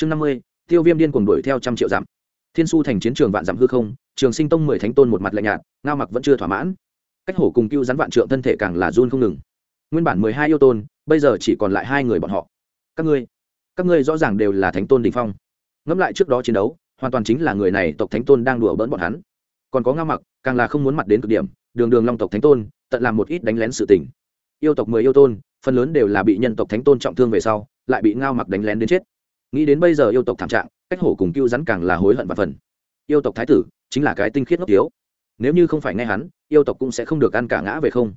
chương năm mươi, tiêu viêm điên cuồng đuổi theo trăm triệu dặm. Thiên su thành chiến trường vạn dặm hư không, trường sinh tông mười thánh tôn một mặt lạnh nhạt, ngao mặc vẫn chưa thỏa mãn. Cách hổ cùng cưu rắn vạn trượng thân thể càng là run không ngừng. Nguyên bản mười hai yêu tôn, bây giờ chỉ còn lại hai người bọn họ. Các ngươi các ngươi rõ ràng đều là thánh tôn đình phong. Ngẫm lại trước đó chiến đấu, hoàn toàn chính là người này tộc thánh tôn đang đùa bỡn bọn hắn. Còn có ngao mặc, càng là không muốn mặt đến cực điểm, đường đường long tộc thánh tôn, tận làm một ít đánh lén sự tình. Yêu tộc mười yêu tôn, phần lớn đều là bị nhân tộc thánh tôn trọng thương về sau, lại bị ngao mặc đánh lén đến chết nghĩ đến bây giờ yêu tộc thảm trạng, cách hổ cùng cưu rắn càng là hối hận và phần. Yêu tộc thái tử chính là cái tinh khiết ngốc thiếu. Nếu như không phải nghe hắn, yêu tộc cũng sẽ không được ăn cả ngã về không.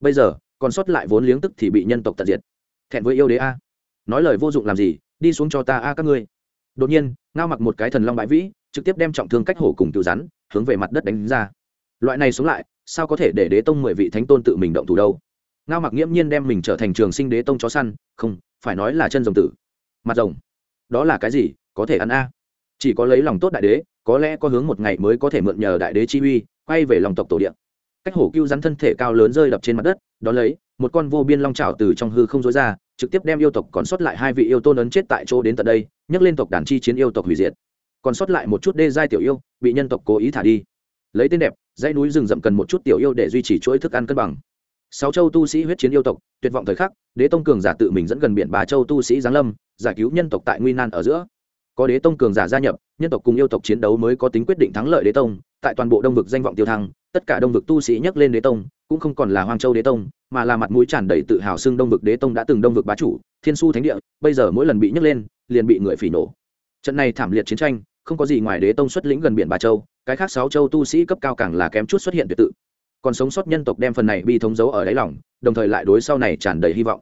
Bây giờ, còn sót lại vốn liếng tức thì bị nhân tộc tận diệt. Thẹn với yêu đế a. Nói lời vô dụng làm gì, đi xuống cho ta a các ngươi. Đột nhiên, ngao mặc một cái thần long bãi vĩ, trực tiếp đem trọng thương cách hổ cùng cựu rắn, hướng về mặt đất đánh ra. Loại này xuống lại, sao có thể để đế tông mười vị thánh tôn tự mình động thủ đâu? Ngao mặc nghiễm nhiên đem mình trở thành trường sinh đế tông chó săn, không, phải nói là chân rồng tử. Mặt rồng đó là cái gì, có thể ăn a? Chỉ có lấy lòng tốt đại đế, có lẽ có hướng một ngày mới có thể mượn nhờ đại đế chi uy, quay về lòng tộc tổ điện cách hổ cưu rắn thân thể cao lớn rơi đập trên mặt đất, đó lấy, một con vô biên long trào từ trong hư không dối ra, trực tiếp đem yêu tộc còn sót lại hai vị yêu tôn ấn chết tại chỗ đến tận đây, nhấc lên tộc đàn chi chiến yêu tộc hủy diệt. Còn sót lại một chút đê giai tiểu yêu, bị nhân tộc cố ý thả đi. Lấy tên đẹp, dãy núi rừng rậm cần một chút tiểu yêu để duy trì chuỗi thức ăn cân bằng sáu châu tu sĩ huyết chiến yêu tộc, tuyệt vọng thời khắc, đế tông cường giả tự mình dẫn gần biển bà châu tu sĩ giáng lâm, giải cứu nhân tộc tại nguy nan ở giữa. Có đế tông cường giả gia nhập, nhân tộc cùng yêu tộc chiến đấu mới có tính quyết định thắng lợi đế tông, tại toàn bộ đông vực danh vọng tiêu thăng, tất cả đông vực tu sĩ nhắc lên đế tông, cũng không còn là hoang châu đế tông, mà là mặt mũi tràn đầy tự hào xưng đông vực đế tông đã từng đông vực bá chủ, thiên su thánh địa, bây giờ mỗi lần bị nhắc lên, liền bị người phỉ nổ trận này thảm liệt chiến tranh, không có gì ngoài đế tông xuất lĩnh gần biển bà châu, cái khác sáu châu tu sĩ cấp cao càng là kém chút xuất hiện tuyệt tự còn sống sót nhân tộc đem phần này bi thống dấu ở đáy lòng, đồng thời lại đối sau này tràn đầy hy vọng.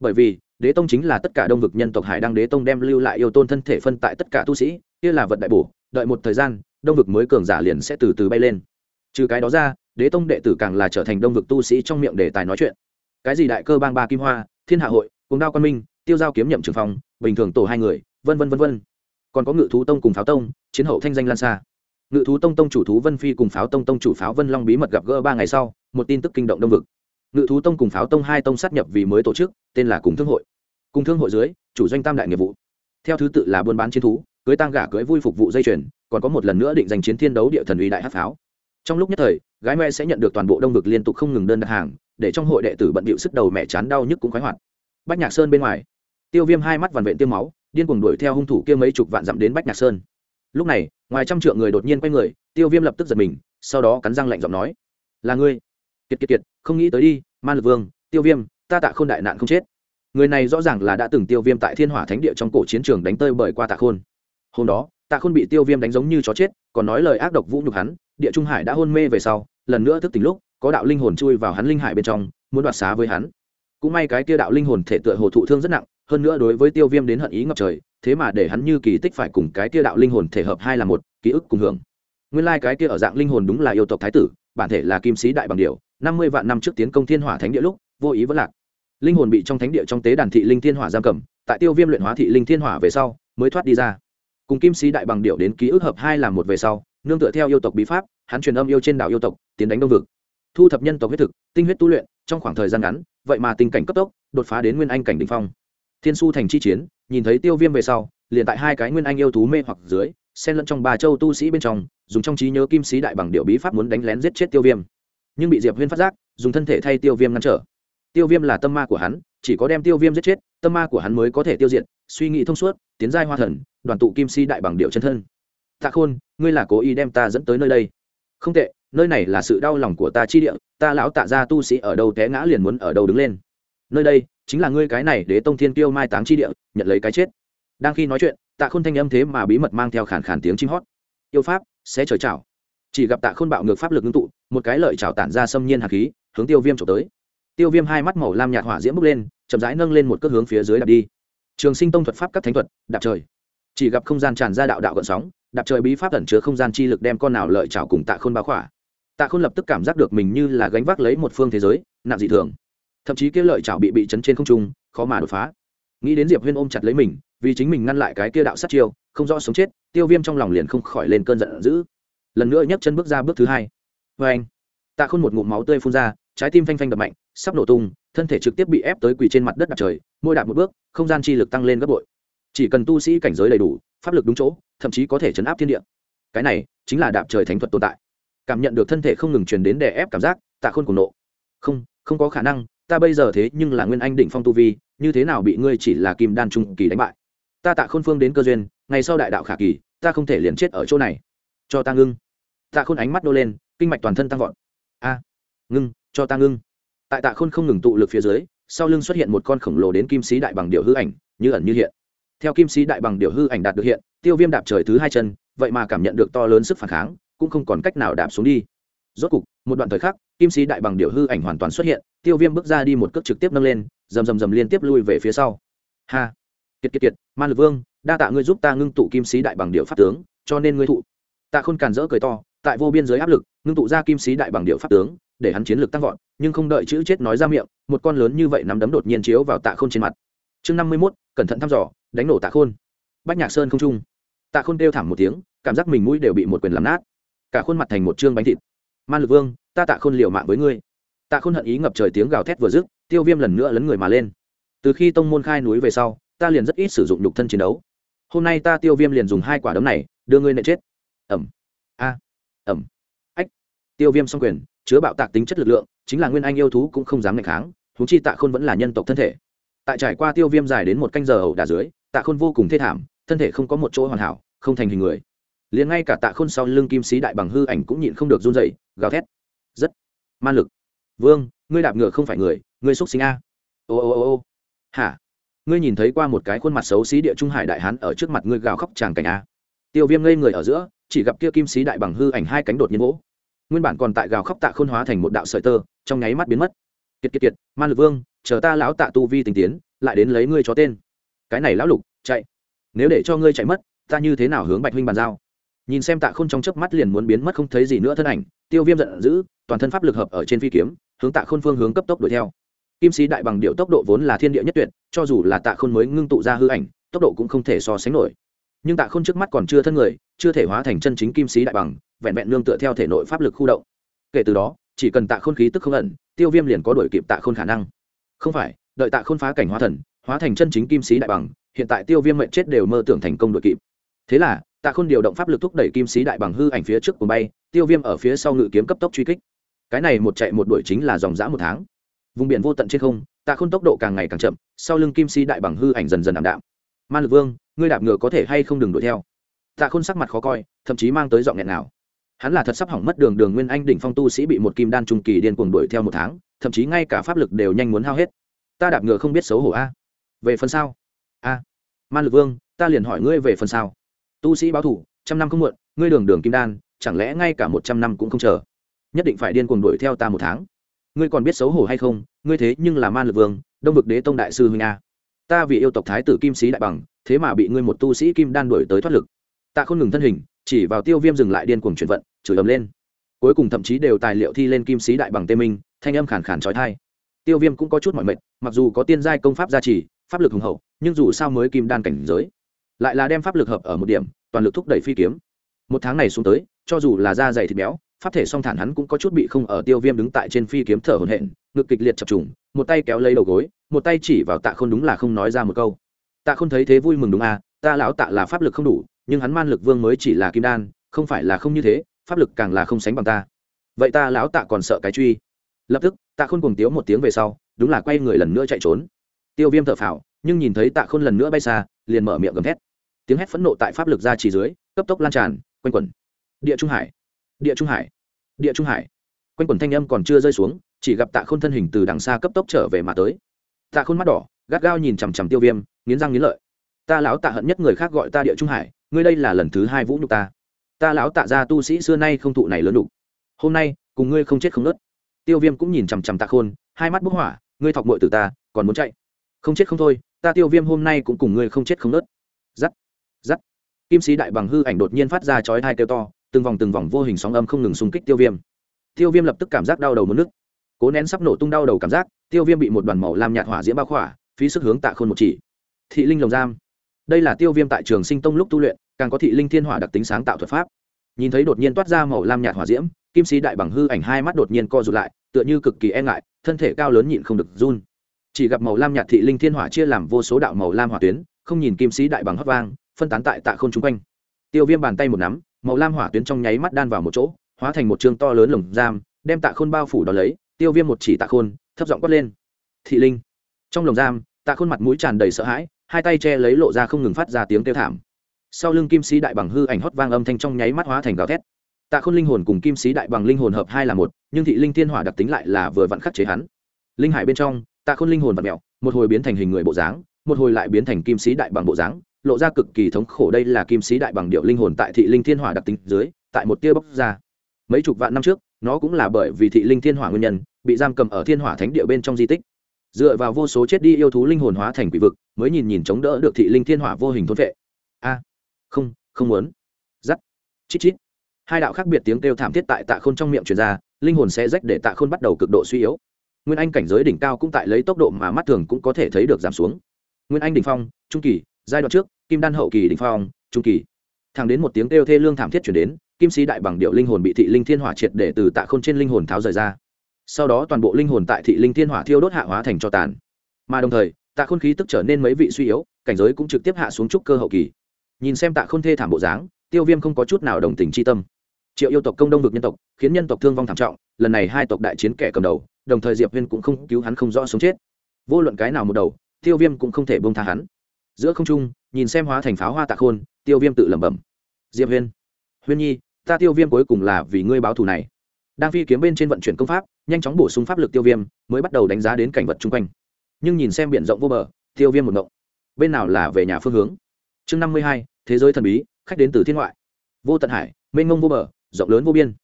Bởi vì, đế tông chính là tất cả đông vực nhân tộc hải đăng đế tông đem lưu lại yêu tôn thân thể phân tại tất cả tu sĩ, kia là vật đại bổ, đợi một thời gian, đông vực mới cường giả liền sẽ từ từ bay lên. Trừ cái đó ra, đế tông đệ tử càng là trở thành đông vực tu sĩ trong miệng đề tài nói chuyện. Cái gì đại cơ bang ba kim hoa, thiên hạ hội cùng đao quan minh, tiêu giao kiếm nhậm trường phòng, bình thường tổ hai người, vân vân vân vân. Còn có ngự thú tông cùng pháo tông, chiến hậu thanh danh lan xa ngự thú tông tông chủ thú vân phi cùng pháo tông tông chủ pháo vân long bí mật gặp gỡ ba ngày sau, một tin tức kinh động đông vực. Ngự thú tông cùng pháo tông hai tông sát nhập vì mới tổ chức, tên là cùng thương hội. Cùng thương hội dưới, chủ doanh tam đại nghiệp vụ. Theo thứ tự là buôn bán chiến thú, cưới tăng gả cưới vui phục vụ dây chuyền, còn có một lần nữa định giành chiến thiên đấu địa thần uy đại hát pháo. Trong lúc nhất thời, gái mẹ sẽ nhận được toàn bộ đông vực liên tục không ngừng đơn đặt hàng, để trong hội đệ tử bận bịu sức đầu mẹ chán đau nhức cũng khoái hoạt. Bách nhạc sơn bên ngoài, tiêu viêm hai mắt vằn vện tiêm máu, điên cuồng đuổi theo hung thủ kia mấy chục vạn dặm đến bách nhạc sơn. Lúc này ngoài trăm trượng người đột nhiên quay người, tiêu viêm lập tức giật mình, sau đó cắn răng lạnh giọng nói, là ngươi? Kiệt kiệt kiệt, không nghĩ tới đi ma lực vương, tiêu viêm, ta tạ khôn đại nạn không chết. Người này rõ ràng là đã từng tiêu viêm tại thiên hỏa thánh địa trong cổ chiến trường đánh tơi bởi qua tạ khôn. Hôm đó, tạ khôn bị tiêu viêm đánh giống như chó chết, còn nói lời ác độc vũ nhục hắn, địa trung hải đã hôn mê về sau, lần nữa thức tỉnh lúc, có đạo linh hồn chui vào hắn linh hải bên trong, muốn đoạt xá với hắn. Cũng may cái kia đạo linh hồn thể tựa hồ thụ thương rất nặng hơn nữa đối với tiêu viêm đến hận ý ngập trời, thế mà để hắn như kỳ tích phải cùng cái kia đạo linh hồn thể hợp hai là một, ký ức cùng hưởng. Nguyên lai、like、cái kia ở dạng linh hồn đúng là yêu tộc thái tử, bản thể là kim sĩ đại bằng điều năm mươi vạn năm trước tiến công thiên hỏa thánh địa lúc, vô ý vẫn lạc. Linh hồn bị trong thánh địa trong tế đàn thị linh thiên hỏa giam cầm, tại tiêu viêm luyện hóa thị linh thiên hỏa về sau, mới thoát đi ra. Cùng kim sĩ đại bằng điệu đến ký ức hợp hai làm một về sau, nương tựa theo yêu tộc bí pháp, hắn truyền âm yêu trên đảo yêu tộc, tiến đánh đông vực. Thu thập nhân tộc huyết thực, tinh huyết tu luyện, trong khoảng thời gian ngắn, vậy mà tình cảnh cấp tốc, đột phá đến nguyên anh cảnh đình phong thiên su thành chi chiến, nhìn thấy tiêu viêm về sau, liền tại hai cái nguyên anh yêu thú mê hoặc dưới, xen lẫn trong bà châu tu sĩ bên trong, dùng trong trí nhớ kim sĩ đại bằng điệu bí pháp muốn đánh lén giết chết tiêu viêm. Nhưng bị diệp huyên phát giác, dùng thân thể thay tiêu viêm ngăn trở. Tiêu viêm là tâm ma của hắn, chỉ có đem tiêu viêm giết chết, tâm ma của hắn mới có thể tiêu diệt, suy nghĩ thông suốt, tiến giai hoa thần, đoàn tụ kim si đại bằng điệu chân thân. Tạ khôn, ngươi là cố ý đem ta dẫn tới nơi đây? Không tệ, nơi này là sự đau lòng của ta chi địa, ta lão tạ ra tu sĩ ở đâu té ngã liền muốn ở đâu đứng lên nơi đây chính là ngươi cái này Đế tông thiên tiêu mai táng chi địa, nhận lấy cái chết. Đang khi nói chuyện, tạ khôn thanh âm thế mà bí mật mang theo khản khản tiếng chim hót. Yêu pháp sẽ trời chảo. Chỉ gặp tạ khôn bạo ngược pháp lực ngưng tụ, một cái lợi chảo tản ra xâm nhiên hạt khí, hướng tiêu viêm trộm tới. Tiêu viêm hai mắt màu lam nhạt hỏa diễm bốc lên, chậm rãi nâng lên một cước hướng phía dưới đạp đi. Trường sinh tông thuật pháp các thánh thuật, đạp trời. Chỉ gặp không gian tràn ra đạo đạo gợn sóng, đạp trời bí pháp ẩn chứa không gian chi lực đem con nào lợi chảo cùng tạ khôn bao khỏa. Tạ khôn lập tức cảm giác được mình như là gánh vác lấy một phương thế giới, nặng dị thường thậm chí kia lợi chảo bị bị chấn trên không trung, khó mà đột phá. Nghĩ đến diệp huyên ôm chặt lấy mình, vì chính mình ngăn lại cái kia đạo sát chiêu, không rõ sống chết, tiêu viêm trong lòng liền không khỏi lên cơn giận dữ. Lần nữa nhấc chân bước ra bước thứ hai. Vê anh, tạ khôn một ngụm máu tươi phun ra, trái tim phanh phanh đập mạnh, sắp nổ tung, thân thể trực tiếp bị ép tới quỳ trên mặt đất đạp trời, môi đạp một bước, không gian chi lực tăng lên gấp bội. Chỉ cần tu sĩ cảnh giới đầy đủ, pháp lực đúng chỗ, thậm chí có thể chấn áp thiên địa. Cái này chính là đạp trời thánh thuật tồn tại. Cảm nhận được thân thể không ngừng truyền đến đè ép cảm giác, tạ khôn cùng nộ. Không không có khả năng ta bây giờ thế nhưng là nguyên anh định phong tu vi, như thế nào bị ngươi chỉ là kim đan trung kỳ đánh bại? Ta tạ khôn phương đến cơ duyên, ngày sau đại đạo khả kỳ, ta không thể liền chết ở chỗ này. Cho ta ngưng. Tạ khôn ánh mắt đô lên, kinh mạch toàn thân tăng vọt. A, ngưng, cho ta ngưng. Tại tạ khôn không ngừng tụ lực phía dưới, sau lưng xuất hiện một con khổng lồ đến kim sĩ đại bằng điệu hư ảnh, như ẩn như hiện. Theo kim sĩ đại bằng điệu hư ảnh đạt được hiện, tiêu viêm đạp trời thứ hai chân, vậy mà cảm nhận được to lớn sức phản kháng, cũng không còn cách nào đạp xuống đi rốt cục, một đoạn thời khắc, kim sĩ đại bằng điệu hư ảnh hoàn toàn xuất hiện, tiêu viêm bước ra đi một cước trực tiếp nâng lên, rầm rầm rầm liên tiếp lui về phía sau. Ha! Kiệt kiệt kiệt man lực vương, đa tạ ngươi giúp ta ngưng tụ kim sĩ đại bằng điệu pháp tướng, cho nên ngươi thụ. Tạ khôn càn rỡ cười to, tại vô biên giới áp lực, ngưng tụ ra kim sĩ đại bằng điệu pháp tướng, để hắn chiến lược tăng vọt, nhưng không đợi chữ chết nói ra miệng, một con lớn như vậy nắm đấm đột nhiên chiếu vào tạ khôn trên mặt. Chương năm mươi mốt, cẩn thận thăm dò, đánh nổ tạ khôn. Bách nhạc sơn không trung. Tạ khôn kêu thảm một tiếng, cảm giác mình mũi đều bị một quyền làm nát. Cả khuôn mặt thành một chương bánh thịt man lực vương, ta tạ khôn liều mạng với ngươi. Tạ khôn hận ý ngập trời tiếng gào thét vừa dứt, tiêu viêm lần nữa lấn người mà lên. Từ khi tông môn khai núi về sau, ta liền rất ít sử dụng nhục thân chiến đấu. Hôm nay ta tiêu viêm liền dùng hai quả đấm này, đưa ngươi nệ chết. Ẩm. A. Ẩm. Ách. Tiêu viêm song quyền, chứa bạo tạc tính chất lực lượng, chính là nguyên anh yêu thú cũng không dám ngày kháng thú chi tạ khôn vẫn là nhân tộc thân thể. Tại trải qua tiêu viêm dài đến một canh giờ ẩu đà dưới, tạ khôn vô cùng thê thảm, thân thể không có một chỗ hoàn hảo, không thành hình người liền ngay cả tạ khôn sau lưng kim sĩ đại bằng hư ảnh cũng nhịn không được run dậy gào thét. Rất man lực. Vương, ngươi đạp ngựa không phải người, ngươi xúc sinh a. Ô ô ô ô. Hả? Ngươi nhìn thấy qua một cái khuôn mặt xấu xí địa trung hải đại hán ở trước mặt ngươi gào khóc tràng cảnh a. Tiêu viêm ngây người ở giữa, chỉ gặp kia kim sĩ đại bằng hư ảnh hai cánh đột nhiên gỗ nguyên bản còn tại gào khóc tạ khôn hóa thành một đạo sợi tơ, trong nháy mắt biến mất. Kiệt kiệt kiệt man lực vương, chờ ta lão tạ tu vi tình tiến, lại đến lấy ngươi cho tên. Cái này lão lục, chạy. Nếu để cho ngươi chạy mất, ta như thế nào hướng bạch huynh bàn giao? Nhìn xem tạ khôn trong chớp mắt liền muốn biến mất không thấy gì nữa thân ảnh, tiêu viêm giận dữ, toàn thân pháp lực hợp ở trên phi kiếm, hướng tạ khôn phương hướng cấp tốc đuổi theo. Kim sĩ đại bằng điệu tốc độ vốn là thiên địa nhất tuyệt, cho dù là tạ khôn mới ngưng tụ ra hư ảnh, tốc độ cũng không thể so sánh nổi. Nhưng tạ khôn trước mắt còn chưa thân người, chưa thể hóa thành chân chính kim sĩ đại bằng, vẹn vẹn nương tựa theo thể nội pháp lực khu động. Kể từ đó, chỉ cần tạ khôn khí tức không ẩn, tiêu viêm liền có đổi kịp tạ khôn khả năng. Không phải, đợi tạ khôn phá cảnh hóa thần, hóa thành chân chính kim sĩ đại bằng, hiện tại tiêu viêm mệnh chết đều mơ tưởng thành công đội kịp. Thế là tạ khôn điều động pháp lực thúc đẩy kim sĩ đại bằng hư ảnh phía trước cùng bay, tiêu viêm ở phía sau ngự kiếm cấp tốc truy kích. Cái này một chạy một đuổi chính là dòng dã một tháng. Vùng biển vô tận trên không, tạ khôn tốc độ càng ngày càng chậm, sau lưng kim sĩ đại bằng hư ảnh dần dần ảm đạm. Ma lực vương, ngươi đạp ngựa có thể hay không đừng đuổi theo? Tạ khôn sắc mặt khó coi, thậm chí mang tới giọng nghẹn nào. Hắn là thật sắp hỏng mất đường đường nguyên anh đỉnh phong tu sĩ bị một kim đan trung kỳ điên cuồng đuổi theo một tháng, thậm chí ngay cả pháp lực đều nhanh muốn hao hết. Ta đạp ngựa không biết xấu hổ a. Về phần sau a. Ma lực vương, ta liền hỏi ngươi về phần sau tu sĩ báo thủ, trăm năm không muộn, ngươi đường đường kim đan, chẳng lẽ ngay cả một trăm năm cũng không chờ? Nhất định phải điên cuồng đuổi theo ta một tháng. Ngươi còn biết xấu hổ hay không? Ngươi thế nhưng là man lực vương, đông vực đế tông đại sư huynh a. Ta vì yêu tộc thái tử kim sĩ đại bằng, thế mà bị ngươi một tu sĩ kim đan đuổi tới thoát lực. Ta không ngừng thân hình, chỉ vào tiêu viêm dừng lại điên cuồng chuyển vận, chửi ầm lên. Cuối cùng thậm chí đều tài liệu thi lên kim sĩ đại bằng tê minh, thanh âm khàn khàn trói thai. Tiêu viêm cũng có chút mọi mệt, mặc dù có tiên giai công pháp gia trì, pháp lực hùng hậu, nhưng dù sao mới kim đan cảnh giới lại là đem pháp lực hợp ở một điểm, toàn lực thúc đẩy phi kiếm. Một tháng này xuống tới, cho dù là da dày thịt béo, pháp thể song thản hắn cũng có chút bị không ở tiêu viêm đứng tại trên phi kiếm thở hổn hển, ngực kịch liệt chập trùng, một tay kéo lấy đầu gối, một tay chỉ vào tạ khôn đúng là không nói ra một câu. Tạ khôn thấy thế vui mừng đúng à ta lão tạ là pháp lực không đủ, nhưng hắn man lực vương mới chỉ là kim đan, không phải là không như thế, pháp lực càng là không sánh bằng ta. Vậy ta lão tạ còn sợ cái truy? Lập tức, tạ khôn cùng tiếu một tiếng về sau, đúng là quay người lần nữa chạy trốn. Tiêu viêm thở phào, nhưng nhìn thấy tạ khôn lần nữa bay xa liền mở miệng gầm thét. Tiếng hét phẫn nộ tại pháp lực ra chỉ dưới, cấp tốc lan tràn, quanh quẩn. Địa trung hải, địa trung hải, địa trung hải. Quanh quẩn thanh âm còn chưa rơi xuống, chỉ gặp tạ khôn thân hình từ đằng xa cấp tốc trở về mà tới. Tạ khôn mắt đỏ, gắt gao nhìn chằm chằm tiêu viêm, nghiến răng nghiến lợi. Ta lão tạ hận nhất người khác gọi ta địa trung hải, ngươi đây là lần thứ hai vũ nhục ta. Ta lão tạ ra tu sĩ xưa nay không thụ này lớn đục hôm nay, cùng ngươi không chết không nớt. Tiêu viêm cũng nhìn chằm chằm tạ khôn, hai mắt bốc hỏa, ngươi thọc mội từ ta, còn muốn chạy. Không chết không thôi ta tiêu viêm hôm nay cũng cùng ngươi không chết không nớt. Giắt giắt. Kim sĩ đại bằng hư ảnh đột nhiên phát ra chói hai kêu to, từng vòng từng vòng vô hình sóng âm không ngừng xung kích tiêu viêm. Tiêu viêm lập tức cảm giác đau đầu mất nước. Cố nén sắp nổ tung đau đầu cảm giác, tiêu viêm bị một đoàn màu làm nhạt hỏa diễm bao khỏa, phí sức hướng tạ khôn một chỉ. Thị linh lồng giam. Đây là tiêu viêm tại trường sinh tông lúc tu luyện, càng có thị linh thiên hỏa đặc tính sáng tạo thuật pháp. Nhìn thấy đột nhiên toát ra màu lam nhạt hỏa diễm, kim sĩ đại bằng hư ảnh hai mắt đột nhiên co rụt lại, tựa như cực kỳ e ngại, thân thể cao lớn nhịn không được run chỉ gặp màu lam nhạt thị linh thiên hỏa chia làm vô số đạo màu lam hỏa tuyến, không nhìn kim sĩ đại bằng hót vang, phân tán tại tạ khôn chung quanh. Tiêu viêm bàn tay một nắm, màu lam hỏa tuyến trong nháy mắt đan vào một chỗ, hóa thành một chương to lớn lồng giam, đem tạ khôn bao phủ đ ó lấy, tiêu viêm một chỉ tạ khôn, thấp giọng quất lên. Thị linh. Trong lồng giam, tạ khôn mặt mũi tràn đầy sợ hãi, hai tay che lấy lộ ra không ngừng phát ra tiếng kêu thảm. Sau lưng kim sĩ đại bằng hư ảnh hót vang âm thanh trong nháy mắt hóa thành gào thét. Tạ khôn linh hồn cùng kim sĩ đại bằng linh hồn hợp hai là một, nhưng thị linh thiên hỏa đặc tính lại là vừa vặn khắc chế hắn. Linh hải bên trong tạ khôn linh hồn vật mèo, một hồi biến thành hình người bộ dáng một hồi lại biến thành kim sĩ đại bằng bộ dáng lộ ra cực kỳ thống khổ đây là kim sĩ đại bằng điệu linh hồn tại thị linh thiên hỏa đặc tính dưới tại một tia bốc ra. Mấy chục vạn năm trước nó cũng là bởi vì thị linh thiên hỏa nguyên nhân bị giam cầm ở thiên hỏa thánh địa bên trong di tích. Dựa vào vô số chết đi yêu thú linh hồn hóa thành quỷ vực mới nhìn nhìn chống đỡ được thị linh thiên hỏa vô hình thôn vệ. A không không muốn. Giắt chít chít. Hai đạo khác biệt tiếng kêu thảm thiết tại tạ khôn trong miệng truyền ra linh hồn sẽ rách để tạ khôn bắt đầu cực độ suy yếu nguyên anh cảnh giới đỉnh cao cũng tại lấy tốc độ mà mắt thường cũng có thể thấy được giảm xuống. Nguyên anh đỉnh phong, trung kỳ, giai đoạn trước, kim đan hậu kỳ đỉnh phong, trung kỳ. Thẳng đến một tiếng kêu thê lương thảm thiết chuyển đến, kim sĩ đại bằng điệu linh hồn bị thị linh thiên hỏa triệt để từ tạ khôn trên linh hồn tháo rời ra. Sau đó toàn bộ linh hồn tại thị linh thiên hỏa thiêu đốt hạ hóa thành cho tàn. Mà đồng thời, tạ khôn khí tức trở nên mấy vị suy yếu, cảnh giới cũng trực tiếp hạ xuống trúc cơ hậu kỳ. Nhìn xem tạ khôn thê thảm bộ dáng, tiêu viêm không có chút nào đồng tình c h i tâm. Triệu yêu tộc công đông vực nhân tộc, khiến nhân tộc thương vong thảm trọng, lần này hai tộc đại chiến kẻ cầm đầu đồng thời diệp huyên cũng không cứu hắn không rõ sống chết. Vô luận cái nào một đầu, tiêu viêm cũng không thể bông tha hắn. Giữa không trung, nhìn xem hóa thành pháo hoa tạ khôn, tiêu viêm tự lẩm bẩm. Diệp huyên huyên nhi, ta tiêu viêm cuối cùng là vì ngươi báo thù này. Đang phi kiếm bên trên vận chuyển công pháp, nhanh chóng bổ sung pháp lực tiêu viêm, mới bắt đầu đánh giá đến cảnh vật chung quanh. Nhưng nhìn xem biển rộng vô bờ, tiêu viêm một ngộng. Bên nào là về nhà phương hướng? Chương năm mươi hai, thế giới thần bí, khách đến từ thiên ngoại. Vô tận hải, mênh mông vô bờ, rộng lớn vô biên.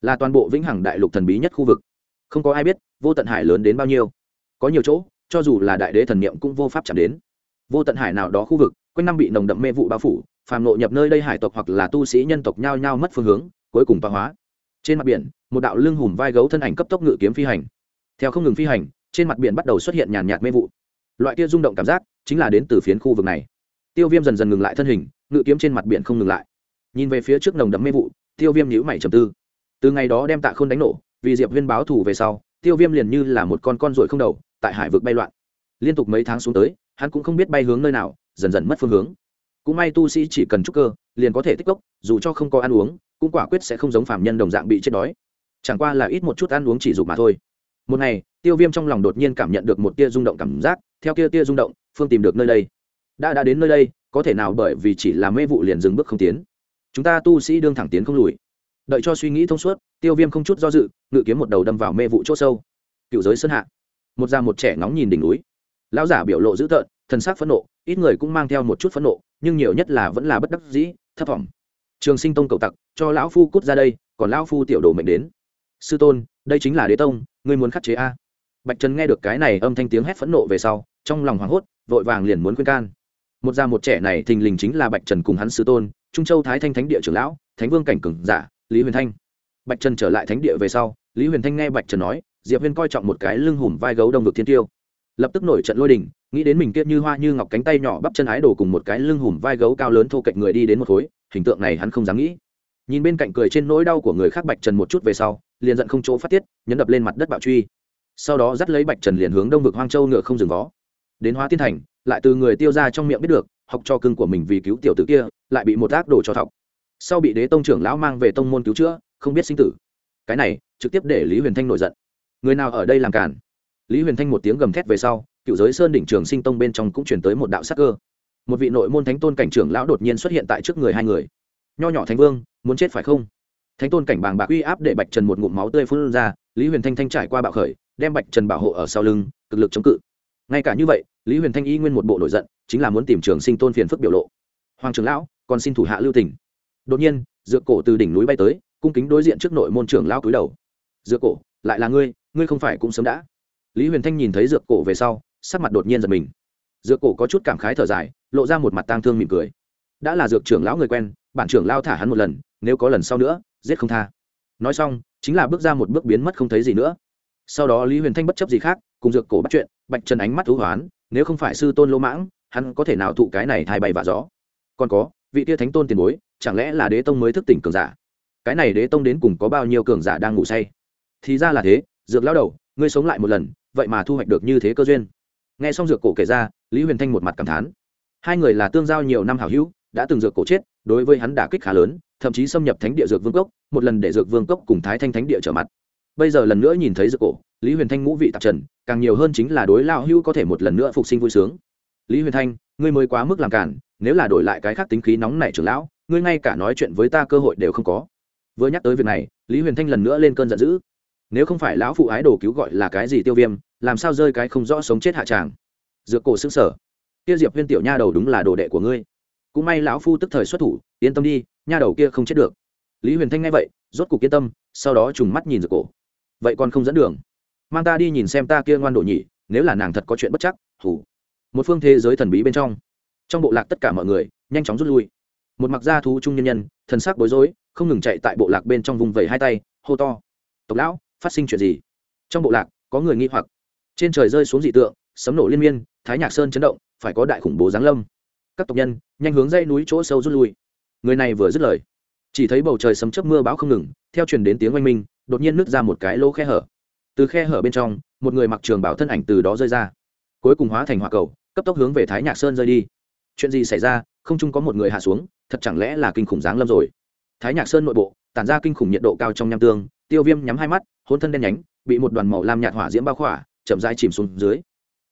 Là toàn bộ vĩnh hằng đại lục thần bí nhất khu vực. Không có ai biết vô tận hải lớn đến bao nhiêu? Có nhiều chỗ, cho dù là đại đế thần niệm cũng vô pháp chạm đến. Vô tận hải nào đó khu vực, quanh năm bị nồng đậm mê vụ bao phủ, phàm nội nhập nơi đây hải tộc hoặc là tu sĩ nhân tộc nhao nhao mất phương hướng, cuối cùng tọa hóa. Trên mặt biển, một đạo lưng hùm vai gấu thân ảnh cấp tốc ngự kiếm phi hành. Theo không ngừng phi hành, trên mặt biển bắt đầu xuất hiện nhàn nhạt mê vụ. Loại kia rung động cảm giác, chính là đến từ phiến khu vực này. Tiêu viêm dần dần ngừng lại thân hình, ngự kiếm trên mặt biển không ngừng lại. Nhìn về phía trước nồng đậm mê vụ, tiêu viêm nhữ mày trầm tư. Từ ngày đó đem tạ k h ô n đánh nổ, vì diệp viên báo thù về sau tiêu viêm liền như là một con con ruồi không đầu, tại hải vực bay loạn. Liên tục mấy tháng xuống tới, hắn cũng không biết bay hướng nơi nào, dần dần mất phương hướng. Cũng may tu sĩ chỉ cần chút cơ, liền có thể tích cốc, dù cho không có ăn uống, cũng quả quyết sẽ không giống phạm nhân đồng dạng bị chết đói. Chẳng qua là ít một chút ăn uống chỉ dục mà thôi. Một ngày, tiêu viêm trong lòng đột nhiên cảm nhận được một tia rung động cảm giác, theo kia tia rung động, phương tìm được nơi đây. Đã đã đến nơi đây, có thể nào bởi vì chỉ là mê vụ liền dừng bước không tiến? Chúng ta tu sĩ đương thẳng tiến không lùi đợi cho suy nghĩ thông suốt, tiêu viêm không chút do dự, ngự kiếm một đầu đâm vào mê vụ c h ỗ sâu. Cựu giới sơn hạ. Một già một trẻ ngóng nhìn đỉnh núi. Lão giả biểu lộ dữ tợn, thần sắc phẫn nộ, ít người cũng mang theo một chút phẫn nộ, nhưng nhiều nhất là vẫn là bất đắc dĩ, thấp t trường sinh tông cầu tặc, cho lão phu cút ra đây, còn lão phu tiểu đồ mệnh đến. Sư tôn, đây chính là đế tông, ngươi muốn khắc chế a? Bạch trần nghe được cái này âm thanh tiếng hét phẫn nộ về sau, trong lòng hoảng hốt, vội vàng liền muốn khuyên can. Một già một trẻ này thình lình chính là bạch trần cùng hắn sư tôn, trung châu thái thanh thánh địa trưởng lão, thánh vương cảnh cừng giả lý huyền thanh. Bạch trần trở lại thánh địa về sau, lý huyền thanh nghe bạch trần nói, diệp huyền coi trọng một cái lưng hùm vai gấu đông vực thiên tiêu. Lập tức nổi trận lôi đình, nghĩ đến mình kiếp như hoa như ngọc cánh tay nhỏ bắp chân ái đổ cùng một cái lưng hùm vai gấu cao lớn thô cạnh người đi đến một khối, hình tượng này hắn không dám nghĩ. Nhìn bên cạnh cười trên nỗi đau của người khác bạch trần một chút về sau, liền giận không chỗ phát tiết, nhấn đập lên mặt đất bạo truy. Sau đó dắt lấy bạch trần liền hướng đông vực hoang châu ngựa không dừng vó. Đến hóa tiên thành, lại từ người tiêu ra trong miệng biết được, học cho cưng của mình vì cứu tiểu tử kia, lại bị một ác đồ cho thọc sau bị đế tông trưởng lão mang về tông môn cứu chữa, không biết sinh tử. Cái này, trực tiếp để lý huyền thanh nổi giận. Người nào ở đây làm cản? Lý huyền thanh một tiếng gầm thét về sau, cựu giới sơn đỉnh trường sinh tông bên trong cũng chuyển tới một đạo sắc cơ. Một vị nội môn thánh tôn cảnh trưởng lão đột nhiên xuất hiện tại trước người hai người. Nho nhỏ thánh vương, muốn chết phải không? Thánh tôn cảnh bàng bạc uy áp để bạch trần một ngụm máu tươi phun ra, lý huyền thanh thanh trải qua bạo khởi, đem bạch trần bảo hộ ở sau lưng, cực lực chống cự. Ngay cả như vậy, lý huyền thanh y nguyên một bộ nổi giận, chính là muốn tìm trường sinh tôn phiền phức biểu lộ. Hoàng trưởng lão, còn xin thủ hạ lưu tỉnh đột nhiên, dược cổ từ đỉnh núi bay tới, cung kính đối diện trước nội môn trưởng lão cúi đầu. Dược cổ, lại là ngươi ngươi không phải cũng sớm đã. Lý huyền thanh nhìn thấy dược cổ về sau, sắc mặt đột nhiên giật mình. Dược cổ có chút cảm khái thở dài, lộ ra một mặt tang thương mỉm cười. Đã là dược trưởng lão người quen, bản trưởng lao thả hắn một lần, nếu có lần sau nữa, giết không tha. Nói xong, chính là bước ra một bước biến mất không thấy gì nữa. Sau đó lý huyền thanh bất chấp gì khác, cùng dược cổ bắt chuyện, bạch trần ánh mắt thú hoán, nếu không phải sư tôn lỗ mãng, hắn có thể nào thụ cái này thay bày và gió? Còn có, vị tia thánh tôn tiền bối chẳng lẽ là đế tông mới thức tỉnh cường giả? Cái này đế tông đến cùng có bao nhiêu cường giả đang ngủ say? Thì ra là thế, dược lao đầu, ngươi sống lại một lần, vậy mà thu hoạch được như thế cơ duyên. Nghe xong dược cổ kể ra, lý huyền thanh một mặt cảm thán. Hai người là tương giao nhiều năm hảo hữu, đã từng dược cổ chết, đối với hắn đả kích khá lớn, thậm chí xâm nhập thánh địa dược vương cốc, một lần để dược vương cốc cùng thái thanh thánh địa trở mặt. Bây giờ lần nữa nhìn thấy dược cổ, lý huyền thanh ngũ vị tạp trần, càng nhiều hơn chính là đối lao hữu có thể một lần nữa phục sinh vui sướng. Lý huyền thanh, ngươi mới quá mức làm cản nếu là đổi lại cái khác tính khí nóng nảy trưởng lão ngươi ngay cả nói chuyện với ta cơ hội đều không có. Vừa nhắc tới việc này, lý huyền thanh lần nữa lên cơn giận dữ. Nếu không phải lão phụ ái đồ cứu gọi là cái gì tiêu viêm, làm sao rơi cái không rõ sống chết hạ tràng? Dược cổ xứng sở kia diệp viên tiểu nha đầu đúng là đồ đệ của ngươi. Cũng may lão phu tức thời xuất thủ, yên tâm đi, nha đầu kia không chết được. Lý huyền thanh nghe vậy, rốt cục yên tâm, sau đó trùng mắt nhìn dược cổ. Vậy còn không dẫn đường? Mang ta đi nhìn xem ta kia ngoan đồ nhỉ, nếu là nàng thật có chuyện bất chắc hủ một phương thế giới thần bí bên trong. Trong bộ lạc tất cả mọi người, nhanh chóng rút lui một mặc gia thú trung nhân nhân, thần sắc bối rối, không ngừng chạy tại bộ lạc bên trong vùng vẩy hai tay, hô to. Tộc lão, phát sinh chuyện gì? Trong bộ lạc, có người nghi hoặc. Trên trời rơi xuống dị tượng, sấm nổ liên miên, thái nhạc sơn chấn động, phải có đại khủng bố giáng lâm. Các tộc nhân, nhanh hướng dây núi chỗ sâu rút lui. Người này vừa dứt lời, chỉ thấy bầu trời sấm chớp mưa bão không ngừng, theo truyền đến tiếng oanh minh, đột nhiên nứt ra một cái lỗ khe hở. Từ khe hở bên trong, một người mặc trường bảo thân ảnh từ đó rơi ra, cuối cùng hóa thành hỏa cầu, cấp tốc hướng về thái nhạc sơn rơi đi chuyện gì xảy ra, không chung có một người hạ xuống, thật chẳng lẽ là kinh khủng giáng lâm rồi? Thái nhạc sơn nội bộ, tản ra kinh khủng nhiệt độ cao trong nham tương, tiêu viêm nhắm hai mắt, hôn thân đen nhánh, bị một đoàn màu lam nhạt hỏa diễm bao khỏa, chậm dai chìm xuống dưới.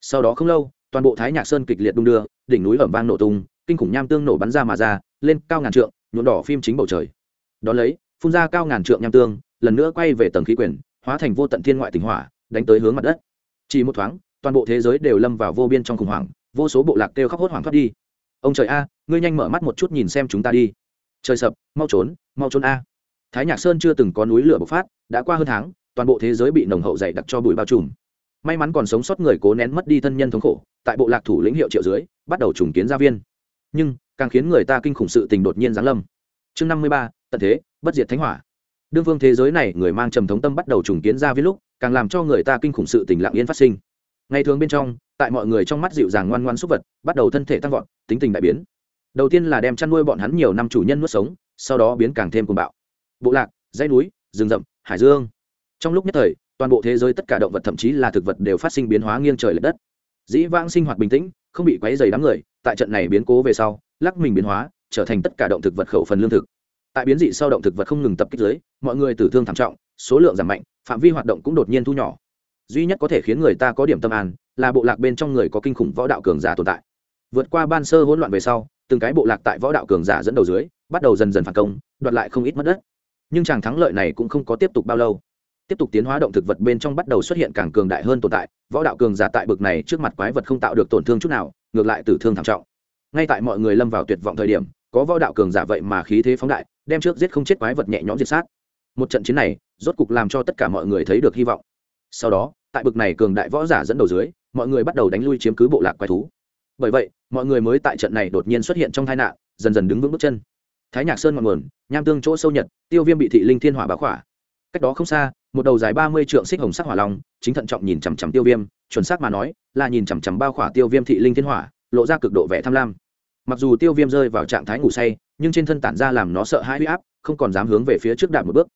Sau đó không lâu, toàn bộ thái nhạc sơn kịch liệt đung đưa, đỉnh núi ẩm vang nổ tung, kinh khủng nham tương nổ bắn ra mà ra, lên cao ngàn trượng, nhuộm đỏ phim chính bầu trời. Đón lấy, phun ra cao ngàn trượng nham tương, lần nữa quay về tầng khí quyển, hóa thành vô tận thiên ngoại tỉnh hỏa, đánh tới hướng mặt đất. Chỉ một thoáng, toàn bộ thế giới đều lâm vào vô biên trong khủng hoảng, vô số bộ lạc kêu khóc hốt hoảng thoát đi ông trời a, ngươi nhanh mở mắt một chút nhìn xem chúng ta đi. Trời sập, mau trốn mau trốn a. Thái nhạc sơn chưa từng có núi lửa bộc phát, đã qua hơn tháng, toàn bộ thế giới bị nồng hậu dày đặc cho bụi bao trùm. May mắn còn sống sót người cố nén mất đi thân nhân thống khổ, tại bộ lạc thủ lĩnh hiệu triệu dưới, bắt đầu trùng kiến gia viên. Nhưng, càng khiến người ta kinh khủng sự tình đột nhiên giáng lâm. Chương năm mươi ba, tận thế, bất diệt thánh hỏa. Đương phương thế giới này người mang trầm thống tâm bắt đầu trùng kiến gia viên lúc, càng làm cho người ta kinh khủng sự tình lặng yên phát sinh. Ngày thường bên trong tại mọi người trong mắt dịu dàng ngoan ngoan xúc vật, bắt đầu thân thể tăng vọt, tính tình đại biến. Đầu tiên là đem chăn nuôi bọn hắn nhiều năm chủ nhân nuốt sống, sau đó biến càng thêm cuồng bạo. Bộ lạc, dãy núi, rừng rậm, hải dương. Trong lúc nhất thời, toàn bộ thế giới tất cả động vật thậm chí là thực vật đều phát sinh biến hóa nghiêng trời l ệ đất. Dĩ vãng sinh hoạt bình tĩnh, không bị quấy dày đám người, tại trận này biến cố về sau, lắc mình biến hóa, trở thành tất cả động thực vật khẩu phần lương thực. Tại biến dị sau động thực vật không ngừng tập kích giới mọi người tử thương thảm trọng, số lượng giảm mạnh, phạm vi hoạt động cũng đột nhiên thu nhỏ. Duy nhất có thể khiến người ta có điểm tâm an là bộ lạc bên trong người có kinh khủng võ đạo cường giả tồn tại. Vượt qua ban sơ hỗn loạn về sau, từng cái bộ lạc tại võ đạo cường giả dẫn đầu dưới, bắt đầu dần dần phản công, đoạt lại không ít mất đất. Nhưng chàng thắng lợi này cũng không có tiếp tục bao lâu. Tiếp tục tiến hóa động thực vật bên trong bắt đầu xuất hiện càng cường đại hơn tồn tại, võ đạo cường giả tại bực này trước mặt quái vật không tạo được tổn thương chút nào, ngược lại tử thương thảm trọng. Ngay tại mọi người lâm vào tuyệt vọng thời điểm, có võ đạo cường giả vậy mà khí thế phóng đại, đem trước giết không chết quái vật nhẹ nhõm diệt sát. Một trận chiến này, rốt cục làm cho tất cả mọi người thấy được hy vọng. Sau đó, tại bực này cường đại võ giả dẫn đầu dưới mọi người bắt đầu đánh lui chiếm cứ bộ lạc quái thú. Bởi vậy, mọi người mới tại trận này đột nhiên xuất hiện trong tai nạn, dần dần đứng vững bước chân. Thái nhạc sơn ngọn nguồn, nham tương chỗ sâu nhật tiêu viêm bị thị linh thiên hỏa bá khỏa. Cách đó không xa, một đầu dài ba mươi trượng xích hồng sắc hỏa long, chính thận trọng nhìn chằm chằm tiêu viêm, chuẩn xác mà nói, là nhìn chằm chằm bao khỏa tiêu viêm thị linh thiên hỏa, lộ ra cực độ vẻ tham lam. Mặc dù tiêu viêm rơi vào trạng thái ngủ say, nhưng trên thân tản ra làm nó sợ hãi huy áp, không còn dám hướng về phía trước đạp một bước.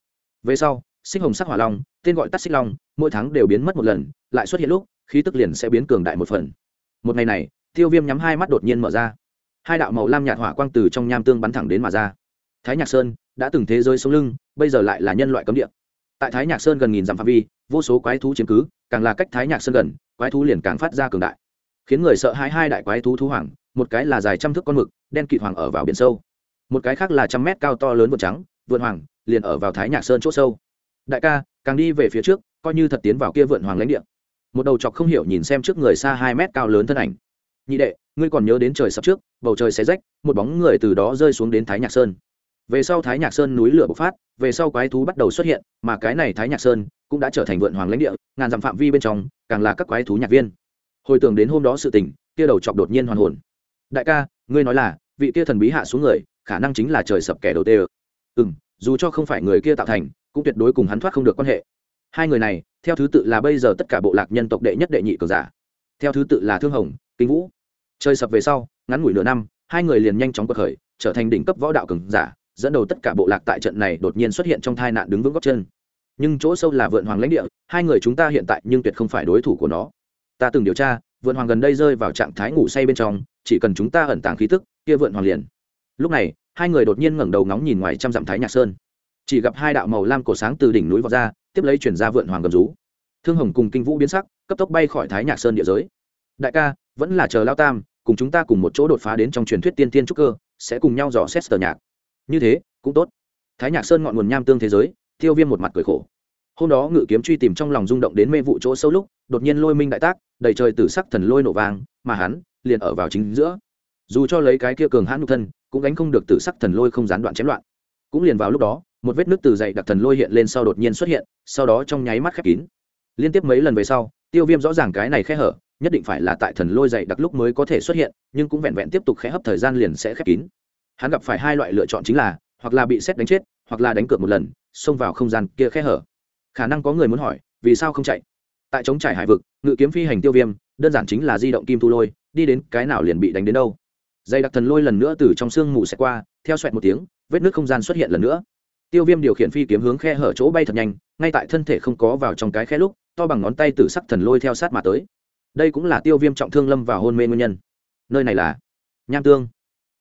Về sau, xích hồng sắc hỏa long, tên gọi tắt xích long, mỗi tháng đều biến mất một lần, lại xuất hiện lúc khí tức liền sẽ biến cường đại một phần. Một ngày này, tiêu viêm nhắm hai mắt đột nhiên mở ra. Hai đạo màu lam nhạt hỏa quang từ trong nham tương bắn thẳng đến mà ra. Thái nhạc sơn đã từng thế giới sống lưng, bây giờ lại là nhân loại cấm địa. Tại thái nhạc sơn gần nghìn dặm phạm vi, vô số quái thú chiếm cứ, càng là cách thái nhạc sơn gần, quái thú liền càng phát ra cường đại. Khiến người sợ hãi hai đại quái thú thú hoàng, một cái là dài trăm thước con mực, đen kịt hoàng ở vào biển sâu. Một cái khác là trăm mét cao to lớn vượt trắng, vượn hoàng, liền ở vào thái nhạc sơn c h ỗ sâu. Đại ca, càng đi về phía trước, coi như thật tiến vào kia vượn hoàng lãnh địa một đầu chọc không hiểu nhìn xem trước người xa hai mét cao lớn thân ảnh. Nhị đệ, ngươi còn nhớ đến trời sập trước, bầu trời xé rách, một bóng người từ đó rơi xuống đến thái nhạc sơn. Về sau thái nhạc sơn núi lửa bộc phát, về sau quái thú bắt đầu xuất hiện, mà cái này thái nhạc sơn cũng đã trở thành vượn hoàng lãnh địa, ngàn dặm phạm vi bên trong, càng là các quái thú nhạc viên. Hồi tưởng đến hôm đó sự tình, kia đầu chọc đột nhiên hoàn hồn. Đại ca, ngươi nói là, vị kia thần bí hạ xuống người, khả năng chính là trời sập kẻ đầu tê ừm ừ dù cho không phải người kia tạo thành, cũng tuyệt đối cùng hắn thoát không được quan hệ. Hai người này theo thứ tự là bây giờ tất cả bộ lạc nhân tộc đệ nhất đệ nhị cường giả. Theo thứ tự là thương hồng, kinh vũ. Chơi sập về sau, ngắn ngủi nửa năm, hai người liền nhanh chóng cuộc khởi, trở thành đỉnh cấp võ đạo cường giả, dẫn đầu tất cả bộ lạc tại trận này đột nhiên xuất hiện trong tai nạn đứng vững góc chân. Nhưng chỗ sâu là vượn hoàng lãnh địa, hai người chúng ta hiện tại nhưng tuyệt không phải đối thủ của nó. Ta từng điều tra vượn hoàng gần đây rơi vào trạng thái ngủ say bên trong, chỉ cần chúng ta ẩn tàng khí tức, kia vượn hoàng liền. Lúc này, hai người đột nhiên ngẩng đầu ngóng nhìn ngoài trăm dặm thái nhạc sơn. Chỉ gặp hai đạo màu lam cổ sáng từ đỉnh núi vọt ra tiếp lấy chuyển ra vượn hoàng gầm rú. Thương hồng cùng kinh vũ biến sắc, cấp tốc bay khỏi thái nhạc sơn địa giới. Đại ca, vẫn là chờ lao tam, cùng chúng ta cùng một chỗ đột phá đến trong truyền thuyết tiên tiên trúc cơ, sẽ cùng nhau dò xét tờ nhạc. Như thế, cũng tốt. Thái nhạc sơn ngọn nguồn nham tương thế giới, tiêu viêm một mặt cười khổ. Hôm đó ngự kiếm truy tìm trong lòng rung động đến mê vụ chỗ sâu lúc, đột nhiên lôi minh đại tác, đầy trời tử sắc thần lôi nổ vàng mà hắn liền ở vào chính giữa. Dù cho lấy cái kia cường hãn nhục thân, cũng gánh không được tử sắc thần lôi không gián đoạn chém loạn. Cũng liền vào lúc đó một vết nước từ dậy đặc thần lôi hiện lên sau đột nhiên xuất hiện, sau đó trong nháy mắt khép kín. Liên tiếp mấy lần về sau, tiêu viêm rõ ràng cái này khe hở, nhất định phải là tại thần lôi dày đặc lúc mới có thể xuất hiện, nhưng cũng vẹn vẹn tiếp tục khẽ hấp thời gian liền sẽ khép kín. Hắn gặp phải hai loại lựa chọn chính là, hoặc là bị xét đánh chết, hoặc là đánh cược một lần, xông vào không gian kia khe hở. Khả năng có người muốn hỏi, vì sao không chạy? Tại chống trải hải vực, ngự kiếm phi hành tiêu viêm, đơn giản chính là di động kim thu lôi, đi đến cái nào liền bị đánh đến đâu. Dày đặc thần lôi lần nữa từ trong sương mù xẹt qua, theo xoẹt một tiếng, vết nước không gian xuất hiện lần nữa tiêu viêm điều khiển phi kiếm hướng khe hở chỗ bay thật nhanh, ngay tại thân thể không có vào trong cái khe lúc, to bằng ngón tay từ sắc thần lôi theo sát mà tới. Đây cũng là tiêu viêm trọng thương lâm và hôn mê nguyên nhân. Nơi này là nham tương.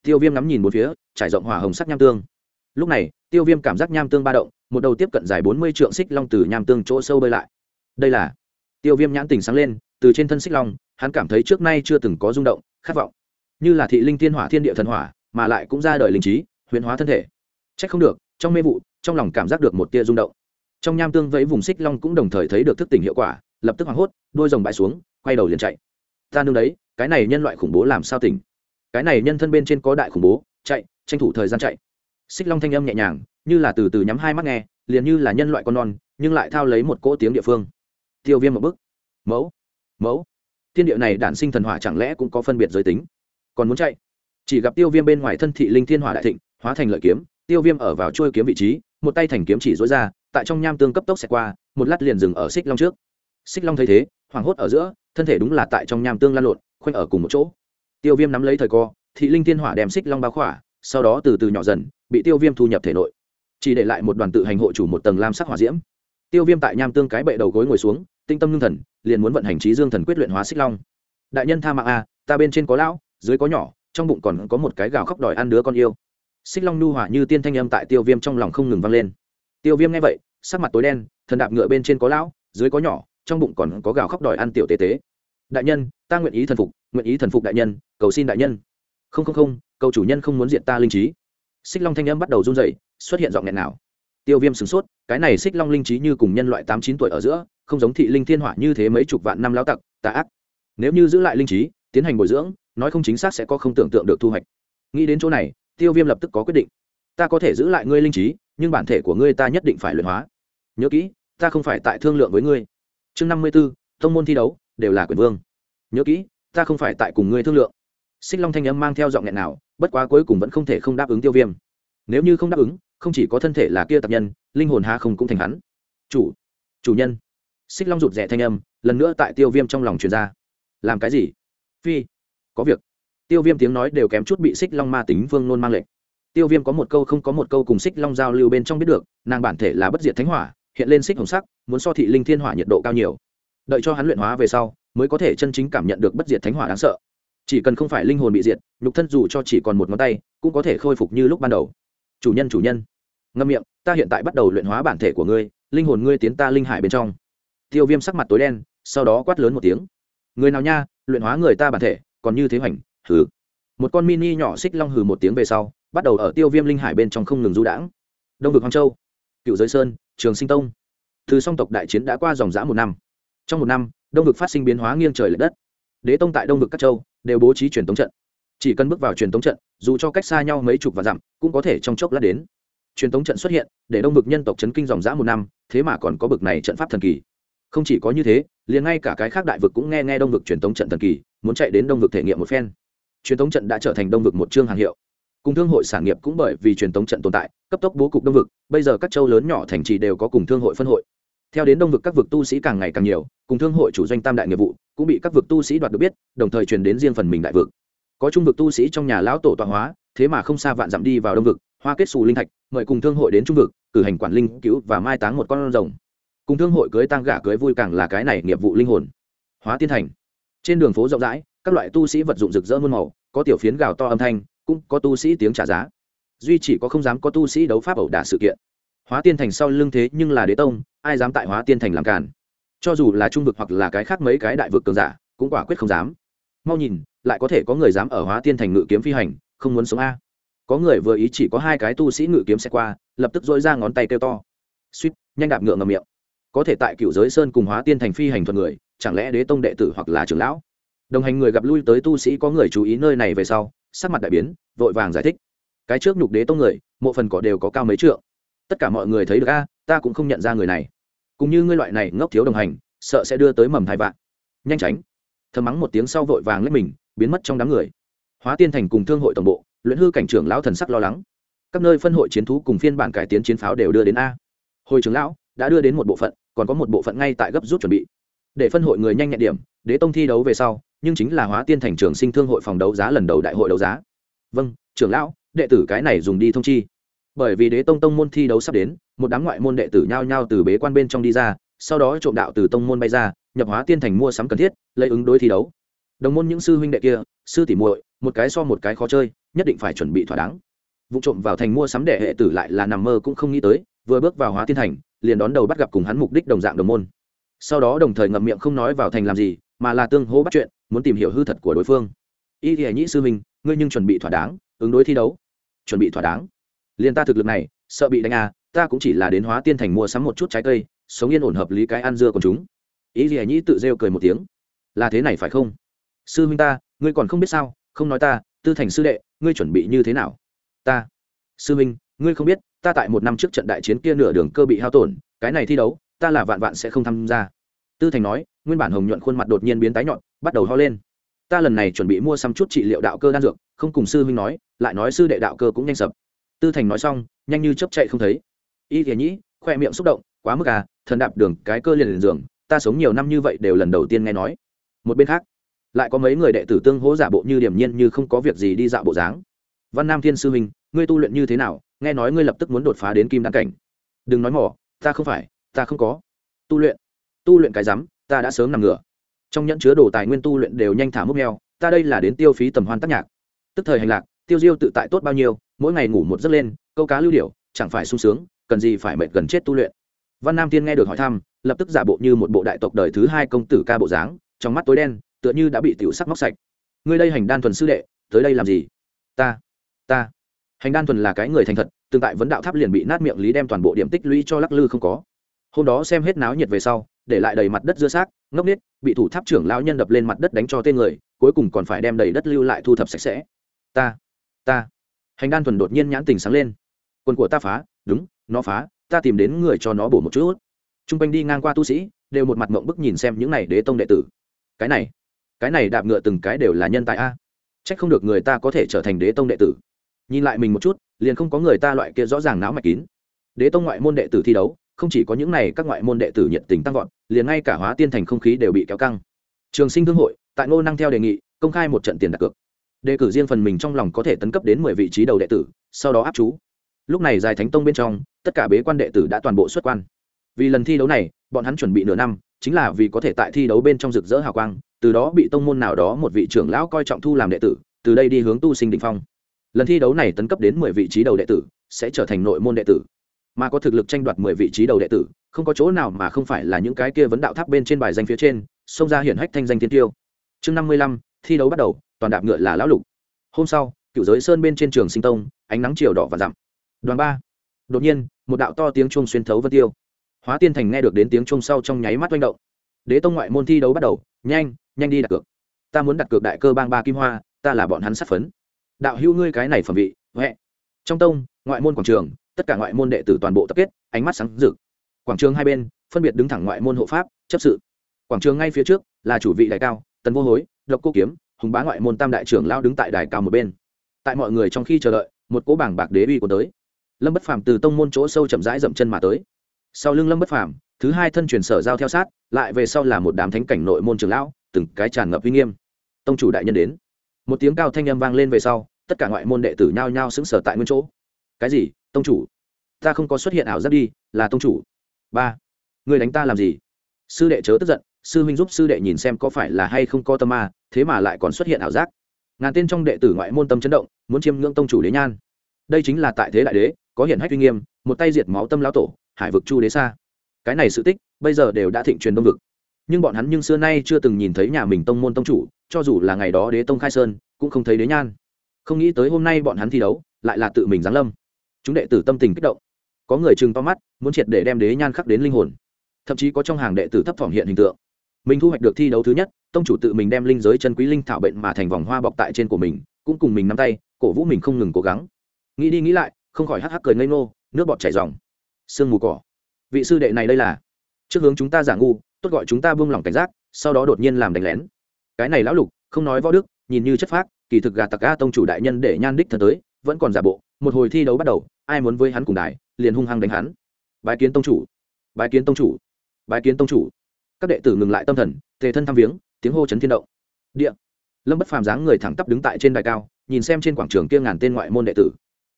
Tiêu viêm ngắm nhìn một phía, trải rộng hỏa hồng sắc nham tương. Lúc này, tiêu viêm cảm giác nham tương ba động, một đầu tiếp cận dài bốn mươi trượng xích long từ nham tương chỗ sâu bơi lại. Đây là tiêu viêm nhãn tình sáng lên, từ trên thân xích long, hắn cảm thấy trước nay chưa từng có rung động, khát vọng. Như là thị linh thiên hỏa thiên địa thần hỏa, mà lại cũng ra đời linh trí huyền hóa thân thể. C h ắ c không được trong mê vụ, trong lòng cảm giác được một tia rung động. Trong nham tương vẫy vùng xích long cũng đồng thời thấy được thức tỉnh hiệu quả, lập tức hoảng hốt, đôi rồng bãi xuống, quay đầu liền chạy. Ta nương đấy, cái này nhân loại khủng bố làm sao tỉnh? Cái này nhân thân bên trên có đại khủng bố, chạy, tranh thủ thời gian chạy. Xích long thanh âm nhẹ nhàng, như là từ từ nhắm hai mắt nghe, liền như là nhân loại con non, nhưng lại thao lấy một cỗ tiếng địa phương. Tiêu viêm một bức mẫu mẫu. Thiên địa này đản sinh thần hỏa chẳng lẽ cũng có phân biệt giới tính? Còn muốn chạy? Chỉ gặp tiêu viêm bên ngoài thân thị linh thiên hỏa đại thịnh, hóa thành lợi kiếm tiêu viêm ở vào trôi kiếm vị trí, một tay thành kiếm chỉ dối ra, tại trong nham tương cấp tốc xẹt qua, một lát liền dừng ở xích long trước. Xích long thấy thế, hoảng hốt ở giữa, thân thể đúng là tại trong nham tương lan lộn, khoanh ở cùng một chỗ. Tiêu viêm nắm lấy thời co, thị linh tiên hỏa đem xích long bao khỏa, sau đó từ từ nhỏ dần, bị tiêu viêm thu nhập thể nội. Chỉ để lại một đoàn tự hành hộ chủ một tầng lam sắc hỏa diễm. Tiêu viêm tại nham tương cái bệ đầu gối ngồi xuống, tinh tâm ngưng thần, liền muốn vận hành trí dương thần quyết luyện hóa xích long. Đại nhân tha mạng a, ta bên trên có lão, dưới có nhỏ, trong bụng còn có một cái gào khóc đòi ăn đứa con yêu xích long nu hỏa như tiên thanh âm tại tiêu viêm trong lòng không ngừng vang lên. Tiêu viêm nghe vậy, sắc mặt tối đen, thần đạp ngựa bên trên có lão, dưới có nhỏ, trong bụng còn có gào khóc đòi ăn tiểu tế tế. Đại nhân, ta nguyện ý thần phục, nguyện ý thần phục đại nhân, cầu xin đại nhân. Không không không, cầu chủ nhân không muốn diện ta linh trí. Xích long thanh âm bắt đầu run dậy xuất hiện giọng nghẹn nào tiêu viêm sửng sốt, cái này xích long linh trí như cùng nhân loại tám chín tuổi ở giữa, không giống thị linh thiên hỏa như thế mấy chục vạn năm lao tặc, tà ác. Nếu như giữ lại linh trí, tiến hành bồi dưỡng, nói không chính xác sẽ có không tưởng tượng được thu hoạch. Nghĩ đến chỗ này tiêu viêm lập tức có quyết định. Ta có thể giữ lại ngươi linh trí, nhưng bản thể của ngươi ta nhất định phải luyện hóa. Nhớ kỹ, ta không phải tại thương lượng với ngươi. Chương năm mươi b ố thông môn thi đấu, đều là quyền vương. Nhớ kỹ, ta không phải tại cùng ngươi thương lượng. Xích long thanh âm mang theo giọng nghẹn nào, bất quá cuối cùng vẫn không thể không đáp ứng tiêu viêm. Nếu như không đáp ứng, không chỉ có thân thể là kia tập nhân, linh hồn ha không cũng thành hắn. Chủ chủ nhân. Xích long rụt rẻ thanh âm, lần nữa tại tiêu viêm trong lòng truyền ra. Làm cái gì? Phi, có việc tiêu viêm tiếng nói đều kém chút bị xích long ma tính vương nôn mang lệnh tiêu viêm có một câu không có một câu cùng xích long giao lưu bên trong biết được, nàng bản thể là bất diệt thánh hỏa, hiện lên xích hồng sắc, muốn so thị linh thiên hỏa nhiệt độ cao nhiều. Đợi cho hắn luyện hóa về sau, mới có thể chân chính cảm nhận được bất diệt thánh hỏa đáng sợ. Chỉ cần không phải linh hồn bị diệt, nhục thân dù cho chỉ còn một ngón tay, cũng có thể khôi phục như lúc ban đầu. Chủ nhân chủ nhân. Ngâm miệng, ta hiện tại bắt đầu luyện hóa bản thể của ngươi, linh hồn ngươi tiến ta linh hải bên trong. Tiêu viêm sắc mặt tối đen, sau đó quát lớn một tiếng. Người nào nha, luyện hóa người ta bản thể, còn như thế hoành hừ. Một con mini nhỏ xích long hừ một tiếng về sau, bắt đầu ở tiêu viêm linh hải bên trong không ngừng du đãng. Đông vực hoàng châu, cựu giới sơn, trường sinh tông. Từ song tộc đại chiến đã qua dòng dã một năm. Trong một năm, đông vực phát sinh biến hóa nghiêng trời l ệ đất. Đế tông tại đông vực các châu đều bố trí truyền tống trận. Chỉ cần bước vào truyền tống trận, dù cho cách xa nhau mấy chục và dặm, cũng có thể trong chốc lát đến. Truyền tống trận xuất hiện, để đông vực nhân tộc chấn kinh dòng dã một năm, thế mà còn có bực này trận pháp thần kỳ. Không chỉ có như thế, liền ngay cả cái khác đại vực cũng nghe nghe đông vực truyền tống trận thần kỳ, muốn chạy đến đông vực thể nghiệm một phen truyền thống trận đã trở thành đông vực một chương hàng hiệu. Cùng thương hội sản nghiệp cũng bởi vì truyền thống trận tồn tại, cấp tốc bố cục đông vực, bây giờ các châu lớn nhỏ thành trì đều có cùng thương hội phân hội. Theo đến đông vực các vực tu sĩ càng ngày càng nhiều, cùng thương hội chủ doanh tam đại nghiệp vụ cũng bị các vực tu sĩ đoạt được biết, đồng thời truyền đến riêng phần mình đại vực. Có trung vực tu sĩ trong nhà lão tổ tọa hóa, thế mà không xa vạn dặm đi vào đông vực, hoa kết xù linh thạch, mời cùng thương hội đến trung vực, cử hành quản linh cứu và mai táng một con rồng. Cùng thương hội cưới tăng gả cưới vui càng là cái này nghiệp vụ linh hồn. Hóa tiên thành. Trên đường phố rộng rãi các loại tu sĩ vật dụng rực rỡ muôn màu, có tiểu phiến gào to âm thanh, cũng có tu sĩ tiếng trả giá. Duy chỉ có không dám có tu sĩ đấu pháp ẩu đả sự kiện. Hóa tiên thành sau lưng thế nhưng là đế tông, ai dám tại hóa tiên thành làm càn? Cho dù là trung vực hoặc là cái khác mấy cái đại vực cường giả, cũng quả quyết không dám. Mau nhìn, lại có thể có người dám ở hóa tiên thành ngự kiếm phi hành, không muốn sống a. Có người vừa ý chỉ có hai cái tu sĩ ngự kiếm xe qua, lập tức dỗi ra ngón tay kêu to. Suýt, nhanh đạp ngựa ngầm miệng. Có thể tại cựu giới sơn cùng hóa tiên thành phi hành thuận người, chẳng lẽ đế tông đệ tử hoặc là trưởng lão? Đồng hành người gặp lui tới tu sĩ có người chú ý nơi này về sau, sắc mặt đại biến, vội vàng giải thích. Cái trước nhục đế tông người, mộ phần cỏ đều có cao mấy trượng. Tất cả mọi người thấy được a, ta cũng không nhận ra người này. Cũng như ngươi loại này ngốc thiếu đồng hành, sợ sẽ đưa tới mầm thai vạn. Nhanh tránh. Thầm mắng một tiếng sau vội vàng lấy mình, biến mất trong đám người. Hóa tiên thành cùng thương hội tổng bộ, luyện hư cảnh trưởng lão thần sắc lo lắng. Các nơi phân hội chiến thú cùng phiên bản cải tiến chiến pháo đều đưa đến a. Hồi trưởng lão đã đưa đến một bộ phận, còn có một bộ phận ngay tại gấp rút chuẩn bị. Để phân hội người nhanh nhẹn điểm đế tông thi đấu về sau, nhưng chính là hóa tiên thành trường sinh thương hội phòng đấu giá lần đầu đại hội đấu giá. Vâng trưởng lão, đệ tử cái này dùng đi thông chi. Bởi vì đế tông tông môn thi đấu sắp đến, một đám ngoại môn đệ tử nhao nhao từ bế quan bên trong đi ra, sau đó trộm đạo từ tông môn bay ra, nhập hóa tiên thành mua sắm cần thiết, lấy ứng đối thi đấu. Đồng môn những sư huynh đệ kia, sư tỷ muội, một cái so một cái khó chơi, nhất định phải chuẩn bị thỏa đáng. Vụ trộm vào thành mua sắm đệ hệ tử lại là nằm mơ cũng không nghĩ tới, vừa bước vào hóa tiên thành, liền đón đầu bắt gặp cùng hắn mục đích đồng dạng đồng môn. Sau đó đồng thời ngậm miệng không nói vào thành làm gì mà là tương hô bắt chuyện, muốn tìm hiểu hư thật của đối phương. Y thì nhĩ sư minh ngươi nhưng chuẩn bị thỏa đáng, ứng đối thi đấu. Chuẩn bị thỏa đáng. Liền ta thực lực này, sợ bị đánh à ta cũng chỉ là đến hóa tiên thành mua sắm một chút trái cây, sống yên ổn hợp lý cái ăn dưa của chúng. Ý gì nhĩ tự rêu cười một tiếng. Là thế này phải không? Sư huynh ta, ngươi còn không biết sao, không nói ta, tư thành sư đệ, ngươi chuẩn bị như thế nào? Ta. Sư huynh, ngươi không biết, ta tại một năm trước trận đại chiến kia nửa đường cơ bị hao tổn, cái này thi đấu, ta là vạn vạn sẽ không tham gia. Tư thành nói nguyên bản hồng nhuận khuôn mặt đột nhiên biến tái nhọn, bắt đầu ho lên. Ta lần này chuẩn bị mua xăm chút trị liệu đạo cơ đan dược, không cùng sư huynh nói, lại nói sư đệ đạo cơ cũng nhanh sập. Tư thành nói xong, nhanh như chấp chạy không thấy. Y thiền nhĩ, khoe miệng xúc động, quá mức à thần đạp đường, cái cơ liền liền giường, ta sống nhiều năm như vậy đều lần đầu tiên nghe nói. Một bên khác, lại có mấy người đệ tử tương hỗ giả bộ như điểm nhiên như không có việc gì đi dạo bộ dáng. Văn nam thiên sư huynh, ngươi tu luyện như thế nào? Nghe nói ngươi lập tức muốn đột phá đến kim đan cảnh. Đừng nói mỏ, ta không phải, ta không có. Tu luyện. Tu luyện cái rắm ta đã sớm nằm ngửa. Trong nhẫn chứa đồ tài nguyên tu luyện đều nhanh thả múc neo, ta đây là đến tiêu phí tầm hoan tác nhạc. Tức thời hành lạc, tiêu diêu tự tại tốt bao nhiêu, mỗi ngày ngủ một giấc lên, câu cá lưu điểu, chẳng phải sung sướng, cần gì phải mệt gần chết tu luyện. Văn nam tiên nghe được hỏi thăm, lập tức giả bộ như một bộ đại tộc đời thứ hai công tử ca bộ dáng, trong mắt tối đen, tựa như đã bị tiểu sắc móc sạch. Ngươi đây hành đan thuần sư đệ, tới đây làm gì? Ta ta. Hành đan thuần là cái người thành thật, tương tại vấn đạo tháp liền bị nát miệng lý đem toàn bộ điểm tích lũy cho lắc lư không có hôm đó xem hết náo nhiệt về sau, để lại đầy mặt đất dưa xác, ngốc nít bị thủ tháp trưởng lão nhân đập lên mặt đất đánh cho tên người, cuối cùng còn phải đem đầy đất lưu lại thu thập sạch sẽ. Ta ta. Hành đan thuần đột nhiên nhãn tình sáng lên. Quân của ta phá, đúng, nó phá, ta tìm đến người cho nó bổ một chút. T r u n g quanh đi ngang qua tu sĩ, đều một mặt mộng bức nhìn xem những này đế tông đệ tử. Cái này cái này đạp ngựa từng cái đều là nhân tài a. C h ắ c không được người ta có thể trở thành đế tông đệ tử. Nhìn lại mình một chút, liền không có người ta loại kia rõ ràng não mạch kín. Đế tông ngoại môn đệ tử thi đấu không chỉ có những này các ngoại môn đệ tử nhiệt tình tăng vọt, liền ngay cả hóa tiên thành không khí đều bị kéo căng. Trường sinh thương hội, tại ngô năng theo đề nghị, công khai một trận tiền đặt cược. Đề cử riêng phần mình trong lòng có thể tấn cấp đến mười vị trí đầu đệ tử, sau đó áp chú. Lúc này dài thánh tông bên trong, tất cả bế quan đệ tử đã toàn bộ xuất quan. Vì lần thi đấu này, bọn hắn chuẩn bị nửa năm, chính là vì có thể tại thi đấu bên trong rực rỡ hào quang, từ đó bị tông môn nào đó một vị trưởng lão coi trọng thu làm đệ tử, từ đây đi hướng tu sinh đỉnh phong. Lần thi đấu này tấn cấp đến mười vị trí đầu đệ tử, sẽ trở thành nội môn đệ tử mà có thực lực tranh đoạt mười vị trí đầu đệ tử, không có chỗ nào mà không phải là những cái kia vấn đạo tháp bên trên bài danh phía trên, xông ra hiển hách thanh danh thiên tiêu. Chương năm mươi lăm, thi đấu bắt đầu, toàn đạp ngựa là lão lục. Hôm sau, cựu giới sơn bên trên trường sinh tông, ánh nắng chiều đỏ và dặm đoàn ba. Đột nhiên, một đạo to tiếng chuông xuyên thấu vân tiêu. Hóa tiên thành nghe được đến tiếng chuông sau trong nháy mắt oanh động. Đế tông ngoại môn thi đấu bắt đầu, nhanh nhanh đi đặt cược. Ta muốn đặt cược đại cơ bang ba kim hoa, ta là bọn hắn sát phấn. Đạo hữu ngươi cái này phẩm vị, huệ. Trong tông, ngoại môn quảng trường tất cả ngoại môn đệ tử toàn bộ tập kết, ánh mắt sáng rực. Quảng trường hai bên, phân biệt đứng thẳng ngoại môn hộ pháp, chấp sự. Quảng trường ngay phía trước là chủ vị đại cao, tần vô hối, độc cô kiếm, hùng bá ngoại môn tam đại trưởng lao đứng tại đài cao một bên. Tại mọi người trong khi chờ đợi, một cỗ bảng bạc đế uy của tới. Lâm bất phàm từ tông môn chỗ sâu chậm rãi dậm chân mà tới. Sau lưng lâm bất phàm, thứ hai thân truyền sở giao theo sát, lại về sau là một đám thánh cảnh nội môn trường lão, từng cái tràn ngập uy nghiêm. Tông chủ đại nhân đến. Một tiếng cao thanh âm vang lên về sau, tất cả ngoại môn đệ tử nhao nhao sững sờ tại nguyên chỗ. Cái gì? Tông chủ, ta không có xuất hiện ảo giác đi, là tông chủ. Ba người đánh ta làm gì? Sư đệ chớ tức giận, sư huynh giúp sư đệ nhìn xem có phải là hay không có tâm ma, thế mà lại còn xuất hiện ảo giác. Ngàn tên trong đệ tử ngoại môn tâm chấn động, muốn chiêm ngưỡng tông chủ đế nhan. Đây chính là tại thế đại đế, có hiển hách uy nghiêm, một tay diệt máu tâm lão tổ, hải vực chu đế xa. Cái này sự tích, bây giờ đều đã thịnh truyền đông vực. Nhưng bọn hắn nhưng xưa nay chưa từng nhìn thấy nhà mình tông môn tông chủ, cho dù là ngày đó đế tông khai sơn, cũng không thấy đế nhan. Không nghĩ tới hôm nay bọn hắn thi đấu, lại là tự mình giáng lâm chúng đệ tử tâm tình kích động. Có người chừng to mắt, muốn triệt để đem đế nhan khắc đến linh hồn. Thậm chí có trong hàng đệ tử thấp thỏm hiện hình tượng. Mình thu hoạch được thi đấu thứ nhất, tông chủ tự mình đem linh giới chân quý linh thảo bệnh mà thành vòng hoa bọc tại trên của mình, cũng cùng mình nắm tay, cổ vũ mình không ngừng cố gắng. Nghĩ đi nghĩ lại, không khỏi hắc hắc cười ngây ngô, nước bọt chảy dòng sương mù cỏ. Vị sư đệ này đây là? Trước hướng chúng ta giả ngu, tốt gọi chúng ta buông lỏng cảnh giác, sau đó đột nhiên làm đánh lén. Cái này lão lục, không nói võ đức, nhìn như chất phác, kỳ thực gà tặc a tông chủ đại nhân để nhan đích thân tới, vẫn còn giả bộ một hồi thi đấu bắt đầu, ai muốn với hắn cùng đài, liền hung hăng đánh hắn. Bái kiến tông chủ, bái kiến tông chủ, bái kiến tông chủ. Các đệ tử ngừng lại tâm thần, tề thân thăm viếng, tiếng hô chấn thiên động. Địa. Lâm bất phàm dáng người thẳng tắp đứng tại trên đài cao, nhìn xem trên quảng trường kia ngàn tên ngoại môn đệ tử.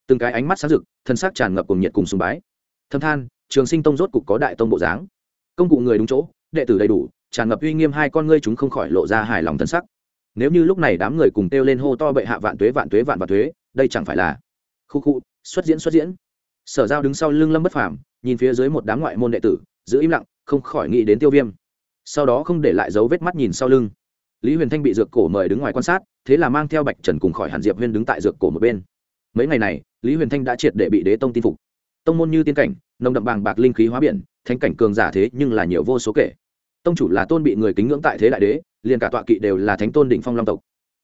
Từng cái ánh mắt sáng rực, thân xác tràn ngập cùng nhiệt cùng sùng bái. Thâm than, trường sinh tông rốt cục có đại tông bộ dáng. Công cụ người đúng chỗ, đệ tử đầy đủ, tràn ngập uy nghiêm hai con ngươi chúng không khỏi lộ ra hài lòng thân sắc. Nếu như lúc này đám người cùng kêu lên hô to bệ hạ vạn tuế vạn tuế vạn vạn tuế, đây chẳng phải là khu khu, xuất diễn xuất diễn. Sở giao đứng sau lưng lâm bất phàm, nhìn phía dưới một đám ngoại môn đệ tử, giữ im lặng, không khỏi nghĩ đến tiêu viêm. Sau đó không để lại dấu vết mắt nhìn sau lưng. Lý huyền thanh bị dược cổ mời đứng ngoài quan sát, thế là mang theo bạch trần cùng khỏi hàn diệp huyên đứng tại dược cổ một bên. Mấy ngày này, lý huyền thanh đã triệt để bị đế tông tin phục. Tông môn như tiên cảnh, nồng đậm bàng bạc linh khí hóa biển thanh cảnh cường giả thế nhưng là nhiều vô số kể. Tông chủ là tôn bị người kính ngưỡng tại thế đại đế, liền cả tọa kỵ đều là thánh tôn đỉnh phong long tộc.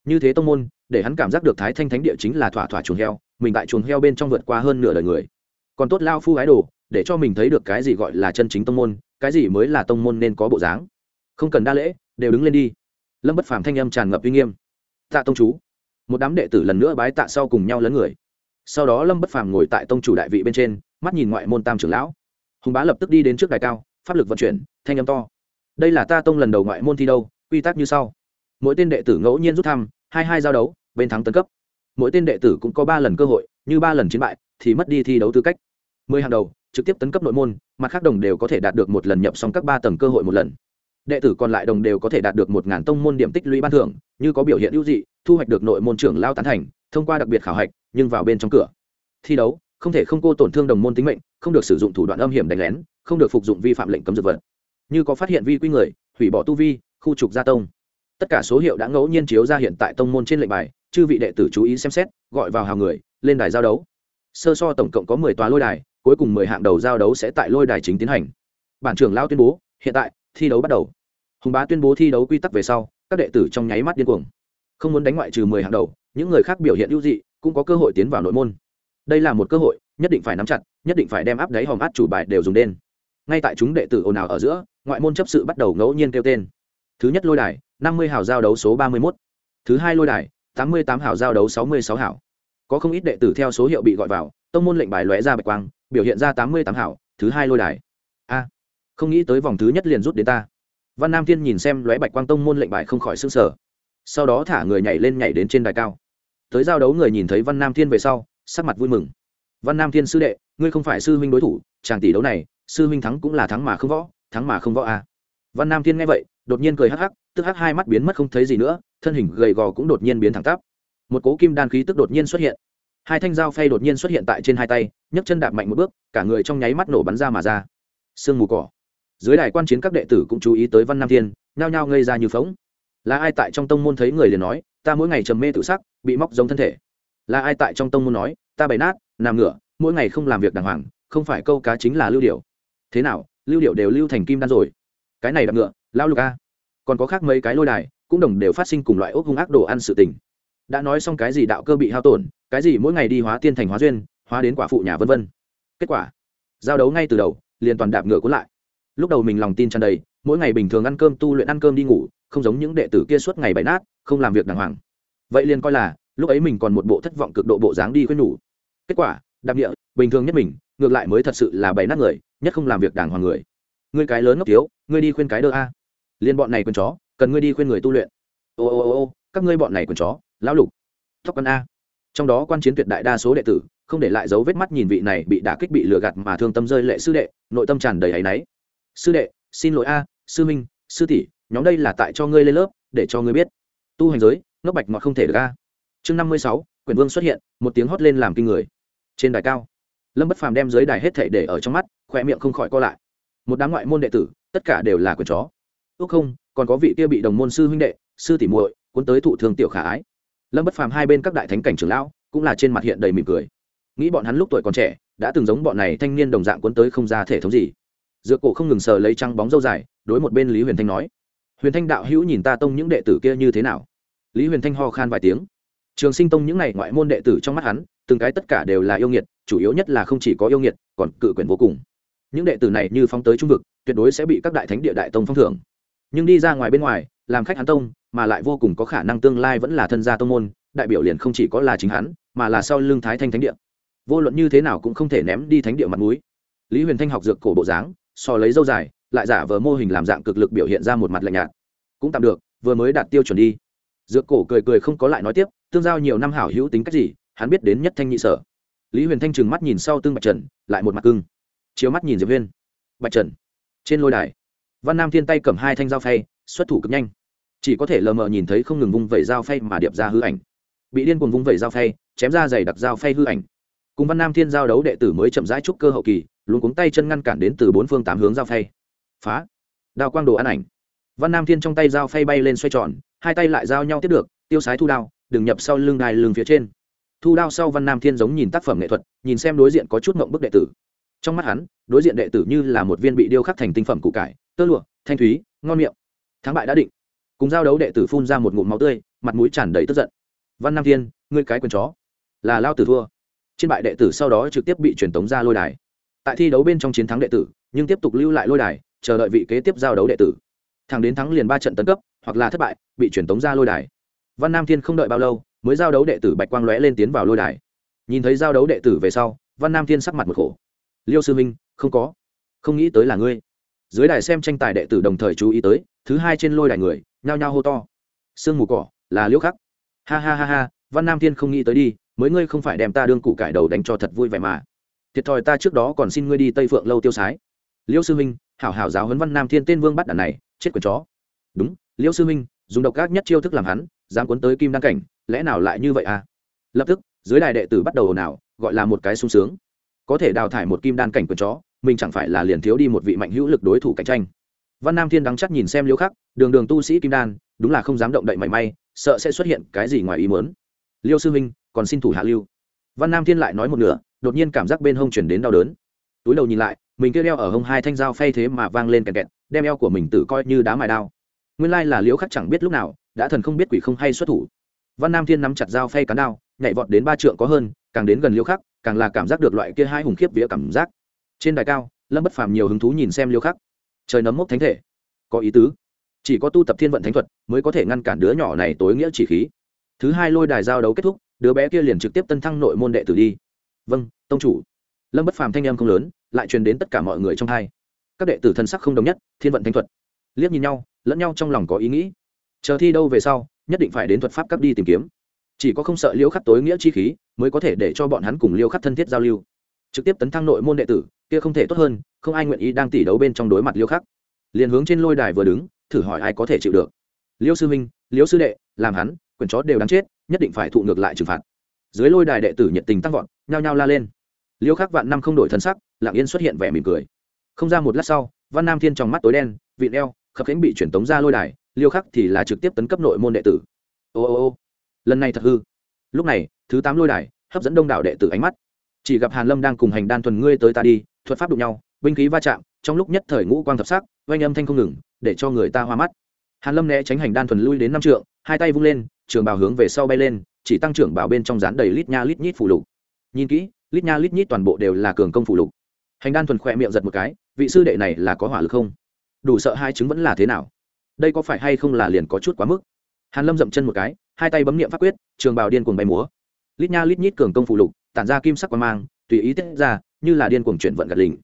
Như thế tông môn, để hắn cảm giác được thái thanh thánh địa chính là thỏa thỏa chuồng heo mình tại chuồng heo bên trong vượt qua hơn nửa đời người. Còn tốt lao phu ái đồ, để cho mình thấy được cái gì gọi là chân chính tông môn, cái gì mới là tông môn nên có bộ dáng. Không cần đa lễ, đều đứng lên đi. Lâm bất phàm thanh âm tràn ngập uy nghiêm. Tạ tông chú một đám đệ tử lần nữa bái tạ sau cùng nhau lấn người. Sau đó lâm bất phàm ngồi tại tông chủ đại vị bên trên, mắt nhìn ngoại môn tam trưởng lão. Hùng bá lập tức đi đến trước đài cao, pháp lực vận chuyển, thanh âm to. Đây là ta tông lần đầu ngoại môn thi đâu, quy tắc như sau. Mỗi tên đệ tử ngẫu nhiên rút thăm, hai hai giao đấu, bên thắng tấn cấp mỗi tên đệ tử cũng có ba lần cơ hội, như ba lần chiến bại, thì mất đi thi đấu tư cách. Mười hàng đầu, trực tiếp tấn cấp nội môn, mặt khác đồng đều có thể đạt được một lần nhập xong các ba tầng cơ hội một lần. Đệ tử còn lại đồng đều có thể đạt được một ngàn tông môn điểm tích lũy ban thưởng, như có biểu hiện ưu dị, thu hoạch được nội môn trưởng lao tán thành, thông qua đặc biệt khảo hạch, nhưng vào bên trong cửa. Thi đấu, không thể không cô tổn thương đồng môn tính mệnh, không được sử dụng thủ đoạn âm hiểm đánh lén, không được phục dụng vi phạm lệnh cấm dược vật. Như có phát hiện vi quy người, hủy bỏ tu vi, khu trục gia tông. Tất cả số hiệu đã ngẫu nhiên chiếu ra hiện tại tông môn trên lệnh bài chư vị đệ tử chú ý xem xét, gọi vào hào người, lên đài giao đấu. Sơ so tổng cộng có mười tòa lôi đài, cuối cùng mười hạng đầu giao đấu sẽ tại lôi đài chính tiến hành. Bản trưởng lao tuyên bố, hiện tại, thi đấu bắt đầu. Hùng bá tuyên bố thi đấu quy tắc về sau, các đệ tử trong nháy mắt điên cuồng. Không muốn đánh ngoại trừ mười hạng đầu, những người khác biểu hiện ưu dị, cũng có cơ hội tiến vào nội môn. Đây là một cơ hội, nhất định phải nắm chặt, nhất định phải đem áp đáy hòm át chủ bài đều dùng đen ngay tại chúng đệ tử ồn ào ở giữa, ngoại môn chấp sự bắt đầu ngẫu nhiên kêu tên. Thứ nhất lôi đài, năm mươi hào giao đấu số ba mươi mốt. Thứ hai lôi đài tám mươi tám hảo giao đấu sáu mươi sáu hảo. Có không ít đệ tử theo số hiệu bị gọi vào, tông môn lệnh bài lóe ra bạch quang, biểu hiện ra tám mươi tám hảo, thứ hai lôi đài. A, không nghĩ tới vòng thứ nhất liền rút đến ta. Văn nam thiên nhìn xem lóe bạch quang tông môn lệnh bài không khỏi s ư n g sở sau đó thả người nhảy lên nhảy đến trên đài cao. Tới giao đấu người nhìn thấy văn nam thiên về sau, sắc mặt vui mừng. Văn nam thiên, sư đệ, ngươi không phải sư huynh đối thủ, chàng tỷ đấu này, sư huynh thắng cũng là thắng mà không võ, thắng mà không võ à. văn nam thiên nghe vậy, đột nhiên cười hắc hắc tức hắc hai mắt biến mất không thấy gì nữa, thân hình gầy gò cũng đột nhiên biến thẳng tắp. Một cố kim đan khí tức đột nhiên xuất hiện. Hai thanh dao phay đột nhiên xuất hiện tại trên hai tay, nhấc chân đạp mạnh một bước, cả người trong nháy mắt nổ bắn ra mà ra. Sương mù cỏ. Dưới đài quan chiến các đệ tử cũng chú ý tới văn nam thiên, nhao nhao ngây ra như phóng là ai tại trong tông môn thấy người liền nói, ta mỗi ngày trầm mê tự sắc, bị móc giống thân thể. Là ai tại trong tông môn nói, ta bày nát, nằm ngửa, mỗi ngày không làm việc đàng hoàng, không phải câu cá chính là lưu điệu thế nào, lưu điệu đều lưu thành kim đan rồi. Cái này đạp ngựa lao lục a còn có khác mấy cái lôi đài, cũng đồng đều phát sinh cùng loại ốc hung ác đồ ăn sự tình. Đã nói xong cái gì đạo cơ bị hao tổn, cái gì mỗi ngày đi hóa tiên thành hóa duyên, hóa đến quả phụ nhà vân vân. Kết quả, giao đấu ngay từ đầu, liền toàn đạp ngựa cuốn lại. Lúc đầu mình lòng tin tràn đầy, mỗi ngày bình thường ăn cơm tu luyện ăn cơm đi ngủ, không giống những đệ tử kia suốt ngày bày nát, không làm việc đàng hoàng. Vậy liền coi là, lúc ấy mình còn một bộ thất vọng cực độ bộ dáng đi khuyên nhủ. Kết quả, đạp địa, bình thường nhất mình, ngược lại mới thật sự là bày nát người, nhất không làm việc đàng hoàng người. Ngươi cái lớn ngốc thiếu, ngươi đi khuyên cái đơ a liên bọn này quần chó, cần ngươi đi khuyên người tu luyện. Ô ô ô ô, các ngươi bọn này quần chó, lão lục. Thóc con a. Trong đó quan chiến tuyệt đại đa số đệ tử, không để lại dấu vết mắt nhìn vị này bị đả kích bị lừa gạt mà thương tâm rơi lệ sư đệ, nội tâm tràn đầy áy náy. Sư đệ, xin lỗi a, sư minh, sư tỷ, nhóm đây là tại cho ngươi lên lớp, để cho ngươi biết. Tu hành giới, ngốc bạch ngọt không thể được a. Chương năm mươi sáu, quyền vương xuất hiện, một tiếng hót lên làm kinh người. Trên đài cao, lâm bất phàm đem dưới đài hết thảy để ở trong mắt, khoe miệng không khỏi co lại. Một đám ngoại môn đệ tử, tất cả đều là quyền chó ước không, còn có vị kia bị đồng môn sư huynh đệ, sư tỷ muội, cuốn tới thụ thương tiểu khả ái. Lâm bất phàm hai bên các đại thánh cảnh trưởng lão cũng là trên mặt hiện đầy mỉm cười. Nghĩ bọn hắn lúc tuổi còn trẻ, đã từng giống bọn này thanh niên đồng dạng cuốn tới không ra thể thống gì. Dược cổ không ngừng sờ lấy trăng bóng dâu dài, đối một bên lý huyền thanh nói, huyền thanh đạo hữu nhìn ta tông những đệ tử kia như thế nào? Lý huyền thanh ho khan vài tiếng. Trường sinh tông những n à y ngoại môn đệ tử trong mắt hắn, từng cái tất cả đều là yêu nghiệt, chủ yếu nhất là không chỉ có yêu nghiệt, còn cự quyền vô cùng. Những đệ tử này như phóng tới trung vực, tuyệt đối sẽ bị các đại thánh địa đại tông phong thưởng nhưng đi ra ngoài bên ngoài, làm khách hắn tông, mà lại vô cùng có khả năng tương lai vẫn là thân gia tông môn, đại biểu liền không chỉ có là chính hắn, mà là sau lưng thái thanh thánh địa. Vô luận như thế nào cũng không thể ném đi thánh địa mặt núi lý huyền thanh học dược cổ bộ dáng, so lấy dâu dài, lại giả vờ mô hình làm dạng cực lực biểu hiện ra một mặt lạnh nhạt. Cũng tạm được, vừa mới đạt tiêu chuẩn đi. Dược cổ cười cười không có lại nói tiếp, tương giao nhiều năm hảo hữu tính cách gì, hắn biết đến nhất thanh nhị sở. Lý huyền thanh trừng mắt nhìn sau tương bạch trần, lại một mặt cưng. Chiếu mắt nhìn diệp huyên. Bạch trần. Trên lôi đài văn nam thiên tay cầm hai thanh dao phay, xuất thủ cực nhanh. Chỉ có thể lờ mờ nhìn thấy không ngừng vung vẩy dao phay mà điệp ra hư ảnh. Bị điên cuồng vung vẩy dao phay, chém ra giày đặc dao phay hư ảnh. Cùng văn nam thiên giao đấu đệ tử mới chậm rãi trúc cơ hậu kỳ luôn cuống tay chân ngăn cản đến từ bốn phương tám hướng dao phay. Phá! Đao quang đồ ăn ảnh. Văn nam thiên trong tay dao phay bay lên xoay tròn, hai tay lại giao nhau tiếp được, tiêu sái thu đao, đừng nhập sau lưng đài lưng phía trên. Thu đao sau văn nam thiên giống nhìn tác phẩm nghệ thuật, nhìn xem đối diện có chút mộng bức đệ tử. Trong mắt hắn, đối diện đệ tử như là một viên bị điêu khắc thành tinh phẩm củ cải tơ lụa, thanh thúy, ngon miệng. Thắng bại đã định. Cùng giao đấu đệ tử phun ra một ngụm máu tươi, mặt mũi tràn đầy tức giận. Văn nam thiên, ngươi cái quần chó. Là lao tử thua. Trên bại đệ tử sau đó trực tiếp bị truyền tống ra lôi đài. Tại thi đấu bên trong chiến thắng đệ tử, nhưng tiếp tục lưu lại lôi đài, chờ đợi vị kế tiếp giao đấu đệ tử. Thằng đến thắng liền ba trận tấn cấp, hoặc là thất bại, bị truyền tống ra lôi đài. Văn nam thiên không đợi bao lâu, mới giao đấu đệ tử bạch quang lóe lên tiến vào lôi đài. Nhìn thấy giao đấu đệ tử về sau, văn nam thiên sắc mặt một khổ. Liêu sư minh không có. Không nghĩ tới là ngươi dưới đài xem tranh tài đệ tử đồng thời chú ý tới, thứ hai trên lôi đài người, nhao nhao hô to. Sương mù cỏ, là liễu khắc. Ha ha ha ha, văn nam thiên không nghĩ tới đi, mới ngươi không phải đem ta đương cụ cải đầu đánh cho thật vui vẻ mà. Thiệt thòi ta trước đó còn xin ngươi đi tây phượng lâu tiêu sái. Liễu sư minh, hảo hảo giáo huấn văn nam thiên tên vương bắt đàn này, chết quần chó. Đúng, liễu sư minh, dùng độc ác nhất chiêu thức làm hắn, dám cuốn tới kim đăng cảnh, lẽ nào lại như vậy à? Lập tức, dưới đài đệ tử bắt đầu ồn ào, gọi là một cái sung sướng. Có thể đào thải một kim đan cảnh quần chó mình chẳng phải là liền thiếu đi một vị mạnh hữu lực đối thủ cạnh tranh. Văn nam thiên đắng chắc nhìn xem liêu khắc đường đường tu sĩ kim đan đúng là không dám động đậy mảy may sợ sẽ xuất hiện cái gì ngoài ý muốn. liêu sư huynh, còn xin thủ hạ lưu. Văn nam thiên lại nói một nửa đột nhiên cảm giác bên hông chuyển đến đau đớn. Túi đầu nhìn lại mình kia đeo ở hông hai thanh dao phay thế mà vang lên kẹt kẹt đem eo của mình tự coi như đá mài đao. Nguyên lai là liễu khắc chẳng biết lúc nào đã thần không biết quỷ không hay xuất thủ. Văn nam thiên nắm chặt dao phay cán đao nhảy vọt đến ba trượng có hơn càng đến gần liễu khắc càng là cảm giác được loại kia hai hùng khiếp vía cảm giác trên đài cao, lâm bất phàm nhiều hứng thú nhìn xem liêu khắc. Trời nấm mốc thánh thể. Có ý tứ. Chỉ có tu tập thiên vận thánh thuật mới có thể ngăn cản đứa nhỏ này tối nghĩa chỉ khí. Thứ hai lôi đài giao đấu kết thúc, đứa bé kia liền trực tiếp tân thăng nội môn đệ tử đi. Vâng tông chủ. Lâm bất phàm thanh em không lớn, lại truyền đến tất cả mọi người trong hai. Các đệ tử thân sắc không đồng nhất, thiên vận thánh thuật. Liếc nhìn nhau, lẫn nhau trong lòng có ý nghĩ. Chờ thi đâu về sau, nhất định phải đến thuật pháp cấp đi tìm kiếm. Chỉ có không sợ liêu khắc tối nghĩa chi khí, mới có thể để cho bọn hắn cùng liêu khắc thân thiết giao lưu. Trực tiếp tấn thăng nội môn đệ tử kia không thể tốt hơn, không ai nguyện ý đang tỉ đấu bên trong đối mặt liêu khắc. Liền hướng trên lôi đài vừa đứng, thử hỏi ai có thể chịu được. Liêu sư minh liêu sư đệ, làm hắn quyển chó đều đáng chết, nhất định phải thụ ngược lại trừng phạt. Dưới lôi đài đệ tử nhiệt tình tăng vọt, nhao nhao la lên. Liêu khắc vạn năm không đổi thân sắc, lặng yên xuất hiện vẻ mỉm cười. Không ra một lát sau, văn nam thiên trong mắt tối đen, vịn eo, khập khánh bị chuyển tống ra lôi đài, liêu khắc thì là trực tiếp tấn cấp nội môn đệ tử. Ô ô ô, lần này thật hư. Lúc này, thứ tám lôi đài, hấp dẫn đông đảo đệ tử ánh mắt. Chỉ gặp hàn lâm đang cùng hành đan thuần ngươi tới ta đi thuật pháp đụng nhau, binh khí va chạm, trong lúc nhất thời ngũ quang thập sắc, oanh âm thanh không ngừng, để cho người ta hoa mắt. Hàn lâm né tránh hành đan thuần lui đến năm trượng, hai tay vung lên, trường bào hướng về sau bay lên, chỉ tăng trưởng bảo bên trong dán đầy lít nha lít nhít phủ lục. Nhìn kỹ, lít nha lít nhít toàn bộ đều là cường công phủ lục. Hành đan thuần khỏe miệng giật một cái, vị sư đệ này là có hỏa lực không? Đủ sợ hai chứng vẫn là thế nào? Đây có phải hay không là liền có chút quá mức? Hàn lâm dậm chân một cái, hai tay bấm niệm pháp quyết, trường bào điên cuồng bay múa. Lít nha lít nhít cường công phủ lục, tản ra kim sắc quang mang, tùy ý tiết ra như là điên cuồng chuyển vận gạt lình.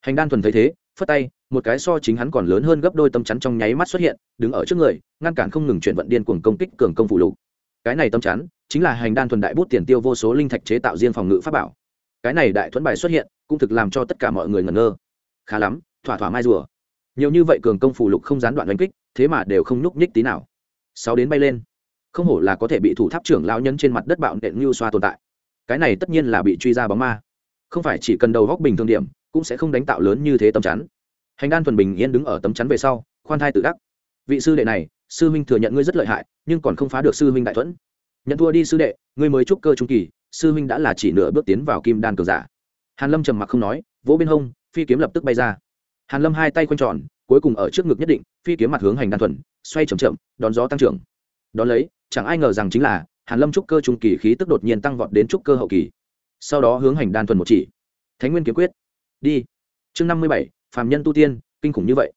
Hành đan thuần thấy thế, phất tay, một cái so chính hắn còn lớn hơn gấp đôi tâm chắn trong nháy mắt xuất hiện, đứng ở trước người, ngăn cản không ngừng chuyển vận điên cuồng công kích cường công phụ lục. Cái này tâm chắn chính là hành đan thuần đại bút tiền tiêu vô số linh thạch chế tạo riêng phòng ngự pháp bảo. Cái này đại thuẫn bài xuất hiện, cũng thực làm cho tất cả mọi người ngẩn ngơ. Khá lắm, thỏa thỏa mai rùa. Nhiều như vậy cường công phủ lục không gián đoạn đánh kích, thế mà đều không nhúc nhích tí nào. Sáu đến bay lên. Không hổ là có thể bị thủ tháp trưởng lão nhân trên mặt đất bạo nện như xoa tồn tại. Cái này tất nhiên là bị truy ra bóng ma không phải chỉ cần đầu góc bình thường điểm, cũng sẽ không đánh tạo lớn như thế tấm chắn. Hành đan thuần bình yên đứng ở tấm chắn về sau, khoan thai tự đắc. Vị sư đệ này, sư huynh thừa nhận ngươi rất lợi hại, nhưng còn không phá được sư huynh đại thuẫn. Nhận thua đi sư đệ, ngươi mới trúc cơ trung kỳ, sư huynh đã là chỉ nửa bước tiến vào kim đan cường giả. Hàn lâm trầm mặc không nói, vỗ bên hông, phi kiếm lập tức bay ra. Hàn lâm hai tay quanh tròn, cuối cùng ở trước ngực nhất định, phi kiếm mặt hướng hành đan thuần, xoay chậm chậm, đón gió tăng trưởng. Đón lấy, chẳng ai ngờ rằng chính là, hàn lâm trúc cơ trung kỳ khí tức đột nhiên tăng vọt đến trúc cơ hậu kỳ sau đó hướng hành đan thuần một chỉ. Thánh nguyên kiếm quyết. Đi. Chương năm mươi bảy, phàm nhân tu tiên, kinh khủng như vậy.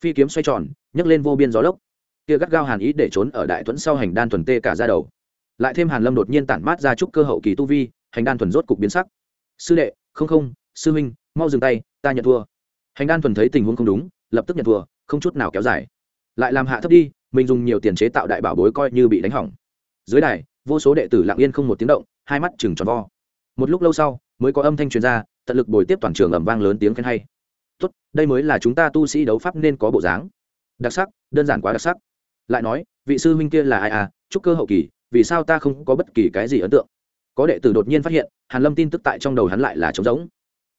Phi kiếm xoay tròn, nhấc lên vô biên gió lốc. Kia gắt gao hàn ý để trốn ở đại thuẫn sau hành đan thuần tê cả ra đầu. Lại thêm hàn lâm đột nhiên tản mát ra trúc cơ hậu kỳ tu vi, hành đan thuần rốt cục biến sắc. Sư đệ, không không, sư huynh, mau dừng tay, ta nhận thua. Hành đan thuần thấy tình huống không đúng, lập tức nhận thua, không chút nào kéo dài. Lại làm hạ thấp đi, mình dùng nhiều tiền chế tạo đại bảo bối coi như bị đánh hỏng. Dưới đài, vô số đệ tử lặng yên không một tiếng động, hai mắt chừng tròn vo một lúc lâu sau, mới có âm thanh truyền ra, tận lực bồi tiếp toàn trường ẩm vang lớn tiếng khen hay. Tốt, đây mới là chúng ta tu sĩ đấu pháp nên có bộ dáng. Đặc sắc, đơn giản quá đặc sắc. Lại nói, vị sư huynh kia là ai à? Trúc cơ hậu kỳ, vì sao ta không có bất kỳ cái gì ấn tượng? Có đệ tử đột nhiên phát hiện, hàn lâm tin tức tại trong đầu hắn lại là trống rỗng.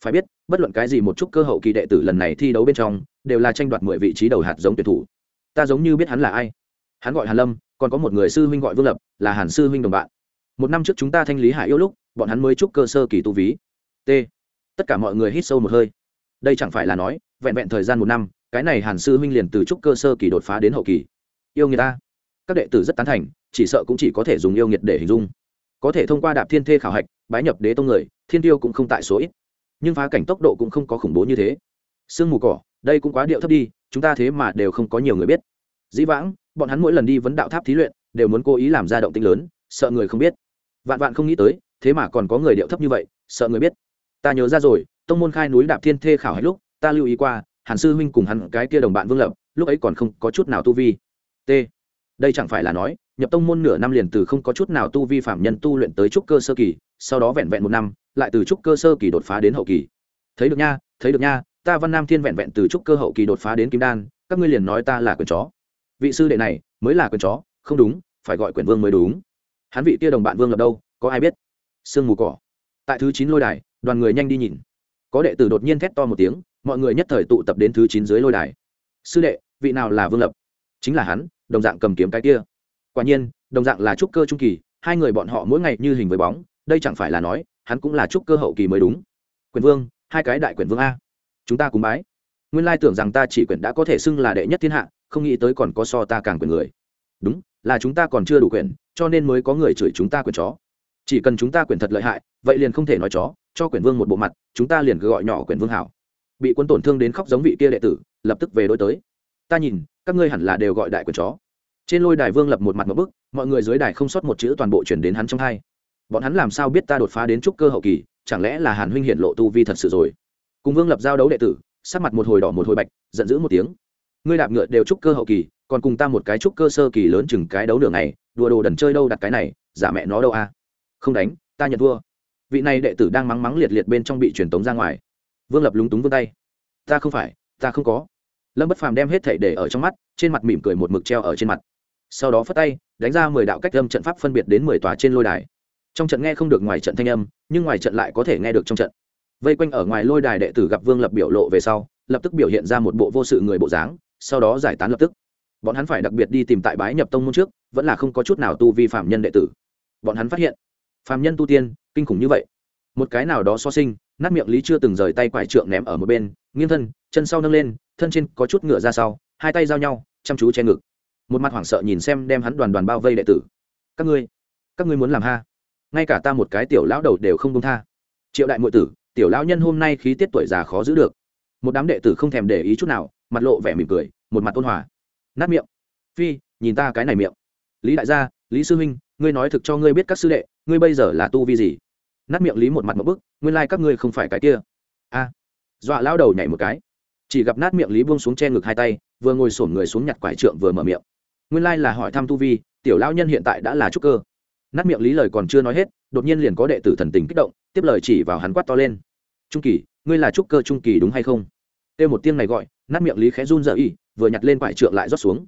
Phải biết, bất luận cái gì một chút cơ hậu kỳ đệ tử lần này thi đấu bên trong, đều là tranh đoạt mười vị trí đầu hạt giống tuyển thủ. Ta giống như biết hắn là ai. Hắn gọi hàn lâm, còn có một người sư huynh gọi vương lập, là hàn sư huynh đồng bạn một năm trước chúng ta thanh lý hải yêu lúc, bọn hắn mới chúc cơ sơ kỳ tu ví. T. Tất cả mọi người hít sâu một hơi. Đây chẳng phải là nói, vẹn vẹn thời gian một năm, cái này hàn sư huynh liền từ trúc cơ sơ kỳ đột phá đến hậu kỳ. Yêu người ta. Các đệ tử rất tán thành, chỉ sợ cũng chỉ có thể dùng yêu nghiệt để hình dung. Có thể thông qua đạp thiên thê khảo hạch, bái nhập đế tông người, thiên tiêu cũng không tại số ít. Nhưng phá cảnh tốc độ cũng không có khủng bố như thế. Sương mù cỏ, đây cũng quá điệu thấp đi, chúng ta thế mà đều không có nhiều người biết. Dĩ vãng, bọn hắn mỗi lần đi vấn đạo tháp thí luyện, đều muốn cố ý làm ra động tinh lớn, sợ người không biết vạn vạn không nghĩ tới, thế mà còn có người điệu thấp như vậy, sợ người biết. Ta nhớ ra rồi, tông môn khai núi đạp thiên thê khảo hết lúc, ta lưu ý qua, hàn sư huynh cùng hắn cái kia đồng bạn vương lập, lúc ấy còn không có chút nào tu vi. T. Đây chẳng phải là nói, nhập tông môn nửa năm liền từ không có chút nào tu vi phạm nhân tu luyện tới trúc cơ sơ kỳ, sau đó vẹn vẹn một năm, lại từ trúc cơ sơ kỳ đột phá đến hậu kỳ. Thấy được nha, thấy được nha, ta văn nam thiên vẹn vẹn từ trúc cơ hậu kỳ đột phá đến kim đan, các ngươi liền nói ta là quyền chó. Vị sư đệ này mới là quyền chó, không đúng, phải gọi quyền vương mới đúng hắn vị kia đồng bạn vương lập đâu, có ai biết? Sương mù cỏ. Tại thứ chín lôi đài, đoàn người nhanh đi nhìn. Có đệ tử đột nhiên thét to một tiếng, mọi người nhất thời tụ tập đến thứ chín dưới lôi đài. Sư đệ, vị nào là vương lập? Chính là hắn, đồng dạng cầm kiếm cái kia. Quả nhiên, đồng dạng là trúc cơ trung kỳ, hai người bọn họ mỗi ngày như hình với bóng, đây chẳng phải là nói, hắn cũng là trúc cơ hậu kỳ mới đúng. Quyền vương, hai cái đại quyền vương a. Chúng ta cùng bái. Nguyên lai tưởng rằng ta chỉ quyền đã có thể xưng là đệ nhất thiên hạ, không nghĩ tới còn có so ta càng quyền người. Đúng là chúng ta còn chưa đủ quyền cho nên mới có người chửi chúng ta quyền chó. Chỉ cần chúng ta quyền thật lợi hại, vậy liền không thể nói chó, cho quyền vương một bộ mặt, chúng ta liền gọi nhỏ quyền vương hảo. Bị quân tổn thương đến khóc giống vị kia đệ tử, lập tức về đối tới. Ta nhìn, các ngươi hẳn là đều gọi đại quyền chó. Trên lôi đài vương lập một mặt một bức, mọi người dưới đài không sót một chữ toàn bộ chuyển đến hắn trong hai. Bọn hắn làm sao biết ta đột phá đến trúc cơ hậu kỳ, chẳng lẽ là hàn huynh hiện lộ tu vi thật sự rồi? Cùng vương lập giao đấu đệ tử, sắc mặt một hồi đỏ một hồi bạch, giận dữ một tiếng. Ngươi đạp ngựa đều trúc cơ hậu kỳ còn cùng ta một cái trúc cơ sơ kỳ lớn chừng cái đấu đường này đùa đồ đần chơi đâu đặt cái này, giả mẹ nó đâu a không đánh, ta nhận thua. Vị này đệ tử đang mắng mắng liệt liệt bên trong bị truyền tống ra ngoài. Vương lập lúng túng vươn tay. Ta không phải, ta không có. Lâm bất phàm đem hết thảy để ở trong mắt, trên mặt mỉm cười một mực treo ở trên mặt. Sau đó phất tay, đánh ra mười đạo cách âm trận pháp phân biệt đến mười tòa trên lôi đài. Trong trận nghe không được ngoài trận thanh âm, nhưng ngoài trận lại có thể nghe được trong trận. Vây quanh ở ngoài lôi đài đệ tử gặp vương lập biểu lộ về sau, lập tức biểu hiện ra một bộ vô sự người bộ dáng, sau đó giải tán lập tức bọn hắn phải đặc biệt đi tìm tại bái nhập tông môn trước, vẫn là không có chút nào tu vi phạm nhân đệ tử. Bọn hắn phát hiện, phạm nhân tu tiên, kinh khủng như vậy. Một cái nào đó so sinh, nát miệng lý chưa từng rời tay quải trượng ném ở một bên, nghiêng thân, chân sau nâng lên, thân trên có chút ngựa ra sau, hai tay giao nhau, chăm chú che ngực. Một mặt hoảng sợ nhìn xem đem hắn đoàn đoàn bao vây đệ tử. Các ngươi các ngươi muốn làm ha? Ngay cả ta một cái tiểu lão đầu đều không công tha. Triệu đại muội tử, tiểu lão nhân hôm nay khí tiết tuổi già khó giữ được. Một đám đệ tử không thèm để ý chút nào, mặt lộ vẻ mỉm cười, một mặt ôn hòa nát miệng. Phi, nhìn ta cái này miệng. Lý đại gia, lý sư huynh, ngươi nói thực cho ngươi biết các sư đệ, ngươi bây giờ là tu vi gì? Nát miệng lý một mặt một bức, nguyên lai、like、các ngươi không phải cái kia. A. Dọa lao đầu nhảy một cái. Chỉ gặp nát miệng lý buông xuống che ngực hai tay, vừa ngồi sổn người xuống nhặt quải trượng vừa mở miệng. Nguyên lai、like、là hỏi thăm tu vi, tiểu lao nhân hiện tại đã là trúc cơ. Nát miệng lý lời còn chưa nói hết, đột nhiên liền có đệ tử thần tình kích động, tiếp lời chỉ vào hắn quát to lên. Trung kỳ, ngươi là trúc cơ trung kỳ đúng hay không? Kêu một tiếng này gọi, nát miệng lý khẽ run dở y vừa nhặt lên quải trượng lại rót xuống.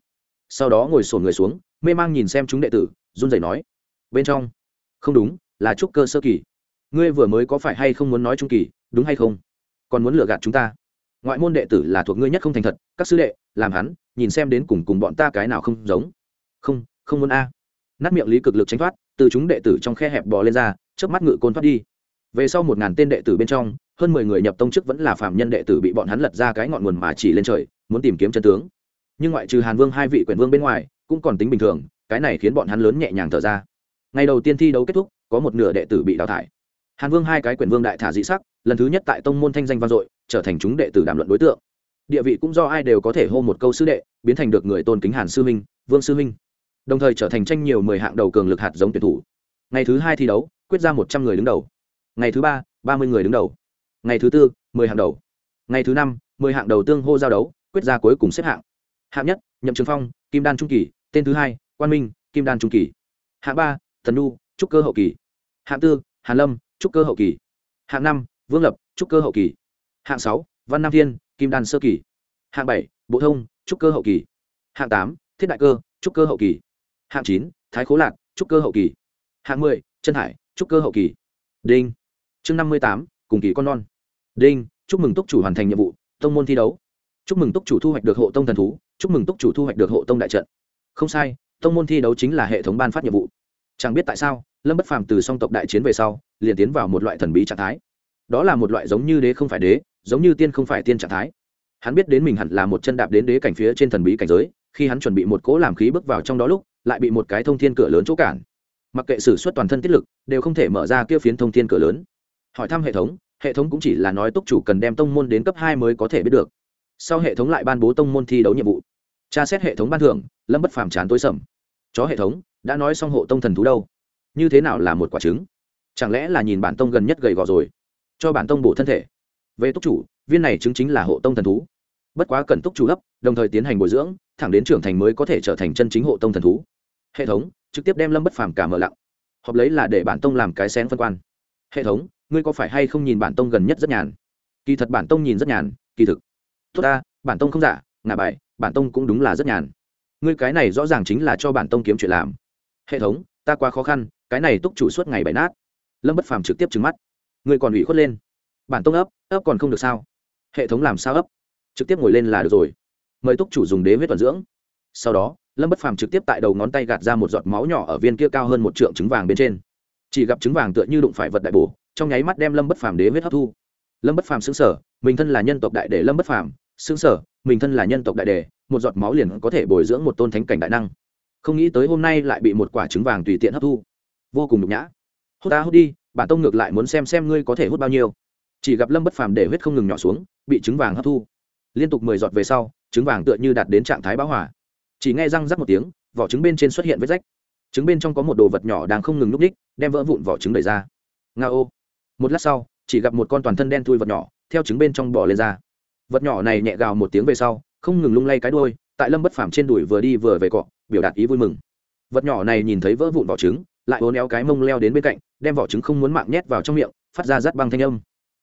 Sau đó ngồi sổn người xuống, mê mang nhìn xem chúng đệ tử, run rẩy nói, bên trong. Không đúng, là trúc cơ sơ kỳ. Ngươi vừa mới có phải hay không muốn nói trung kỳ, đúng hay không? Còn muốn lừa gạt chúng ta? Ngoại môn đệ tử là thuộc ngươi nhất không thành thật, các sư đệ, làm hắn, nhìn xem đến cùng cùng bọn ta cái nào không giống. Không không muốn a. Nát miệng lý cực lực tránh thoát, từ chúng đệ tử trong khe hẹp bò lên ra trước mắt ngự côn thoát đi. Về sau một ngàn tên đệ tử bên trong hơn mười người nhập tông chức vẫn là phạm nhân đệ tử bị bọn hắn lật ra cái ngọn nguồn mà chỉ lên trời, muốn tìm kiếm chân tướng. Nhưng ngoại trừ hàn vương hai vị quyền vương bên ngoài, cũng còn tính bình thường, cái này khiến bọn hắn lớn nhẹ nhàng thở ra. Ngày đầu tiên thi đấu kết thúc, có một nửa đệ tử bị đào thải. Hàn vương hai cái quyền vương đại thả dị sắc, lần thứ nhất tại tông môn thanh danh vang dội, trở thành chúng đệ tử đàm luận đối tượng. Địa vị cũng do ai đều có thể hô một câu sư đệ, biến thành được người tôn kính hàn sư minh, vương sư minh. Đồng thời trở thành tranh nhiều mười hạng đầu cường lực hạt giống tuyển thủ. Ngày thứ hai thi đấu, quyết ra một trăm người đứng đầu. Ngày thứ ba ba mươi người đứng đầu ngày thứ tư, mười hạng đầu. Ngày thứ năm, mười hạng đầu tương hô giao đấu, quyết ra cuối cùng xếp hạng. Hạng nhất, nhậm trường phong, kim đan trung kỳ. Tên thứ hai, quan minh, kim đan trung kỳ. Hạng ba, thần nu trúc cơ hậu kỳ. Hạng tư, hàn lâm, trúc cơ hậu kỳ. Hạng năm, vương lập, trúc cơ hậu kỳ. Hạng sáu, văn nam thiên, kim đan sơ kỳ. Hạng bảy, bộ thông, trúc cơ hậu kỳ. Hạng tám, thiết đại cơ, trúc cơ hậu kỳ. Hạng chín, thái khố lạc, trúc cơ hậu kỳ. Hạng mười chân hải, trúc cơ hậu kỳ. Đinh. Chương năm mươi tám cùng kỳ con non. Đinh, chúc mừng túc chủ hoàn thành nhiệm vụ, tông môn thi đấu. Chúc mừng túc chủ thu hoạch được hộ tông thần thú, chúc mừng túc chủ thu hoạch được hộ tông đại trận. Không sai, tông môn thi đấu chính là hệ thống ban phát nhiệm vụ. Chẳng biết tại sao, lâm bất phàm từ song tộc đại chiến về sau, liền tiến vào một loại thần bí trạng thái. Đó là một loại giống như đế không phải đế, giống như tiên không phải tiên trạng thái. Hắn biết đến mình hẳn là một chân đạp đến đế cảnh phía trên thần bí cảnh giới, khi hắn chuẩn bị một cỗ làm khí bước vào trong đó lúc, lại bị một cái thông thiên cửa lớn chỗ cản. Mặc kệ sử suất toàn thân tiết lực, đều không thể mở ra kia phiến thông thiên cửa lớn hỏi thăm hệ thống hệ thống cũng chỉ là nói túc chủ cần đem tông môn đến cấp hai mới có thể biết được. Sau hệ thống lại ban bố tông môn thi đấu nhiệm vụ. Tra xét hệ thống ban thưởng, lâm bất phàm chán tối sầm. Chó hệ thống, đã nói xong hộ tông thần thú đâu? Như thế nào là một quả trứng? Chẳng lẽ là nhìn bản tông gần nhất gầy gò rồi? Cho bản tông bổ thân thể. Về túc chủ, viên này chứng chính là hộ tông thần thú. Bất quá cần túc chủ gấp, đồng thời tiến hành bồi dưỡng, thẳng đến trưởng thành mới có thể trở thành chân chính hộ tông thần thú. Hệ thống, trực tiếp đem lâm bất phàm cả mở lặng. Họp lấy là để bản tông làm cái xén phân quan hệ thống, ngươi có phải hay không nhìn bản tông gần nhất rất nhàn? Kỳ thật bản tông nhìn rất nhàn, kỳ thực. Tốt ta, bản tông không giả, ngả bài, bản tông cũng đúng là rất nhàn. Ngươi cái này rõ ràng chính là cho bản tông kiếm chuyện làm. Hệ thống, ta quá khó khăn, cái này túc chủ suốt ngày bày nát. Lâm bất phàm trực tiếp trừng mắt. Ngươi còn ủy khuất lên. Bản tông ấp ấp còn không được sao? Hệ thống làm sao ấp? Trực tiếp ngồi lên là được rồi. Mời túc chủ dùng đế huyết toàn dưỡng. Sau đó, lâm bất phàm trực tiếp tại đầu ngón tay gạt ra một giọt máu nhỏ ở viên kia cao hơn một trượng trứng vàng bên trên chỉ gặp trứng vàng tựa như đụng phải vật đại bổ, trong nháy mắt đem lâm bất phàm đế huyết hấp thu. Lâm bất phàm xứng sở mình thân là nhân tộc đại đệ lâm bất phàm xứng sở mình thân là nhân tộc đại đệ, một giọt máu liền có thể bồi dưỡng một tôn thánh cảnh đại năng. Không nghĩ tới hôm nay lại bị một quả trứng vàng tùy tiện hấp thu. Vô cùng nhục nhã. Hốt ta hút đi, bản tông ngược lại muốn xem xem ngươi có thể hút bao nhiêu. Chỉ gặp lâm bất phàm để huyết không ngừng nhỏ xuống, bị trứng vàng hấp thu. Liên tục mười giọt về sau, trứng vàng tựa như đạt đến trạng thái bão hỏa chỉ nghe răng rắc một tiếng, vỏ trứng bên trên xuất hiện vết rách trứng bên trong có một đồ vật nhỏ đang không ngừng núp ních đem vỡ vụn vỏ trứng đẩy ra. Nga ô. Một lát sau, chỉ gặp một con toàn thân đen thui vật nhỏ, theo trứng bên trong bỏ lên ra. Vật nhỏ này nhẹ gào một tiếng về sau, không ngừng lung lay cái đuôi, tại lâm bất phàm trên đùi vừa đi vừa về cọ, biểu đạt ý vui mừng. Vật nhỏ này nhìn thấy vỡ vụn vỏ trứng, lại uốn éo cái mông leo đến bên cạnh, đem vỏ trứng không muốn mạng nhét vào trong miệng, phát ra rắt băng thanh âm.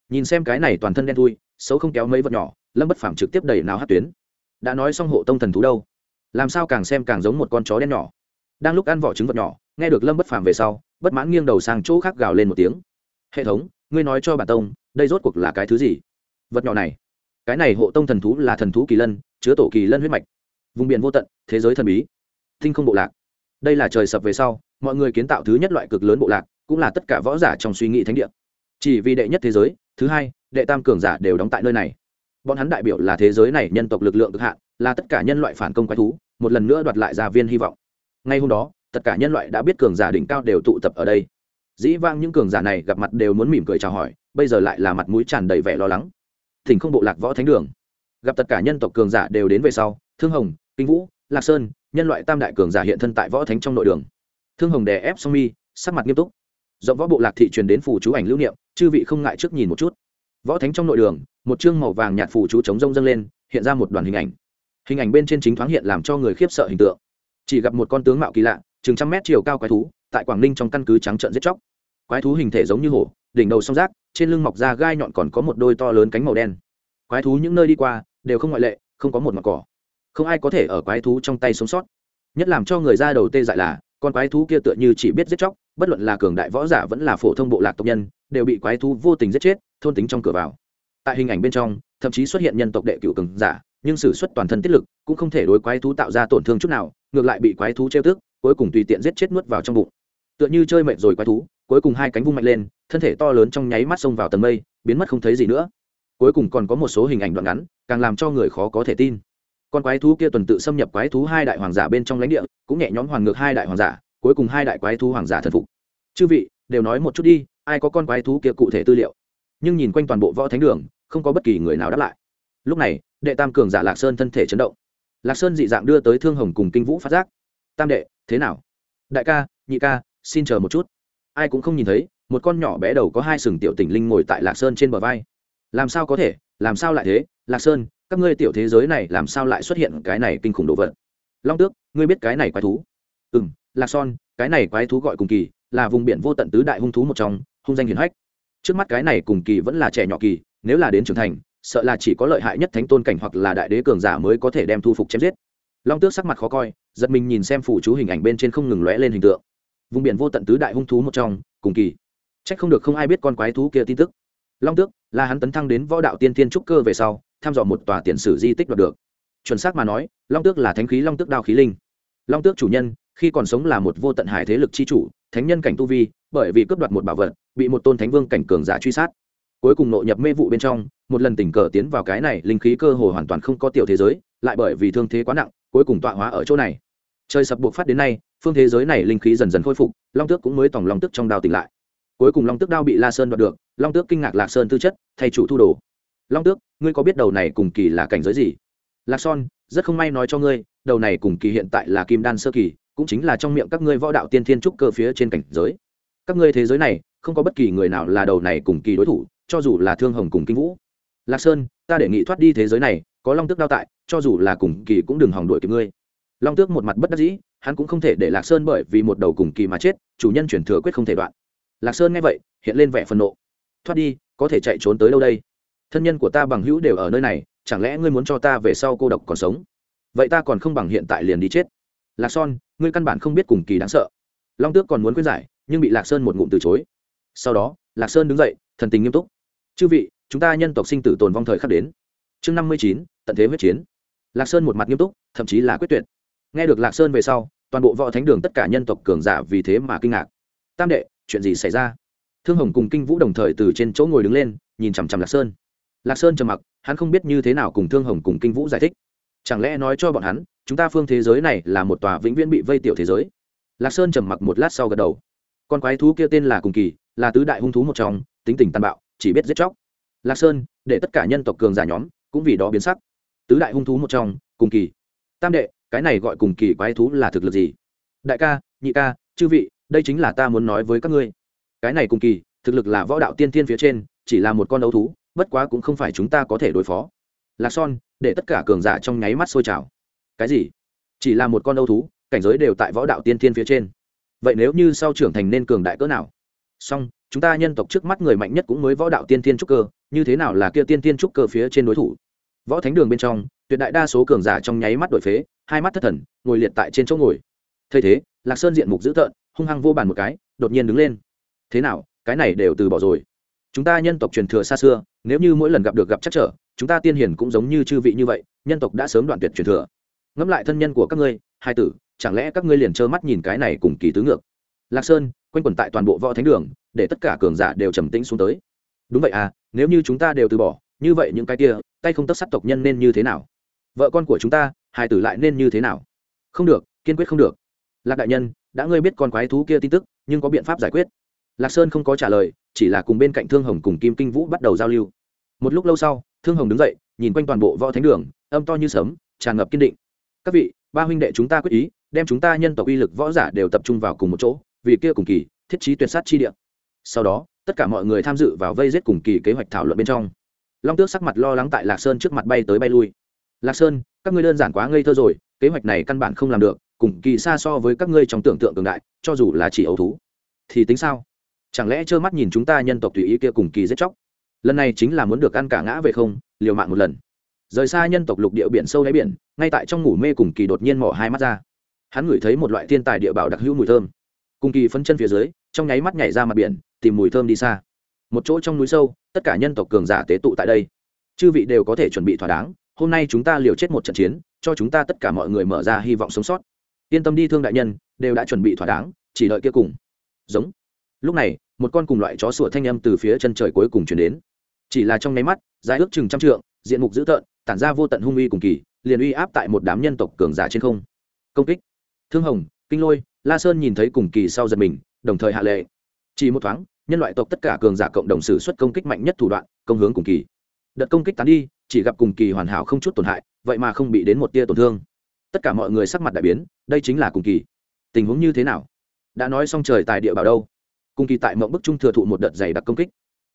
Nhìn xem cái này toàn thân đen thui, xấu không kéo mấy vật nhỏ, lâm bất phàm trực tiếp đẩy nào hát tuyến. Đã nói xong hộ tông thần thú đâu? Làm sao càng xem càng giống một con chó đen nhỏ? Đang lúc ăn vỏ trứng vật nhỏ, nghe được lâm bất phàm về sau, bất mãn nghiêng đầu sang chỗ khác gào lên một tiếng. Hệ thống, ngươi nói cho bản tông, đây rốt cuộc là cái thứ gì? Vật nhỏ này. Cái này hộ tông thần thú là thần thú kỳ lân, chứa tổ kỳ lân huyết mạch. Vùng biển vô tận, thế giới thần bí. Tinh không bộ lạc. Đây là trời sập về sau, mọi người kiến tạo thứ nhất loại cực lớn bộ lạc, cũng là tất cả võ giả trong suy nghĩ thánh địa. Chỉ vì đệ nhất thế giới, thứ hai, đệ tam cường giả đều đóng tại nơi này. Bọn hắn đại biểu là thế giới này nhân tộc lực lượng cực hạn, là tất cả nhân loại phản công quái thú, một lần nữa đoạt lại gia viên hy vọng ngay hôm đó, tất cả nhân loại đã biết cường giả đỉnh cao đều tụ tập ở đây. Dĩ vang những cường giả này gặp mặt đều muốn mỉm cười chào hỏi, bây giờ lại là mặt mũi tràn đầy vẻ lo lắng. Thỉnh không bộ lạc võ thánh đường. Gặp tất cả nhân tộc cường giả đều đến về sau, thương hồng, kinh vũ, lạc sơn, nhân loại tam đại cường giả hiện thân tại võ thánh trong nội đường. Thương hồng đè ép song mi, sắc mặt nghiêm túc. Rộng võ bộ lạc thị truyền đến phủ chú ảnh lưu niệm, chư vị không ngại trước nhìn một chút. Võ thánh trong nội đường, một chương màu vàng nhạt phủ chú chống rông dâng lên, hiện ra một đoàn hình ảnh. Hình ảnh bên trên chính thoáng hiện làm cho người khiếp sợ hình tượng chỉ gặp một con tướng mạo kỳ lạ, chừng trăm mét chiều cao quái thú, tại quảng ninh trong căn cứ trắng trợn giết chóc. Quái thú hình thể giống như hổ, đỉnh đầu song rác, trên lưng mọc ra gai nhọn còn có một đôi to lớn cánh màu đen. Quái thú những nơi đi qua, đều không ngoại lệ, không có một mặt cỏ. Không ai có thể ở quái thú trong tay sống sót. Nhất làm cho người ra đầu tê dại là, con quái thú kia tựa như chỉ biết giết chóc, bất luận là cường đại võ giả vẫn là phổ thông bộ lạc tộc nhân, đều bị quái thú vô tình giết chết, thôn tính trong cửa vào. Tại hình ảnh bên trong, thậm chí xuất hiện nhân tộc đệ cựu cường giả, nhưng s ử suất toàn thân tiết lực, cũng không thể đối quái thú tạo ra tổn thương chút nào ngược lại bị quái thú trêu tức, cuối cùng tùy tiện giết chết nuốt vào trong bụng. Tựa như chơi mệt rồi quái thú, cuối cùng hai cánh vung mạnh lên, thân thể to lớn trong nháy mắt xông vào tầng mây, biến mất không thấy gì nữa. Cuối cùng còn có một số hình ảnh đoạn ngắn, càng làm cho người khó có thể tin. Con quái thú kia tuần tự xâm nhập quái thú hai đại hoàng giả bên trong lãnh địa, cũng nhẹ nhõm hoàn ngược hai đại hoàng giả, cuối cùng hai đại quái thú hoàng giả thần phục. Chư vị, đều nói một chút đi, ai có con quái thú kia cụ thể tư liệu? Nhưng nhìn quanh toàn bộ võ thánh đường, không có bất kỳ người nào đáp lại. Lúc này, đệ tam cường giả lạc sơn thân thể chấn động lạc sơn dị dạng đưa tới thương hồng cùng kinh vũ phát giác. Tam đệ, thế nào? Đại ca, nhị ca, xin chờ một chút. Ai cũng không nhìn thấy, một con nhỏ bé đầu có hai sừng tiểu tỉnh linh ngồi tại lạc sơn trên bờ vai. Làm sao có thể? Làm sao lại thế? Lạc sơn, các ngươi tiểu thế giới này làm sao lại xuất hiện cái này kinh khủng đồ vật? Long tước, ngươi biết cái này quái thú? Ừ m lạc son cái này quái thú gọi cùng kỳ, là vùng biển vô tận tứ đại hung thú một trong, hung danh hiền hách. Trước mắt cái này cùng kỳ vẫn là trẻ nhỏ kỳ, nếu là đến trưởng thành sợ là chỉ có lợi hại nhất thánh tôn cảnh hoặc là đại đế cường giả mới có thể đem thu phục chém giết. Long tước sắc mặt khó coi, giật mình nhìn xem phủ chú hình ảnh bên trên không ngừng lóe lên hình tượng. Vùng biển vô tận tứ đại hung thú một trong, cùng kỳ. C h ắ c không được không ai biết con quái thú kia tin tức. Long tước, là hắn tấn thăng đến võ đạo tiên tiên trúc cơ về sau thăm dò một tòa tiền sử di tích đoạt được. Chuẩn xác mà nói, long tước là thánh khí long tước đao khí linh. Long tước chủ nhân, khi còn sống là một vô tận hải thế lực c h i chủ, thánh nhân cảnh tu vi, bởi vì cướp đoạt một bảo vật, bị một tôn thánh vương cảnh cường giả truy sát cuối cùng nội nhập mê vụ bên trong, một lần tình cờ tiến vào cái này, linh khí cơ hồ hoàn toàn không có tiểu thế giới, lại bởi vì thương thế quá nặng, cuối cùng tọa hóa ở chỗ này. Trời sập buộc phát đến nay, phương thế giới này linh khí dần dần khôi phục, long tước cũng mới tòng long tước trong đao tỉnh lại. Cuối cùng long tước đao bị la sơn đoạt được, long tước kinh ngạc lạc sơn tư chất, thay chủ thu đồ. Long tước, ngươi có biết đầu này cùng kỳ là cảnh giới gì? Lạc son rất không may nói cho ngươi, đầu này cùng kỳ hiện tại là kim đan sơ kỳ, cũng chính là trong miệng các ngươi võ đạo tiên thiên trúc cơ phía trên cảnh giới. Các ngươi thế giới này, không có bất kỳ người nào là đầu này cùng kỳ đối thủ cho dù là thương hồng cùng kinh vũ. Lạc sơn, ta đề nghị thoát đi thế giới này, có long tước đao tại, cho dù là cùng kỳ cũng đừng hòng đuổi kịp ngươi. Long tước một mặt bất đắc dĩ, hắn cũng không thể để lạc sơn bởi vì một đầu cùng kỳ mà chết, chủ nhân chuyển thừa quyết không thể đoạn. Lạc sơn nghe vậy, hiện lên vẻ phân nộ. Thoát đi, có thể chạy trốn tới đâu đây? Thân nhân của ta bằng hữu đều ở nơi này, chẳng lẽ ngươi muốn cho ta về sau cô độc còn sống? Vậy ta còn không bằng hiện tại liền đi chết. Lạc son ngươi căn bản không biết cùng kỳ đáng sợ. Long tước còn muốn khuyên giải, nhưng bị lạc sơn một ngụm từ chối. Sau đó, lạc sơn đứng dậy, thần tình nghiêm túc chư vị, chúng ta nhân tộc sinh tử tồn vong thời khắc đến. Chương năm mươi chín, tận thế huyết chiến. Lạc sơn một mặt nghiêm túc, thậm chí là quyết tuyệt. Nghe được lạc sơn về sau, toàn bộ võ thánh đường tất cả nhân tộc cường giả vì thế mà kinh ngạc. Tam đệ, chuyện gì xảy ra? Thương hồng cùng kinh vũ đồng thời từ trên chỗ ngồi đứng lên, nhìn chằm chằm lạc sơn. Lạc sơn trầm mặc, hắn không biết như thế nào cùng thương hồng cùng kinh vũ giải thích. Chẳng lẽ nói cho bọn hắn, chúng ta phương thế giới này là một tòa vĩnh viễn bị vây tiểu thế giới? Lạc sơn trầm mặc một lát sau gật đầu. Con quái thú kia tên là cùng kỳ, là tứ đại hung thú một trong, tính tình tàn bạo chỉ biết giết chóc. Lạc sơn, để tất cả nhân tộc cường giả nhóm cũng vì đó biến sắc. Tứ đại hung thú một trong, cùng kỳ. Tam đệ, cái này gọi cùng kỳ quái thú là thực lực gì? Đại ca, nhị ca, chư vị, đây chính là ta muốn nói với các ngươi. Cái này cùng kỳ, thực lực là võ đạo tiên tiên phía trên, chỉ là một con đấu thú, bất quá cũng không phải chúng ta có thể đối phó. Lạc son để tất cả cường giả trong nháy mắt sôi trào. Cái gì? Chỉ là một con đấu thú, cảnh giới đều tại võ đạo tiên tiên phía trên. Vậy nếu như sau trưởng thành nên cường đại cỡ nào? Song chúng ta nhân tộc trước mắt người mạnh nhất cũng mới võ đạo tiên tiên trúc cơ, như thế nào là kia tiên tiên trúc cơ phía trên đối thủ? Võ thánh đường bên trong, tuyệt đại đa số cường giả trong nháy mắt đổi phế, hai mắt thất thần, ngồi liệt tại trên chỗ ngồi. Thay thế, lạc sơn diện mục dữ tợn, hung hăng vô bàn một cái, đột nhiên đứng lên. Thế nào, cái này đều từ bỏ rồi. Chúng ta nhân tộc truyền thừa xa xưa, nếu như mỗi lần gặp được gặp chắc trở, chúng ta tiên hiền cũng giống như chư vị như vậy, nhân tộc đã sớm đoạn tuyệt truyền thừa. Ngẫm lại thân nhân của các ngươi, hai tử, chẳng lẽ các ngươi liền trơ mắt nhìn cái này cùng kỳ tứ ngược? Lạc sơn, quanh quẩn tại toàn bộ võ thánh đường, để tất cả cường giả đều trầm tĩnh xuống tới. Đúng vậy à nếu như chúng ta đều từ bỏ, như vậy những cái kia, tay không tất sát tộc nhân nên như thế nào? Vợ con của chúng ta hai tử lại nên như thế nào? Không được, kiên quyết không được. Lạc đại nhân, đã ngươi biết con quái thú kia tin tức, nhưng có biện pháp giải quyết. Lạc sơn không có trả lời, chỉ là cùng bên cạnh thương hồng cùng kim kinh vũ bắt đầu giao lưu. Một lúc lâu sau, thương hồng đứng dậy, nhìn quanh toàn bộ võ thánh đường, âm to như sấm, tràn ngập kiên định. Các vị, ba huynh đệ chúng ta quyết ý, đem chúng ta nhân tộc uy lực võ giả đều tập trung vào cùng một chỗ vì kia cùng kỳ, thiết trí tuyệt sát chi địa. Sau đó, tất cả mọi người tham dự vào vây giết cùng kỳ kế hoạch thảo luận bên trong. Long tước sắc mặt lo lắng tại lạc sơn trước mặt bay tới bay lui. Lạc sơn, các ngươi đơn giản quá ngây thơ rồi, kế hoạch này căn bản không làm được, cùng kỳ xa so với các ngươi trong tưởng tượng cường đại, cho dù là chỉ ấu thú, thì tính sao? Chẳng lẽ trơ mắt nhìn chúng ta nhân tộc tùy ý kia cùng kỳ giết chóc? Lần này chính là muốn được ăn cả ngã về không, liều mạng một lần. Rời xa nhân tộc lục địa biển sâu đáy biển, ngay tại trong ngủ mê cùng kỳ đột nhiên mỏ hai mắt ra. Hắn ngửi thấy một loại thiên tài địa bảo đặc hữu mùi thơm cùng kỳ phân chân phía dưới, trong nháy mắt nhảy ra mặt biển, tìm mùi thơm đi xa. Một chỗ trong núi sâu, tất cả nhân tộc cường giả tế tụ tại đây. Chư vị đều có thể chuẩn bị thỏa đáng, hôm nay chúng ta liều chết một trận chiến, cho chúng ta tất cả mọi người mở ra hy vọng sống sót. Yên tâm đi thương đại nhân, đều đã chuẩn bị thỏa đáng, chỉ đợi kia cùng. Giống. Lúc này, một con cùng loại chó sủa thanh âm từ phía chân trời cuối cùng chuyển đến. Chỉ là trong nháy mắt, dài ước chừng trăm trượng, diện mục dữ tợn, tản ra vô tận hung uy cùng kỳ, liền uy áp tại một đám nhân tộc cường giả trên không. Công kích. Thương hồng, kinh lôi la sơn nhìn thấy cùng kỳ sau giật mình, đồng thời hạ lệ. Chỉ một thoáng, nhân loại tộc tất cả cường giả cộng đồng sử xuất công kích mạnh nhất thủ đoạn, công hướng cùng kỳ. Đợt công kích tán đi, chỉ gặp cùng kỳ hoàn hảo không chút tổn hại, vậy mà không bị đến một tia tổn thương. Tất cả mọi người sắc mặt đại biến, đây chính là cùng kỳ. Tình huống như thế nào? Đã nói xong trời tại địa bảo đâu? Cùng kỳ tại mộng bức trung thừa thụ một đợt dày đặc công kích.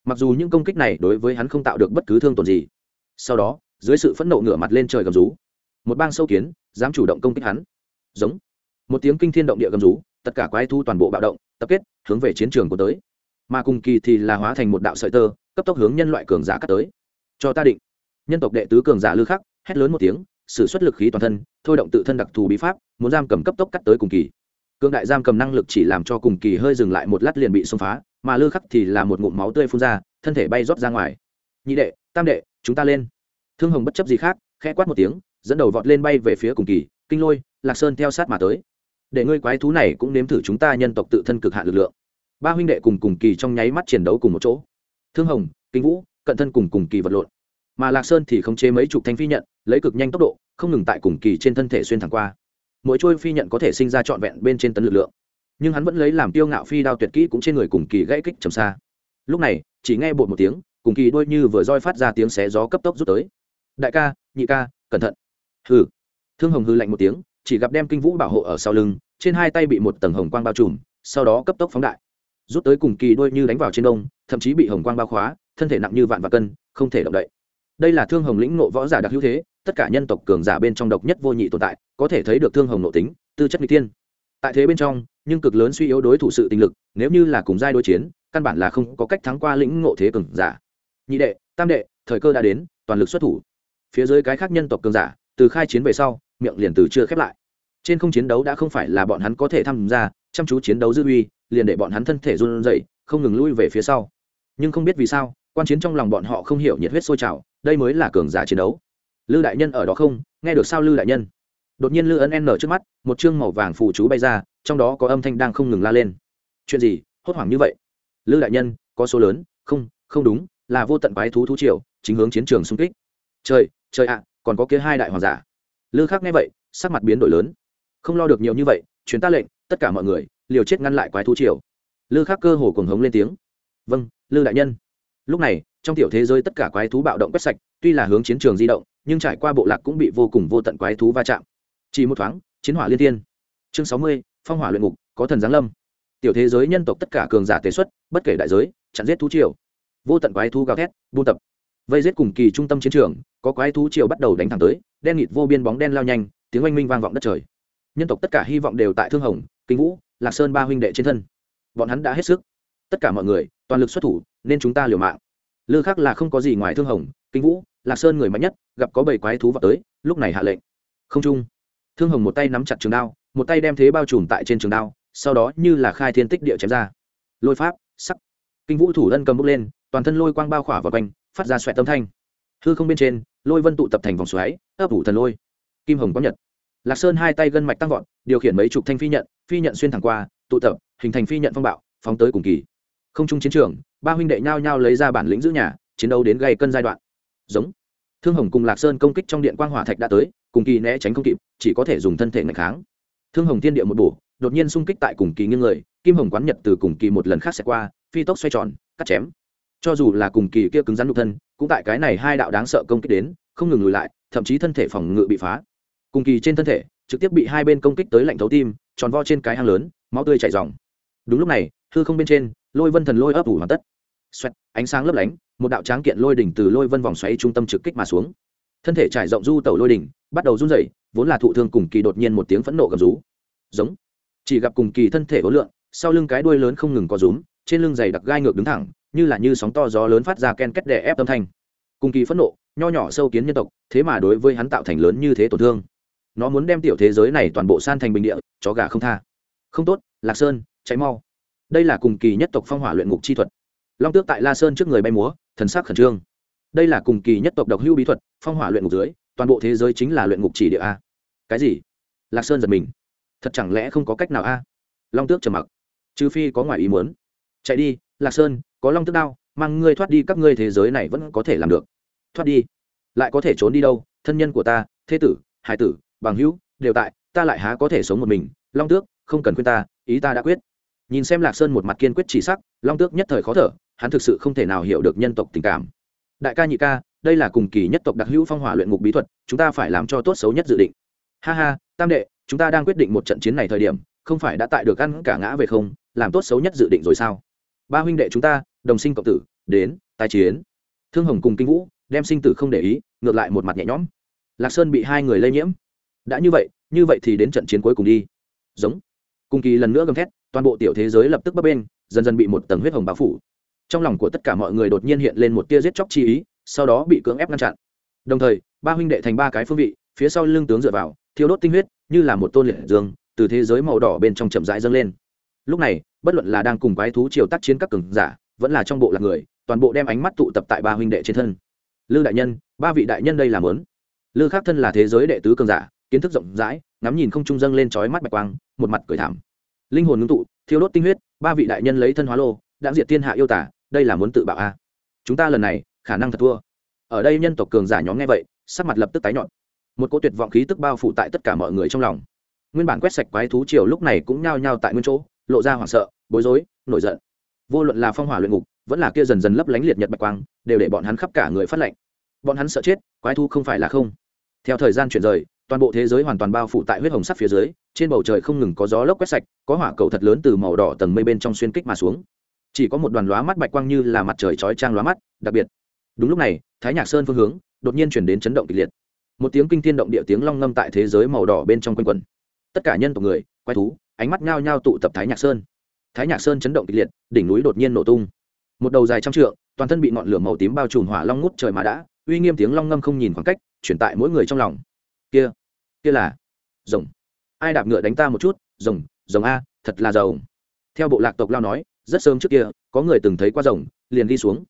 Mặc dù những công kích này đối với hắn không tạo được bất cứ thương tổn gì. Sau đó, dưới sự phẫn nộ ngửa mặt lên trời gầm rú. Một bang sâu kiến, dám chủ động công kích hắn. Giống một tiếng kinh thiên động địa gầm rú, tất cả quái thu toàn bộ bạo động, tập kết, hướng về chiến trường của tới. Mà cùng kỳ thì là hóa thành một đạo sợi tơ, cấp tốc hướng nhân loại cường giả cắt tới. Cho ta định. Nhân tộc đệ tứ cường giả lư khắc, hét lớn một tiếng, sử xuất lực khí toàn thân, thôi động tự thân đặc thù bí pháp, muốn giam cầm cấp tốc cắt tới cùng kỳ. Cương đại giam cầm năng lực chỉ làm cho cùng kỳ hơi dừng lại một lát liền bị xông phá, mà lư khắc thì là một ngụm máu tươi phun ra, thân thể bay rót ra ngoài. Nhị đệ, tam đệ, chúng ta lên. Thương hồng bất chấp gì khác, khẽ quát một tiếng, dẫn đầu vọt lên bay về phía cùng kỳ, kinh lôi, lạc sơn theo sát mà tới để ngươi quái thú này cũng nếm thử chúng ta nhân tộc tự thân cực hạ lực lượng. Ba huynh đệ cùng cùng kỳ trong nháy mắt chiến đấu cùng một chỗ. Thương hồng, kinh vũ, cận thân cùng cùng kỳ vật lộn. Mà lạc sơn thì khống chế mấy chục thanh phi nhận, lấy cực nhanh tốc độ, không ngừng tại cùng kỳ trên thân thể xuyên thẳng qua. Mỗi trôi phi nhận có thể sinh ra trọn vẹn bên trên tấn lực lượng. Nhưng hắn vẫn lấy làm tiêu ngạo phi đao tuyệt kỹ cũng trên người cùng kỳ gãy kích trầm xa. Lúc này, chỉ nghe bột một tiếng, cùng kỳ đôi như vừa roi phát ra tiếng xé gió cấp tốc rút tới. Đại ca, nhị ca, cẩn thận. Hừ. Thương hồng hư lạnh một tiếng chỉ gặp đem kinh vũ bảo hộ ở sau lưng, trên hai tay bị một tầng hồng quang bao trùm, sau đó cấp tốc phóng đại. Rút tới cùng kỳ đôi như đánh vào trên đông, thậm chí bị hồng quang bao khóa, thân thể nặng như vạn và cân, không thể động đậy. Đây là thương hồng lĩnh nộ võ giả đặc hữu thế, tất cả nhân tộc cường giả bên trong độc nhất vô nhị tồn tại, có thể thấy được thương hồng nộ tính, tư chất n g tiên tại thế bên trong, nhưng cực lớn suy yếu đối thủ sự tình lực, nếu như là cùng giai đối chiến, căn bản là không có cách thắng qua lĩnh ngộ thế cường giả. Nhị đệ, tam đệ, thời cơ đã đến, toàn lực xuất thủ. Phía dưới cái khác nhân tộc cường giả, từ khai chiến về sau miệng liền từ chưa khép lại. Trên không chiến đấu đã không phải là bọn hắn có thể tham gia, chăm chú chiến đấu dư uy, liền để bọn hắn thân thể run rẩy, không ngừng lui về phía sau. Nhưng không biết vì sao, quan chiến trong lòng bọn họ không hiểu nhiệt huyết sôi trào, đây mới là cường giả chiến đấu. Lư đại nhân ở đó không? Nghe được sao lư đại nhân? Đột nhiên lư ấn n trước mắt, một chương màu vàng phù chú bay ra, trong đó có âm thanh đang không ngừng la lên. Chuyện gì? Hốt hoảng như vậy? Lư đại nhân, có số lớn. Không không đúng, là vô tận quái thú thú triều, chính hướng chiến trường xung kích. Trời trời ạ, còn có kia hai đại hoàng giả lư Khắc nghe vậy, sắc mặt biến đổi lớn. Không lo được nhiều như vậy chuyến ta lệnh, tất cả mọi người, liều chết ngăn lại quái thú triều. Lư Khắc cơ hồ cuồng hống lên tiếng. Vâng lư đại nhân. Lúc này, trong tiểu thế giới tất cả quái thú bạo động quét sạch, tuy là hướng chiến trường di động, nhưng trải qua bộ lạc cũng bị vô cùng vô tận quái thú va chạm. Chỉ một thoáng, chiến hỏa liên thiên. Chương sáu mươi, phong hỏa luyện ngục, có thần giáng lâm. Tiểu thế giới nhân tộc tất cả cường giả tế xuất, bất kể đại giới, chặn giết thú triều. Vô tận quái thú gào thét, buôn tập. Vây giết cùng kỳ trung tâm chiến trường có quái thú triều bắt đầu đánh thẳng tới, đen nghịt vô biên bóng đen lao nhanh, tiếng oanh minh vang vọng đất trời. Nhân tộc tất cả hy vọng đều tại thương hồng, kinh vũ, lạc sơn ba huynh đệ trên thân. Bọn hắn đã hết sức. Tất cả mọi người, toàn lực xuất thủ, nên chúng ta liều mạng. Lư khác là không có gì ngoài thương hồng, kinh vũ, lạc sơn người mạnh nhất, gặp có bảy quái thú vào tới, lúc này hạ lệnh. Không trung. Thương hồng một tay nắm chặt trường đao, một tay đem thế bao trùm tại trên trường đao, sau đó như là khai thiên tích địa chém ra. Lôi pháp, sắc. Kinh vũ thủ lân cầm bốc lên, toàn thân lôi quang bao khỏa vào quanh, phát ra xoẹt tâm thanh. Hư không bên trên lôi vân tụ tập thành vòng xoáy, ấp ủ thần lôi. Kim hồng có nhật. Lạc sơn hai tay gân mạch tăng vọt, điều khiển mấy chục thanh phi nhận phi nhận xuyên thẳng qua, tụ tập, hình thành phi nhận phong bạo, phóng tới cùng kỳ. Không chung chiến trường, ba huynh đệ nhao nhao lấy ra bản lĩnh giữ nhà, chiến đấu đến gây cân giai đoạn. Giống. Thương hồng cùng lạc sơn công kích trong điện quang hỏa thạch đã tới, cùng kỳ né tránh không kịp, chỉ có thể dùng thân thể ngày kháng. Thương hồng thiên địa một bổ, đột nhiên xung kích tại cùng kỳ nghiêng người, kim hồng quán nhật từ cùng kỳ một lần khác xẹt qua, phi tốc xoay tròn, cắt chém cho dù là cùng kỳ kia cứng rắn nhục thân, cũng tại cái này hai đạo đáng sợ công kích đến, không ngừng lùi lại, thậm chí thân thể phòng ngự bị phá. Cùng kỳ trên thân thể, trực tiếp bị hai bên công kích tới lạnh thấu tim, tròn vo trên cái hang lớn, máu tươi chảy dòng đúng lúc này, hư không bên trên, lôi vân thần lôi ấp ủ hoàn tất. Xoẹt, ánh sáng lấp lánh, một đạo tráng kiện lôi đỉnh từ lôi vân vòng xoáy trung tâm trực kích mà xuống. Thân thể trải rộng du tẩu lôi đỉnh, bắt đầu run rẩy, vốn là thụ thương cùng kỳ đột nhiên một tiếng phẫn nộ gầm rú. Giống. Chỉ gặp cùng kỳ thân thể ố lượng sau lưng cái đuôi lớn không ngừng có rúm, trên lưng dày đặc gai ngược đứng thẳng như là như sóng to gió lớn phát ra ken kết đè ép âm thanh. Cùng kỳ phẫn nộ, nho nhỏ sâu kiến nhân tộc, thế mà đối với hắn tạo thành lớn như thế tổn thương. Nó muốn đem tiểu thế giới này toàn bộ san thành bình địa, chó gà không tha. Không tốt, lạc sơn cháy mau. Đây là cùng kỳ nhất tộc phong hỏa luyện ngục chi thuật. Long tước tại la sơn trước người bay múa, thần sắc khẩn trương. Đây là cùng kỳ nhất tộc độc hưu bí thuật, phong hỏa luyện ngục dưới, toàn bộ thế giới chính là luyện ngục chỉ địa a. Cái gì? Lạc sơn giật mình. Thật chẳng lẽ không có cách nào a? Long tước trầm mặc. Trừ phi có ngoài ý muốn. Chạy đi, lạc sơn có long tức đao, mang ngươi thoát đi, các ngươi thế giới này vẫn có thể làm được. Thoát đi, lại có thể trốn đi đâu? Thân nhân của ta, thế tử, hải tử, bằng hữu đều tại, ta lại há có thể sống một mình? Long tước, không cần khuyên ta, ý ta đã quyết. Nhìn xem lạc sơn một mặt kiên quyết chỉ sắc, long tước nhất thời khó thở, hắn thực sự không thể nào hiểu được nhân tộc tình cảm. Đại ca nhị ca, đây là cùng kỳ nhất tộc đặc hữu phong hỏa luyện ngục bí thuật, chúng ta phải làm cho tốt xấu nhất dự định. Ha ha, tam đệ, chúng ta đang quyết định một trận chiến này thời điểm, không phải đã tại được ăn cả ngã về không? Làm tốt xấu nhất dự định rồi sao? Ba huynh đệ chúng ta đồng sinh cộng tử, đến tai chiến. Thương hồng cùng kinh vũ đem sinh tử không để ý, ngược lại một mặt nhẹ nhõm. Lạc sơn bị hai người lây nhiễm. Đã như vậy như vậy thì đến trận chiến cuối cùng đi. Giống. Cùng kỳ lần nữa gầm thét, toàn bộ tiểu thế giới lập tức bấp bên dần dần bị một tầng huyết hồng bao phủ. Trong lòng của tất cả mọi người đột nhiên hiện lên một tia giết chóc chi ý, sau đó bị cưỡng ép ngăn chặn. Đồng thời, ba huynh đệ thành ba cái phương vị, phía sau lưng tướng dựa vào, thiêu đốt tinh huyết, như là một tôn liệt dương, từ thế giới màu đỏ bên trong chậm rãi dâng lên. Lúc này, bất luận là đang cùng quái thú triều tác chiến các cường giả vẫn là trong bộ lạc người, toàn bộ đem ánh mắt tụ tập tại ba huynh đệ trên thân. Lư đại nhân, ba vị đại nhân đây là mớn lư khác thân là thế giới đệ tứ cường giả, kiến thức rộng rãi, ngắm nhìn không trung dâng lên trói mắt bạch quang, một mặt cười thảm. Linh hồn ngưng tụ, thiêu đốt tinh huyết, ba vị đại nhân lấy thân hóa lô đã diệt thiên hạ yêu tả, đây là muốn tự bạo a. Chúng ta lần này, khả năng thật thua. Ở đây nhân tộc cường giả nhóm nghe vậy, sắc mặt lập tức tái nhọn một cỗ tuyệt vọng khí tức bao phủ tại tất cả mọi người trong lòng. Nguyên bản quét sạch quái thú triều lúc này cũng nhao nhao tại nguyên chỗ, lộ ra hoảng sợ, bối rối, nổi giận vô luận là phong hỏa luyện ngục, vẫn là kia dần dần lấp lánh liệt nhật bạch quang, đều để bọn hắn khắp cả người phát lệnh. Bọn hắn sợ chết, quái thú không phải là không. Theo thời gian chuyển rời, toàn bộ thế giới hoàn toàn bao phủ tại huyết hồng sắc phía dưới, trên bầu trời không ngừng có gió lốc quét sạch, có hỏa cầu thật lớn từ màu đỏ tầng mây bên trong xuyên kích mà xuống. Chỉ có một đoàn lóa mắt bạch quang như là mặt trời chói trang lóa mắt, đặc biệt. Đúng lúc này, thái nhạc sơn phương hướng, đột nhiên chuyển đến chấn động kịch liệt. Một tiếng kinh thiên động địa tiếng long ngâm tại thế giới màu đỏ bên trong quanh quần tất cả nhân tộc người quay thú, ánh mắt nhao nhao tụ tập thái nhạc sơn thái nhạc sơn chấn động kịch liệt, đỉnh núi đột nhiên nổ tung. Một đầu dài trăm trượng, toàn thân bị ngọn lửa màu tím bao trùm hỏa long ngút trời mà đã, uy nghiêm tiếng long ngâm không nhìn khoảng cách chuyển tại mỗi người trong lòng. Kia kia là, rồng. Ai đạp ngựa đánh ta một chút, rồng rồng a, thật là rồng. Theo bộ lạc tộc lao nói, rất sớm trước kia, có người từng thấy qua rồng, liền đi xuống.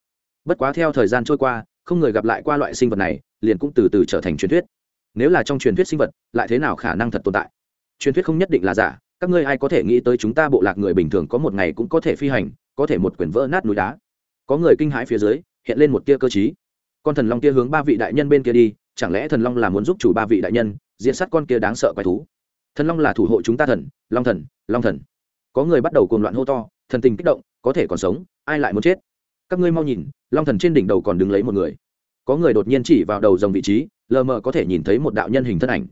Bất quá theo thời gian trôi qua, không người gặp lại qua loại sinh vật này, liền cũng từ từ trở thành truyền thuyết. Nếu là trong truyền thuyết sinh vật, lại thế nào khả năng thật tồn tại? Truyền thuyết không nhất định là giả các ngươi ai có thể nghĩ tới chúng ta bộ lạc người bình thường có một ngày cũng có thể phi hành, có thể một quyển vỡ nát núi đá. Có người kinh hãi phía dưới, hiện lên một tia cơ chí con thần long kia hướng ba vị đại nhân bên kia đi, chẳng lẽ thần long là muốn giúp chủ ba vị đại nhân diện sát con kia đáng sợ quái thú? Thần long là thủ hộ chúng ta thần, long thần long thần. Có người bắt đầu cuồng loạn hô to, thần tình kích động, có thể còn sống, ai lại muốn chết? Các ngươi mau nhìn, long thần trên đỉnh đầu còn đứng lấy một người. Có người đột nhiên chỉ vào đầu dòng vị trí, lờ mờ có thể nhìn thấy một đạo nhân hình thân ảnh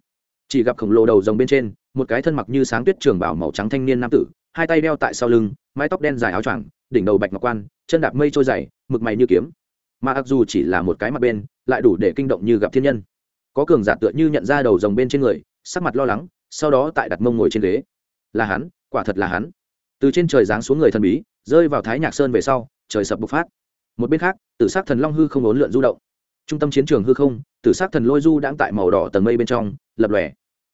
chỉ gặp khổng lồ đầu rồng bên trên, một cái thân mặc như sáng tuyết trường bảo màu trắng thanh niên nam tử, hai tay đeo tại sau lưng, mái tóc đen dài áo choàng, đỉnh đầu bạch ngọc quan, chân đạp mây trôi dày, mực mày như kiếm. Mà mặc dù chỉ là một cái mặt bên, lại đủ để kinh động như gặp thiên nhân. Có cường giả tựa như nhận ra đầu rồng bên trên người, sắc mặt lo lắng, sau đó tại đặt mông ngồi trên ghế. Là hắn, quả thật là hắn. Từ trên trời giáng xuống người thần bí, rơi vào thái nhạc sơn về sau, trời sập bộc phát. Một bên khác, tử s ắ c thần long hư không ốn lượn du động. Trung tâm chiến trường hư không, tử s ắ c thần lôi du đang tại màu đỏ tầng mây bên trong, lập lòe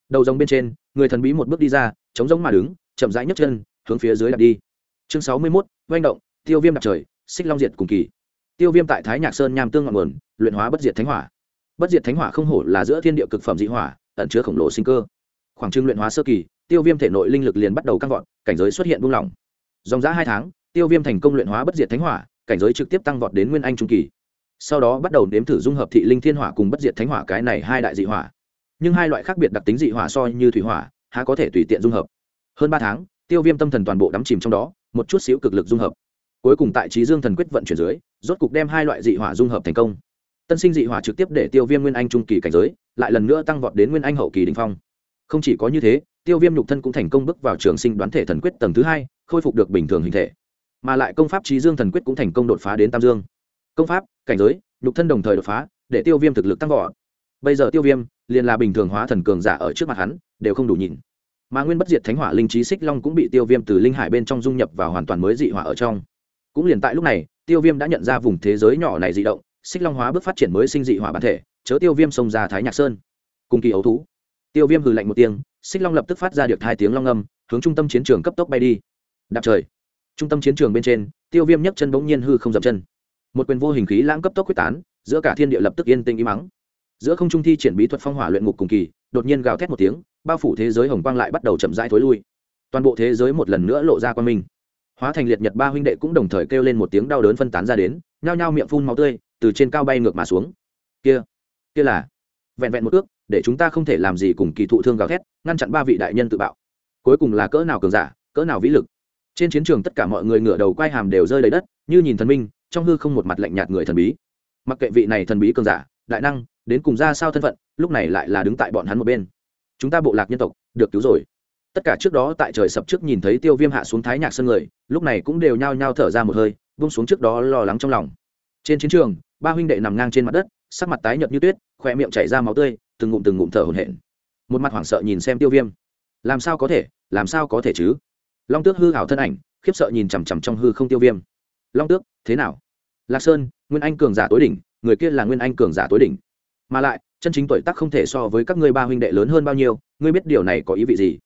đầu giống bên trên, người thần bí một bước đi ra, chống giống mà đứng, chậm rãi nhấc chân, hướng phía dưới đặt đi. Chương sáu mươi mốt oanh động, tiêu viêm đặt trời, xích long diệt cùng kỳ. Tiêu viêm tại thái nhạc sơn nham tương ngọn nguồn, luyện hóa bất diệt thánh hỏa. Bất diệt thánh hỏa không hổ là giữa thiên địa cực phẩm dị hỏa, ẩn chứa khổng lồ sinh cơ. Khoảng trưng luyện hóa sơ kỳ, tiêu viêm thể nội linh lực liền bắt đầu căng vọt, cảnh giới xuất hiện buông lỏng. Dòng giã hai tháng, tiêu viêm thành công luyện hóa bất diệt thánh hỏa, cảnh giới trực tiếp tăng vọt đến nguyên anh trung kỳ. Sau đó bắt đầu nếm thử dung hợp thị linh thiên hỏa cùng bất diệt thánh hỏa cái này hai đại dị hỏa nhưng hai loại khác biệt đặc tính dị hỏa so như thủy hỏa, há có thể tùy tiện dung hợp. Hơn ba tháng, tiêu viêm tâm thần toàn bộ đắm chìm trong đó, một chút xíu cực lực dung hợp. Cuối cùng tại trí dương thần quyết vận chuyển dưới, rốt cục đem hai loại dị hỏa dung hợp thành công. Tân sinh dị hỏa trực tiếp để tiêu viêm nguyên anh trung kỳ cảnh giới, lại lần nữa tăng vọt đến nguyên anh hậu kỳ đình phong. Không chỉ có như thế, tiêu viêm nhục thân cũng thành công bước vào trường sinh đoán thể thần quyết tầng thứ hai, khôi phục được bình thường hình thể. Mà lại công pháp trí dương thần quyết cũng thành công đột phá đến tam dương. Công pháp, cảnh giới, nhục thân đồng thời đột phá, để tiêu viêm thực lực tăng vọt bây giờ tiêu viêm liền là bình thường hóa thần cường giả ở trước mặt hắn, đều không đủ nhìn. Mà nguyên bất diệt thánh hỏa linh trí xích long cũng bị tiêu viêm từ linh hải bên trong dung nhập vào hoàn toàn mới dị hỏa ở trong. Cũng liền tại lúc này, tiêu viêm đã nhận ra vùng thế giới nhỏ này dị động, xích long hóa bước phát triển mới sinh dị hỏa bản thể, chớ tiêu viêm xông ra thái nhạc sơn. Cùng kỳ ấu thú. Tiêu viêm hừ lạnh một tiếng, xích long lập tức phát ra được hai tiếng long âm, hướng trung tâm chiến trường cấp tốc bay đi. Đạp trời. Trung tâm chiến trường bên trên, tiêu viêm nhấc chân bỗng nhiên hư không dập chân. Một quyền vô hình khí lãng cấp tốc quyết tán, giữa cả thiên địa lập tức yên tĩnh im mắng giữa không trung thi triển bí thuật phong hỏa luyện ngục cùng kỳ, đột nhiên gào thét một tiếng, bao phủ thế giới hồng quang lại bắt đầu chậm rãi thối lui. Toàn bộ thế giới một lần nữa lộ ra quan minh. Hóa thành liệt nhật ba huynh đệ cũng đồng thời kêu lên một tiếng đau đớn phân tán ra đến, nhao nhao miệng phun máu tươi, từ trên cao bay ngược mà xuống. Kia kia là, vẹn vẹn một ước, để chúng ta không thể làm gì cùng kỳ thụ thương gào thét, ngăn chặn ba vị đại nhân tự bạo. Cuối cùng là cỡ nào cường giả, cỡ nào vĩ lực. Trên chiến trường tất cả mọi người ngửa đầu quay hàm đều rơi lấy đất, như nhìn thần minh, trong hư không một mặt lạnh nhạt người thần bí. Mặc kệ vị này thần bí cường giả, đại năng đến cùng ra sao thân phận, lúc này lại là đứng tại bọn hắn một bên. Chúng ta bộ lạc nhân tộc, được cứu rồi. Tất cả trước đó tại trời sập trước nhìn thấy tiêu viêm hạ xuống thái nhạc sân người, lúc này cũng đều nhao nhao thở ra một hơi, vung xuống trước đó lo lắng trong lòng. Trên chiến trường, ba huynh đệ nằm ngang trên mặt đất, sắc mặt tái nhợt như tuyết khoe miệng chảy ra máu tươi, từng ngụm từng ngụm thở hổn hển. Một mặt hoảng sợ nhìn xem tiêu viêm. Làm sao có thể, làm sao có thể chứ? Long tước hư hảo thân ảnh, khiếp sợ nhìn chằm chằm trong hư không tiêu viêm. Long tước, thế nào? Lạc sơn, nguyên anh cường giả tối đỉnh, người kia là nguyên anh cường giả tối đỉnh mà lại, chân chính tuổi tác không thể so với các ngươi ba huynh đệ lớn hơn bao nhiêu, ngươi biết điều này có ý vị gì?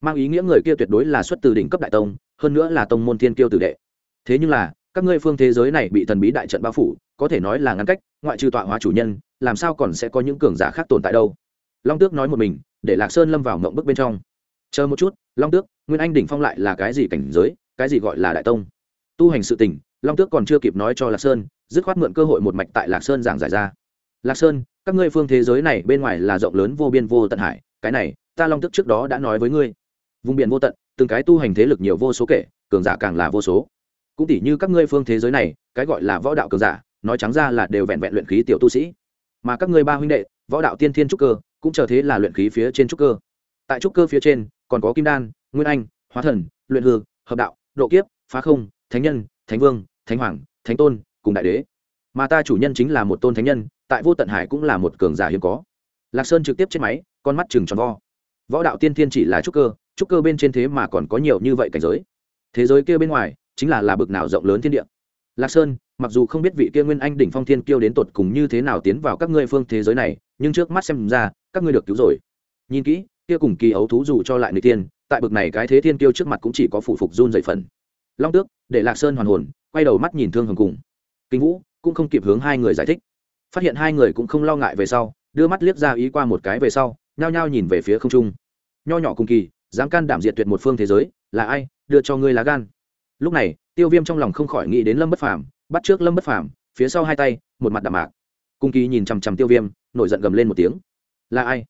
Mang ý nghĩa người kia tuyệt đối là xuất từ đỉnh cấp đại tông, hơn nữa là tông môn thiên kiêu tử đệ. Thế nhưng là, các ngươi phương thế giới này bị thần bí đại trận bao phủ, có thể nói là ngăn cách, ngoại trừ tọa hóa chủ nhân, làm sao còn sẽ có những cường giả khác tồn tại đâu? Long tước nói một mình, để lạc sơn lâm vào mộng bức bên trong. Chờ một chút, long tước, nguyên anh đỉnh phong lại là cái gì cảnh giới, cái gì gọi là đại tông? Tu hành sự tình, long tước còn chưa kịp nói cho lạc sơn, dứt khoát mượn cơ hội một mạch tại lạc sơn giảng giải ra lạc sơn, các ngươi phương thế giới này bên ngoài là rộng lớn vô biên vô tận hải, cái này, ta long Tức trước đó đã nói với ngươi. Vùng biển vô tận, từng cái tu hành thế lực nhiều vô số kể, cường giả càng là vô số. Cũng tỉ như các ngươi phương thế giới này, cái gọi là võ đạo cường giả, nói trắng ra là đều vẹn vẹn luyện khí tiểu tu sĩ. Mà các ngươi ba huynh đệ, võ đạo tiên thiên trúc cơ, cũng chờ thế là luyện khí phía trên trúc cơ. Tại trúc cơ phía trên, còn có kim đan, nguyên anh, hóa thần, luyện hư, hợp đạo, độ kiếp, phá không, thánh nhân, thánh vương, thánh hoàng, thánh tôn, cùng đại đế. Mà ta chủ nhân chính là một tôn thánh nhân tại vô tận hải cũng là một cường giả hiếm có. Lạc sơn trực tiếp chết máy, con mắt chừng tròn vo. Võ đạo tiên thiên chỉ là trúc cơ trúc cơ bên trên thế mà còn có nhiều như vậy cảnh giới. Thế giới kia bên ngoài, chính là là bực nào rộng lớn thiên địa. Lạc sơn, mặc dù không biết vị kia nguyên anh đỉnh phong thiên kiêu đến tột cùng như thế nào tiến vào các ngươi phương thế giới này, nhưng trước mắt xem ra, các ngươi được cứu rồi. Nhìn kỹ, kia cùng kỳ ấu thú dù cho lại người tiên tại bực này cái thế thiên kiêu trước mặt cũng chỉ có phụ phục run dậy phần. Long tước, để lạc sơn hoàn hồn, quay đầu mắt nhìn thương hồng cùng. Kinh vũ, cũng không kịp hướng hai người giải thích phát hiện hai người cũng không lo ngại về sau, đưa mắt liếc ra ý qua một cái về sau, nhao nhao nhìn về phía không trung. Nho nhỏ cùng kỳ, dám can đảm diệt tuyệt một phương thế giới, là ai? Đưa cho ngươi lá gan. Lúc này, tiêu viêm trong lòng không khỏi nghĩ đến lâm bất phàm, bắt trước lâm bất phàm, phía sau hai tay, một mặt đạm mạc. Cung kỳ nhìn chằm chằm tiêu viêm, nổi giận gầm lên một tiếng. Là ai?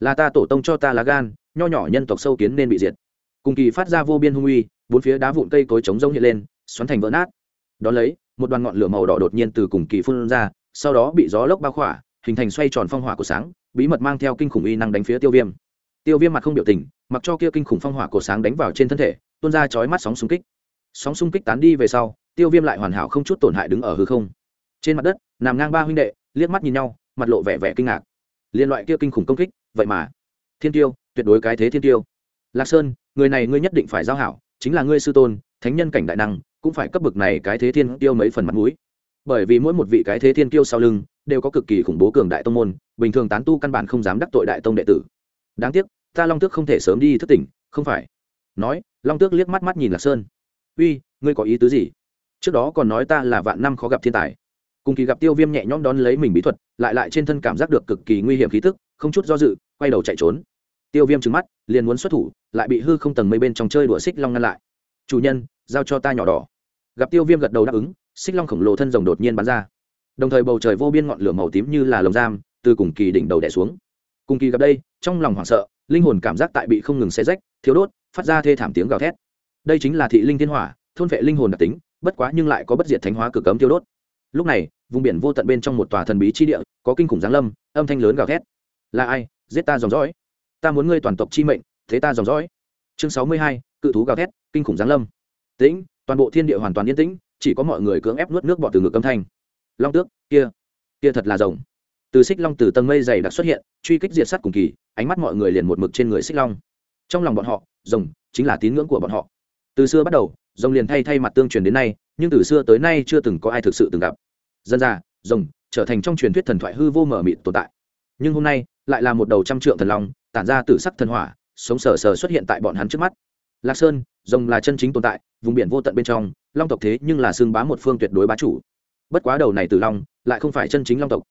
Là ta tổ tông cho ta lá gan, nho nhỏ nhân tộc sâu kiến nên bị diệt. Cung kỳ phát ra vô biên hung uy, bốn phía đá vụn cây cối trống rông hiện lên, xoắn thành vỡ nát. Đón lấy, một đoàn ngọn lửa màu đỏ đột nhiên từ cùng kỳ phun ra sau đó bị gió lốc bao khỏa, hình thành xoay tròn phong hỏa của sáng, bí mật mang theo kinh khủng y năng đánh phía tiêu viêm. Tiêu viêm mặt không biểu tình, mặc cho kia kinh khủng phong hỏa của sáng đánh vào trên thân thể, tuôn ra chói mắt sóng xung kích. Sóng xung kích tán đi về sau, tiêu viêm lại hoàn hảo không chút tổn hại đứng ở hư không. Trên mặt đất, nằm ngang ba huynh đệ, liếc mắt nhìn nhau, mặt lộ vẻ vẻ kinh ngạc. Liên loại kia kinh khủng công kích, vậy mà. Thiên tiêu, tuyệt đối cái thế thiên tiêu. Lạc sơn, người này ngươi nhất định phải giao hảo, chính là ngươi sư tôn, thánh nhân cảnh đại năng, cũng phải cấp bậc này cái thế thiên tiêu mấy phần mặt mũi bởi vì mỗi một vị cái thế thiên kiêu sau lưng đều có cực kỳ khủng bố cường đại tông môn, bình thường tán tu căn bản không dám đắc tội đại tông đệ tử. Đáng tiếc, ta long tước không thể sớm đi thức tỉnh, không phải. Nói, long tước liếc mắt mắt nhìn lạc sơn. Uy, ngươi có ý tứ gì? Trước đó còn nói ta là vạn năm khó gặp thiên tài. Cùng kỳ gặp tiêu viêm nhẹ nhõm đón lấy mình bí thuật, lại lại trên thân cảm giác được cực kỳ nguy hiểm khí tức, không chút do dự, quay đầu chạy trốn. Tiêu viêm trừng mắt, liền muốn xuất thủ, lại bị hư không tầng mây bên trong chơi đùa xích long ngăn lại. Chủ nhân, giao cho ta nhỏ đỏ. Gặp tiêu viêm gật đầu đáp ứng xích long khổng lồ thân rồng đột nhiên bắn ra. Đồng thời bầu trời vô biên ngọn lửa màu tím như là lồng giam, từ cùng kỳ đỉnh đầu đẻ xuống. Cùng kỳ gặp đây, trong lòng hoảng sợ, linh hồn cảm giác tại bị không ngừng xe rách thiếu đốt, phát ra thê thảm tiếng gào thét. Đây chính là thị linh thiên hỏa, thôn vệ linh hồn đặc tính, bất quá nhưng lại có bất diệt thánh hóa cực cấm tiêu đốt. Lúc này, vùng biển vô tận bên trong một tòa thần bí chi địa, có kinh khủng giáng lâm, âm thanh lớn gào thét. Là ai? Giết ta dòng dõi. Ta muốn ngươi toàn tộc chi mệnh, thế ta dòng dõi. Chương sáu mươi hai, cự thú gào thét, kinh khủng giáng lâm. Tĩnh, toàn bộ thiên địa hoàn toàn yên tĩnh chỉ có mọi người cưỡng ép nuốt nước bọt từ ngực âm thanh. Long tước, kia kia thật là rồng. Từ xích long từ tầng mây dày đặc xuất hiện, truy kích diệt sát cùng kỳ, ánh mắt mọi người liền một mực trên người xích long. Trong lòng bọn họ, rồng chính là tín ngưỡng của bọn họ. Từ xưa bắt đầu, rồng liền thay thay mặt tương truyền đến nay, nhưng từ xưa tới nay chưa từng có ai thực sự từng gặp. Dân ra, rồng trở thành trong truyền thuyết thần thoại hư vô mở mịt tồn tại. Nhưng hôm nay, lại là một đầu trăm trượng thần long, tản ra từ sắc thần hỏa, sống sờ sờ xuất hiện tại bọn hắn trước mắt. Lạc sơn, rồng là chân chính tồn tại, vùng biển vô tận bên trong long tộc thế nhưng là xương bá một phương tuyệt đối bá chủ. Bất quá đầu này từ long lại không phải chân chính long tộc,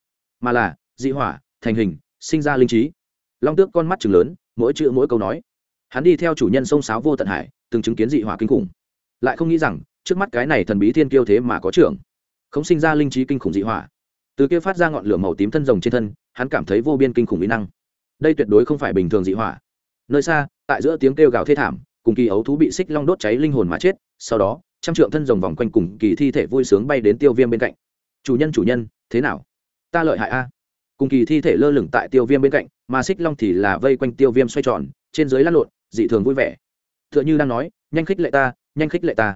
mà là dị hỏa, thành hình, sinh ra linh trí. Long tước con mắt chừng lớn, mỗi chữ mỗi câu nói. Hắn đi theo chủ nhân sông sáo vô tận hải, từng chứng kiến dị hỏa kinh khủng. Lại không nghĩ rằng, trước mắt cái này thần bí thiên kiêu thế mà có trưởng, không sinh ra linh trí kinh khủng dị hỏa. Từ kia phát ra ngọn lửa màu tím thân rồng trên thân, hắn cảm thấy vô biên kinh khủng mỹ năng. Đây tuyệt đối không phải bình thường dị hỏa. Nơi xa, tại giữa tiếng kêu gào thê thảm, cùng kỳ ấu thú bị xích long đốt cháy linh hồn mà chết, sau đó trăm trượng thân rồng vòng quanh cùng kỳ thi thể vui sướng bay đến tiêu viêm bên cạnh. Chủ nhân chủ nhân, thế nào? Ta lợi hại a. Cùng kỳ thi thể lơ lửng tại tiêu viêm bên cạnh, mà xích long thì là vây quanh tiêu viêm xoay tròn, trên dưới lăn lộn, dị thường vui vẻ. T h ư ợ n h ư đang nói, nhanh khích lệ ta, nhanh khích lệ ta.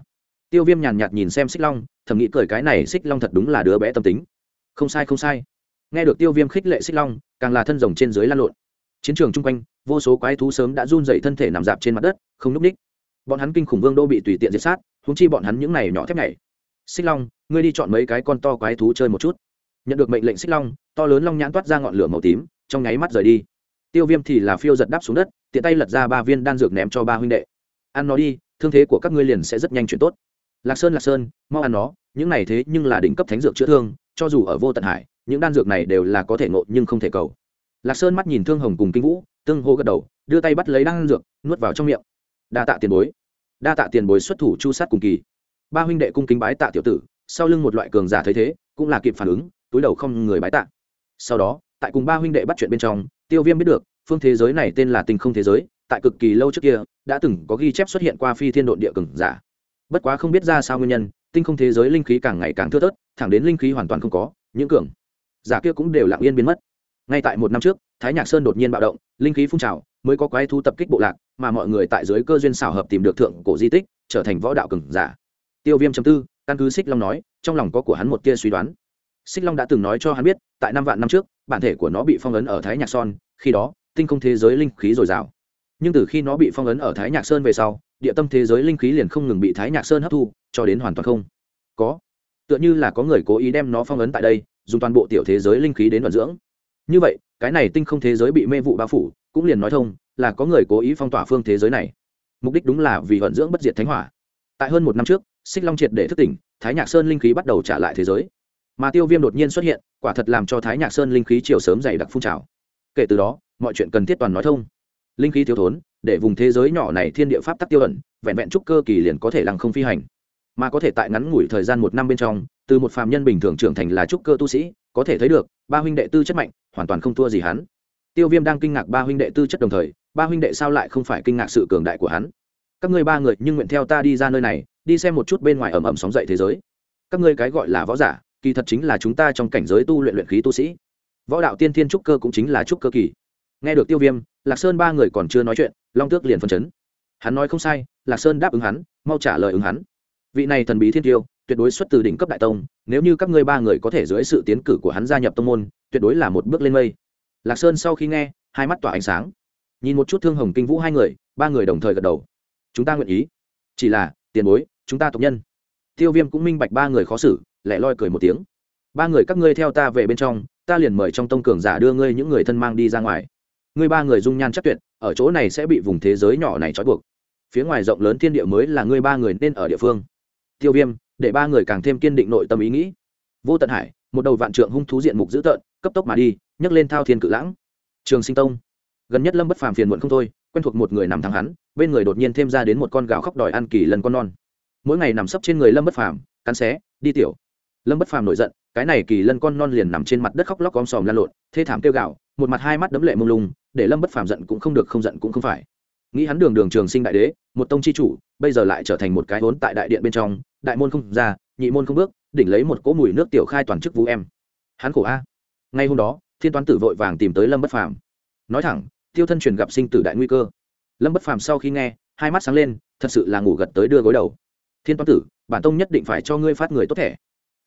Tiêu viêm nhàn nhạt nhìn xem xích long, thầm nghĩ cười cái này xích long thật đúng là đứa bé tâm tính. Không sai không sai. Nghe được tiêu viêm khích lệ xích long, càng là thân rồng trên dưới lăn lộn. Chiến trường chung quanh, vô số quái thú sớm đã run dậy thân thể nằm dạp trên mặt đất, không núp ních bọn hắn kinh khủng vương đô bị tùy tiện diệt sát húng chi bọn hắn những này nhỏ thép này xích long, ngươi đi chọn mấy cái con to quái thú chơi một chút. Nhận được mệnh lệnh xích long, to lớn long nhãn toát ra ngọn lửa màu tím, trong nháy mắt rời đi. Tiêu viêm thì là phiêu giật đáp xuống đất, tiện tay lật ra ba viên đan dược ném cho ba huynh đệ. Ăn nó đi, thương thế của các ngươi liền sẽ rất nhanh chuyển tốt. Lạc sơn lạc sơn, mau ăn nó, những này thế nhưng là đỉnh cấp thánh dược chữa thương, cho dù ở vô tận hải, những đan dược này đều là có thể ngộ nhưng không thể cầu. Lạc sơn mắt nhìn thương hồng cùng kinh vũ, tương hô gật đầu, đưa tay bắt lấy đan dược, nuốt vào trong miệng. Đa tạ tiền bối đa tạ tiền bối xuất thủ chu sát cùng kỳ. Ba huynh đệ cung kính bái tạ tiểu tử, sau lưng một loại cường giả thấy thế, cũng là kịp phản ứng, túi đầu không người bái tạ. Sau đó, tại cùng ba huynh đệ bắt chuyện bên trong, tiêu viêm biết được, phương thế giới này tên là tinh không thế giới, tại cực kỳ lâu trước kia, đã từng có ghi chép xuất hiện qua phi thiên độn địa cường giả. Bất quá không biết ra sao nguyên nhân, tinh không thế giới linh khí càng ngày càng thưa thớt, thẳng đến linh khí hoàn toàn không có, những cường giả kia cũng đều lặng yên biến mất ngay tại một năm trước, thái nhạc sơn đột nhiên bạo động, linh khí phun trào, mới có quái thu tập kích bộ lạc, mà mọi người tại dưới cơ duyên xảo hợp tìm được thượng cổ di tích, trở thành võ đạo cường giả. Tiêu viêm chấm tư, căn cứ xích long nói, trong lòng có của hắn một tia suy đoán. Xích long đã từng nói cho hắn biết, tại năm vạn năm trước, bản thể của nó bị phong ấn ở thái nhạc son khi đó, tinh không thế giới linh khí dồi dào. Nhưng từ khi nó bị phong ấn ở thái nhạc sơn về sau, địa tâm thế giới linh khí liền không ngừng bị thái nhạc sơn hấp thu, cho đến hoàn toàn không có. Tựa như là có người cố ý đem nó phong ấn tại đây, dùng toàn bộ tiểu thế giới linh khí đến vận dưỡng như vậy, cái này tinh không thế giới bị mê vụ bao phủ, cũng liền nói thông, là có người cố ý phong tỏa phương thế giới này. Mục đích đúng là vì vận dưỡng bất diệt thánh hỏa. Tại hơn một năm trước, xích long triệt để thức tỉnh, thái nhạc sơn linh khí bắt đầu trả lại thế giới. Mà tiêu viêm đột nhiên xuất hiện, quả thật làm cho thái nhạc sơn linh khí chiều sớm dày đặc phun trào. Kể từ đó, mọi chuyện cần thiết toàn nói thông. Linh khí thiếu thốn, để vùng thế giới nhỏ này thiên địa pháp tắc tiêu ẩn, vẹn vẹn trúc cơ kỳ liền có thể lăng không phi hành. Mà có thể tại ngắn ngủi thời gian một năm bên trong, từ một phàm nhân bình thường trưởng thành là trúc cơ tu sĩ, có thể thấy được, ba huynh đệ tư chất mạnh hoàn toàn không thua gì hắn. Tiêu viêm đang kinh ngạc ba huynh đệ tư chất đồng thời, ba huynh đệ sao lại không phải kinh ngạc sự cường đại của hắn? Các ngươi ba người nhưng nguyện theo ta đi ra nơi này, đi xem một chút bên ngoài ẩm ẩm sóng dậy thế giới. Các ngươi cái gọi là võ giả, kỳ thật chính là chúng ta trong cảnh giới tu luyện luyện khí tu sĩ. Võ đạo tiên thiên trúc cơ cũng chính là trúc cơ kỳ. Nghe được tiêu viêm, lạc sơn ba người còn chưa nói chuyện, long tước liền phân chấn. Hắn nói không sai, lạc sơn đáp ứng hắn, mau trả lời ứng hắn. Vị này thần bí thiên tiêu tuyệt đối xuất từ đỉnh cấp đại tông, nếu như các ngươi ba người có thể dưới sự tiến cử của hắn gia nhập tông môn, tuyệt đối là một bước lên mây. Lạc sơn sau khi nghe, hai mắt tỏa ánh sáng. Nhìn một chút thương hồng kinh vũ hai người, ba người đồng thời gật đầu. Chúng ta nguyện ý. Chỉ là, tiền bối, chúng ta tộc nhân. Tiêu viêm cũng minh bạch ba người khó xử lẹ loi cười một tiếng. Ba người các ngươi theo ta về bên trong, ta liền mời trong tông cường giả đưa ngươi những người thân mang đi ra ngoài. Ngươi ba người dung nhan chắc tuyệt, ở chỗ này sẽ bị vùng thế giới nhỏ này trói buộc. Phía ngoài rộng lớn thiên địa mới là ngươi ba người nên ở địa phương. Tiêu viêm để ba người càng thêm kiên định nội tâm ý nghĩ. Vô tận hải, một đầu vạn trượng hung thú diện mục dữ tợn, cấp tốc mà đi, nhấc lên thao thiên cự lãng. Trường sinh tông. Gần nhất lâm bất phàm phiền muộn không thôi, quen thuộc một người nằm thẳng hắn, bên người đột nhiên thêm ra đến một con gạo khóc đòi ăn kỳ lần con non. Mỗi ngày nằm sấp trên người lâm bất phàm, cắn xé, đi tiểu. Lâm bất phàm nổi giận, cái này kỳ lân con non liền nằm trên mặt đất khóc lóc om sòm lan lộn, thê thảm kêu gạo một mặt hai mắt đấm lệ mông lung, để lâm bất phàm giận cũng không được không giận cũng không phải nghĩ hắn đường đường trường sinh đại đế, một tông chi chủ, bây giờ lại trở thành một cái vốn tại đại điện bên trong, đại môn không ra, nhị môn không bước, đỉnh lấy một cỗ mùi nước tiểu khai toàn chức vũ em. Hắn khổ a. Ngay hôm đó, thiên toán tử vội vàng tìm tới lâm bất phàm. Nói thẳng, tiêu thân truyền gặp sinh tử đại nguy cơ. Lâm bất phàm sau khi nghe, hai mắt sáng lên, thật sự là ngủ gật tới đưa gối đầu. Thiên toán tử, bản tông nhất định phải cho ngươi phát người tốt thẻ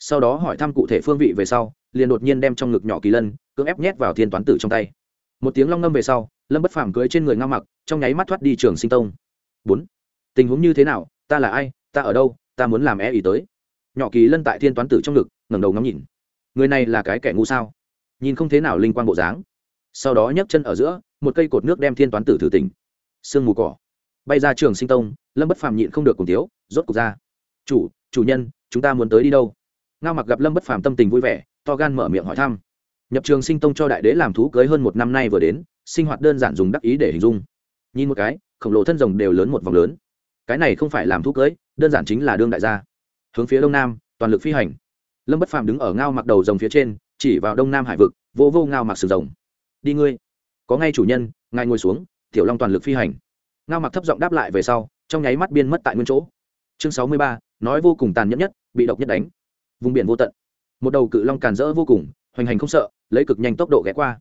sau đó hỏi thăm cụ thể phương vị về sau, liền đột nhiên đem trong ngực nhỏ kỳ lân, cưỡng ép nhét vào thiên toán tử trong tay một tiếng long ngâm về sau, lâm bất phàm cưới trên người ngao mặc, trong nháy mắt thoát đi trường sinh tông. Bốn, tình huống như thế nào? Ta là ai? Ta ở đâu? Ta muốn làm e ý tới. Nhỏ kỳ lân tại thiên toán tử trong ngực, ngẩng đầu ngắm nhìn. Người này là cái kẻ ngu sao? Nhìn không thế nào linh quan bộ dáng. Sau đó nhấc chân ở giữa, một cây cột nước đem thiên toán tử thử tỉnh. Sương mù cỏ. Bay ra trường sinh tông, lâm bất phàm nhịn không được cùng tiếu rốt cục ra. Chủ chủ nhân, chúng ta muốn tới đi đâu? Ngao mặc gặp lâm bất phàm tâm tình vui vẻ, to gan mở miệng hỏi thăm nhập trường sinh tông cho đại đế làm thú cưới hơn một năm nay vừa đến, sinh hoạt đơn giản dùng đắc ý để hình dung. Nhìn một cái, khổng lồ thân rồng đều lớn một vòng lớn. Cái này không phải làm thú cưới, đơn giản chính là đương đại gia. Hướng phía đông nam, toàn lực phi hành. Lâm bất phàm đứng ở ngao mặc đầu rồng phía trên, chỉ vào đông nam hải vực, vô vô ngao mặc sừng rồng. Đi ngươi. Có ngay chủ nhân, ngài ngồi xuống, tiểu long toàn lực phi hành. Ngao mặc thấp giọng đáp lại về sau, trong nháy mắt biên mất tại nguyên chỗ. Chương sáu mươi ba, nói vô cùng tàn nhẫn nhất, bị độc nhất đánh. Vùng biển vô tận. Một đầu cự long càn rỡ vô cùng hoành hành không sợ, lấy cực nhanh tốc độ ghé qua.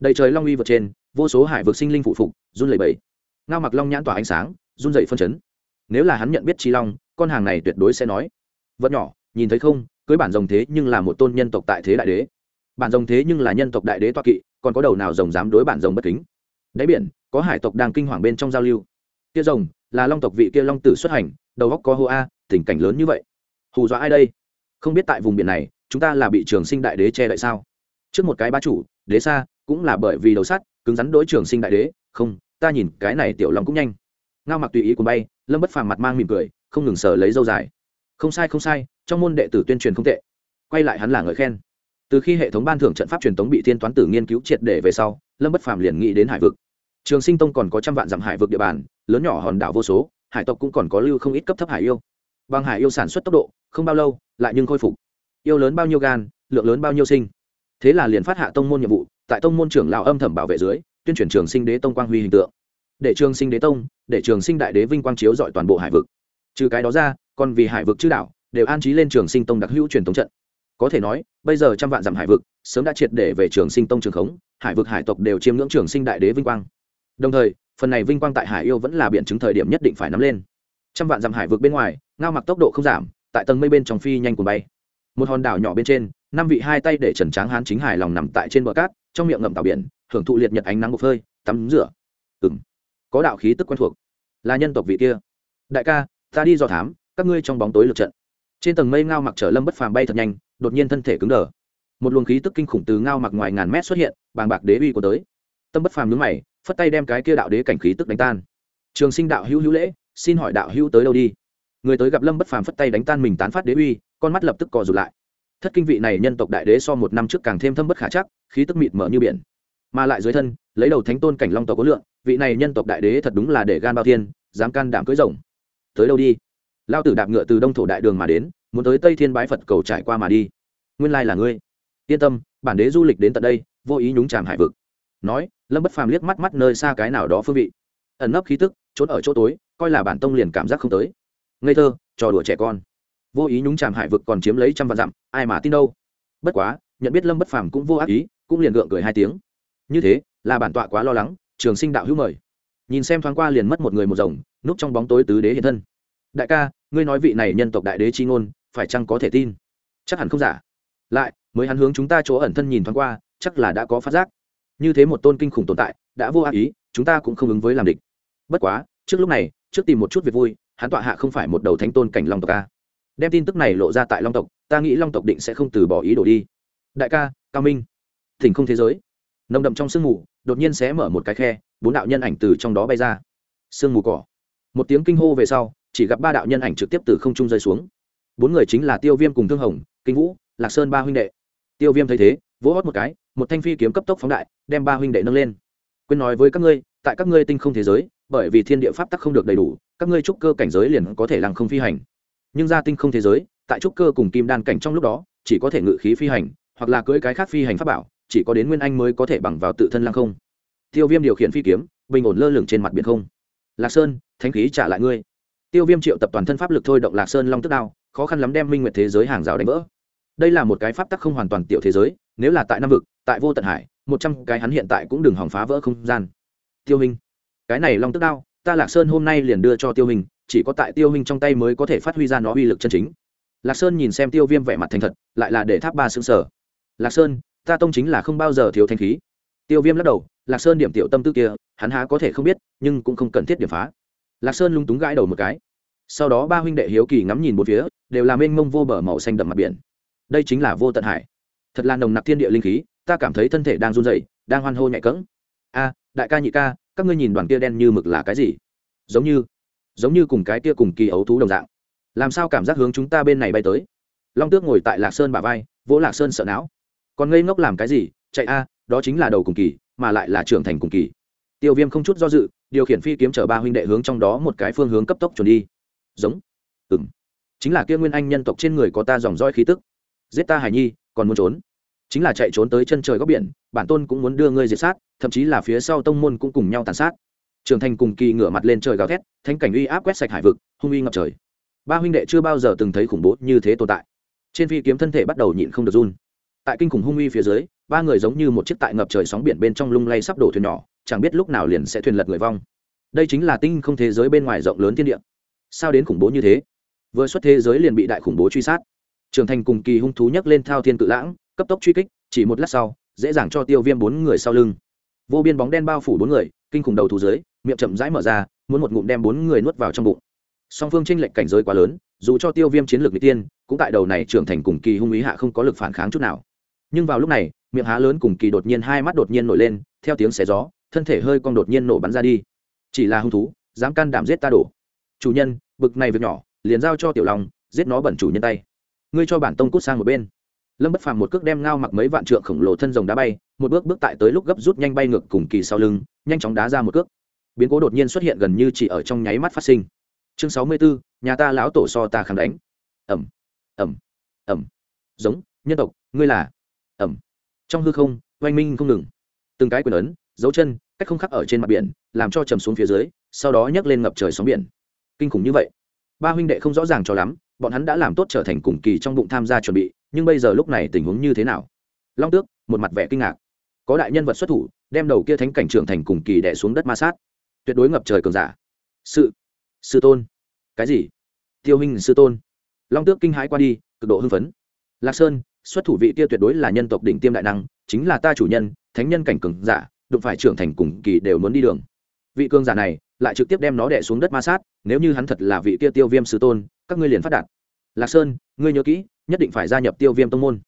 Đầy trời long uy vượt trên, vô số hải vực sinh linh phụ phục, run lẩy bẩy. Ngao mặc long nhãn tỏa ánh sáng, run dậy phân chấn. Nếu là hắn nhận biết chi long, con hàng này tuyệt đối sẽ nói, vật nhỏ, nhìn thấy không, cưới bản rồng thế nhưng là một tôn nhân tộc tại thế đại đế. Bản rồng thế nhưng là nhân tộc đại đế toa kỵ, còn có đầu nào rồng dám đối bản rồng bất kính? Đáy biển, có hải tộc đang kinh hoàng bên trong giao lưu. Kia rồng, là long tộc vị kia long tử xuất hành, đầu góc có hô a, tình cảnh lớn như vậy. Hù dọa ai đây? Không biết tại vùng biển này chúng ta là bị trường sinh đại đế che đậy sao? Trước một cái ba chủ, đế xa, cũng là bởi vì đầu sắt, cứng rắn đối trường sinh đại đế. Không, ta nhìn cái này tiểu long cũng nhanh. Ngao mặc tùy ý cùng bay, lâm bất phàm mặt mang mỉm cười, không ngừng sờ lấy dâu dài. Không sai không sai, trong môn đệ tử tuyên truyền không tệ. Quay lại hắn là ngợi khen. Từ khi hệ thống ban thưởng trận pháp truyền thống bị thiên toán tử nghiên cứu triệt để về sau, lâm bất phàm liền nghĩ đến hải vực. Trường sinh tông còn có trăm vạn dặm hải vực địa bàn, lớn nhỏ hòn đảo vô số, hải tộc cũng còn có lưu không ít cấp thấp hải yêu. Bằng hải yêu sản xuất tốc độ, không bao lâu, lại nhưng khôi phục yêu lớn bao nhiêu gan, lượng lớn bao nhiêu sinh. Thế là liền phát hạ tông môn nhiệm vụ, tại tông môn trưởng lão âm thầm bảo vệ dưới, tuyên truyền trường sinh đế tông quang huy hình tượng. Để trường sinh đế tông, để trường sinh đại đế vinh quang chiếu dọi toàn bộ hải vực. Trừ cái đó ra, còn vì hải vực chữ đảo, đều an trí lên trường sinh tông đặc hữu truyền thống trận. Có thể nói, bây giờ trăm vạn dặm hải vực, sớm đã triệt để về trường sinh tông trường khống, hải vực hải tộc đều chiêm ngưỡng trường sinh đại đế vinh quang. Đồng thời, phần này vinh quang tại hải yêu vẫn là biện chứng thời điểm nhất định phải nắm lên. Trăm vạn dặm hải vực bên ngoài, ngao mặc tốc độ không giảm, tại tầng mây bên trong phi nhanh cuồng bay một hòn đảo nhỏ bên trên, năm vị hai tay để trần tráng hán chính hài lòng nằm tại trên bờ cát, trong miệng ngậm tàu biển, hưởng thụ liệt nhật ánh nắng một phơi tắm rửa. Ừng có đạo khí tức quen thuộc. Là nhân tộc vị kia. Đại ca, ta đi dò thám, các ngươi trong bóng tối lượt trận. Trên tầng mây ngao mặc trở lâm bất phàm bay thật nhanh, đột nhiên thân thể cứng đờ. Một luồng khí tức kinh khủng từ ngao mặc ngoài ngàn mét xuất hiện, bàng bạc đế uy của tới. Tâm bất phàm nhướng mày, phất tay đem cái kia đạo đế cảnh khí tức đánh tan. Trường sinh đạo hữu hữu lễ, xin hỏi đạo hữu tới đâu đi? Người tới gặp lâm bất phàm phất tay đánh tan mình tán phát đế uy con mắt lập tức co rụt lại. Thất kinh vị này nhân tộc đại đế so một năm trước càng thêm thâm bất khả chắc, khí tức mịt mở như biển. Mà lại dưới thân, lấy đầu thánh tôn cảnh long tộc có lượng, vị này nhân tộc đại đế thật đúng là để gan bao thiên, dám can đảm cưỡi rồng. Tới đâu đi? Lao tử đạp ngựa từ đông thổ đại đường mà đến, muốn tới tây thiên bái phật cầu trải qua mà đi. Nguyên lai là ngươi. Yên tâm, bản đế du lịch đến tận đây, vô ý nhúng chàm hải vực. Nói, lâm bất phàm liếc mắt mắt nơi xa cái nào đó phương vị. Ẩn nấp khí tức, trốn ở chỗ tối, coi là bản tông liền cảm giác không tới. Ngây thơ, trò đùa trẻ con vô ý nhúng chàm hải vực còn chiếm lấy trăm vạn dặm, ai mà tin đâu. Bất quá, nhận biết lâm bất phàm cũng vô ác ý, cũng liền gượng cười hai tiếng. Như thế, là bản tọa quá lo lắng, trường sinh đạo hữu mời. Nhìn xem thoáng qua liền mất một người một rồng, núp trong bóng tối tứ đế hiện thân. Đại ca, ngươi nói vị này nhân tộc đại đế chi ngôn, phải chăng có thể tin? Chắc hẳn không giả. Lại, mới hắn hướng chúng ta chỗ ẩn thân nhìn thoáng qua, chắc là đã có phát giác. Như thế một tôn kinh khủng tồn tại, đã vô ác ý, chúng ta cũng không ứng với làm địch. Bất quá, trước lúc này, trước tìm một chút việc vui, hắn tọa hạ không phải một đầu thánh tôn cảnh long tộc a đem tin tức này lộ ra tại long tộc, ta nghĩ long tộc định sẽ không từ bỏ ý đồ đi. Đại ca, cao minh, thỉnh không thế giới. Nồng đậm trong sương mù, đột nhiên sẽ mở một cái khe, bốn đạo nhân ảnh từ trong đó bay ra. Sương mù cỏ. Một tiếng kinh hô về sau, chỉ gặp ba đạo nhân ảnh trực tiếp từ không trung rơi xuống. Bốn người chính là tiêu viêm cùng thương hồng, kinh vũ, lạc sơn ba huynh đệ. Tiêu viêm thấy thế, vỗ hót một cái, một thanh phi kiếm cấp tốc phóng đại, đem ba huynh đệ nâng lên. Quên nói với các ngươi, tại các ngươi tinh không thế giới, bởi vì thiên địa pháp tắc không được đầy đủ, các ngươi trúc cơ cảnh giới liền có thể lăng không phi hành nhưng ra tinh không thế giới, tại trúc cơ cùng kim đan cảnh trong lúc đó, chỉ có thể ngự khí phi hành, hoặc là cưỡi cái khác phi hành pháp bảo, chỉ có đến nguyên anh mới có thể bằng vào tự thân lăng không. Tiêu viêm điều khiển phi kiếm, bình ổn lơ lửng trên mặt biển không. Lạc sơn, thánh khí trả lại ngươi. Tiêu viêm triệu tập toàn thân pháp lực thôi động lạc sơn long tức đao, khó khăn lắm đem minh nguyệt thế giới hàng rào đánh vỡ. Đây là một cái pháp tắc không hoàn toàn tiểu thế giới, nếu là tại nam vực, tại vô tận hải, một trăm cái hắn hiện tại cũng đừng hỏng phá vỡ không gian. Tiêu hình cái này long tức đao, ta lạc sơn hôm nay liền đưa cho tiêu hình chỉ có tại tiêu hình trong tay mới có thể phát huy ra nó uy lực chân chính. Lạc sơn nhìn xem tiêu viêm vẻ mặt thành thật, lại là để tháp ba xứng sở lạc sơn, ta tông chính là không bao giờ thiếu thanh khí. Tiêu viêm lắc đầu, lạc sơn điểm tiểu tâm tư kia, hắn há có thể không biết, nhưng cũng không cần thiết điểm phá. Lạc sơn lung túng gãi đầu một cái. Sau đó ba huynh đệ hiếu kỳ ngắm nhìn một phía, đều là mênh mông vô bờ màu xanh đậm mặt biển. Đây chính là vô tận hải. Thật là nồng nặc thiên địa linh khí, ta cảm thấy thân thể đang run rẩy, đang hoan hô nhạy cẫng. A, đại ca nhị ca, các ngươi nhìn đoàn kia đen như mực là cái gì? Giống như giống như cùng cái kia cùng kỳ ấu thú đồng dạng. Làm sao cảm giác hướng chúng ta bên này bay tới? Long tước ngồi tại lạc sơn bà vai, vỗ lạc sơn sợ não. Còn ngây ngốc làm cái gì? Chạy a, đó chính là đầu cùng kỳ, mà lại là trưởng thành cùng kỳ. Tiêu viêm không chút do dự, điều khiển phi kiếm chở ba huynh đệ hướng trong đó một cái phương hướng cấp tốc chuẩn đi. Giống. Ừ m chính là kia nguyên anh nhân tộc trên người có ta dòng roi khí tức. Giết ta hải nhi, còn muốn trốn. Chính là chạy trốn tới chân trời góc biển, bản tôn cũng muốn đưa ngươi diệt sát, thậm chí là phía sau tông môn cũng cùng nhau tàn sát trường thành cùng kỳ ngửa mặt lên trời gào thét thanh cảnh uy áp quét sạch hải vực, hung uy ngập trời. Ba huynh đệ chưa bao giờ từng thấy khủng bố như thế tồn tại. Trên phi kiếm thân thể bắt đầu nhịn không được run. Tại kinh khủng hung uy phía dưới, ba người giống như một chiếc tại ngập trời sóng biển bên trong lung lay sắp đổ thuyền nhỏ, chẳng biết lúc nào liền sẽ thuyền lật người vong. Đây chính là tinh không thế giới bên ngoài rộng lớn thiên địa. Sao đến khủng bố như thế? Vừa xuất thế giới liền bị đại khủng bố truy sát. Trường thành cùng kỳ hung thú nhấc lên thao thiên cự lãng, cấp tốc truy kích, chỉ một lát sau, dễ dàng cho tiêu viêm bốn người sau lưng. Vô biên bóng đen bao phủ bốn người, kinh khủng đầu thú dưới miệng chậm rãi mở ra, muốn một ngụm đem bốn người nuốt vào trong bụng. Song phương tranh lệch cảnh giới quá lớn, dù cho tiêu viêm chiến lược n tiên, cũng tại đầu này trưởng thành cùng kỳ hung ý hạ không có lực phản kháng chút nào. Nhưng vào lúc này, miệng há lớn cùng kỳ đột nhiên hai mắt đột nhiên nổi lên, theo tiếng xé gió, thân thể hơi cong đột nhiên nổ bắn ra đi. Chỉ là hung thú, dám can đảm giết ta đổ. Chủ nhân, bực này việc nhỏ, liền giao cho tiểu long, giết nó bẩn chủ nhân tay. Ngươi cho bản tông cút sang một bên. Lâm bất phàm một cước đem ngao mặc mấy vạn trượng khổng lồ thân rồng đá bay, một bước bước tại tới lúc gấp rút nhanh bay ngược cùng kỳ sau lưng, nhanh chóng đá ra một cước biến cố đột nhiên xuất hiện gần như chỉ ở trong nháy mắt phát sinh. Chương sáu mươi bốn, nhà ta lão tổ so ta kháng đánh. Ẩm ẩm ẩm giống, nhân tộc, ngươi là. Ẩm trong hư không, oanh minh không ngừng. Từng cái quyền ấn, dấu chân, cách không khắc ở trên mặt biển, làm cho trầm xuống phía dưới, sau đó nhấc lên ngập trời sóng biển. Kinh khủng như vậy. Ba huynh đệ không rõ ràng cho lắm, bọn hắn đã làm tốt trở thành cùng kỳ trong bụng tham gia chuẩn bị, nhưng bây giờ lúc này tình huống như thế nào? Long tước, một mặt vẻ kinh ngạc. Có đại nhân vật xuất thủ, đem đầu kia thánh cảnh trưởng thành cùng kỳ đẻ xuống đất ma sát tuyệt đối ngập trời cường giả. Sự, sư tôn. Cái gì? Tiêu hình sư tôn. Long tước kinh hãi qua đi, cực độ hưng phấn. Lạc sơn, xuất thủ vị kia tuyệt đối là nhân tộc đỉnh tiêm đại năng, chính là ta chủ nhân, thánh nhân cảnh cường giả, đụng phải trưởng thành cùng kỳ đều muốn đi đường. Vị cường giả này lại trực tiếp đem nó đẻ xuống đất ma sát, nếu như hắn thật là vị kia tiêu viêm sư tôn, các ngươi liền phát đạt. Lạc sơn, ngươi nhớ kỹ, nhất định phải gia nhập tiêu viêm tông môn.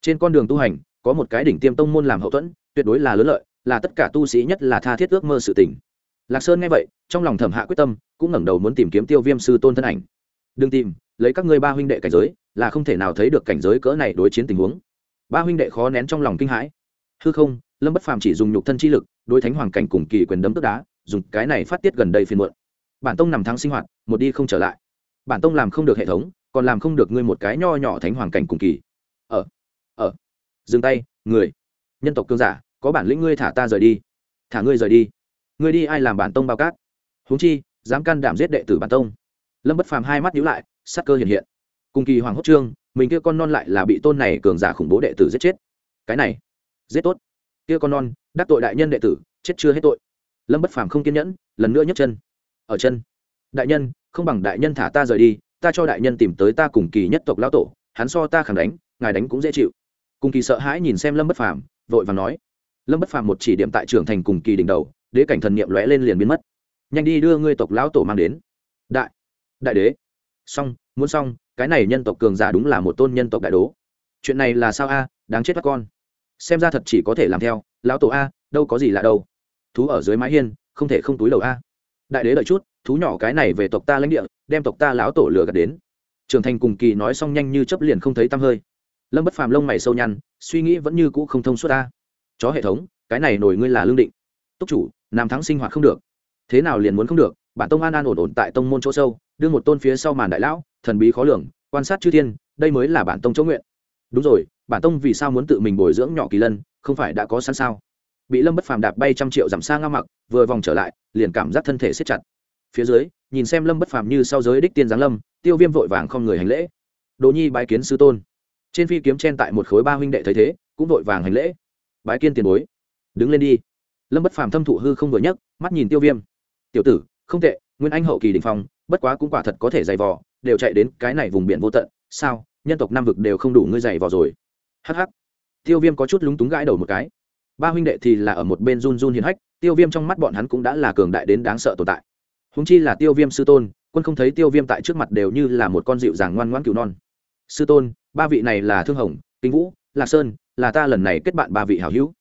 Trên con đường tu hành, có một cái đỉnh tiêm tông môn làm hậu thuẫn, tuyệt đối là lớn lợi, là tất cả tu sĩ nhất là tha thiết ước mơ sự tỉnh lạc sơn nghe vậy, trong lòng thẩm hạ quyết tâm, cũng ngẩng đầu muốn tìm kiếm tiêu viêm sư tôn thân ảnh. Đừng tìm, lấy các ngươi ba huynh đệ cảnh giới, là không thể nào thấy được cảnh giới cỡ này đối chiến tình huống. Ba huynh đệ khó nén trong lòng kinh hãi. Hư không, lâm bất phàm chỉ dùng nhục thân chi lực, đối thánh hoàng cảnh cùng kỳ quyền đấm tức đá, dùng cái này phát tiết gần đây phiên muộn. Bản tông nằm thắng sinh hoạt, một đi không trở lại. Bản tông làm không được hệ thống, còn làm không được ngươi một cái nho nhỏ thánh hoàng cảnh cùng kỳ. Ở ở dừng tay, người, nhân tộc cương giả, có bản lĩnh ngươi thả ta rời đi. Thả ngươi rời đi? Ngươi đi ai làm bản tông bao cát? Huống chi, dám can đảm giết đệ tử bản tông. Lâm bất phàm hai mắt nhíu lại, sắc cơ hiện hiện. Cùng kỳ hoàng hốt trương, mình kia con non lại là bị tôn này cường giả khủng bố đệ tử giết chết. Cái này, giết tốt. Kia con non, đắc tội đại nhân đệ tử, chết chưa hết tội. Lâm bất phàm không kiên nhẫn, lần nữa nhấc chân. Ở chân. Đại nhân, không bằng đại nhân thả ta rời đi, ta cho đại nhân tìm tới ta cùng kỳ nhất tộc lão tổ, hắn so ta khẳng đánh, ngài đánh cũng dễ chịu. Cùng kỳ sợ hãi nhìn xem lâm bất phàm, vội và nói. Lâm bất phàm một chỉ điểm tại trưởng thành cùng kỳ đỉnh đầu đế cảnh thần niệm lóe lên liền biến mất. Nhanh đi đưa ngươi tộc lão tổ mang đến. Đại đại đế. Xong, muốn xong, cái này nhân tộc cường giả đúng là một tôn nhân tộc đại đố. Chuyện này là sao a? Đáng chết các con. Xem ra thật chỉ có thể làm theo. Lão tổ a, đâu có gì lạ đâu. Thú ở dưới mái hiên, không thể không túi đầu a. Đại đế đợi chút, thú nhỏ cái này về tộc ta lãnh địa, đem tộc ta lão tổ lừa gạt đến. Trường thành cùng kỳ nói xong nhanh như chấp liền không thấy tăm hơi. Lâm bất phàm lông mày sâu nhăn, suy nghĩ vẫn như cũ không thông suốt ta chó hệ thống, cái này nổi ngươi là lương định. Túc chủ nam thắng sinh hoạt không được. Thế nào liền muốn không được? Bản tông an an ổn ổn tại tông môn chỗ sâu, đưa một tôn phía sau màn đại lão, thần bí khó lường, quan sát chư thiên, đây mới là bản tông chỗ nguyện. Đúng rồi, bản tông vì sao muốn tự mình bồi dưỡng nhỏ kỳ lân, không phải đã có sẵn sao? Bị lâm bất phàm đạp bay trăm triệu giảm xa ngao mặc, vừa vòng trở lại, liền cảm giác thân thể siết chặt. Phía dưới, nhìn xem lâm bất phàm như sau giới đích tiên giáng lâm, tiêu viêm vội vàng không người hành lễ. Đỗ nhi bái kiến sư tôn. Trên phi kiếm chen tại một khối ba huynh đệ thấy thế, cũng vội vàng hành lễ. Bái kiên tiền bối. Đứng lên đi lâm bất phàm thâm thụ hư không vừa nhấc, mắt nhìn tiêu viêm. Tiểu tử, không tệ, nguyên anh hậu kỳ đình phong, bất quá cũng quả thật có thể dày vò, đều chạy đến cái này vùng biển vô tận, sao, nhân tộc nam vực đều không đủ ngươi dày vò rồi. Hh tiêu viêm có chút lúng túng gãi đầu một cái. Ba huynh đệ thì là ở một bên run run hiền hách, tiêu viêm trong mắt bọn hắn cũng đã là cường đại đến đáng sợ tồn tại. Húng chi là tiêu viêm sư tôn, quân không thấy tiêu viêm tại trước mặt đều như là một con dịu dàng ngoan ngoãn cứu non. Sư tôn, ba vị này là thương hồng, kinh vũ, lạc sơn, là ta lần này kết bạn ba vị hảo hữu.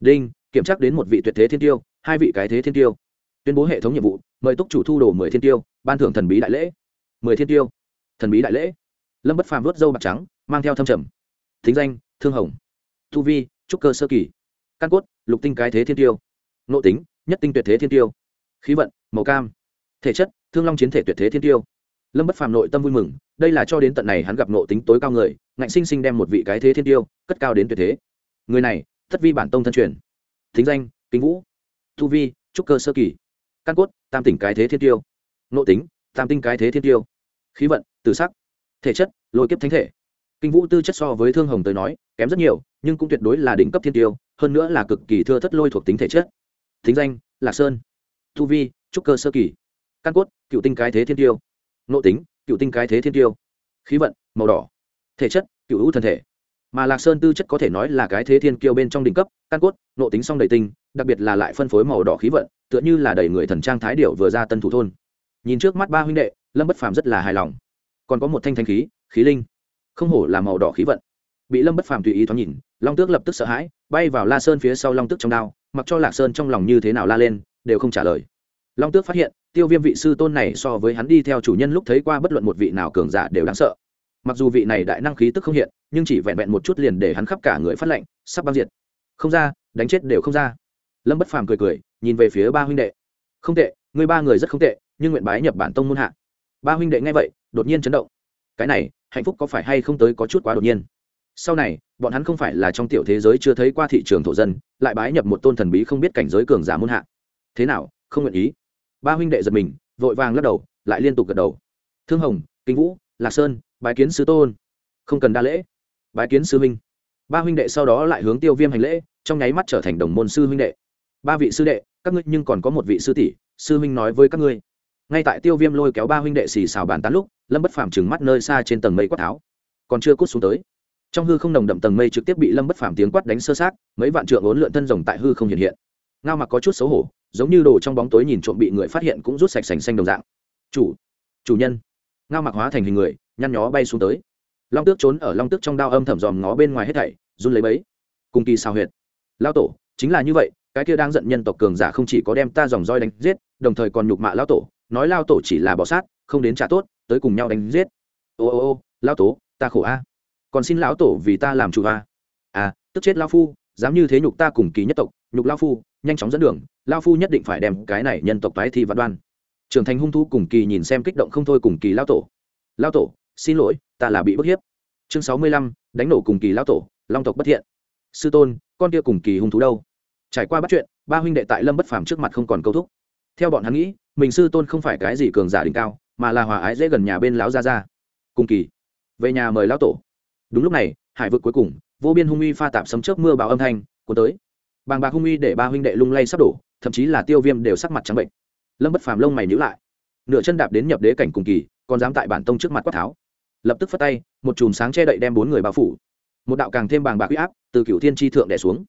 Đinh kiểm tra đến một vị tuyệt thế thiên tiêu, hai vị cái thế thiên tiêu. Tuyên bố hệ thống nhiệm vụ, mời túc chủ thu đồ mười thiên tiêu, ban thưởng thần bí đại lễ. Mười thiên tiêu. Thần bí đại lễ. Lâm bất phàm vớt dâu bạc trắng, mang theo thâm trầm. Thính danh, thương hồng. Thu vi, trúc cơ sơ kỳ. Căn cốt, lục tinh cái thế thiên tiêu. Nộ tính, nhất tinh tuyệt thế thiên tiêu. Khí vận, màu cam. Thể chất, thương long chiến thể tuyệt thế thiên tiêu. Lâm bất phàm nội tâm vui mừng, đây là cho đến tận này hắn gặp nộ tính tối cao người, ngạnh sinh sinh đem một vị cái thế thiên tiêu, cất cao đến tuyệt thế. Người này, thất vi bản tông thân truyền thính danh, kính vũ thu vi, trúc cơ sơ kỳ, căn cốt, tam tỉnh cái thế thiên tiêu nội tính, tam tinh cái thế thiên tiêu, khí vận, tử sắc, thể chất, lôi kiếp thánh thể. Kinh vũ tư chất so với thương hồng tới nói, kém rất nhiều, nhưng cũng tuyệt đối là đỉnh cấp thiên tiêu, hơn nữa là cực kỳ thưa thất lôi thuộc tính thể chất. Thính danh, lạc sơn. Thu vi, trúc cơ sơ kỳ. Căn cốt, cựu tinh cái thế thiên tiêu. Nội tính, cựu tinh cái thế thiên tiêu. Khí vận, màu đỏ. Thể chất, cựu hữu thân thể mà lạc sơn tư chất có thể nói là cái thế thiên kiêu bên trong đỉnh cấp, căn cốt, nộ tính song đầy tinh, đặc biệt là lại phân phối màu đỏ khí vận, tựa như là đầy người thần trang thái điệu vừa ra tân thủ thôn. Nhìn trước mắt ba huynh đệ, lâm bất phàm rất là hài lòng. Còn có một thanh thanh khí khí linh. Không hổ là màu đỏ khí vận. Bị lâm bất phàm tùy ý thoáng nhìn, long tước lập tức sợ hãi, bay vào la sơn phía sau long tước trong đao, mặc cho lạc sơn trong lòng như thế nào la lên, đều không trả lời. Long tước phát hiện, tiêu viêm vị sư tôn này so với hắn đi theo chủ nhân lúc thấy qua bất luận một vị nào cường giả đều đáng sợ mặc dù vị này đại năng khí tức không hiện, nhưng chỉ vẹn vẹn một chút liền để hắn khắp cả người phát lệnh, sắp băng diệt. Không ra, đánh chết đều không ra. Lâm bất phàm cười cười, nhìn về phía ba huynh đệ. Không tệ người ba người rất không tệ, nhưng nguyện bái nhập bản tông môn hạ. Ba huynh đệ nghe vậy, đột nhiên chấn động. Cái này, hạnh phúc có phải hay không tới có chút quá đột nhiên? Sau này, bọn hắn không phải là trong tiểu thế giới chưa thấy qua thị trường thổ dân, lại bái nhập một tôn thần bí không biết cảnh giới cường giả môn hạ. Thế nào, không nguyện ý? Ba huynh đệ giật mình, vội vàng lắc đầu, lại liên tục gật đầu. Thương hồng, kinh vũ, lạc sơn bái kiến sứ tôn. Không cần đa lễ. Bái kiến sư huynh. Ba huynh đệ sau đó lại hướng tiêu viêm hành lễ, trong nháy mắt trở thành đồng môn sư huynh đệ. Ba vị sư đệ, các ngươi nhưng còn có một vị sư tỷ, sư huynh nói với các ngươi. Ngay tại tiêu viêm lôi kéo ba huynh đệ xì xào bàn tán lúc, lâm bất phàm trừng mắt nơi xa trên tầng mây quát tháo. Còn chưa cút xuống tới. Trong hư không nồng đậm tầng mây trực tiếp bị lâm bất phàm tiếng quát đánh sơ sát, mấy vạn trượng ốn lượn thân rồng tại hư không hiện hiện. Ngao mặc có chút xấu hổ, giống như đồ trong bóng tối nhìn trộm bị người phát hiện cũng rút sạch sành xanh đồng dạng. Chủ chủ nhân. Ngao mặc hóa thành hình người nhăn nhó bay xuống tới. Long tước trốn ở long tước trong đao âm thầm dòm ngó bên ngoài hết thảy, run lấy bấy cùng kỳ sao huyệt. Lao tổ, chính là như vậy, cái kia đang giận nhân tộc cường giả không chỉ có đem ta dòng roi đánh giết, đồng thời còn nhục mạ lao tổ, nói lao tổ chỉ là bỏ sát, không đến trả tốt, tới cùng nhau đánh giết. Ô ô ô lao tổ, ta khổ a. Còn xin lão tổ vì ta làm chủ a. À tức chết lao phu, dám như thế nhục ta cùng kỳ nhất tộc, nhục lao phu, nhanh chóng dẫn đường lao phu nhất định phải đem cái này nhân tộc tái thi vạn đoan. Trưởng thành hung thu cùng kỳ nhìn xem kích động không thôi cùng kỳ lao tổ. Lao tổ xin lỗi, ta là bị bức hiếp. Chương sáu mươi lăm, đánh nổ cùng kỳ lão tổ, long tộc bất thiện. Sư tôn, con kia cùng kỳ hung thú đâu? Trải qua bắt chuyện, ba huynh đệ tại lâm bất phàm trước mặt không còn câu thúc. Theo bọn hắn nghĩ, mình sư tôn không phải cái gì cường giả đỉnh cao, mà là hòa ái dễ gần nhà bên lão gia gia. Cùng kỳ, về nhà mời lão tổ. Đúng lúc này, hải vực cuối cùng, vô biên hung uy pha tạp sấm chớp mưa bào âm thanh cuốn tới. Bàng bạc hung uy để ba huynh đệ lung lay sắp đổ, thậm chí là tiêu viêm đều sắc mặt trắng bệnh. Lâm bất phàm lông mày nhíu lại. Nửa chân đạp đến nhập đế cảnh cùng kỳ, còn dám tại bản tông trước mặt quát tháo lập tức phất tay, một chùm sáng che đậy đem bốn người bao phủ. Một đạo càng thêm bàng bạc huy áp từ cựu thiên tri thượng đẻ xuống.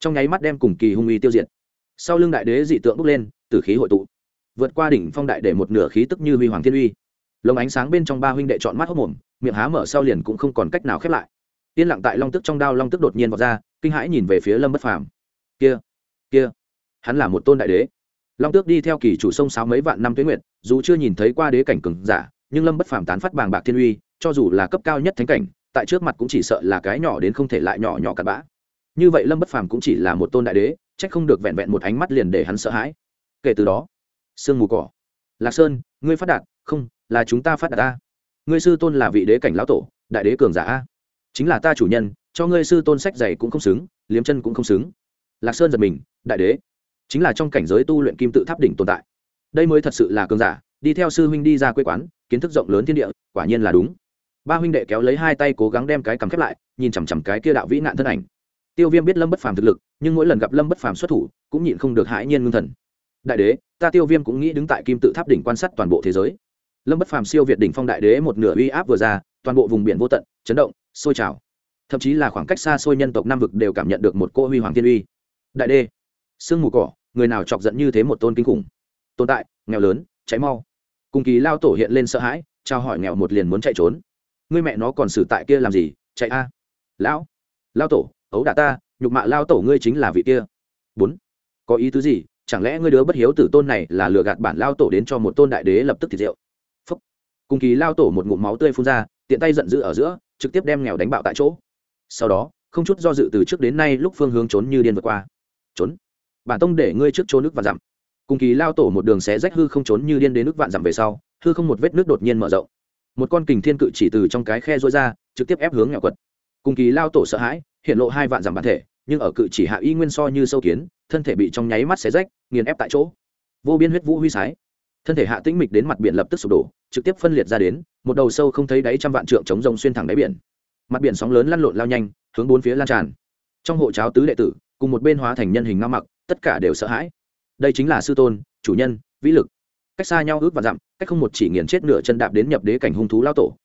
Trong nháy mắt đem cùng kỳ hung uy tiêu diệt. Sau lưng đại đế dị tượng bốc lên từ khí hội tụ. Vượt qua đỉnh phong đại để một nửa khí tức như huy hoàng thiên uy. Lồng ánh sáng bên trong ba huynh đệ chọn mắt hốc mồm, miệng há mở sau liền cũng không còn cách nào khép lại. Yên lặng tại long tức trong đao long tức đột nhiên vọt ra, kinh hãi nhìn về phía lâm bất phàm. Kia kia, hắn là một tôn đại đế. Long tước đi theo kỳ chủ sông sáo mấy vạn năm tuyến nguyện dù chưa nhìn thấy qua đế cảnh cường giả, nhưng lâm bất phàm tán phát bàng bạc thiên uy cho dù là cấp cao nhất thánh cảnh, tại trước mặt cũng chỉ sợ là cái nhỏ đến không thể lại nhỏ nhỏ cặn bã. Như vậy lâm bất phàm cũng chỉ là một tôn đại đế trách không được vẹn vẹn một ánh mắt liền để hắn sợ hãi. Kể từ đó, sương mù cỏ. Lạc sơn, ngươi phát đạt, không, là chúng ta phát đạt ta ngươi sư tôn là vị đế cảnh lão tổ, đại đế cường giả a. Chính là ta chủ nhân, cho ngươi sư tôn sách dày cũng không xứng, liếm chân cũng không xứng. Lạc sơn giật mình, đại đế. Chính là trong cảnh giới tu luyện kim tự tháp đỉnh tồn tại. Đây mới thật sự là cường giả, đi theo sư huynh đi ra quê quán, kiến thức rộng lớn thiên địa, quả nhiên là đúng ba huynh đệ kéo lấy hai tay cố gắng đem cái cầm khép lại, nhìn chằm chằm cái kia đạo vĩ nạn thân ảnh. Tiêu viêm biết lâm bất phàm thực lực, nhưng mỗi lần gặp lâm bất phàm xuất thủ, cũng nhịn không được hãi nhiên ngưng thần. Đại đế, ta tiêu viêm cũng nghĩ đứng tại kim tự tháp đỉnh quan sát toàn bộ thế giới. Lâm bất phàm siêu việt đỉnh phong đại đế một nửa uy áp vừa ra, toàn bộ vùng biển vô tận, chấn động, sôi trào. Thậm chí là khoảng cách xa xôi nhân tộc nam vực đều cảm nhận được một cô huy hoàng thiên uy. Đại đế, sương mù cỏ, người nào chọc giận như thế một tôn kinh khủng? Tồn tại, nghèo lớn, cháy mau. Cùng kỳ lao tổ hiện lên sợ hãi, trao hỏi nghèo một liền muốn chạy trốn ngươi mẹ nó còn xử tại kia làm gì, chạy a. Lão, lao tổ, ấu đả ta, nhục mạ lao tổ ngươi chính là vị kia. Bốn, có ý tứ gì? Chẳng lẽ ngươi đứa bất hiếu tử tôn này là lừa gạt bản lao tổ đến cho một tôn đại đế lập tức thịt rượu? Phúc. Cùng kỳ lao tổ một ngụm máu tươi phun ra, tiện tay giận dữ ở giữa, trực tiếp đem nghèo đánh bạo tại chỗ. Sau đó, không chút do dự từ trước đến nay lúc phương hướng trốn như điên vượt qua. Trốn. Bản tông để ngươi trước trốn nước và dặm. Cùng kỳ lao tổ một đường xé rách hư không trốn như điên đến nước vạn dặm về sau, hư không một vết nước đột nhiên mở rộng một con kình thiên cự chỉ từ trong cái khe rối ra, trực tiếp ép hướng nghèo quật. Cùng kỳ lao tổ sợ hãi, hiện lộ hai vạn dặm bản thể, nhưng ở cự chỉ hạ y nguyên so như sâu kiến, thân thể bị trong nháy mắt xé rách, nghiền ép tại chỗ. Vô biên huyết vũ huy sái. Thân thể hạ tĩnh mịch đến mặt biển lập tức sụp đổ, trực tiếp phân liệt ra đến, một đầu sâu không thấy đáy trăm vạn trượng chống rồng xuyên thẳng đáy biển. Mặt biển sóng lớn lăn lộn lao nhanh, hướng bốn phía lan tràn. Trong hộ cháo tứ đệ tử, cùng một bên hóa thành nhân hình ngao mặc, tất cả đều sợ hãi. Đây chính là sư tôn, chủ nhân, vĩ lực cách xa nhau ước và dặm, cách không một chỉ nghiền chết nửa chân đạp đến nhập đế cảnh hung thú lao tổ.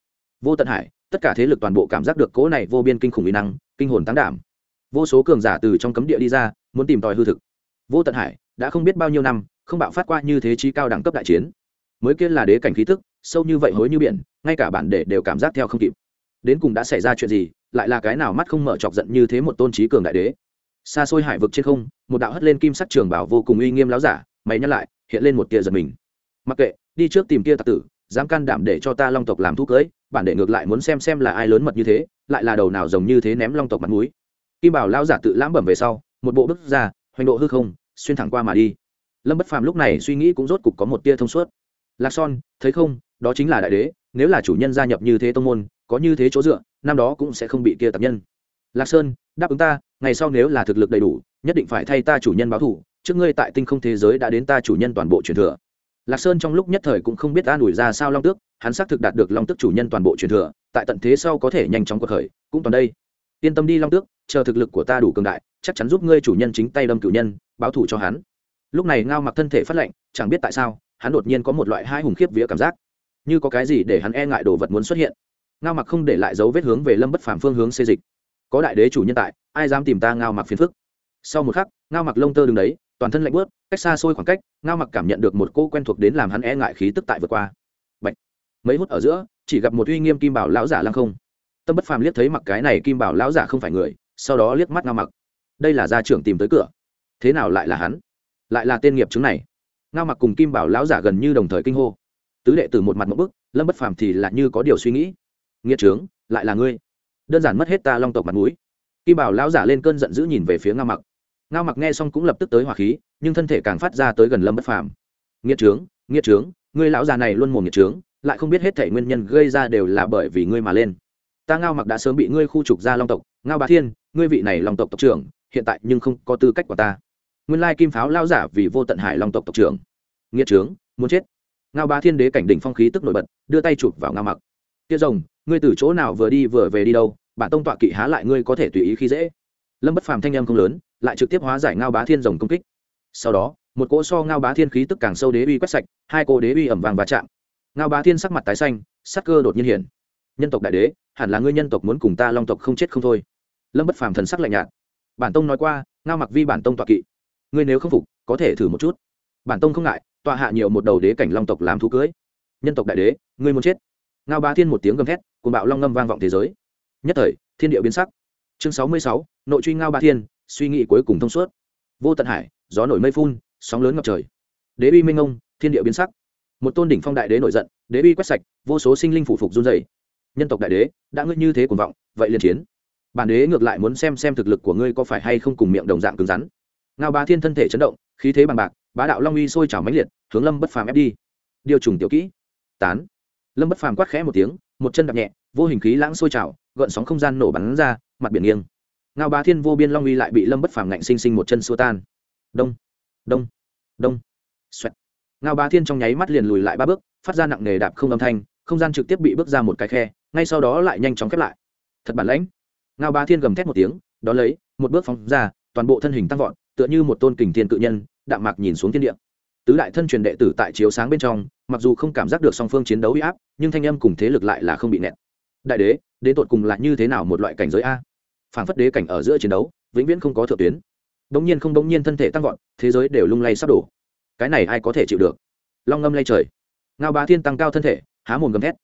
Vô tận hải, tất cả thế lực toàn bộ cảm giác được cố này vô biên kinh khủng uy năng, kinh hồn tán đảm. Vô số cường giả từ trong cấm địa đi ra, muốn tìm tòi hư thực. Vô tận hải, đã không biết bao nhiêu năm, không bạo phát qua như thế trí cao đẳng cấp đại chiến. Mới kia là đế cảnh khí tức, sâu như vậy hối như biển, ngay cả bản đệ đều cảm giác theo không kịp. Đến cùng đã xảy ra chuyện gì, lại là cái nào mắt không mở chọc giận như thế một tôn trí cường đại đế? Xa xôi hải vực trên không, một đạo hất lên kim sắc trường bảo vô cùng uy nghiêm láo giả, mày nhắc lại, hiện lên một tia giật mình mặc kệ, đi trước tìm kia tặc tử, dám can đảm để cho ta long tộc làm thu cưới, bản đệ ngược lại muốn xem xem là ai lớn mật như thế, lại là đầu nào giống như thế ném long tộc mặt mũi. Kim bảo lao giả tự lãm bẩm về sau, một bộ bước ra, hoành độ hư không, xuyên thẳng qua mà đi. Lâm bất phàm lúc này suy nghĩ cũng rốt cục có một tia thông suốt. Lạc son, thấy không, đó chính là đại đế, nếu là chủ nhân gia nhập như thế tông môn, có như thế chỗ dựa, năm đó cũng sẽ không bị kia tập nhân. Lạc sơn, đáp ứng ta, ngày sau nếu là thực lực đầy đủ, nhất định phải thay ta chủ nhân báo thủ trước ngươi tại tinh không thế giới đã đến ta chủ nhân toàn bộ truyền thừa lạc sơn trong lúc nhất thời cũng không biết an ủi ra sao long tước, hắn xác thực đạt được long tước chủ nhân toàn bộ truyền thừa, tại tận thế sau có thể nhanh chóng cuộc khởi, cũng toàn đây. Yên tâm đi long tước, chờ thực lực của ta đủ cường đại, chắc chắn giúp ngươi chủ nhân chính tay đâm cử nhân, báo thủ cho hắn. Lúc này ngao mặc thân thể phát lệnh chẳng biết tại sao, hắn đột nhiên có một loại hai hùng khiếp vía cảm giác. Như có cái gì để hắn e ngại đồ vật muốn xuất hiện. Ngao mặc không để lại dấu vết hướng về lâm bất phàm phương hướng xê dịch. Có đại đế chủ nhân tại, ai dám tìm ta ngao mặc phiền phức? Sau một khắc, ngao mặc lông tơ đứng đấy toàn thân lạnh bớt cách xa xôi khoảng cách, ngao mặc cảm nhận được một cô quen thuộc đến làm hắn e ngại khí tức tại vượt qua. Bạch. mấy hút ở giữa, chỉ gặp một uy nghiêm kim bảo lão giả lăng không. Tâm bất phàm liếc thấy mặc cái này kim bảo lão giả không phải người, sau đó liếc mắt ngao mặc. Đây là gia trưởng tìm tới cửa. Thế nào lại là hắn? Lại là tên nghiệp chứng này. Ngao mặc cùng kim bảo lão giả gần như đồng thời kinh hô. Tứ đệ từ một mặt một bức, lâm bất phàm thì là như có điều suy nghĩ. Nghĩa trướng lại là ngươi. Đơn giản mất hết ta long tộc mặt mũi. Kim bảo lão giả lên cơn giận dữ nhìn về phía ngao mặc ngao mặc nghe xong cũng lập tức tới hỏa khí, nhưng thân thể càng phát ra tới gần lâm bất phàm. Nghĩa trướng nghĩa trướng, ngươi lão già này luôn mồm nghĩa trướng, lại không biết hết thể nguyên nhân gây ra đều là bởi vì ngươi mà lên. Ta ngao mặc đã sớm bị ngươi khu trục ra long tộc, ngao bá thiên, ngươi vị này long tộc tộc trưởng, hiện tại nhưng không có tư cách của ta. Nguyên lai kim pháo lao giả vì vô tận hải long tộc tộc trưởng. Nghĩa trướng, muốn chết. Ngao bá thiên đế cảnh đỉnh phong khí tức nổi bật, đưa tay chụp vào ngao mặc. Tiết rồng, ngươi từ chỗ nào vừa đi vừa về đi đâu? Bản tông tọa kỵ há lại ngươi có thể tùy ý khi dễ? Lâm bất phàm thanh em không lớn, lại trực tiếp hóa giải ngao bá thiên rồng công kích. Sau đó, một cỗ so ngao bá thiên khí tức càng sâu đế uy quét sạch, hai cô đế uy ẩm vàng và chạm. Ngao bá thiên sắc mặt tái xanh, sắc cơ đột nhiên hiển nhân tộc đại đế, hẳn là ngươi nhân tộc muốn cùng ta long tộc không chết không thôi. Lâm bất phàm thần sắc lạnh nhạt. Bản tông nói qua, ngao mặc vi bản tông tọa kỵ. Ngươi nếu không phục, có thể thử một chút. Bản tông không ngại, tọa hạ nhiều một đầu đế cảnh long tộc làm thú cưới. Nhân tộc đại đế, ngươi muốn chết. Ngao bá thiên một tiếng gầm thét cùng bạo long ngâm vang vọng thế giới. Nhất thời, thiên địa biến sắc chương sáu mươi sáu, nội truy ngao bá thiên, suy nghĩ cuối cùng thông suốt. Vô tận hải, gió nổi mây phun, sóng lớn ngập trời. Đế uy minh ông thiên địa biến sắc. Một tôn đỉnh phong đại đế nổi giận, đế uy quét sạch, vô số sinh linh phủ phục run dày nhân tộc đại đế, đã ngươi như thế cuồng vọng, vậy liền chiến. Bản đế ngược lại muốn xem xem thực lực của ngươi có phải hay không cùng miệng đồng dạng cứng rắn. Ngao bá thiên thân thể chấn động, khí thế bằng bạc, bá đạo long uy sôi trào mãnh liệt, hướng lâm bất phàm ép đi. Điều trùng tiểu kỹ. Tán. Lâm bất phàm quát khẽ một tiếng, một chân đạp nhẹ, vô hình khí lãng sôi trào gợn sóng không gian nổ bắn ra, mặt biển nghiêng. Ngao bá thiên vô biên long uy lại bị lâm bất phàm ngạnh sinh sinh một chân xua tan. Đông đông đông. Xoẹt. Ngao bá thiên trong nháy mắt liền lùi lại ba bước, phát ra nặng nề đạp không âm thanh, không gian trực tiếp bị bước ra một cái khe, ngay sau đó lại nhanh chóng khép lại. Thật bản lãnh. Ngao bá thiên gầm thét một tiếng đón lấy, một bước phóng ra, toàn bộ thân hình tăng vọt, tựa như một tôn kình thiên cự nhân, đạm mạc nhìn xuống thiên địa. Tứ đại thân truyền đệ tử tại chiếu sáng bên trong, mặc dù không cảm giác được song phương chiến đấu uy áp, nhưng thanh âm cùng thế lực lại là không bị nẹt. Đại đế đến tột cùng là như thế nào một loại cảnh giới a? Phản phất đế cảnh ở giữa chiến đấu, vĩnh viễn không có thượng tuyến. Bỗng nhiên không bỗng nhiên thân thể tăng vọt, thế giới đều lung lay sắp đổ. Cái này ai có thể chịu được? Long ngâm lay trời. Ngao bá thiên tăng cao thân thể, há mồm gầm thét.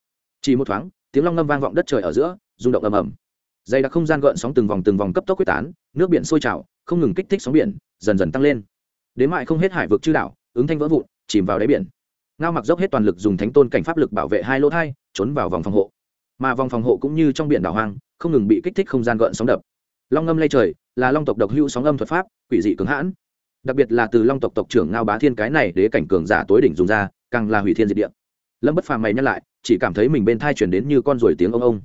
Chỉ một thoáng, tiếng long ngâm vang vọng đất trời ở giữa, rung động ầm ầm. Dày đặc không gian gợn sóng từng vòng từng vòng cấp tốc quyết tán, nước biển sôi trào, không ngừng kích thích sóng biển, dần dần tăng lên. Đến mại không hết hải vực chư đảo, ứng thanh vỡ vụn, chìm vào đáy biển. Ngao mặc dốc hết toàn lực dùng thánh tôn cảnh pháp lực bảo vệ hai lỗ thai, trốn vào vòng phòng hộ mà vòng phòng hộ cũng như trong biển đảo hoang, không ngừng bị kích thích không gian gợn sóng đập. Long ngâm lây trời, là long tộc độc hữu sóng âm thuật pháp, quỷ dị cứng hãn. Đặc biệt là từ long tộc tộc trưởng ngao bá thiên cái này đế cảnh cường giả tối đỉnh dùng ra, càng là hủy thiên diệt địa. Lâm bất phàm mày nhắc lại, chỉ cảm thấy mình bên thai chuyển đến như con ruồi tiếng ông ông.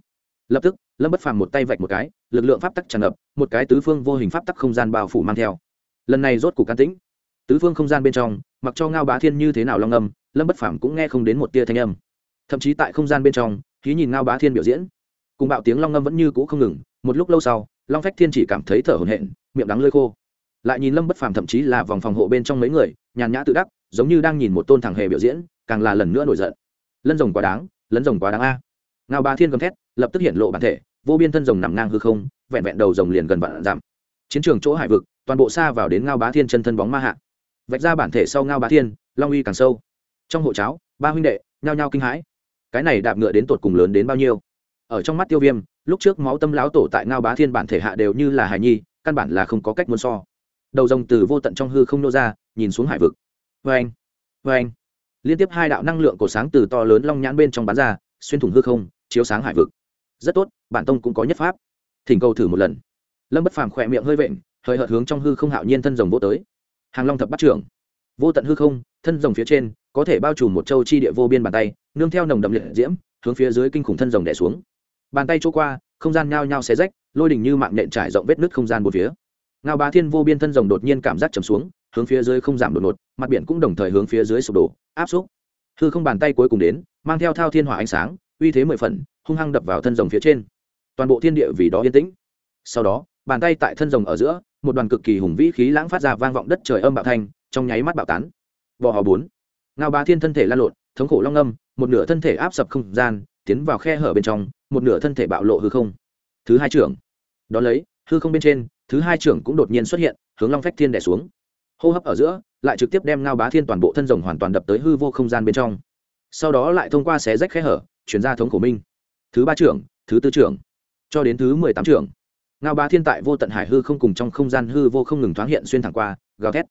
Lập tức, lâm bất phàm một tay vạch một cái, lực lượng pháp tắc tràn ngập, một cái tứ phương vô hình pháp tắc không gian bao phủ mang theo. Lần này rốt cục can tĩnh. Tứ phương không gian bên trong, mặc cho ngao bá thiên như thế nào long âm lâm bất phàm cũng nghe không đến một tia thanh âm. Thậm chí tại không gian bên trong khí nhìn ngao bá thiên biểu diễn. Cùng bạo tiếng long ngâm vẫn như cũ không ngừng, một lúc lâu sau, long phách thiên chỉ cảm thấy thở hổn hển, miệng đắng lơi khô. Lại nhìn lâm bất phàm thậm chí là vòng phòng hộ bên trong mấy người, nhàn nhã tự đắc, giống như đang nhìn một tôn thằng hề biểu diễn, càng là lần nữa nổi giận. Lân rồng quá đáng, lấn rồng quá đáng a. Ngao bá thiên gầm thét, lập tức hiện lộ bản thể, vô biên thân rồng nằm ngang hư không, vẹn vẹn đầu rồng liền gần vạn giảm chiến trường chỗ hải vực, toàn bộ xa vào đến ngao bá thiên chân thân bóng ma hạ. Vạch ra bản thể sau ngao bá thiên, long uy càng sâu. Trong hộ cháo, ba huynh đệ, nhao nhao kinh hãi cái này đạp ngựa đến tột cùng lớn đến bao nhiêu? Ở trong mắt tiêu viêm, lúc trước máu tâm láo tổ tại ngao bá thiên bản thể hạ đều như là hài nhi, căn bản là không có cách muốn so. Đầu rồng từ vô tận trong hư không nô ra, nhìn xuống hải vực. Vê anh vê anh liên tiếp hai đạo năng lượng cổ sáng từ to lớn long nhãn bên trong bán ra, xuyên thủng hư không, chiếu sáng hải vực. Rất tốt, bản tông cũng có nhất pháp. Thỉnh cầu thử một lần. Lâm bất phàm khỏe miệng hơi vện, hơi hợt hướng trong hư không hạo nhiên thân rồng vô tới. Hàng long thập bắt trưởng. Vô tận hư không, thân rồng phía trên, có thể bao trùm một châu chi địa vô biên bàn tay nương theo nồng đậm liệt diễm, hướng phía dưới kinh khủng thân rồng đẻ xuống. Bàn tay chỗ qua, không gian nhao nhao xé rách, lôi đỉnh như mạng nện trải rộng vết nứt không gian một phía. Ngao bá thiên vô biên thân rồng đột nhiên cảm giác chầm xuống, hướng phía dưới không giảm đột ngột, mặt biển cũng đồng thời hướng phía dưới sụp đổ, áp xúc. Hư không bàn tay cuối cùng đến, mang theo thao thiên hỏa ánh sáng, uy thế mười phần, hung hăng đập vào thân rồng phía trên. Toàn bộ thiên địa vì đó yên tĩnh. Sau đó, bàn tay tại thân rồng ở giữa, một đoàn cực kỳ hùng vĩ khí lãng phát ra vang vọng đất trời âm bạo thanh, trong nháy mắt bạo tán. Bò hò bốn. Ngao bá thiên thân thể lan lộn, thống khổ long âm một nửa thân thể áp sập không gian, tiến vào khe hở bên trong, một nửa thân thể bạo lộ hư không. Thứ hai trưởng. Đón lấy, hư không bên trên, thứ hai trưởng cũng đột nhiên xuất hiện, hướng long phách thiên đẻ xuống. Hô hấp ở giữa, lại trực tiếp đem ngao bá thiên toàn bộ thân rồng hoàn toàn đập tới hư vô không gian bên trong. Sau đó lại thông qua xé rách khe hở, chuyển ra thống khổ minh. Thứ ba trưởng, thứ tư trưởng, cho đến thứ mười tám trưởng. Ngao bá thiên tại vô tận hải hư không cùng trong không gian hư vô không ngừng thoáng hiện xuyên thẳng qua, gào thét.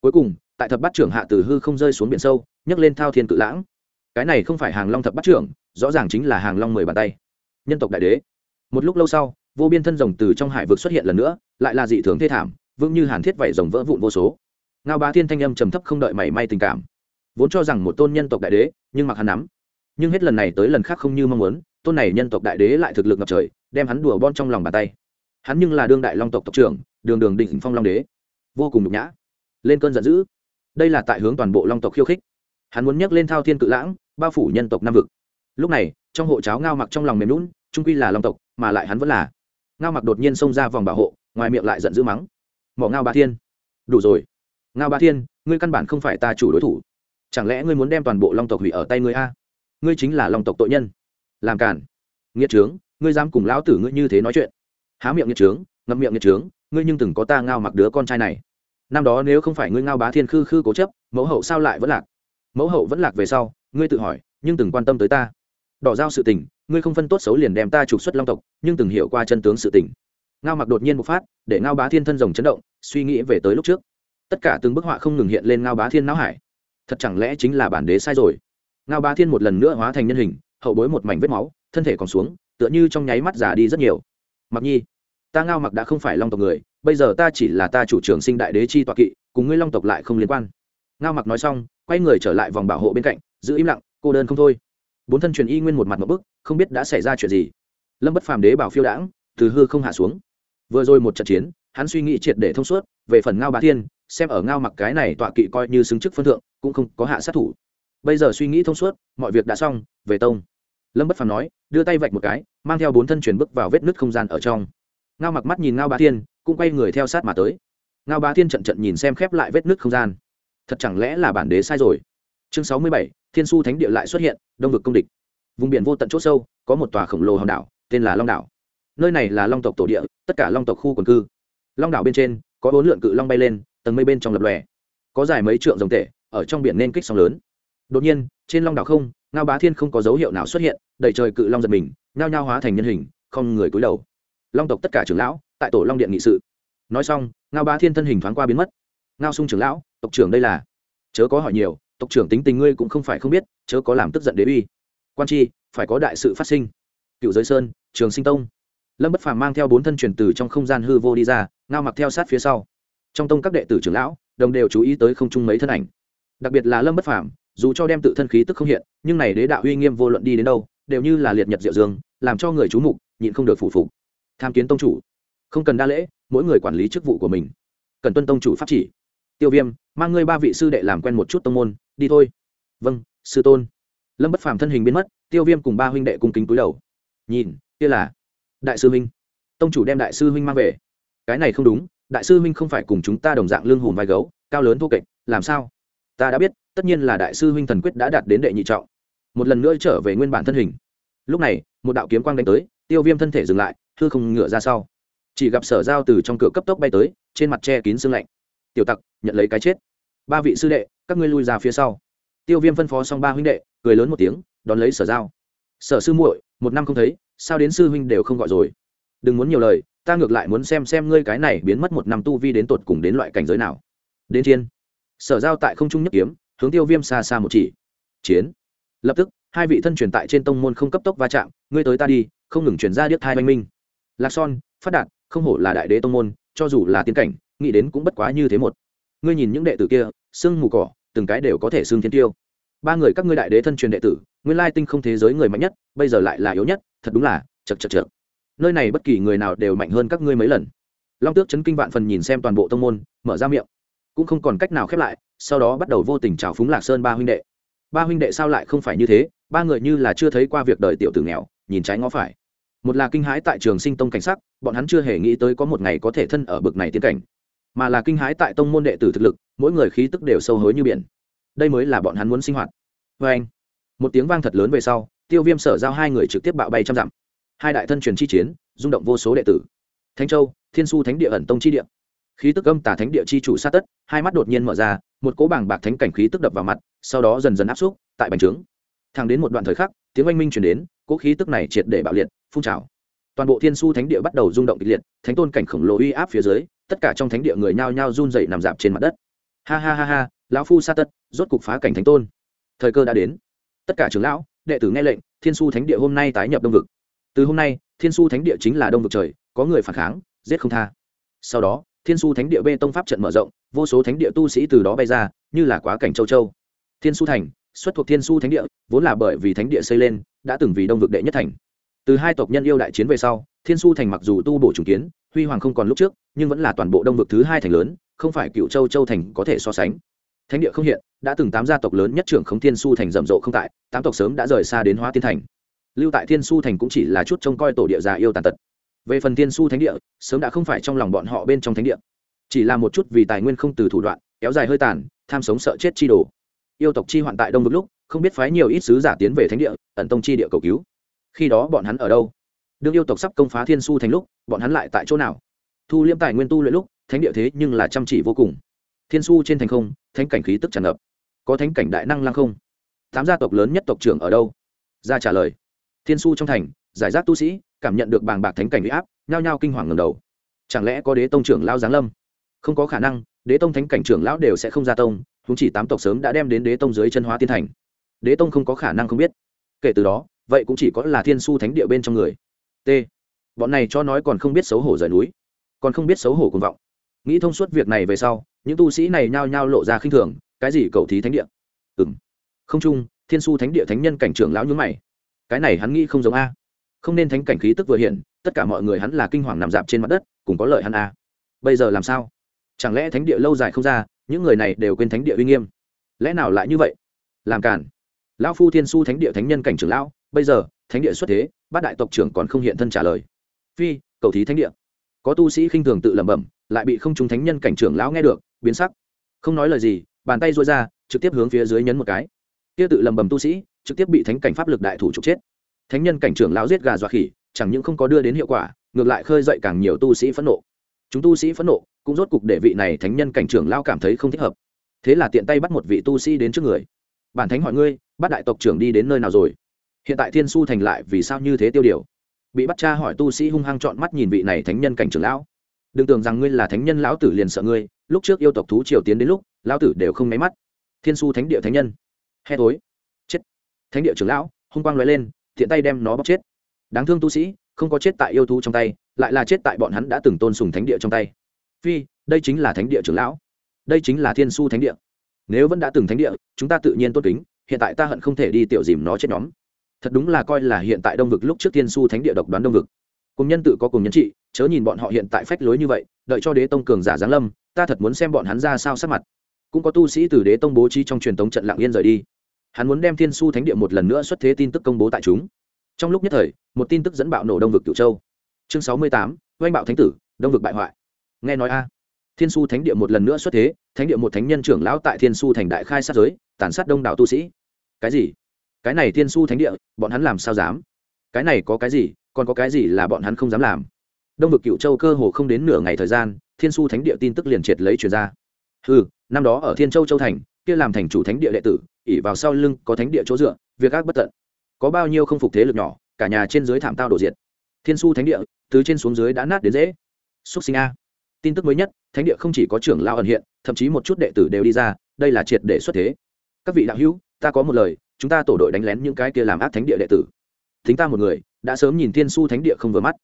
Cuối cùng, tại thập bát trưởng hạ từ hư không rơi xuống biển sâu, nhấc lên thao thiên cự lãng cái này không phải hàng long thập bát trưởng, rõ ràng chính là hàng long mười bàn tay. Nhân tộc đại đế. Một lúc lâu sau, vô biên thân rồng từ trong hải vực xuất hiện lần nữa, lại là dị thường thê thảm, vững như hàn thiết vảy rồng vỡ vụn vô số. Ngao bá thiên thanh âm trầm thấp không đợi mảy may tình cảm. Vốn cho rằng một tôn nhân tộc đại đế, nhưng mặc hắn nắm. Nhưng hết lần này tới lần khác không như mong muốn, tôn này nhân tộc đại đế lại thực lực ngập trời, đem hắn đùa bon trong lòng bàn tay. Hắn nhưng là đương đại long tộc tộc trưởng, đường đường định phong long đế. Vô cùng nhục nhã. Lên cơn giận dữ. Đây là tại hướng toàn bộ long tộc khiêu khích hắn muốn nhắc lên thao thiên cự lãng, bao phủ nhân tộc nam vực. Lúc này, trong hộ cháo ngao mặc trong lòng mềm lún trung quy là long tộc, mà lại hắn vẫn là. Ngao mặc đột nhiên xông ra vòng bảo hộ, ngoài miệng lại giận dữ mắng. Mỏ ngao ba thiên. Đủ rồi. Ngao ba thiên, ngươi căn bản không phải ta chủ đối thủ. Chẳng lẽ ngươi muốn đem toàn bộ long tộc hủy ở tay ngươi a? Ngươi chính là long tộc tội nhân. Làm cản nghiệt trướng, ngươi dám cùng lão tử ngươi như thế nói chuyện. Há miệng nghiệt trướng, ngậm miệng nghiệt trướng, ngươi nhưng từng có ta ngao mặc đứa con trai này. Năm đó nếu không phải ngươi ngao bá thiên khư khư cố chấp, mẫu hậu sao lại vẫn lạc? Mẫu hậu vẫn lạc về sau, ngươi tự hỏi, nhưng từng quan tâm tới ta. Đỏ giao sự tình, ngươi không phân tốt xấu liền đem ta trục xuất long tộc, nhưng từng hiểu qua chân tướng sự tình. Ngao mặc đột nhiên bộc phát, để ngao bá thiên thân rồng chấn động, suy nghĩ về tới lúc trước. Tất cả từng bức họa không ngừng hiện lên ngao bá thiên não hải. Thật chẳng lẽ chính là bản đế sai rồi? Ngao bá thiên một lần nữa hóa thành nhân hình, hậu bối một mảnh vết máu, thân thể còn xuống, tựa như trong nháy mắt giả đi rất nhiều. Mặc nhi, ta ngao mặc đã không phải long tộc người, bây giờ ta chỉ là ta chủ trưởng sinh đại đế chi tọa kỵ, cùng ngươi long tộc lại không liên quan. Ngao mặc nói xong quay người trở lại vòng bảo hộ bên cạnh, giữ im lặng, cô đơn không thôi. Bốn thân truyền y nguyên một mặt một bức, không biết đã xảy ra chuyện gì. Lâm bất phàm đế bảo phiêu đãng, từ hư không hạ xuống. Vừa rồi một trận chiến, hắn suy nghĩ triệt để thông suốt, về phần ngao bá thiên, xem ở ngao mặc cái này tọa kỵ coi như xứng chức phân thượng, cũng không có hạ sát thủ. Bây giờ suy nghĩ thông suốt, mọi việc đã xong, về tông. Lâm bất phàm nói, đưa tay vạch một cái, mang theo bốn thân truyền bước vào vết nứt không gian ở trong. Ngao mặc mắt nhìn ngao bá thiên, cũng quay người theo sát mà tới. Ngao bá thiên trận trận nhìn xem khép lại vết nứt không gian thật chẳng lẽ là bản đế sai rồi? Chương sáu mươi bảy, thiên su thánh địa lại xuất hiện, đông vực công địch. Vùng biển vô tận c h ỗ sâu, có một tòa khổng lồ hòn đảo, tên là long đảo. Nơi này là long tộc tổ địa, tất cả long tộc khu quần cư. Long đảo bên trên, có bốn lượn cự long bay lên, tầng mây bên trong lập lòe. Có dài mấy trượng dòng tể ở trong biển nên kích sóng lớn. Đột nhiên, trên long đảo không, ngao bá thiên không có dấu hiệu nào xuất hiện đầy trời cự long giật mình, nhao nhao hóa thành nhân hình, không người cúi đầu. Long tộc tất cả trưởng lão, tại tổ long điện nghị sự. Nói xong, ngao bá thiên thân hình thoáng qua biến mất. Ngao sung trưởng lão tộc trưởng đây là. Chớ có hỏi nhiều, tộc trưởng tính tình ngươi cũng không phải không biết, chớ có làm tức giận đế uy. Quan chi, phải có đại sự phát sinh. Cựu giới sơn, trường sinh tông. Lâm bất phàm mang theo bốn thân truyền từ trong không gian hư vô đi ra, ngao mặc theo sát phía sau. Trong tông các đệ tử trưởng lão, đồng đều chú ý tới không chung mấy thân ảnh. Đặc biệt là lâm bất phàm, dù cho đem tự thân khí tức không hiện, nhưng này đế đạo uy nghiêm vô luận đi đến đâu, đều như là liệt nhật diệu dương, làm cho người chú mục, nhịn không được phủ phục. Tham kiến tông chủ. Không cần đa lễ, mỗi người quản lý chức vụ của mình. Cần tuân tông chủ pháp chỉ tiêu viêm, mang ngươi ba vị sư đệ làm quen một chút tông môn, đi thôi. Vâng sư tôn. Lâm bất phàm thân hình biến mất, tiêu viêm cùng ba huynh đệ cung kính túi đầu. Nhìn, kia là đại sư huynh. Tông chủ đem đại sư huynh mang về. Cái này không đúng, đại sư huynh không phải cùng chúng ta đồng dạng lương hùm vai gấu, cao lớn thô kệch, làm sao? Ta đã biết, tất nhiên là đại sư huynh thần quyết đã đạt đến đệ nhị trọng. Một lần nữa trở về nguyên bản thân hình. Lúc này, một đạo kiếm quang đánh tới, tiêu viêm thân thể dừng lại, hư không ngựa ra sau. Chỉ gặp sở giao từ trong cửa cấp tốc bay tới, trên mặt che kín xương lạnh tiểu tặc, nhận lấy cái chết. Ba vị sư đệ, các ngươi lui ra phía sau. Tiêu viêm phân phó xong ba huynh đệ, cười lớn một tiếng, đón lấy sở giao. Sở sư muội, một năm không thấy, sao đến sư huynh đều không gọi rồi? Đừng muốn nhiều lời, ta ngược lại muốn xem xem ngươi cái này biến mất một năm tu vi đến tột cùng đến loại cảnh giới nào. Đến chiến sở giao tại không trung nhất kiếm, hướng tiêu viêm xa xa một chỉ. Chiến. Lập tức, hai vị thân truyền tại trên tông môn không cấp tốc va chạm, ngươi tới ta đi, không ngừng chuyển ra điếc thai oanh minh. Lạc son, phát đạt, không hổ là đại đế tông môn, cho dù là tiến cảnh nghĩ đến cũng bất quá như thế một. Ngươi nhìn những đệ tử kia, sương mù cỏ, từng cái đều có thể xương thiên tiêu. Ba người các ngươi đại đế thân truyền đệ tử, nguyên lai tinh không thế giới người mạnh nhất, bây giờ lại là yếu nhất, thật đúng là chật chật chật nơi này bất kỳ người nào đều mạnh hơn các ngươi mấy lần. Long tước chấn kinh vạn phần nhìn xem toàn bộ tông môn, mở ra miệng. Cũng không còn cách nào khép lại, sau đó bắt đầu vô tình trào phúng lạc sơn ba huynh đệ. Ba huynh đệ sao lại không phải như thế? Ba người như là chưa thấy qua việc đời tiểu tử nghèo, nhìn trái ngó phải. Một là kinh hãi tại trường sinh tông cảnh sắc, bọn hắn chưa hề nghĩ tới có một ngày có thể thân ở bực này tiến cảnh mà là kinh hãi tại tông môn đệ tử thực lực, mỗi người khí tức đều sâu hối như biển. Đây mới là bọn hắn muốn sinh hoạt. Vê anh, một tiếng vang thật lớn về sau, tiêu viêm sở giao hai người trực tiếp bạo bay trăm dặm. Hai đại thân truyền chi chiến, rung động vô số đệ tử. Thanh châu, thiên su thánh địa ẩn tông chi địa. Khí tức âm tả thánh địa chi chủ sát tất, hai mắt đột nhiên mở ra, một cỗ bảng bạc thánh cảnh khí tức đập vào mặt, sau đó dần dần áp xúc tại bành trướng. Thẳng đến một đoạn thời khắc, tiếng oanh minh chuyển đến, cỗ khí tức này triệt để bạo liệt, phun trào toàn bộ thiên su thánh địa bắt đầu rung động kịch liệt, thánh tôn cảnh khổng lồ uy áp phía dưới, tất cả trong thánh địa người nhao nhao run dậy nằm dạp trên mặt đất. Ha ha ha ha, lão phu sa tất, rốt cục phá cảnh thánh tôn. Thời cơ đã đến. Tất cả trưởng lão, đệ tử nghe lệnh, thiên su thánh địa hôm nay tái nhập đông vực. Từ hôm nay, thiên su thánh địa chính là đông vực trời, có người phản kháng, giết không tha. Sau đó, thiên su thánh địa bê tông pháp trận mở rộng, vô số thánh địa tu sĩ từ đó bay ra, như là quá cảnh châu châu. Thiên su thành, xuất thuộc thiên su thánh địa, vốn là bởi vì thánh địa xây lên, đã từng vì đông vực đệ nhất thành từ hai tộc nhân yêu đại chiến về sau, thiên su thành mặc dù tu bổ trùng kiến, huy hoàng không còn lúc trước, nhưng vẫn là toàn bộ đông vực thứ hai thành lớn, không phải cựu châu châu thành có thể so sánh. Thánh địa không hiện, đã từng tám gia tộc lớn nhất trưởng khống thiên su thành rầm rộ không tại, tám tộc sớm đã rời xa đến hóa tiên thành. Lưu tại thiên su thành cũng chỉ là chút trông coi tổ địa già yêu tàn tật. Về phần thiên su thánh địa, sớm đã không phải trong lòng bọn họ bên trong thánh địa. Chỉ là một chút vì tài nguyên không từ thủ đoạn, kéo dài hơi tàn, tham sống sợ chết chi đồ. Yêu tộc chi hoạn tại đông vực lúc, không biết phái nhiều ít sứ giả tiến về thánh địa, ẩn tông chi địa cầu cứu khi đó bọn hắn ở đâu? Đương yêu tộc sắp công phá thiên su thành lúc, bọn hắn lại tại chỗ nào? Thu liêm tài nguyên tu luyện lúc, thánh địa thế nhưng là chăm chỉ vô cùng. Thiên su trên thành không, thánh cảnh khí tức tràn ngập. Có thánh cảnh đại năng lăng không? Tám gia tộc lớn nhất tộc trưởng ở đâu? Ra trả lời. Thiên su trong thành, giải rác tu sĩ, cảm nhận được bàng bạc thánh cảnh huy áp, nhao nhao kinh hoàng ngầm đầu. Chẳng lẽ có đế tông trưởng lao giáng lâm? Không có khả năng, đế tông thánh cảnh trưởng lão đều sẽ không ra tông chúng chỉ tám tộc sớm đã đem đến đế tông dưới chân hóa tiên thành. Đế tông không có khả năng không biết. Kể từ đó vậy cũng chỉ có là thiên su thánh địa bên trong người. T. Bọn này cho nói còn không biết xấu hổ rời núi, còn không biết xấu hổ cùng vọng. Nghĩ thông suốt việc này về sau, những tu sĩ này nhao nhao lộ ra khinh thường, cái gì cầu thí thánh địa? Ừ m không chung, thiên su thánh địa thánh nhân cảnh trưởng lão nhún mày. Cái này hắn nghĩ không giống a. Không nên thánh cảnh khí tức vừa hiện, tất cả mọi người hắn là kinh hoàng nằm dạp trên mặt đất, cùng có lợi hắn a. Bây giờ làm sao? Chẳng lẽ thánh địa lâu dài không ra, những người này đều quên thánh địa uy nghiêm? Lẽ nào lại như vậy? Làm cản lão phu thiên su thánh địa thánh nhân cảnh trưởng lão bây giờ, thánh địa xuất thế, bát đại tộc trưởng còn không hiện thân trả lời. Phi, cầu thí thánh địa. Có tu sĩ khinh thường tự lẩm bẩm, lại bị không chúng thánh nhân cảnh trưởng lão nghe được, biến sắc. Không nói lời gì, bàn tay dội ra, trực tiếp hướng phía dưới nhấn một cái. Kia tự lẩm bẩm tu sĩ, trực tiếp bị thánh cảnh pháp lực đại thủ trục chết. Thánh nhân cảnh trưởng lão giết gà dọa khỉ, chẳng những không có đưa đến hiệu quả, ngược lại khơi dậy càng nhiều tu sĩ phẫn nộ. Chúng tu sĩ phẫn nộ, cũng rốt cục để vị này thánh nhân cảnh trưởng lão cảm thấy không thích hợp. Thế là tiện tay bắt một vị tu sĩ đến trước người. Bản thánh hỏi ngươi bắt đại tộc trưởng đi đến nơi nào rồi? Hiện tại thiên su thành lại vì sao như thế tiêu điều? Bị bắt cha hỏi tu sĩ hung hăng chọn mắt nhìn vị này thánh nhân cảnh trưởng lão. Đừng tưởng rằng ngươi là thánh nhân lão tử liền sợ ngươi, lúc trước yêu tộc thú triều tiến đến lúc, lão tử đều không máy mắt. Thiên su thánh địa thánh nhân. He tối chết. Thánh địa trưởng lão, hung quang lóe lên thiện tay đem nó bóc chết. Đáng thương tu sĩ, không có chết tại yêu thú trong tay, lại là chết tại bọn hắn đã từng tôn sùng thánh địa trong tay. Phi, đây chính là thánh địa trưởng lão. Đây chính là thiên su thánh địa. Nếu vẫn đã từng thánh địa, chúng ta tự nhiên tốt kính, hiện tại ta hận không thể đi tiểu dìm nó chết nhóm thật đúng là coi là hiện tại đông vực lúc trước thiên su thánh địa độc đoán đông vực. Cùng nhân tự có cùng nhân trị, chớ nhìn bọn họ hiện tại phách lối như vậy, đợi cho đế tông cường giả giáng lâm, ta thật muốn xem bọn hắn ra sao sắc mặt. Cũng có tu sĩ từ đế tông bố trí trong truyền thống trận lạng yên rời đi. Hắn muốn đem thiên su thánh địa một lần nữa xuất thế tin tức công bố tại chúng. Trong lúc nhất thời, một tin tức dẫn bạo nổ đông vực cựu châu. Chương sáu mươi tám, oanh bạo thánh tử, đông vực bại hoại. Nghe nói a, thiên su thánh địa một lần nữa xuất thế, thánh địa một thánh nhân trưởng lão tại thiên su thành đại khai sát giới, tàn sát đông đảo tu sĩ. Cái gì? Cái này thiên su thánh địa, bọn hắn làm sao dám? Cái này có cái gì, còn có cái gì là bọn hắn không dám làm? Đông vực cựu châu cơ hồ không đến nửa ngày thời gian, thiên su thánh địa tin tức liền triệt lấy truyền ra. Ừ năm đó ở thiên châu châu thành, kia làm thành chủ thánh địa đệ tử ỉ vào sau lưng có thánh địa chỗ dựa, việc ác bất tận. Có bao nhiêu không phục thế lực nhỏ, cả nhà trên dưới thảm tao đổ diệt. Thiên su thánh địa, từ trên xuống dưới đã nát đến dễ. Xúc sinh a. Tin tức mới nhất, thánh địa không chỉ có trưởng lao ẩn hiện, thậm chí một chút đệ tử đều đi ra, đây là triệt để xuất thế. Các vị đạo hữu, ta có một lời chúng ta tổ đội đánh lén những cái kia làm ác thánh địa đệ tử. Thính ta một người, đã sớm nhìn thiên su thánh địa không vừa mắt.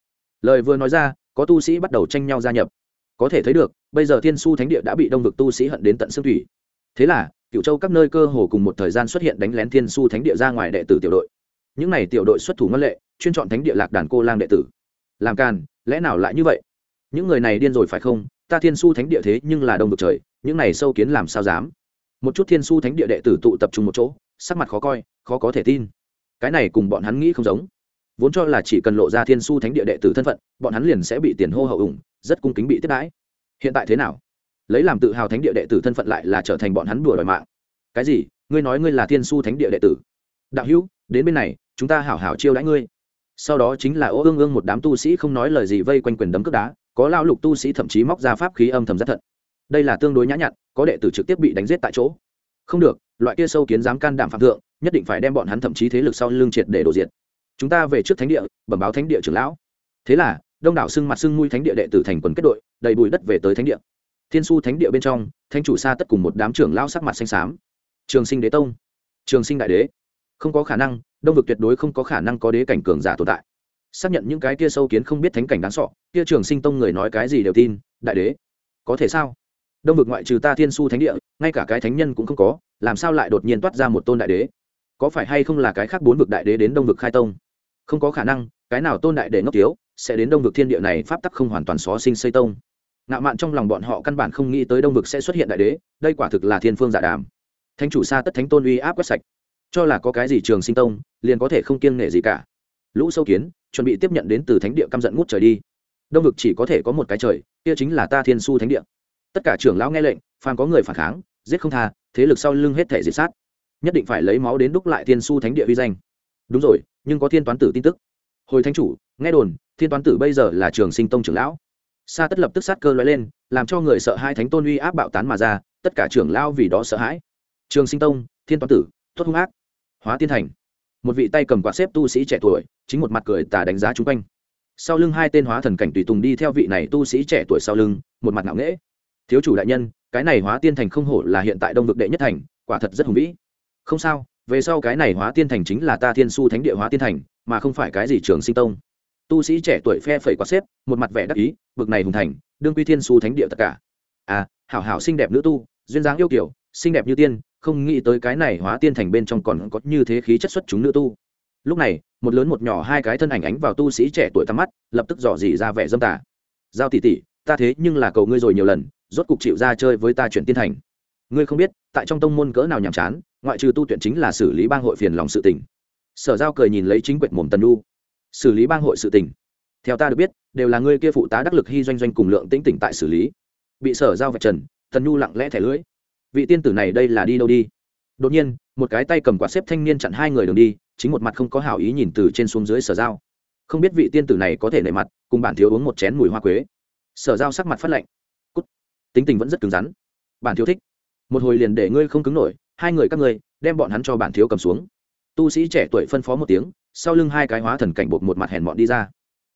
Lời vừa nói ra, có tu sĩ bắt đầu tranh nhau gia nhập. Có thể thấy được, bây giờ thiên su thánh địa đã bị đông vực tu sĩ hận đến tận xương thủy. Thế là cựu châu các nơi cơ hồ cùng một thời gian xuất hiện đánh lén thiên su thánh địa ra ngoài đệ tử tiểu đội. Những n à y tiểu đội xuất thủ ngân lệ, chuyên chọn thánh địa lạc đàn cô lang đệ tử. Làm càn, lẽ nào lại như vậy? Những người này điên rồi phải không? Ta thiên su thánh địa thế nhưng là đông vực trời, những này sâu kiến làm sao dám? Một chút thiên su thánh địa đệ tử tụ tập trung một chỗ sắc mặt khó coi, khó có thể tin. Cái này cùng bọn hắn nghĩ không giống. Vốn cho là chỉ cần lộ ra thiên su thánh địa đệ tử thân phận, bọn hắn liền sẽ bị tiền hô hậu ủng, rất cung kính bị tiếp đãi. Hiện tại thế nào? Lấy làm tự hào thánh địa đệ tử thân phận lại là trở thành bọn hắn đùa đòi mạng. Cái gì? Ngươi nói ngươi là thiên su thánh địa đệ tử? Đạo hữu, đến bên này, chúng ta hảo hảo chiêu đãi ngươi. Sau đó chính là ô ương ương một đám tu sĩ không nói lời gì vây quanh quyền đấm cướp đá, có lao lục tu sĩ thậm chí móc ra pháp khí âm thầm rất thận. Đây là tương đối nhã nhặn, có đệ tử trực tiếp bị đánh giết tại chỗ. Không được loại kia sâu kiến dám can đảm phạm thượng, nhất định phải đem bọn hắn thậm chí thế lực sau lưng triệt để đổ diệt. Chúng ta về trước thánh địa, bẩm báo thánh địa trưởng lão. Thế là, đông đảo xưng mặt xưng mũi thánh địa đệ tử thành quần kết đội, đầy bụi đất về tới thánh địa. Thiên su thánh địa bên trong, thánh chủ Sa tất cùng một đám trưởng lao sắc mặt xanh xám. Trường sinh đế tông, trường sinh đại đế. Không có khả năng, đông vực tuyệt đối không có khả năng có đế cảnh cường giả tồn tại. Xác nhận những cái kia sâu kiến không biết thánh cảnh đáng sọ kia trường sinh tông người nói cái gì đều tin, đại đế. Có thể sao? Đông vực ngoại trừ ta thiên su thánh địa, ngay cả cái thánh nhân cũng không có làm sao lại đột nhiên toát ra một tôn đại đế? Có phải hay không là cái khác bốn vực đại đế đến đông vực khai tông? Không có khả năng, cái nào tôn đại đế ngốc tiếu sẽ đến đông vực thiên địa này pháp tắc không hoàn toàn xó sinh xây tông. Ngạo mạn trong lòng bọn họ căn bản không nghĩ tới đông vực sẽ xuất hiện đại đế, đây quả thực là thiên phương giả đàm. Thánh chủ xa tất thánh tôn uy áp quét sạch. Cho là có cái gì trường sinh tông, liền có thể không kiêng nể gì cả. Lũ sâu kiến, chuẩn bị tiếp nhận đến từ thánh địa căm giận ngút trời đi. Đông vực chỉ có thể có một cái trời, kia chính là ta thiên su thánh địa. Tất cả trưởng lão nghe lệnh, phàm có người phản kháng, giết không tha thế lực sau lưng hết thể diệt sát. Nhất định phải lấy máu đến đúc lại thiên su thánh địa uy danh. Đúng rồi, nhưng có thiên toán tử tin tức. Hồi thánh chủ, nghe đồn, thiên toán tử bây giờ là trường sinh tông trưởng lão. Sa tất lập tức sát cơ loại lên, làm cho người sợ hai thánh tôn uy áp bạo tán mà ra, tất cả trưởng lão vì đó sợ hãi. Trường sinh tông, thiên toán tử thoát hung ác. Hóa tiên thành. Một vị tay cầm quạt xếp tu sĩ trẻ tuổi, chính một mặt cười tà đánh giá chung quanh. Sau lưng hai tên hóa thần cảnh tùy tùng đi theo vị này tu sĩ trẻ tuổi sau lưng, một mặt ngạo nghễ thiếu chủ đại nhân, cái này hóa tiên thành không hổ là hiện tại đông vực đệ nhất thành, quả thật rất hùng vĩ. Không sao, về sau cái này hóa tiên thành chính là ta thiên su thánh địa hóa tiên thành, mà không phải cái gì trường sinh tông. Tu sĩ trẻ tuổi phe phẩy quạt xếp, một mặt vẻ đắc ý, bực này hùng thành, đương quy thiên su thánh địa tất cả. À hảo hảo xinh đẹp nữ tu, duyên dáng yêu kiểu, xinh đẹp như tiên, không nghĩ tới cái này hóa tiên thành bên trong còn có như thế khí chất xuất chúng nữ tu. Lúc này, một lớn một nhỏ hai cái thân ảnh ánh vào tu sĩ trẻ tuổi tắm mắt, lập tức dò dỉ ra vẻ dâm tả giao tỷ tỷ, ta thế nhưng là cầu ngươi rồi nhiều lần rốt cục chịu ra chơi với ta chuyển tiên thành. Ngươi không biết, tại trong tông môn cỡ nào nhàm chán, ngoại trừ tu tuyển chính là xử lý bang hội phiền lòng sự tình. Sở giao cười nhìn lấy chính quyệt mồm tần nu xử lý bang hội sự tình. Theo ta được biết, đều là ngươi kia phụ tá đắc lực hy doanh doanh cùng lượng tĩnh tỉnh tại xử lý. Bị sở giao vạch trần, tần nu lặng lẽ thẻ lưỡi. Vị tiên tử này đây là đi đâu đi? Đột nhiên, một cái tay cầm quạt xếp thanh niên chặn hai người đường đi, chính một mặt không có hảo ý nhìn từ trên xuống dưới sở giao. Không biết vị tiên tử này có thể nảy mặt, cùng bản thiếu uống một chén mùi hoa quế. Sở giao sắc mặt phát lạnh tính tình vẫn rất cứng rắn. Bản thiếu thích. Một hồi liền để ngươi không cứng nổi, hai người các ngươi, đem bọn hắn cho bản thiếu cầm xuống. Tu sĩ trẻ tuổi phân phó một tiếng, sau lưng hai cái hóa thần cảnh buộc một mặt hèn mọn đi ra.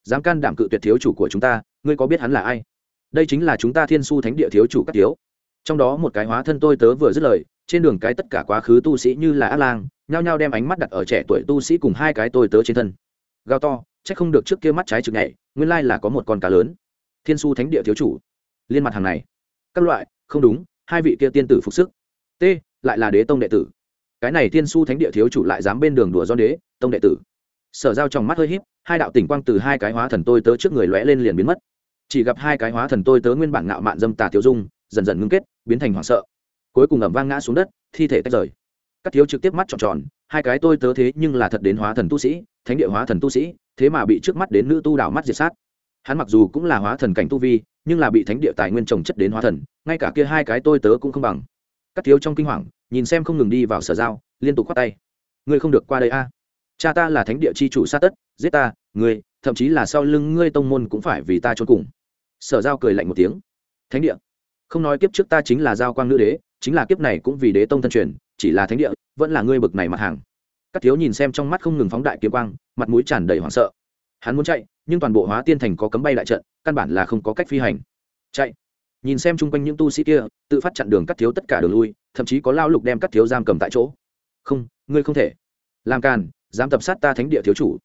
Dám can đảm cự tuyệt thiếu chủ của chúng ta, ngươi có biết hắn là ai? Đây chính là chúng ta thiên su thánh địa thiếu chủ các thiếu. Trong đó một cái hóa thân tôi tớ vừa dứt lời, trên đường cái tất cả quá khứ tu sĩ như là á lang, nhao nhao đem ánh mắt đặt ở trẻ tuổi tu sĩ cùng hai cái tôi tớ trên thân. Gao to c h ắ c không được trước kia mắt trái chực nhảy, nguyên lai là có một con cá lớn. Thiên su thánh địa thiếu chủ. Liên mặt hàng này các loại, không đúng, hai vị kia tiên tử phục sức. T, lại là đế tông đệ tử. Cái này thiên su thánh địa thiếu chủ lại dám bên đường đùa do đế tông đệ tử. Sở giao trong mắt hơi híp, hai đạo tỉnh quang từ hai cái hóa thần tôi tớ trước người lóe lên liền biến mất. Chỉ gặp hai cái hóa thần tôi tớ nguyên bản ngạo mạn dâm tà tiêu dung, dần dần ngưng kết, biến thành hoảng sợ. Cuối cùng ẩm vang ngã xuống đất, thi thể tách rời. Các thiếu trực tiếp mắt tròn tròn, hai cái tôi tớ thế nhưng là thật đến hóa thần tu sĩ, thánh địa hóa thần tu sĩ, thế mà bị trước mắt đến nữ tu đảo mắt diệt sát. Hắn mặc dù cũng là hóa thần cảnh tu vi nhưng là bị thánh địa tài nguyên trồng chất đến hóa thần, ngay cả kia hai cái tôi tớ cũng không bằng. Các thiếu trong kinh hoàng, nhìn xem không ngừng đi vào sở giao, liên tục khoát tay. Ngươi không được qua đây a. Cha ta là thánh địa chi chủ sa tất, giết ta, ngươi, thậm chí là sau lưng ngươi tông môn cũng phải vì ta trốn cùng. Sở giao cười lạnh một tiếng. Thánh địa. Không nói kiếp trước ta chính là giao quang nữ đế, chính là kiếp này cũng vì đế tông thân truyền, chỉ là thánh địa, vẫn là ngươi bực này mặt hàng. Các thiếu nhìn xem trong mắt không ngừng phóng đại kiếm quang, mặt mũi tràn đầy hoảng sợ. Hắn muốn chạy nhưng toàn bộ hóa tiên thành có cấm bay lại trận, căn bản là không có cách phi hành. Chạy. Nhìn xem chung quanh những tu sĩ kia, tự phát chặn đường cắt thiếu tất cả đường lui, thậm chí có lao lục đem cắt thiếu giam cầm tại chỗ. Không, ngươi không thể. Làm càn, dám tập sát ta thánh địa thiếu chủ.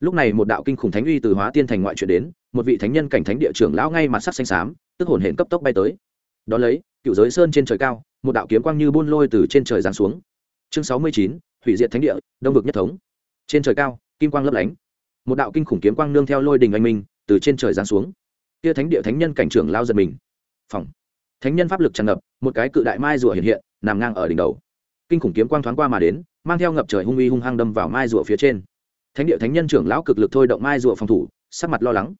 Lúc này một đạo kinh khủng thánh uy từ hóa tiên thành ngoại chuyển đến, một vị thánh nhân cảnh thánh địa trưởng lão ngay mặt sắc xanh xám, tức hồn hển cấp tốc bay tới. Đón lấy, cựu giới sơn trên trời cao, một đạo kiếm quang như buôn lôi từ trên trời giáng xuống. Chương sáu mươi chín, hủy diệt thánh địa, đông vực nhất thống. Trên trời cao, kim quang lấp lánh một đạo kinh khủng kiếm quang nương theo lôi đình anh minh từ trên trời giáng xuống. Kia thánh địa thánh nhân cảnh trưởng lao giật mình. Phòng thánh nhân pháp lực tràn ngập, một cái cự đại mai rùa hiện hiện, nằm ngang ở đỉnh đầu. Kinh khủng kiếm quang thoáng qua mà đến, mang theo ngập trời hung uy hung hăng đâm vào mai rùa phía trên. Thánh địa thánh nhân trưởng lão cực lực thôi động mai rùa phòng thủ, sắc mặt lo lắng.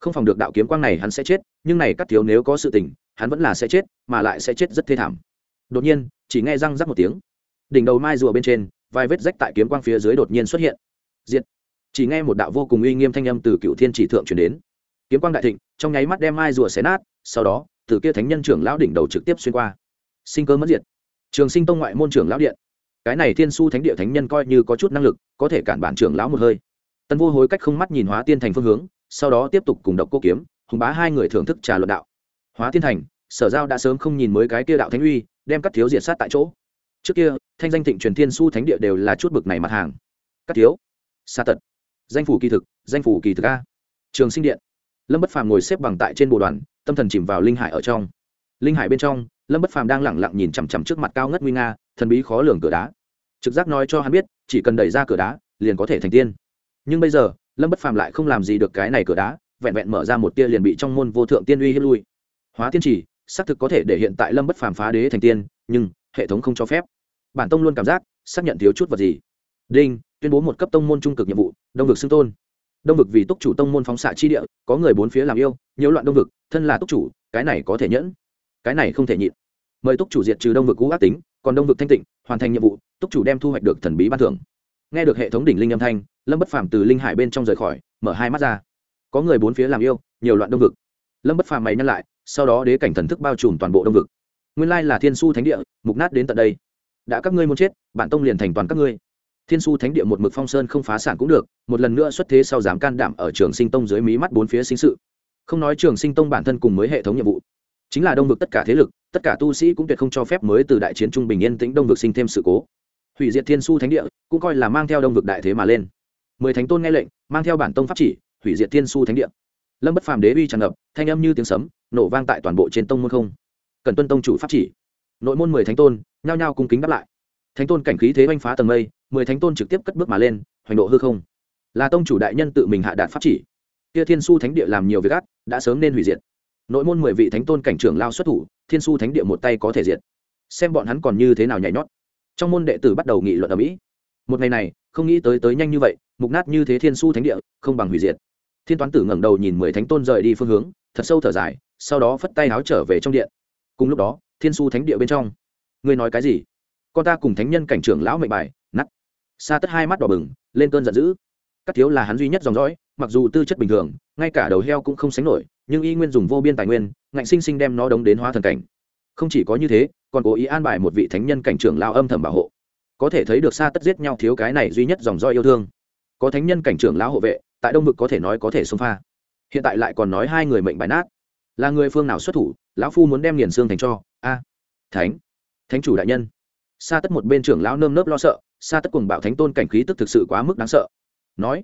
Không phòng được đạo kiếm quang này hắn sẽ chết, nhưng này các thiếu nếu có sự tình, hắn vẫn là sẽ chết, mà lại sẽ chết rất thê thảm. Đột nhiên, chỉ nghe răng rắc một tiếng. Đỉnh đầu mai rùa bên trên, vài vết rách tại kiếm quang phía dưới đột nhiên xuất hiện. Diệt chỉ nghe một đạo vô cùng uy nghiêm thanh âm từ cựu thiên chỉ thượng chuyển đến. Kiếm quang đại thịnh, trong nháy mắt đem mai rùa xé nát, sau đó, từ kia thánh nhân trưởng lão đỉnh đầu trực tiếp xuyên qua. Sinh cơ mất diệt. Trường sinh tông ngoại môn trưởng lão điện. Cái này thiên su thánh địa thánh nhân coi như có chút năng lực, có thể cản bản trưởng lão một hơi. Tân vô hối cách không mắt nhìn hóa tiên thành phương hướng, sau đó tiếp tục cùng độc cô kiếm, hùng bá hai người thưởng thức trà luận đạo. Hóa tiên thành, sở giao đã sớm không nhìn mới cái kia đạo thánh uy, đem các thiếu diệt sát tại chỗ. Trước kia, thanh danh thịnh truyền thiên su thánh địa đều là chút bực này mặt hàng. Các thiếu xa tật danh phủ kỳ thực, danh phủ kỳ thực a. Trường sinh điện. Lâm bất phàm ngồi xếp bằng tại trên bộ đoàn, tâm thần chìm vào linh hải ở trong. Linh hải bên trong, lâm bất phàm đang lẳng lặng nhìn chằm chằm trước mặt cao ngất nguy nga, thần bí khó lường cửa đá. Trực giác nói cho hắn biết, chỉ cần đẩy ra cửa đá, liền có thể thành tiên. Nhưng bây giờ, lâm bất phàm lại không làm gì được cái này cửa đá, vẹn vẹn mở ra một tia liền bị trong môn vô thượng tiên uy hiếp lui. Hóa tiên chỉ, xác thực có thể để hiện tại lâm bất phàm phá đế thành tiên, nhưng hệ thống không cho phép. Bản tông luôn cảm giác, xác nhận thiếu chút vật gì. Đinh tuyên bố một cấp tông môn trung cực nhiệm vụ, đông vực xưng tôn. Đông vực vì túc chủ tông môn phóng xạ chi địa, có người bốn phía làm yêu, nhiễu loạn đông vực, thân là túc chủ, cái này có thể nhẫn, cái này không thể nhịn. Mời túc chủ diệt trừ đông vực cũ ác tính, còn đông vực thanh tịnh, hoàn thành nhiệm vụ, túc chủ đem thu hoạch được thần bí ban thưởng. Nghe được hệ thống đỉnh linh âm thanh, lâm bất phàm từ linh hải bên trong rời khỏi, mở hai mắt ra. Có người bốn phía làm yêu, nhiều loạn đông vực. Lâm bất phàm mày nhắc lại, sau đó đế cảnh thần thức bao trùm toàn bộ đông vực. Nguyên lai là thiên su thánh địa, mục nát đến tận đây. Đã các ngươi muốn chết, bản tông liền thành toàn các ngươi thiên su thánh địa một mực phong sơn không phá sản cũng được, một lần nữa xuất thế sau dám can đảm ở trường sinh tông dưới mí mắt bốn phía sinh sự. Không nói trường sinh tông bản thân cùng mới hệ thống nhiệm vụ, chính là đông vực tất cả thế lực, tất cả tu sĩ cũng tuyệt không cho phép mới từ đại chiến trung bình yên tĩnh đông vực sinh thêm sự cố. Hủy diệt thiên su thánh địa, cũng coi là mang theo đông vực đại thế mà lên. Mười thánh tôn nghe lệnh, mang theo bản tông pháp chỉ, hủy diệt thiên su thánh địa. Lâm bất phàm đế uy tràn ngập, thanh âm như tiếng sấm, nổ vang tại toàn bộ trên tông môn không. Cần tuân tông chủ pháp chỉ. Nội môn mười thánh tôn, nhao nhao cung kính đáp lại. Thánh tôn cảnh khí thế oanh phá tầng mây mười thánh tôn trực tiếp cất bước mà lên, hoành độ hư không. Là tông chủ đại nhân tự mình hạ đạt pháp chỉ. Kia thiên su thánh địa làm nhiều việc ác, đã sớm nên hủy diệt. Nội môn mười vị thánh tôn cảnh trưởng lao xuất thủ, thiên su thánh địa một tay có thể diệt. Xem bọn hắn còn như thế nào nhảy nhót. Trong môn đệ tử bắt đầu nghị luận ở mỹ một ngày này, không nghĩ tới tới nhanh như vậy, mục nát như thế thiên su thánh địa, không bằng hủy diệt. Thiên toán tử ngẩng đầu nhìn mười thánh tôn rời đi phương hướng, thật sâu thở dài, sau đó phất tay áo trở về trong điện. Cùng lúc đó, thiên su thánh địa bên trong. Ngươi nói cái gì? Con ta cùng thánh nhân cảnh trưởng lão mệnh bài Sa tất hai mắt đỏ bừng, lên cơn giận dữ. Các thiếu là hắn duy nhất dòng dõi, mặc dù tư chất bình thường, ngay cả đầu heo cũng không sánh nổi, nhưng y nguyên dùng vô biên tài nguyên, ngạnh sinh sinh đem nó đống đến hóa thần cảnh. Không chỉ có như thế, còn cố ý an bài một vị thánh nhân cảnh trưởng lao âm thầm bảo hộ. Có thể thấy được xa tất giết nhau thiếu cái này duy nhất dòng do yêu thương. Có thánh nhân cảnh trưởng lão hộ vệ, tại đông vực có thể nói có thể xông pha. Hiện tại lại còn nói hai người mệnh bài nát. Là người phương nào xuất thủ, lão phu muốn đem nghiền xương thành cho? A. Thánh. Thánh chủ đại nhân. Sa tất một bên trưởng lão nơm nớp lo sợ, Sa tất cùng bạo thánh tôn cảnh khí tức thực sự quá mức đáng sợ. Nói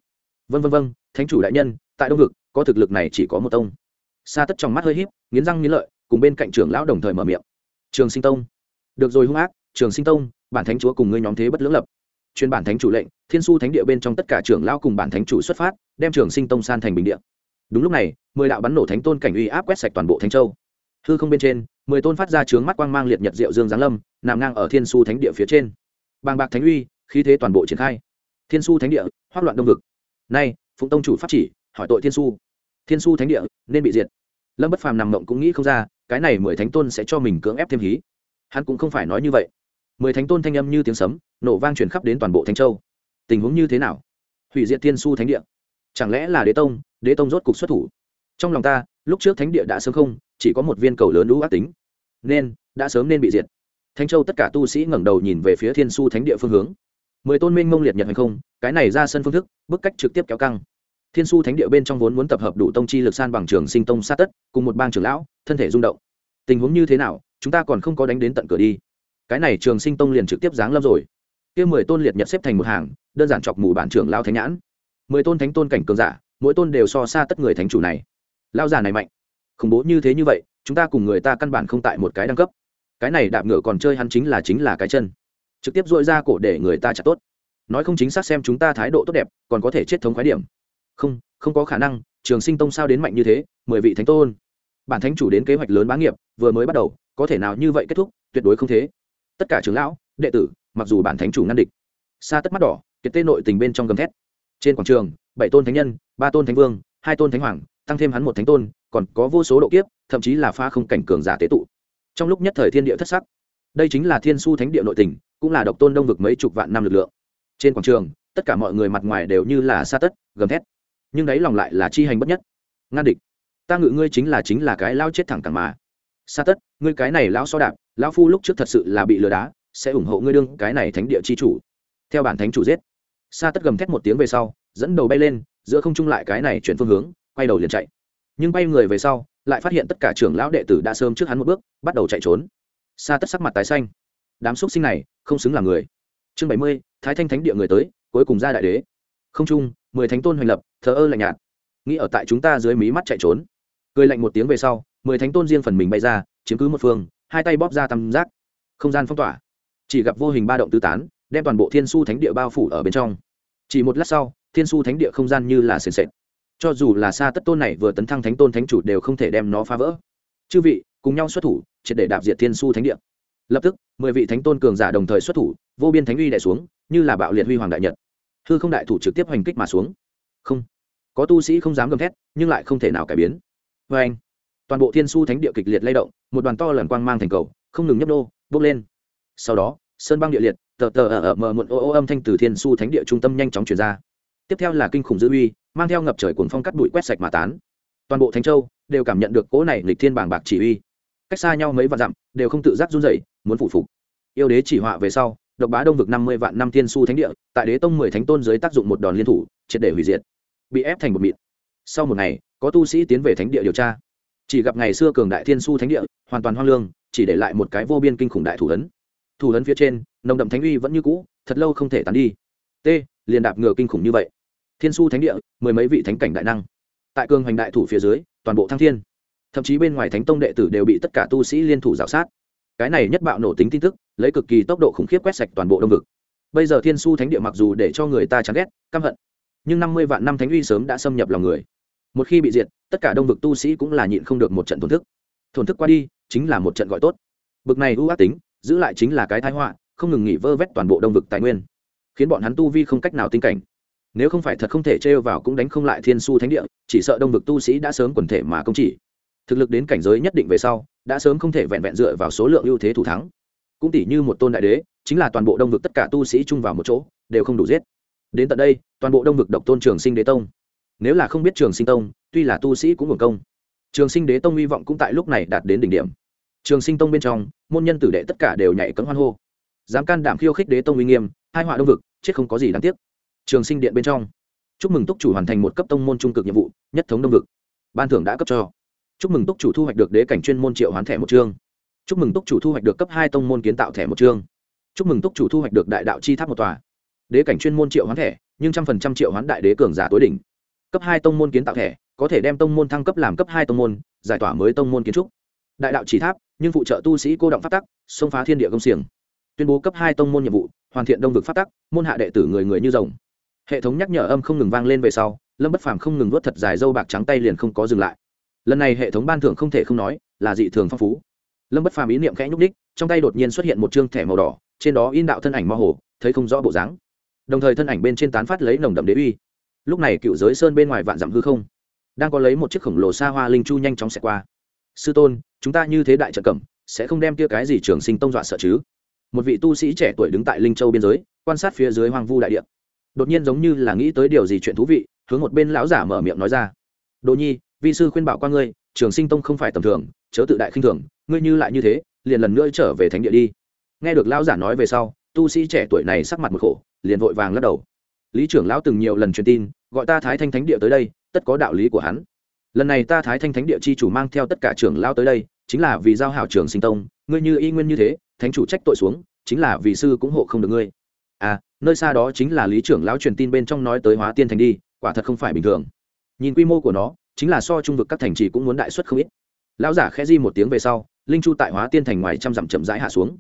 vân vân vân thánh chủ đại nhân, tại đông vực, có thực lực này chỉ có một tông. Sa tất trong mắt hơi híp, nghiến răng nghiến lợi, cùng bên cạnh trưởng lão đồng thời mở miệng. Trường sinh tông. Được rồi hung ác, trường sinh tông, bản thánh chúa cùng ngươi nhóm thế bất lưỡng lập. Chuyên bản thánh chủ lệnh, thiên su thánh địa bên trong tất cả trưởng lão cùng bản thánh chủ xuất phát, đem trường sinh tông san thành bình địa. Đúng lúc này, mười đạo bắn nổ thánh tôn cảnh uy áp quét sạch toàn bộ thánh châu hư không bên trên, mười tôn phát ra trướng mắt quang mang liệt nhật diệu dương giáng lâm, nằm ngang ở thiên su thánh địa phía trên. Bàng bạc thánh uy, khí thế toàn bộ triển khai. Thiên su thánh địa, hoác loạn đông vực. Nay, phụng tông chủ pháp chỉ, hỏi tội thiên su. Thiên su thánh địa, nên bị diệt. Lâm bất phàm nằm mộng cũng nghĩ không ra, cái này mười thánh tôn sẽ cho mình cưỡng ép thêm hí. Hắn cũng không phải nói như vậy. Mười thánh tôn thanh âm như tiếng sấm, nổ vang chuyển khắp đến toàn bộ thánh châu. Tình huống như thế nào? Hủy diệt thiên su thánh địa. Chẳng lẽ là đế tông? Đế tông rốt cục xuất thủ. Trong lòng ta, lúc trước thánh địa đã sớm không chỉ có một viên cầu lớn lũ ác tính. Nên, đã sớm nên bị diệt. Thánh châu tất cả tu sĩ ngẩng đầu nhìn về phía thiên su thánh địa phương hướng. Mười tôn minh mông liệt nhật hay không, cái này ra sân phương thức, bức cách trực tiếp kéo căng. Thiên su thánh địa bên trong vốn muốn tập hợp đủ tông chi lực san bằng trường sinh tông sát tất, cùng một bang trưởng lão, thân thể rung động. Tình huống như thế nào, chúng ta còn không có đánh đến tận cửa đi. Cái này trường sinh tông liền trực tiếp giáng lâm rồi. Kia mười tôn liệt nhật xếp thành một hàng, đơn giản chọc mù bản trưởng lao thánh nhãn. Mười tôn thánh tôn cảnh cường giả, mỗi tôn đều so xa tất người thánh chủ này. Lao giả này mạnh khủng bố như thế như vậy, chúng ta cùng người ta căn bản không tại một cái đẳng cấp. Cái này đạp ngựa còn chơi hắn chính là chính là cái chân. Trực tiếp dội ra cổ để người ta chặt tốt. Nói không chính xác xem chúng ta thái độ tốt đẹp, còn có thể chết thống khái điểm. Không không có khả năng, trường sinh tông sao đến mạnh như thế, mười vị thánh tôn. Bản thánh chủ đến kế hoạch lớn bá nghiệp, vừa mới bắt đầu, có thể nào như vậy kết thúc, tuyệt đối không thế. Tất cả trưởng lão, đệ tử, mặc dù bản thánh chủ ngăn địch. Xa tất mắt đỏ, kiệt tê nội tình bên trong gầm thét. Trên quảng trường, bảy tôn thánh nhân, ba tôn thánh vương, hai tôn thánh hoàng, tăng thêm hắn một thánh tôn còn có vô số độ kiếp, thậm chí là pha không cảnh cường giả tế tụ. Trong lúc nhất thời thiên địa thất sắc, đây chính là thiên su thánh địa nội tình, cũng là độc tôn đông vực mấy chục vạn năm lực lượng. Trên quảng trường, tất cả mọi người mặt ngoài đều như là sa tất, gầm thét. Nhưng đấy lòng lại là chi hành bất nhất. Ngăn địch, ta ngự ngươi chính là chính là cái lao chết thẳng cẳng mà. Sa tất, ngươi cái này lão so đạp, lão phu lúc trước thật sự là bị lừa đá, sẽ ủng hộ ngươi đương cái này thánh địa chi chủ. Theo bản thánh chủ giết, sa tất gầm thét một tiếng về sau, dẫn đầu bay lên, giữa không trung lại cái này chuyển phương hướng, quay đầu liền chạy nhưng bay người về sau, lại phát hiện tất cả trưởng lão đệ tử đã sớm trước hắn một bước, bắt đầu chạy trốn. Xa tất sắc mặt tái xanh. Đám xúc sinh này, không xứng là người. Chương bảy mươi, thái thanh thánh địa người tới, cuối cùng ra đại đế. Không trung mười thánh tôn hoành lập, thờ ơ lạnh nhạt. Nghĩ ở tại chúng ta dưới mí mắt chạy trốn. Cười lạnh một tiếng về sau, mười thánh tôn riêng phần mình bay ra, chiếm cứ một phương, hai tay bóp ra tam giác. Không gian phong tỏa. Chỉ gặp vô hình ba động tứ tán, đem toàn bộ thiên su thánh địa bao phủ ở bên trong. Chỉ một lát sau, thiên su thánh địa không gian như là sền sệt cho dù là xa tất tôn này vừa tấn thăng thánh tôn thánh chủ đều không thể đem nó phá vỡ. Chư vị, cùng nhau xuất thủ, triệt để đạp diệt thiên su thánh địa. Lập tức, mười vị thánh tôn cường giả đồng thời xuất thủ, vô biên thánh uy đại xuống, như là bạo liệt huy hoàng đại nhật. Hư không đại thủ trực tiếp hoành kích mà xuống. Không, có tu sĩ không dám gầm thét, nhưng lại không thể nào cải biến. Vê anh, toàn bộ thiên su thánh địa kịch liệt lay động, một đoàn to lần quang mang thành cầu, không ngừng nhấp đô bốc lên. Sau đó, sơn băng địa liệt, tờ tờ ở ở mờ muộn ô ô âm thanh từ thiên su thánh địa trung tâm nhanh chóng chuyển ra. Tiếp theo là kinh khủng dư uy mang theo ngập trời cuồng phong cắt bụi quét sạch mà tán. Toàn bộ thánh châu đều cảm nhận được cỗ này lịch thiên bảng bạc chỉ uy. Cách xa nhau mấy vạn dặm, đều không tự giác run rẩy, muốn phụ phục. Yêu đế chỉ họa về sau, độc bá đông vực năm mươi vạn năm thiên su thánh địa, tại đế tông mười thánh tôn dưới tác dụng một đòn liên thủ, triệt để hủy diệt. Bị ép thành một mịt. sau một ngày, có tu sĩ tiến về thánh địa điều tra. Chỉ gặp ngày xưa cường đại thiên su thánh địa, hoàn toàn hoang lương, chỉ để lại một cái vô biên kinh khủng đại thủ ấn. Thủ ấn phía trên, nồng đậm thánh uy vẫn như cũ, thật lâu không thể tán đi. T, liền đạp ngựa kinh khủng như vậy thiên su thánh địa, mười mấy vị thánh cảnh đại năng. Tại cường hoành đại thủ phía dưới, toàn bộ thăng thiên. Thậm chí bên ngoài thánh tông đệ tử đều bị tất cả tu sĩ liên thủ g sát. Cái này nhất bạo nổ tính tin tức, lấy cực kỳ tốc độ khủng khiếp quét sạch toàn bộ đông vực. Bây giờ thiên su thánh địa mặc dù để cho người ta chán ghét, căm hận, nhưng năm mươi vạn năm thánh uy sớm đã xâm nhập lòng người. Một khi bị diệt, tất cả đông vực tu sĩ cũng là nhịn không được một trận thổn thức. Thổn thức qua đi, chính là một trận gọi tốt. Bực này ưu ác tính, giữ lại chính là cái thái họa, không ngừng nghỉ vơ vét toàn bộ đông vực tài nguyên, khiến bọn hắn tu vi không cách nào tinh cảnh nếu không phải thật không thể trêu vào cũng đánh không lại thiên su thánh địa, chỉ sợ đông vực tu sĩ đã sớm quần thể mà công chỉ. Thực lực đến cảnh giới nhất định về sau, đã sớm không thể vẹn vẹn dựa vào số lượng ưu thế thủ thắng. Cũng tỷ như một tôn đại đế, chính là toàn bộ đông vực tất cả tu sĩ chung vào một chỗ, đều không đủ giết. Đến tận đây, toàn bộ đông vực độc tôn trường sinh đế tông. Nếu là không biết trường sinh tông, tuy là tu sĩ cũng hưởng công. Trường sinh đế tông hy vọng cũng tại lúc này đạt đến đỉnh điểm. Trường sinh tông bên trong, môn nhân tử đệ tất cả đều nhảy cấm hoan hô. Dám can đảm khiêu khích đế tông uy nghiêm hai họa đông vực, chết không có gì đáng tiếc trường sinh điện bên trong. Chúc mừng túc chủ hoàn thành một cấp tông môn trung cực nhiệm vụ, nhất thống đông vực. Ban thưởng đã cấp cho. Chúc mừng túc chủ thu hoạch được đế cảnh chuyên môn triệu hoán thẻ một chương. Chúc mừng túc chủ thu hoạch được cấp hai tông môn kiến tạo thẻ một chương. Chúc mừng túc chủ thu hoạch được đại đạo chi tháp một tòa. Đế cảnh chuyên môn triệu hoán thẻ, nhưng trăm phần trăm triệu hoán đại đế cường giả tối đỉnh. Cấp hai tông môn kiến tạo thẻ, có thể đem tông môn thăng cấp làm cấp hai tông môn, giải tỏa mới tông môn kiến trúc. Đại đạo chỉ tháp, nhưng phụ trợ tu sĩ cô động phát tắc, xông phá thiên địa công xiềng. Tuyên bố cấp hai tông môn nhiệm vụ, hoàn thiện đông vực phát tắc, môn hạ đệ tử người người như rồng hệ thống nhắc nhở âm không ngừng vang lên về sau, lâm bất phàm không ngừng nuốt thật dài dâu bạc trắng tay liền không có dừng lại. Lần này hệ thống ban thưởng không thể không nói là dị thường phong phú. Lâm bất phàm ý niệm khẽ nhúc đích trong tay đột nhiên xuất hiện một chương thẻ màu đỏ, trên đó in đạo thân ảnh mơ hồ, thấy không rõ bộ dáng. Đồng thời thân ảnh bên trên tán phát lấy nồng đậm đế uy. Lúc này cựu giới sơn bên ngoài vạn dặm hư không, đang có lấy một chiếc khổng lồ xa hoa linh chu nhanh chóng xẹt qua. Sư tôn, chúng ta như thế đại trợ cẩm, sẽ không đem kia cái gì trường sinh tông dọa sợ chứ? Một vị tu sĩ trẻ tuổi đứng tại linh châu biên giới, quan sát phía dưới hoang vu đại địa đột nhiên giống như là nghĩ tới điều gì chuyện thú vị, hướng một bên lão giả mở miệng nói ra. Đồ nhi, vi sư khuyên bảo qua ngươi, trường sinh tông không phải tầm thường, chớ tự đại khinh thường, ngươi như lại như thế, liền lần nữa trở về thánh địa đi. Nghe được lão giả nói về sau, tu sĩ trẻ tuổi này sắc mặt một khổ, liền vội vàng lắc đầu. Lý trưởng lão từng nhiều lần truyền tin, gọi ta thái thanh thánh địa tới đây, tất có đạo lý của hắn. Lần này ta thái thanh thánh địa chi chủ mang theo tất cả trưởng lão tới đây, chính là vì giao hảo trường sinh tông, ngươi như y nguyên như thế, thánh chủ trách tội xuống, chính là vì sư cũng hộ không được ngươi. À nơi xa đó chính là lý trưởng lão truyền tin bên trong nói tới hóa tiên thành đi quả thật không phải bình thường. Nhìn quy mô của nó chính là so trung vực các thành trì cũng muốn đại xuất không ít. Lão giả khẽ di một tiếng về sau linh chu tại hóa tiên thành ngoài trăm dặm chậm rãi hạ xuống.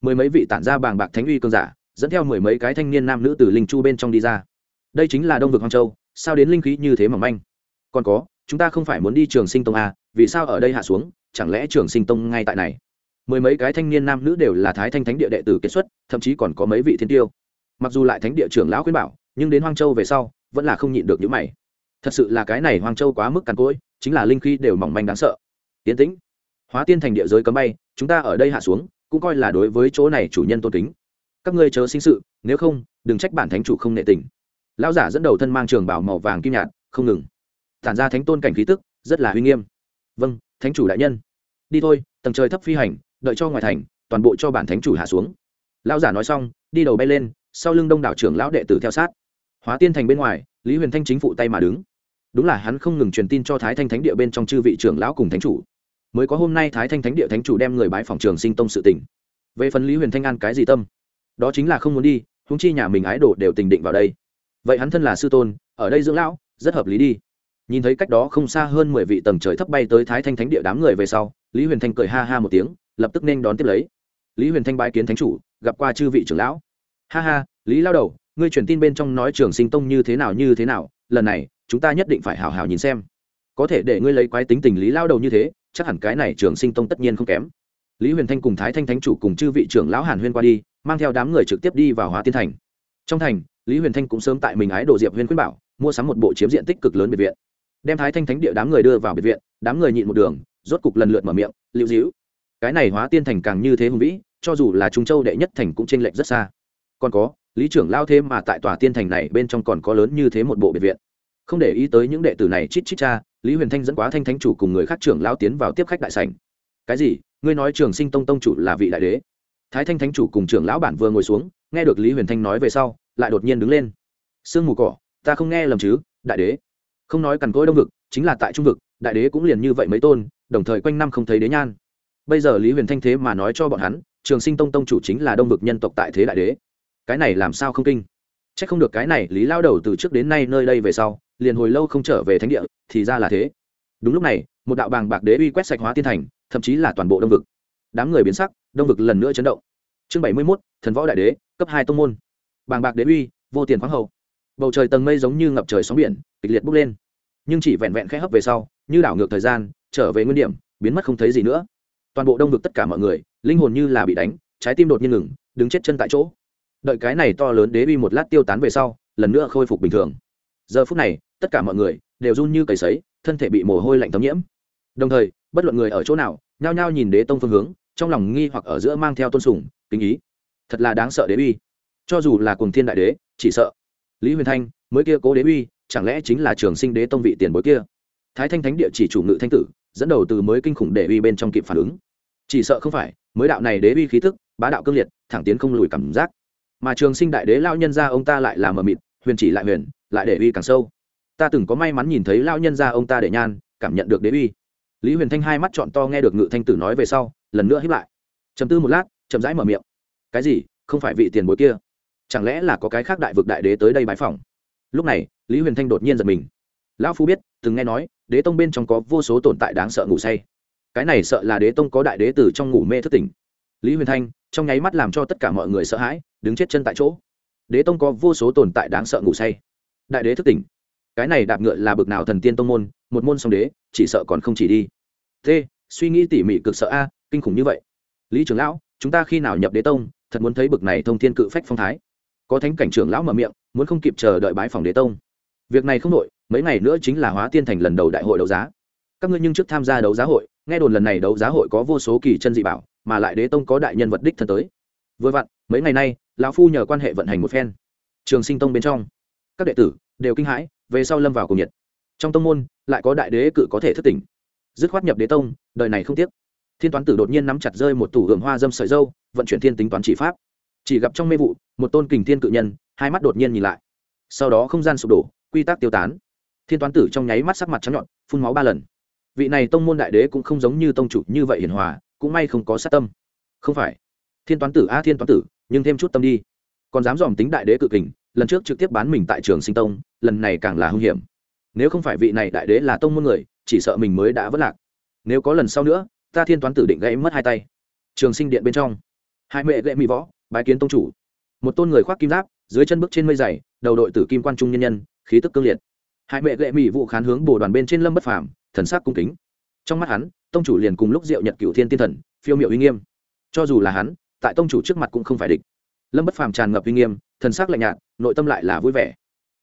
Mười mấy vị tản ra bàng bạc thánh uy cơn giả dẫn theo mười mấy cái thanh niên nam nữ từ linh chu bên trong đi ra. Đây chính là đông vực hoang châu sao đến linh khí như thế mỏng manh? Còn có chúng ta không phải muốn đi trường sinh tông à, vì sao ở đây hạ xuống chẳng lẽ trường sinh tông ngay tại này? Mười mấy cái thanh niên nam nữ đều là thái thanh thánh địa đệ tử kết xuất thậm chí còn có mấy vị thiên tiêu mặc dù lại thánh địa trưởng lão khuyên bảo, nhưng đến hoang châu về sau, vẫn là không nhịn được những mày. Thật sự là cái này hoang châu quá mức càn cỗi, chính là linh khí đều mỏng manh đáng sợ. Tiến tĩnh. Hóa tiên thành địa giới cấm bay, chúng ta ở đây hạ xuống, cũng coi là đối với chỗ này chủ nhân tôn kính. Các ngươi chớ sinh sự, nếu không, đừng trách bản thánh chủ không nệ tình. Lão giả dẫn đầu thân mang trường bảo màu vàng kim nhạt, không ngừng. Tản ra thánh tôn cảnh khí tức, rất là uy nghiêm. Vâng thánh chủ đại nhân. Đi thôi, tầng trời thấp phi hành, đợi cho ngoài thành, toàn bộ cho bản thánh chủ hạ xuống. Lão giả nói xong, đi đầu bay lên sau lưng đông đảo trưởng lão đệ tử theo sát. Hóa tiên thành bên ngoài, lý huyền thanh chính phụ tay mà đứng. Đúng là hắn không ngừng truyền tin cho thái thanh thánh địa bên trong chư vị trưởng lão cùng thánh chủ. Mới có hôm nay thái thanh thánh địa thánh chủ đem người bái phòng trường sinh tông sự tỉnh về phần lý huyền thanh an cái gì tâm? Đó chính là không muốn đi húng chi nhà mình ái đổ đều tình định vào đây. Vậy hắn thân là sư tôn, ở đây dưỡng lão, rất hợp lý đi. Nhìn thấy cách đó không xa hơn mười vị tầng trời thấp bay tới thái thanh thánh địa đám người về sau, lý huyền thanh cười ha ha một tiếng, lập tức nên đón tiếp lấy. Lý huyền thanh bái kiến thánh chủ, gặp qua chư vị trưởng lão ha ha, lý lao đầu, ngươi truyền tin bên trong nói trường sinh tông như thế nào như thế nào, lần này, chúng ta nhất định phải hào hào nhìn xem. Có thể để ngươi lấy quái tính tình lý lao đầu như thế, chắc hẳn cái này trường sinh tông tất nhiên không kém. Lý huyền thanh cùng thái thanh thánh chủ cùng chư vị trưởng lão hàn huyên qua đi, mang theo đám người trực tiếp đi vào hóa tiên thành. Trong thành, lý huyền thanh cũng sớm tại mình ái đồ diệp huyên khuyên bảo, mua sắm một bộ chiếm diện tích cực lớn biệt viện. Đem thái thanh thánh địa đám người đưa vào biệt viện, đám người nhịn một đường, rốt cục lần lượt mở miệng, lưu dĩu, cái này hóa tiên thành càng như thế hùng vĩ, cho dù là trung châu đệ nhất thành cũng chênh lệch rất xa còn có, lý trưởng lao thêm mà tại tòa tiên thành này bên trong còn có lớn như thế một bộ biệt viện. Không để ý tới những đệ tử này chít chít cha, lý huyền thanh dẫn quá thanh thánh chủ cùng người khác trưởng lao tiến vào tiếp khách đại sảnh. Cái gì? Ngươi nói trường sinh tông tông chủ là vị đại đế? Thái thanh thánh chủ cùng trưởng lão bản vừa ngồi xuống, nghe được lý huyền thanh nói về sau, lại đột nhiên đứng lên. Sương mù cỏ, ta không nghe lầm chứ, đại đế. Không nói cằn cỗi đông vực, chính là tại trung vực, đại đế cũng liền như vậy mấy tôn, đồng thời quanh năm không thấy đế nhan. Bây giờ lý huyền thanh thế mà nói cho bọn hắn, trường sinh tông tông chủ chính là đông vực nhân tộc tại thế đại đế cái này làm sao không kinh? C h ắ c không được cái này, lý lao đầu từ trước đến nay nơi đây về sau, liền hồi lâu không trở về thánh địa, thì ra là thế. Đúng lúc này, một đạo bàng bạc đế uy quét sạch hóa tiên thành, thậm chí là toàn bộ đông vực. Đám người biến sắc, đông vực lần nữa chấn động. Chương bảy mươi mốt, thần võ đại đế, cấp hai tông môn. Bàng bạc đế uy, vô tiền khoáng hậu. Bầu trời tầng mây giống như ngập trời sóng biển, kịch liệt bốc lên. Nhưng chỉ vẹn vẹn khẽ hấp về sau, như đảo ngược thời gian, trở về nguyên điểm, biến mất không thấy gì nữa. Toàn bộ đông vực tất cả mọi người, linh hồn như là bị đánh, trái tim đột nhiên ngừng, đứng chết chân tại chỗ đợi cái này to lớn đế uy một lát tiêu tán về sau, lần nữa khôi phục bình thường. Giờ phút này, tất cả mọi người đều run như cầy sấy, thân thể bị mồ hôi lạnh thấm nhiễm. Đồng thời, bất luận người ở chỗ nào, nhao nhao nhìn đế tông phương hướng, trong lòng nghi hoặc ở giữa mang theo tôn sùng, kính ý. Thật là đáng sợ đế uy cho dù là cùng thiên đại đế, chỉ sợ lý huyền thanh mới kia cố đế uy chẳng lẽ chính là trường sinh đế tông vị tiền bối kia? Thái thanh thánh địa chỉ chủ ngự thanh tử, dẫn đầu từ mới kinh khủng đế uy bên trong kịp phản ứng. Chỉ sợ không phải, mới đạo này đế uy khí thức bá đạo cương liệt, thẳng tiến không lùi cảm giác mà trường sinh đại đế lao nhân ra ông ta lại là mờ mịt, huyền chỉ lại huyền, lại để uy càng sâu. Ta từng có may mắn nhìn thấy lao nhân ra ông ta để nhan, cảm nhận được đế uy. Lý huyền thanh hai mắt chọn to nghe được ngự thanh tử nói về sau, lần nữa hiếp lại. Chấm tư một lát, chậm rãi mở miệng. Cái gì? Không phải vị tiền bối kia? Chẳng lẽ là có cái khác đại vực đại đế tới đây bái phỏng? Lúc này, lý huyền thanh đột nhiên giật mình. Lão phu biết, từng nghe nói, đế tông bên trong có vô số tồn tại đáng sợ ngủ say. Cái này sợ là đế tông có đại đế từ trong ngủ mê thất tỉnh. Lý huyền thanh trong nháy mắt làm cho tất cả mọi người sợ hãi, đứng chết chân tại chỗ. Đế tông có vô số tồn tại đáng sợ ngủ say. Đại đế thức tỉnh. Cái này đạp ngựa là bực nào thần tiên tông môn, một môn song đế, chỉ sợ còn không chỉ đi. T suy nghĩ tỉ mỉ cực sợ a, kinh khủng như vậy. Lý trưởng lão, chúng ta khi nào nhập đế tông, thật muốn thấy bực này thông thiên cự phách phong thái. Có thánh cảnh trưởng lão mở miệng, muốn không kịp chờ đợi bái phòng đế tông. Việc này không nội, mấy ngày nữa chính là hóa tiên thành lần đầu đại hội đấu giá. Các ngươi nhưng trước tham gia đấu giá hội, nghe đồn lần này đấu giá hội có vô số kỳ chân dị bảo mà lại đế tông có đại nhân vật đích thân tới. Vừa vặn, mấy ngày nay, lão phu nhờ quan hệ vận hành một phen. Trường sinh tông bên trong, các đệ tử đều kinh hãi, về sau lâm vào cùng nhiệt. Trong tông môn, lại có đại đế cự có thể thất tỉnh. Dứt khoát nhập đế tông, đời này không tiếc. Thiên toán tử đột nhiên nắm chặt rơi một tủ hưởng hoa dâm sợi dâu, vận chuyển thiên tính toán chỉ pháp. Chỉ gặp trong mê vụ, một tôn kình thiên cự nhân, hai mắt đột nhiên nhìn lại. Sau đó không gian sụp đổ, quy tắc tiêu tán. Thiên toán tử trong nháy mắt sắc mặt trắng nhọn, phun máu ba lần. Vị này tông môn đại đế cũng không giống như tông chủ như vậy hiền hòa cũng may không có sát tâm. Không phải. Thiên toán tử, a, thiên toán tử, nhưng thêm chút tâm đi. Còn dám dòm tính đại đế cự kình, lần trước trực tiếp bán mình tại trường sinh tông, lần này càng là hung hiểm. Nếu không phải vị này đại đế là tông môn người, chỉ sợ mình mới đã vất lạc. Nếu có lần sau nữa, ta thiên toán tử định gãy mất hai tay. Trường sinh điện bên trong. Hai mẹ gậy mỹ võ, bái kiến tông chủ. Một tôn người khoác kim giáp, dưới chân bước trên mây dày, đầu đội tử kim quan trung nhân nhân, khí tức cương liệt. Hai mẹ gậy mỹ vụ khán hướng bồ đoàn bên trên lâm bất phàm, thần sắc cung kính trong mắt hắn, tông chủ liền cùng lúc diệu nhật cựu thiên tiên thần, phiêu miệu uy nghiêm. Cho dù là hắn, tại tông chủ trước mặt cũng không phải địch. Lâm bất phàm tràn ngập uy nghiêm, thần sắc lạnh nhạt, nội tâm lại là vui vẻ.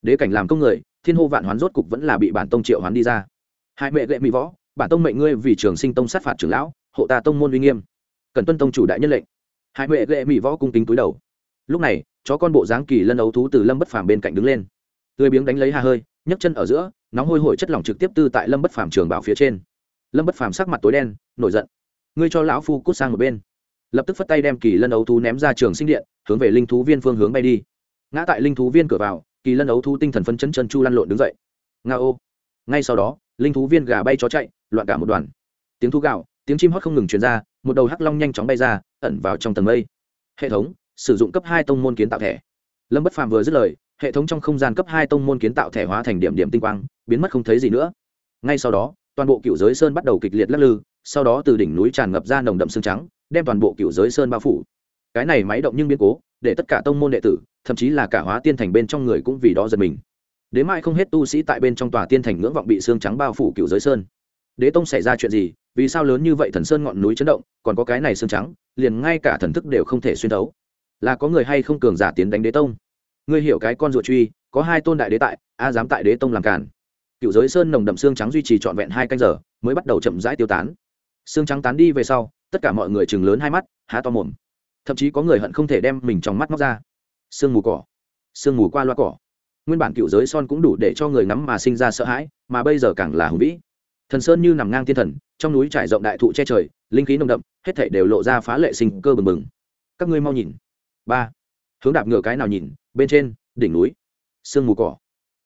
Đế cảnh làm công người, thiên hô vạn hoán rốt cục vẫn là bị bản tông triệu hoán đi ra. Hai mẹ gậy mỹ võ, bản tông mệnh ngươi vì trường sinh tông sát phạt trưởng lão, hộ ta tông môn uy nghiêm. Cần tuân tông chủ đại nhân lệnh. Hai mẹ gậy mỹ võ cung kính túi đầu. Lúc này, chó con bộ dáng kỳ lân ấu thú từ lâm bất phàm bên cạnh đứng lên. Tươi biếng đánh lấy hà hơi, nhấc chân ở giữa, nóng hôi hổi chất lỏng trực tiếp tư tại lâm bất phàm trường bảo phía trên lâm bất phàm sắc mặt tối đen, nổi giận. Ngươi cho lão phu cút sang một bên. Lập tức phất tay đem kỳ lân ấu thú ném ra trường sinh điện, hướng về linh thú viên phương hướng bay đi. Ngã tại linh thú viên cửa vào, kỳ lân ấu thú tinh thần phân chân chân chu lăn lộn đứng dậy. Nga ô. Ngay sau đó, linh thú viên gà bay chó chạy, loạn cả một đoàn. Tiếng thú gạo tiếng chim hót không ngừng truyền ra, một đầu hắc long nhanh chóng bay ra, ẩn vào trong tầng mây. Hệ thống, sử dụng cấp hai tông môn kiến tạo thẻ. Lâm bất phàm vừa dứt lời, hệ thống trong không gian cấp hai tông môn kiến tạo thẻ hóa thành điểm điểm tinh quang, biến mất không thấy gì nữa. Ngay sau đó toàn bộ cựu giới sơn bắt đầu kịch liệt lắc lư, sau đó từ đỉnh núi tràn ngập ra nồng đậm xương trắng, đem toàn bộ cựu giới sơn bao phủ. Cái này máy động nhưng biến cố, để tất cả tông môn đệ tử, thậm chí là cả hóa tiên thành bên trong người cũng vì đó giật mình. Đến mai không hết tu sĩ tại bên trong tòa tiên thành ngưỡng vọng bị xương trắng bao phủ cựu giới sơn. Đế tông xảy ra chuyện gì? Vì sao lớn như vậy thần sơn ngọn núi chấn động, còn có cái này xương trắng, liền ngay cả thần thức đều không thể xuyên thấu. Là có người hay không cường giả tiến đánh đế tông? Ngươi hiểu cái con ruột truy, có hai tôn đại đế tại, a dám tại đế tông làm cản cựu giới sơn nồng đậm xương trắng duy trì trọn vẹn hai canh giờ, mới bắt đầu chậm rãi tiêu tán. Xương trắng tán đi về sau, tất cả mọi người chừng lớn hai mắt, há to mồm. Thậm chí có người hận không thể đem mình trong mắt móc ra. Sương mù cỏ. Sương mù qua loa cỏ. Nguyên bản cựu giới son cũng đủ để cho người ngắm mà sinh ra sợ hãi, mà bây giờ càng là hùng vĩ. Thần sơn như nằm ngang thiên thần, trong núi trải rộng đại thụ che trời, linh khí nồng đậm, hết thảy đều lộ ra phá lệ sinh cơ bừng bừng. Các ngươi mau nhìn. Ba. Hướng đạp ngựa cái nào nhìn, bên trên, đỉnh núi. Sương mù cỏ.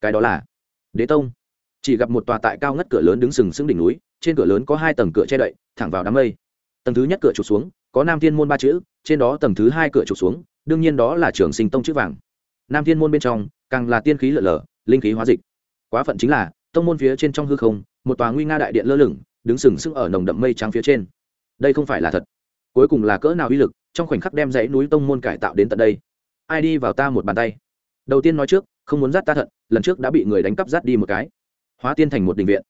Cái đó là đế tông chỉ gặp một tòa tại cao ngất cửa lớn đứng sừng sững đỉnh núi, trên cửa lớn có hai tầng cửa che đậy, thẳng vào đám mây. Tầng thứ nhất cửa trục xuống, có nam thiên môn ba chữ, trên đó tầng thứ hai cửa trục xuống, đương nhiên đó là trường sinh tông chữ vàng. Nam thiên môn bên trong, càng là tiên khí lở lở, linh khí hóa dịch. Quá phận chính là, tông môn phía trên trong hư không, một tòa nguy nga đại điện lơ lửng, đứng sừng sững ở nồng đậm mây trắng phía trên. Đây không phải là thật. Cuối cùng là cỡ nào uy lực, trong khoảnh khắc đem dãy núi tông môn cải tạo đến tận đây. Ai đi vào ta một bàn tay. Đầu tiên nói trước, không muốn dắt ta thận lần trước đã bị người đánh cắp dắt đi một cái hóa tiên thành một đình viện.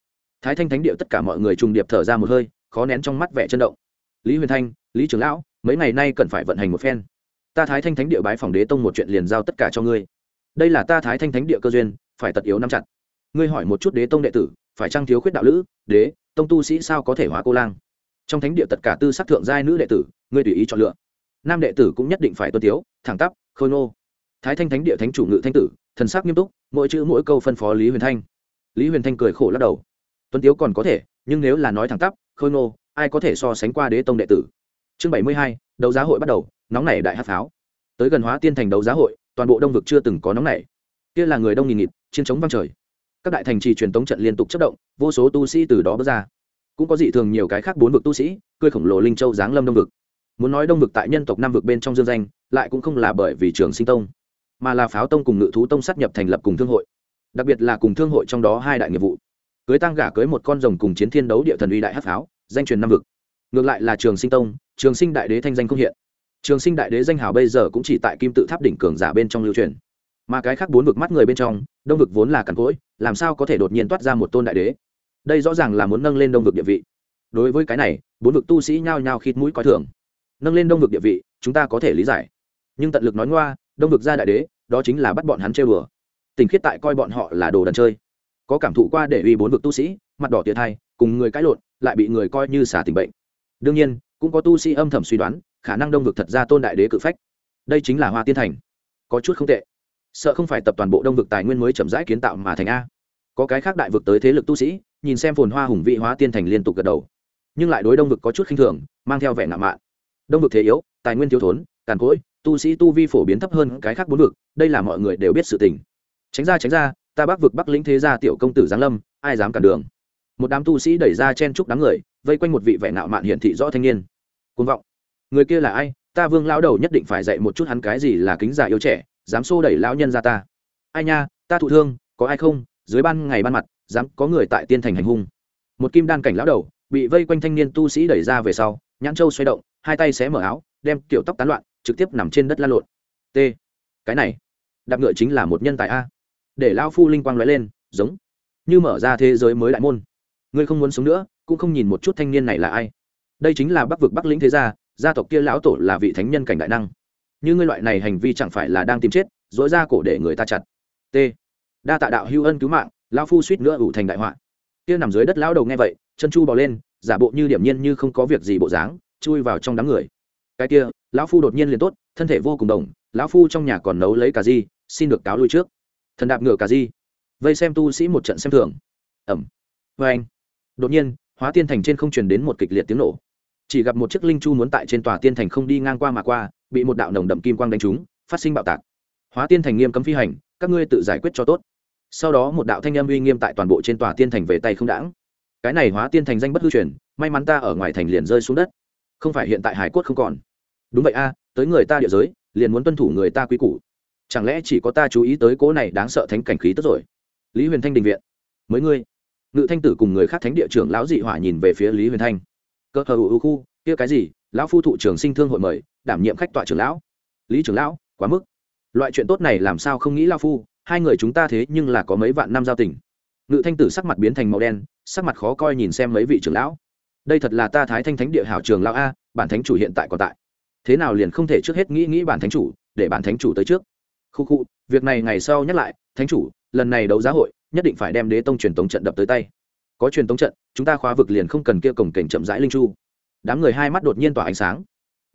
Thái thanh thánh điệu tất cả mọi người trùng điệp thở ra một hơi, khó nén trong mắt vẻ chân động. Lý huyền thanh, lý trưởng lão, mấy ngày nay cần phải vận hành một phen. Ta thái thanh thánh địa bái phòng đế tông một chuyện liền giao tất cả cho ngươi. Đây là ta thái thanh thánh địa cơ duyên, phải tật yếu nắm chặt. Ngươi hỏi một chút đế tông đệ tử, phải trang thiếu khuyết đạo lữ, đế, tông tu sĩ sao có thể hóa cô lang? Trong thánh địa tất cả tư sắc thượng giai nữ đệ tử, ngươi tùy ý chọn lựa. Nam đệ tử cũng nhất định phải tuân tiếu thẳng tắp, khôi ngô. Thái thanh thánh địa thánh chủ ngự thanh tử, thần sắc nghiêm túc, mỗi chữ mỗi câu phân phó lý huyền thanh lý huyền thanh cười khổ lắc đầu. Tuấn tiếu còn có thể, nhưng nếu là nói thẳng tắp, khôi ngô, ai có thể so sánh qua đế tông đệ tử? Chương bảy mươi hai, đấu giá hội bắt đầu, nóng nảy đại hát pháo. Tới gần hóa tiên thành đấu giá hội, toàn bộ đông vực chưa từng có nóng nảy. Kia là người đông nghìn nghịt, chiến chống vang trời. Các đại thành trì truyền tống trận liên tục chất động, vô số tu sĩ từ đó bước ra. Cũng có dị thường nhiều cái khác bốn vực tu sĩ, cười khổng lồ linh châu giáng lâm đông vực. Muốn nói đông vực tại nhân tộc năm vực bên trong dương danh, lại cũng không là bởi vì trường sinh tông, mà là pháo tông cùng ngự thú tông sát nhập thành lập cùng thương hội đặc biệt là cùng thương hội trong đó hai đại nghiệp vụ. Cưới tăng gả cưới một con rồng cùng chiến thiên đấu địa thần uy đại hát pháo, danh truyền năm vực. Ngược lại là trường sinh tông, trường sinh đại đế thanh danh không hiện. Trường sinh đại đế danh hào bây giờ cũng chỉ tại kim tự tháp đỉnh cường giả bên trong lưu truyền. Mà cái khác bốn vực mắt người bên trong, đông vực vốn là cằn cỗi, làm sao có thể đột nhiên toát ra một tôn đại đế? Đây rõ ràng là muốn nâng lên đông vực địa vị. Đối với cái này, bốn vực tu sĩ nhao nhao khít mũi coi thường. Nâng lên đông vực địa vị, chúng ta có thể lý giải. Nhưng tận lực nói ngoa, đông vực ra đại đế, đó chính là bắt bọn hắn chơi bừa tình khiết tại coi bọn họ là đồ đần chơi. Có cảm thụ qua để uy bốn vực tu sĩ, mặt đỏ tiệt thai, cùng người cãi lộn, lại bị người coi như xả tình bệnh. Đương nhiên, cũng có tu sĩ âm thầm suy đoán, khả năng đông vực thật ra tôn đại đế cự phách. Đây chính là hoa tiên thành. Có chút không tệ. Sợ không phải tập toàn bộ đông vực tài nguyên mới chậm rãi kiến tạo mà thành a. Có cái khác đại vực tới thế lực tu sĩ, nhìn xem phồn hoa hùng vị hóa tiên thành liên tục gật đầu. Nhưng lại đối đông vực có chút khinh thường, mang theo vẻ ngạo mạn. Đông vực thế yếu, tài nguyên thiếu thốn, càn cỗi, tu sĩ tu vi phổ biến thấp hơn cái khác bốn vực, đây là mọi người đều biết sự tình tránh ra tránh ra, ta bắc vực bắc lĩnh thế gia tiểu công tử giáng lâm, ai dám cản đường? Một đám tu sĩ đẩy ra chen chúc đám người, vây quanh một vị vẻ nạo mạn hiện thị rõ thanh niên. Côn vọng. Người kia là ai? Ta vương lão đầu nhất định phải dạy một chút hắn cái gì là kính giả yêu trẻ, dám xô đẩy lão nhân ra ta. Ai nha, ta thụ thương, có ai không? Dưới ban ngày ban mặt, dám có người tại tiên thành hành hung. Một kim đan cảnh lão đầu, bị vây quanh thanh niên tu sĩ đẩy ra về sau, nhãn châu xoay động, hai tay xé mở áo, đem kiểu tóc tán loạn, trực tiếp nằm trên đất la lộn. T. Cái này, đạp ngựa chính là một nhân tài a để lao phu linh quang lóe lên, giống như mở ra thế giới mới đại môn. Ngươi không muốn sống nữa, cũng không nhìn một chút thanh niên này là ai. Đây chính là bắc vực bắc lĩnh thế gia gia tộc kia lão tổ là vị thánh nhân cảnh đại năng. Như ngươi loại này hành vi chẳng phải là đang tìm chết dối ra cổ để người ta chặt. T. Đa tạ đạo hưu ân cứu mạng lao phu suýt nữa ủ thành đại họa. Kia nằm dưới đất lão đầu nghe vậy, chân chu bò lên, giả bộ như điểm nhiên như không có việc gì bộ dáng, chui vào trong đám người. Cái kia, lão phu đột nhiên liền tốt, thân thể vô cùng đồng, lão phu trong nhà còn nấu lấy cà di xin được cáo lui trước thần đạp ngựa cà di. Vây xem tu sĩ một trận xem thường. Ẩm. Vê anh. Đột nhiên, hóa tiên thành trên không truyền đến một kịch liệt tiếng nổ. Chỉ gặp một chiếc linh chu muốn tại trên tòa tiên thành không đi ngang qua mà qua, bị một đạo nồng đậm kim quang đánh trúng, phát sinh bạo tạc. Hóa tiên thành nghiêm cấm phi hành, các ngươi tự giải quyết cho tốt. Sau đó một đạo thanh âm uy nghiêm tại toàn bộ trên tòa tiên thành về tay không đãng. Cái này hóa tiên thành danh bất hư truyền, may mắn ta ở ngoài thành liền rơi xuống đất. Không phải hiện tại hải cốt không còn. Đúng vậy a, tới người ta địa giới, liền muốn tuân thủ người ta quy củ chẳng lẽ chỉ có ta chú ý tới cố này đáng sợ thánh cảnh khí tức rồi? Lý huyền thanh đình viện. Mới ngươi. Ngự thanh tử cùng người khác thánh địa trưởng lão dị hỏa nhìn về phía lý huyền thanh. Cơ hờ ưu khu, kia cái gì? Lão phu thụ trưởng sinh thương hội mời, đảm nhiệm khách tọa trưởng lão. Lý trưởng lão, quá mức. Loại chuyện tốt này làm sao không nghĩ lao phu? Hai người chúng ta thế nhưng là có mấy vạn năm giao tình. Ngự thanh tử sắc mặt biến thành màu đen, sắc mặt khó coi nhìn xem mấy vị trưởng lão. Đây thật là ta thái thanh thánh địa hảo trường lão a, bản thánh chủ hiện tại còn tại. Thế nào liền không thể trước hết nghĩ nghĩ bản thánh chủ, để bản thánh chủ tới trước? Khu khu việc này ngày sau nhắc lại, thánh chủ, lần này đấu giá hội, nhất định phải đem đế tông truyền tống trận đập tới tay. Có truyền tống trận, chúng ta khóa vực liền không cần kia cổng cảnh chậm rãi linh chu. Đám người hai mắt đột nhiên tỏa ánh sáng.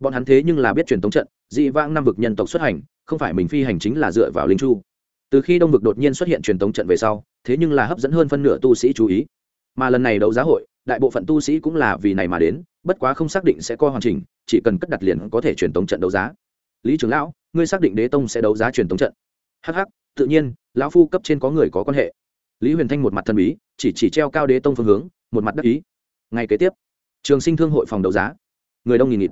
Bọn hắn thế nhưng là biết truyền tống trận, dị vãng năm vực nhân tộc xuất hành, không phải mình phi hành chính là dựa vào linh chu. Từ khi đông vực đột nhiên xuất hiện truyền tống trận về sau, thế nhưng là hấp dẫn hơn phân nửa tu sĩ chú ý. Mà lần này đấu giá hội, đại bộ phận tu sĩ cũng là vì này mà đến, bất quá không xác định sẽ coi hoàn chỉnh, chỉ cần cất đặt liền có thể truyền tống trận đấu giá. Lý trưởng lão ngươi xác định đế tông sẽ đấu giá truyền tống trận. Hh tự nhiên, lão phu cấp trên có người có quan hệ. Lý huyền thanh một mặt thần bí, chỉ chỉ treo cao đế tông phương hướng, một mặt đắc ý. Ngay kế tiếp, trường sinh thương hội phòng đấu giá. Người đông nghìn nghịt.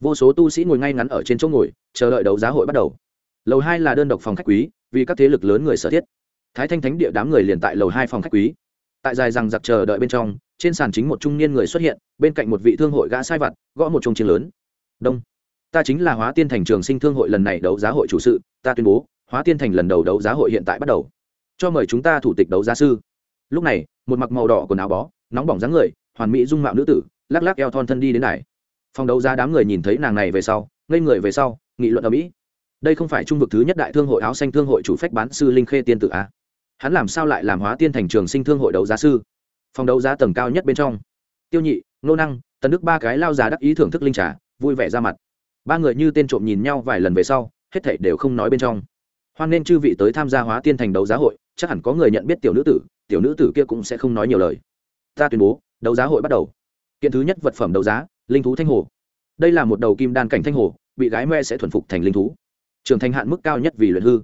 Vô số tu sĩ ngồi ngay ngắn ở trên chỗ ngồi, chờ đợi đấu giá hội bắt đầu. Lầu hai là đơn độc phòng khách quý, vì các thế lực lớn người sở thiết. Thái thanh thánh địa đám người liền tại lầu hai phòng khách quý. Tại dài rằng giặc chờ đợi bên trong, trên sàn chính một trung niên người xuất hiện, bên cạnh một vị thương hội gã sai vặt, gõ một trung chiến lớn. Đông ta chính là hóa tiên thành trường sinh thương hội lần này đấu giá hội chủ sự, ta tuyên bố, hóa tiên thành lần đầu đấu giá hội hiện tại bắt đầu. Cho mời chúng ta thủ tịch đấu giá sư. Lúc này, một mặc màu đỏ quần áo bó, nóng bỏng dáng người, hoàn mỹ dung mạo nữ tử, lắc lắc eo thon thân đi đến này phòng đấu giá đám người nhìn thấy nàng này về sau, ngây người về sau, nghị luận ở mỹ. Đây không phải trung vực thứ nhất đại thương hội áo xanh thương hội chủ phách bán sư linh khê tiên tử a. Hắn làm sao lại làm hóa tiên thành trường sinh thương hội đấu giá sư? Phòng đấu giá tầng cao nhất bên trong. Tiêu nhị, nô năng, tần đức ba cái lao giá đắc ý thưởng thức linh trà, vui vẻ ra mặt ba người như tên trộm nhìn nhau vài lần về sau, hết thảy đều không nói bên trong. Hoan nên chư vị tới tham gia hóa tiên thành đấu giá hội, chắc hẳn có người nhận biết tiểu nữ tử, tiểu nữ tử kia cũng sẽ không nói nhiều lời. Ta tuyên bố, đấu giá hội bắt đầu. Kiện thứ nhất vật phẩm đấu giá, linh thú thanh hồ. Đây là một đầu kim đan cảnh thanh hồ, bị gái me sẽ thuần phục thành linh thú. Trưởng thành hạn mức cao nhất vì luyện hư.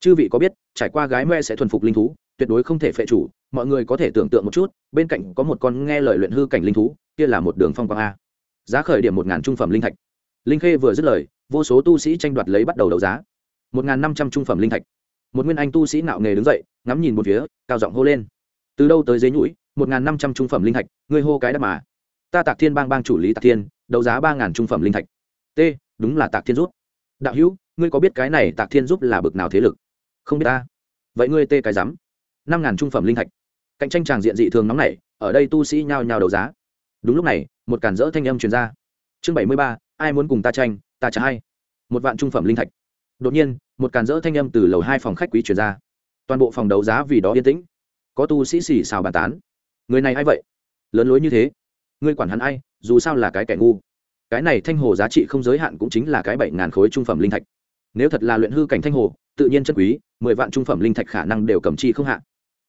Chư vị có biết, trải qua gái me sẽ thuần phục linh thú, tuyệt đối không thể phệ chủ, mọi người có thể tưởng tượng một chút, bên cạnh có một con nghe lời luyện hư cảnh linh thú, kia là một đường phong quang a. Giá khởi điểm một ngàn trung phẩm linh thạch linh khê vừa dứt lời, vô số tu sĩ tranh đoạt lấy bắt đầu đấu giá. Một ngàn năm trăm trung phẩm linh thạch. Một nguyên anh tu sĩ nạo nghề đứng dậy, ngắm nhìn một phía, cao giọng hô lên. Từ đâu tới dế nhũi, một ngàn năm trăm trung phẩm linh thạch, ngươi hô cái đáp mà. Ta tạc thiên bang bang chủ lý tạc thiên, đấu giá ba ngàn trung phẩm linh thạch. T, đúng là tạc thiên rút đạo hữu, ngươi có biết cái này tạc thiên giúp là bực nào thế lực? Không biết ta. Vậy ngươi tê cái rắm. Năm ngàn trung phẩm linh thạch. Cạnh tranh tràng diện dị thường nóng nảy, ở đây tu sĩ nhao nhao đấu giá. Đúng lúc này, một cản rỡ thanh âm truyền ra. Chương bảy mươi ba ai muốn cùng ta tranh, ta trả hay. Một vạn trung phẩm linh thạch. Đột nhiên, một càn rỡ thanh âm từ lầu hai phòng khách quý truyền ra. Toàn bộ phòng đấu giá vì đó yên tĩnh. Có tu sĩ xì xào bàn tán. Người này ai vậy? Lớn lối như thế. Ngươi quản hắn ai, dù sao là cái kẻ ngu. Cái này thanh hồ giá trị không giới hạn cũng chính là cái bảy ngàn khối trung phẩm linh thạch. Nếu thật là luyện hư cảnh thanh hồ, tự nhiên chân quý, mười vạn trung phẩm linh thạch khả năng đều cầm chi không hạ.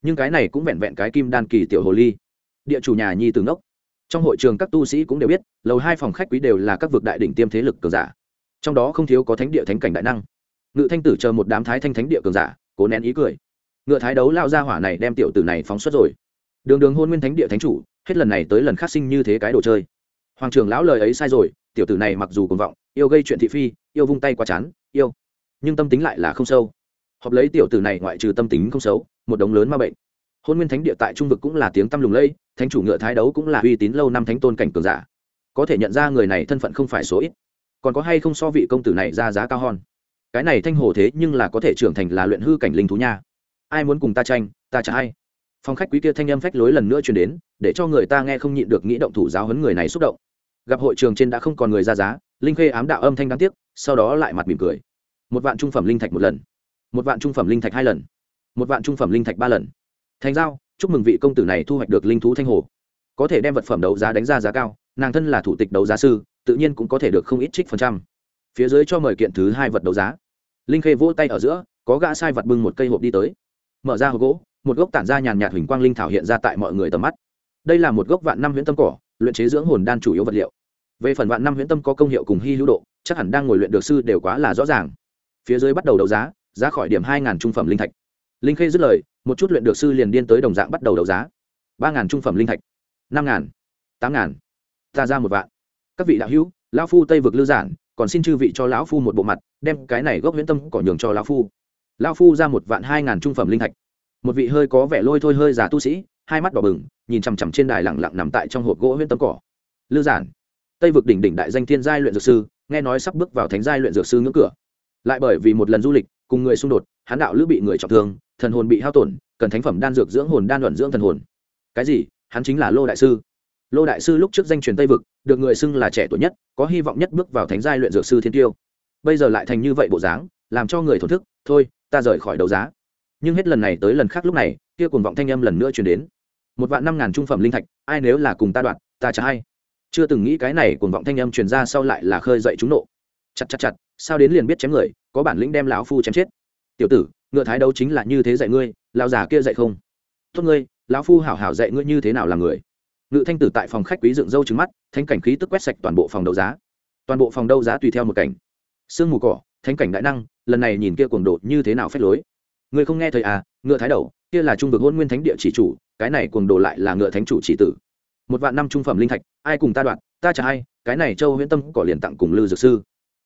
nhưng cái này cũng vẹn vẹn cái kim đan kỳ tiểu hồ ly. Địa chủ nhà nhi từ ngốc trong hội trường các tu sĩ cũng đều biết, lầu hai phòng khách quý đều là các vực đại đỉnh tiêm thế lực cường giả. Trong đó không thiếu có thánh địa thánh cảnh đại năng. Ngự thanh tử chờ một đám thái thanh thánh địa cường giả, cố nén ý cười. Ngựa thái đấu lao ra hỏa này đem tiểu tử này phóng xuất rồi. Đường đường hôn nguyên thánh địa thánh chủ, hết lần này tới lần khác sinh như thế cái đồ chơi. Hoàng trưởng lão lời ấy sai rồi, tiểu tử này mặc dù cuồng vọng, yêu gây chuyện thị phi, yêu vung tay qua chán, yêu. Nhưng tâm tính lại là không sâu. Họp lấy tiểu tử này ngoại trừ tâm tính không xấu, một đống lớn ma bệnh hôn nguyên thánh địa tại trung vực cũng là tiếng tăm lùng lây, thánh chủ ngựa thái đấu cũng là uy tín lâu năm thánh tôn cảnh cường giả. Có thể nhận ra người này thân phận không phải số ít. Còn có hay không so vị công tử này ra giá cao hon cái này thanh hồ thế nhưng là có thể trưởng thành là luyện hư cảnh linh thú nha. Ai muốn cùng ta tranh, ta chả hay. Phong khách quý kia thanh âm phách lối lần nữa truyền đến, để cho người ta nghe không nhịn được nghĩ động thủ giáo huấn người này xúc động. Gặp hội trường trên đã không còn người ra giá, linh khê ám đạo âm thanh đáng tiếc, sau đó lại mặt mỉm cười. Một vạn trung phẩm linh thạch một lần. Một vạn trung phẩm linh thạch hai lần. Một vạn trung phẩm linh thạch ba lần thành giao, chúc mừng vị công tử này thu hoạch được linh thú thanh hồ. Có thể đem vật phẩm đấu giá đánh ra giá cao, nàng thân là thủ tịch đấu giá sư, tự nhiên cũng có thể được không ít trích phần trăm. Phía dưới cho mời kiện thứ hai vật đấu giá. Linh khê vỗ tay ở giữa, có gã sai vật bưng một cây hộp đi tới. Mở ra hộp gỗ, một gốc tản ra nhàn nhạt huỳnh quang linh thảo hiện ra tại mọi người tầm mắt. Đây là một gốc vạn năm huyễn tâm cỏ, luyện chế dưỡng hồn đan chủ yếu vật liệu. Về phần vạn năm huyễn tâm có công hiệu cùng hy hữu độ, chắc hẳn đang ngồi luyện được sư đều quá là rõ ràng. Phía dưới bắt đầu đấu giá giá khỏi điểm hai ngàn trung phẩm linh thạch linh khê dứt lời, một chút luyện được sư liền điên tới đồng dạng bắt đầu đấu giá. Ba ngàn trung phẩm linh thạch, năm ngàn, tám ngàn. Ta ra một vạn. Các vị đạo hữu, lão phu tây vực lư giản, còn xin chư vị cho lão phu một bộ mặt, đem cái này gốc huyễn tâm cỏ nhường cho lão phu. Lão phu ra một vạn hai ngàn trung phẩm linh thạch. Một vị hơi có vẻ lôi thôi hơi già tu sĩ, hai mắt đỏ bừng, nhìn chằm chằm trên đài lẳng lặng nằm tại trong hộp gỗ huyễn tâm cỏ. Lư giản. Tây vực đỉnh đỉnh đại danh thiên giai luyện dược sư, nghe nói sắp bước vào thánh giai luyện dược sư ngưỡng cửa. Lại bởi vì một lần du lịch, cùng người xung đột, hắn đạo lữ bị người trọng thương thần hồn bị hao tổn, cần thánh phẩm đan dược dưỡng hồn, đan luận dưỡng thần hồn. Cái gì? Hắn chính là lô đại sư. Lô đại sư lúc trước danh truyền tây vực, được người xưng là trẻ tuổi nhất, có hy vọng nhất bước vào thánh giai luyện dược sư thiên tiêu. Bây giờ lại thành như vậy bộ dáng, làm cho người thổn thức, thôi, ta rời khỏi đấu giá. Nhưng hết lần này tới lần khác lúc này, kia cuồng vọng thanh âm lần nữa truyền đến. Một vạn năm ngàn trung phẩm linh thạch, ai nếu là cùng ta đoạn ta trả hay. Chưa từng nghĩ cái này cuồng vọng thanh âm truyền ra sau lại là khơi dậy chúng nộ. Chặt chặt chặt, sao đến liền biết chém người, có bản lĩnh đem lão phu chém chết. Tiểu tử ngựa thái đấu chính là như thế dạy ngươi, lão già kia dạy không? Tốt ngươi, lão phu hảo hảo dạy ngươi như thế nào là người. Ngự thanh tử tại phòng khách quý dựng râu trứng mắt thanh cảnh khí tức quét sạch toàn bộ phòng đấu giá. Toàn bộ phòng đấu giá tùy theo một cảnh. Sương mù cỏ thanh cảnh đại năng, lần này nhìn kia cuồng độ như thế nào phép lối. Ngươi không nghe thời à ngựa thái đầu, kia là trung vực hôn nguyên thánh địa chỉ chủ, cái này cuồng đồ lại là ngựa thánh chủ chỉ tử. Một vạn năm trung phẩm linh thạch, ai cùng ta đoạn, ta trả ai, cái này châu huyễn tâm cỏ liền tặng cùng lư dược sư.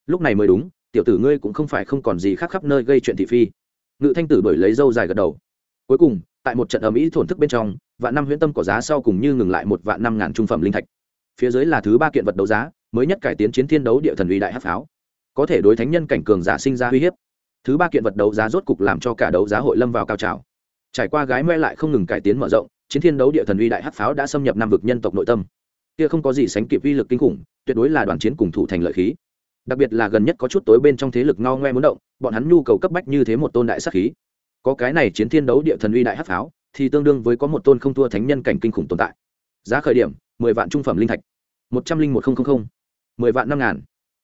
Lúc này mới đúng, tiểu tử ngươi cũng không phải không còn gì khác khắp nơi gây chuyện thị phi ngự thanh tử đổi lấy dâu dài gật đầu. Cuối cùng, tại một trận ầm ĩ thổn thức bên trong, vạn năm huyễn tâm có giá sau cùng như ngừng lại một vạn năm ngàn trung phẩm linh thạch. Phía dưới là thứ ba kiện vật đấu giá, mới nhất cải tiến chiến thiên đấu địa thần uy đại hát pháo. Có thể đối thánh nhân cảnh cường giả sinh ra uy hiếp. Thứ ba kiện vật đấu giá rốt cục làm cho cả đấu giá hội lâm vào cao trào. Trải qua gái me lại không ngừng cải tiến mở rộng, chiến thiên đấu địa thần uy đại hát pháo đã xâm nhập năm vực nhân tộc nội tâm. Kia không có gì sánh kịp uy lực kinh khủng, tuyệt đối là đoàn chiến cùng thủ thành lợi khí đặc biệt là gần nhất có chút tối bên trong thế lực ngao ngoe muốn động, bọn hắn nhu cầu cấp bách như thế một tôn đại sắc khí. Có cái này chiến thiên đấu địa thần uy đại hắc pháo, thì tương đương với có một tôn không thua thánh nhân cảnh kinh khủng tồn tại. Giá khởi điểm, mười vạn trung phẩm linh thạch. Một trăm linh một nghìn mười vạn năm ngàn.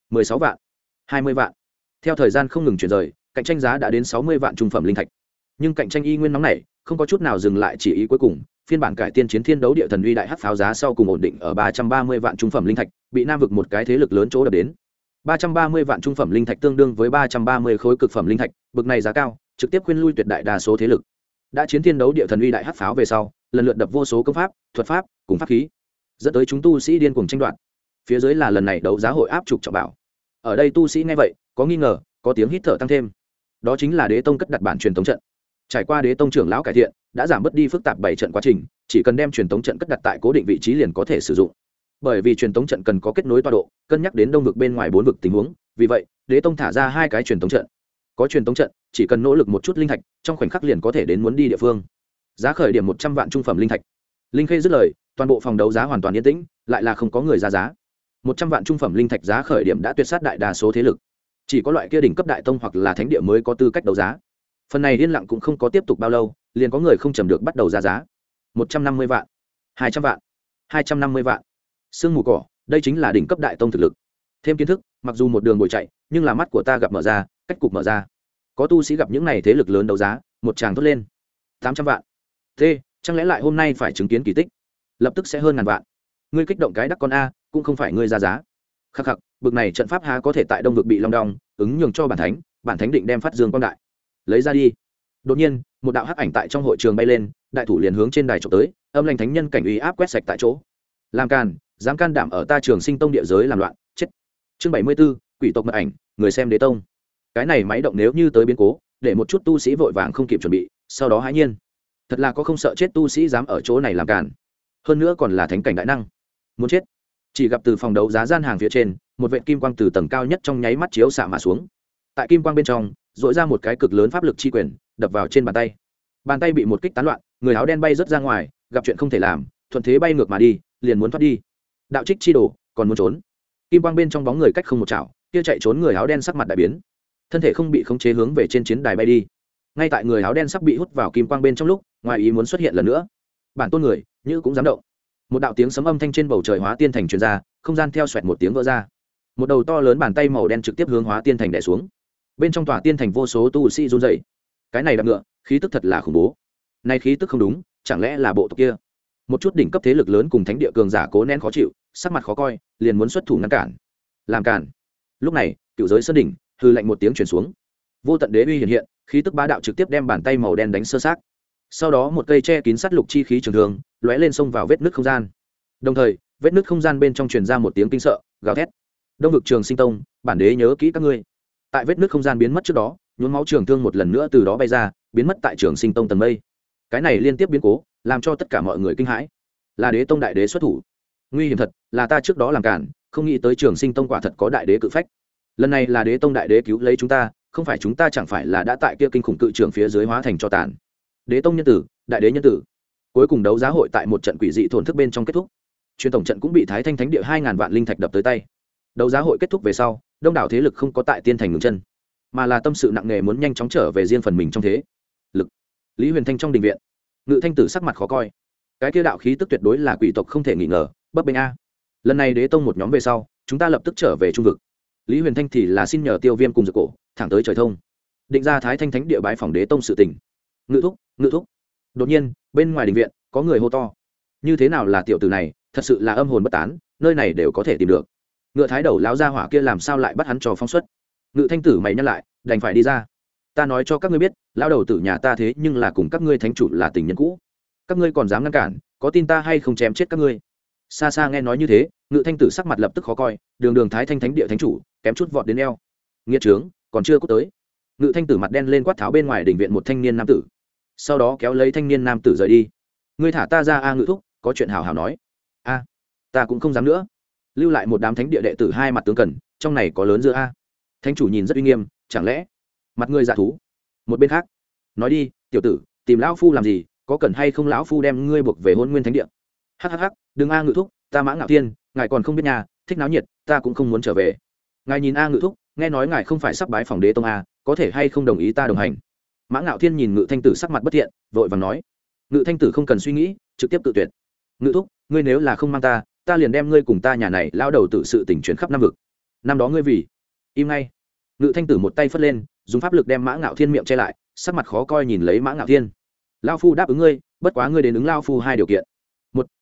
Mười sáu vạn. Hai mươi vạn. Theo thời gian không ngừng chuyển rời, cạnh tranh giá đã đến sáu mươi vạn trung phẩm linh thạch. Nhưng cạnh tranh y nguyên nóng này, không có chút nào dừng lại chỉ ý cuối cùng, phiên bản cải tiên chiến thiên đấu địa thần uy đại hắc pháo giá sau cùng ổn định ở ba trăm ba mươi vạn trung phẩm linh thạch, bị nam vực một cái thế lực lớn chỗ đập đến ba trăm ba mươi vạn trung phẩm linh thạch tương đương với ba trăm ba mươi khối cực phẩm linh thạch, bực này giá cao, trực tiếp khuyên lui tuyệt đại đa số thế lực. Đã chiến thiên đấu địa thần uy đại hắc pháo về sau, lần lượt đập vô số công pháp, thuật pháp, cùng pháp khí, dẫn tới chúng tu sĩ điên cuồng tranh đoạt. Phía dưới là lần này đấu giá hội áp trục trọng bảo. Ở đây tu sĩ nghe vậy, có nghi ngờ, có tiếng hít thở tăng thêm. Đó chính là đế tông cất đặt bản truyền thống trận. Trải qua đế tông trưởng lão cải thiện, đã giảm bớt đi phức tạp bảy trận quá trình, chỉ cần đem truyền thống trận cất đặt tại cố định vị trí liền có thể sử dụng bởi vì truyền tống trận cần có kết nối toa độ, cân nhắc đến đông vực bên ngoài bốn vực tình huống, vì vậy, đế tông thả ra hai cái truyền tống trận. Có truyền tống trận, chỉ cần nỗ lực một chút linh thạch, trong khoảnh khắc liền có thể đến muốn đi địa phương. Giá khởi điểm một trăm vạn trung phẩm linh thạch. Linh khê dứt lời, toàn bộ phòng đấu giá hoàn toàn yên tĩnh, lại là không có người ra giá. Một trăm vạn trung phẩm linh thạch giá khởi điểm đã tuyệt sát đại đa số thế lực. Chỉ có loại kia đỉnh cấp đại tông hoặc là thánh địa mới có tư cách đấu giá. Phần này liên lặng cũng không có tiếp tục bao lâu, liền có người không chầm được bắt đầu ra giá. Một trăm năm mươi vạn. Hai trăm vạn. Hai trăm năm mươi vạn sương mù cỏ, đây chính là đỉnh cấp đại tông thực lực. Thêm kiến thức, mặc dù một đường ngồi chạy, nhưng là mắt của ta gặp mở ra, cách cục mở ra. Có tu sĩ gặp những này thế lực lớn đấu giá, một tràng thốt lên. Tám trăm vạn. T chẳng lẽ lại hôm nay phải chứng kiến kỳ tích? Lập tức sẽ hơn ngàn vạn. Ngươi kích động cái đắc con a, cũng không phải ngươi ra giá. Khắc khắc, bực này trận pháp há có thể tại đông vực bị long đong, ứng nhường cho bản thánh bản thánh định đem phát dương quang đại. Lấy ra đi. Đột nhiên, một đạo hắc ảnh tại trong hội trường bay lên, đại thủ liền hướng trên đài trộm tới, âm lành thánh nhân cảnh uy áp quét sạch tại chỗ. Làm càn dám can đảm ở ta trường sinh tông địa giới làm loạn, chết. Chương bảy mươi b ố quỷ tộc mật ảnh, người xem đế tông. Cái này máy động nếu như tới biến cố, để một chút tu sĩ vội vàng không kịp chuẩn bị, sau đó hãi nhiên. Thật là có không sợ chết tu sĩ dám ở chỗ này làm càn. Hơn nữa còn là thánh cảnh đại năng. Muốn chết. Chỉ gặp từ phòng đấu giá gian hàng phía trên, một vệ kim quang từ tầng cao nhất trong nháy mắt chiếu xạ mà xuống. Tại kim quang bên trong dội ra một cái cực lớn pháp lực chi quyền, đập vào trên bàn tay. Bàn tay bị một kích tán loạn, người áo đen bay rớt ra ngoài, gặp chuyện không thể làm, thuận thế bay ngược mà đi, liền muốn thoát đi đạo trích chi đồ, còn muốn trốn. Kim quang bên trong bóng người cách không một chảo, kia chạy trốn người áo đen sắc mặt đại biến. Thân thể không bị khống chế hướng về trên chiến đài bay đi. Ngay tại người áo đen sắp bị hút vào kim quang bên trong lúc, ngoài ý muốn xuất hiện lần nữa. Bản tôn người, như cũng dám động. Một đạo tiếng sấm âm thanh trên bầu trời hóa tiên thành truyền ra, không gian theo xoẹt một tiếng vỡ ra. Một đầu to lớn bàn tay màu đen trực tiếp hướng hóa tiên thành đẻ xuống. Bên trong tòa tiên thành vô số tu sĩ run dày cái này đạp ngựa, khí tức thật là khủng bố. Nay khí tức không đúng, chẳng lẽ là bộ tộc kia? Một chút đỉnh cấp thế lực lớn cùng thánh địa cường giả cố nén khó chịu sắc mặt khó coi, liền muốn xuất thủ ngăn cản. Làm cản. Lúc này, cựu giới sơn đỉnh, hư lạnh một tiếng chuyển xuống. Vô tận đế uy hiện hiện, khí tức bá đạo trực tiếp đem bàn tay màu đen đánh sơ sát sau đó một cây che kín sắt lục chi khí trường thường, lóe lên sông vào vết nước không gian. Đồng thời, vết nước không gian bên trong truyền ra một tiếng kinh sợ, gào thét. Đông vực trường sinh tông, bản đế nhớ kỹ các ngươi. Tại vết nước không gian biến mất trước đó, nhuốm máu trường thương một lần nữa từ đó bay ra, biến mất tại trường sinh tông tầng mây. Cái này liên tiếp biến cố, làm cho tất cả mọi người kinh hãi. Là đế tông đại đế xuất thủ. Nguy hiểm thật là ta trước đó làm cản, không nghĩ tới trường sinh tông quả thật có đại đế cự phách. Lần này là đế tông đại đế cứu lấy chúng ta, không phải chúng ta chẳng phải là đã tại kia kinh khủng cự trường phía dưới hóa thành cho tàn. Đế tông nhân tử, đại đế nhân tử. Cuối cùng đấu giá hội tại một trận quỷ dị thổn thức bên trong kết thúc. Truyền tổng trận cũng bị thái thanh thánh địa hai ngàn vạn linh thạch đập tới tay. Đấu giá hội kết thúc về sau, đông đảo thế lực không có tại tiên thành ngừng chân, mà là tâm sự nặng nề muốn nhanh chóng trở về riêng phần mình trong thế. Lực. Lý huyền thanh trong đình viện. Ngự thanh tử sắc mặt khó coi. Cái kia đạo khí tức tuyệt đối là quỷ tộc không thể nghỉ ngờ, bấp bênh a lần này đế tông một nhóm về sau, chúng ta lập tức trở về trung vực. Lý huyền thanh thì là xin nhờ tiêu viêm cùng dược cổ, thẳng tới trời thông. Định ra thái thanh thánh địa bái phòng đế tông sự tỉnh ngự thúc ngự thúc. Đột nhiên, bên ngoài đình viện, có người hô to. Như thế nào là tiểu tử này, thật sự là âm hồn bất tán, nơi này đều có thể tìm được. Ngựa thái đầu lão gia hỏa kia làm sao lại bắt hắn trò phong suất ngự thanh tử mày nhắc lại, đành phải đi ra. Ta nói cho các ngươi biết, lão đầu tử nhà ta thế nhưng là cùng các ngươi thánh chủ là tình nhân cũ. Các ngươi còn dám ngăn cản, có tin ta hay không chém chết các ngươi? Xa xa nghe nói như thế, ngự thanh tử sắc mặt lập tức khó coi, đường đường thái thanh thánh địa thánh chủ, kém chút vọt đến eo. Nghĩa trướng, còn chưa có tới. Ngự thanh tử mặt đen lên quát tháo bên ngoài đình viện một thanh niên nam tử. Sau đó kéo lấy thanh niên nam tử rời đi. Ngươi thả ta ra a ngự thúc, có chuyện hào hào nói. A, ta cũng không dám nữa. Lưu lại một đám thánh địa đệ tử hai mặt tướng cần, trong này có lớn giữa a. Thánh chủ nhìn rất uy nghiêm, chẳng lẽ mặt ngươi dạ thú? Một bên khác, nói đi, tiểu tử, tìm lão phu làm gì, có cần hay không lão phu đem ngươi buộc về hôn nguyên thánh địa? Hhh đừng a ngự thúc, ta mã ngạo thiên, ngài còn không biết nhà thích náo nhiệt, ta cũng không muốn trở về. Ngài nhìn a ngự thúc, nghe nói ngài không phải sắp bái phòng đế tông a, có thể hay không đồng ý ta đồng hành? Mã ngạo thiên nhìn ngự thanh tử sắc mặt bất thiện, vội vàng nói. Ngự thanh tử không cần suy nghĩ, trực tiếp tự tuyệt. Ngự thúc, ngươi nếu là không mang ta ta liền đem ngươi cùng ta nhà này lao đầu tự sự tỉnh chuyển khắp năm vực. Năm đó ngươi vì, im ngay. Ngự thanh tử một tay phất lên, dùng pháp lực đem mã ngạo thiên miệng che lại, sắc mặt khó coi nhìn lấy mã ngạo thiên. Lao phu đáp ứng ngươi, bất quá ngươi đến ứng lao phu hai điều kiện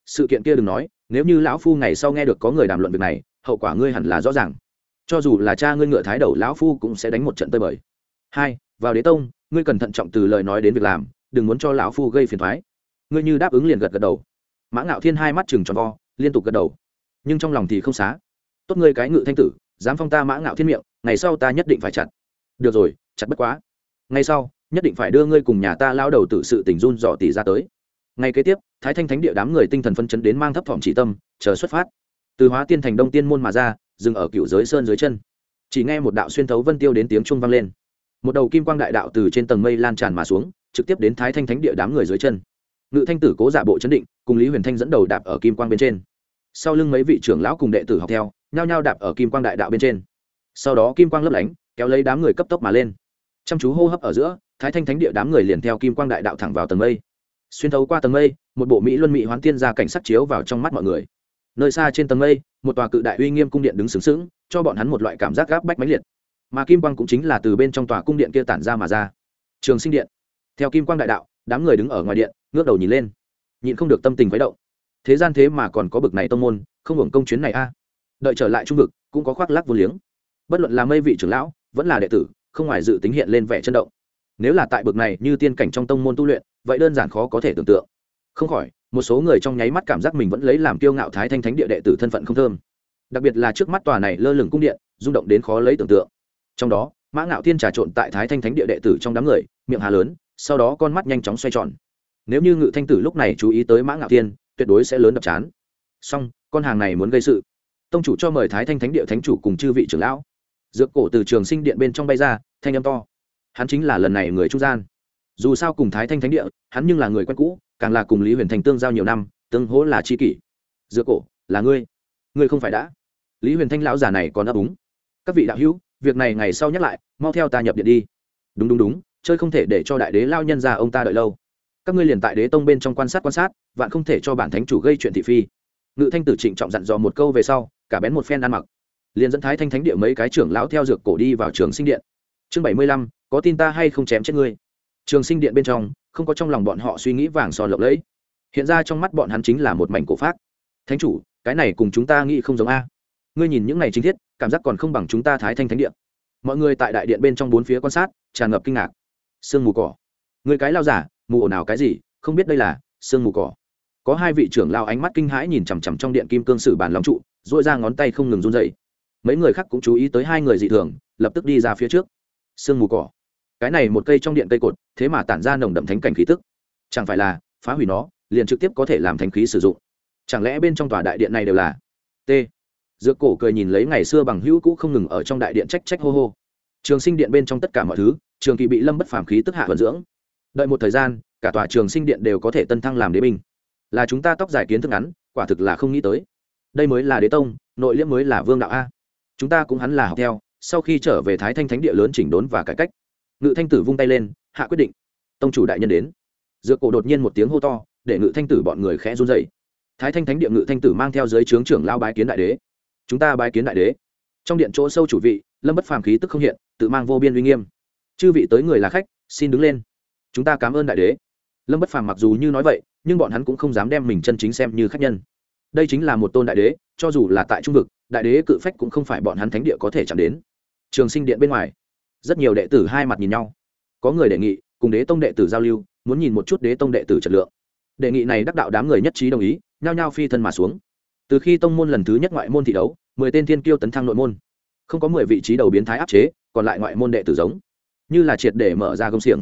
sự kiện kia đừng nói, nếu như lão phu ngày sau nghe được có người đàm luận việc này, hậu quả ngươi hẳn là rõ ràng. Cho dù là cha ngươi ngựa thái đầu, lão phu cũng sẽ đánh một trận tơi bời. Hai, vào đế tông, ngươi cần thận trọng từ lời nói đến việc làm, đừng muốn cho lão phu gây phiền thoái ngươi như đáp ứng liền gật gật đầu. Mã ngạo thiên hai mắt chừng tròn vo, liên tục gật đầu. Nhưng trong lòng thì không xá. Tốt ngươi cái ngự thanh tử, dám phong ta mã ngạo thiên miệng, ngày sau ta nhất định phải chặt. Được rồi, chặt bất quá. Ngay sau, nhất định phải đưa ngươi cùng nhà ta lao đầu tự sự tình run dò tỉ ra tới ngay kế tiếp, thái thanh thánh địa đám người tinh thần phân chấn đến mang thấp thỏm chỉ tâm, chờ xuất phát. Từ hóa tiên thành đông tiên môn mà ra, dừng ở cựu giới sơn dưới chân. Chỉ nghe một đạo xuyên thấu vân tiêu đến tiếng trung vang lên. Một đầu kim quang đại đạo từ trên tầng mây lan tràn mà xuống, trực tiếp đến thái thanh thánh địa đám người dưới chân. Ngự thanh tử cố giả bộ chấn định, cùng lý huyền thanh dẫn đầu đạp ở kim quang bên trên. Sau lưng mấy vị trưởng lão cùng đệ tử học theo, nhao nhao đạp ở kim quang đại đạo bên trên. Sau đó kim quang lấp lánh, kéo lấy đám người cấp tốc mà lên. Chăm chú hô hấp ở giữa, thái thanh thánh địa đám người liền theo kim quang đại đạo thẳng vào tầng mây xuyên thấu qua tầng mây, một bộ mỹ luân mỹ hoán tiên ra cảnh sắc chiếu vào trong mắt mọi người. Nơi xa trên tầng mây, một tòa cự đại uy nghiêm cung điện đứng sướng sướng cho bọn hắn một loại cảm giác gáp bách mãnh liệt. Mà kim quang cũng chính là từ bên trong tòa cung điện kia tản ra mà ra. Trường sinh điện. Theo kim quang đại đạo, đám người đứng ở ngoài điện, ngước đầu nhìn lên. Nhìn không được tâm tình khuấy động. Thế gian thế mà còn có bực này tông môn, không hưởng công chuyến này a. À. Đợi trở lại trung vực, cũng có khoác lắc vô liếng. Bất luận là mây vị trưởng lão, vẫn là đệ tử, không ngoài dự tính hiện lên vẻ chân động nếu là tại bực này như tiên cảnh trong tông môn tu luyện, vậy đơn giản khó có thể tưởng tượng. Không khỏi, một số người trong nháy mắt cảm giác mình vẫn lấy làm kiêu ngạo thái thanh thánh địa đệ tử thân phận không thơm. Đặc biệt là trước mắt tòa này lơ lửng cung điện, rung động đến khó lấy tưởng tượng. Trong đó, mã ngạo thiên trà trộn tại thái thanh thánh địa đệ tử trong đám người, miệng hà lớn, sau đó con mắt nhanh chóng xoay tròn. Nếu như ngự thanh tử lúc này chú ý tới mã ngạo thiên, tuyệt đối sẽ lớn đập chán. Song con hàng này muốn gây sự. Tông chủ cho mời thái thanh thánh địa thánh chủ cùng chư vị trưởng lão. Dược cổ từ trường sinh điện bên trong bay ra, thanh âm to hắn chính là lần này người trung gian. Dù sao cùng thái thanh thánh địa, hắn nhưng là người quen cũ, càng là cùng lý huyền thành tương giao nhiều năm, tương hỗ là c h i kỷ. Giữa cổ, là ngươi. Ngươi không phải đã. Lý huyền thanh lão già này còn ấp úng. Các vị đạo hữu, việc này ngày sau nhắc lại, mau theo ta nhập điện đi. Đúng đúng đúng, chơi không thể để cho đại đế lao nhân ra ông ta đợi lâu. Các ngươi liền tại đế tông bên trong quan sát quan sát, vạn không thể cho bản thánh chủ gây chuyện thị phi. Ngự thanh tử trịnh trọng dặn dò một câu về sau, cả bén một phen ăn mặc. Liền dẫn thái thanh thánh địa mấy cái trưởng lão theo dược cổ đi vào trường sinh điện. Chương bảy mươi lăm có tin ta hay không chém chết ngươi? Trường sinh điện bên trong, không có trong lòng bọn họ suy nghĩ vàng son lộng lẫy. Hiện ra trong mắt bọn hắn chính là một mảnh cổ phát thánh chủ, cái này cùng chúng ta nghĩ không giống a. Ngươi nhìn những này chính thiết, cảm giác còn không bằng chúng ta thái thanh thánh điện mọi người tại đại điện bên trong bốn phía quan sát, tràn ngập kinh ngạc. Sương mù cỏ. Người cái lao giả, mù ổ nào cái gì, không biết đây là sương mù cỏ. Có hai vị trưởng lao ánh mắt kinh hãi nhìn chằm chằm trong điện kim cương sử bàn lòng trụ dội ra ngón tay không ngừng run dậy mấy người khác cũng chú ý tới hai người dị thường, lập tức đi ra phía trước. Sương mù cỏ cái này một cây trong điện cây cột, thế mà tản ra nồng đậm thánh cảnh khí tức. Chẳng phải là, phá hủy nó, liền trực tiếp có thể làm thánh khí sử dụng. Chẳng lẽ bên trong tòa đại điện này đều là? T. Dược cổ cười nhìn lấy ngày xưa bằng hữu cũ không ngừng ở trong đại điện trách trách hô hô. Trường sinh điện bên trong tất cả mọi thứ, trường kỳ bị lâm bất phàm khí tức hạ vận dưỡng. Đợi một thời gian, cả tòa trường sinh điện đều có thể tân thăng làm đế binh. Là chúng ta tóc dài kiến thức ngắn, quả thực là không nghĩ tới. Đây mới là đế tông, nội liễm mới là vương đạo a. Chúng ta cũng hắn là học theo, sau khi trở về thái thanh thánh địa lớn chỉnh đốn và cải cách ngự thanh tử vung tay lên, hạ quyết định. Tông chủ đại nhân đến. Dược cổ đột nhiên một tiếng hô to, để ngự thanh tử bọn người khẽ run dậy thái thanh thánh địa ngự thanh tử mang theo giới trướng trưởng lao bái kiến đại đế. Chúng ta bái kiến đại đế. Trong điện chỗ sâu chủ vị, lâm bất phàm khí tức không hiện, tự mang vô biên uy nghiêm. Chư vị tới người là khách, xin đứng lên. Chúng ta cảm ơn đại đế. Lâm bất phàm mặc dù như nói vậy, nhưng bọn hắn cũng không dám đem mình chân chính xem như khách nhân. Đây chính là một tôn đại đế, cho dù là tại trung vực, đại đế cự phách cũng không phải bọn hắn thánh địa có thể chạm đến. Trường sinh điện bên ngoài rất nhiều đệ tử hai mặt nhìn nhau. Có người đề nghị, cùng đế tông đệ tử giao lưu, muốn nhìn một chút đế tông đệ tử chất lượng. Đề nghị này đắc đạo đám người nhất trí đồng ý, nhao nhao phi thân mà xuống. Từ khi tông môn lần thứ nhất ngoại môn thi đấu, mười tên thiên kiêu tấn thăng nội môn. Không có mười vị trí đầu biến thái áp chế, còn lại ngoại môn đệ tử giống. Như là triệt để mở ra công xiềng.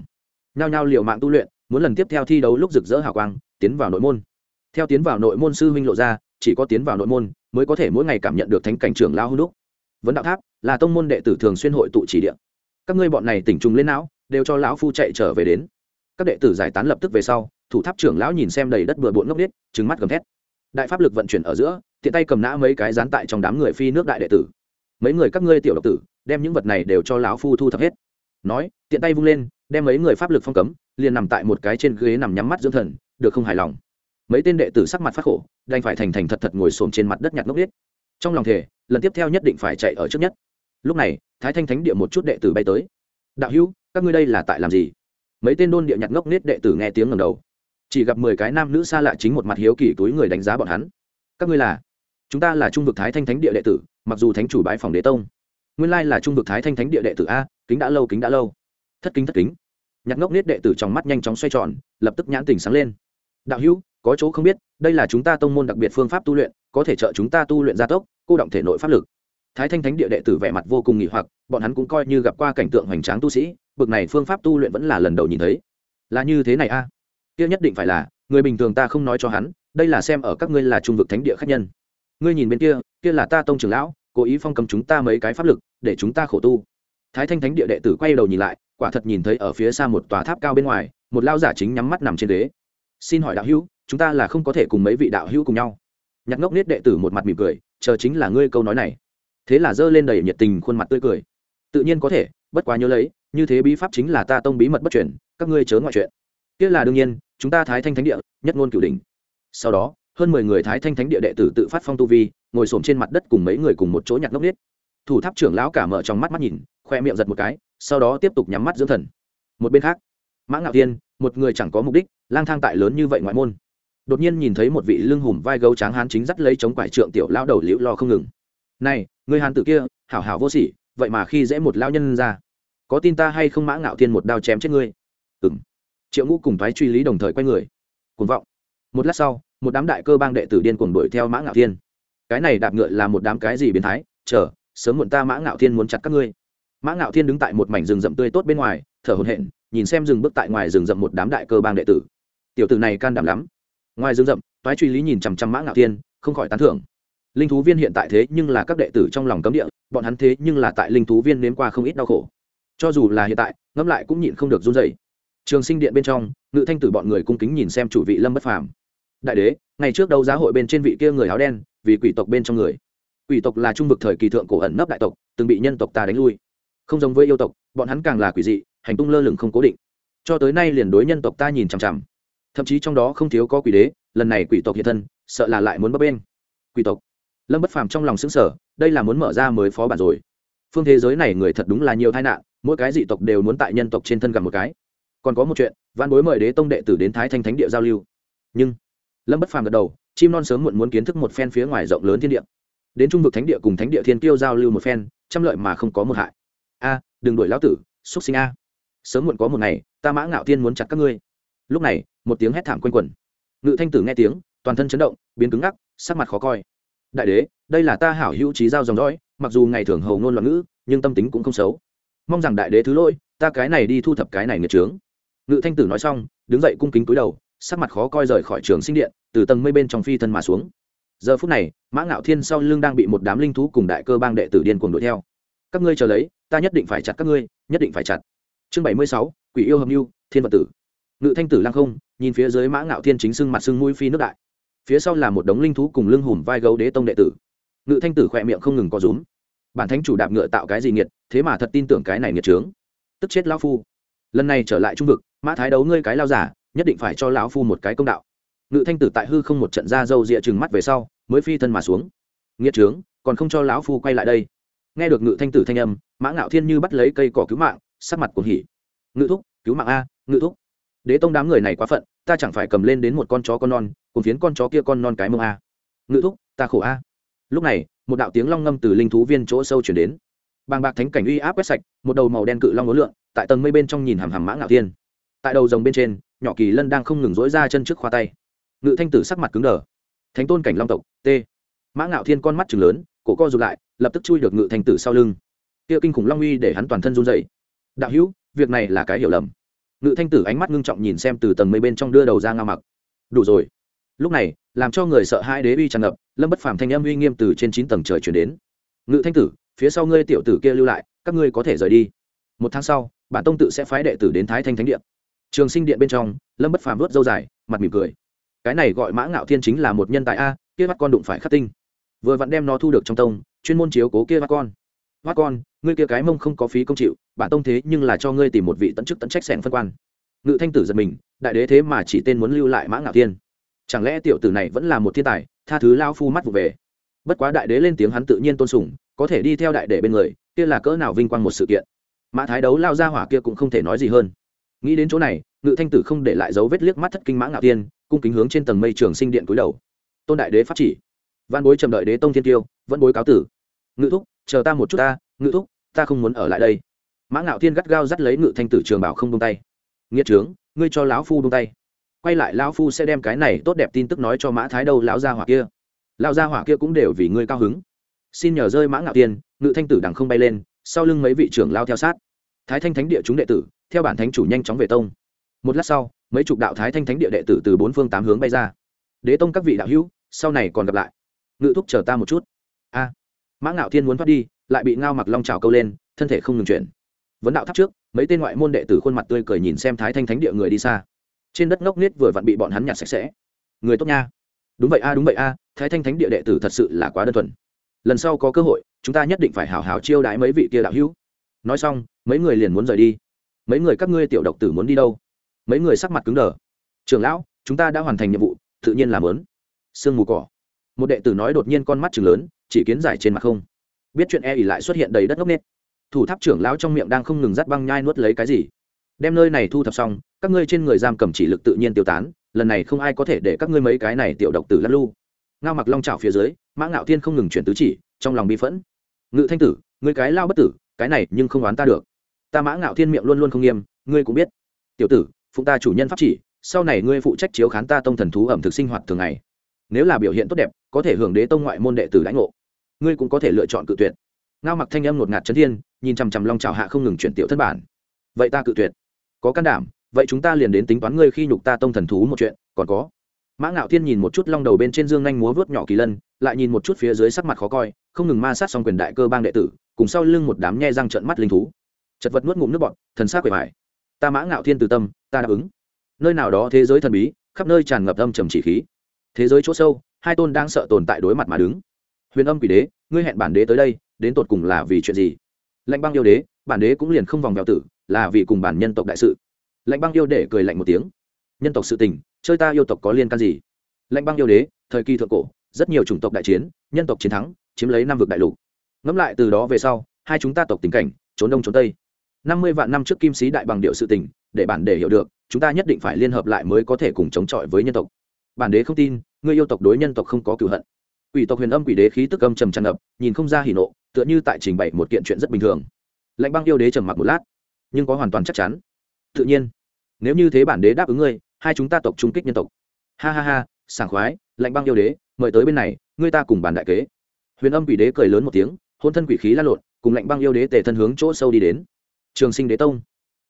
Nhao nhao liệu mạng tu luyện, muốn lần tiếp theo thi đấu lúc rực rỡ hào quang, tiến vào nội môn. Theo tiến vào nội môn sư huynh lộ ra, chỉ có tiến vào nội môn, mới có thể mỗi ngày cảm nhận được thánh cảnh trưởng lao hưng đúc. Vấn đạo tháp, là tông môn đệ tử thường xuyên hội tụ chỉ địa các ngươi bọn này tỉnh trùng lên não, đều cho lão phu chạy trở về đến. Các đệ tử giải tán lập tức về sau, thủ tháp trưởng lão nhìn xem đầy đất bừa bộn ngốc nết trứng mắt gầm thét. Đại pháp lực vận chuyển ở giữa, tiện tay cầm nã mấy cái dán tại trong đám người phi nước đại đệ tử. Mấy người các ngươi tiểu độc tử, đem những vật này đều cho lão phu thu thập hết. Nói, tiện tay vung lên, đem mấy người pháp lực phong cấm, liền nằm tại một cái trên ghế nằm nhắm mắt dưỡng thần, được không hài lòng? Mấy tên đệ tử sắc mặt phát khổ, đành phải thành thành thật thật ngồi xổm trên mặt đất nhặt ngốc biết trong lòng thể lần tiếp theo nhất định phải chạy ở trước nhất lúc này, thái thanh thánh địa một chút đệ tử bay tới. Đạo hữu, các ngươi đây là tại làm gì? Mấy tên đôn địa nhặt ngốc nết đệ tử nghe tiếng ngầm đầu. Chỉ gặp mười cái nam nữ xa lạ chính một mặt hiếu kỳ túi người đánh giá bọn hắn. Các ngươi là? Chúng ta là trung vực thái thanh thánh địa đệ tử, mặc dù thánh chủ bái phòng đế tông. Nguyên lai là trung vực thái thanh thánh địa đệ tử a, kính đã lâu, kính đã lâu. Thất kính thất kính. Nhặt ngốc nết đệ tử trong mắt nhanh chóng xoay tròn, lập tức nhãn tình sáng lên. Đạo hữu, có chỗ không biết, đây là chúng ta tông môn đặc biệt phương pháp tu luyện, có thể trợ chúng ta tu luyện gia tốc, cô động thể nội pháp lực thái thanh thánh địa đệ tử vẻ mặt vô cùng nghỉ hoặc, bọn hắn cũng coi như gặp qua cảnh tượng hoành tráng tu sĩ, bực này phương pháp tu luyện vẫn là lần đầu nhìn thấy. Là như thế này a. Kia nhất định phải là, người bình thường ta không nói cho hắn, đây là xem ở các ngươi là trung vực thánh địa khách nhân. Ngươi nhìn bên kia kia là ta tông trưởng lão, cố ý phong cầm chúng ta mấy cái pháp lực, để chúng ta khổ tu. Thái thanh thánh địa đệ tử quay đầu nhìn lại, quả thật nhìn thấy ở phía xa một tòa tháp cao bên ngoài, một lao giả chính nhắm mắt nằm trên đế. xin hỏi đạo hữu, chúng ta là không có thể cùng mấy vị đạo hữu cùng nhau. Nhạc ngốc nết đệ tử một mặt mỉm cười, chờ chính là ngươi câu nói này thế là giơ lên đầy nhiệt tình khuôn mặt tươi cười. Tự nhiên có thể, bất quá nhớ lấy, như thế bí pháp chính là ta tông bí mật bất chuyển các ngươi chớ ngoại chuyện. Kia là đương nhiên, chúng ta thái thanh thánh địa, nhất ngôn cửu đình sau đó, hơn mười người thái thanh thánh địa đệ tử tự phát phong tu vi, ngồi xổm trên mặt đất cùng mấy người cùng một chỗ nhặt ngốc nết thủ tháp trưởng lão cả mở trong mắt mắt nhìn, khoe miệng giật một cái, sau đó tiếp tục nhắm mắt dưỡng thần. Một bên khác, mã ngạo thiên, một người chẳng có mục đích, lang thang tại lớn như vậy ngoại môn. Đột nhiên nhìn thấy một vị lưng hùm vai gấu tráng hán chính dắt lấy chống quải trượng tiểu lao đầu liễu lo không ngừng. Này người hán tử kia, hảo hảo vô sỉ, vậy mà khi dễ một lao nhân ra. Có tin ta hay không mã ngạo thiên một đao chém chết ngươi? Ừng triệu ngũ cùng thoái truy lý đồng thời quay người. Cuồng vọng. Một lát sau, một đám đại cơ bang đệ tử điên cuồng đuổi theo mã ngạo thiên. Cái này đạp ngựa là một đám cái gì biến thái? Chờ, sớm muộn ta mã ngạo thiên muốn chặt các ngươi. Mã ngạo thiên đứng tại một mảnh rừng rậm tươi tốt bên ngoài, thở hồn hện nhìn xem rừng bước tại ngoài rừng rậm một đám đại cơ bang đệ tử. Tiểu tử này can đảm lắm. Ngoài rừng rậm, toái truy lý nhìn chằm chằm mã ngạo thiên, không khỏi tán thưởng linh thú viên hiện tại thế nhưng là các đệ tử trong lòng cấm địa, bọn hắn thế nhưng là tại linh thú viên nếm qua không ít đau khổ. Cho dù là hiện tại, ngẫm lại cũng nhịn không được run dày trường sinh điện bên trong, ngự thanh tử bọn người cung kính nhìn xem chủ vị lâm bất phàm. Đại đế, ngày trước đấu giá hội bên trên vị kia người áo đen, vì quỷ tộc bên trong người. Quỷ tộc là trung vực thời kỳ thượng cổ ẩn nấp đại tộc, từng bị nhân tộc ta đánh lui. Không giống với yêu tộc, bọn hắn càng là quỷ dị, hành tung lơ lửng không cố định. Cho tới nay liền đối nhân tộc ta nhìn chằm chằm. Thậm chí trong đó không thiếu có quỷ đế, lần này quỷ tộc hiện thân, sợ là lại muốn bấp bên quỷ tộc lâm bất phàm trong lòng xứng sở đây là muốn mở ra mới phó bản rồi. Phương thế giới này người thật đúng là nhiều tai nạn, mỗi cái dị tộc đều muốn tại nhân tộc trên thân gặp một cái. Còn có một chuyện văn bối mời đế tông đệ tử đến thái thanh thánh địa giao lưu. Nhưng, lâm bất phàm gật đầu, chim non sớm muộn muốn kiến thức một phen phía ngoài rộng lớn thiên địa. Đến trung vực thánh địa cùng thánh địa thiên kiêu giao lưu một phen, trăm lợi mà không có một hại. A, đừng đuổi lão tử, xúc sinh a. Sớm muộn có một ngày, ta mã ngạo thiên muốn chặt các ngươi. Lúc này, một tiếng hét thảm quanh quẩn. Ngự thanh tử nghe tiếng, toàn thân chấn động, biến cứng ngắc, sắc mặt khó coi đại đế, đây là ta hảo hữu trí giao dòng dõi, mặc dù ngày thường hầu ngôn loạn ngữ, nhưng tâm tính cũng không xấu. Mong rằng đại đế thứ lỗi, ta cái này đi thu thập cái này nghiệt trướng ngự thanh tử nói xong, đứng dậy cung kính cúi đầu, sắc mặt khó coi rời khỏi trường sinh điện, từ tầng mây bên trong phi thân mà xuống. Giờ phút này, mã ngạo thiên sau lưng đang bị một đám linh thú cùng đại cơ bang đệ tử điên cuồng đuổi theo. Các ngươi chờ lấy, ta nhất định phải chặt các ngươi, nhất định phải chặt. Chương bảy mươi sáu, quỷ yêu hầm mưu, thiên vật tử. Ngự thanh tử lăng không, nhìn phía dưới mã ngạo thiên chính xưng mặt xưng mũi phi nước đại phía sau là một đống linh thú cùng lưng hùm vai gấu đế tông đệ tử. Ngự thanh tử khỏe miệng không ngừng có rúm. Bản thánh chủ đạp ngựa tạo cái gì nghiệt, thế mà thật tin tưởng cái này nghiệt trướng. Tức chết lão phu. Lần này trở lại trung vực, mã thái đấu ngươi cái lao giả, nhất định phải cho lão phu một cái công đạo. Ngự thanh tử tại hư không một trận ra dâu rịa chừng mắt về sau, mới phi thân mà xuống. Nghiệt trướng, còn không cho lão phu quay lại đây. Nghe được ngự thanh tử thanh âm, mã ngạo thiên như bắt lấy cây cỏ cứu mạng, sắc mặt cuồng hỉ. Ngự thúc, cứu mạng a, ngự thúc. Đế tông đám người này quá phận ta chẳng phải cầm lên đến một con chó con non, cùng phiến con chó kia con non cái mông a. Ngự thúc, ta khổ a. Lúc này, một đạo tiếng long ngâm từ linh thú viên chỗ sâu chuyển đến. Bàng bạc thánh cảnh uy áp quét sạch, một đầu màu đen cự long ngố lượn, tại tầng mây bên trong nhìn hàm hàm mã ngạo thiên. Tại đầu rồng bên trên, nhỏ kỳ lân đang không ngừng dối ra chân trước khoa tay. Ngự thanh tử sắc mặt cứng đờ. Thánh tôn cảnh long tộc, t. Mã ngạo thiên con mắt chừng lớn, cổ co rụt lại, lập tức chui được ngự thanh tử sau lưng. Kia kinh khủng long uy để hắn toàn thân run dậy đạo hữu, việc này là cái hiểu lầm ngự thanh tử ánh mắt ngưng trọng nhìn xem từ tầng mây bên trong đưa đầu ra ngao mặc. Đủ rồi. Lúc này, làm cho người sợ hai đế uy tràn ngập, lâm bất phàm thanh âm uy nghiêm từ trên chín tầng trời chuyển đến. Ngự thanh tử, phía sau ngươi tiểu tử kia lưu lại, các ngươi có thể rời đi. Một tháng sau, bản tông tự sẽ phái đệ tử đến thái thanh thánh điện. Trường sinh điện bên trong, lâm bất phàm vớt dâu dài, mặt mỉm cười. Cái này gọi mã ngạo thiên chính là một nhân tài a, kia bắt con đụng phải khắc tinh. Vừa vặn đem nó thu được trong tông, chuyên môn chiếu cố kia bắt con hoa con, ngươi kia cái mông không có phí công chịu, bản tông thế nhưng là cho ngươi tìm một vị tận chức tận trách sẻng phân quan. Ngự thanh tử giật mình, đại đế thế mà chỉ tên muốn lưu lại mã ngạo thiên. Chẳng lẽ tiểu tử này vẫn là một thiên tài, tha thứ lao phu mắt vụ về? Bất quá đại đế lên tiếng hắn tự nhiên tôn sùng, có thể đi theo đại đế bên người, kia là cỡ nào vinh quang một sự kiện. Mã thái đấu lao ra hỏa kia cũng không thể nói gì hơn. Nghĩ đến chỗ này, ngự thanh tử không để lại dấu vết liếc mắt thất kinh mã ngạo tiên cung kính hướng trên tầng mây trường sinh điện cúi đầu. Tôn đại đế phát chỉ. Văn bối trầm đợi đế tông thiên tiêu, vẫn bối cáo tử. Ngự thúc chờ ta một chút ta, ngự thúc, ta không muốn ở lại đây. Mã ngạo thiên gắt gao dắt lấy ngự thanh tử trường bảo không bông tay. Nghĩa trướng, ngươi cho lão phu bông tay. Quay lại lão phu sẽ đem cái này tốt đẹp tin tức nói cho mã thái đâu lão gia hỏa kia. Lão gia hỏa kia cũng đều vì ngươi cao hứng. Xin nhờ rơi mã ngạo tiên ngự thanh tử đằng không bay lên, sau lưng mấy vị trưởng lao theo sát. Thái thanh thánh địa chúng đệ tử, theo bản thánh chủ nhanh chóng về tông. Một lát sau, mấy chục đạo thái thanh thánh địa đệ tử từ bốn phương tám hướng bay ra. Đế tông các vị đạo hữu, sau này còn gặp lại. Ngự thúc chờ ta một chút. A mã ngạo thiên muốn thoát đi, lại bị ngao mặc long trào câu lên, thân thể không ngừng chuyển. Vấn đạo tháp trước, mấy tên ngoại môn đệ tử khuôn mặt tươi cười nhìn xem thái thanh thánh địa người đi xa. Trên đất ngốc nết vừa vặn bị bọn hắn nhặt sạch sẽ. Người tốt nha. Đúng vậy a, đúng vậy a, thái thanh thánh địa đệ tử thật sự là quá đơn thuần. Lần sau có cơ hội, chúng ta nhất định phải hào hào chiêu đãi mấy vị kia đạo hữu. Nói xong, mấy người liền muốn rời đi. Mấy người các ngươi tiểu độc tử muốn đi đâu? Mấy người sắc mặt cứng đờ. Trưởng lão, chúng ta đã hoàn thành nhiệm vụ, tự nhiên làm lớn. Sương mù cỏ. Một đệ tử nói đột nhiên con mắt chừng lớn chỉ kiến giải trên mặt không. Biết chuyện e ỉ lại xuất hiện đầy đất ngốc nết thủ tháp trưởng lão trong miệng đang không ngừng dắt băng nhai nuốt lấy cái gì. Đem nơi này thu thập xong, các ngươi trên người giam cầm chỉ lực tự nhiên tiêu tán, lần này không ai có thể để các ngươi mấy cái này tiểu độc tử lăn lu ngao mặc long trào phía dưới, mã ngạo thiên không ngừng chuyển tứ chỉ, trong lòng bi phẫn. Ngự thanh tử, ngươi cái lao bất tử, cái này nhưng không oán ta được. Ta mã ngạo thiên miệng luôn luôn không nghiêm, ngươi cũng biết. Tiểu tử, phụng ta chủ nhân pháp chỉ, sau này ngươi phụ trách chiếu khán ta tông thần thú ẩm thực sinh hoạt thường ngày. Nếu là biểu hiện tốt đẹp, có thể hưởng đế tông ngoại môn đệ tử lãnh ngộ ngươi cũng có thể lựa chọn cự tuyệt. Ngao mặc thanh âm ngột ngạt chấn thiên, nhìn chằm chằm long trào hạ không ngừng chuyển tiểu thân bản. Vậy ta cự tuyệt. Có can đảm, vậy chúng ta liền đến tính toán ngươi khi nhục ta tông thần thú một chuyện, còn có. Mã ngạo thiên nhìn một chút long đầu bên trên dương nhanh múa vớt nhỏ kỳ lân, lại nhìn một chút phía dưới sắc mặt khó coi, không ngừng ma sát xong quyền đại cơ bang đệ tử, cùng sau lưng một đám nhe răng trợn mắt linh thú. Chật vật nuốt ngụm nước bọt, thần sắc quệ mải ta mã ngạo thiên từ tâm, ta đáp ứng. Nơi nào đó thế giới thần bí, khắp nơi tràn ngập âm trầm chỉ khí. Thế giới chỗ sâu, hai tôn đang sợ tồn tại đối mặt mà đứng huyền âm quỷ đế, ngươi hẹn bản đế tới đây, đến tột cùng là vì chuyện gì? Lạnh băng yêu đế, bản đế cũng liền không vòng vèo tử, là vì cùng bản nhân tộc đại sự. Lạnh băng yêu để cười lạnh một tiếng. Nhân tộc sự tình, chơi ta yêu tộc có liên can gì? Lạnh băng yêu đế, thời kỳ thượng cổ, rất nhiều chủng tộc đại chiến, nhân tộc chiến thắng, chiếm lấy năm vực đại lục. Ngẫm lại từ đó về sau, hai chúng ta tộc tình cảnh, trốn đông trốn tây. Năm mươi vạn năm trước kim sĩ đại bằng điệu sự tình, để bản để hiểu được, chúng ta nhất định phải liên hợp lại mới có thể cùng chống chọi với nhân tộc. Bản đế không tin, ngươi yêu tộc đối nhân tộc không có cựu hận quỷ tộc huyền âm quỷ đế khí tức âm trầm tràn ngập, nhìn không ra hỉ nộ, tựa như tại trình bày một kiện chuyện rất bình thường. Lạnh băng yêu đế trầm mặc một lát, nhưng có hoàn toàn chắc chắn. Tự nhiên, nếu như thế bản đế đáp ứng ngươi, hai chúng ta tộc trung kích nhân tộc. Ha ha ha, sảng khoái, lạnh băng yêu đế, mời tới bên này, ngươi ta cùng bàn đại kế. Huyền âm quỷ đế cười lớn một tiếng, hôn thân quỷ khí lan lộn, cùng lạnh băng yêu đế tề thân hướng chỗ sâu đi đến. Trường sinh đế tông,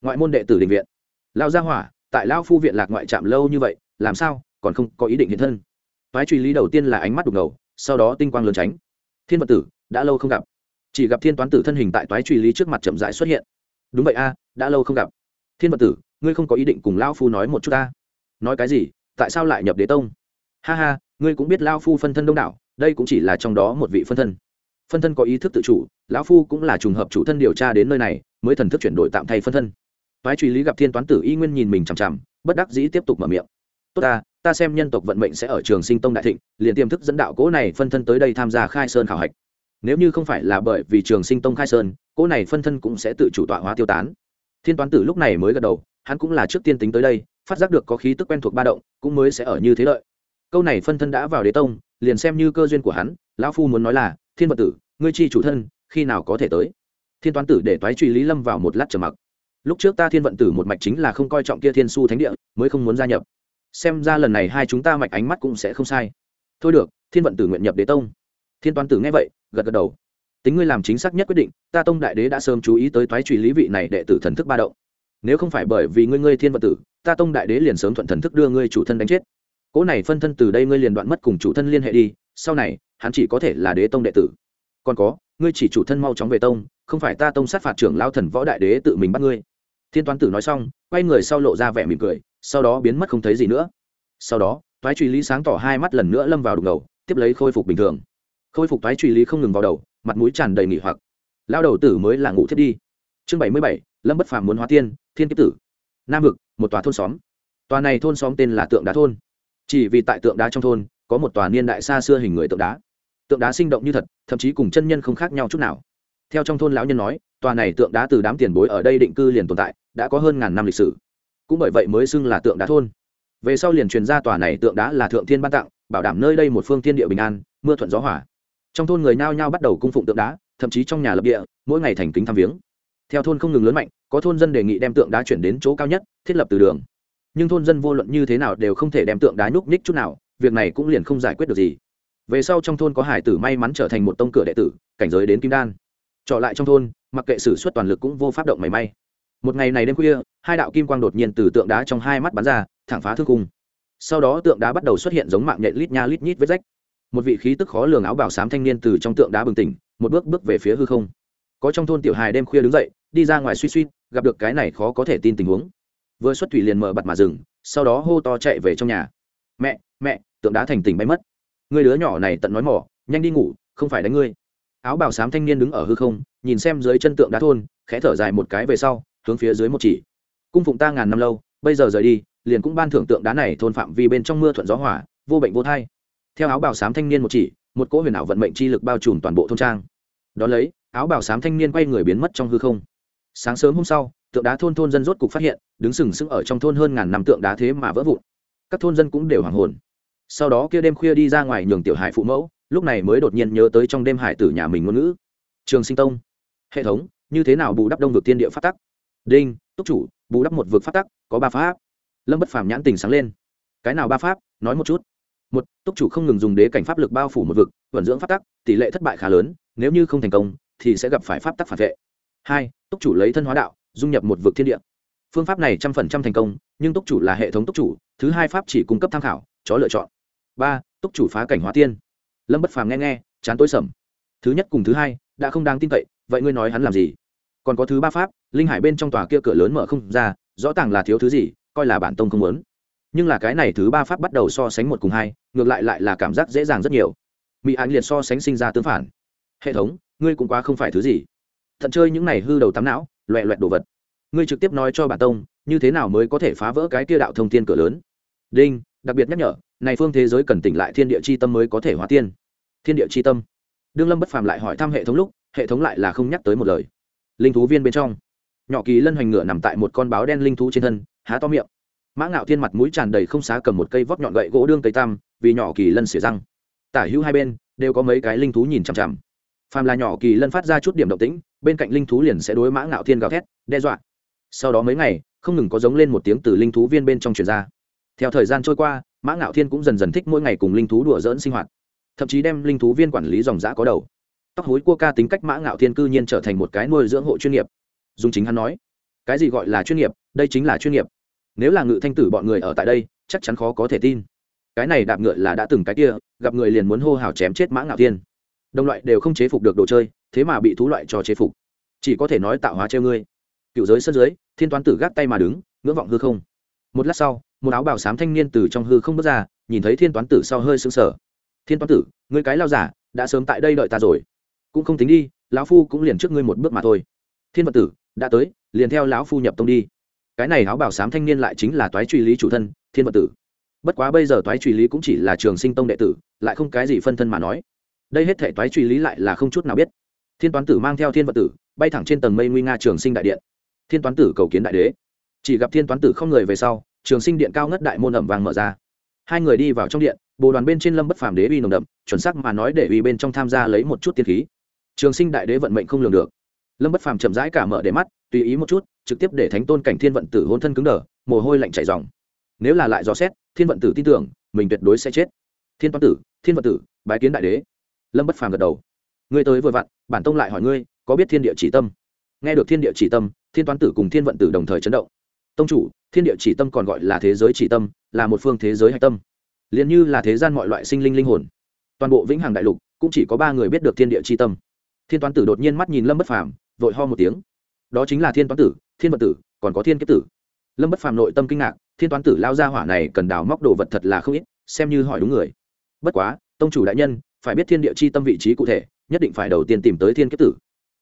ngoại môn đệ tử định viện. Lao gia hỏa, tại lao phu viện lạc ngoại trạm lâu như vậy, làm sao, còn không có ý định hiện thân? Phái truy lý đầu tiên là ánh mắt đục ngầu sau đó tinh quang lớn tránh. Thiên vật tử, đã lâu không gặp. Chỉ gặp thiên toán tử thân hình tại toái truy lý trước mặt chậm rãi xuất hiện. Đúng vậy a, đã lâu không gặp. Thiên vật tử, ngươi không có ý định cùng lao phu nói một chút ta? Nói cái gì? Tại sao lại nhập đế tông? Ha ha, ngươi cũng biết lao phu phân thân đông đảo, đây cũng chỉ là trong đó một vị phân thân. Phân thân có ý thức tự chủ, lão phu cũng là trùng hợp chủ thân điều tra đến nơi này, mới thần thức chuyển đổi tạm thay phân thân. Toái truy lý gặp thiên toán tử y nguyên nhìn mình chằm chằm, bất đắc dĩ tiếp tục mở miệng. Tốt ta ta xem nhân tộc vận mệnh sẽ ở trường sinh tông đại thịnh, liền tiềm thức dẫn đạo cỗ này phân thân tới đây tham gia khai sơn khảo hạch. Nếu như không phải là bởi vì trường sinh tông khai sơn, cỗ này phân thân cũng sẽ tự chủ tọa hóa tiêu tán. Thiên toán tử lúc này mới gật đầu, hắn cũng là trước tiên tính tới đây, phát giác được có khí tức quen thuộc ba động, cũng mới sẽ ở như thế lợi. Câu này phân thân đã vào đế tông, liền xem như cơ duyên của hắn, lão phu muốn nói là, thiên vật tử, ngươi chi chủ thân, khi nào có thể tới? Thiên toán tử để toái truy lý lâm vào một lát trầm mặc. Lúc trước ta thiên vận tử một mạch chính là không coi trọng kia thiên su thánh địa, mới không muốn gia nhập xem ra lần này hai chúng ta mạch ánh mắt cũng sẽ không sai. Thôi được, thiên vận tử nguyện nhập đế tông. Thiên toán tử nghe vậy, gật gật đầu. Tính ngươi làm chính xác nhất quyết định, ta tông đại đế đã sớm chú ý tới toái trùy lý vị này đệ tử thần thức ba động. Nếu không phải bởi vì ngươi ngươi thiên vận tử, ta tông đại đế liền sớm thuận thần thức đưa ngươi chủ thân đánh chết. Cỗ này phân thân từ đây ngươi liền đoạn mất cùng chủ thân liên hệ đi, sau này, hắn chỉ có thể là đế tông đệ tử. Còn có, ngươi chỉ chủ thân mau chóng về tông, không phải ta tông sát phạt trưởng lao thần võ đại đế tự mình bắt ngươi. Thiên toán tử nói xong, quay người sau lộ ra vẻ mỉm cười sau đó biến mất không thấy gì nữa. Sau đó, toái truy lý sáng tỏ hai mắt lần nữa lâm vào đục ngầu, tiếp lấy khôi phục bình thường. Khôi phục toái truy lý không ngừng vào đầu, mặt mũi tràn đầy nghỉ hoặc. Lao đầu tử mới là ngủ thiết đi. Chương bảy mươi bảy, lâm bất phàm muốn hóa tiên, thiên kiếp tử. Nam vực, một tòa thôn xóm. Tòa này thôn xóm tên là tượng đá thôn. Chỉ vì tại tượng đá trong thôn, có một tòa niên đại xa xưa hình người tượng đá. Tượng đá sinh động như thật, thậm chí cùng chân nhân không khác nhau chút nào. Theo trong thôn lão nhân nói, tòa này tượng đá từ đám tiền bối ở đây định cư liền tồn tại, đã có hơn ngàn năm lịch sử cũng bởi vậy mới xưng là tượng đá thôn. Về sau liền truyền ra tòa này tượng đá là thượng thiên ban tặng, bảo đảm nơi đây một phương thiên địa bình an, mưa thuận gió hỏa trong thôn người nao nhao bắt đầu cung phụng tượng đá, thậm chí trong nhà lập địa, mỗi ngày thành kính thăm viếng. Theo thôn không ngừng lớn mạnh, có thôn dân đề nghị đem tượng đá chuyển đến chỗ cao nhất, thiết lập từ đường. Nhưng thôn dân vô luận như thế nào đều không thể đem tượng đá nhúc nhích chút nào, việc này cũng liền không giải quyết được gì. Về sau trong thôn có hải tử may mắn trở thành một tông cửa đệ tử, cảnh giới đến kim đan. Trở lại trong thôn, mặc kệ sử xuất toàn lực cũng vô pháp động mảy may một ngày này đêm khuya, hai đạo kim quang đột nhiên từ tượng đá trong hai mắt bắn ra, thẳng phá thương cung sau đó tượng đá bắt đầu xuất hiện giống mạng nhện lít nha lít nhít vết rách. Một vị khí tức khó lường áo bảo sám thanh niên từ trong tượng đá bừng tỉnh, một bước bước về phía hư không. Có trong thôn tiểu hài đêm khuya đứng dậy, đi ra ngoài suy suy, gặp được cái này khó có thể tin tình huống. Vừa xuất thủy liền mở bặt mà dừng, sau đó hô to chạy về trong nhà. Mẹ mẹ, tượng đá thành tỉnh bay mất. Người đứa nhỏ này tận nói mỏ, nhanh đi ngủ, không phải đánh ngươi. Áo bảo sám thanh niên đứng ở hư không, nhìn xem dưới chân tượng đá thôn, khẽ thở dài một cái về sau hướng phía dưới một chỉ. Cung phụng ta ngàn năm lâu, bây giờ rời đi, liền cũng ban thưởng tượng đá này thôn phạm vi bên trong mưa thuận gió hỏa vô bệnh vô thai. Theo áo bảo sám thanh niên một chỉ, một cỗ huyền ảo vận mệnh chi lực bao trùm toàn bộ thôn trang. Đón lấy, áo bảo sám thanh niên quay người biến mất trong hư không. Sáng sớm hôm sau, tượng đá thôn thôn dân rốt cục phát hiện, đứng sừng sững ở trong thôn hơn ngàn năm tượng đá thế mà vỡ vụn. Các thôn dân cũng đều hoàng hồn. Sau đó kia đêm khuya đi ra ngoài nhường tiểu hải phụ mẫu, lúc này mới đột nhiên nhớ tới trong đêm hải tử nhà mình ngôn ngữ. Trường sinh tông. Hệ thống, như thế nào bù đắp đông vực tiên địa phát tắc? Đinh, túc chủ, bù đắp một vực phát tắc, có ba pháp. Lâm bất phàm nhãn tình sáng lên. Cái nào ba pháp? Nói một chút. Một, túc chủ không ngừng dùng đế cảnh pháp lực bao phủ một vực, vận dưỡng pháp tắc, tỷ lệ thất bại khá lớn, nếu như không thành công, thì sẽ gặp phải pháp tắc phản vệ. Hai, túc chủ lấy thân hóa đạo, dung nhập một vực thiên địa. Phương pháp này trăm phần trăm thành công, nhưng túc chủ là hệ thống túc chủ, thứ hai pháp chỉ cung cấp tham khảo, chó lựa chọn. Ba, túc chủ phá cảnh hóa tiên. Lâm bất phàm nghe nghe, chán tối sầm. Thứ nhất cùng thứ hai, đã không đáng tin cậy, vậy ngươi nói hắn làm gì? Còn có thứ ba pháp, linh hải bên trong tòa kia cửa lớn mở không ra, rõ ràng là thiếu thứ gì, coi là bản tông không muốn. Nhưng là cái này thứ ba pháp bắt đầu so sánh một cùng hai, ngược lại lại là cảm giác dễ dàng rất nhiều. Mỹ ánh liệt so sánh sinh ra tương phản. Hệ thống, ngươi cũng quá không phải thứ gì. Thận chơi những này hư đầu tắm não, loẹ loẹt đồ vật. Ngươi trực tiếp nói cho bản tông, như thế nào mới có thể phá vỡ cái kia đạo thông tiên cửa lớn? Đinh, đặc biệt nhắc nhở, này phương thế giới cần tỉnh lại thiên địa chi tâm mới có thể hóa tiên. Thiên địa chi tâm. Đương lâm bất phàm lại hỏi thăm hệ thống lúc, hệ thống lại là không nhắc tới một lời linh thú viên bên trong. Nhỏ kỳ lân hoành ngựa nằm tại một con báo đen linh thú trên thân, há to miệng. Mã ngạo thiên mặt mũi tràn đầy không xá cầm một cây vóc nhọn gậy gỗ đương cây tam, vì nhỏ kỳ lân xỉa răng. Tả hữu hai bên, đều có mấy cái linh thú nhìn chằm chằm. Phàm là nhỏ kỳ lân phát ra chút điểm động tĩnh, bên cạnh linh thú liền sẽ đối mã ngạo thiên gào thét, đe dọa. Sau đó mấy ngày, không ngừng có giống lên một tiếng từ linh thú viên bên trong truyền ra. Theo thời gian trôi qua, mã ngạo thiên cũng dần dần thích mỗi ngày cùng linh thú đùa dỡn sinh hoạt. Thậm chí đem linh thú viên quản lý dòng giã có đầu tóc hối cua ca tính cách mã ngạo thiên cư nhiên trở thành một cái nuôi dưỡng hộ chuyên nghiệp. Dùng chính hắn nói, cái gì gọi là chuyên nghiệp? Đây chính là chuyên nghiệp. Nếu là ngự thanh tử bọn người ở tại đây, chắc chắn khó có thể tin. Cái này đạp ngựa là đã từng cái kia, gặp người liền muốn hô hào chém chết mã ngạo thiên. Đồng loại đều không chế phục được đồ chơi, thế mà bị thú loại cho chế phục. Chỉ có thể nói tạo hóa treo ngươi. Cựu giới sân dưới, thiên toán tử gác tay mà đứng, ngưỡng vọng hư không. Một lát sau, một áo bào xám thanh niên từ trong hư không bước ra, nhìn thấy thiên toán tử sau hơi sững sờ. Thiên toán tử, ngươi cái lao giả, đã sớm tại đây đợi ta rồi cũng không tính đi, lão phu cũng liền trước ngươi một bước mà thôi. Thiên vật tử, đã tới, liền theo lão phu nhập tông đi. Cái này áo bảo sám thanh niên lại chính là toái truy lý chủ thân, thiên vật tử. Bất quá bây giờ toái truy lý cũng chỉ là trường sinh tông đệ tử, lại không cái gì phân thân mà nói. Đây hết thể toái truy lý lại là không chút nào biết. Thiên toán tử mang theo thiên vật tử, bay thẳng trên tầng mây nguy nga trường sinh đại điện. Thiên toán tử cầu kiến đại đế. Chỉ gặp thiên toán tử không người về sau, trường sinh điện cao ngất đại môn ẩm vàng mở ra. Hai người đi vào trong điện, bồ đoàn bên trên lâm bất phàm đế uy nồng đậm, chuẩn sắc mà nói để uy bên trong tham gia lấy một chút tiên khí trường sinh đại đế vận mệnh không lường được. Lâm bất phàm chậm rãi cả mở để mắt, tùy ý một chút, trực tiếp để thánh tôn cảnh thiên vận tử hôn thân cứng đờ, mồ hôi lạnh chảy dòng nếu là lại dò xét, thiên vận tử tin tưởng, mình tuyệt đối sẽ chết. Thiên toán tử, thiên vận tử, bái kiến đại đế. Lâm bất phàm gật đầu. Ngươi tới vừa vặn, bản tông lại hỏi ngươi, có biết thiên địa chỉ tâm? Nghe được thiên địa chỉ tâm, thiên toán tử cùng thiên vận tử đồng thời chấn động. Tông chủ, thiên địa chỉ tâm còn gọi là thế giới chỉ tâm, là một phương thế giới hạch tâm. Liền như là thế gian mọi loại sinh linh linh hồn. Toàn bộ vĩnh hằng đại lục, cũng chỉ có ba người biết được thiên địa chỉ tâm thiên toán tử đột nhiên mắt nhìn lâm bất phàm, vội ho một tiếng. Đó chính là thiên toán tử, thiên vật tử, còn có thiên kiếp tử. Lâm bất phàm nội tâm kinh ngạc, thiên toán tử lao ra hỏa này cần đào móc đồ vật thật là không ít, xem như hỏi đúng người. Bất quá, tông chủ đại nhân, phải biết thiên địa chi tâm vị trí cụ thể, nhất định phải đầu tiên tìm tới thiên kiếp tử.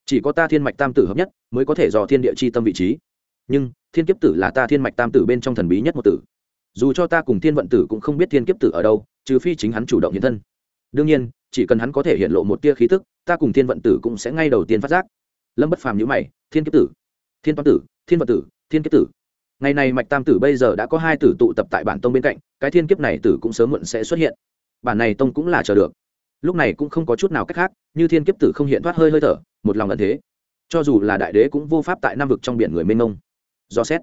Chỉ có ta thiên mạch tam tử hợp nhất, mới có thể dò thiên địa chi tâm vị trí. Nhưng, thiên kiếp tử là ta thiên mạch tam tử bên trong thần bí nhất một tử. Dù cho ta cùng thiên vận tử cũng không biết thiên kiếp tử ở đâu, trừ phi chính hắn chủ động hiện thân. Đương nhiên chỉ cần hắn có thể hiện lộ một tia khí tức, ta cùng thiên vận tử cũng sẽ ngay đầu tiên phát giác. Lâm bất phàm nhữ mày, thiên kiếp tử, thiên toán tử, thiên vận tử, thiên kiếp tử. Ngày này mạch tam tử bây giờ đã có hai tử tụ tập tại bản tông bên cạnh, cái thiên kiếp này tử cũng sớm muộn sẽ xuất hiện. Bản này tông cũng là chờ được. Lúc này cũng không có chút nào cách khác, như thiên kiếp tử không hiện thoát hơi hơi thở, một lòng ẩn thế. Cho dù là đại đế cũng vô pháp tại nam vực trong biển người mênh mông. Do xét,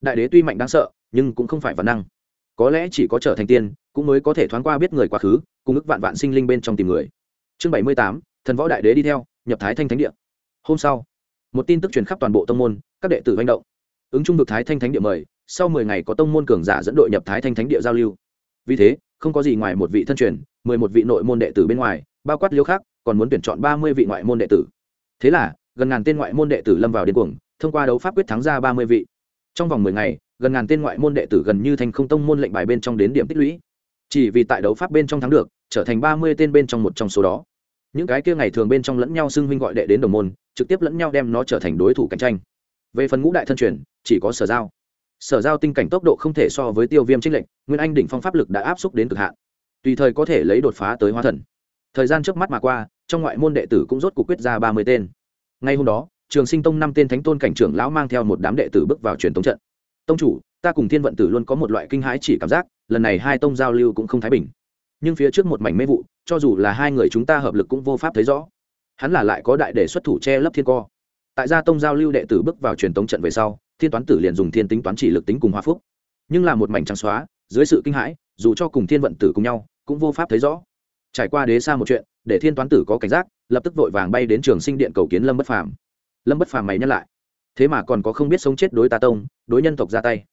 đại đế tuy mạnh đáng sợ, nhưng cũng không phải văn năng. Có lẽ chỉ có trở thành tiên, cũng mới có thể thoáng qua biết người quá khứ cùng ức vạn vạn sinh linh bên trong tìm người. Chương bảy mươi tám, thần võ đại đế đi theo, nhập thái thanh thánh địa. Hôm sau, một tin tức truyền khắp toàn bộ tông môn, các đệ tử manh động. Ứng trung vực thái thanh thánh địa mời, sau mười ngày có tông môn cường giả dẫn đội nhập thái thanh thánh địa giao lưu. Vì thế, không có gì ngoài một vị thân truyền, mười một vị nội môn đệ tử bên ngoài, bao quát liêu khác còn muốn tuyển chọn ba mươi vị ngoại môn đệ tử. Thế là, gần ngàn tên ngoại môn đệ tử lâm vào điên cuồng, thông qua đấu pháp quyết thắng ra ba mươi vị. Trong vòng mười ngày, gần ngàn tên ngoại môn đệ tử gần như thành không tông môn lệnh bài bên trong đến điểm tích lũy. Chỉ vì tại đấu pháp bên trong thắng được trở thành ba mươi tên bên trong một trong số đó. Những cái kia ngày thường bên trong lẫn nhau xưng huynh gọi đệ đến đồng môn, trực tiếp lẫn nhau đem nó trở thành đối thủ cạnh tranh. Về phần ngũ đại thân truyền, chỉ có sở giao. Sở giao tinh cảnh tốc độ không thể so với tiêu viêm trích lệnh nguyên anh đỉnh phong pháp lực đã áp xúc đến cực hạn. Tùy thời có thể lấy đột phá tới hóa thần. Thời gian trước mắt mà qua, trong ngoại môn đệ tử cũng rốt cuộc quyết ra ba mươi tên. Ngay hôm đó, trường sinh tông năm tên thánh tôn cảnh trưởng lão mang theo một đám đệ tử bước vào truyền tống trận. Tông chủ, ta cùng thiên vận tử luôn có một loại kinh hãi chỉ cảm giác, lần này hai tông giao lưu cũng không thái bình nhưng phía trước một mảnh mê vụ, cho dù là hai người chúng ta hợp lực cũng vô pháp thấy rõ. Hắn là lại có đại để xuất thủ che lấp thiên co. Tại gia tông giao lưu đệ tử bước vào truyền tống trận về sau, thiên toán tử liền dùng thiên tính toán chỉ lực tính cùng hòa phúc. Nhưng là một mảnh trắng xóa, dưới sự kinh hãi, dù cho cùng thiên vận tử cùng nhau, cũng vô pháp thấy rõ. Trải qua đế xa một chuyện, để thiên toán tử có cảnh giác, lập tức vội vàng bay đến trường sinh điện cầu kiến lâm bất phàm. Lâm bất phàm mày nhắc lại, thế mà còn có không biết sống chết đối ta tông, đối nhân tộc ra tay.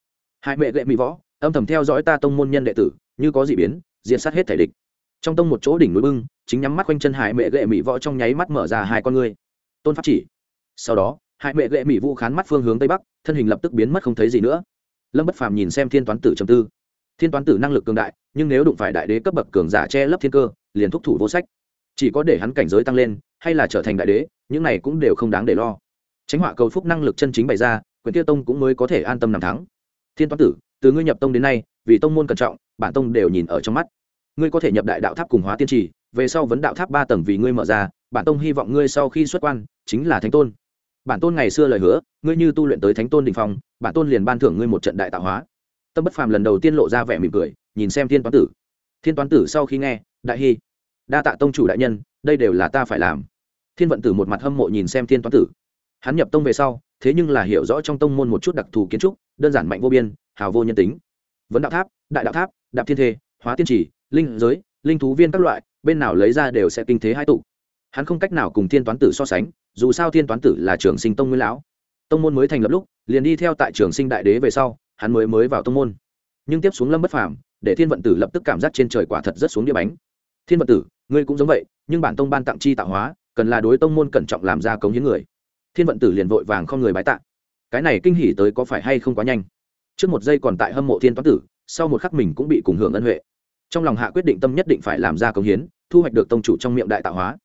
Hai mẹ gậy mỹ võ, âm thầm theo dõi ta tông môn nhân đệ tử, như có gì biến diện sát hết thể địch. Trong tông một chỗ đỉnh núi bưng, chính nhắm mắt quanh chân hải mẹ gệ mỹ võ trong nháy mắt mở ra hai con ngươi. Tôn pháp chỉ. Sau đó, hải mẹ gệ mỹ vũ khán mắt phương hướng tây bắc, thân hình lập tức biến mất không thấy gì nữa. Lâm bất phàm nhìn xem thiên toán tử trầm tư. Thiên toán tử năng lực cường đại, nhưng nếu đụng phải đại đế cấp bậc cường giả che lấp thiên cơ, liền thúc thủ vô sách. Chỉ có để hắn cảnh giới tăng lên, hay là trở thành đại đế, những này cũng đều không đáng để lo. Tránh họa cầu phúc năng lực chân chính bày ra, quyền tiêu tông cũng mới có thể an tâm nằm thắng. Thiên toán tử, từ ngươi nhập tông đến nay, vì tông môn cẩn trọng bản tông đều nhìn ở trong mắt. Ngươi có thể nhập đại đạo tháp cùng hóa tiên trì, về sau vấn đạo tháp ba tầng vì ngươi mở ra, bản tông hy vọng ngươi sau khi xuất quan, chính là thánh tôn. Bản tôn ngày xưa lời hứa, ngươi như tu luyện tới thánh tôn đình phong, bản tôn liền ban thưởng ngươi một trận đại tạo hóa. Tâm bất phàm lần đầu tiên lộ ra vẻ mỉm cười, nhìn xem thiên toán tử. Thiên toán tử sau khi nghe, đại hy, đa tạ tông chủ đại nhân, đây đều là ta phải làm. Thiên vận tử một mặt hâm mộ nhìn xem thiên toán tử. Hắn nhập tông về sau, thế nhưng là hiểu rõ trong tông môn một chút đặc thù kiến trúc, đơn giản mạnh vô biên, hào vô nhân tính. Vấn đạo tháp, đại đạo tháp đạp thiên thê, hóa tiên trì linh giới, linh thú viên các loại, bên nào lấy ra đều sẽ kinh thế hai tụ. Hắn không cách nào cùng thiên toán tử so sánh, dù sao thiên toán tử là trường sinh tông nguyên lão. Tông môn mới thành lập lúc, liền đi theo tại trường sinh đại đế về sau, hắn mới mới vào tông môn. Nhưng tiếp xuống lâm bất phàm, để thiên vận tử lập tức cảm giác trên trời quả thật rất xuống địa bánh. Thiên vận tử, ngươi cũng giống vậy, nhưng bản tông ban tặng chi tạo hóa, cần là đối tông môn cẩn trọng làm ra cống hiến người. Thiên vận tử liền vội vàng không người bái tạ. Cái này kinh hỉ tới có phải hay không quá nhanh? Trước một giây còn tại hâm mộ thiên toán tử sau một khắc mình cũng bị cùng hưởng ân huệ. Trong lòng hạ quyết định tâm nhất định phải làm ra công hiến, thu hoạch được tông chủ trong miệng đại tạo hóa.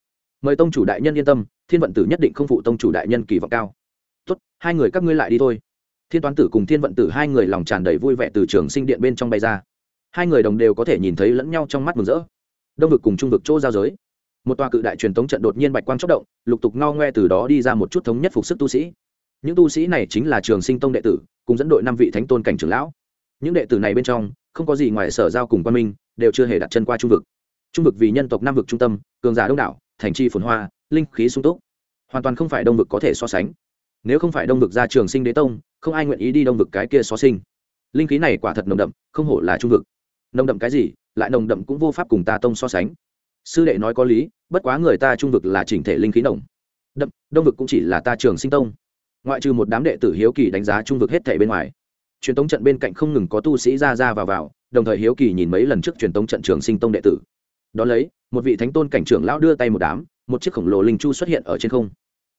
Mời tông chủ đại nhân yên tâm, thiên vận tử nhất định không phụ tông chủ đại nhân kỳ vọng cao. Tốt, hai người các ngươi lại đi thôi. Thiên toán tử cùng thiên vận tử hai người lòng tràn đầy vui vẻ từ trường sinh điện bên trong bay ra. Hai người đồng đều có thể nhìn thấy lẫn nhau trong mắt mừng rỡ. Đông vực cùng trung vực chỗ giao giới. Một tòa cự đại truyền thống trận đột nhiên bạch quang chốc động, lục tục ngao ngoe từ đó đi ra một chút thống nhất phục sức tu sĩ. Những tu sĩ này chính là trường sinh tông đệ tử, cùng dẫn đội năm vị thánh tôn cảnh trưởng lão những đệ tử này bên trong, không có gì ngoài sở giao cùng quan minh, đều chưa hề đặt chân qua trung vực. Trung vực vì nhân tộc nam vực trung tâm, cường giả đông đảo, thành chi phồn hoa, linh khí sung túc. Hoàn toàn không phải đông vực có thể so sánh. Nếu không phải đông vực ra trường sinh đế tông, không ai nguyện ý đi đông vực cái kia so sinh. Linh khí này quả thật nồng đậm, không hổ là trung vực. Nồng đậm cái gì, lại nồng đậm cũng vô pháp cùng ta tông so sánh. Sư đệ nói có lý, bất quá người ta trung vực là chỉnh thể linh khí nồng đậm, đông vực cũng chỉ là ta trường sinh tông. Ngoại trừ một đám đệ tử hiếu kỳ đánh giá trung vực hết thể bên ngoài truyền tống trận bên cạnh không ngừng có tu sĩ ra ra vào vào, đồng thời hiếu kỳ nhìn mấy lần trước truyền tống trận trường sinh tông đệ tử. Đ ó lấy, một vị thánh tôn cảnh trưởng lão đưa tay một đám, một chiếc khổng lồ linh chu xuất hiện ở trên không.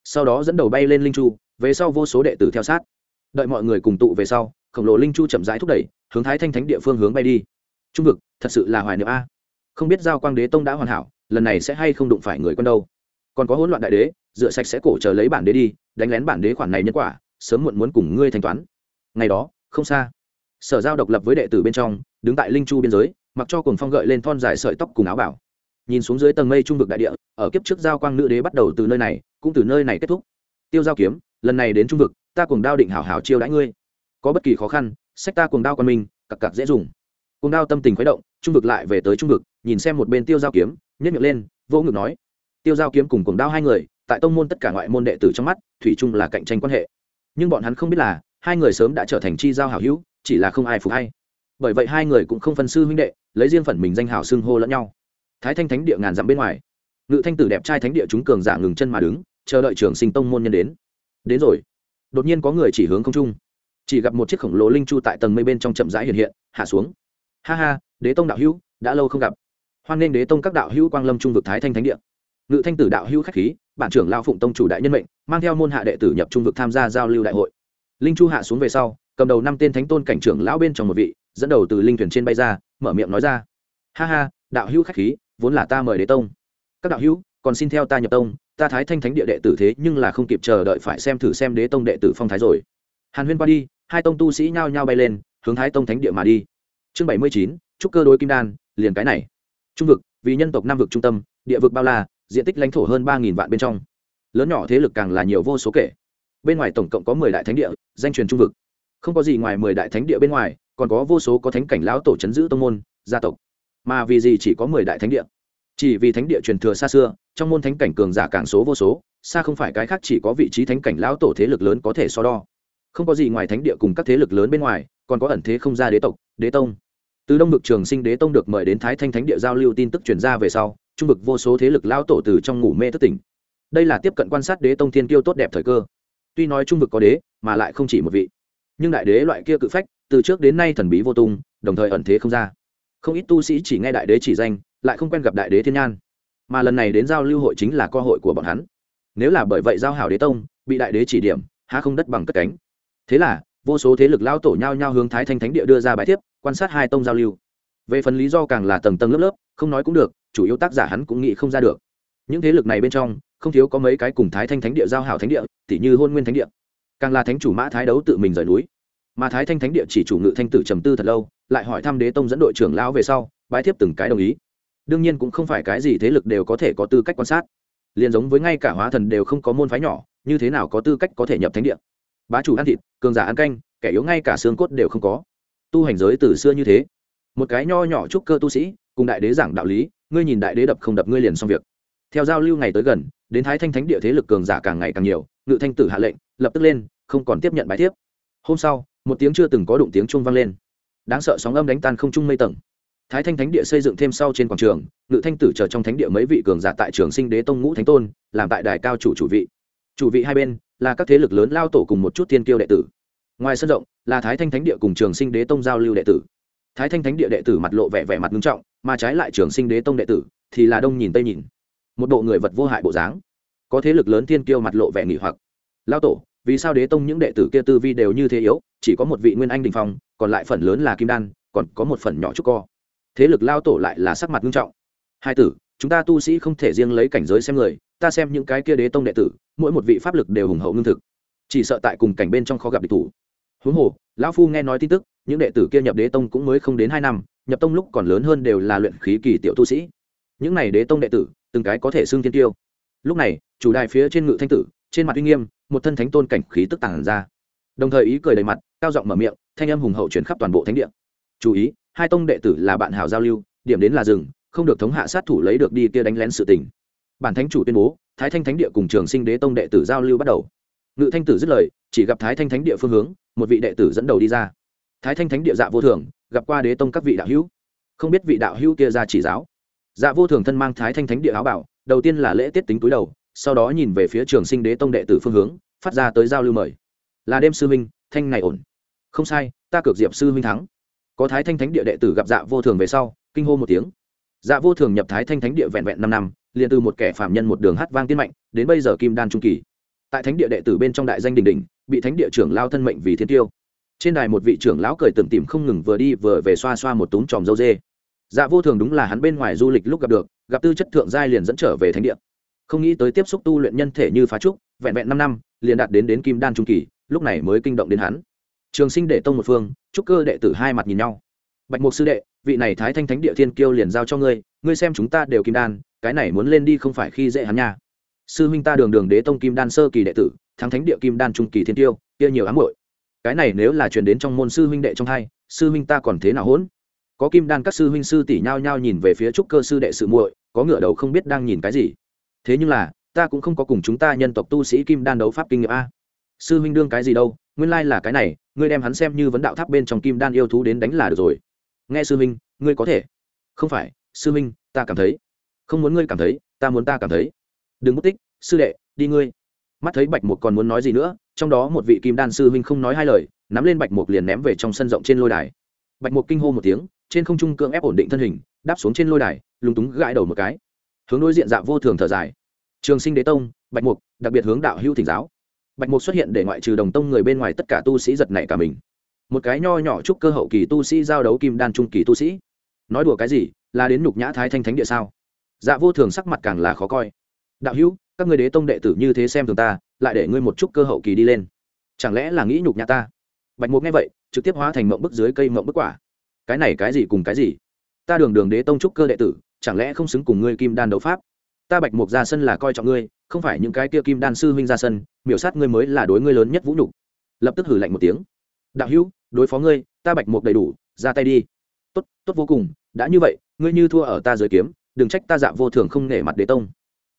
Sau đó dẫn đầu bay lên linh chu, về sau vô số đệ tử theo sát. Đợi mọi người cùng tụ về sau, khổng lồ linh chu chậm rãi thúc đẩy, hướng thái thanh thánh địa phương hướng bay đi. Trung vực, thật sự là hoài niệm a. Không biết giao quang đế tông đã hoàn hảo, lần này sẽ hay không đụng phải người quân đâu. Còn có hỗn loạn đại đế dựa sạch sẽ cổ chờ lấy bản đế đi, đánh lén bản đế khoản này nhân quả, sớm muộn muốn cùng ngươi thanh toán. Ngày đó không xa. Sở giao độc lập với đệ tử bên trong, đứng tại linh chu biên giới, mặc cho cùng phong gợi lên thon dài sợi tóc cùng áo bảo. Nhìn xuống dưới tầng mây trung vực đại địa, ở kiếp trước giao quang nữ đế bắt đầu từ nơi này, cũng từ nơi này kết thúc. Tiêu giao kiếm, lần này đến trung vực, ta cùng đao định hảo hảo chiêu đãi ngươi. Có bất kỳ khó khăn, sách ta cuồng đao quan minh, cặc cặc dễ dùng. Cuồng đao tâm tình khuấy động, trung vực lại về tới trung vực, nhìn xem một bên tiêu giao kiếm nhất miệng lên vô ngực nói. Tiêu giao kiếm cùng cuồng đao hai người, tại tông môn tất cả ngoại môn đệ tử trong mắt, thủy chung là cạnh tranh quan hệ. Nhưng bọn hắn không biết là hai người sớm đã trở thành chi giao hảo hữu, chỉ là không ai phục hay. Bởi vậy hai người cũng không phân sư huynh đệ, lấy riêng phần mình danh hảo xưng hô lẫn nhau. Thái thanh thánh địa ngàn dặm bên ngoài. Ngự thanh tử đẹp trai thánh địa chúng cường giả ngừng chân mà đứng, chờ đợi trường sinh tông môn nhân đến. Đến rồi. Đột nhiên có người chỉ hướng không trung. Chỉ gặp một chiếc khổng lồ linh chu tại tầng mây bên trong chậm rãi hiện hiện, hạ xuống. Ha ha, đế tông đạo hữu, đã lâu không gặp. Hoan nghênh đế tông các đạo hữu quang lâm trung vực thái thanh thánh địa. Ngự thanh tử đạo hữu khách khí, bản trưởng lao phụng tông chủ đại nhân mệnh, mang theo môn hạ đệ tử nhập trung vực tham gia giao lưu đại hội linh chu hạ xuống về sau, cầm đầu năm tên thánh tôn cảnh trưởng lão bên trong một vị, dẫn đầu từ linh thuyền trên bay ra, mở miệng nói ra. Ha ha, đạo hữu khách khí, vốn là ta mời đế tông. Các đạo hữu, còn xin theo ta nhập tông, ta thái thanh thánh địa đệ tử thế nhưng là không kịp chờ đợi phải xem thử xem đế tông đệ tử phong thái rồi. Hàn huyên qua đi, hai tông tu sĩ nhao nhao bay lên, hướng thái tông thánh địa mà đi. Chương bảy mươi chín, trúc cơ đối kim đan, liền cái này. Trung vực, vì nhân tộc nam vực trung tâm, địa vực bao la, diện tích lãnh thổ hơn ba vạn bên trong. Lớn nhỏ thế lực càng là nhiều vô số kể bên ngoài tổng cộng có mười đại thánh địa, danh truyền trung vực. Không có gì ngoài mười đại thánh địa bên ngoài, còn có vô số có thánh cảnh lão tổ chấn giữ tông môn, gia tộc. Mà vì gì chỉ có mười đại thánh địa? Chỉ vì thánh địa truyền thừa xa xưa, trong môn thánh cảnh cường giả càng số vô số, xa không phải cái khác chỉ có vị trí thánh cảnh lão tổ thế lực lớn có thể so đo. Không có gì ngoài thánh địa cùng các thế lực lớn bên ngoài, còn có ẩn thế không ra đế tộc, đế tông. Từ đông vực trường sinh đế tông được mời đến thái thanh thánh địa giao lưu tin tức truyền ra về sau, trung vực vô số thế lực lão tổ từ trong ngủ mê thất tỉnh. Đây là tiếp cận quan sát đế tông thiên kiêu tốt đẹp thời cơ tuy nói trung vực có đế, mà lại không chỉ một vị. Nhưng đại đế loại kia cự phách, từ trước đến nay thần bí vô tung, đồng thời ẩn thế không ra. Không ít tu sĩ chỉ nghe đại đế chỉ danh, lại không quen gặp đại đế thiên nhan. Mà lần này đến giao lưu hội chính là cơ hội của bọn hắn. Nếu là bởi vậy giao hảo đế tông, bị đại đế chỉ điểm, há không đất bằng cất cánh. Thế là, vô số thế lực lao tổ nhau nhau hướng thái thanh thánh địa đưa ra bài thiếp, quan sát hai tông giao lưu. Về phần lý do càng là tầng tầng lớp lớp, không nói cũng được, chủ yếu tác giả hắn cũng nghĩ không ra được. Những thế lực này bên trong không thiếu có mấy cái cùng thái thanh thánh địa giao hảo thánh địa tỷ như hôn nguyên thánh địa. Càng là thánh chủ mã thái đấu tự mình rời núi. Mà thái thanh thánh địa chỉ chủ ngự thanh tử trầm tư thật lâu, lại hỏi thăm đế tông dẫn đội trưởng lão về sau, bái thiếp từng cái đồng ý. Đương nhiên cũng không phải cái gì thế lực đều có thể có tư cách quan sát. Liền giống với ngay cả hóa thần đều không có môn phái nhỏ, như thế nào có tư cách có thể nhập thánh địa? Bá chủ ăn thịt, cường giả ăn canh, kẻ yếu ngay cả xương cốt đều không có. Tu hành giới từ xưa như thế. Một cái nho nhỏ trúc cơ tu sĩ, cùng đại đế giảng đạo lý, ngươi nhìn đại đế đập không đập ngươi liền xong việc. Theo giao lưu ngày tới gần đến thái thanh thánh địa thế lực cường giả càng ngày càng nhiều, ngự thanh tử hạ lệnh, lập tức lên, không còn tiếp nhận bài tiếp hôm sau, một tiếng chưa từng có đụng tiếng trung vang lên. Đáng sợ sóng âm đánh tan không trung mây tầng. Thái thanh thánh địa xây dựng thêm sau trên quảng trường, ngự thanh tử chờ trong thánh địa mấy vị cường giả tại trường sinh đế tông ngũ thánh tôn, làm tại đài cao chủ chủ vị. Chủ vị hai bên là các thế lực lớn lao tổ cùng một chút thiên kiêu đệ tử. Ngoài sân rộng là thái thanh thánh địa cùng trường sinh đế tông giao lưu đệ tử. Thái thanh thánh địa đệ tử mặt lộ vẻ vẻ mặt nghiêm trọng, mà trái lại trường sinh đế tông đệ tử thì là đông nhìn tây nhìn một bộ người vật vô hại bộ dáng. Có thế lực lớn thiên kiêu mặt lộ vẻ nghỉ hoặc. Lao tổ, vì sao đế tông những đệ tử kia tư vi đều như thế yếu, chỉ có một vị nguyên anh đình phong, còn lại phần lớn là kim đan, còn có một phần nhỏ trúc co. Thế lực lao tổ lại là sắc mặt nghiêm trọng. Hai tử, chúng ta tu sĩ không thể riêng lấy cảnh giới xem người, ta xem những cái kia đế tông đệ tử, mỗi một vị pháp lực đều hùng hậu ngưng thực. Chỉ sợ tại cùng cảnh bên trong khó gặp địch thủ. Huống hồ, lão phu nghe nói tin tức, những đệ tử kia nhập đế tông cũng mới không đến hai năm, nhập tông lúc còn lớn hơn đều là luyện khí kỳ tiểu tu sĩ. Những này đế tông đệ tử từng cái có thể xưng thiên tiêu. Lúc này, chủ đài phía trên ngự thanh tử, trên mặt uy nghiêm, một thân thánh tôn cảnh khí tức tản ra. Đồng thời ý cười đầy mặt, cao giọng mở miệng, thanh âm hùng hậu chuyển khắp toàn bộ thánh địa. Chú ý, hai tông đệ tử là bạn hảo giao lưu, điểm đến là rừng không được thống hạ sát thủ lấy được đi kia đánh lén sự tình. Bản thánh chủ tuyên bố, thái thanh thánh địa cùng trường sinh đế tông đệ tử giao lưu bắt đầu. Ngự thanh tử dứt lời, chỉ gặp thái thanh thánh địa phương hướng, một vị đệ tử dẫn đầu đi ra. Thái thanh thánh địa dạ vô thường, gặp qua đế tông các vị đạo hữu. Không biết vị đạo hữu kia ra chỉ giáo dạ vô thường thân mang thái thanh thánh địa áo bảo, đầu tiên là lễ tiết tính túi đầu, sau đó nhìn về phía trường sinh đế tông đệ tử phương hướng, phát ra tới giao lưu mời. Là đêm sư minh thanh này ổn. Không sai, ta cược diệp sư minh thắng. Có thái thanh thánh địa đệ tử gặp dạ vô thường về sau, kinh hô một tiếng. Dạ vô thường nhập thái thanh thánh địa vẹn vẹn năm năm, liền từ một kẻ phạm nhân một đường hát vang tiên mạnh đến bây giờ kim đan trung kỳ. Tại thánh địa đệ tử bên trong đại danh đình đình bị thánh địa trưởng lao thân mệnh vì thiên tiêu. Trên đài một vị trưởng lão cười tưởng tìm không ngừng vừa đi vừa về xoa xoa một túm tròm dâu dê dạ vô thường đúng là hắn bên ngoài du lịch lúc gặp được, gặp tư chất thượng giai liền dẫn trở về thánh địa. Không nghĩ tới tiếp xúc tu luyện nhân thể như phá trúc, vẹn vẹn năm năm, liền đạt đến đến kim đan trung kỳ, lúc này mới kinh động đến hắn. Trường sinh đệ tông một phương trúc cơ đệ tử hai mặt nhìn nhau. Bạch mục sư đệ, vị này thái thanh thánh địa thiên kiêu liền giao cho ngươi ngươi xem chúng ta đều kim đan, cái này muốn lên đi không phải khi dễ hắn nha. Sư huynh ta đường đường đế tông kim đan sơ kỳ đệ tử, thắng thánh địa kim đan trung kỳ thiên tiêu kia nhiều ám hội cái này nếu là truyền đến trong môn sư huynh đệ trong hai, sư huynh ta còn thế nào hỗn? Có kim đan các sư huynh sư tỷ nhao nhao nhìn về phía trúc cơ sư đệ sự muội, có ngựa đầu không biết đang nhìn cái gì. Thế nhưng là, ta cũng không có cùng chúng ta nhân tộc tu sĩ kim đan đấu pháp kinh nghiệm a. Sư huynh đương cái gì đâu, nguyên lai là cái này, ngươi đem hắn xem như vấn đạo tháp bên trong kim đan yêu thú đến đánh là được rồi. Nghe sư huynh, ngươi có thể. Không phải, sư huynh, ta cảm thấy. Không muốn ngươi cảm thấy, ta muốn ta cảm thấy. Đừng mất tích, sư đệ, đi ngươi. Mắt thấy bạch mục còn muốn nói gì nữa, trong đó một vị kim đan sư huynh không nói hai lời, nắm lên bạch mục liền ném về trong sân rộng trên lôi đài. Bạch mục kinh hô một tiếng trên không trung cưỡng ép ổn định thân hình, đáp xuống trên lôi đài, lúng túng gãi đầu một cái. Hướng đối diện dạ vô thường thở dài. Trường sinh đế tông, bạch mục, đặc biệt hướng đạo hữu thỉnh giáo. Bạch mục xuất hiện để ngoại trừ đồng tông người bên ngoài tất cả tu sĩ giật nảy cả mình. Một cái nho nhỏ chúc cơ hậu kỳ tu sĩ giao đấu kim đan trung kỳ tu sĩ. Nói đùa cái gì, là đến nhục nhã thái thanh thánh địa sao? Dạ vô thường sắc mặt càng là khó coi. Đạo hữu, các người đế tông đệ tử như thế xem thường ta, lại để ngươi một chút cơ hậu kỳ đi lên. Chẳng lẽ là nghĩ nhục nhã ta? Bạch mục nghe vậy, trực tiếp hóa thành mộng bức dưới cây mộng bức quả cái này cái gì cùng cái gì? Ta đường đường đế tông trúc cơ đệ tử, chẳng lẽ không xứng cùng ngươi kim đan đấu pháp? Ta bạch mục ra sân là coi trọng ngươi, không phải những cái kia kim đan sư huynh ra sân, miểu sát ngươi mới là đối ngươi lớn nhất vũ nhục. Lập tức hử lạnh một tiếng. Đạo hữu, đối phó ngươi, ta bạch mục đầy đủ, ra tay đi. Tốt tốt vô cùng, đã như vậy, ngươi như thua ở ta dưới kiếm, đừng trách ta dạ vô thường không nể mặt đế tông.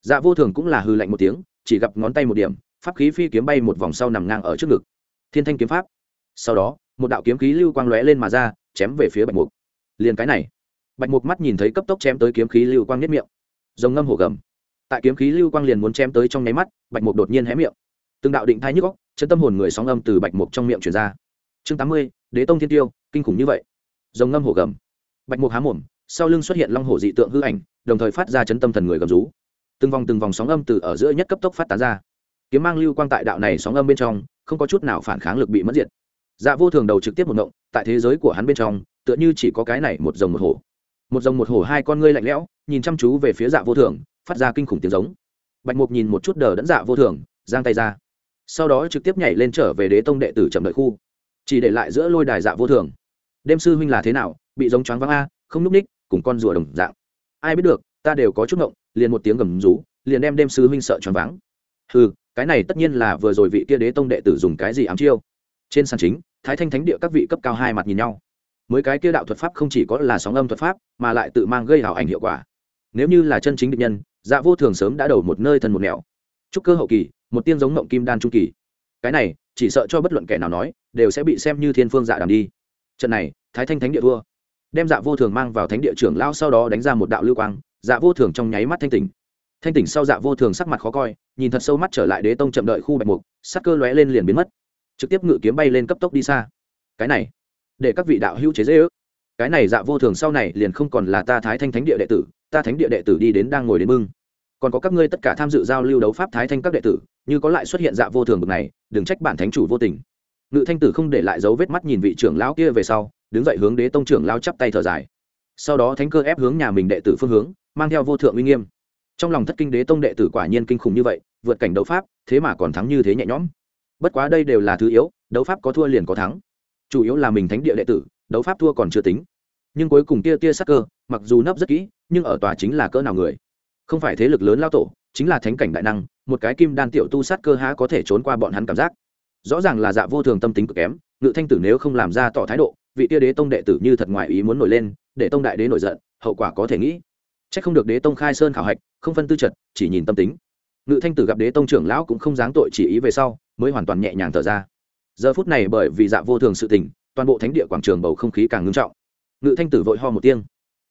Dạ vô thường cũng là hư lạnh một tiếng, chỉ gặp ngón tay một điểm, pháp khí phi kiếm bay một vòng sau nằm ngang ở trước ngực. Thiên thanh kiếm pháp. Sau đó một đạo kiếm khí lưu quang lóe lên mà ra, chém về phía bạch mục. Liền cái này, bạch mục mắt nhìn thấy cấp tốc chém tới kiếm khí lưu quang nhất miệng. Rồng ngâm hổ gầm. Tại kiếm khí lưu quang liền muốn chém tới trong nháy mắt, bạch mục đột nhiên hé miệng. Từng đạo định thai nhức góc chân tâm hồn người sóng âm từ bạch mục trong miệng truyền ra. Chương tám mươi, đế tông thiên tiêu, kinh khủng như vậy. Rồng ngâm hổ gầm. Bạch mục há mồm, sau lưng xuất hiện long hổ dị tượng hư ảnh, đồng thời phát ra chấn tâm thần người gầm rú. Từng vòng từng vòng sóng âm từ ở giữa nhất cấp tốc phát tán ra. Kiếm mang lưu quang tại đạo này sóng âm bên trong, không có chút nào phản kháng lực bị mất diệt dạ vô thường đầu trực tiếp một động tại thế giới của hắn bên trong, tựa như chỉ có cái này một rồng một hổ. Một rồng một hổ hai con ngươi lạnh lẽo, nhìn chăm chú về phía dạ vô thường, phát ra kinh khủng tiếng giống. Bạch mục nhìn một chút đờ đẫn dạ vô thường, giang tay ra. Sau đó trực tiếp nhảy lên trở về đế tông đệ tử chậm đợi khu. Chỉ để lại giữa lôi đài dạ vô thường. Đêm sư huynh là thế nào? Bị giống choáng váng a, không núp ních, cùng con rùa đồng dạng. Ai biết được, ta đều có chút ngộng, liền một tiếng gầm rú, liền đem đêm sư huynh sợ choáng váng. Ừ cái này tất nhiên là vừa rồi vị kia đế tông đệ tử dùng cái gì ám chiêu? Trên sàn chính thái thanh thánh địa các vị cấp cao hai mặt nhìn nhau. Mới cái kia đạo thuật pháp không chỉ có là sóng âm thuật pháp, mà lại tự mang gây hảo ảnh hiệu quả. Nếu như là chân chính định nhân dạ vô thường sớm đã đầu một nơi thân một nẻo. Trúc cơ hậu kỳ, một tiên giống mộng kim đan trung kỳ. Cái này, chỉ sợ cho bất luận kẻ nào nói, đều sẽ bị xem như thiên phương dạ đàm đi. Trận này, thái thanh thánh địa vua đem dạ vô thường mang vào thánh địa trưởng lao sau đó đánh ra một đạo lưu quang dạ vô thường trong nháy mắt thanh tỉnh. Thanh tỉnh sau dạ vô thường sắc mặt khó coi, nhìn thật sâu mắt trở lại đế tông chậm đợi khu bạch mục, sắc cơ lóe lên liền biến mất trực tiếp ngự kiếm bay lên cấp tốc đi xa. Cái này, để các vị đạo hữu chế dễ ước cái này dạ vô thường sau này liền không còn là ta thái thanh thánh địa đệ tử, ta thánh địa đệ tử đi đến đang ngồi đến mưng còn có các ngươi tất cả tham dự giao lưu đấu pháp thái thanh các đệ tử, như có lại xuất hiện dạ vô thường bực này, đừng trách bản thánh chủ vô tình. Ngự thanh tử không để lại dấu vết mắt nhìn vị trưởng lão kia về sau, đứng dậy hướng đế tông trưởng lao chắp tay thở dài. Sau đó thánh cơ ép hướng nhà mình đệ tử phương hướng, mang theo vô thượng uy nghiêm. Trong lòng thất kinh đế tông đệ tử quả nhiên kinh khủng như vậy, vượt cảnh đấu pháp, thế mà còn thắng như thế nhẹ nhõm bất quá đây đều là thứ yếu, đấu pháp có thua liền có thắng. Chủ yếu là mình thánh địa đệ tử, đấu pháp thua còn chưa tính. Nhưng cuối cùng tia tia sắc cơ, mặc dù nấp rất kỹ, nhưng ở tòa chính là cỡ nào người? Không phải thế lực lớn lao tổ, chính là thánh cảnh đại năng, một cái kim đan tiểu tu sát cơ há có thể trốn qua bọn hắn cảm giác? Rõ ràng là dạ vô thường tâm tính cực kém, ngự thanh tử nếu không làm ra tỏ thái độ, vị tia đế tông đệ tử như thật ngoại ý muốn nổi lên, để tông đại đế nổi giận, hậu quả có thể nghĩ. C h ắ c không được đế tông khai sơn khảo hạch, không phân tư trật, chỉ nhìn tâm tính ngự thanh tử gặp đế tông trưởng lão cũng không dáng tội chỉ ý về sau, mới hoàn toàn nhẹ nhàng thở ra. Giờ phút này bởi vì dạ vô thường sự tình, toàn bộ thánh địa quảng trường bầu không khí càng ngưng trọng. Ngự thanh tử vội ho một tiếng.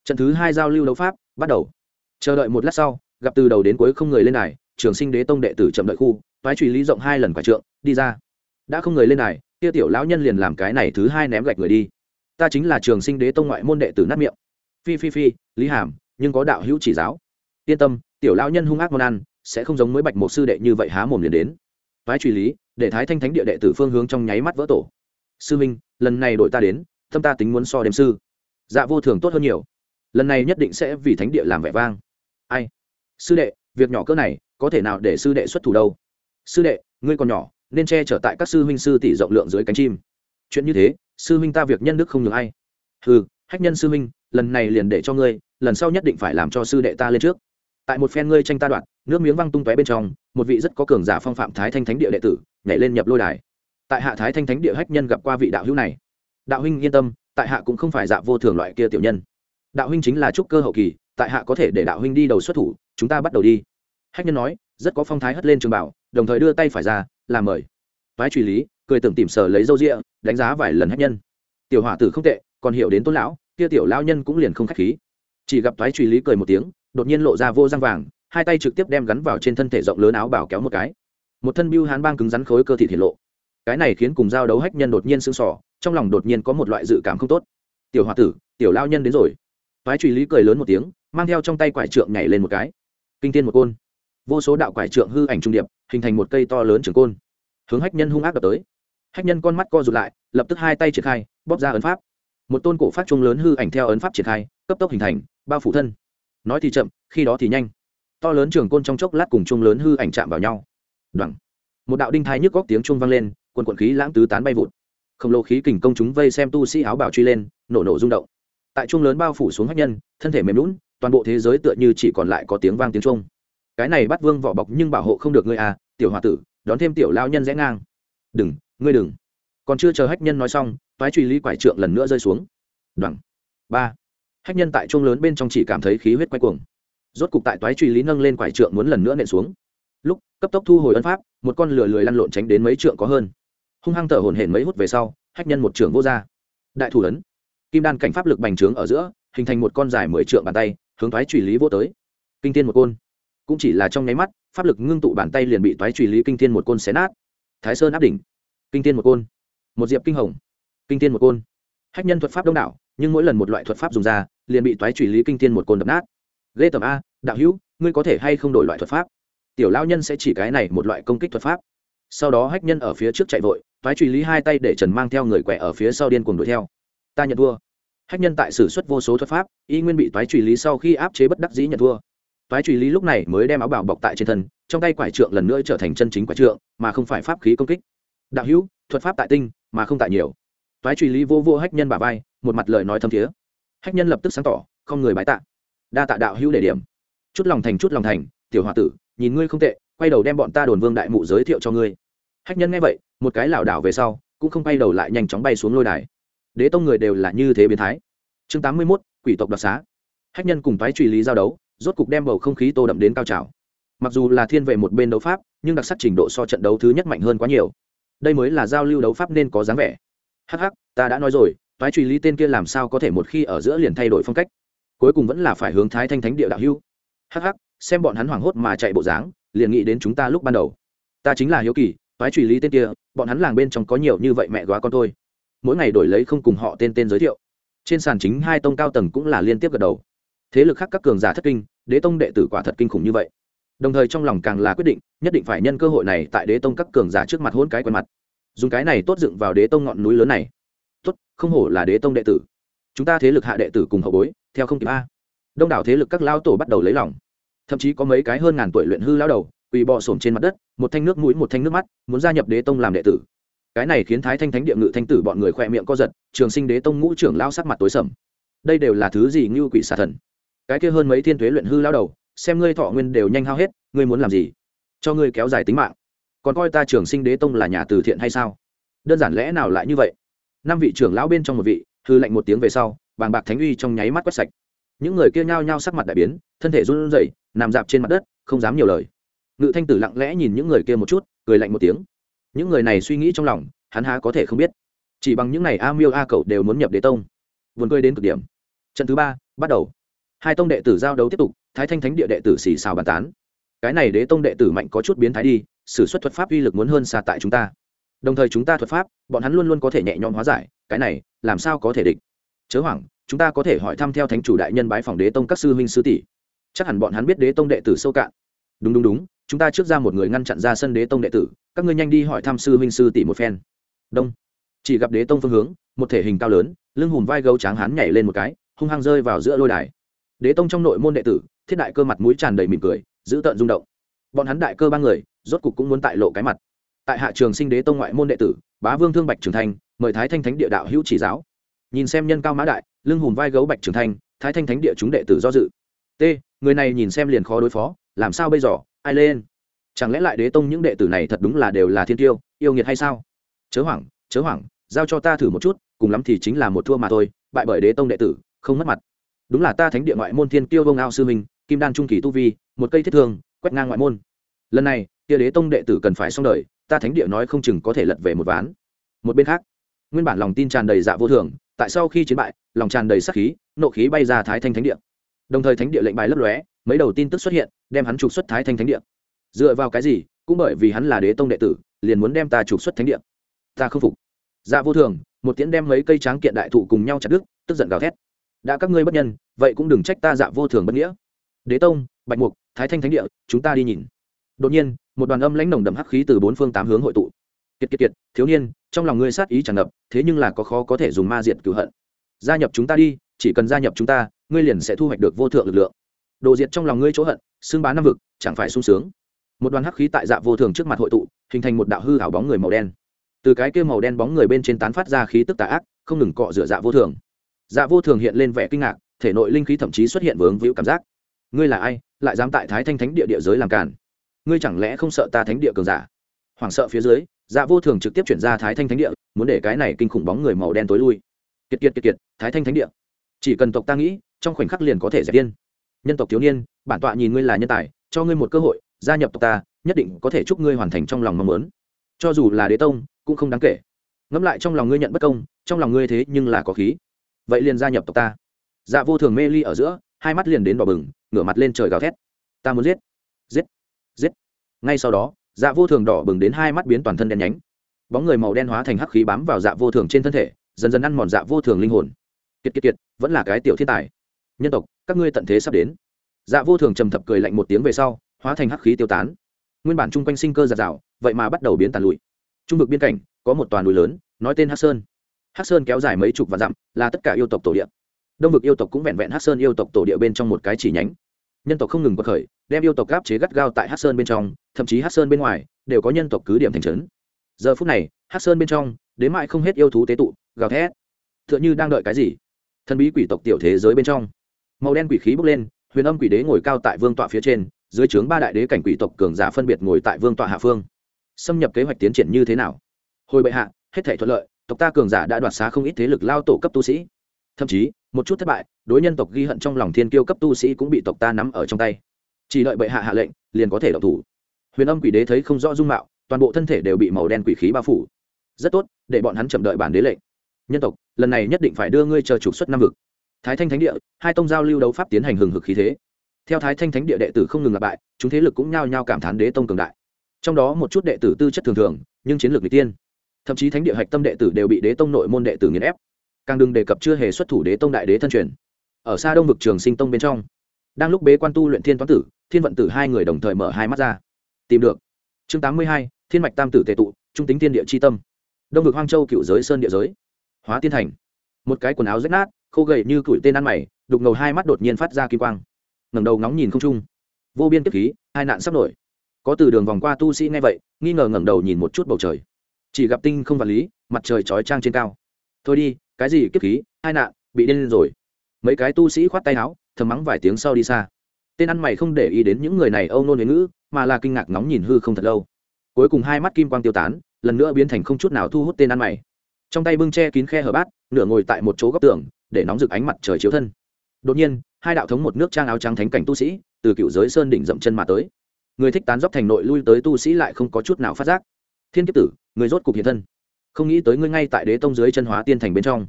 Trận thứ hai giao lưu đấu pháp, bắt đầu. Chờ đợi một lát sau, gặp từ đầu đến cuối không người lên này trường sinh đế tông đệ tử chậm đợi khu, toái trùy lý rộng hai lần quả trượng, đi ra. Đã không người lên này kia tiểu lão nhân liền làm cái này thứ hai ném gạch người đi. Ta chính là trường sinh đế tông ngoại môn đệ tử nát miệng. Phi phi phi, lý hàm, nhưng có đạo hữu chỉ giáo. Yên tâm, tiểu lão nhân hung ác món ăn sẽ không giống mới bạch một sư đệ như vậy há mồm liền đến. Toái truy lý, để thái thanh thánh địa đệ tử phương hướng trong nháy mắt vỡ tổ. Sư minh, lần này đội ta đến, tâm ta tính muốn so đêm sư. Dạ vô thường tốt hơn nhiều. Lần này nhất định sẽ vì thánh địa làm vẻ vang. Ai? Sư đệ, việc nhỏ cỡ này, có thể nào để sư đệ xuất thủ đâu? Sư đệ, ngươi còn nhỏ, nên che chở tại các sư huynh sư tỷ rộng lượng dưới cánh chim. Chuyện như thế, sư huynh ta việc nhân đức không nhường ai. Ừ hách nhân sư huynh, lần này liền để cho ngươi, lần sau nhất định phải làm cho sư đệ ta lên trước tại một phen ngươi tranh ta đoạn nước miếng văng tung tóe bên trong, một vị rất có cường giả phong phạm thái thanh thánh địa đệ tử nhảy lên nhập lôi đài. Tại hạ thái thanh thánh địa hách nhân gặp qua vị đạo hữu này. Đạo huynh yên tâm, tại hạ cũng không phải dạ vô thường loại kia tiểu nhân. Đạo huynh chính là trúc cơ hậu kỳ, tại hạ có thể để đạo huynh đi đầu xuất thủ, chúng ta bắt đầu đi. Hách nhân nói, rất có phong thái hất lên trường bảo, đồng thời đưa tay phải ra, làm mời. Vái truy lý, cười tưởng tìm sở lấy dâu rịa đánh giá vài lần hách nhân. Tiểu hỏa tử không tệ, còn hiểu đến tôn lão, kia tiểu lão nhân cũng liền không khách khí. Chỉ gặp thoái truy lý cười một tiếng đột nhiên lộ ra vô răng vàng, hai tay trực tiếp đem gắn vào trên thân thể rộng lớn áo bảo kéo một cái. Một thân biêu hán bang cứng rắn khối cơ thị thiệt lộ. Cái này khiến cùng giao đấu hách nhân đột nhiên sưng sỏ trong lòng đột nhiên có một loại dự cảm không tốt. Tiểu h tử, tiểu lao nhân đến rồi. Phái truy lý cười lớn một tiếng, mang theo trong tay quải trượng nhảy lên một cái. Kinh tiên một côn. Vô số đạo quải trượng hư ảnh trung điệp, hình thành một cây to lớn trường côn. Hướng hách nhân hung ác đập tới. Hách nhân con mắt co rụt lại, lập tức hai tay triển khai, bóp ra ấn pháp. Một tôn cổ phát trung lớn hư ảnh theo ấn pháp triển khai, cấp tốc hình thành, bao phủ thân nói thì chậm, khi đó thì nhanh. To lớn trường côn trong chốc lát cùng trung lớn hư ảnh chạm vào nhau. Đoẳng một đạo đinh thái nhức góc tiếng chung vang lên, quần quận khí lãng tứ tán bay vụt. Khổng lồ khí kình công chúng vây xem tu sĩ áo bào truy lên, nổ nổ rung động. Tại trung lớn bao phủ xuống hách nhân, thân thể mềm lún toàn bộ thế giới tựa như chỉ còn lại có tiếng vang tiếng trung cái này bắt vương vỏ bọc nhưng bảo hộ không được ngươi à tiểu h tử, đón thêm tiểu lao nhân rẽ ngang. Đừng, ngươi đừng. Còn chưa chờ hách nhân nói xong, toái truy lý quải trượng lần nữa rơi xuống. Đoẳng ba hách nhân tại trung lớn bên trong chỉ cảm thấy khí huyết quay cuồng. Rốt cục tại toái truy lý nâng lên quải trượng muốn lần nữa nện xuống. Lúc, cấp tốc thu hồi ân pháp, một con lửa lười lăn lộn tránh đến mấy trượng có hơn. Hung hăng thở hổn hển mấy hút về sau, hách nhân một trưởng vô ra. đại thủ ấn. Kim đan cảnh pháp lực bành trướng ở giữa, hình thành một con dài mười trượng bàn tay, hướng toái truy lý vô tới. Kinh thiên một côn. Cũng chỉ là trong nháy mắt, pháp lực ngưng tụ bàn tay liền bị toái truy lý kinh thiên một côn xé nát. Thái sơn áp đỉnh. Kinh thiên một côn. Một diệp kinh hồng. Kinh thiên một côn. Hách nhân thuật pháp đông đảo nhưng mỗi lần một loại thuật pháp dùng ra, liền bị toái truy lý kinh thiên một côn đập nát. Ghê tầm a, đạo hữu, ngươi có thể hay không đổi loại thuật pháp? Tiểu lao nhân sẽ chỉ cái này một loại công kích thuật pháp. Sau đó hách nhân ở phía trước chạy vội, toái truy lý hai tay để trần mang theo người quẻ ở phía sau điên cuồng đuổi theo. Ta nhận thua. Hách nhân tại sử xuất vô số thuật pháp, y nguyên bị toái truy lý sau khi áp chế bất đắc dĩ nhận thua. Toái truy lý lúc này mới đem áo bảo bọc tại trên thân, trong tay quải trượng lần nữa trở thành chân chính quải trượng, mà không phải pháp khí công kích. Đạo hữu, thuật pháp tại tinh, mà không tại nhiều. Toái truy lý vô vô hách nhân bà vai một mặt lời nói thâm thiế. Hách nhân lập tức sáng tỏ, không người bái tạ. Đa tạ đạo hữu để điểm. Chút lòng thành, chút lòng thành, tiểu h tử, nhìn ngươi không tệ, quay đầu đem bọn ta đồn vương đại mụ giới thiệu cho ngươi. Hách nhân nghe vậy, một cái lảo đảo về sau, cũng không quay đầu lại nhanh chóng bay xuống lôi đài. Đế tông người đều là như thế biến thái. Chương tám mươi mốt, quỷ tộc đoạt xá. Hách nhân cùng phái truy lý giao đấu, rốt cục đem bầu không khí tô đậm đến cao trào. Mặc dù là thiên về một bên đấu pháp, nhưng đặc sắc trình độ so trận đấu thứ nhất mạnh hơn quá nhiều. Đây mới là giao lưu đấu pháp nên có dáng vẻ. Hh ta đã nói rồi toái truy lý tên kia làm sao có thể một khi ở giữa liền thay đổi phong cách? Cuối cùng vẫn là phải hướng thái thanh thánh địa đạo hưu. Hắc hắc, xem bọn hắn hoảng hốt mà chạy bộ dáng liền nghĩ đến chúng ta lúc ban đầu. Ta chính là hiếu kỳ toái truy lý tên kia bọn hắn làng bên trong có nhiều như vậy mẹ góa con tôi. Mỗi ngày đổi lấy không cùng họ tên tên giới thiệu. Trên sàn chính hai tông cao tầng cũng là liên tiếp gật đầu. Thế lực khác các cường giả thất kinh đế tông đệ tử quả thật kinh khủng như vậy. Đồng thời trong lòng càng là quyết định nhất định phải nhân cơ hội này tại đế tông các cường giả trước mặt hôn cái quen mặt. Dùng cái này tốt dựng vào đế tông ngọn núi lớn này tốt, không hổ là đế tông đệ tử. Chúng ta thế lực hạ đệ tử cùng hậu bối, theo không kịp a. Đông đảo thế lực các lao tổ bắt đầu lấy lòng. Thậm chí có mấy cái hơn ngàn tuổi luyện hư lao đầu, quỳ bò sổm trên mặt đất, một thanh nước mũi, một thanh nước mắt, muốn gia nhập đế tông làm đệ tử. Cái này khiến thái thanh thánh địa ngự thanh tử bọn người khoe miệng co giật, trường sinh đế tông ngũ trưởng lao sắc mặt tối sầm. Đây đều là thứ gì như quỷ xà thần? Cái kia hơn mấy thiên thuế luyện hư lao đầu, xem ngươi thọ nguyên đều nhanh hao hết, ngươi muốn làm gì? Cho ngươi kéo dài tính mạng. Còn coi ta trường sinh đế tông là nhà từ thiện hay sao? Đơn giản lẽ nào lại như vậy? Năm vị trưởng lão bên trong một vị, hư lệnh một tiếng về sau, bàng bạc thánh uy trong nháy mắt quét sạch. Những người kia nhao nhao sắc mặt đại biến, thân thể run rẩy, nằm dạp trên mặt đất, không dám nhiều lời. Ngự thanh tử lặng lẽ nhìn những người kia một chút, cười lạnh một tiếng. Những người này suy nghĩ trong lòng, hắn há có thể không biết. Chỉ bằng những n à y a miêu a cậu đều muốn nhập đế tông. Vườn cười đến cực điểm. Trận thứ ba, bắt đầu. Hai tông đệ tử giao đấu tiếp tục, thái thanh thánh địa đệ tử xì xào bàn tán. Cái này đế tông đệ tử mạnh có chút biến thái đi s ử suất thuật pháp uy lực muốn hơn xa tại chúng ta đồng thời chúng ta thuật pháp, bọn hắn luôn luôn có thể nhẹ nhõm hóa giải, cái này, làm sao có thể địch? Chớ hoảng, chúng ta có thể hỏi thăm theo thánh chủ đại nhân bái phòng đế tông các sư huynh sư tỷ. Chắc hẳn bọn hắn biết đế tông đệ tử sâu cạn. Đúng đúng đúng, chúng ta trước ra một người ngăn chặn ra sân đế tông đệ tử, các ngươi nhanh đi hỏi thăm sư huynh sư tỷ một phen. Đông. Chỉ gặp đế tông phương hướng, một thể hình cao lớn, lưng hùm vai gấu tráng hán nhảy lên một cái, hung hăng rơi vào giữa lôi đài. Đế tông trong nội môn đệ tử, thiết đại cơ mặt mũi tràn đầy mỉm cười, giữ tợn rung động. Bọn hắn đại cơ ba người, rốt cục cũng muốn tại lộ cái mặt tại hạ trường sinh đế tông ngoại môn đệ tử, bá vương thương bạch trường thanh, mời thái thanh thánh địa đạo hữu chỉ giáo. Nhìn xem nhân cao mã đại, lưng hùm vai gấu bạch trường thanh, thái thanh thánh địa chúng đệ tử do dự. T, người này nhìn xem liền khó đối phó, làm sao bây giờ, ai lên? Chẳng lẽ lại đế tông những đệ tử này thật đúng là đều là thiên tiêu, yêu nghiệt hay sao? Chớ hoảng chớ hoảng, giao cho ta thử một chút, cùng lắm thì chính là một thua mà thôi, bại bởi đế tông đệ tử, không mất mặt. Đúng là ta thánh địa ngoại môn thiên tiêu vông ao sư minh, kim đan trung kỳ tu vi, một cây thiết thương, quét ngang ngoại môn. Lần này, kia đế tông đệ tử cần phải xong đời ta thánh địa nói không chừng có thể lật về một ván. Một bên khác, nguyên bản lòng tin tràn đầy dạ vô thường, tại sau khi chiến bại, lòng tràn đầy sắc khí, nộ khí bay ra thái thanh thánh địa. Đồng thời thánh địa lệnh bài lấp lóe, mấy đầu tin tức xuất hiện, đem hắn trục xuất thái thanh thánh địa. Dựa vào cái gì? Cũng bởi vì hắn là đế tông đệ tử, liền muốn đem ta trục xuất thánh địa. Ta không phục. Dạ vô thường, một tiễn đem mấy cây tráng kiện đại thụ cùng nhau chặt đứt, tức giận gào thét. Đã các ngươi bất nhân, vậy cũng đừng trách ta dạ vô thường bất nghĩa. Đế tông, bạch mục, thái thanh thánh địa, chúng ta đi nhìn đột nhiên, một đoàn âm lãnh nồng đậm hắc khí từ bốn phương tám hướng hội tụ. Kiệt kiệt kiệt, thiếu niên, trong lòng ngươi sát ý tràn ngập, thế nhưng là có khó có thể dùng ma diệt cửu hận. Gia nhập chúng ta đi, chỉ cần gia nhập chúng ta, ngươi liền sẽ thu hoạch được vô thượng lực lượng. Đồ diệt trong lòng ngươi chỗ hận xương bá năm vực, chẳng phải sung sướng. Một đoàn hắc khí tại dạ vô thường trước mặt hội tụ, hình thành một đạo hư hảo bóng người màu đen. Từ cái kia màu đen bóng người bên trên tán phát ra khí tức tà ác, không ngừng cọ rửa dạ vô thường. Dạ vô thường hiện lên vẻ kinh ngạc, thể nội linh khí thậm chí xuất hiện vướng víu cảm giác. Ngươi là ai, lại dám tại thái thanh thánh địa địa giới làm cản ngươi chẳng lẽ không sợ ta thánh địa cường giả? Hoảng sợ phía dưới dạ vô thường trực tiếp chuyển ra thái thanh thánh địa, muốn để cái này kinh khủng bóng người màu đen tối lui. Kiệt kiệt kiệt kiệt, thái thanh thánh địa. Chỉ cần tộc ta nghĩ, trong khoảnh khắc liền có thể giải tiên nhân tộc thiếu niên, bản tọa nhìn ngươi là nhân tài, cho ngươi một cơ hội, gia nhập tộc ta, nhất định có thể chúc ngươi hoàn thành trong lòng mong muốn. Cho dù là đế tông, cũng không đáng kể. Ngẫm lại trong lòng ngươi nhận bất công, trong lòng ngươi thế nhưng là có khí. Vậy liền gia nhập tộc ta. Dạ vô thường mê ly ở giữa, hai mắt liền đến đỏ bừng, ngửa mặt lên trời gào thét. Ta muốn giết. Giết giết. Ngay sau đó dạ vô thường đỏ bừng đến hai mắt biến toàn thân đen nhánh. Bóng người màu đen hóa thành hắc khí bám vào dạ vô thường trên thân thể, dần dần ăn mòn dạ vô thường linh hồn. Kiệt kiệt kiệt, vẫn là cái tiểu thiên tài. Nhân tộc, các ngươi tận thế sắp đến. Dạ vô thường trầm thập cười lạnh một tiếng về sau, hóa thành hắc khí tiêu tán. Nguyên bản chung quanh sinh cơ giạt rào, vậy mà bắt đầu biến tàn lụi. Trung vực biên cảnh, có một toàn núi lớn, nói tên hắc sơn. Hắc sơn kéo dài mấy chục vạn dặm, là tất cả yêu tộc tổ địa. Đông vực yêu tộc cũng vẹn vẹn hắc sơn yêu tộc tổ địa bên trong một cái chỉ nhánh nhân tộc không ngừng bậc khởi, đem yêu tộc gáp chế gắt gao tại hắc sơn bên trong, thậm chí hắc sơn bên ngoài, đều có nhân tộc cứ điểm thành trấn. Giờ phút này, hắc sơn bên trong, đến mãi không hết yêu thú tế tụ, gào thét. T h ư ợ n h ư đang đợi cái gì? Thần bí quỷ tộc tiểu thế giới bên trong. Màu đen quỷ khí bốc lên, huyền âm quỷ đế ngồi cao tại vương tọa phía trên, dưới trướng ba đại đế cảnh quỷ tộc cường giả phân biệt ngồi tại vương tọa hạ phương. Xâm nhập kế hoạch tiến triển như thế nào? Hồi bệ hạ, hết thể thuận lợi, tộc ta cường giả đã đoạt xá không ít thế lực lao tổ cấp tu sĩ thậm chí, một chút thất bại, đối nhân tộc ghi hận trong lòng thiên kiêu cấp tu sĩ cũng bị tộc ta nắm ở trong tay. Chỉ đợi bệ hạ hạ lệnh, liền có thể độc thủ. Huyền âm quỷ đế thấy không rõ dung mạo, toàn bộ thân thể đều bị màu đen quỷ khí bao phủ. Rất tốt, để bọn hắn chậm đợi bản đế lệnh. Nhân tộc, lần này nhất định phải đưa ngươi chờ trục xuất năm vực. Thái thanh thánh địa, hai tông giao lưu đấu pháp tiến hành hừng hực khí thế. Theo thái thanh thánh địa đệ tử không ngừng lặp bại, chúng thế lực cũng nhao nhao cảm thán đế tông cường đại. Trong đó một chút đệ tử tư chất thường thường, nhưng chiến lược n tiên. Thậm chí thánh địa hạch tâm đệ tử đều bị đế tông nội môn đệ tử nghiền ép càng đừng đề cập chưa hề xuất thủ đế tông đại đế thân truyền. Ở xa đông vực trường sinh tông bên trong, đang lúc bế quan tu luyện thiên toán tử, thiên vận tử hai người đồng thời mở hai mắt ra. Tìm được. Chương tám mươi hai, thiên mạch tam tử tệ tụ, trung tính tiên địa c h i tâm. Đông vực hoang châu cựu giới sơn địa giới. Hóa tiên thành. Một cái quần áo rách nát, khô gầy như củi tên ăn mày, đục ngầu hai mắt đột nhiên phát ra kim quang. Ngẩng đầu ngóng nhìn không trung. Vô biên kiếp khí, hai nạn sắp nổi. Có từ đường vòng qua tu sĩ nghe vậy, nghi ngờ ngẩng đầu nhìn một chút bầu trời. Chỉ gặp tinh không vật lý, mặt trời chói trang trên cao. Thôi đi cái gì kiếp khí, hai nạn, bị điên lên rồi. Mấy cái tu sĩ khoát tay áo, thầm mắng vài tiếng sau đi xa. Tên ăn mày không để ý đến những người này âu nôn huế ngữ, mà là kinh ngạc ngóng nhìn hư không thật lâu. Cuối cùng hai mắt kim quang tiêu tán, lần nữa biến thành không chút nào thu hút tên ăn mày. Trong tay bưng che kín khe hở bát, nửa ngồi tại một chỗ góc tường, để nóng rực ánh mặt trời chiếu thân. Đột nhiên, hai đạo thống một nước trang áo trắng thánh cảnh tu sĩ, từ cựu giới sơn đỉnh dậm chân mà tới. Người thích tán dốc thành nội lui tới tu sĩ lại không có chút nào phát giác. Thiên kiếp tử, người rốt cục hiện thân không nghĩ tới ngươi ngay tại đế tông dưới chân hóa tiên thành bên trong.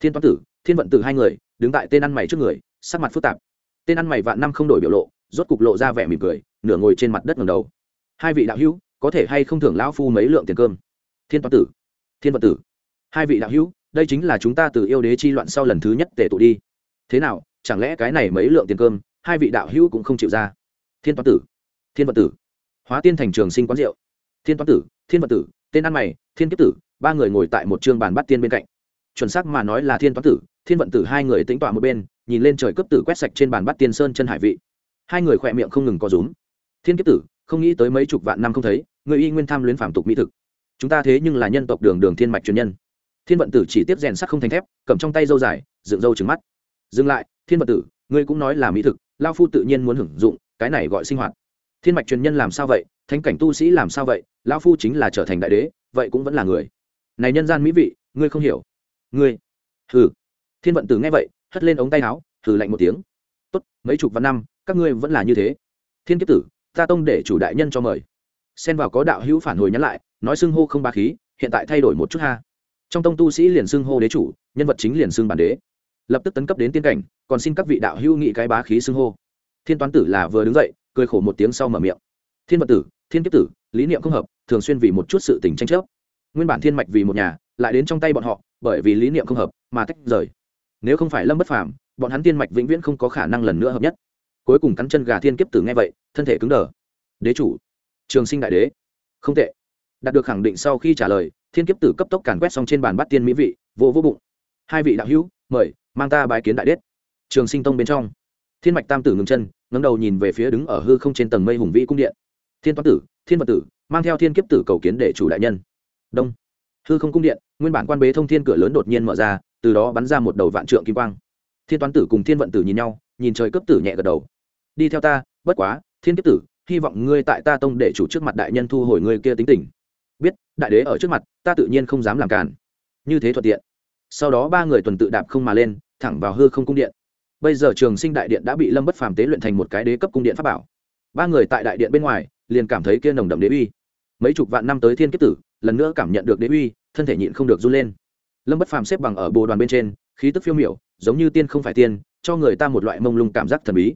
Thiên toán tử, thiên vận tử hai người, đứng tại tên ăn mày trước người, sắc mặt phức tạp. Tên ăn mày vạn năm không đổi biểu lộ, rốt cục lộ ra vẻ mỉm cười, nửa ngồi trên mặt đất ngầm đầu. Hai vị đạo hữu, có thể hay không thưởng lão phu mấy lượng tiền cơm? Thiên toán tử, thiên vận tử. Hai vị đạo hữu, đây chính là chúng ta từ yêu đế chi loạn sau lần thứ nhất tề tụ đi. Thế nào, chẳng lẽ cái này mấy lượng tiền cơm, hai vị đạo hữu cũng không chịu ra? Thiên toán tử, thiên vận tử. Hóa tiên thành trường sinh quán rượu. Thiên toán tử, thiên vận tử, tên ăn mày, thiên kiếp tử ba người ngồi tại một trường bàn bắt tiên bên cạnh. Chuẩn xác mà nói là thiên toán tử, thiên vận tử hai người tính tọa một bên, nhìn lên trời cấp tử quét sạch trên bàn bắt tiên sơn chân hải vị. Hai người khỏe miệng không ngừng có rúm. Thiên kiếp tử, không nghĩ tới mấy chục vạn năm không thấy, người y nguyên tham luyến phản tục mỹ thực. Chúng ta thế nhưng là nhân tộc đường đường thiên mạch truyền nhân. Thiên vận tử chỉ tiếp rèn sắc không thành thép, cầm trong tay dâu dài, dựng dâu trứng mắt. Dừng lại, thiên vận tử, ngươi cũng nói là mỹ thực, lao phu tự nhiên muốn hưởng dụng, cái này gọi sinh hoạt. Thiên mạch truyền nhân làm sao vậy, thánh cảnh tu sĩ làm sao vậy, lao phu chính là trở thành đại đế, vậy cũng vẫn là người này nhân gian mỹ vị, ngươi không hiểu. Ngươi. Hừ. Thiên vận tử nghe vậy, hất lên ống tay áo, hừ lạnh một tiếng. Tốt, mấy chục vạn năm, các ngươi vẫn là như thế. Thiên kiếp tử, ta tông để chủ đại nhân cho mời. Xen vào có đạo hữu phản hồi nhắn lại, nói xưng hô không ba khí, hiện tại thay đổi một chút ha. Trong tông tu sĩ liền xưng hô đế chủ, nhân vật chính liền xưng bản đế. Lập tức tấn cấp đến tiên cảnh, còn xin các vị đạo hữu nghị cái bá khí xưng hô. Thiên toán tử là vừa đứng dậy, cười khổ một tiếng sau mở miệng. Thiên vật tử, thiên kiếp tử, lý niệm không hợp, thường xuyên vì một chút sự tình tranh chấp nguyên bản thiên mạch vì một nhà, lại đến trong tay bọn họ, bởi vì lý niệm không hợp mà tách rời. Nếu không phải lâm bất phàm, bọn hắn tiên mạch vĩnh viễn không có khả năng lần nữa hợp nhất. Cuối cùng cắn chân gà thiên kiếp tử nghe vậy, thân thể cứng đờ. Đế chủ, trường sinh đại đế. Không tệ. Đạt được khẳng định sau khi trả lời, thiên kiếp tử cấp tốc càn quét xong trên bàn bát tiên mỹ vị, vô vô bụng. Hai vị đạo hữu, mời, mang ta bái kiến đại đế. Trường sinh tông bên trong. Thiên mạch tam tử ngừng chân, ngẩng đầu nhìn về phía đứng ở hư không trên tầng mây hùng vĩ cung điện. Thiên toán tử, thiên vật tử, mang theo thiên kiếp tử cầu kiến để chủ đại nhân đông. Hư không cung điện, nguyên bản quan bế thông thiên cửa lớn đột nhiên mở ra, từ đó bắn ra một đầu vạn trượng kim quang. Thiên toán tử cùng thiên vận tử nhìn nhau, nhìn trời cấp tử nhẹ gật đầu. Đi theo ta, bất quá, thiên kiếp tử, hy vọng ngươi tại ta tông để chủ trước mặt đại nhân thu hồi ngươi kia tính tình. Biết, đại đế ở trước mặt, ta tự nhiên không dám làm cản như thế thuận tiện. Sau đó ba người tuần tự đạp không mà lên, thẳng vào hư không cung điện. Bây giờ trường sinh đại điện đã bị lâm bất phàm tế luyện thành một cái đế cấp cung điện pháp bảo. Ba người tại đại điện bên ngoài, liền cảm thấy kia nồng đậm đế uy. Mấy chục vạn năm tới thiên kiếp tử lần nữa cảm nhận được đế uy, thân thể nhịn không được run lên. Lâm bất phàm xếp bằng ở bồ đoàn bên trên, khí tức phiêu miểu, giống như tiên không phải tiên, cho người ta một loại mông lung cảm giác thần bí.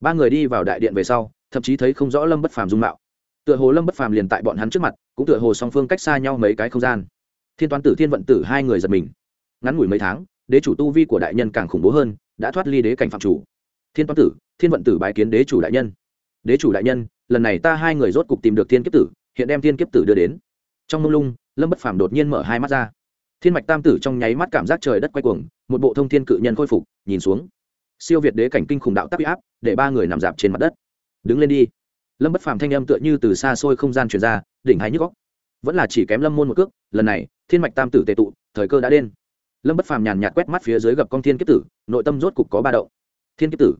Ba người đi vào đại điện về sau, thậm chí thấy không rõ lâm bất phàm dung mạo. Tựa hồ lâm bất phàm liền tại bọn hắn trước mặt, cũng tựa hồ song phương cách xa nhau mấy cái không gian. Thiên toán tử, thiên vận tử, hai người giật mình. Ngắn ngủi mấy tháng, đế chủ tu vi của đại nhân càng khủng bố hơn, đã thoát ly đế cảnh phạm chủ. Thiên toán tử, thiên vận tử bái kiến đế chủ đại nhân. Đế chủ đại nhân, lần này ta hai người rốt cục tìm được thiên kiếp tử, hiện đem thiên kiếp tử đưa đến trong mông lung, lâm bất phàm đột nhiên mở hai mắt ra. Thiên mạch tam tử trong nháy mắt cảm giác trời đất quay cuồng, một bộ thông thiên cự nhân khôi phục, nhìn xuống. Siêu việt đế cảnh kinh khủng đạo tắc áp, để ba người nằm dạp trên mặt đất. Đứng lên đi. Lâm bất phàm thanh âm tựa như từ xa xôi không gian truyền ra, đỉnh hay nhức góc vẫn là chỉ kém lâm môn một cước, lần này, thiên mạch tam tử tệ tụ, thời cơ đã đến. Lâm bất phàm nhàn nhạt quét mắt phía dưới gặp con thiên kiếp tử, nội tâm rốt cục có ba đậu thiên kiếp tử,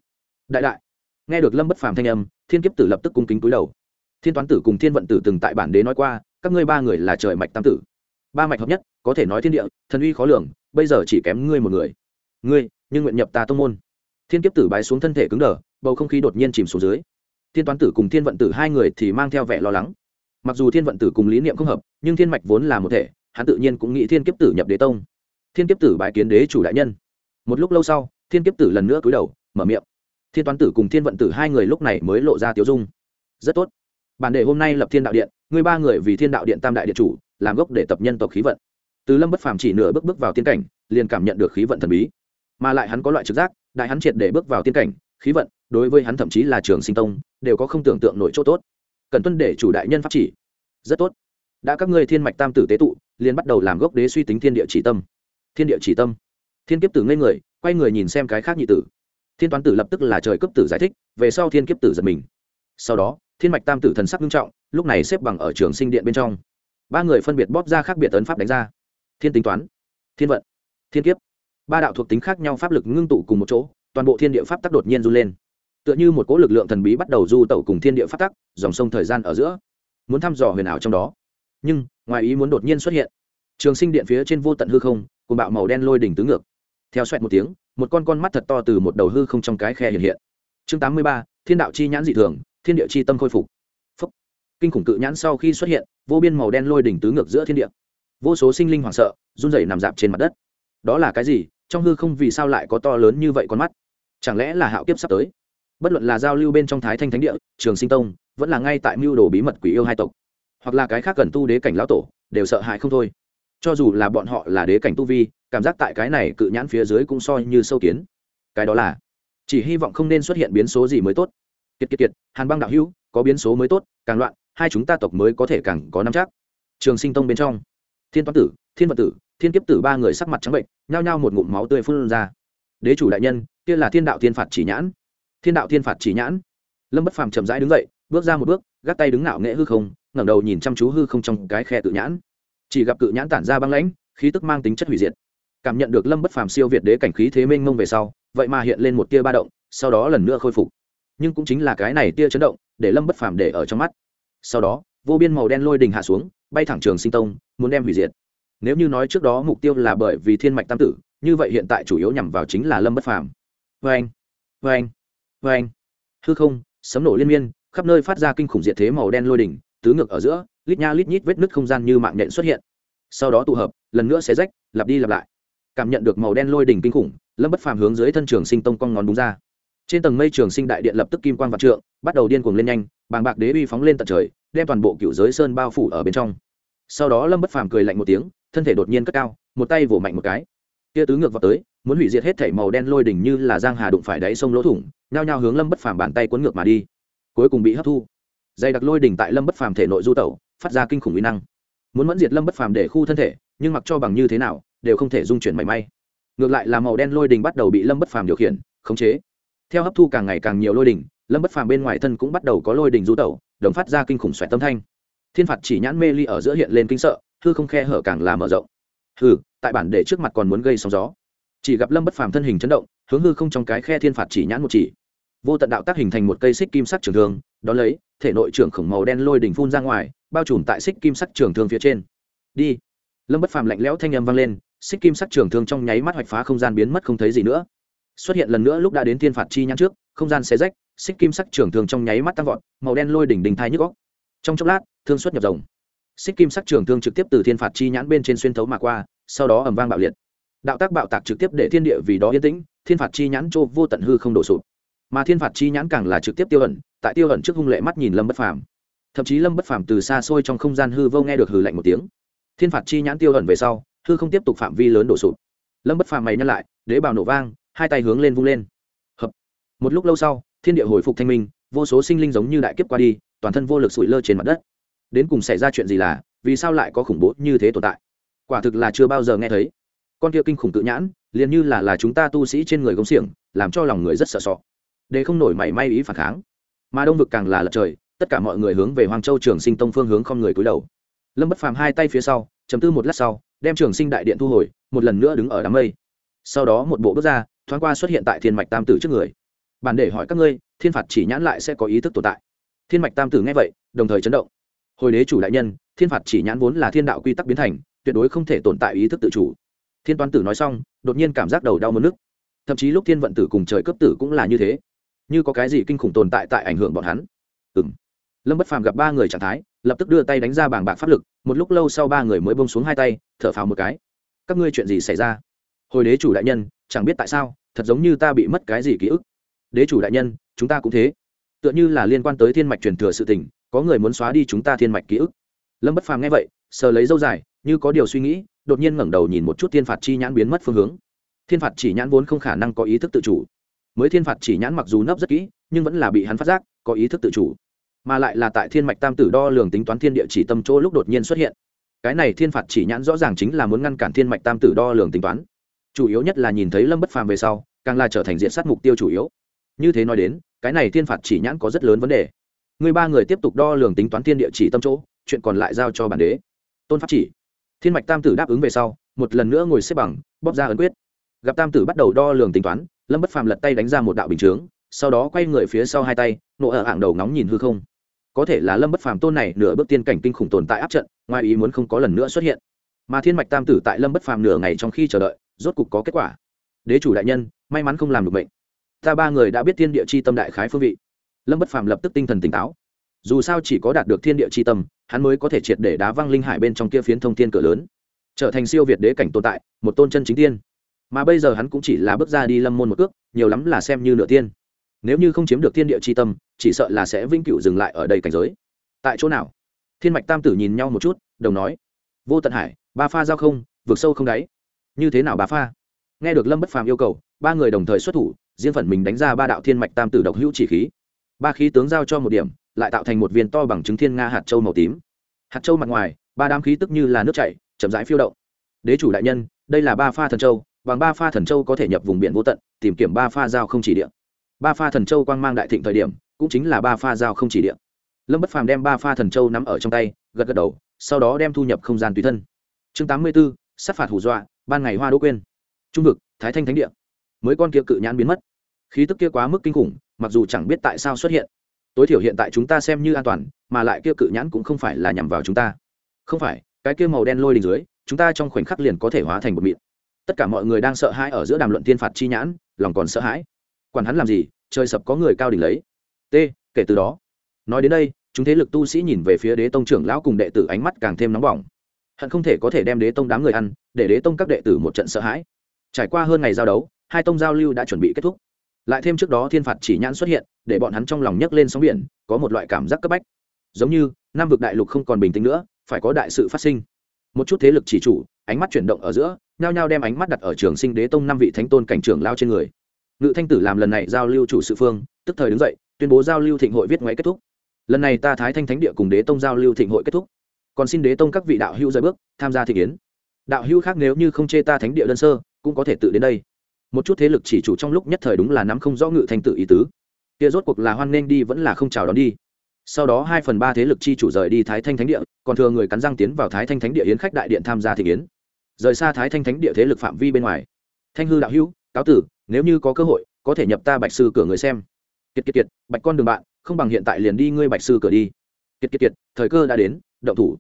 đại đại. Nghe được lâm bất phàm thanh âm, thiên kiếp tử lập tức cung kính cúi đầu. Thiên toán tử cùng thiên vận tử từng tại bản đế nói qua các ngươi ba người là trời mạch tam tử. Ba mạch hợp nhất, có thể nói thiên địa, thần uy khó lường, bây giờ chỉ kém ngươi một người. Ngươi, nhưng nguyện nhập ta tông môn. Thiên kiếp tử bái xuống thân thể cứng đờ, bầu không khí đột nhiên chìm xuống dưới. Thiên toán tử cùng thiên vận tử hai người thì mang theo vẻ lo lắng. Mặc dù thiên vận tử cùng lý niệm không hợp, nhưng thiên mạch vốn là một thể, hắn tự nhiên cũng nghĩ thiên kiếp tử nhập đế tông. Thiên kiếp tử bái kiến đế chủ đại nhân. Một lúc lâu sau, thiên kiếp tử lần nữa cúi đầu, mở miệng. Thiên toán tử cùng thiên vận tử hai người lúc này mới lộ ra tiếu dung. Rất tốt bản đề hôm nay lập thiên đạo điện, ngươi ba người vì thiên đạo điện tam đại điện chủ, làm gốc để tập nhân tộc khí vận. Từ lâm bất phàm chỉ nửa bước bước vào tiên cảnh, liền cảm nhận được khí vận thần bí. Mà lại hắn có loại trực giác, đại hắn triệt để bước vào tiên cảnh, khí vận, đối với hắn thậm chí là trường sinh tông, đều có không tưởng tượng nổi chỗ tốt. Cần tuân để chủ đại nhân pháp chỉ. Rất tốt. Đã các ngươi thiên mạch tam tử tế tụ, liền bắt đầu làm gốc đế suy tính thiên địa chỉ tâm. Thiên địa chỉ tâm. Thiên kiếp tử ngây người, quay người nhìn xem cái khác nhị tử. Thiên toán tử lập tức là trời cấp tử giải thích, về sau thiên kiếp tử giật mình. Sau đó thiên mạch tam tử thần sắc nghiêm trọng, lúc này xếp bằng ở trường sinh điện bên trong. Ba người phân biệt bóp ra khác biệt tấn pháp đánh ra. Thiên tính toán, thiên vận, thiên kiếp. Ba đạo thuộc tính khác nhau pháp lực ngưng tụ cùng một chỗ, toàn bộ thiên địa pháp tắc đột nhiên run lên. Tựa như một cỗ lực lượng thần bí bắt đầu du tẩu cùng thiên địa pháp tắc, dòng sông thời gian ở giữa. Muốn thăm dò huyền ảo trong đó. Nhưng, ngoài ý muốn đột nhiên xuất hiện. Trường sinh điện phía trên vô tận hư không cùng bạo màu đen lôi đỉnh tứ ngược. Theo xoẹt một tiếng, một con con mắt thật to từ một đầu hư không trong cái khe hiện hiện. Chương tám mươi ba, thiên đạo chi nhãn dị thường thiên địa chi tâm khôi phục. Phúc. kinh khủng cự nhãn sau khi xuất hiện, vô biên màu đen lôi đỉnh tứ ngược giữa thiên địa. Vô số sinh linh hoảng sợ, run rẩy nằm dạp trên mặt đất. Đó là cái gì? Trong hư không vì sao lại có to lớn như vậy con mắt? Chẳng lẽ là hạo kiếp sắp tới? Bất luận là giao lưu bên trong thái thanh thánh địa, trường sinh tông, vẫn là ngay tại mưu đồ bí mật quỷ yêu hai tộc, hoặc là cái khác cần tu đế cảnh lão tổ, đều sợ hãi không thôi. Cho dù là bọn họ là đế cảnh tu vi, cảm giác tại cái này cự nhãn phía dưới cũng soi như sâu kiến. Cái đó là, chỉ hy vọng không nên xuất hiện biến số gì mới tốt kiệt kiệt kiệt, hàn băng đạo hữu, có biến số mới tốt, càng loạn, hai chúng ta tộc mới có thể càng có năm chắc. Trường sinh tông bên trong, thiên toán tử, thiên vật tử, thiên kiếp tử ba người sắc mặt trắng bệnh, nhao nhao một ngụm máu tươi phun ra. Đế chủ đại nhân, kia là thiên đạo thiên phạt chỉ nhãn. Thiên đạo thiên phạt chỉ nhãn. Lâm bất phàm chậm rãi đứng dậy, bước ra một bước, gác tay đứng nạo nghệ hư không, ngẩng đầu nhìn chăm chú hư không trong cái khe tự nhãn. Chỉ gặp cự nhãn tản ra băng lãnh, khí tức mang tính chất hủy diệt. Cảm nhận được lâm bất phàm siêu việt đế cảnh khí thế mênh mông về sau, vậy mà hiện lên một tia ba động, sau đó lần nữa khôi phục nhưng cũng chính là cái này tia chấn động, để lâm bất phàm để ở trong mắt. Sau đó, vô biên màu đen lôi đình hạ xuống, bay thẳng trường sinh tông, muốn đem hủy diệt. Nếu như nói trước đó mục tiêu là bởi vì thiên mạch tam tử, như vậy hiện tại chủ yếu nhằm vào chính là lâm bất phàm. Vê anh vê anh vê anh hư không, sấm nổ liên miên, khắp nơi phát ra kinh khủng diệt thế màu đen lôi đỉnh tứ ngược ở giữa, lít nha lít nhít vết nứt không gian như mạng nhện xuất hiện. Sau đó tụ hợp, lần nữa sẽ rách, lặp đi lặp lại. Cảm nhận được màu đen lôi đỉnh kinh khủng, lâm bất phàm hướng dưới thân trường sinh tông cong ngón đúng ra trên tầng mây trường sinh đại điện lập tức kim quang vạn trượng, bắt đầu điên cuồng lên nhanh, bàng bạc đế uy phóng lên tận trời, đem toàn bộ cựu giới sơn bao phủ ở bên trong. Sau đó lâm bất phàm cười lạnh một tiếng, thân thể đột nhiên cất cao, một tay vỗ mạnh một cái. Kia tứ ngược vào tới, muốn hủy diệt hết thảy màu đen lôi đỉnh như là giang hà đụng phải đáy sông lỗ thủng, nhao nhao hướng lâm bất phàm bàn tay cuốn ngược mà đi. Cuối cùng bị hấp thu. Dày đặc lôi đỉnh tại lâm bất phàm thể nội du tẩu, phát ra kinh khủng uy năng. Muốn mẫn diệt lâm bất phàm để khu thân thể, nhưng mặc cho bằng như thế nào, đều không thể dung chuyển mảy may. Ngược lại là màu đen lôi đỉnh bắt đầu bị lâm bất phàm điều khiển, khống chế theo hấp thu càng ngày càng nhiều lôi đỉnh, lâm bất phàm bên ngoài thân cũng bắt đầu có lôi đỉnh du tẩu, đồng phát ra kinh khủng xoẹt tâm thanh. Thiên phạt chỉ nhãn mê ly ở giữa hiện lên kinh sợ, hư không khe hở càng là mở rộng. Hư tại bản để trước mặt còn muốn gây sóng gió. Chỉ gặp lâm bất phàm thân hình chấn động, hướng hư không trong cái khe thiên phạt chỉ nhãn một chỉ. Vô tận đạo tác hình thành một cây xích kim sắc trường thương đ ó lấy, thể nội trưởng khổng màu đen lôi đỉnh phun ra ngoài, bao trùm tại xích kim sắc trường thương phía trên. Đi. Lâm bất phàm lạnh lẽo thanh âm vang lên, xích kim sắc trường thương trong nháy mắt hoạch phá không gian biến mất không thấy gì nữa xuất hiện lần nữa lúc đã đến thiên phạt chi nhãn trước, không gian xé rách, xích kim sắc trường thương trong nháy mắt tăng vọt, màu đen lôi đỉnh đình thai nhức góc trong chốc lát, thương xuất nhập rồng. Xích kim sắc trường thương trực tiếp từ thiên phạt chi nhãn bên trên xuyên thấu mà qua, sau đó ẩm vang bạo liệt. Đạo tác bạo tạc trực tiếp để thiên địa vì đó yên tĩnh, thiên phạt chi nhãn trô vô tận hư không đổ sụp. Mà thiên phạt chi nhãn càng là trực tiếp tiêu ẩn, tại tiêu ẩn trước hung lệ mắt nhìn lâm bất phàm. Thậm chí lâm bất phàm từ xa xôi trong không gian hư vô nghe được hừ lạnh một tiếng. Thiên phạt chi nhãn tiêu ẩn về sau, hư không tiếp tục phạm vi lớn đổ sụp. Lâm bất phàm mày nhắc lại, đế bào nổ vang hai tay hướng lên vung lên. Hợp. Một lúc lâu sau, thiên địa hồi phục thanh minh, vô số sinh linh giống như đại kiếp qua đi, toàn thân vô lực sụi lơ trên mặt đất. Đến cùng xảy ra chuyện gì là, vì sao lại có khủng bố như thế tồn tại? Quả thực là chưa bao giờ nghe thấy. Con kia kinh khủng tự nhãn, liền như là là chúng ta tu sĩ trên người gồng xiềng, làm cho lòng người rất sợ sọ. Để không nổi mảy may ý phản kháng. Mà đông vực càng là lật trời, tất cả mọi người hướng về hoàng châu trường sinh tông phương hướng không người cúi đầu. Lâm bất phàm hai tay phía sau, chấm tư một lát sau, đem trường sinh đại điện thu hồi, một lần nữa đứng ở đám mây. Sau đó một bộ bước ra thoáng qua xuất hiện tại thiên mạch tam tử trước người. Bản để hỏi các ngươi, thiên phạt chỉ nhãn lại sẽ có ý thức tồn tại. Thiên mạch tam tử nghe vậy, đồng thời chấn động. Hồi đế chủ đại nhân, thiên phạt chỉ nhãn vốn là thiên đạo quy tắc biến thành, tuyệt đối không thể tồn tại ý thức tự chủ. Thiên toán tử nói xong, đột nhiên cảm giác đầu đau mất nước. Thậm chí lúc thiên vận tử cùng trời cấp tử cũng là như thế. Như có cái gì kinh khủng tồn tại tại ảnh hưởng bọn hắn. Ừ m lâm bất phàm gặp ba người trạng thái, lập tức đưa tay đánh ra bảng bạc pháp lực, một lúc lâu sau ba người mới bông xuống hai tay, thở phào một cái. Các ngươi chuyện gì xảy ra? Hồi đế chủ đại nhân, chẳng biết tại sao, thật giống như ta bị mất cái gì ký ức. Đế chủ đại nhân, chúng ta cũng thế. Tựa như là liên quan tới thiên mạch truyền thừa sự tình, có người muốn xóa đi chúng ta thiên mạch ký ức. Lâm bất phàm nghe vậy, sờ lấy dâu dài, như có điều suy nghĩ, đột nhiên ngẩng đầu nhìn một chút thiên phạt chi nhãn biến mất phương hướng. Thiên phạt chỉ nhãn vốn không khả năng có ý thức tự chủ. Mới thiên phạt chỉ nhãn mặc dù nấp rất kỹ, nhưng vẫn là bị hắn phát giác, có ý thức tự chủ. Mà lại là tại thiên mạch tam tử đo lường tính toán thiên địa chỉ tâm chỗ lúc đột nhiên xuất hiện. Cái này thiên phạt chỉ nhãn rõ ràng chính là muốn ngăn cản thiên mạch tam tử đo lường tính toán chủ yếu nhất là nhìn thấy lâm bất phàm về sau, càng là trở thành diện sát mục tiêu chủ yếu. Như thế nói đến, cái này thiên phạt chỉ nhãn có rất lớn vấn đề. Người ba người tiếp tục đo lường tính toán thiên địa chỉ tâm chỗ, chuyện còn lại giao cho bản đế. Tôn pháp chỉ. Thiên mạch tam tử đáp ứng về sau, một lần nữa ngồi xếp bằng, bóp ra ấn quyết. Gặp tam tử bắt đầu đo lường tính toán, lâm bất phàm lật tay đánh ra một đạo bình chướng, sau đó quay người phía sau hai tay, nộ ở hạng đầu nóng nhìn hư không. Có thể là lâm bất phàm tôn này nửa bước tiên cảnh kinh khủng tồn tại áp trận, ngoài ý muốn không có lần nữa xuất hiện mà thiên mạch tam tử tại lâm bất phàm nửa ngày trong khi chờ đợi, rốt cục có kết quả. Đế chủ đại nhân, may mắn không làm được bệnh. Ta ba người đã biết thiên địa chi tâm đại khái phương vị. Lâm bất phàm lập tức tinh thần tỉnh táo. Dù sao chỉ có đạt được thiên địa chi tâm, hắn mới có thể triệt để đá văng linh hải bên trong kia phiến thông thiên cửa lớn. Trở thành siêu việt đế cảnh tồn tại, một tôn chân chính tiên. Mà bây giờ hắn cũng chỉ là bước ra đi lâm môn một cước, nhiều lắm là xem như nửa tiên. Nếu như không chiếm được thiên địa chi tâm, chỉ sợ là sẽ vĩnh cửu dừng lại ở đây cảnh giới. Tại chỗ nào? Thiên mạch tam tử nhìn nhau một chút, đồng nói. Vô tận hải ba pha giao không, vượt sâu không đáy. Như thế nào ba pha? Nghe được lâm bất phàm yêu cầu, ba người đồng thời xuất thủ, riêng phần mình đánh ra ba đạo thiên mạch tam tử độc hữu chỉ khí. Ba khí tướng giao cho một điểm, lại tạo thành một viên to bằng chứng thiên nga hạt châu màu tím. Hạt châu mặt ngoài, ba đám khí tức như là nước chảy, chậm rãi phiêu động. Đế chủ đại nhân, đây là ba pha thần châu, bằng ba pha thần châu có thể nhập vùng biển vô tận, tìm kiếm ba pha giao không chỉ điện ba pha thần châu quang mang đại thịnh thời điểm, cũng chính là ba pha giao không chỉ điện lâm bất phàm đem ba pha thần châu nắm ở trong tay, gật gật đầu, sau đó đem thu nhập không gian tùy thân chương tám mươi b ố sát phạt hù dọa, ban ngày hoa đỗ quên. Trung vực, thái thanh thánh địa. Mới con kia cự nhãn biến mất. Khí tức kia quá mức kinh khủng, mặc dù chẳng biết tại sao xuất hiện. Tối thiểu hiện tại chúng ta xem như an toàn, mà lại kia cự nhãn cũng không phải là nhằm vào chúng ta. Không phải, cái kia màu đen lôi đình dưới, chúng ta trong khoảnh khắc liền có thể hóa thành một mịn. Tất cả mọi người đang sợ hãi ở giữa đàm luận thiên phạt chi nhãn, lòng còn sợ hãi. Quản hắn làm gì, trời sập có người cao đỉnh lấy. T, kể từ đó. Nói đến đây, chúng thế lực tu sĩ nhìn về phía đế tông trưởng lão cùng đệ tử ánh mắt càng thêm nóng bỏng hận không thể có thể đem đế tông đám người ăn, để đế tông các đệ tử một trận sợ hãi. Trải qua hơn ngày giao đấu, hai tông giao lưu đã chuẩn bị kết thúc. Lại thêm trước đó thiên phạt chỉ nhãn xuất hiện, để bọn hắn trong lòng nhấc lên sóng biển, có một loại cảm giác cấp bách. Giống như nam vực đại lục không còn bình tĩnh nữa, phải có đại sự phát sinh. Một chút thế lực chỉ chủ, ánh mắt chuyển động ở giữa, nhao nhao đem ánh mắt đặt ở trường sinh đế tông năm vị thánh tôn cảnh trưởng lao trên người. Ngự thanh tử làm lần này giao lưu chủ sự phương, tức thời đứng dậy, tuyên bố giao lưu thịnh hội viết ngoáy kết thúc. Lần này ta thái thanh thánh địa cùng đế tông giao lưu thịnh hội kết thúc còn xin đế tông các vị đạo hữu rời bước, tham gia thị kiến. Đạo hữu khác nếu như không chê ta thánh địa đơn sơ, cũng có thể tự đến đây. Một chút thế lực chỉ chủ trong lúc nhất thời đúng là nắm không rõ ngự thanh tự ý tứ. Kia rốt cuộc là hoan nghênh đi vẫn là không chào đón đi. Sau đó hai phần ba thế lực chi chủ rời đi thái thanh thánh địa, còn thừa người cắn răng tiến vào thái thanh thánh địa yến khách đại điện tham gia thị yến rời xa thái thanh thánh địa thế lực phạm vi bên ngoài. Thanh hư đạo hữu, cáo tử, nếu như có cơ hội, có thể nhập ta bạch sư cửa người xem. Kiệt kiệt kiệt, bạch con đường bạn, không bằng hiện tại liền đi ngươi bạch sư cửa đi. Kiệt kiệt kiệt, thời cơ đã đến, động thủ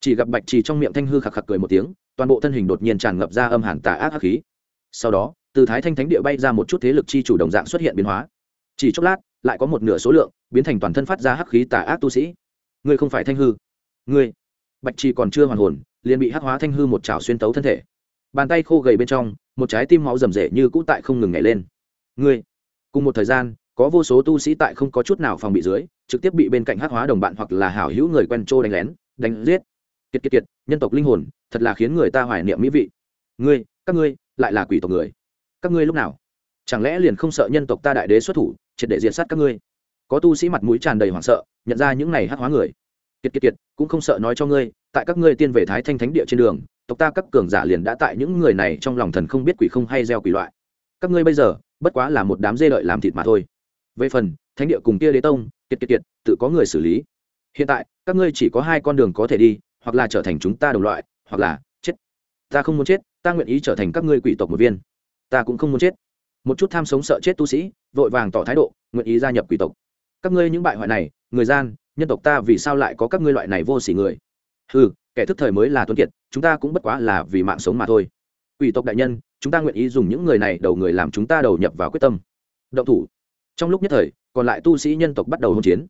chỉ gặp bạch trì trong miệng thanh hư khạc khạc cười một tiếng, toàn bộ thân hình đột nhiên tràn ngập ra âm hàn tà ác hắc khí. Sau đó, từ thái thanh thánh địa bay ra một chút thế lực chi chủ đồng dạng xuất hiện biến hóa. Chỉ chốc lát, lại có một nửa số lượng biến thành toàn thân phát ra hắc khí tà ác tu sĩ. Ngươi không phải thanh hư. Ngươi. Bạch trì còn chưa hoàn hồn, liền bị hắc hóa thanh hư một chảo xuyên tấu thân thể. Bàn tay khô gầy bên trong, một trái tim máu rầm rể như cũ tại không ngừng nhảy lên. Ngươi. Cùng một thời gian, có vô số tu sĩ tại không có chút nào phòng bị dưới, trực tiếp bị bên cạnh hắc hóa đồng bạn hoặc là hảo hữu người quen trô đánh lén, đánh giết kiệt kiệt kiệt, nhân tộc linh hồn, thật là khiến người ta hoài niệm mỹ vị. Ngươi, các ngươi, lại là quỷ tộc người. Các ngươi lúc nào? Chẳng lẽ liền không sợ nhân tộc ta đại đế xuất thủ, triệt để diệt sát các ngươi? Có tu sĩ mặt mũi tràn đầy hoảng sợ, nhận ra những này hắc hóa người. Kiệt kiệt kiệt, cũng không sợ nói cho ngươi, tại các ngươi tiên về thái thanh thánh địa trên đường, tộc ta các cường giả liền đã tại những người này trong lòng thần không biết quỷ không hay gieo quỷ loại. Các ngươi bây giờ, bất quá là một đám dê lợi làm thịt mà thôi. Về phần, thánh địa cùng kia đế tông, kiệt kiệt kiệt, tự có người xử lý. Hiện tại, các ngươi chỉ có hai con đường có thể đi hoặc là trở thành chúng ta đồng loại, hoặc là chết. Ta không muốn chết, ta nguyện ý trở thành các ngươi quỷ tộc một viên. Ta cũng không muốn chết. Một chút tham sống sợ chết tu sĩ, vội vàng tỏ thái độ, nguyện ý gia nhập quỷ tộc. Các ngươi những bại hoại này, người gian, nhân tộc ta vì sao lại có các ngươi loại này vô s ỉ người? Ừ kẻ thức thời mới là tuân kiệt, chúng ta cũng bất quá là vì mạng sống mà thôi. Quỷ tộc đại nhân, chúng ta nguyện ý dùng những người này đầu người làm chúng ta đầu nhập vào quyết tâm. Động thủ. Trong lúc nhất thời, còn lại tu sĩ nhân tộc bắt đầu hỗn chiến.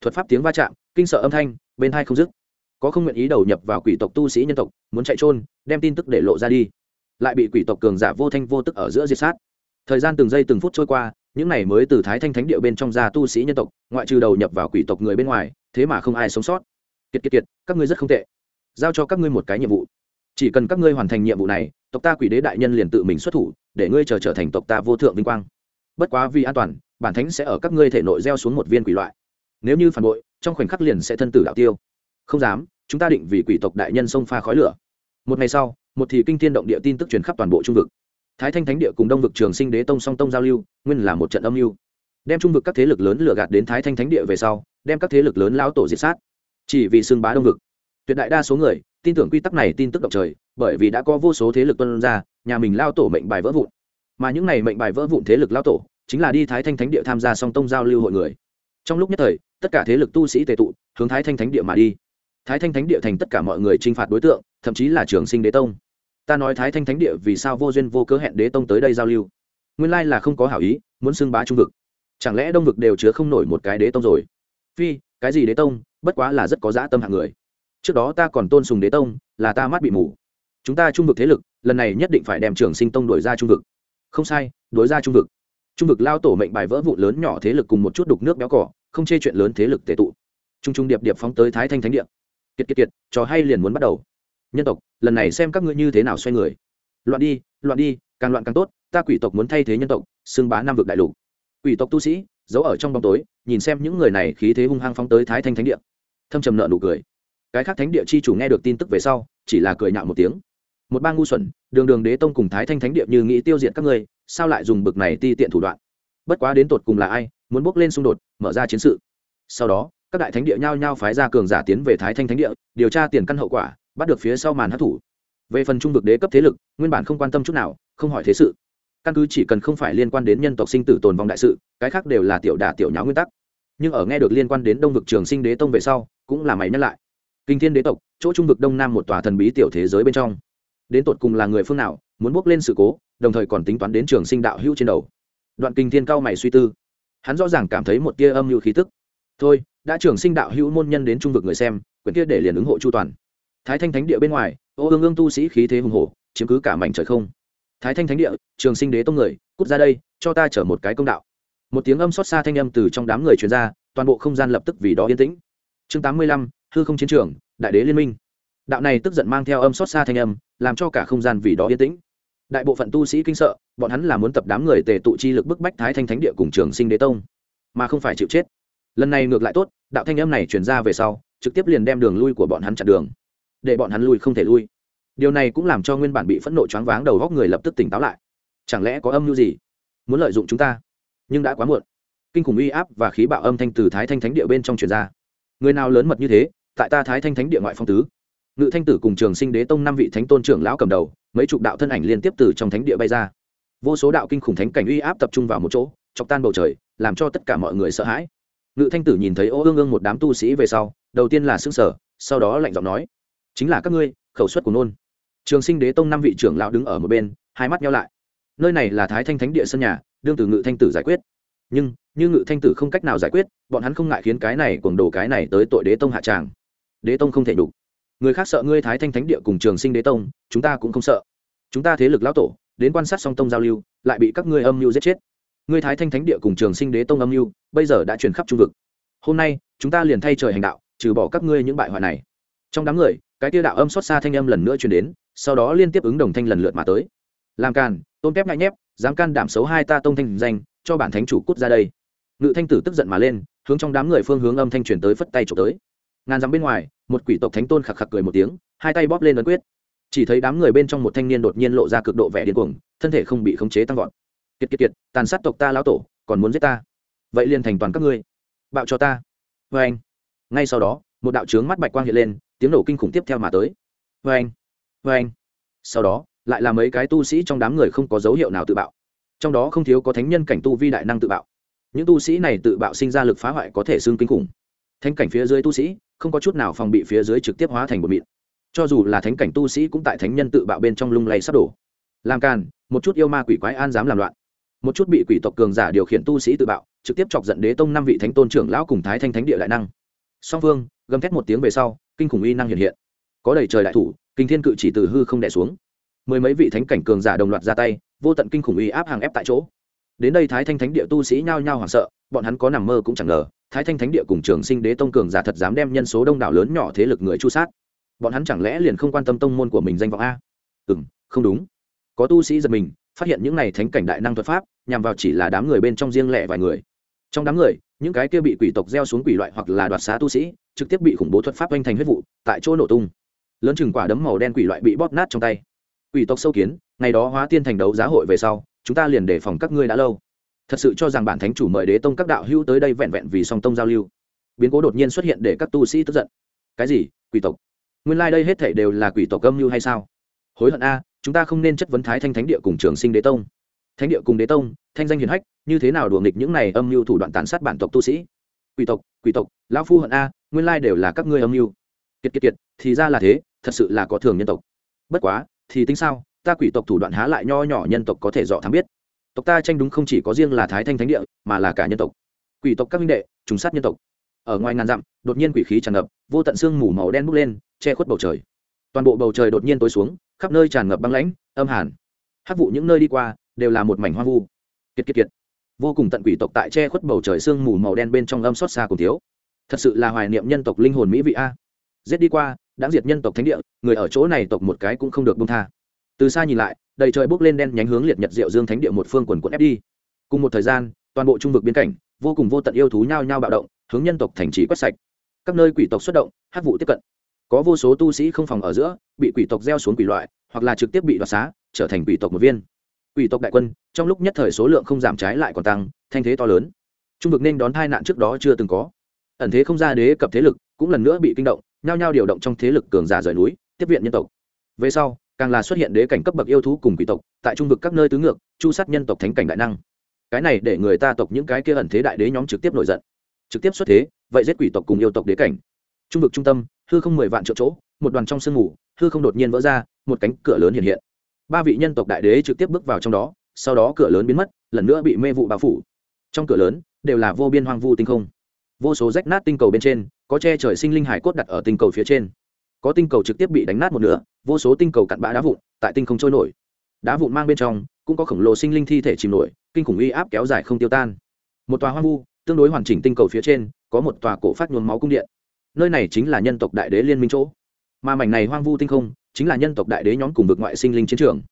Thuật pháp tiếng va chạm, kinh sợ âm thanh, bên hai không dứt có không nguyện ý đầu nhập vào quỷ tộc tu sĩ nhân tộc muốn chạy trôn đem tin tức để lộ ra đi. Lại bị quỷ tộc cường giả vô thanh vô tức ở giữa diệt sát. Thời gian từng giây từng phút trôi qua những này mới từ thái thanh thánh địa bên trong ra tu sĩ nhân tộc ngoại trừ đầu nhập vào quỷ tộc người bên ngoài thế mà không ai sống sót. Kiệt kiệt kiệt các ngươi rất không tệ. Giao cho các ngươi một cái nhiệm vụ. Chỉ cần các ngươi hoàn thành nhiệm vụ này tộc ta quỷ đế đại nhân liền tự mình xuất thủ để ngươi chờ trở, trở thành tộc ta vô thượng vinh quang. Bất quá vì an toàn bản thánh sẽ ở các ngươi thể nội gieo xuống một viên quỷ loại. Nếu như phản bội trong khoảnh khắc liền sẽ thân tử đạo tiêu. Không dám chúng ta định vì quỷ tộc đại nhân sông pha khói lửa. Một ngày sau, một thì kinh thiên động địa tin tức truyền khắp toàn bộ trung vực. Thái thanh thánh địa cùng đông vực trường sinh đế tông song tông giao lưu, nguyên là một trận âm mưu. Đem trung vực các thế lực lớn lừa gạt đến thái thanh thánh địa về sau, đem các thế lực lớn lão tổ diệt sát. Chỉ vì sương bá đông vực. Tuyệt đại đa số người, tin tưởng quy tắc này tin tức động trời, bởi vì đã có vô số thế lực tuân ra, nhà mình lao tổ mệnh bài vỡ vụn. Mà những này mệnh bài vỡ vụn thế lực lao tổ, chính là đi thái thanh thánh địa tham gia song tông giao lưu hội người. Trong lúc nhất thời, tất cả thế lực tu sĩ tề tụ, hướng thái thanh thánh địa mà đi thái thanh thánh địa thành tất cả mọi người t r i n h phạt đối tượng, thậm chí là trường sinh đế tông. Ta nói thái thanh thánh địa vì sao vô duyên vô cớ hẹn đế tông tới đây giao lưu? Nguyên lai là không có hảo ý, muốn xưng bá trung vực. Chẳng lẽ đông vực đều chứa không nổi một cái đế tông rồi? Phi, cái gì đế tông? Bất quá là rất có dã tâm hạng người. Trước đó ta còn tôn sùng đế tông, là ta mắt bị mù. Chúng ta trung vực thế lực, lần này nhất định phải đem trường sinh tông đổi ra trung vực. Không sai đổi ra trung vực. Trung vực lao tổ mệnh bài vỡ vụ lớn nhỏ thế lực cùng một chút đục nước béo cỏ, không chê chuyện lớn thế lực tệ tụ. T r u n g t r u n g điệp điệp phóng tới thái thanh thánh địa kiệt kiệt kiệt, trò hay liền muốn bắt đầu. Nhân tộc, lần này xem các ngươi như thế nào xoay người. Loạn đi loạn đi, càng loạn càng tốt, ta quỷ tộc muốn thay thế nhân tộc, xưng bá nam vực đại lục. Quỷ tộc tu sĩ, giấu ở trong bóng tối, nhìn xem những người này khí thế hung hăng phóng tới thái thanh thánh địa. Thâm trầm nợ nụ cười. Cái khác thánh địa chi chủ nghe được tin tức về sau, chỉ là cười nhạo một tiếng. Một bang ngu xuẩn, đường đường đế tông cùng thái thanh thánh địa như nghĩ tiêu diệt các ngươi, sao lại dùng bực này ti tiện thủ đoạn? Bất quá đến tột cùng là ai, muốn bước lên xung đột, mở ra chiến sự. Sau đó các đại thánh địa nhao nhao phái ra cường giả tiến về thái thanh thánh địa, điều tra tiền căn hậu quả, bắt được phía sau màn hát thủ về phần trung vực đế cấp thế lực, nguyên bản không quan tâm chút nào, không hỏi thế sự. Căn cứ chỉ cần không phải liên quan đến nhân tộc sinh tử tồn vong đại sự, cái khác đều là tiểu đà tiểu nháo nguyên tắc. Nhưng ở nghe được liên quan đến đông vực trường sinh đế tông về sau, cũng là mày nhắc lại. Kinh thiên đế tộc, chỗ trung vực đông nam một tòa thần bí tiểu thế giới bên trong. Đến tột cùng là người phương nào, muốn bước lên sự cố, đồng thời còn tính toán đến trường sinh đạo hữu trên đầu. Đoạn kinh thiên cao mày suy tư. Hắn rõ ràng cảm thấy một tia âm mưu khí tức. Thôi đã trường sinh đạo hữu môn nhân đến trung vực người xem, quyển kia để liền ứng hộ chu toàn. Thái thanh thánh địa bên ngoài, ô ương ương tu sĩ khí thế hùng hổ, chiếm cứ cả mảnh trời không. Thái thanh thánh địa, trường sinh đế tông người, cút ra đây, cho ta chở một cái công đạo. Một tiếng âm xót xa thanh âm từ trong đám người truyền ra, toàn bộ không gian lập tức vì đó yên tĩnh. Chương tám mươi lăm, hư không chiến trường, đại đế liên minh. Đạo này tức giận mang theo âm xót xa thanh âm, làm cho cả không gian vì đó yên tĩnh. Đại bộ phận tu sĩ kinh sợ, bọn hắn là muốn tập đám người tề tụ chi lực bức bách thái thanh thánh địa cùng trường sinh đế tông, mà không phải chịu chết lần này ngược lại tốt, đạo thanh âm này truyền ra về sau, trực tiếp liền đem đường lui của bọn hắn chặn đường. Để bọn hắn lui không thể lui. Điều này cũng làm cho nguyên bản bị phẫn nộ choáng váng đầu góc người lập tức tỉnh táo lại. Chẳng lẽ có âm mưu gì? Muốn lợi dụng chúng ta? Nhưng đã quá muộn. Kinh khủng uy áp và khí bạo âm thanh từ thái thanh thánh địa bên trong truyền ra. Người nào lớn mật như thế, tại ta thái thanh thánh địa ngoại phong tứ. Ngự thanh tử cùng trường sinh đế tông năm vị thánh tôn trưởng lão cầm đầu, mấy chục đạo thân ảnh liên tiếp từ trong thánh địa bay ra. Vô số đạo kinh khủng thánh cảnh uy áp tập trung vào một chỗ, chọc tan bầu trời, làm cho tất cả mọi người sợ hãi ngự thanh tử nhìn thấy ô ương ương một đám tu sĩ về sau, đầu tiên là xương sở sau đó lạnh giọng nói, chính là các ngươi, khẩu suất của nôn. Trường sinh đế tông năm vị trưởng lão đứng ở một bên, hai mắt nhau lại. Nơi này là thái thanh thánh địa sân nhà, đương từ ngự thanh tử giải quyết. Nhưng, như ngự thanh tử không cách nào giải quyết, bọn hắn không ngại khiến cái này cùng đổ cái này tới tội đế tông hạ tràng. Đế tông không thể đủ người khác sợ ngươi thái thanh thánh địa cùng trường sinh đế tông, chúng ta cũng không sợ. Chúng ta thế lực lão tổ, đến quan sát song tông giao lưu, lại bị các ngươi âm mưu giết chết ngươi thái thanh thánh địa cùng trường sinh đế tông âm mưu, bây giờ đã truyền khắp trung vực. Hôm nay, chúng ta liền thay trời hành đạo, trừ bỏ các ngươi những bại hoại này. Trong đám người, cái tiêu đạo âm xót xa thanh âm lần nữa truyền đến, sau đó liên tiếp ứng đồng thanh lần lượt mà tới. Làm càn, tôn kép ngại nhép, dám can đảm xấu hai ta tông thanh danh, cho bản thánh chủ cút ra đây. Ngự thanh tử tức giận mà lên, hướng trong đám người phương hướng âm thanh truyền tới phất tay trộm tới. Ngàn dặm bên ngoài, một quỷ tộc thánh tôn khạc khạc cười một tiếng, hai tay bóp lên ấn quyết. Chỉ thấy đám người bên trong một thanh niên đột nhiên lộ ra cực độ vẻ điên cuồng, thân thể không bị khống chế tăng vọt kiệt kiệt kiệt, tàn sát tộc ta lão tổ, còn muốn giết ta. Vậy liền thành toàn các ngươi. Bạo cho ta. Vê anh. Ngay sau đó, một đạo trướng mắt bạch quang hiện lên, tiếng nổ kinh khủng tiếp theo mà tới. Vê anh. Vê anh. Sau đó, lại là mấy cái tu sĩ trong đám người không có dấu hiệu nào tự bạo. Trong đó không thiếu có thánh nhân cảnh tu vi đại năng tự bạo. Những tu sĩ này tự bạo sinh ra lực phá hoại có thể xương kinh khủng. Thánh cảnh phía dưới tu sĩ, không có chút nào phòng bị phía dưới trực tiếp hóa thành bột mịn. Cho dù là thánh cảnh tu sĩ cũng tại thánh nhân tự bạo bên trong lung lay sắp đổ. Làm càn, một chút yêu ma quỷ quái an dám làm loạn một chút bị quỷ tộc cường giả điều khiển tu sĩ tự bạo, trực tiếp chọc giận đế tông năm vị thánh tôn trưởng lão cùng thái thanh thánh địa đại năng. Song phương gầm thét một tiếng về sau, kinh khủng uy năng hiện hiện. Có đầy trời đại thủ, kinh thiên cự chỉ từ hư không đẻ xuống. Mười mấy vị thánh cảnh cường giả đồng loạt ra tay, vô tận kinh khủng uy áp hàng ép tại chỗ. Đến đây thái thanh thánh địa tu sĩ nhao nhao hoảng sợ, bọn hắn có nằm mơ cũng chẳng ngờ, thái thanh thánh địa cùng trường sinh đế tông cường giả thật dám đem nhân số đông đảo lớn nhỏ thế lực người chu sát. Bọn hắn chẳng lẽ liền không quan tâm tông môn của mình danh vọng a? Ừ không đúng. Có tu sĩ giật mình phát hiện những này thánh cảnh đại năng thuật pháp, nhằm vào chỉ là đám người bên trong riêng lẻ vài người. Trong đám người, những cái kia bị quỷ tộc gieo xuống quỷ loại hoặc là đoạt xá tu sĩ, trực tiếp bị khủng bố thuật pháp oanh thành huyết vụ, tại chỗ nổ tung. Lớn chừng quả đấm màu đen quỷ loại bị bóp nát trong tay. Quỷ tộc sâu kiến, ngày đó hóa tiên thành đấu giá hội về sau, chúng ta liền đề phòng các ngươi đã lâu. Thật sự cho rằng bản thánh chủ mời đế tông các đạo hữu tới đây vẹn vẹn vì song tông giao lưu. Biến cố đột nhiên xuất hiện để các tu sĩ tức giận. Cái gì? Quỷ tộc? Nguyên lai、like、đây hết thể đều là quỷ tộc âm mưu hay sao? Hối hận a chúng ta không nên chất vấn thái thanh thánh địa cùng trường sinh đế tông. Thánh địa cùng đế tông, thanh danh hiền hách, như thế nào đùa nghịch những này âm mưu thủ đoạn tàn sát bản tộc tu sĩ? Quỷ tộc quỷ tộc, lão phu hận a, nguyên lai đều là các ngươi âm mưu. Kiệt kiệt kiệt, thì ra là thế, thật sự là có thường nhân tộc. Bất quá, thì tính sao, ta quỷ tộc thủ đoạn há lại nho nhỏ nhân tộc có thể dọ thám biết. Tộc ta tranh đúng không chỉ có riêng là thái thanh thánh địa, mà là cả nhân tộc. Quỷ tộc các minh đệ, trùng sát nhân tộc. Ở ngoài ngàn dặm, đột nhiên quỷ khí tràn ngập, vô tận xương mù màu đen bốc lên, che khuất bầu trời toàn bộ bầu trời đột nhiên tối xuống, khắp nơi tràn ngập băng lãnh, âm hàn. Hát vụ những nơi đi qua đều là một mảnh hoang vu. Kiệt kiệt kiệt. Vô cùng tận quỷ tộc tại che khuất bầu trời sương mù màu đen bên trong âm xót xa cùng thiếu. Thật sự là hoài niệm nhân tộc linh hồn mỹ vị a. Giết đi qua đã diệt nhân tộc thánh địa, người ở chỗ này tộc một cái cũng không được bông tha. Từ xa nhìn lại, đầy trời bốc lên đen nhánh hướng liệt nhật diệu dương thánh địa một phương quần quận ép đi. Cùng một thời gian, toàn bộ trung vực biên cảnh, vô cùng vô tận yêu thú nhao nhao bạo động, hướng nhân tộc thành trì quét sạch. Các nơi quỷ tộc xuất động hát vụ tiếp cận có vô số tu sĩ không phòng ở giữa, bị quỷ tộc gieo xuống quỷ loại, hoặc là trực tiếp bị đoạt xá, trở thành quỷ tộc một viên. Quỷ tộc đại quân, trong lúc nhất thời số lượng không giảm trái lại còn tăng, thanh thế to lớn. Trung vực nên đón tai nạn trước đó chưa từng có. Ẩn thế không ra đế cập thế lực, cũng lần nữa bị kinh động, nhao nhao điều động trong thế lực cường giả rời núi, tiếp viện nhân tộc. Về sau, càng là xuất hiện đế cảnh cấp bậc yêu thú cùng quỷ tộc, tại trung vực các nơi tứ ngược, chu sát nhân tộc thánh cảnh đại năng. Cái này để người ta tộc những cái kia ẩn thế đại đế nhóm trực tiếp nổi giận. Trực tiếp xuất thế, vậy giết quỷ tộc cùng yêu tộc đế cảnh. Trung vực trung tâm hư không mười vạn triệu chỗ, một đoàn trong sương ngủ hư không đột nhiên vỡ ra, một cánh cửa lớn hiện hiện. Ba vị nhân tộc đại đế trực tiếp bước vào trong đó, sau đó cửa lớn biến mất, lần nữa bị mê vụ bao phủ. Trong cửa lớn, đều là vô biên hoang vu tinh không. Vô số rách nát tinh cầu bên trên, có che trời sinh linh hải cốt đặt ở tinh cầu phía trên. Có tinh cầu trực tiếp bị đánh nát một nửa, vô số tinh cầu cặn bã đá vụn, tại tinh không trôi nổi. Đá vụn mang bên trong, cũng có khổng lồ sinh linh thi thể chìm nổi, kinh khủng uy áp kéo dài không tiêu tan. Một tòa hoang vu, tương đối hoàn chỉnh tinh cầu phía trên, có một tòa cổ phát nhuốm máu cung điện nơi này chính là nhân tộc đại đế liên minh chỗ. Mà mảnh này hoang vu tinh không chính là nhân tộc đại đế nhóm cùng vực ngoại sinh linh chiến trường.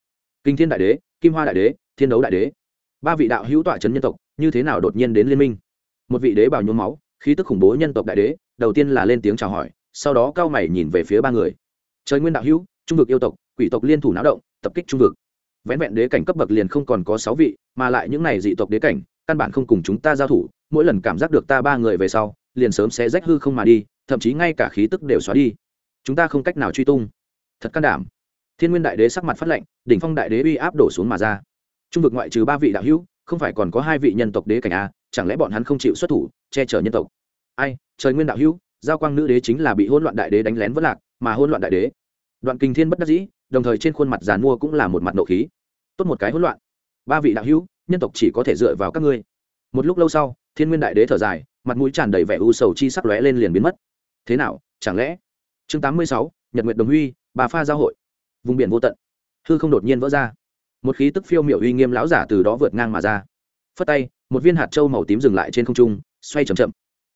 Kinh thiên đại đế, kim hoa đại đế, thiên đấu đại đế. Ba vị đạo hữu tọa trấn nhân tộc như thế nào đột nhiên đến liên minh? Một vị đế bảo nhuốm máu, khí tức khủng bố nhân tộc đại đế, đầu tiên là lên tiếng chào hỏi, sau đó cao mày nhìn về phía ba người. Trời nguyên đạo hữu, trung vực yêu tộc, quỷ tộc liên thủ náo động, tập kích trung vực. Vén vẹn đế cảnh cấp bậc liền không còn có sáu vị, mà lại những này dị tộc đế cảnh, căn bản không cùng chúng ta giao thủ, mỗi lần cảm giác được ta ba người về sau liền sớm sẽ rách hư không mà đi, thậm chí ngay cả khí tức đều xóa đi. Chúng ta không cách nào truy tung. Thật can đảm. Thiên nguyên đại đế sắc mặt phát lệnh đỉnh phong đại đế uy áp đổ xuống mà ra. Trung vực ngoại trừ ba vị đạo hữu, không phải còn có hai vị nhân tộc đế cảnh a, chẳng lẽ bọn hắn không chịu xuất thủ, che chở nhân tộc? Ai, trời nguyên đạo hữu, giao quang nữ đế chính là bị hôn loạn đại đế đánh lén vất lạc, mà hôn loạn đại đế. Đoạn kinh thiên bất đắc dĩ, đồng thời trên khuôn mặt giàn mua cũng là một mặt nộ khí. Tốt một cái hỗn loạn. Ba vị đạo hữu, nhân tộc chỉ có thể dựa vào các ngươi. Một lúc lâu sau, thiên nguyên đại đế thở dài mặt mũi tràn đầy vẻ u sầu chi sắc lóe lên liền biến mất. Thế nào, chẳng lẽ? Chương tám mươi sáu, nhật nguyệt đồng huy, bà pha giao hội. Vùng biển vô tận. Hư không đột nhiên vỡ ra. Một khí tức phiêu miểu uy nghiêm lão giả từ đó vượt ngang mà ra. Phất tay, một viên hạt trâu màu tím dừng lại trên không trung, xoay chậm chậm.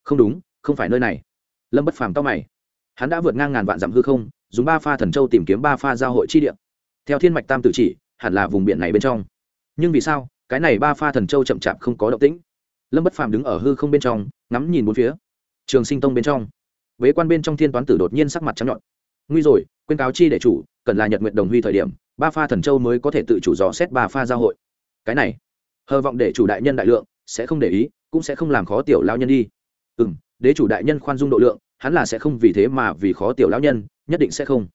Không đúng, không phải nơi này. Lâm bất phàm tao mày. Hắn đã vượt ngang ngàn vạn dặm hư không, dùng ba pha thần châu tìm kiếm ba pha giao hội chi địa. Theo thiên mạch tam tử chỉ, hẳn là vùng biển này bên trong. Nhưng vì sao, cái này ba pha thần châu chậm chạp không có động tĩnh? Lâm bất phàm đứng ở hư không bên trong, ngắm nhìn bốn phía. Trường sinh tông bên trong. Vế quan bên trong thiên toán tử đột nhiên sắc mặt trắng nhọn nguy rồi quên cáo chi để chủ, cần là nhật nguyện đồng huy thời điểm, ba pha thần châu mới có thể tự chủ dò xét ba pha giao hội. Cái này, hờ vọng để chủ đại nhân đại lượng, sẽ không để ý, cũng sẽ không làm khó tiểu lao nhân đi. Ừ m đế chủ đại nhân khoan dung độ lượng, hắn là sẽ không vì thế mà vì khó tiểu lão nhân, nhất định sẽ không.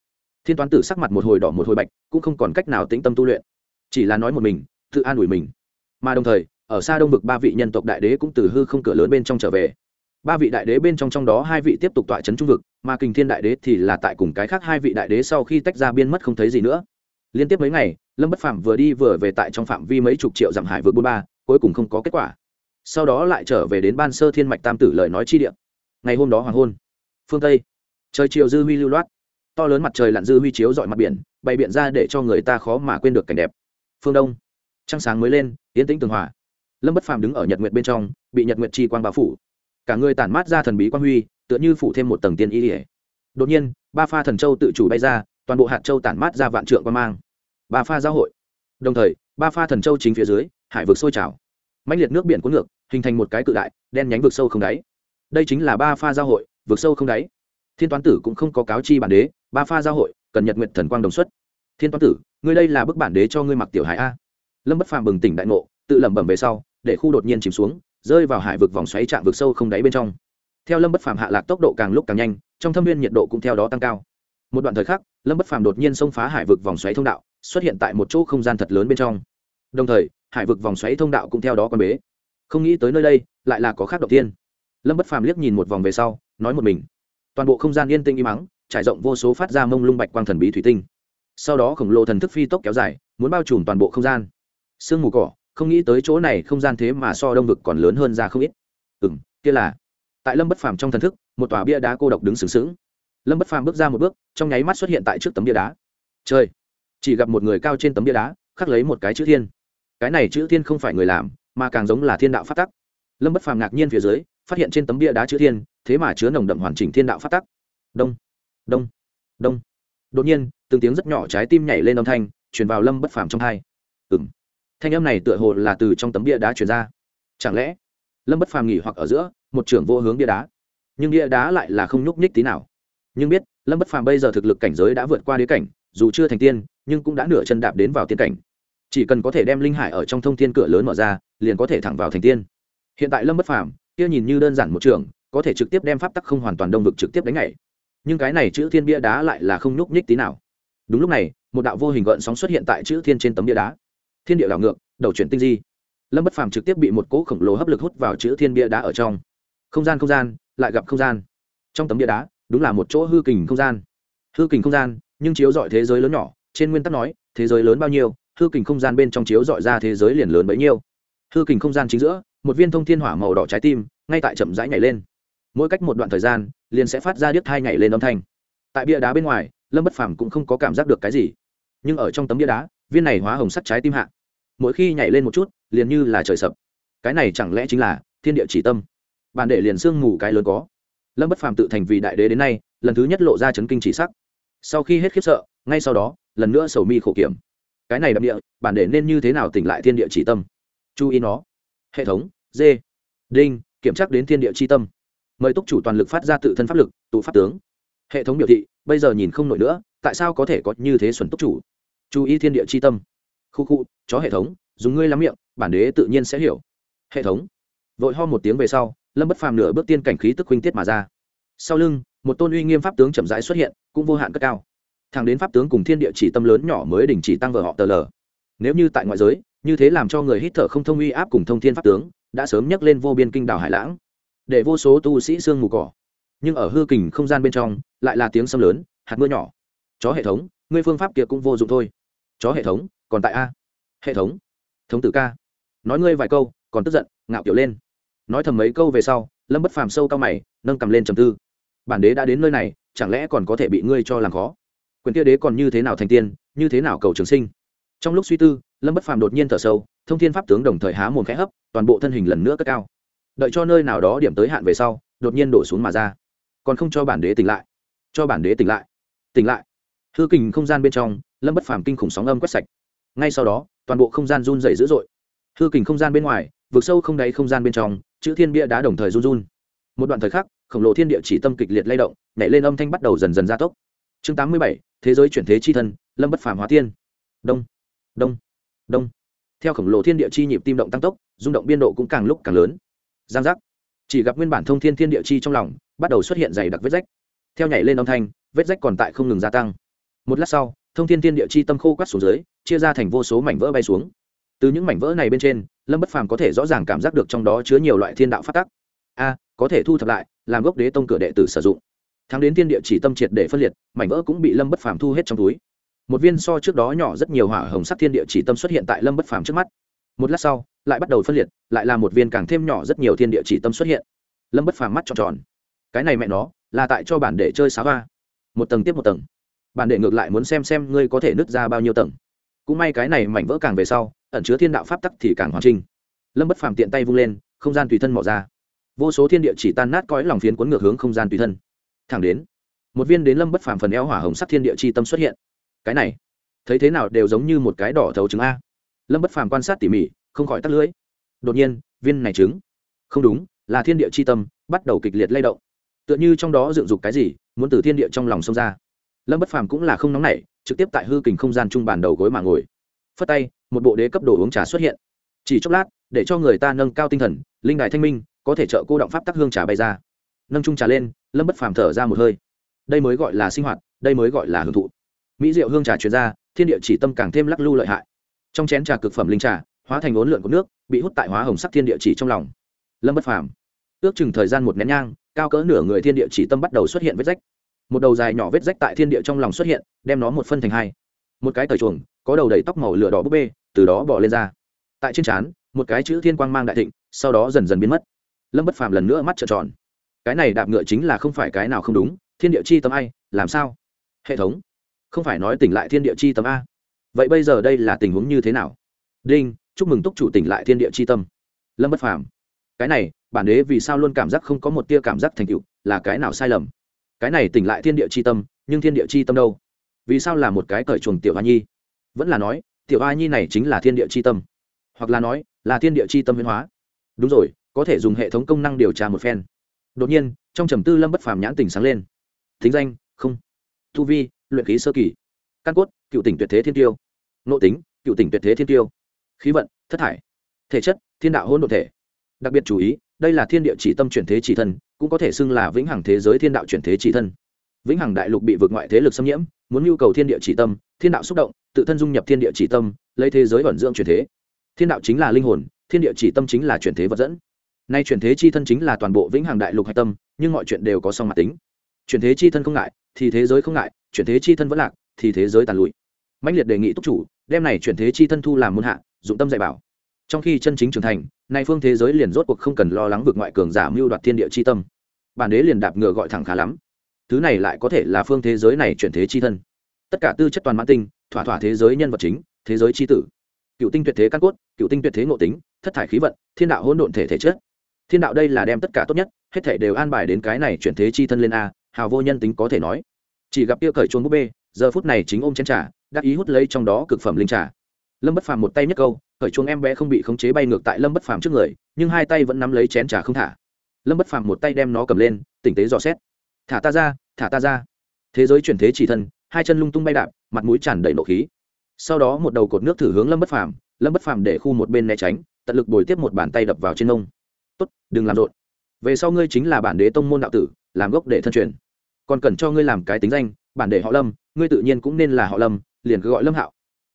Thiên toán tử sắc mặt một hồi đỏ một hồi bạch, cũng không còn cách nào tĩnh tâm tu luyện. Chỉ là nói một mình, tự an ủi mình. Mà đồng thời ở xa đông vực ba vị nhân tộc đại đế cũng từ hư không cửa lớn bên trong trở về. Ba vị đại đế bên trong trong đó hai vị tiếp tục tọa c h ấ n trung vực, mà kình thiên đại đế thì là tại cùng cái khác hai vị đại đế sau khi tách ra biên mất không thấy gì nữa. Liên tiếp mấy ngày, lâm bất phạm vừa đi vừa về tại trong phạm vi mấy chục triệu dặm hải vượt bôn ba, cuối cùng không có kết quả. Sau đó lại trở về đến ban sơ thiên mạch tam tử lời nói chi điện ngày hôm đó hoàng hôn. Phương tây. Trời chiều dư huy lưu loát. To lớn mặt trời lặn dư huy chiếu dọi mặt biển, bày biện ra để cho người ta khó mà quên được cảnh đẹp. Phương đông. Trăng sáng mới lên yến tĩnh tường hòa lâm bất phàm đứng ở nhật nguyệt bên trong, bị nhật nguyệt chi quang bao phủ. cả người tản mát ra thần bí quang huy, tựa như phủ thêm một tầng tiên y ỉa đột nhiên, ba pha thần châu tự chủ bay ra, toàn bộ hạt châu tản mát ra vạn trượng quang mang. ba pha giao hội. đồng thời, ba pha thần châu chính phía dưới, hải vực sôi trào. mạnh liệt nước biển cuốn ngược, hình thành một cái cự đại, đen nhánh vực sâu không đáy. đây chính là ba pha giao hội, vực sâu không đáy. thiên toán tử cũng không có cáo chi bản đế, ba pha giao hội, cần nhật nguyện thần quang đồng xuất. thiên toán tử, ngươi đây là bức bản đế cho ngươi mặc tiểu hải a. lâm bất phàm bừng tỉnh đại ngộ, tự lẩm bẩm về sau để khu đột nhiên chìm xuống, rơi vào hải vực vòng xoáy chạm vực sâu không đáy bên trong. Theo lâm bất phàm hạ lạc tốc độ càng lúc càng nhanh, trong thâm viên nhiệt độ cũng theo đó tăng cao. Một đoạn thời khắc, lâm bất phàm đột nhiên xông phá hải vực vòng xoáy thông đạo, xuất hiện tại một chỗ không gian thật lớn bên trong. Đồng thời, hải vực vòng xoáy thông đạo cũng theo đó quan bế. Không nghĩ tới nơi đây, lại là có khác đầu tiên lâm bất phàm liếc nhìn một vòng về sau, nói một mình. Toàn bộ không gian yên tĩnh im mắng, trải rộng vô số phát ra mông lung bạch quang thần bí thủy tinh. Sau đó khổng lồ thần thức phi tốc kéo dài, muốn bao trùm toàn bộ không gian. Sương mù cỏ không nghĩ tới chỗ này không gian thế mà so đông vực còn lớn hơn ra không ít. Ừ m kia là. Tại lâm bất phàm trong thần thức, một tòa bia đá cô độc đứng sừng sững. Lâm bất phàm bước ra một bước, trong nháy mắt xuất hiện tại trước tấm bia đá. Chơi chỉ gặp một người cao trên tấm bia đá, khắc lấy một cái chữ thiên. Cái này chữ thiên không phải người làm, mà càng giống là thiên đạo phát tắc. Lâm bất phàm ngạc nhiên phía dưới, phát hiện trên tấm bia đá chữ thiên, thế mà chứa nồng đậm hoàn chỉnh thiên đạo phát tắc. Đông! Đông! Đông! Đột nhiên, từng tiếng rất nhỏ trái tim nhảy lên âm thanh, truyền vào lâm bất phàm trong hai. Ừng thanh âm này tựa hồ là từ trong tấm bia đá truyền ra. Chẳng lẽ, lâm bất phàm nghỉ hoặc ở giữa, một trưởng vô hướng bia đá? Nhưng bia đá lại là không nhúc nhích tí nào. Nhưng biết, lâm bất phàm bây giờ thực lực cảnh giới đã vượt qua đế cảnh, dù chưa thành tiên, nhưng cũng đã nửa chân đạp đến vào tiên cảnh. Chỉ cần có thể đem linh hải ở trong thông thiên cửa lớn mở ra, liền có thể thẳng vào thành tiên. Hiện tại lâm bất phàm, kia nhìn như đơn giản một trường, có thể trực tiếp đem pháp tắc không hoàn toàn đông vực trực tiếp đánh ngày nhưng cái này chữ thiên bia đá lại là không nhúc nhích tí nào. Đúng lúc này, một đạo vô hình gợn sóng xuất hiện tại chữ thiên trên tấm bia đá thiên địa đảo ngược, đầu chuyển tinh di. Lâm bất phàm trực tiếp bị một cỗ khổng lồ hấp lực hút vào chữ thiên bia đá ở trong. Không gian không gian, lại gặp không gian. Trong tấm bia đá, đúng là một chỗ hư kình không gian. Hư kình không gian, nhưng chiếu dọi thế giới lớn nhỏ, trên nguyên tắc nói, thế giới lớn bao nhiêu, hư kình không gian bên trong chiếu dọi ra thế giới liền lớn bấy nhiêu. Hư kình không gian chính giữa, một viên thông thiên hỏa màu đỏ trái tim, ngay tại chậm rãi nhảy lên. Mỗi cách một đoạn thời gian, liền sẽ phát ra điếc thai nhảy lên âm thanh. Tại bia đá bên ngoài, lâm bất phàm cũng không có cảm giác được cái gì. Nhưng ở trong tấm bia đá viên này hóa hồng sắt trái tim hạ. Mỗi khi nhảy lên một chút, liền như là trời sập. Cái này chẳng lẽ chính là thiên địa chỉ tâm? Bản đệ liền sương mù cái lớn có. Lâm bất phàm tự thành vì đại đế đến nay, lần thứ nhất lộ ra chấn kinh chỉ sắc. Sau khi hết khiếp sợ, ngay sau đó, lần nữa sầu mi khổ kiểm. Cái này đậm địa, bản đệ nên như thế nào tỉnh lại thiên địa chỉ tâm? Chú ý nó. Hệ thống, d. Đinh, kiểm tra đến thiên địa chi tâm. Mời túc chủ toàn lực phát ra tự thân pháp lực, tụ pháp tướng. Hệ thống biểu thị, bây giờ nhìn không nổi nữa, tại sao có thể có như thế xuẩn túc chủ? Chú ý thiên địa chi tâm. Khu khu, chó hệ thống, dùng ngươi lắm miệng, bản đế tự nhiên sẽ hiểu. Hệ thống. Vội ho một tiếng về sau, lâm bất phàm nửa bước tiên cảnh khí tức huynh tiết mà ra. Sau lưng, một tôn uy nghiêm pháp tướng chậm rãi xuất hiện, cũng vô hạn cất cao. Thẳng đến pháp tướng cùng thiên địa chỉ tâm lớn nhỏ mới đình chỉ tăng vở họ tờ lờ. Nếu như tại ngoại giới, như thế làm cho người hít thở không thông uy áp cùng thông thiên pháp tướng, đã sớm nhắc lên vô biên kinh đảo hải lãng. Để vô số tu sĩ sương mù cỏ. Nhưng ở hư kình không gian bên trong, lại là tiếng sâm lớn, hạt mưa nhỏ. Chó hệ thống, ngươi phương pháp kia cũng vô dụng thôi chó hệ thống, còn tại a. Hệ thống. Thống tử ca. Nói ngươi vài câu, còn tức giận, ngạo kiểu lên. Nói thầm mấy câu về sau, lâm bất phàm sâu cao mày, nâng cầm lên trầm tư. Bản đế đã đến nơi này, chẳng lẽ còn có thể bị ngươi cho làm khó? Quyền kia đế còn như thế nào thành tiên, như thế nào cầu trường sinh? Trong lúc suy tư, lâm bất phàm đột nhiên thở sâu, thông thiên pháp tướng đồng thời há mồm khẽ hấp, toàn bộ thân hình lần nữa cất cao. Đợi cho nơi nào đó điểm tới hạn về sau, đột nhiên đổ xuống mà ra. Còn không cho bản đế tỉnh lại. Cho bản đế tỉnh lại. Tỉnh lại. Hư kình không gian bên trong lâm bất phàm kinh khủng sóng âm quét sạch. Ngay sau đó, toàn bộ không gian run dày dữ dội. Hư kình không gian bên ngoài, vực sâu không đáy không gian bên trong, chữ thiên bia đá đồng thời run run. Một đoạn thời khắc, khổng lồ thiên địa chỉ tâm kịch liệt lay động, nhảy lên âm thanh bắt đầu dần dần gia tốc. Chương tám mươi bảy, thế giới chuyển thế chi thân, lâm bất phàm hóa tiên. Đông đông đông. Theo khổng lồ thiên địa chi nhịp tim động tăng tốc, rung động biên độ cũng càng lúc càng lớn. Giang giác. Chỉ gặp nguyên bản thông thiên thiên địa chi trong lòng, bắt đầu xuất hiện dày đặc vết rách. Theo nhảy lên âm thanh, vết rách còn tại không ngừng gia tăng. Một lát sau thông thiên thiên địa chi tâm khô quát xuống dưới, chia ra thành vô số mảnh vỡ bay xuống. Từ những mảnh vỡ này bên trên, lâm bất phàm có thể rõ ràng cảm giác được trong đó chứa nhiều loại thiên đạo phát tắc. A, có thể thu thập lại, làm gốc đế tông cửa đệ tử sử dụng. Thắng đến thiên địa chỉ tâm triệt để phân liệt, mảnh vỡ cũng bị lâm bất phàm thu hết trong túi. Một viên so trước đó nhỏ rất nhiều hỏa hồng sắc thiên địa chỉ tâm xuất hiện tại lâm bất phàm trước mắt. Một lát sau, lại bắt đầu phân liệt, lại là một viên càng thêm nhỏ rất nhiều thiên địa chỉ tâm xuất hiện. Lâm bất phàm mắt tròn tròn. Cái này mẹ nó, là tại cho bản để chơi xá va một tầng tiếp một tầng bản đệ ngược lại muốn xem xem ngươi có thể nứt ra bao nhiêu tầng. Cũng may cái này mảnh vỡ càng về sau, ẩn chứa thiên đạo pháp tắc thì càng hoàn trinh lâm bất phàm tiện tay vung lên, không gian tùy thân mỏ ra. Vô số thiên địa chỉ tan nát cõi lòng phiến cuốn ngược hướng không gian tùy thân. Thẳng đến, một viên đến lâm bất phàm phần eo hỏa hồng sắc thiên địa chi tâm xuất hiện. Cái này, thấy thế nào đều giống như một cái đỏ thấu trứng a. Lâm bất phàm quan sát tỉ mỉ, không khỏi tắt lưới đột nhiên, viên này trứng. Không đúng, là thiên địa chi tâm, bắt đầu kịch liệt lay động. Tựa như trong đó dựng dục cái gì, muốn từ thiên địa trong lòng xông ra lâm bất phàm cũng là không nóng nảy, trực tiếp tại hư kình không gian trung bàn đầu gối mà ngồi. Phất tay, một bộ đế cấp đồ uống trà xuất hiện. Chỉ chốc lát, để cho người ta nâng cao tinh thần, linh đài thanh minh, có thể trợ cô động pháp tắc hương trà bay ra. Nâng chung trà lên, lâm bất phàm thở ra một hơi. Đây mới gọi là sinh hoạt, đây mới gọi là hưởng thụ. Mỹ rượu hương trà chuyển ra, thiên địa chỉ tâm càng thêm lắc lưu lợi hại. Trong chén trà cực phẩm linh trà, hóa thành ốn lượn của nước, bị hút tại hóa hồng sắc thiên địa chỉ trong lòng. Lâm bất phàm. Ước chừng thời gian một nén nhang, cao cỡ nửa người thiên địa chỉ tâm bắt đầu xuất hiện vết rách một đầu dài nhỏ vết rách tại thiên địa trong lòng xuất hiện, đem nó một phân thành hai. Một cái tờ chuồng, có đầu đầy tóc màu lửa đỏ búp bê, từ đó bỏ lên ra. Tại trên trán, một cái chữ thiên quang mang đại thịnh, sau đó dần dần biến mất. Lâm bất phàm lần nữa mắt trợn tròn. Cái này đạp ngựa chính là không phải cái nào không đúng, thiên địa chi tâm ai, làm sao? Hệ thống. Không phải nói tỉnh lại thiên địa chi tâm a. Vậy bây giờ đây là tình huống như thế nào? Đinh, chúc mừng túc chủ tỉnh lại thiên địa chi tâm. Lâm bất phàm. Cái này, bản đế vì sao luôn cảm giác không có một tia cảm giác thành tựu, là cái nào sai lầm? Cái này tỉnh lại thiên địa chi tâm, nhưng thiên địa chi tâm đâu? Vì sao là một cái cởi chuồng tiểu hoa nhi? Vẫn là nói, tiểu hoa nhi này chính là thiên địa chi tâm. Hoặc là nói, là thiên địa chi tâm huyên hóa. Đúng rồi, có thể dùng hệ thống công năng điều tra một phen. Đột nhiên, trong trầm tư lâm bất phàm nhãn tỉnh sáng lên. Thính danh, không. Thu vi, luyện khí sơ kỳ. Căn cốt, cựu tỉnh tuyệt thế thiên tiêu. Nội tính, cựu tỉnh tuyệt thế thiên tiêu. Khí vận, thất thải. Thể chất, thiên đạo hôn đ ộ thể. Đặc biệt chú ý đây là thiên địa chỉ tâm chuyển thế chỉ thân, cũng có thể xưng là vĩnh hằng thế giới thiên đạo chuyển thế chỉ thân. Vĩnh hằng đại lục bị vượt ngoại thế lực xâm nhiễm, muốn nhu cầu thiên địa chỉ tâm, thiên đạo xúc động, tự thân dung nhập thiên địa chỉ tâm, lấy thế giới ẩn dưỡng chuyển thế. Thiên đạo chính là linh hồn, thiên địa chỉ tâm chính là chuyển thế vật dẫn. Nay chuyển thế chi thân chính là toàn bộ vĩnh hằng đại lục hạch tâm, nhưng mọi chuyện đều có song mặt tính. Chuyển thế chi thân không ngại, thì thế giới không ngại, chuyển thế chi thân vẫn lạc, thì thế giới tàn lụi. Mạnh liệt đề nghị túc chủ, đem này chuyển thế chi thân thu làm môn hạ, dụng tâm dạy bảo. Trong khi chân chính trưởng thành nay phương thế giới liền rốt cuộc không cần lo lắng vượt ngoại cường giả mưu đoạt thiên địa chi tâm. Bản đế liền đạp ngựa gọi thẳng khá lắm. Thứ này lại có thể là phương thế giới này chuyển thế chi thân. Tất cả tư chất toàn mãn tinh, thỏa thỏa thế giới nhân vật chính, thế giới chi tử. Cựu tinh tuyệt thế căn cốt, cựu tinh tuyệt thế ngộ tính, thất thải khí vận, thiên đạo hỗn độn thể thể chất. Thiên đạo đây là đem tất cả tốt nhất, hết thể đều an bài đến cái này chuyển thế chi thân lên a, hào vô nhân tính có thể nói. Chỉ gặp kia cởi chuông búp bê, giờ phút này chính ôm chén trà, đắc ý hút lấy trong đó cực phẩm linh trà lâm bất phàm một tay nhất câu khởi chuông em bé không bị khống chế bay ngược tại lâm bất phàm trước người, nhưng hai tay vẫn nắm lấy chén trà không thả. Lâm bất phàm một tay đem nó cầm lên, tỉnh tế dò xét. Thả ta ra, thả ta ra. Thế giới chuyển thế chỉ thân, hai chân lung tung bay đạp, mặt mũi tràn đầy nộ khí. Sau đó một đầu cột nước thử hướng lâm bất phàm, lâm bất phàm để khu một bên né tránh, tận lực bồi tiếp một bàn tay đập vào trên nông. Tốt, đừng làm rộn. Về sau ngươi chính là bản đế tông môn đạo tử, làm gốc để thân truyền. Còn cần cho ngươi làm cái tính danh, bản đế họ lâm, ngươi tự nhiên cũng nên là họ lâm, liền cứ gọi lâm hạo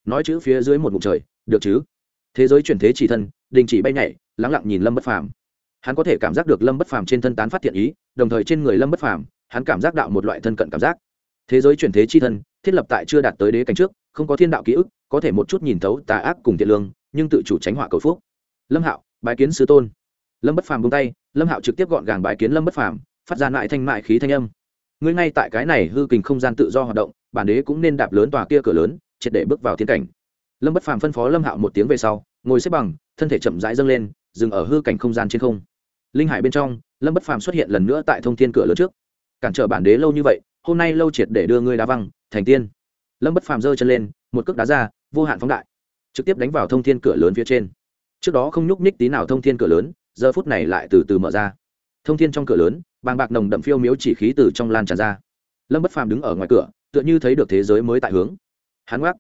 nói chữ phía dưới một mục trời, được chứ? Thế giới chuyển thế chỉ thân, đình chỉ bay nhảy, lắng lặng nhìn lâm bất phàm. Hắn có thể cảm giác được lâm bất phàm trên thân tán phát thiện ý, đồng thời trên người lâm bất phàm, hắn cảm giác đạo một loại thân cận cảm giác. Thế giới chuyển thế chi thân, thiết lập tại chưa đạt tới đế cảnh trước, không có thiên đạo ký ức, có thể một chút nhìn thấu tà ác cùng thiện lương, nhưng tự chủ tránh họa cầu phúc. Lâm hạo, bái kiến sư tôn. Lâm bất phàm bung tay, lâm hạo trực tiếp gọn gàng bái kiến lâm bất phàm, phát ra lại thanh mại khí thanh âm. Ngươi ngay tại cái này hư kình không gian tự do hoạt động, bản đế cũng nên đạp lớn tòa kia cửa lớn triệt để bước vào thiên cảnh. Lâm bất phàm phân phó lâm hạo một tiếng về sau, ngồi xếp bằng, thân thể chậm rãi dâng lên, dừng ở hư cảnh không gian trên không. Linh hải bên trong, lâm bất phàm xuất hiện lần nữa tại thông thiên cửa lớn trước. Cản trở bản đế lâu như vậy, hôm nay lâu triệt để đưa ngươi đá văng, thành tiên. Lâm bất phàm giơ chân lên, một cước đá ra, vô hạn phóng đại, trực tiếp đánh vào thông thiên cửa lớn phía trên. Trước đó không nhúc nhích tí nào thông thiên cửa lớn, giờ phút này lại từ từ mở ra. Thông thiên trong cửa lớn, bàng bạc nồng đậm phiêu miếu chỉ khí từ trong lan tràn ra. Lâm bất phàm đứng ở ngoài cửa, tựa như thấy được thế giới mới tại hướng hắn ngoác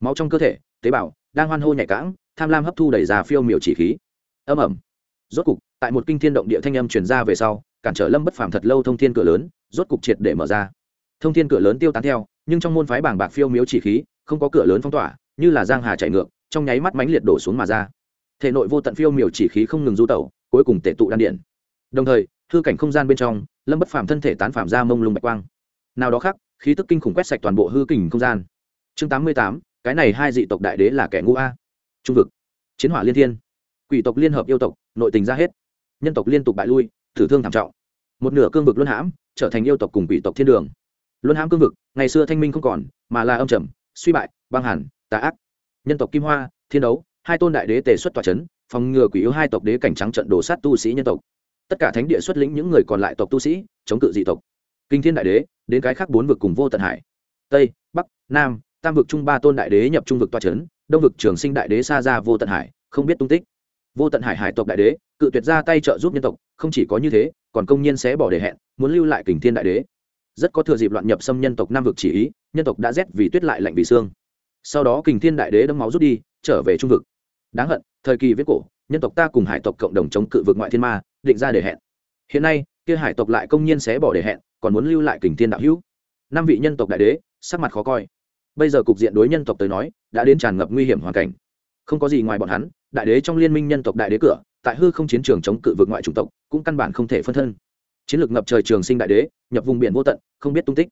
máu trong cơ thể, tế bào, đang hoan hô nhạy cãng tham lam hấp thu đẩy ra phiêu miểu chỉ khí. Âm ẩm rốt cục, tại một kinh thiên động địa thanh âm truyền ra về sau, cản trở lâm bất phàm thật lâu thông thiên cửa lớn, rốt cục triệt để mở ra. Thông thiên cửa lớn tiêu tán theo, nhưng trong môn phái bảng bạc phiêu miếu chỉ khí, không có cửa lớn phong tỏa, như là giang hà chạy ngược, trong nháy mắt mánh liệt đổ xuống mà ra. Thể nội vô tận phiêu miểu chỉ khí không ngừng du tẩu, cuối cùng tệ tụ đan điện đồng thời, hư cảnh không gian bên trong, lâm bất phàm thân thể tán phàm ra mông lung bạch quang. Nào đó khác, khí tức kinh khủng quét sạch toàn bộ hư kình không gian chương tám mươi tám, cái này hai dị tộc đại đế là kẻ ngu a. Trung vực. Chiến hỏa liên thiên. Quỷ tộc liên hợp yêu tộc, nội tình ra hết. Nhân tộc liên tục bại lui thử thương thảm trọng. Một nửa cương vực luân hãm, trở thành yêu tộc cùng quỷ tộc thiên đường. Luân hãm cương vực, ngày xưa thanh minh không còn, mà là âm trầm, suy bại, băng hẳn tà ác. Nhân tộc kim hoa, thiên đấu, hai tôn đại đế tề xuất tòa c h ấ n phòng ngừa quỷ yếu hai tộc đế cảnh trắng trận đổ sát tu sĩ nhân tộc. Tất cả thánh địa xuất lĩnh những người còn lại tộc tu sĩ, chống cự dị tộc. Kinh thiên đại đế, đến cái khác bốn vực cùng vô tận hải. Tây, bắc, nam tam vực trung ba tôn đại đế nhập trung vực toa c h ấ n đông vực trường sinh đại đế xa ra vô tận hải, không biết tung tích. Vô tận hải hải tộc đại đế, cự tuyệt ra tay trợ giúp nhân tộc, không chỉ có như thế, còn công nhân sẽ bỏ đề hẹn, muốn lưu lại kình thiên đại đế. Rất có thừa dịp loạn nhập xâm nhân tộc nam vực chỉ ý, nhân tộc đã rét vì tuyết lại lạnh vì xương. Sau đó kình thiên đại đế đâm máu rút đi, trở về trung vực. Đáng hận, thời kỳ viết cổ, nhân tộc ta cùng hải tộc cộng đồng chống cự vực ngoại thiên ma, định ra để hẹn. Hiện nay, kia hải tộc lại công nhiên sẽ bỏ để hẹn, còn muốn lưu lại kình thiên đạo hữu. Năm vị nhân tộc đại đế, sắc mặt khó coi bây giờ cục diện đối nhân tộc tới nói, đã đến tràn ngập nguy hiểm hoàn cảnh. Không có gì ngoài bọn hắn, đại đế trong liên minh nhân tộc đại đế cửa, tại hư không chiến trường chống cự vượt ngoại chủng tộc, cũng căn bản không thể phân thân. Chiến lược ngập trời trường sinh đại đế, nhập vùng biển vô tận, không biết tung tích.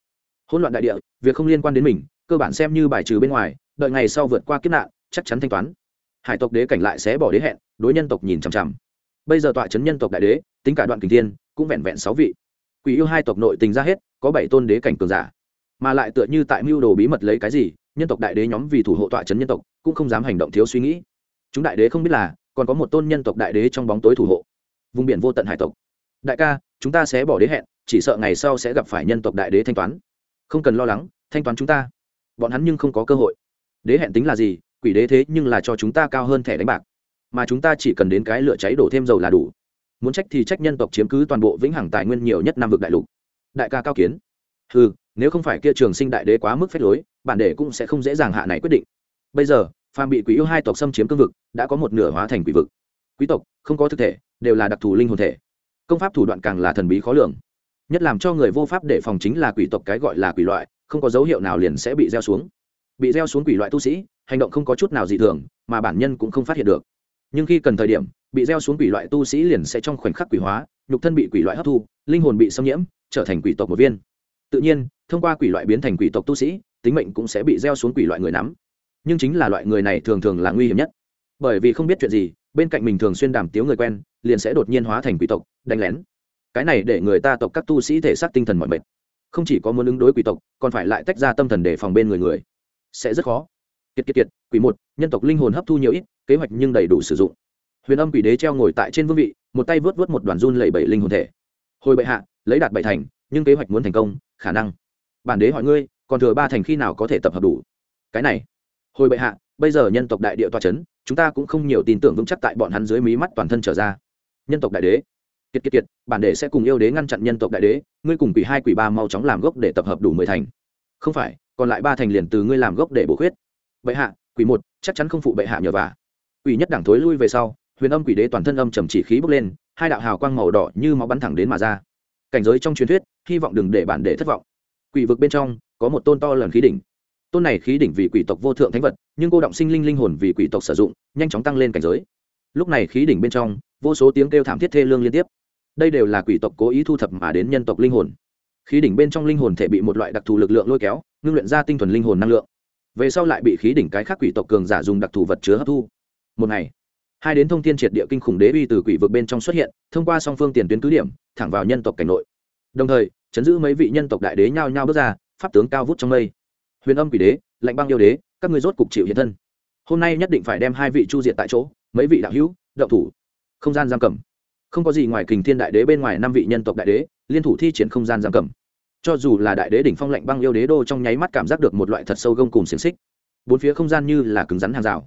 Hỗn loạn đại địa, việc không liên quan đến mình, cơ bản xem như bài trừ bên ngoài, đợi ngày sau vượt qua kiếp nạn, chắc chắn thanh toán. Hải tộc đế cảnh lại sẽ bỏ đế hẹn, đối nhân tộc nhìn chằm chằm. Bây giờ tọa chấn nhân tộc đại đế, tính cả đoạn kình thiên, cũng vẹn vẹn sáu vị. Quỷ yêu hai tộc nội tình ra hết, có bảy tôn đế cảnh cường giả mà lại tựa như tại mưu đồ bí mật lấy cái gì, nhân tộc đại đế nhóm vì thủ hộ tọa chấn nhân tộc, cũng không dám hành động thiếu suy nghĩ. Chúng đại đế không biết là, còn có một tôn nhân tộc đại đế trong bóng tối thủ hộ. Vùng biển vô tận hải tộc. Đại ca, chúng ta sẽ bỏ đế hẹn, chỉ sợ ngày sau sẽ gặp phải nhân tộc đại đế thanh toán. Không cần lo lắng, thanh toán chúng ta. Bọn hắn nhưng không có cơ hội. Đế hẹn tính là gì? Quỷ đế thế nhưng là cho chúng ta cao hơn thẻ đánh bạc. Mà chúng ta chỉ cần đến cái lửa cháy đổ thêm dầu là đủ. Muốn trách thì trách nhân tộc chiếm cứ toàn bộ vĩnh hằng tài nguyên nhiều nhất nam vực đại lục. Đại ca cao kiến. Ừ nếu không phải kia trường sinh đại đế quá mức phép lối, bản đế cũng sẽ không dễ dàng hạ này quyết định. Bây giờ, phàm bị quỷ yêu hai tộc xâm chiếm cương vực, đã có một nửa hóa thành quỷ vực. Quý tộc, không có thực thể, đều là đặc thù linh hồn thể. Công pháp thủ đoạn càng là thần bí khó lường. Nhất làm cho người vô pháp để phòng chính là quỷ tộc cái gọi là quỷ loại, không có dấu hiệu nào liền sẽ bị gieo xuống. Bị gieo xuống quỷ loại tu sĩ, hành động không có chút nào dị thường, mà bản nhân cũng không phát hiện được. Nhưng khi cần thời điểm, bị gieo xuống quỷ loại tu sĩ liền sẽ trong khoảnh khắc quỷ hóa, nhục thân bị quỷ loại hấp thu, linh hồn bị xâm nhiễm, trở thành quỷ tộc một viên. Tự nhiên thông qua quỷ loại biến thành quỷ tộc tu sĩ, tính mệnh cũng sẽ bị gieo xuống quỷ loại người nắm. Nhưng chính là loại người này thường thường là nguy hiểm nhất. Bởi vì không biết chuyện gì, bên cạnh mình thường xuyên đàm tiếu người quen, liền sẽ đột nhiên hóa thành quỷ tộc, đánh lén. Cái này để người ta tộc các tu sĩ thể xác tinh thần mọi mệt. Không chỉ có muốn ứng đối quỷ tộc, còn phải lại tách ra tâm thần để phòng bên người người. Sẽ rất khó. Kiệt kiệt kiệt, quỷ một, nhân tộc linh hồn hấp thu nhiều ít, kế hoạch nhưng đầy đủ sử dụng. Huyền âm quỷ đế treo ngồi tại trên vương vị, một tay vớt vớt một đoàn run lẩy bẩy linh hồn thể. Hồi bệ hạ, lấy đạt bảy thành, nhưng kế hoạch muốn thành công, khả năng bản đế hỏi ngươi, còn thừa ba thành khi nào có thể tập hợp đủ? Cái này, hồi bệ hạ, bây giờ nhân tộc đại địa toa c h ấ n chúng ta cũng không nhiều tin tưởng vững chắc tại bọn hắn dưới mí mắt toàn thân trở ra. Nhân tộc đại đế, kiệt kiệt kiệt, bản đế sẽ cùng yêu đế ngăn chặn nhân tộc đại đế, ngươi cùng quỷ hai quỷ ba mau chóng làm gốc để tập hợp đủ mười thành. Không phải, còn lại ba thành liền từ ngươi làm gốc để bổ khuyết. Bệ hạ, quỷ một, chắc chắn không phụ bệ hạ nhờ vả. Quỷ nhất đảng thối lui về sau, huyền âm quỷ đế toàn thân âm trầm chỉ khí bốc lên, hai đạo hào quang màu đỏ như máu bắn thẳng đến mà ra. Cảnh giới trong truyền thuyết, hy vọng đừng để bản đế thất vọng quỷ vực bên trong có một tôn to lần khí đỉnh. Tôn này khí đỉnh vì quỷ tộc vô thượng thánh vật, nhưng cô động sinh linh linh hồn vì quỷ tộc sử dụng, nhanh chóng tăng lên cảnh giới. Lúc này khí đỉnh bên trong, vô số tiếng kêu thảm thiết thê lương liên tiếp. Đây đều là quỷ tộc cố ý thu thập mà đến nhân tộc linh hồn. Khí đỉnh bên trong linh hồn thể bị một loại đặc thù lực lượng lôi kéo, ngưng luyện ra tinh thuần linh hồn năng lượng. Về sau lại bị khí đỉnh cái khác quỷ tộc cường giả dùng đặc thù vật chứa hấp thu. Một ngày, hai đến thông thiên triệt địa kinh khủng đế uy từ quỷ vực bên trong xuất hiện, thông qua song phương tiền tuyến cứ điểm, thẳng vào nhân tộc cảnh nội đồng thời, chấn giữ mấy vị nhân tộc đại đế nhao nhao bước ra, pháp tướng cao vút trong mây. Huyền âm quỷ đế, lạnh băng yêu đế, các ngươi rốt cục chịu hiện thân. Hôm nay nhất định phải đem hai vị chu diệt tại chỗ, mấy vị đạo hữu đậu thủ. Không gian giam cầm. Không có gì ngoài kình thiên đại đế bên ngoài năm vị nhân tộc đại đế, liên thủ thi triển không gian giam cầm. Cho dù là đại đế đỉnh phong lạnh băng yêu đế đô trong nháy mắt cảm giác được một loại thật sâu gông cùng xiềng xích. Bốn phía không gian như là cứng rắn hàng rào.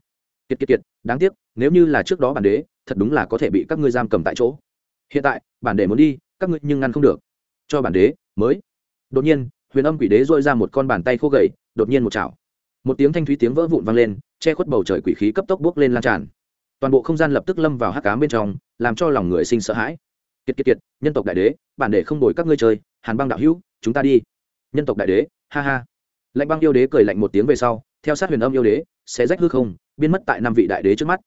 Kiệt kiệt kiệt, đáng tiếc, nếu như là trước đó bản đế, thật đúng là có thể bị các ngươi giam cầm tại chỗ. Hiện tại, bản đế muốn đi, các ngươi nhưng ngăn không được cho bản đế, mới. Đột nhiên, huyền âm quỷ đế dội ra một con bàn tay khô gầy, đột nhiên một chảo. Một tiếng thanh thúy tiếng vỡ vụn vang lên, che khuất bầu trời quỷ khí cấp tốc bước lên lan tràn. Toàn bộ không gian lập tức lâm vào hắc cám bên trong, làm cho lòng người sinh sợ hãi. Kiệt kiệt kiệt, nhân tộc đại đế, bản đế không đổi các ngươi chơi, hàn băng đạo hữu, chúng ta đi. Nhân tộc đại đế, ha ha. Lạnh băng yêu đế cười lạnh một tiếng về sau, theo sát huyền âm yêu đế, sẽ rách hư không, biến mất tại năm vị đại đế trước mắt.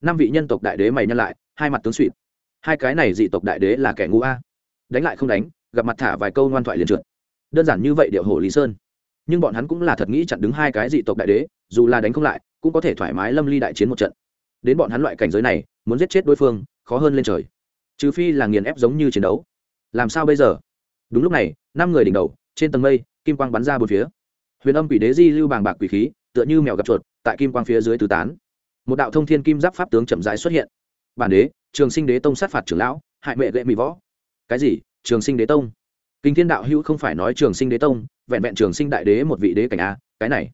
Năm vị nhân tộc đại đế mày nhân lại, hai mặt tướng suỵt hai cái này dị tộc đại đế là kẻ ngu a. Đánh lại không đánh gặp mặt thả vài câu ngoan thoại liền trượt. Đơn giản như vậy điệu hổ lý sơn. Nhưng bọn hắn cũng là thật nghĩ chặn đứng hai cái dị tộc đại đế, dù là đánh không lại, cũng có thể thoải mái lâm ly đại chiến một trận. Đến bọn hắn loại cảnh giới này, muốn giết chết đối phương, khó hơn lên trời. Trừ phi là nghiền ép giống như chiến đấu. Làm sao bây giờ? Đúng lúc này, năm người đỉnh đầu, trên tầng mây, kim quang bắn ra bốn phía. Huyền âm quỷ đế di lưu bàng bạc quỷ khí, tựa như mèo gặp chuột, tại kim quang phía dưới tứ tán. Một đạo thông thiên kim giáp pháp tướng chậm rãi xuất hiện. Bản đế, trường sinh đế tông sát phạt trưởng lão, hại mẹ gậy mỹ võ. Cái gì? Trường sinh đế tông. Kinh thiên đạo hữu không phải nói trường sinh đế tông, vẹn vẹn trường sinh đại đế một vị đế cảnh a, cái này.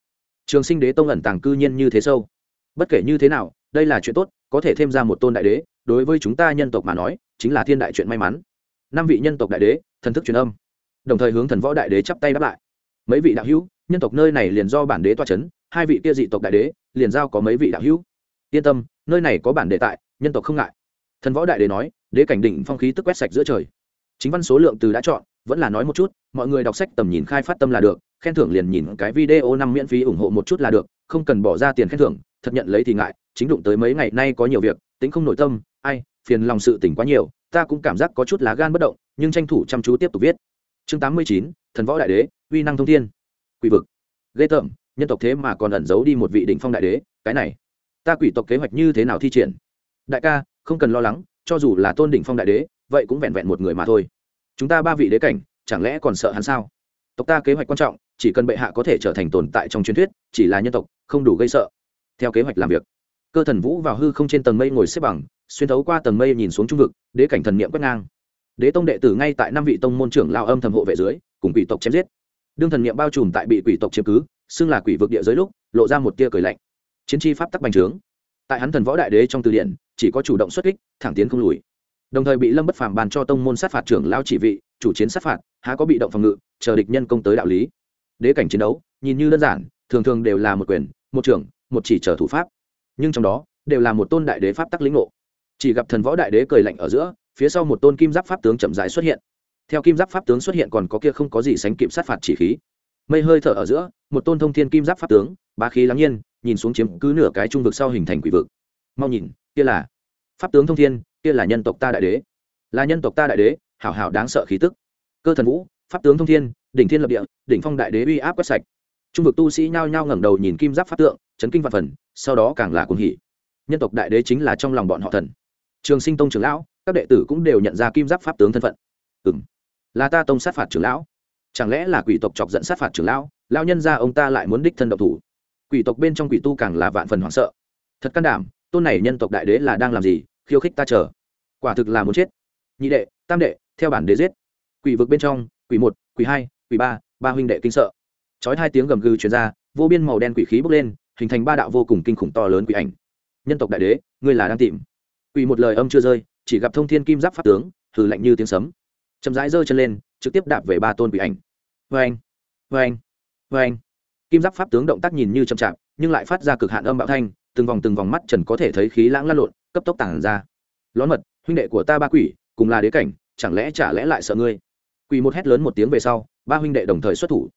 Trường sinh đế tông ẩn tàng cư nhiên như thế sâu. Bất kể như thế nào, đây là chuyện tốt, có thể thêm ra một tôn đại đế, đối với chúng ta nhân tộc mà nói, chính là thiên đại chuyện may mắn. Năm vị nhân tộc đại đế, thần thức truyền âm. Đồng thời hướng thần võ đại đế chắp tay đáp lại. Mấy vị đạo hữu, nhân tộc nơi này liền do bản đế toa c h ấ n hai vị kia dị tộc đại đế, liền giao có mấy vị đạo hữu. Yên tâm, nơi này có bản đế tại, nhân tộc không ngại. Thần võ đại đế nói, đế cảnh đỉnh phong khí tức quét sạch giữa trời chính văn số lượng từ đã chọn, vẫn là nói một chút, mọi người đọc sách tầm nhìn khai phát tâm là được, khen thưởng liền nhìn cái video năm miễn phí ủng hộ một chút là được, không cần bỏ ra tiền khen thưởng, thật nhận lấy thì ngại, chính đụng tới mấy ngày nay có nhiều việc, tính không nội tâm, ai, phiền lòng sự tỉnh quá nhiều, ta cũng cảm giác có chút lá gan bất động, nhưng tranh thủ chăm chú tiếp tục viết. Chương tám mươi chín, thần võ đại đế, uy năng thông thiên. Quỷ vực. Ghê tởm, nhân tộc thế mà còn ẩn giấu đi một vị đỉnh phong đại đế, cái này, ta quỷ tộc kế hoạch như thế nào thi triển? Đại ca, không cần lo lắng, cho dù là tôn đỉnh phong đại đế vậy cũng vẹn vẹn một người mà thôi. Chúng ta ba vị đế cảnh, chẳng lẽ còn sợ hắn sao? Tộc ta kế hoạch quan trọng, chỉ cần bệ hạ có thể trở thành tồn tại trong truyền thuyết, chỉ là nhân tộc, không đủ gây sợ. Theo kế hoạch làm việc, cơ thần vũ vào hư không trên tầng mây ngồi xếp bằng, xuyên thấu qua tầng mây nhìn xuống trung vực, đế cảnh thần niệm quét ngang. Đế tông đệ tử ngay tại năm vị tông môn trưởng lao âm thầm hộ vệ dưới, cùng quỷ tộc chém giết. Đương thần niệm bao trùm tại bị quỷ tộc chiếm cứ, xưng là quỷ vực địa giới lúc, lộ ra một tia cười lạnh. Chiến tri pháp tắc bành trướng. Tại hắn thần võ đại đế trong từ điển, chỉ có chủ động xuất kích, thẳng tiến không lùi đồng thời bị lâm bất phàm bàn cho tông môn sát phạt trưởng lao chỉ vị, chủ chiến sát phạt, há có bị động phòng ngự, chờ địch nhân công tới đạo lý. Đế cảnh chiến đấu, nhìn như đơn giản, thường thường đều là một quyền, một trưởng, một chỉ trở thủ pháp. Nhưng trong đó, đều là một tôn đại đế pháp tắc lĩnh ngộ. Chỉ gặp thần võ đại đế cười lạnh ở giữa, phía sau một tôn kim giáp pháp tướng chậm rãi xuất hiện. Theo kim giáp pháp tướng xuất hiện còn có kia không có gì sánh kịp sát phạt chỉ khí. Mây hơi thở ở giữa, một tôn thông thiên kim giáp pháp tướng ba khí lắng nhiên, nhìn xuống chiếm cứ nửa cái trung vực sau hình thành quỷ vực. Mau nhìn, kia là pháp tướng thông thiên kia là nhân tộc ta đại đế. Là nhân tộc ta đại đế, hảo hảo đáng sợ khí tức. Cơ thần vũ, pháp tướng thông thiên, đỉnh thiên lập địa, đỉnh phong đại đế uy áp quét sạch. Trung vực tu sĩ nhao nhao ngẩng đầu nhìn kim giáp pháp tượng, chấn kinh văn phần, sau đó càng là cuồng hỉ. Nhân tộc đại đế chính là trong lòng bọn họ thần. Trường sinh tông trưởng lão, các đệ tử cũng đều nhận ra kim giáp pháp tướng thân phận. Ừ m là ta tông sát phạt trưởng lão. Chẳng lẽ là quỷ tộc chọc dẫn sát phạt trưởng lão lao nhân ra ông ta lại muốn đích thân độc thủ? Quỷ tộc bên trong quỷ tu càng là vạn phần hoảng sợ. Thật can đảm, tôn này nhân tộc đại đế là đang làm gì khiêu khích ta chờ. Quả thực là muốn chết. Nhị đệ, tam đệ, theo bản đế giết. Quỷ vực bên trong, quỷ một, quỷ hai, quỷ ba ba huynh đệ kinh sợ. Chói hai tiếng gầm gừ truyền ra, vô biên màu đen quỷ khí bốc lên, hình thành ba đạo vô cùng kinh khủng to lớn quỷ ảnh. Nhân tộc đại đế, ngươi là đang tìm. Quỷ một lời âm chưa rơi, chỉ gặp thông thiên kim giáp pháp tướng thử lạnh như tiếng sấm. Chậm rãi giơ chân lên, trực tiếp đạp về ba tôn quỷ ảnh. Vê anh vê anh vê anh kim giáp pháp tướng động tác nhìn như chậm chạp, nhưng lại phát ra cực hạn âm bạo thanh, từng vòng từng vòng mắt trần có thể thấy khí lãng lan lộn cấp tốc tàng ra. Lón mật, huynh đệ của ta ba quỷ, cùng là đế cảnh, chẳng lẽ chả lẽ lại sợ ngươi? Quỷ một hét lớn một tiếng về sau, ba huynh đệ đồng thời xuất thủ.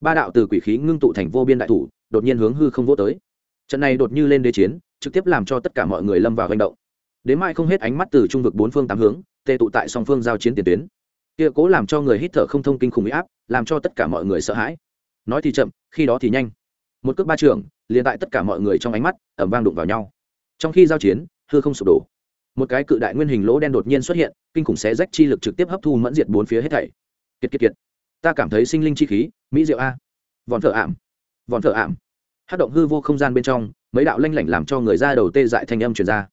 Ba đạo từ quỷ khí ngưng tụ thành vô biên đại thủ, đột nhiên hướng hư không vô tới. Trận này đột như lên đế chiến, trực tiếp làm cho tất cả mọi người lâm vào hành động. Đến mai không hết ánh mắt từ trung vực bốn phương tám hướng, tê tụ tại song phương giao chiến tiền tuyến. Kia cố làm cho người hít thở không thông kinh khủng huy áp, làm cho tất cả mọi người sợ hãi. Nói thì chậm, khi đó thì nhanh. Một cước ba trường, liền tại tất cả mọi người trong ánh mắt ẩm vang đụng vào nhau. Trong khi giao chiến hư không sụp đổ. Một cái cự đại nguyên hình lỗ đen đột nhiên xuất hiện, kinh khủng xé rách chi lực trực tiếp hấp thu mẫn diệt bốn phía hết thảy. Kiệt kiệt kiệt. Ta cảm thấy sinh linh chi khí, mỹ diệu a. Vòn thợ ảm. Vòn thợ ảm. Hát động hư vô không gian bên trong, mấy đạo lanh lảnh làm cho người ra đầu tê dại thanh âm truyền ra.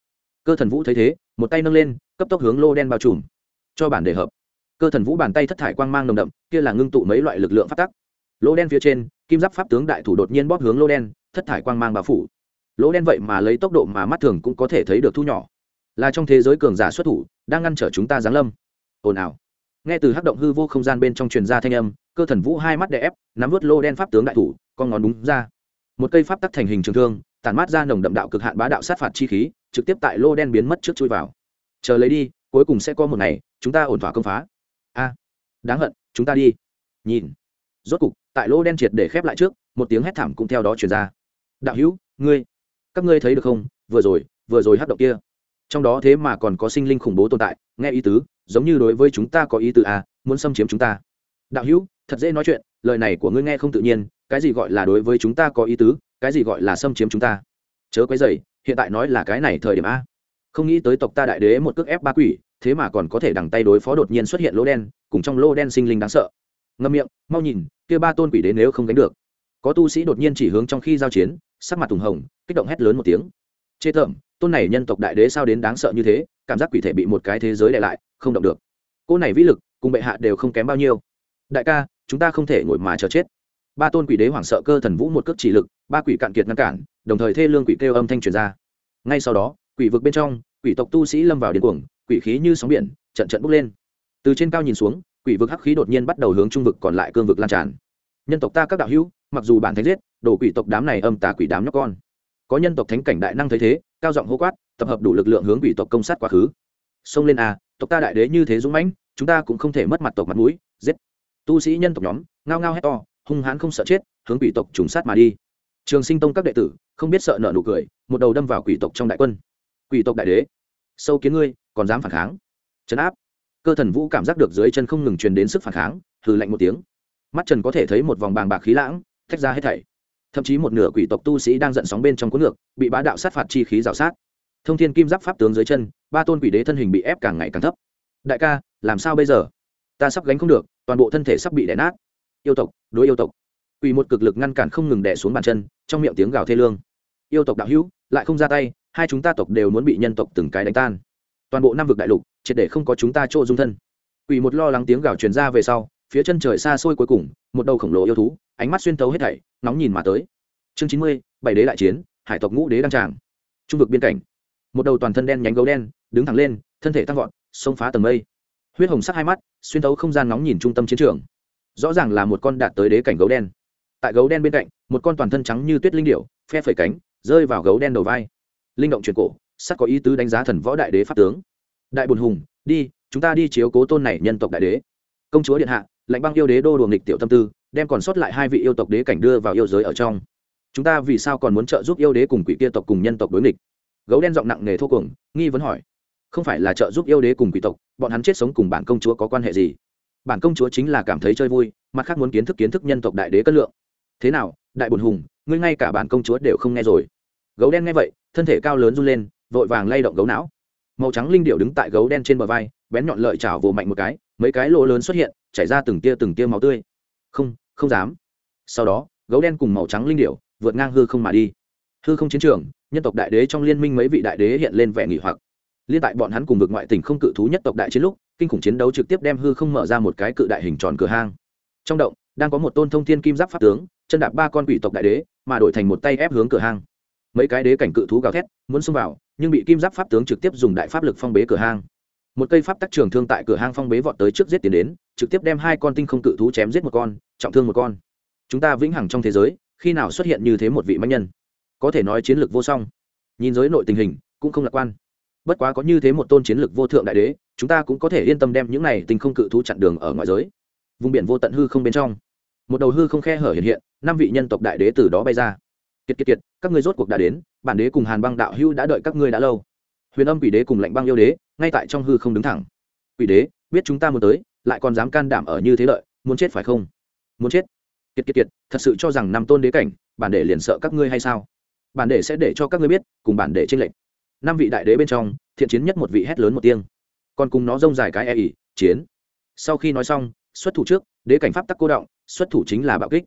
Cơ thần vũ thấy thế, một tay nâng lên, cấp tốc hướng lô đen bao trùm. Cho bản đề hợp. Cơ thần vũ bàn tay thất thải quang mang nồng đậm, kia là ngưng tụ mấy loại lực lượng phát tắc. Lô đen phía trên, kim giáp pháp tướng đại thủ đột nhiên bóp hướng lô đen, thất thải quang mang bao phủ lỗ đen vậy mà lấy tốc độ mà mắt thường cũng có thể thấy được thu nhỏ. Là trong thế giới cường giả xuất thủ, đang ngăn trở chúng ta giáng lâm. Ồn ào. Nghe từ hắc động hư vô không gian bên trong truyền ra thanh âm, cơ thần vũ hai mắt đè ép, nắm vớt lô đen pháp tướng đại thủ, con ngón đúng ra. Một cây pháp tắc thành hình trường thương tàn mát ra nồng đậm đạo cực hạn bá đạo sát phạt chi khí, trực tiếp tại lô đen biến mất trước chui vào. Chờ lấy đi, cuối cùng sẽ có một ngày, chúng ta ổn thỏa công phá. A. Đáng hận, chúng ta đi. Nhìn. Rốt cục, tại lô đen triệt để khép lại trước, một tiếng hét thảm cũng theo đó truyền ra. Đạo hữu, ngươi các ngươi thấy được không? Vừa rồi vừa rồi hắc động kia. Trong đó thế mà còn có sinh linh khủng bố tồn tại, nghe ý tứ, giống như đối với chúng ta có ý tứ à muốn xâm chiếm chúng ta. Đạo hữu, thật dễ nói chuyện, lời này của ngươi nghe không tự nhiên, cái gì gọi là đối với chúng ta có ý tứ, cái gì gọi là xâm chiếm chúng ta? Chớ quấy dày hiện tại nói là cái này thời điểm a. Không nghĩ tới tộc ta đại đế một cước ép ba quỷ, thế mà còn có thể đằng tay đối phó đột nhiên xuất hiện lỗ đen, cùng trong lô đen sinh linh đáng sợ. Ngâm miệng, mau nhìn, kia ba tôn quỷ đế nếu không đánh được. Có tu sĩ đột nhiên chỉ hướng trong khi giao chiến sắc mặt thùng hồng, kích động hét lớn một tiếng. Chê thởm, tôn này nhân tộc đại đế sao đến đáng sợ như thế, cảm giác quỷ thể bị một cái thế giới đè lại, không động được. Cô này vĩ lực, cùng bệ hạ đều không kém bao nhiêu. Đại ca, chúng ta không thể ngồi mà chờ chết. Ba tôn quỷ đế hoảng sợ cơ thần vũ một cước chỉ lực, ba quỷ cạn kiệt ngăn cản, đồng thời thê lương quỷ kêu âm thanh truyền ra. Ngay sau đó, quỷ vực bên trong, quỷ tộc tu sĩ lâm vào điên cuồng, quỷ khí như sóng biển, trận trận bốc lên. Từ trên cao nhìn xuống, quỷ vực hắc khí đột nhiên bắt đầu hướng trung vực còn lại cương vực lan tràn. Nhân tộc ta các đạo hữu, mặc dù bản thánh giết đổ quỷ tộc đám này âm tà quỷ đám nhóc con. Có nhân tộc thánh cảnh đại năng thấy thế, cao giọng hô quát, tập hợp đủ lực lượng hướng quỷ tộc công sát quá khứ. Xông lên a tộc ta đại đế như thế dũng mãnh, chúng ta cũng không thể mất mặt tộc mặt mũi, giết. Tu sĩ nhân tộc nhóm, ngao ngao hét to, hung hãn không sợ chết, hướng quỷ tộc trùng sát mà đi. Trường sinh tông các đệ tử, không biết sợ nợ nụ cười, một đầu đâm vào quỷ tộc trong đại quân. Quỷ tộc đại đế, sâu kiến ngươi, còn dám phản kháng? Chấn áp. Cơ thần vũ cảm giác được dưới chân không ngừng truyền đến sức phản kháng, hừ lạnh một tiếng. Mắt trần có thể thấy một vòng bàng bạc khí lãng tách ra hết thảy thậm chí một nửa quỷ tộc tu sĩ đang giận sóng bên trong cuốn ngược, bị bá đạo sát phạt chi khí rào sát. Thông thiên kim giáp pháp tướng dưới chân, ba tôn quỷ đế thân hình bị ép càng ngày càng thấp. Đại ca, làm sao bây giờ? Ta sắp gánh không được, toàn bộ thân thể sắp bị đẻ nát. Yêu tộc, đối yêu tộc. Quỷ một cực lực ngăn cản không ngừng đẻ xuống bàn chân, trong miệng tiếng gào thê lương. Yêu tộc đạo hữu, lại không ra tay, hai chúng ta tộc đều muốn bị nhân tộc từng cái đánh tan. Toàn bộ năm vực đại lục, triệt để không có chúng ta chỗ dung thân. Quỷ một lo lắng tiếng gào truyền ra về sau phía chân trời xa xôi cuối cùng, một đầu khổng lồ yêu thú, ánh mắt xuyên tấu hết thảy, nóng nhìn mà tới. Chương chín mươi, bảy đế đại chiến, hải tộc ngũ đế đăng tràng. Trung vực biên cảnh. Một đầu toàn thân đen nhánh gấu đen, đứng thẳng lên, thân thể tăng vọt, xông phá tầng mây. Huyết hồng sắc hai mắt, xuyên tấu không gian nóng nhìn trung tâm chiến trường. Rõ ràng là một con đạt tới đế cảnh gấu đen. Tại gấu đen bên cạnh, một con toàn thân trắng như tuyết linh điệu phe phẩy cánh, rơi vào gấu đen đầu vai. Linh động chuyển cổ sắc có ý tứ đánh giá thần võ đại đế pháp tướng. Đại bùn hùng, đi, chúng ta đi chiếu cố tôn này nhân tộc đại đế. Công chúa điện hạ lạnh băng yêu đế đô đùa nghịch tiểu tâm tư, đem còn sót lại hai vị yêu tộc đế cảnh đưa vào yêu giới ở trong. Chúng ta vì sao còn muốn trợ giúp yêu đế cùng quỷ kia tộc cùng nhân tộc đối nghịch? Gấu đen giọng nặng nề thô cùng, nghi vấn hỏi. Không phải là trợ giúp yêu đế cùng quỷ tộc, bọn hắn chết sống cùng bản công chúa có quan hệ gì? Bản công chúa chính là cảm thấy chơi vui, mặt khác muốn kiến thức kiến thức nhân tộc đại đế cất lượng. Thế nào, đại bồn hùng, ngươi ngay cả bản công chúa đều không nghe rồi. Gấu đen nghe vậy, thân thể cao lớn run lên, vội vàng lay động gấu não. Màu trắng linh điệu đứng tại gấu đen trên bờ vai, bén nhọn lợi chảo vồ mạnh một cái, mấy cái lỗ lớn xuất hiện chảy ra từng tia từng tia máu tươi. Không không dám. Sau đó, gấu đen cùng màu trắng linh điệu vượt ngang hư không mà đi. Hư không chiến trường, nhân tộc đại đế trong liên minh mấy vị đại đế hiện lên vẻ nghỉ hoặc. Liên tại bọn hắn cùng vực ngoại tỉnh không cự thú nhất tộc đại chiến lúc, kinh khủng chiến đấu trực tiếp đem hư không mở ra một cái cự đại hình tròn cửa hang. Trong động, đang có một tôn thông thiên kim giáp pháp tướng, chân đạp ba con quỷ tộc đại đế, mà đổi thành một tay ép hướng cửa hang. Mấy cái đế cảnh cự thú gào thét, muốn xông vào, nhưng bị kim giáp pháp tướng trực tiếp dùng đại pháp lực phong bế cửa hang. Một cây pháp tắc trường thương tại cửa hang phong bế vọt tới trước giết tiến đến trực tiếp đem hai con tinh không cự thú chém giết một con, trọng thương một con. Chúng ta vĩnh hằng trong thế giới, khi nào xuất hiện như thế một vị mạnh nhân? Có thể nói chiến lược vô song. Nhìn giới nội tình hình, cũng không lạc quan. Bất quá có như thế một tôn chiến lược vô thượng đại đế, chúng ta cũng có thể yên tâm đem những này tinh không cự thú chặn đường ở ngoại giới. Vùng biển vô tận hư không bên trong, một đầu hư không khe hở hiện hiện, năm vị nhân tộc đại đế từ đó bay ra. Kiệt kiệt kiệt, các ngươi rốt cuộc đã đến, bản đế cùng hàn băng đạo hưu đã đợi các ngươi đã lâu. Huyền âm quỷ đế cùng lạnh băng yêu đế, ngay tại trong hư không đứng thẳng. Quỷ đế, biết chúng ta muốn tới lại còn dám can đảm ở như thế lợi, muốn chết phải không? Muốn chết? Kiệt kiệt kiệt, thật sự cho rằng năm tôn đế cảnh, bản đệ liền sợ các ngươi hay sao? Bản đệ sẽ để cho các ngươi biết, cùng bản đệ tranh lệnh năm vị đại đế bên trong, thiện chiến nhất một vị hét lớn một tiếng. Còn cùng nó rông dài cái e ỉ chiến. Sau khi nói xong, xuất thủ trước, đế cảnh pháp tắc cô động, xuất thủ chính là bạo kích.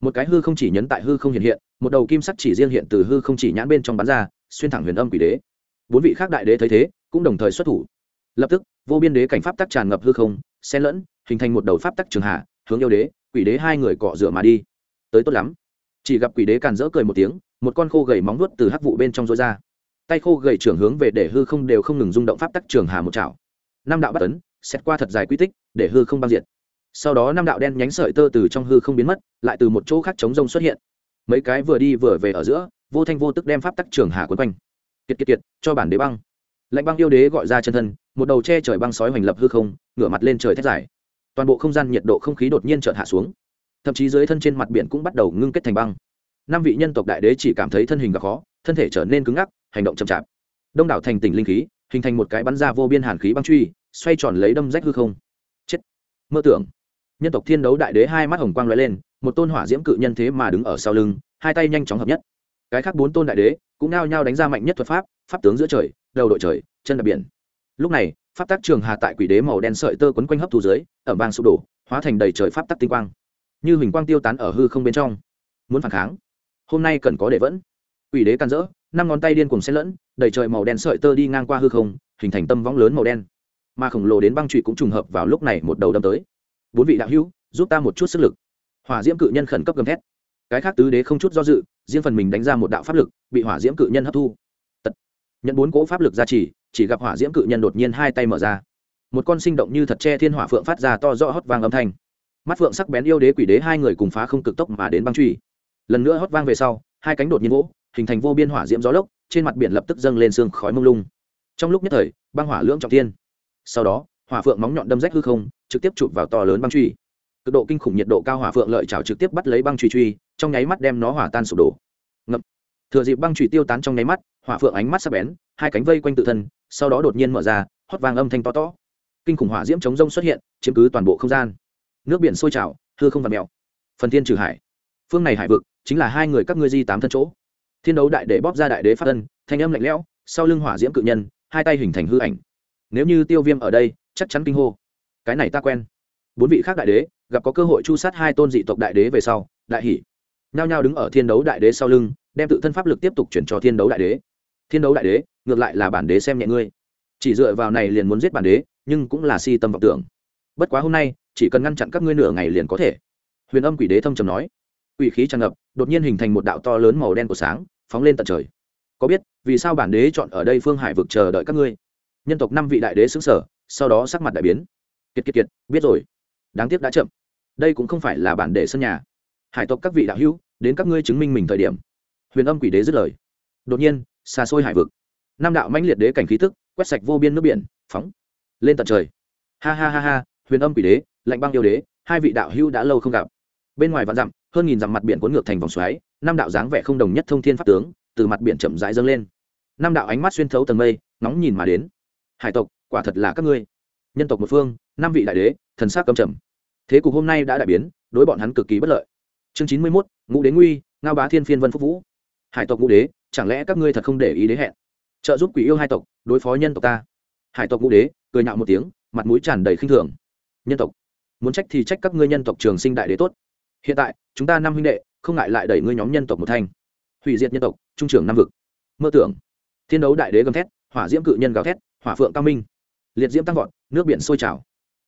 Một cái hư không chỉ nhấn tại hư không hiện hiện, một đầu kim sắc chỉ riêng hiện từ hư không chỉ nhãn bên trong bắn ra, xuyên thẳng huyền âm quỷ đế. Bốn vị khác đại đế thấy thế, cũng đồng thời xuất thủ. Lập tức, vô biên đế cảnh pháp tắc tràn ngập hư không xen lẫn, hình thành một đầu pháp tắc trường hạ, hướng yêu đế, quỷ đế hai người cọ rửa mà đi. Tới tốt lắm. Chỉ gặp quỷ đế càn rỡ cười một tiếng, một con khô gầy móng nuốt từ hắc vụ bên trong rối ra. Tay khô gầy trưởng hướng về để hư không đều không ngừng rung động pháp tắc trường hà một chảo. Năm đạo bắt tấn xét qua thật dài quy tích, để hư không băng diệt. Sau đó năm đạo đen nhánh sợi tơ từ trong hư không biến mất, lại từ một chỗ khác chống rông xuất hiện. Mấy cái vừa đi vừa về ở giữa, vô thanh vô tức đem pháp tắc trường hà quấn quanh. Kiệt kiệt kiệt, cho bản đế băng. Lạnh băng yêu đế gọi ra chân thân, một đầu che trời băng sói hoành lập hư không ngửa mặt lên trời thét dài. Toàn bộ không gian nhiệt độ không khí đột nhiên chợt hạ xuống. Thậm chí dưới thân trên mặt biển cũng bắt đầu ngưng kết thành băng. Năm vị nhân tộc đại đế chỉ cảm thấy thân hình gặp khó, thân thể trở nên cứng ngắc, hành động chậm chạp. Đông đảo thành tỉnh linh khí, hình thành một cái bắn ra vô biên hàn khí băng truy, xoay tròn lấy đâm rách hư không. Chết. Mơ tưởng. Nhân tộc thiên đấu đại đế hai mắt hồng quang lóe lên, một tôn hỏa diễm cự nhân thế mà đứng ở sau lưng, hai tay nhanh chóng hợp nhất. Cái khác bốn tôn đại đế cũng nao nhau đánh ra mạnh nhất thuật pháp pháp tướng giữa trời, đầu đội trời, chân đập biển. Lúc này pháp tắc trường hà tại quỷ đế màu đen sợi tơ quấn quanh hấp thu dưới, ẩm vang sụp đổ, hóa thành đầy trời pháp tắc tinh quang. Như hình quang tiêu tán ở hư không bên trong. Muốn phản kháng? Hôm nay cần có để vẫn. Quỷ đế can rỡ năm ngón tay điên cùng xen lẫn, đầy trời màu đen sợi tơ đi ngang qua hư không, hình thành tâm võng lớn màu đen. Mà khổng lồ đến băng trụy cũng trùng hợp vào lúc này một đầu đâm tới. Bốn vị đạo hữu, giúp ta một chút sức lực. Hỏa diễm cự nhân khẩn cấp gầm thét. Cái khác tứ đế không chút do dự, riêng phần mình đánh ra một đạo pháp lực, bị hỏa diễm cự nhân hấp thu. Tật. nhận bốn cỗ pháp lực ra chỉ chỉ gặp hỏa diễm cự nhân đột nhiên hai tay mở ra. Một con sinh động như thật tre thiên hỏa phượng phát ra to rõ hót vang âm thanh. Mắt phượng sắc bén yêu đế quỷ đế hai người cùng phá không cực tốc mà đến băng truy. Lần nữa hót vang về sau, hai cánh đột nhiên gỗ hình thành vô biên hỏa diễm gió lốc, trên mặt biển lập tức dâng lên sương khói mông lung. Trong lúc nhất thời, băng hỏa lưỡng trọng tiên sau đó, hỏa phượng móng nhọn đâm rách hư không, trực tiếp chụp vào to lớn băng truy. Cực độ kinh khủng nhiệt độ cao hỏa phượng lợi chảo trực tiếp bắt lấy băng truy truy, trong nháy mắt đem nó hỏa tan sụp đổ. Ngập. Thừa dịp băng truy tiêu tán trong nháy mắt hỏa phượng ánh mắt sắc bén hai cánh vây quanh tự thân sau đó đột nhiên mở ra hót vang âm thanh to to. Kinh khủng hỏa diễm chống rông xuất hiện chiếm cứ toàn bộ không gian. Nước biển sôi trào hư không và mèo. Phần thiên trừ hải. Phương này hải vực chính là hai người các ngươi di tám thân chỗ. Thiên đấu đại đế bóp ra đại đế phát thân, thanh âm lạnh lẽo sau lưng hỏa diễm cự nhân hai tay hình thành hư ảnh. Nếu như tiêu viêm ở đây chắc chắn kinh hô. Cái này ta quen. Bốn vị khác đại đế gặp có cơ hội chu sát hai tôn dị tộc đại đế về sau đại hỷ nhao nhao đứng ở thiên đấu đại đế sau lưng đem tự thân pháp lực tiếp tục chuyển cho thiên đấu đại đế thiên đấu đại đế, ngược lại là bản đế xem nhẹ ngươi. Chỉ dựa vào này liền muốn giết bản đế, nhưng cũng là si tâm vọng tưởng. Bất quá hôm nay, chỉ cần ngăn chặn các ngươi nửa ngày liền có thể. Huyền âm quỷ đế thâm trầm nói. Quỷ khí tràn ngập, đột nhiên hình thành một đạo to lớn màu đen của sáng, phóng lên tận trời. Có biết, vì sao bản đế chọn ở đây phương hải vực chờ đợi các ngươi? Nhân tộc năm vị đại đế xứng sở, sau đó sắc mặt đại biến. Kiệt kiệt kiệt, biết rồi. Đáng tiếc đã chậm. Đây cũng không phải là bản đế sân nhà. Hải tộc các vị đạo hữu, đến các ngươi chứng minh mình thời điểm. Huyền âm quỷ đế dứt lời. Đột nhiên xa xôi hải vực. Năm đạo mãnh liệt đế cảnh khí tức, quét sạch vô biên nước biển, phóng lên tận trời. Ha ha ha ha, huyền âm quỷ đế, lạnh băng yêu đế, hai vị đạo hưu đã lâu không gặp. Bên ngoài vạn dặm, hơn nghìn dặm mặt biển cuốn ngược thành vòng xoáy năm đạo dáng vẻ không đồng nhất thông thiên pháp tướng, từ mặt biển chậm rãi dâng lên. Năm đạo ánh mắt xuyên thấu tầng mây nóng nhìn mà đến. Hải tộc, quả thật là các ngươi. Nhân tộc một phương, năm vị đại đế, thần sắc cầm trầm. Thế cục hôm nay đã đại biến, đối bọn hắn cực kỳ bất lợi. Chương chín mươi mốt, ngũ đế nguy, ngao bá thiên phiên vân phúc vũ. Hải tộc ngũ đế chẳng lẽ các ngươi thật không để ý đế hẹn? Trợ giúp quỷ yêu hai tộc, đối phó nhân tộc ta. Hải tộc ngũ đế, cười nhạo một tiếng, mặt mũi tràn đầy khinh thường. Nhân tộc, muốn trách thì trách các ngươi nhân tộc trường sinh đại đế tốt. Hiện tại, chúng ta năm huynh đệ, không ngại lại đẩy ngươi nhóm nhân tộc một thanh. Hủy diệt nhân tộc, trung trưởng năm vực. Mơ tưởng. Thiên đấu đại đế gầm thét, hỏa diễm cự nhân gào thét, hỏa phượng cao minh. Liệt diễm tăng vọt, nước biển sôi trào.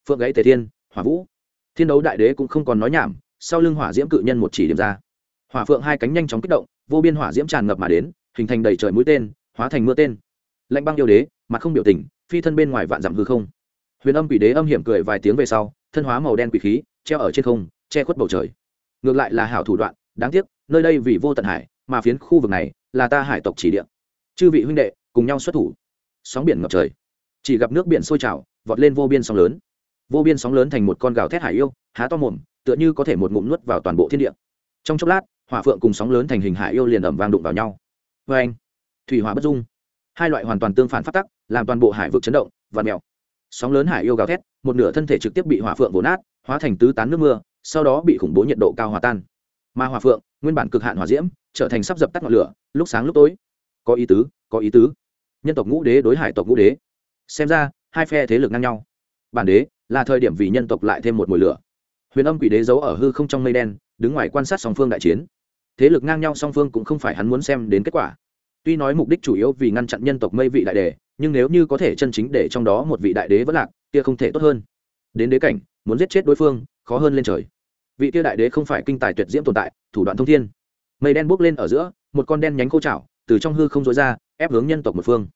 Phượng gáy tề thiên, hỏa vũ. Thiên đấu đại đế cũng không còn nói nhảm, sau lưng hỏa diễm cự nhân một chỉ điểm ra. Hỏa phượng hai cánh nhanh chóng kích động vô biên hỏa diễm tràn ngập mà đến, hình thành đầy trời mũi tên, hóa thành mưa tên. Lạnh băng yêu đế, mặt không biểu tình, phi thân bên ngoài vạn dặm hư không. Huyền âm quỷ đế âm hiểm cười vài tiếng về sau, thân hóa màu đen quỷ khí, treo ở trên không, che khuất bầu trời. Ngược lại là hảo thủ đoạn, đáng tiếc, nơi đây vì vô tận hải, mà phiến khu vực này là ta hải tộc chỉ địa. Chư vị huynh đệ, cùng nhau xuất thủ. Sóng biển ngập trời. Chỉ gặp nước biển sôi trào, vọt lên vô biên sóng lớn. Vô biên sóng lớn thành một con gào thét hải yêu, há to mồm, tựa như có thể một ngụm nuốt vào toàn bộ thiên địa. Trong chốc lát hỏa phượng cùng sóng lớn thành hình hải yêu liền ẩm vang đụng vào nhau. Vê anh, thủy hỏa bất dung. Hai loại hoàn toàn tương phản phát tắc, làm toàn bộ hải vực chấn động và mèo. Sóng lớn hải yêu gào thét, một nửa thân thể trực tiếp bị hỏa phượng vồn nát, hóa thành tứ tán nước mưa, sau đó bị khủng bố nhiệt độ cao hòa tan. Mà hỏa phượng, nguyên bản cực hạn hỏa diễm, trở thành sắp dập tắt ngọn lửa, lúc sáng lúc tối. Có ý tứ, có ý tứ. Nhân tộc ngũ đế đối hải tộc ngũ đế. Xem ra, hai phe thế lực ngang nhau. Bản đế, là thời điểm vì nhân tộc lại thêm một mùi lửa. Huyền âm quỷ đế giấu ở hư không trong mây đen, đứng ngoài quan sát song phương đại chiến thế lực ngang nhau song phương cũng không phải hắn muốn xem đến kết quả. Tuy nói mục đích chủ yếu vì ngăn chặn nhân tộc mây vị đại đề nhưng nếu như có thể chân chính để trong đó một vị đại đế vẫn lạc, kia không thể tốt hơn. Đến đế cảnh, muốn giết chết đối phương, khó hơn lên trời. Vị kia đại đế không phải kinh tài tuyệt diễm tồn tại, thủ đoạn thông thiên. Mây đen bốc lên ở giữa, một con đen nhánh khô chảo từ trong hư không dối ra, ép hướng nhân tộc một phương.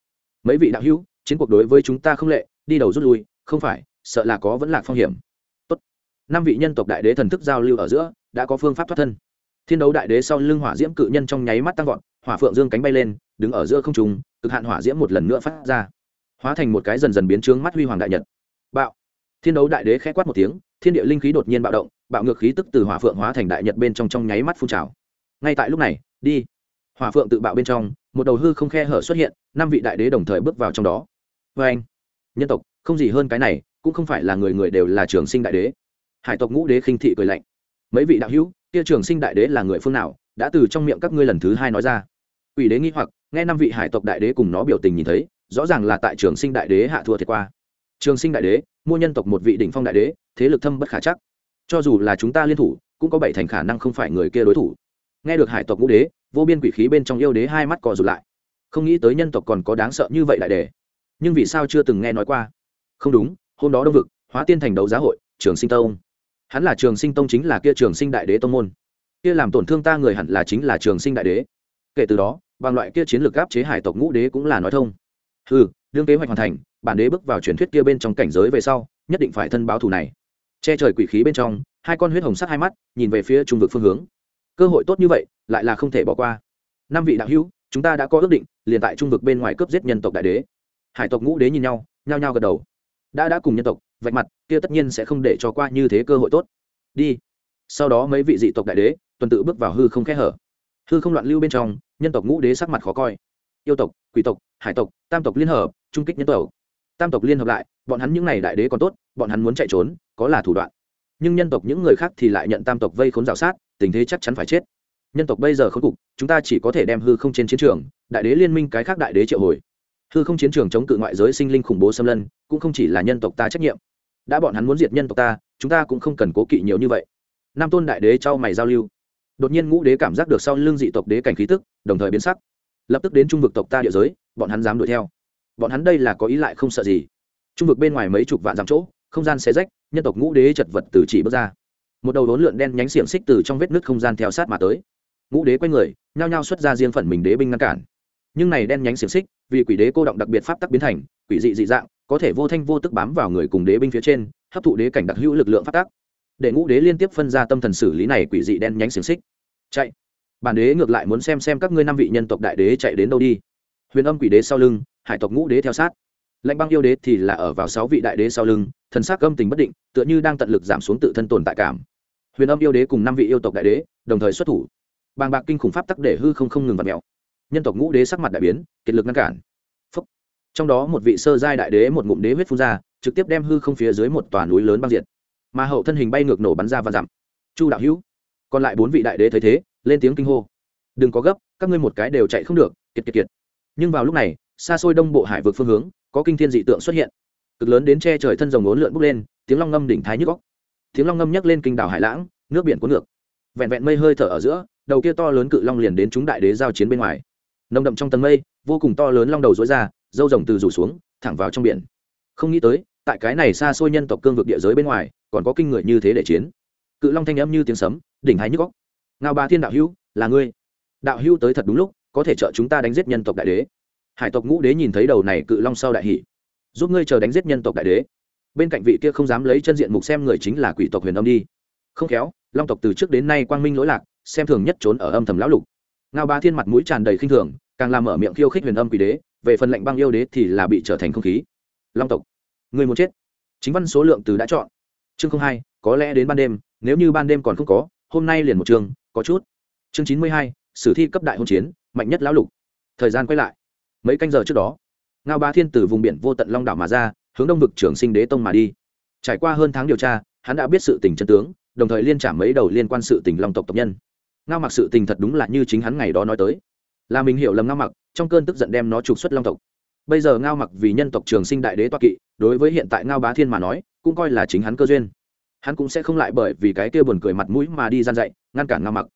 Mấy vị đạo hữu, chiến cuộc đối với chúng ta không lệ, đi đầu rút lui, không phải, sợ là có vẫn lạc phong hiểm. Tốt. năm vị nhân tộc đại đế thần thức giao lưu ở giữa, đã có phương pháp thoát thân thiên đấu đại đế sau lưng hỏa diễm cự nhân trong nháy mắt tăng vọt, hỏa phượng dương cánh bay lên, đứng ở giữa không trùng cực hạn hỏa diễm một lần nữa phát ra. Hóa thành một cái dần dần biến trướng mắt huy hoàng đại nhật. Bạo. Thiên đấu đại đế khẽ quát một tiếng, thiên địa linh khí đột nhiên bạo động, bạo ngược khí tức từ hỏa phượng hóa thành đại nhật bên trong trong nháy mắt phun trào. Ngay tại lúc này, đi. Hỏa phượng tự bạo bên trong, một đầu hư không khe hở xuất hiện, năm vị đại đế đồng thời bước vào trong đó. Vê anh nhân tộc, không gì hơn cái này, cũng không phải là người người đều là trường sinh đại đế. Hải tộc ngũ đế khinh thị cười lạnh. Mấy vị đạo hữu kia trường sinh đại đế là người phương nào, đã từ trong miệng các ngươi lần thứ hai nói ra. Ủy đế nghi hoặc, nghe năm vị hải tộc đại đế cùng nó biểu tình nhìn thấy, rõ ràng là tại trường sinh đại đế hạ thua thiệt qua. Trường sinh đại đế, mua nhân tộc một vị đỉnh phong đại đế, thế lực thâm bất khả chắc. Cho dù là chúng ta liên thủ, cũng có bảy thành khả năng không phải người kia đối thủ. Nghe được hải tộc ngũ đế, vô biên quỷ khí bên trong yêu đế hai mắt cò rụt lại. Không nghĩ tới nhân tộc còn có đáng sợ như vậy đại đế. nhưng vì sao chưa từng nghe nói qua? Không đúng, hôm đó đông vực, hóa tiên thành đấu giá hội, trường sinh tông hắn là trường sinh tông chính là kia trường sinh đại đế tông môn. Kia làm tổn thương ta người hẳn là chính là trường sinh đại đế. Kể từ đó, bằng loại kia chiến lược áp chế hải tộc ngũ đế cũng là nói thông. Ừ đương kế hoạch hoàn thành, bản đế bước vào truyền thuyết kia bên trong cảnh giới về sau, nhất định phải thân báo thù này. Che trời quỷ khí bên trong, hai con huyết hồng sắc hai mắt, nhìn về phía trung vực phương hướng. Cơ hội tốt như vậy, lại là không thể bỏ qua. Năm vị đạo hữu, chúng ta đã có ước định, liền tại trung vực bên ngoài cướp giết nhân tộc đại đế. Hải tộc ngũ đế nhìn nhau, nhao nhao gật đầu. Đã đã cùng nhân tộc vạch mặt, kia tất nhiên sẽ không để cho qua như thế cơ hội tốt. Đi. Sau đó mấy vị dị tộc đại đế, tuần tự bước vào hư không kẽ hở. Hư không loạn lưu bên trong, nhân tộc ngũ đế sắc mặt khó coi. Yêu tộc, quỷ tộc, hải tộc, tam tộc liên hợp, trung kích nhân tộc. Tam tộc liên hợp lại, bọn hắn những n à y đại đế còn tốt, bọn hắn muốn chạy trốn, có là thủ đoạn. Nhưng nhân tộc những người khác thì lại nhận tam tộc vây khốn rào sát, tình thế chắc chắn phải chết. Nhân tộc bây giờ khốn cục, chúng ta chỉ có thể đem hư không trên chiến trường, đại đế liên minh cái khác đại đế triệu hồi. Hư không chiến trường chống cự ngoại giới sinh linh khủng bố xâm lân cũng không chỉ là nhân tộc ta trách nhiệm đã bọn hắn muốn diệt nhân tộc ta, chúng ta cũng không cần cố kỵ nhiều như vậy. Nam tôn đại đế trao mày giao lưu. Đột nhiên ngũ đế cảm giác được sau lưng dị tộc đế cảnh khí tức, đồng thời biến sắc. Lập tức đến trung vực tộc ta địa giới, bọn hắn dám đuổi theo. Bọn hắn đây là có ý lại không sợ gì. Trung vực bên ngoài mấy chục vạn dặm chỗ, không gian xé rách, nhân tộc ngũ đế chật vật từ chỉ bước ra. Một đầu đốn lượn đen nhánh xiềng xích từ trong vết nứt không gian theo sát mà tới. Ngũ đế quay người, nhao nhao xuất ra riêng phần mình đế binh ngăn cản. Nhưng này đen nhánh xiềng xích, vì quỷ đế cô động đặc biệt pháp tắc biến thành, quỷ dị dị dạng có thể vô thanh vô tức bám vào người cùng đế binh phía trên, hấp thụ đế cảnh đặc hữu lực lượng phát tác. Để ngũ đế liên tiếp phân ra tâm thần xử lý này quỷ dị đen nhánh xiềng xích. Chạy. Bản đế ngược lại muốn xem xem các ngươi năm vị nhân tộc đại đế chạy đến đâu đi. Huyền âm quỷ đế sau lưng, hải tộc ngũ đế theo sát. Lãnh băng yêu đế thì là ở vào sáu vị đại đế sau lưng, thần sắc âm tình bất định, tựa như đang tận lực giảm xuống tự thân tồn tại cảm. Huyền âm yêu đế cùng năm vị yêu tộc đại đế, đồng thời xuất thủ. Bàng bạc kinh khủng pháp tắc để hư không không ngừng vặt mèo. Nhân tộc ngũ đế sắc mặt đại biến, kiệt lực ngăn cản trong đó một vị sơ giai đại đế một ngụm đế huyết phun ra, trực tiếp đem hư không phía dưới một tòa núi lớn băng diệt. Mà hậu thân hình bay ngược nổ bắn ra và dặm. Chu đạo hữu, còn lại bốn vị đại đế thấy thế, lên tiếng kinh hô. Đừng có gấp, các ngươi một cái đều chạy không được, kiệt kiệt kiệt. Nhưng vào lúc này, xa xôi đông bộ hải vực phương hướng, có kinh thiên dị tượng xuất hiện. Cực lớn đến che trời thân rồng ốn lượn bốc lên, tiếng long ngâm đỉnh thái nhức góc tiếng long ngâm nhấc lên kinh đảo hải lãng, nước biển cuốn ngược. Vẹn vẹn mây hơi thở ở giữa, đầu kia to lớn cự long liền đến chúng đại đế giao chiến bên ngoài. Nồng đậm trong tầng mây, vô cùng to lớn long đầu dối ra dâu rồng từ rủ xuống, thẳng vào trong biển. Không nghĩ tới, tại cái này xa xôi nhân tộc cương vực địa giới bên ngoài, còn có kinh người như thế để chiến. Cự long thanh âm như tiếng sấm, đỉnh hai nhức góc ngao ba thiên đạo hữu, là ngươi. Đạo hữu tới thật đúng lúc, có thể trợ chúng ta đánh giết nhân tộc đại đế. Hải tộc ngũ đế nhìn thấy đầu này cự long sau đại hỷ giúp ngươi chờ đánh giết nhân tộc đại đế. Bên cạnh vị kia không dám lấy chân diện mục xem người chính là quỷ tộc huyền âm đi. Không khéo, long tộc từ trước đến nay quang minh lỗi lạc, xem thường nhất trốn ở âm thầm lão lục. Ngao ba thiên mặt mũi tràn đầy khinh thường, càng làm mở miệng khiêu khích huyền âm quỷ đế về phần lệnh băng yêu đế thì là bị trở thành không khí. Long tộc, người muốn chết. Chính văn số lượng từ đã chọn. Chương không hai, có lẽ đến ban đêm, nếu như ban đêm còn không có, hôm nay liền một chương, có chút. Chương chín mươi hai, sử thi cấp đại hôn chiến, mạnh nhất lão lục. Thời gian quay lại. Mấy canh giờ trước đó, ngao ba thiên từ vùng biển vô tận long đảo mà ra, hướng đông vực trưởng sinh đế tông mà đi. Trải qua hơn tháng điều tra, hắn đã biết sự tình chân tướng, đồng thời liên trả mấy đầu liên quan sự tình long tộc tộc nhân. Ngao mặc sự tình thật đúng là như chính hắn ngày đó nói tới. Là mình hiểu lầm ngao mặc trong cơn tức giận đem nó trục xuất long tộc. Bây giờ ngao mặc vì nhân tộc trường sinh đại đế toa kỵ, đối với hiện tại ngao bá thiên mà nói, cũng coi là chính hắn cơ duyên. Hắn cũng sẽ không lại bởi vì cái kia buồn cười mặt mũi mà đi gian dạy, ngăn cản ngao mặc.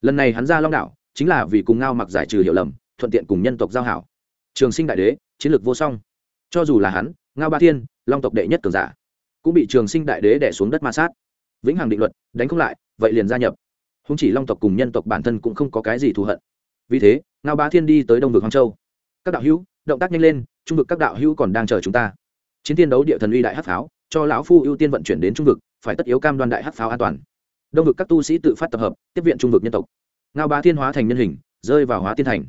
Lần này hắn ra long đảo, chính là vì cùng ngao mặc giải trừ hiểu lầm, thuận tiện cùng nhân tộc giao hảo. Trường sinh đại đế, chiến lược vô song. Cho dù là hắn, ngao ba thiên, long tộc đệ nhất cường giả, cũng bị trường sinh đại đế đẻ xuống đất ma sát. Vĩnh hằng định luật, đánh không lại, vậy liền gia nhập. Không chỉ long tộc cùng nhân tộc bản thân cũng không có cái gì thù hận. Vì thế ngao Bá thiên đi tới đông vực hoàng châu. Các đạo hữu, động tác nhanh lên, trung vực các đạo hữu còn đang chờ chúng ta. Chiến tiên đấu địa thần uy đại hát pháo, cho lão phu ưu tiên vận chuyển đến trung vực, phải tất yếu cam đoan đại hát pháo an toàn. Đông vực các tu sĩ tự phát tập hợp, tiếp viện trung vực nhân tộc. Ngao bá thiên hóa thành nhân hình, rơi vào hóa tiên thành.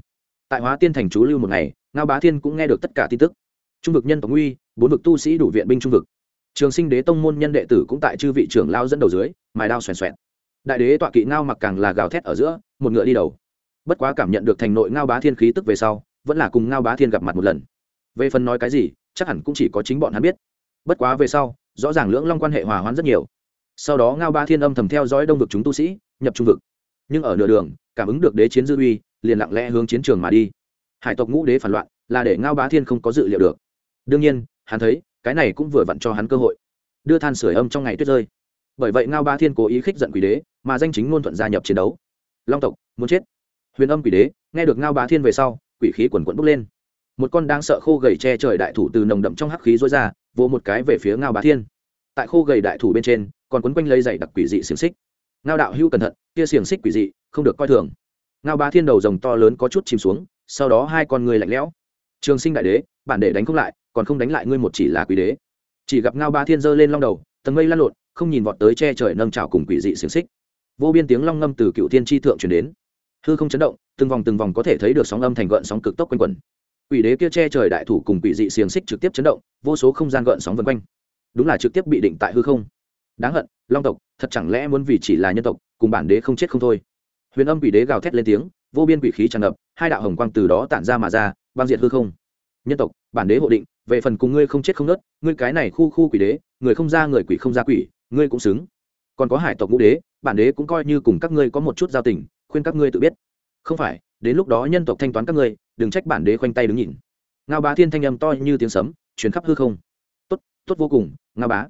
Tại hóa tiên thành chú lưu một ngày, ngao bá thiên cũng nghe được tất cả tin tức. Trung vực nhân tộc nguy, bốn vực tu sĩ đủ viện binh trung vực. Trường sinh đế tông môn nhân đệ tử cũng tại chư vị trưởng lao dẫn đầu dưới, mài đao xoèn xoẹn. Đại đế tọa kỵ ngao mặc càng là gào thét ở giữa, một ngựa đi đầu bất quá cảm nhận được thành nội ngao bá thiên khí tức về sau, vẫn là cùng ngao bá thiên gặp mặt một lần. Về phần nói cái gì, chắc hẳn cũng chỉ có chính bọn hắn biết. Bất quá về sau, rõ ràng lưỡng long quan hệ hòa hoãn rất nhiều. Sau đó ngao bá thiên âm thầm theo dõi đông vực chúng tu sĩ, nhập trung vực. Nhưng ở nửa đường, cảm ứng được đế chiến dư uy, liền lặng lẽ hướng chiến trường mà đi. Hải tộc ngũ đế phản loạn, là để ngao bá thiên không có dự liệu được. Đương nhiên, hắn thấy, cái này cũng vừa vặn cho hắn cơ hội. Đưa than sửa âm trong ngày tuyết rơi. Bởi vậy ngao bá thiên cố ý khích giận quỷ đế, mà danh chính ngôn thuận gia nhập chiến đấu. Long tộc, muốn chết huyền âm quỷ đế, nghe được ngao bá thiên về sau, quỷ khí quần quẫn bốc lên. Một con đang sợ khô gầy che trời đại thủ từ nồng đậm trong hắc khí rối ra, vỗ một cái về phía ngao bá thiên. Tại khô gầy đại thủ bên trên, còn quấn quanh lấy dày đặc quỷ dị xiềng xích. Ngao đạo hưu cẩn thận, kia xiềng xích quỷ dị, không được coi thường. Ngao bá thiên đầu rồng to lớn có chút chìm xuống, sau đó hai con người lạnh lẽo. Trường sinh đại đế, bản để đánh không lại, còn không đánh lại ngươi một chỉ là quỷ đế. Chỉ gặp ngao bá thiên giơ lên long đầu, tầng mây lăn lộn, không nhìn vọt tới che trời nâng trào cùng quỷ dị xiềng xích. Vô biên tiếng long ngâm từ cựu thiên tri thượng chuyển đến hư không chấn động, từng vòng từng vòng có thể thấy được sóng âm thành gợn sóng cực tốc quanh quẩn. Quỷ đế kia che trời đại thủ cùng quỷ dị xiềng xích trực tiếp chấn động, vô số không gian gợn sóng vân quanh. Đúng là trực tiếp bị định tại hư không. Đáng hận, long tộc, thật chẳng lẽ muốn vì chỉ là nhân tộc, cùng bản đế không chết không thôi? Huyền âm quỷ đế gào thét lên tiếng, vô biên quỷ khí tràn ngập, hai đạo hồng quang từ đó tản ra mà ra băng diệt hư không. Nhân tộc, bản đế hộ định, về phần cùng ngươi không chết không nớt, ngươi cái này khu khu quỷ đế, người không ra người quỷ không ra quỷ, ngươi cũng xứng. Còn có hải tộc ngũ đế, bản đế cũng coi như cùng các ngươi có một chút giao tình khuyên các ngươi tự biết. Không phải, đến lúc đó nhân tộc thanh toán các ngươi, đừng trách bản đế khoanh tay đứng nhìn. Ngao bá thiên thanh âm to như tiếng sấm chuyến khắp hư không. Tốt tốt vô cùng, ngao bá.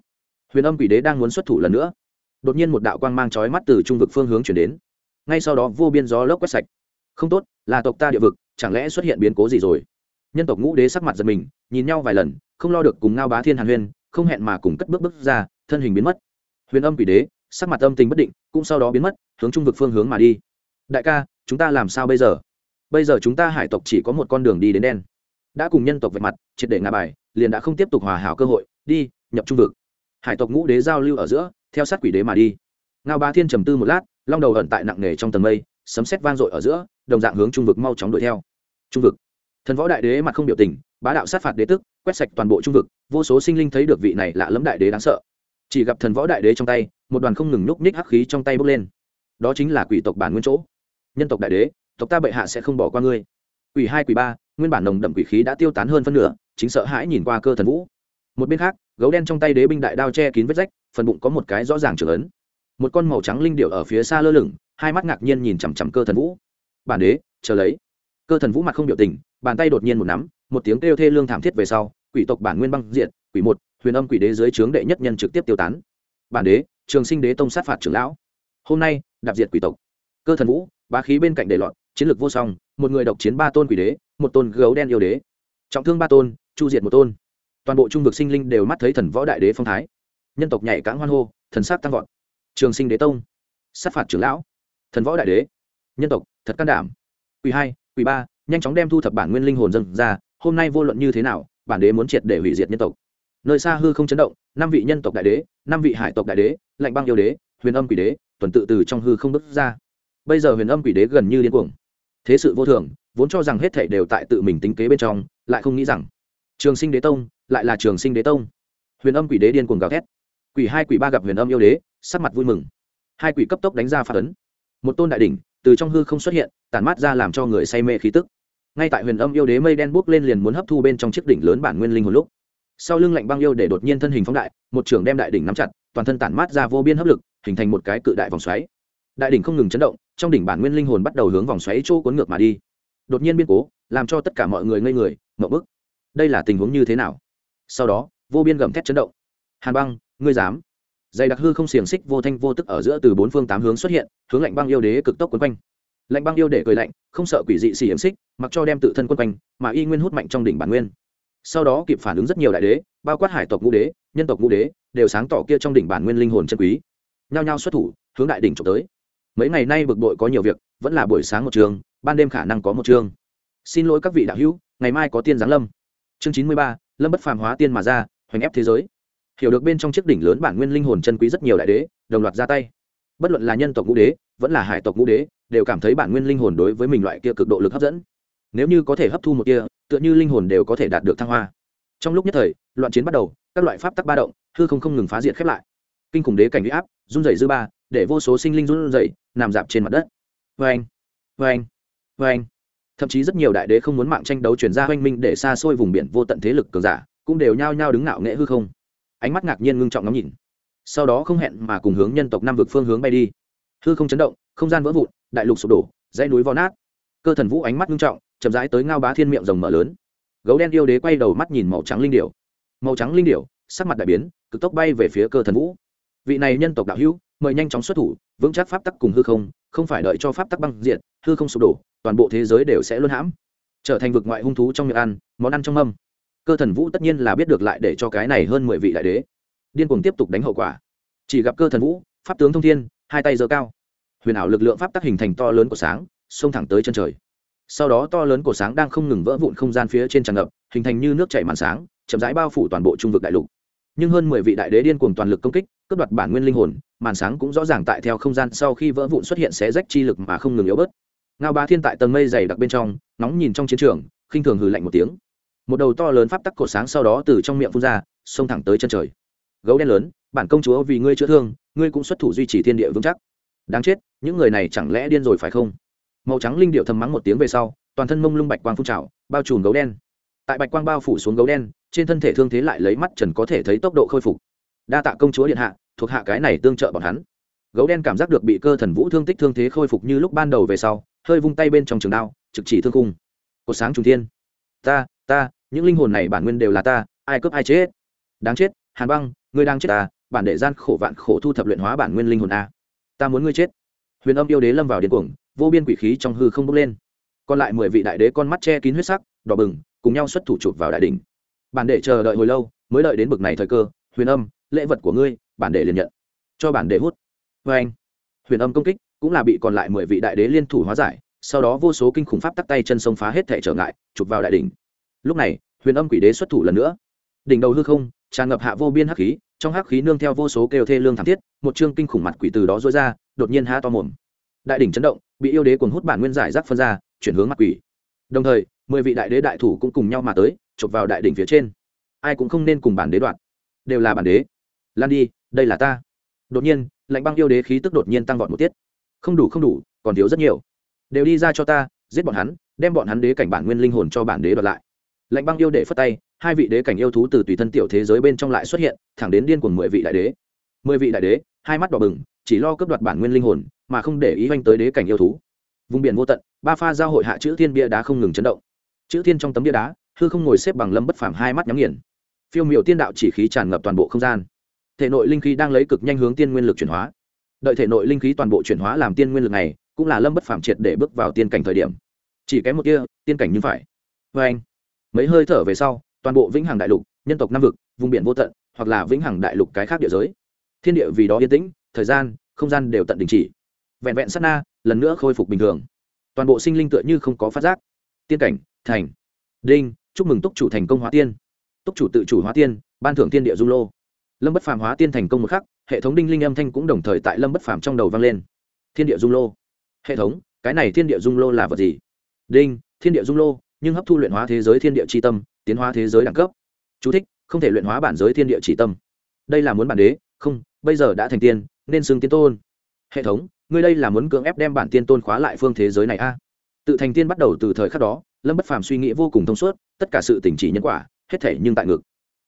Huyền âm quỷ đế đang muốn xuất thủ lần nữa. Đột nhiên một đạo quang mang chói mắt từ trung vực phương hướng chuyển đến. Ngay sau đó vô biên gió lốc quét sạch. Không tốt, là tộc ta địa vực, chẳng lẽ xuất hiện biến cố gì rồi? Nhân tộc ngũ đế sắc mặt giật mình, nhìn nhau vài lần, không lo được cùng ngao bá thiên hàn huyên, không hẹn mà cùng cất bước bước ra, thân hình biến mất. Huyền âm quỷ đế, sắc mặt âm tình bất định, cũng sau đó biến mất, hướng trung vực phương hướng mà đi đại ca, chúng ta làm sao bây giờ? Bây giờ chúng ta hải tộc chỉ có một con đường đi đến đen. Đã cùng nhân tộc vạch mặt, triệt để ngã bài, liền đã không tiếp tục hòa hảo cơ hội, đi, nhập trung vực. Hải tộc ngũ đế giao lưu ở giữa, theo sát quỷ đế mà đi. Ngao ba thiên trầm tư một lát, long đầu ẩn tại nặng nề trong tầng mây, sấm xét vang dội ở giữa, đồng dạng hướng trung vực mau chóng đuổi theo. Trung vực. Thần võ đại đế mặt không biểu tình, bá đạo sát phạt đế tức, quét sạch toàn bộ trung vực, vô số sinh linh thấy được vị này lạ lẫm đại đế đáng sợ. Chỉ gặp thần võ đại đế trong tay, một đoàn không ngừng nhúc nhích hắc khí trong tay bốc lên. Đó chính là quỷ tộc bản nguyên chỗ nhân tộc đại đế, tộc ta bệ hạ sẽ không bỏ qua ngươi. Quỷ hai, quỷ ba, nguyên bản nồng đậm quỷ khí đã tiêu tán hơn phân nửa, chính sợ hãi nhìn qua cơ thần vũ. Một bên khác, gấu đen trong tay đế binh đại đao che kín vết rách, phần bụng có một cái rõ ràng trưởng ấn. Một con màu trắng linh điệu ở phía xa lơ lửng, hai mắt ngạc nhiên nhìn chằm chằm cơ thần vũ. Bản đế, chờ lấy. Cơ thần vũ mặt không biểu tình, bàn tay đột nhiên một nắm, một tiếng kêu thê lương thảm thiết về sau, quỷ tộc bản nguyên băng diện quỷ một, huyền âm quỷ đế dưới trướng đệ nhất nhân trực tiếp tiêu tán. Bản đế, trường sinh đế tông sát phạt trưởng lão. Hôm nay, đạp diệt quỷ tộc. Cơ thần vũ bá khí bên cạnh để lọt, chiến lược vô song, một người độc chiến ba tôn quỷ đế, một tôn gấu đen yêu đế. Trọng thương ba tôn, chu diệt một tôn. Toàn bộ trung vực sinh linh đều mắt thấy thần võ đại đế phong thái. Nhân tộc nhảy cãng hoan hô, thần sắc tăng vọt. Trường sinh đế tông, sát phạt trưởng lão, thần võ đại đế. Nhân tộc, thật can đảm. Quỷ hai, quỷ ba, nhanh chóng đem thu thập bản nguyên linh hồn dâng ra, hôm nay vô luận như thế nào, bản đế muốn triệt để hủy diệt nhân tộc. Nơi xa hư không chấn động, năm vị nhân tộc đại đế, năm vị hải tộc đại đế, lạnh băng yêu đế, huyền âm quỷ đế, tuần tự từ trong hư không bước ra bây giờ huyền âm quỷ đế gần như điên cuồng. Thế sự vô thường, vốn cho rằng hết thể đều tại tự mình tính kế bên trong, lại không nghĩ rằng trường sinh đế tông lại là trường sinh đế tông. Huyền âm quỷ đế điên cuồng gào thét. Quỷ hai, quỷ ba gặp huyền âm yêu đế, sắc mặt vui mừng. Hai quỷ cấp tốc đánh ra phạt ấn. Một tôn đại đỉnh từ trong hư không xuất hiện tàn mát ra làm cho người say mê khí tức. Ngay tại huyền âm yêu đế mây đen buốc lên liền muốn hấp thu bên trong chiếc đỉnh lớn bản nguyên linh một lúc, sau lưng lạnh băng yêu để đột nhiên thân hình phóng đại, một trường đem đại đỉnh nắm chặt, toàn thân tản mát ra vô biên hấp lực, hình thành một cái cự đại vòng xoáy đại đỉnh không ngừng chấn động, trong đỉnh bản nguyên linh hồn bắt đầu hướng vòng xoáy chỗ cuốn ngược mà đi. Đột nhiên biên cố, làm cho tất cả mọi người ngây người mậu bức. Đây là tình huống như thế nào? Sau đó, vô biên gầm thét chấn động. Hàn băng, ngươi dám. Dày đặc hư không xiềng xích vô thanh vô tức ở giữa từ bốn phương tám hướng xuất hiện, hướng lạnh băng yêu đế cực tốc quấn quanh. Lạnh băng yêu để cười lạnh, không sợ quỷ dị xiềng xích, mặc cho đem tự thân quân quanh, mà y nguyên hút mạnh trong đỉnh bản nguyên. Sau đó kịp phản ứng rất nhiều đại đế, bao quát hải tộc ngũ đế, nhân tộc ngũ đế, đều sáng tỏ kia trong đỉnh bản nguyên linh hồn chân quý. Nhao nhao xuất thủ, hướng đại đỉnh trộm tới mấy ngày nay bực bội có nhiều việc, vẫn là buổi sáng một trường, ban đêm khả năng có một trường. Xin lỗi các vị đạo hữu, ngày mai có tiên giáng lâm. Chương chín mươi ba, lâm bất phàm hóa tiên mà ra, hoành ép thế giới. Hiểu được bên trong chiếc đỉnh lớn bản nguyên linh hồn chân quý rất nhiều đại đế, đồng loạt ra tay. Bất luận là nhân tộc ngũ đế, vẫn là hải tộc ngũ đế, đều cảm thấy bản nguyên linh hồn đối với mình loại kia cực độ lực hấp dẫn. Nếu như có thể hấp thu một kia, tựa như linh hồn đều có thể đạt được thăng hoa. Trong lúc nhất thời, loạn chiến bắt đầu, các loại pháp tắc ba động, hư không không ngừng phá diệt khép lại kinh khủng đế cảnh huy áp, run rẩy dư ba, để vô số sinh linh run rẩy, nằm dạp trên mặt đất. Vê anh vê anh vê anh thậm chí rất nhiều đại đế không muốn mạng tranh đấu chuyển ra hoanh minh để xa xôi vùng biển vô tận thế lực cường giả, cũng đều nhao nhao đứng ngạo nghệ hư không. Ánh mắt ngạc nhiên ngưng trọng ngắm nhìn. Sau đó không hẹn mà cùng hướng nhân tộc nam vực phương hướng bay đi. Hư không chấn động, không gian vỡ vụn, đại lục sụp đổ, dãy núi vò nát. Cơ thần vũ ánh mắt ngưng trọng, chậm rãi tới ngao bá thiên miệng rồng mở lớn. Gấu đen yêu đế quay đầu mắt nhìn màu trắng linh điểu. Màu trắng linh điểu, sắc mặt đại biến, cực tốc bay về phía cơ thần vũ vị này nhân tộc đạo hữu, mời nhanh chóng xuất thủ, vững chắc pháp tắc cùng hư không không phải đợi cho pháp tắc băng diện hư không sụp đổ, toàn bộ thế giới đều sẽ luôn hãm. Trở thành vực ngoại hung thú trong miệng ăn, món ăn trong mâm. Cơ thần vũ tất nhiên là biết được lại để cho cái này hơn mười vị đại đế. Điên cuồng tiếp tục đánh hậu quả. Chỉ gặp cơ thần vũ, pháp tướng thông thiên, hai tay giơ cao. Huyền ảo lực lượng pháp tắc hình thành to lớn của sáng, xông thẳng tới chân trời. Sau đó to lớn của sáng đang không ngừng vỡ vụn không gian phía trên tràn ngập, hình thành như nước chảy màn sáng, chậm rãi bao phủ toàn bộ trung vực đại lục nhưng hơn mười vị đại đế điên cuồng toàn lực công kích, cướp đoạt bản nguyên linh hồn, màn sáng cũng rõ ràng tại theo không gian sau khi vỡ vụn xuất hiện xé rách chi lực mà không ngừng yếu bớt. Ngao bá thiên tại tầng mây dày đặc bên trong, nóng nhìn trong chiến trường, khinh thường hừ lạnh một tiếng. Một đầu to lớn pháp tắc cổ sáng sau đó từ trong miệng phun ra, xông thẳng tới chân trời. Gấu đen lớn, bản công chúa vì ngươi chữa thương, ngươi cũng xuất thủ duy trì thiên địa vững chắc. Đáng chết, những người này chẳng lẽ điên rồi phải không? Màu trắng linh điệu thầm mắng một tiếng về sau, toàn thân mông lung bạch quang phun trào, bao trùm gấu đen. Tại bạch quang bao phủ xuống gấu đen trên thân thể thương thế lại lấy mắt trần có thể thấy tốc độ khôi phục. Đa tạ công chúa điện hạ, thuộc hạ cái này tương trợ bọn hắn. Gấu đen cảm giác được bị cơ thần vũ thương tích thương thế khôi phục như lúc ban đầu về sau, hơi vung tay bên trong trường đao, trực chỉ thương cung. Cột sáng trung thiên. Ta ta, những linh hồn này bản nguyên đều là ta, ai cướp ai chết? Đáng chết, hàn băng, ngươi đang chết ta bản đệ gian khổ vạn khổ thu thập luyện hóa bản nguyên linh hồn a ta muốn ngươi chết. Huyền âm yêu đế lâm vào điên cuồng, vô biên quỷ khí trong hư không bốc lên. Còn lại mười vị đại đế con mắt che kín huyết sắc, đỏ bừng, cùng nhau xuất thủ chụp vào đại đ ỉ n h bản đệ chờ đợi hồi lâu, mới đợi đến bực này thời cơ, huyền âm, lễ vật của ngươi, bản đệ liền nhận. Cho bản đệ hút. Vê anh, huyền âm công kích, cũng là bị còn lại mười vị đại đế liên thủ hóa giải, sau đó vô số kinh khủng pháp tắc tay chân sông phá hết thể trở ngại, chụp vào đại đ ỉ n h lúc này, huyền âm quỷ đế xuất thủ lần nữa. Đỉnh đầu hư không, tràn ngập hạ vô biên hắc khí, trong hắc khí nương theo vô số kêu thê lương thảm thiết, một chương kinh khủng mặt quỷ từ đó dối ra, đột nhiên há to mồm. Đại đỉnh chấn động, bị yêu đế cuồng hút bản nguyên giải rác phân ra, chuyển hướng mặt quỷ. Đồng thời, mười vị đại đế đại thủ cũng cùng nhau mà tới chụp vào đại đỉnh phía trên. Ai cũng không nên cùng bản đế đoạn. Đều là bản đế. Lan đi, đây là ta. Đột nhiên, lạnh băng yêu đế khí tức đột nhiên tăng vọt một tiết. Không đủ không đủ, còn thiếu rất nhiều. Đều đi ra cho ta, giết bọn hắn, đem bọn hắn đế cảnh bản nguyên linh hồn cho bản đế đoạt lại. Lạnh băng yêu đệ phất tay, hai vị đế cảnh yêu thú từ tùy thân tiểu thế giới bên trong lại xuất hiện, thẳng đến điên cuồng mười vị đại đế. Mười vị đại đế, hai mắt đỏ bừng, chỉ lo cướp đoạt bản nguyên linh hồn, mà không để ý oanh tới đế cảnh yêu thú. Vùng biển vô tận, ba pha giao hội hạ chữ thiên bia đá không ngừng chấn động. Chữ thiên trong tấm bia đá hư không ngồi xếp bằng lâm bất phàm hai mắt nhắm nghiền. Phiêu miểu tiên đạo chỉ khí tràn ngập toàn bộ không gian. Thể nội linh khí đang lấy cực nhanh hướng tiên nguyên lực chuyển hóa. Đợi thể nội linh khí toàn bộ chuyển hóa làm tiên nguyên lực này, cũng là lâm bất phàm triệt để bước vào tiên cảnh thời điểm. Chỉ kém một kia, tiên cảnh như phải. Vê anh, mấy hơi thở về sau, toàn bộ vĩnh hằng đại lục, nhân tộc nam vực, vùng biển vô tận, hoặc là vĩnh hằng đại lục cái khác địa giới. Thiên địa vì đó yên tĩnh, thời gian, không gian đều tận đình chỉ. Vẹn vẹn sát na, lần nữa khôi phục bình thường. Toàn bộ sinh linh tựa như không có phát giác. Tiên cảnh, thành. Đinh chúc mừng túc chủ thành công hóa tiên. Túc chủ tự chủ hóa tiên ban thưởng tiên địa dung lô. Lâm bất phàm hóa tiên thành công một khắc hệ thống đinh linh âm thanh cũng đồng thời tại lâm bất phàm trong đầu vang lên. Thiên địa dung lô. Hệ thống cái này thiên địa dung lô là vật gì? Đinh thiên địa dung lô nhưng hấp thu luyện hóa thế giới thiên địa c tâm tiến hóa thế giới đẳng cấp. Chú thích, không thể luyện hóa bản giới thiên địa chỉ tâm. Đây là muốn bản đế không bây giờ đã thành tiên nên xưng tiên tôn. Hệ thống ngươi đây là muốn cưỡng ép đem bản tiên tôn khóa lại phương thế giới này a. Tự thành tiên bắt đầu từ thời khắc đó lâm bất phàm suy nghĩ vô cùng thông suốt, tất cả sự tỉnh chỉ nhân quả, hết thể nhưng tại ngực.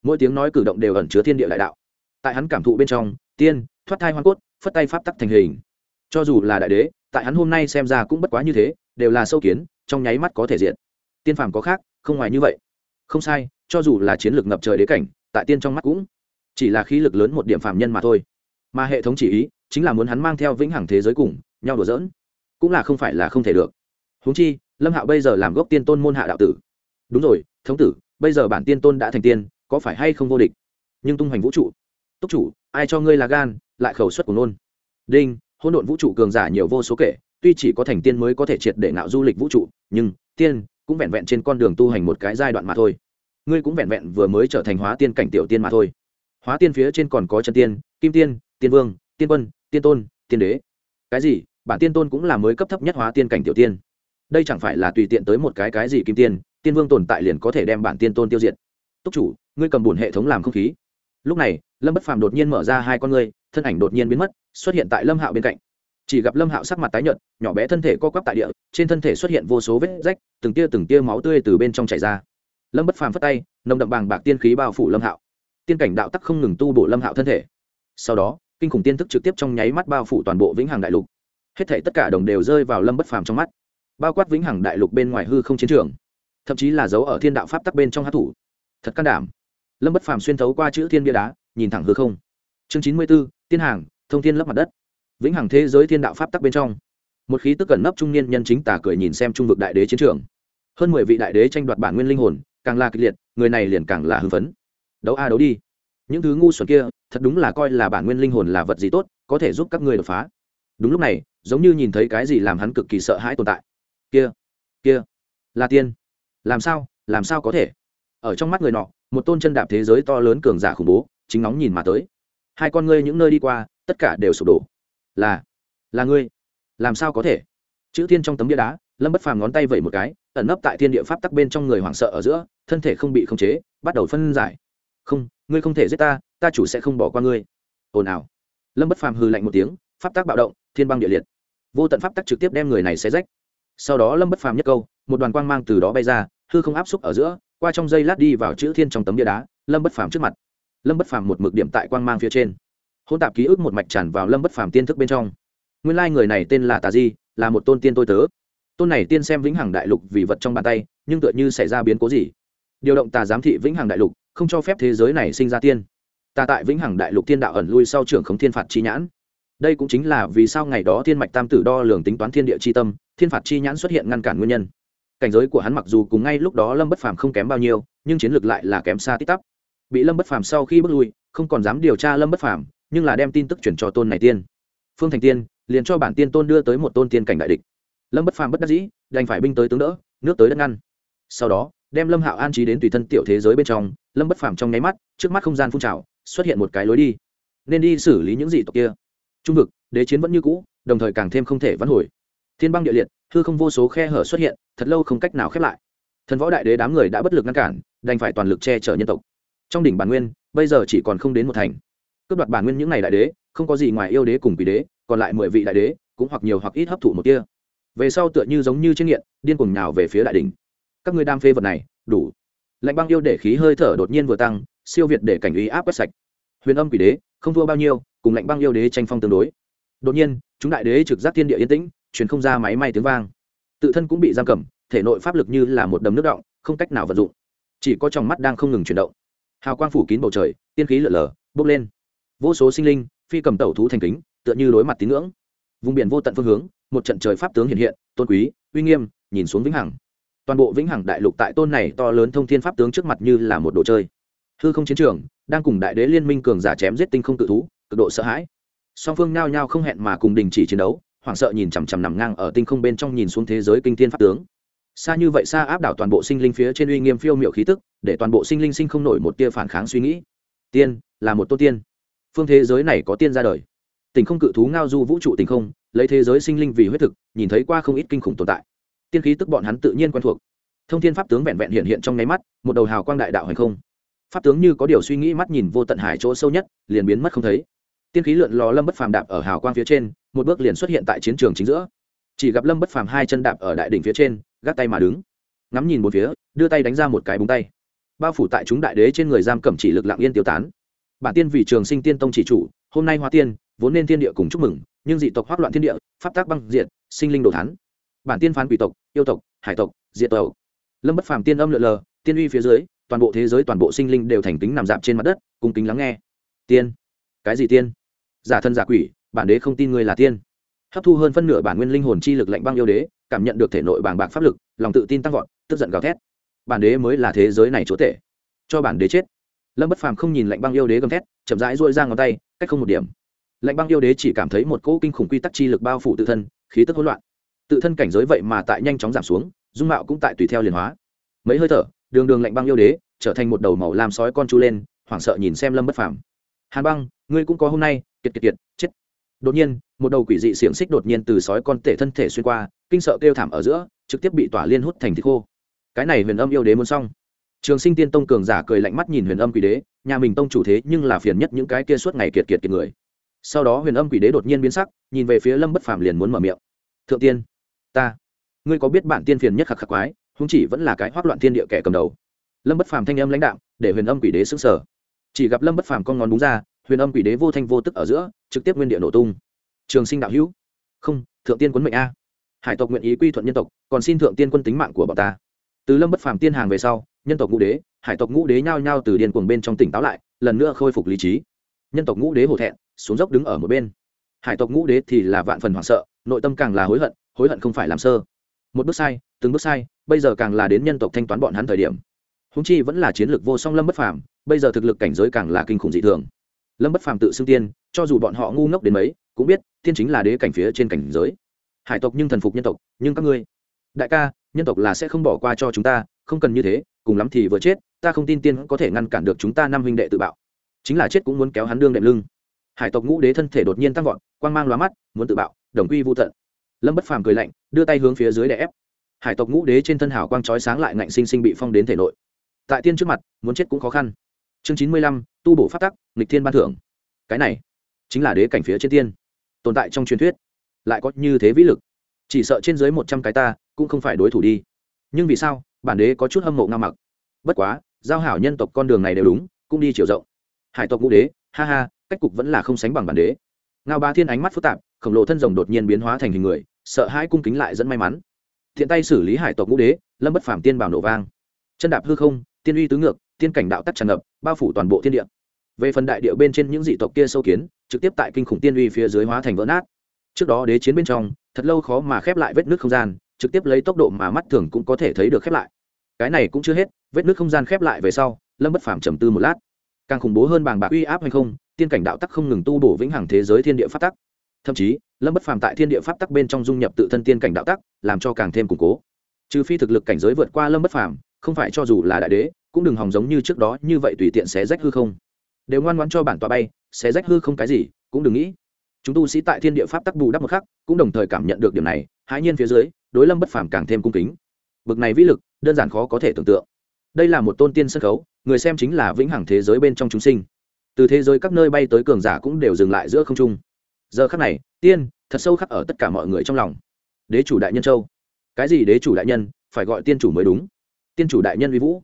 Mỗi tiếng nói cử động đều ẩn chứa thiên địa đại đạo. Tại hắn cảm thụ bên trong, tiên, thoát thai hoa cốt, phất tay pháp tắc thành hình. Cho dù là đại đế, tại hắn hôm nay xem ra cũng bất quá như thế, đều là sâu kiến, trong nháy mắt có thể diện tiên phàm có khác, không ngoài như vậy. Không sai, cho dù là chiến lược ngập trời đế cảnh, tại tiên trong mắt cũng chỉ là khí lực lớn một điểm phàm nhân mà thôi. Mà hệ thống chỉ ý, chính là muốn hắn mang theo vĩnh hằng thế giới cùng, nhau đùa dỡn cũng là không phải là không thể được. Huống chi lâm hạo bây giờ làm gốc tiên tôn môn hạ đạo tử. Đúng rồi, thống tử, bây giờ bản tiên tôn đã thành tiên, có phải hay không vô địch? Nhưng tung hoành vũ trụ. Túc chủ, ai cho ngươi là gan, lại khẩu suất của nôn? Đinh, hỗn độn vũ trụ cường giả nhiều vô số kể, tuy chỉ có thành tiên mới có thể triệt để ngạo du lịch vũ trụ, nhưng tiên cũng vẹn vẹn trên con đường tu hành một cái giai đoạn mà thôi. Ngươi cũng vẹn vẹn vừa mới trở thành hóa tiên cảnh tiểu tiên mà thôi. Hóa tiên phía trên còn có chân tiên, kim tiên tiên vương, tiên quân, tiên tôn, tiên đế. Cái gì? Bản tiên tôn cũng là mới cấp thấp nhất hóa tiên cảnh tiểu tiên đây chẳng phải là tùy tiện tới một cái cái gì kim tiên tiên vương tồn tại liền có thể đem bản tiên tôn tiêu diệt. Túc chủ, ngươi cầm bùn hệ thống làm không khí. Lúc này, lâm bất phàm đột nhiên mở ra hai con ngươi, thân ảnh đột nhiên biến mất, xuất hiện tại lâm hạo bên cạnh. Chỉ gặp lâm hạo sắc mặt tái nhợt, nhỏ bé thân thể co quắp tại địa, trên thân thể xuất hiện vô số vết rách, từng tia từng tia máu tươi từ bên trong chảy ra. Lâm bất phàm phất tay, nồng đậm bàng bạc tiên khí bao phủ lâm hạo. Tiên cảnh đạo tắc không ngừng tu bổ lâm hạo thân thể. Sau đó, kinh khủng tiên thức trực tiếp trong nháy mắt bao phủ toàn bộ vĩnh hằng đại lục. Hết thể tất cả đồng đều rơi vào lâm bất phàm trong mắt bao quát vĩnh hằng đại lục bên ngoài hư không chiến trường, thậm chí là dấu ở thiên đạo pháp tắc bên trong hát thủ. Thật can đảm. Lâm bất phàm xuyên thấu qua chữ thiên bia đá, nhìn thẳng hư không. Chương chín mươi b ố tiên hàng, thông thiên lấp mặt đất. Vĩnh hằng thế giới thiên đạo pháp tắc bên trong. Một khí tức cẩn nấp trung niên nhân chính tả cười nhìn xem trung vực đại đế chiến trường. Hơn mười vị đại đế tranh đoạt bản nguyên linh hồn, càng là kịch liệt, người này liền càng là hưng phấn. Đấu a đấu đi. Những thứ ngu xuẩn kia, thật đúng là coi là bản nguyên linh hồn là vật gì tốt, có thể giúp các người đột phá. Đúng lúc này, giống như nhìn thấy cái gì làm hắn cực kỳ sợ hãi tồn tại kia kia. Là tiên. Làm sao làm sao có thể? Ở trong mắt người nọ, một tôn chân đạp thế giới to lớn cường giả khủng bố, chính nóng nhìn mà tới. Hai con ngươi những nơi đi qua, tất cả đều sụp đổ. Là là ngươi. Làm sao có thể? Chữ thiên trong tấm bia đá, lâm bất phàm ngón tay vẩy một cái, ẩn nấp tại thiên địa pháp tắc bên trong người hoảng sợ ở giữa, thân thể không bị khống chế, bắt đầu phân giải. Không, ngươi không thể giết ta ta chủ sẽ không bỏ qua ngươi. Ồn ào. Lâm bất phàm hư lạnh một tiếng, pháp tắc bạo động, thiên băng địa liệt. Vô tận pháp tắc trực tiếp đem người này xé rách sau đó lâm bất phàm nhất câu, một đoàn quang mang từ đó bay ra, hư không áp xúc ở giữa, qua trong dây lát đi vào chữ thiên trong tấm bia đá, lâm bất phàm trước mặt. Lâm bất phàm một mực điểm tại quang mang phía trên. Hôn tạp ký ức một mạch tràn vào lâm bất phàm tiên thức bên trong. Nguyên lai người này tên là tà di, là một tôn tiên tôi tớ. Tôn này tiên xem vĩnh hằng đại lục vì vật trong bàn tay, nhưng tựa như xảy ra biến cố gì? Điều động tà giám thị vĩnh hằng đại lục, không cho phép thế giới này sinh ra tiên. Tà tại vĩnh hằng đại lục tiên đạo ẩn lui sau trưởng khống thiên phạt chi nhãn. Đây cũng chính là vì sao ngày đó thiên mạch tam tử đo lường tính toán thiên địa chi tâm thiên phạt chi nhãn xuất hiện ngăn cản nguyên nhân. Cảnh giới của hắn mặc dù cùng ngay lúc đó lâm bất phàm không kém bao nhiêu, nhưng chiến lược lại là kém xa tít tắp. Bị lâm bất phàm sau khi bước lui, không còn dám điều tra lâm bất phàm, nhưng là đem tin tức chuyển cho tôn này tiên. Phương thành tiên, liền cho bản tiên tôn đưa tới một tôn tiên cảnh đại địch. Lâm bất phàm bất đắc dĩ, đành phải binh tới tướng đỡ, nước tới đất ngăn. Sau đó, đem lâm hạo an trí đến tùy thân tiểu thế giới bên trong, lâm bất phàm trong nháy mắt, trước mắt không gian phun trào, xuất hiện một cái lối đi. Nên đi xử lý những gì tộc kia. Trung vực, đế chiến vẫn như cũ, đồng thời càng thêm không thể vãn hồi thiên băng địa liệt, hư không vô số khe hở xuất hiện, thật lâu không cách nào khép lại. Thần võ đại đế đám người đã bất lực ngăn cản, đành phải toàn lực che chở nhân tộc. Trong đỉnh bản nguyên, bây giờ chỉ còn không đến một thành. Cướp đoạt bản nguyên những ngày đại đế, không có gì ngoài yêu đế cùng quỷ đế, còn lại mười vị đại đế, cũng hoặc nhiều hoặc ít hấp thụ một kia về sau tựa như giống như trên nghiện, điên cuồng nhào về phía đại đỉnh. Các ngươi đam phê vật này, đủ. Lạnh băng yêu để khí hơi thở đột nhiên vừa tăng, siêu việt để cảnh ý áp quét sạch. Huyền âm quỷ đế, không thua bao nhiêu, cùng lạnh băng yêu đế tranh phong tương đối. Đột nhiên, chúng đại đế trực giác thiên địa yên tĩnh truyền không ra máy may tiếng vang. Tự thân cũng bị giam cầm, thể nội pháp lực như là một đầm nước động, không cách nào vận dụng. Chỉ có trong mắt đang không ngừng chuyển động. Hào quang phủ kín bầu trời, tiên khí lở lở, bốc lên. Vô số sinh linh, phi cầm tẩu thú thành kính, tựa như đối mặt tín ngưỡng. Vùng biển vô tận phương hướng, một trận trời pháp tướng hiện hiện, tôn quý, uy nghiêm, nhìn xuống vĩnh hằng. Toàn bộ vĩnh hằng đại lục tại tôn này to lớn thông thiên pháp tướng trước mặt như là một đồ chơi. Hư không chiến trường, đang cùng đại đế liên minh cường giả chém giết tinh không tự thú, cực độ sợ hãi. Song phương nhao nhao không hẹn mà cùng đình chỉ chiến đấu hoảng sợ nhìn chằm chằm nằm ngang ở tinh không bên trong nhìn xuống thế giới kinh thiên pháp tướng. Xa như vậy xa áp đảo toàn bộ sinh linh phía trên uy nghiêm phiêu miệu khí tức, để toàn bộ sinh linh sinh không nổi một tia phản kháng suy nghĩ. Tiên, là một tô tiên. Phương thế giới này có tiên ra đời. Tình không cự thú ngao du vũ trụ tình không, lấy thế giới sinh linh vì huyết thực, nhìn thấy qua không ít kinh khủng tồn tại. Tiên khí tức bọn hắn tự nhiên quen thuộc. Thông thiên pháp tướng vẹn vẹn hiện hiện trong nháy mắt, một đầu hào quang đại đạo hay không. Pháp tướng như có điều suy nghĩ mắt nhìn vô tận hải chỗ sâu nhất, liền biến mất không thấy. Tiên khí lượn lò lâm bất phàm đạp ở hào quang phía trên một bước liền xuất hiện tại chiến trường chính giữa. Chỉ gặp lâm bất phàm hai chân đạp ở đại đỉnh phía trên, gác tay mà đứng. Ngắm nhìn một phía, đưa tay đánh ra một cái búng tay. Bao phủ tại chúng đại đế trên người giam cẩm chỉ lực lặng yên tiêu tán. Bản tiên vì trường sinh tiên tông chỉ chủ, hôm nay hoa tiên, vốn nên thiên địa cùng chúc mừng, nhưng dị tộc hoác loạn thiên địa, pháp tác băng diện sinh linh đồ thán. Bản tiên phán quỷ tộc, yêu tộc, hải tộc, diệt tộc. Lâm bất phàm tiên âm lượn lờ, tiên uy phía dưới, toàn bộ thế giới toàn bộ sinh linh đều thành kính nằm dạp trên mặt đất cùng kính lắng nghe. Tiên? Cái gì tiên? Giả thân giả quỷ bản đế không tin ngươi là tiên. Hấp thu hơn phân nửa bản nguyên linh hồn chi lực lạnh băng yêu đế, cảm nhận được thể nội bàng bạc pháp lực, lòng tự tin tăng vọt, tức giận gào thét. Bản đế mới là thế giới này chỗ tệ cho bản đế chết. Lâm bất phàm không nhìn lạnh băng yêu đế gầm thét, chậm rãi dội ra ngón tay, cách không một điểm. Lạnh băng yêu đế chỉ cảm thấy một cỗ kinh khủng quy tắc chi lực bao phủ tự thân, khí tức hỗn loạn. Tự thân cảnh giới vậy mà tại nhanh chóng giảm xuống, dung mạo cũng tại tùy theo liền hóa. Mấy hơi thở, đường đường lạnh băng yêu đế trở thành một đầu màu làm sói con chu lên, hoảng sợ nhìn xem lâm bất phàm. Hàn băng, ngươi cũng có hôm nay, kiệt kiệt kiệt, chết đột nhiên, một đầu quỷ dị xiềng xích đột nhiên từ sói con tể thân thể xuyên qua, kinh sợ kêu thảm ở giữa, trực tiếp bị tỏa liên hút thành thịt khô. Cái này huyền âm yêu đế muốn xong. Trường sinh tiên tông cường giả cười lạnh mắt nhìn huyền âm quỷ đế, nhà mình tông chủ thế nhưng là phiền nhất những cái kia suốt ngày kiệt kiệt kiệt người. Sau đó huyền âm quỷ đế đột nhiên biến sắc, nhìn về phía lâm bất phàm liền muốn mở miệng. Thượng tiên, ta, ngươi có biết bản tiên phiền nhất khắc khắc quái không chỉ vẫn là cái hoác loạn thiên địa kẻ cầm đầu. Lâm bất phàm thanh âm lãnh đạo để huyền âm quỷ đế xứng sở chỉ gặp lâm bất phàm con ngón đúng ra huyền âm quỷ đế vô thanh vô tức ở giữa, trực tiếp nguyên địa nổ tung. Trường sinh đạo hữu. Không, thượng tiên quấn mệnh a. Hải tộc nguyện ý quy thuận nhân tộc, còn xin thượng tiên quân tính mạng của bọn ta. Từ lâm bất phàm tiên hàng về sau, nhân tộc ngũ đế, hải tộc ngũ đế nhao nhao từ điền cuồng bên trong tỉnh táo lại, lần nữa khôi phục lý trí. Nhân tộc ngũ đế hổ thẹn, xuống dốc đứng ở một bên. Hải tộc ngũ đế thì là vạn phần hoảng sợ, nội tâm càng là hối hận hối hận không phải làm sơ. Một bước sai, từng bước sai, bây giờ càng là đến nhân tộc thanh toán bọn hắn thời điểm. Húng chi vẫn là chiến lược vô song lâm bất phàm, bây giờ thực lực cảnh giới càng là kinh khủng dị thường lâm bất phàm tự xưng tiên cho dù bọn họ ngu ngốc đến mấy cũng biết tiên chính là đế cảnh phía trên cảnh giới hải tộc nhưng thần phục nhân tộc nhưng các ngươi đại ca nhân tộc là sẽ không bỏ qua cho chúng ta không cần như thế cùng lắm thì vừa chết ta không tin tiên có thể ngăn cản được chúng ta năm huynh đệ tự bạo chính là chết cũng muốn kéo hắn đương đệm lưng hải tộc ngũ đế thân thể đột nhiên tăng vọt quang mang lóa mắt muốn tự bạo đồng quy vô tận lâm bất phàm cười lạnh đưa tay hướng phía dưới đè ép hải tộc ngũ đế trên thân hảo quang trói sáng lại ngạnh sinh sinh bị phong đến thể nội tại tiên trước mặt muốn chết cũng khó khăn chương chín mươi lăm, tu bổ phát tắc, nghịch thiên ban thưởng. Cái này chính là đế cảnh phía trên tiên, tồn tại trong truyền thuyết, lại có như thế vĩ lực. Chỉ sợ trên dưới một trăm cái ta cũng không phải đối thủ đi. Nhưng vì sao, bản đế có chút hâm mộ ngang mặc? Bất quá, giao hảo nhân tộc con đường này đều đúng, cũng đi chiều rộng. Hải tộc ngũ đế, ha ha, cách cục vẫn là không sánh bằng bản đế. Ngao ba thiên ánh mắt phức tạp, khổng lồ thân rồng đột nhiên biến hóa thành hình người, sợ hãi cung kính lại dẫn may mắn. Thiện tay xử lý hải tộc ngũ đế, lâm bất phàm tiên bảo nổ vang. Chân đạp hư không, tiên uy tứ ngược tiên cảnh đạo tắc tràn ngập, bao phủ toàn bộ thiên địa. Về phần đại địa bên trên những dị tộc kia sâu kiến, trực tiếp tại kinh khủng tiên uy phía dưới hóa thành vỡ nát. Trước đó đế chiến bên trong, thật lâu khó mà khép lại vết nước không gian, trực tiếp lấy tốc độ mà mắt thường cũng có thể thấy được khép lại. Cái này cũng chưa hết, vết nước không gian khép lại về sau, lâm bất phàm trầm tư một lát. Càng khủng bố hơn bàng bạc uy áp hay không, tiên cảnh đạo tắc không ngừng tu bổ vĩnh hằng thế giới thiên địa pháp tắc. Thậm chí, lâm bất phàm tại thiên địa pháp tắc bên trong dung nhập tự thân tiên cảnh đạo tắc, làm cho càng thêm củng cố. Trừ phi thực lực cảnh giới vượt qua lâm bất phàm, không phải cho dù là đại đế cũng đừng hòng giống như trước đó như vậy tùy tiện xé rách hư không. Đều ngoan ngoãn cho bản tọa bay, xé rách hư không cái gì, cũng đừng nghĩ. Chúng tu sĩ tại thiên địa pháp tắc bù đắp một khắc, cũng đồng thời cảm nhận được điểm này, hãi nhiên phía dưới, đối lâm bất phàm càng thêm cung kính. Bực này vĩ lực, đơn giản khó có thể tưởng tượng. Đây là một tôn tiên sân khấu, người xem chính là vĩnh hằng thế giới bên trong chúng sinh. Từ thế giới các nơi bay tới cường giả cũng đều dừng lại giữa không trung. Giờ khắc này, tiên, thật sâu khắc ở tất cả mọi người trong lòng. Đế chủ đại nhân châu. Cái gì đế chủ đại nhân, phải gọi tiên chủ mới đúng. Tiên chủ đại nhân uy vũ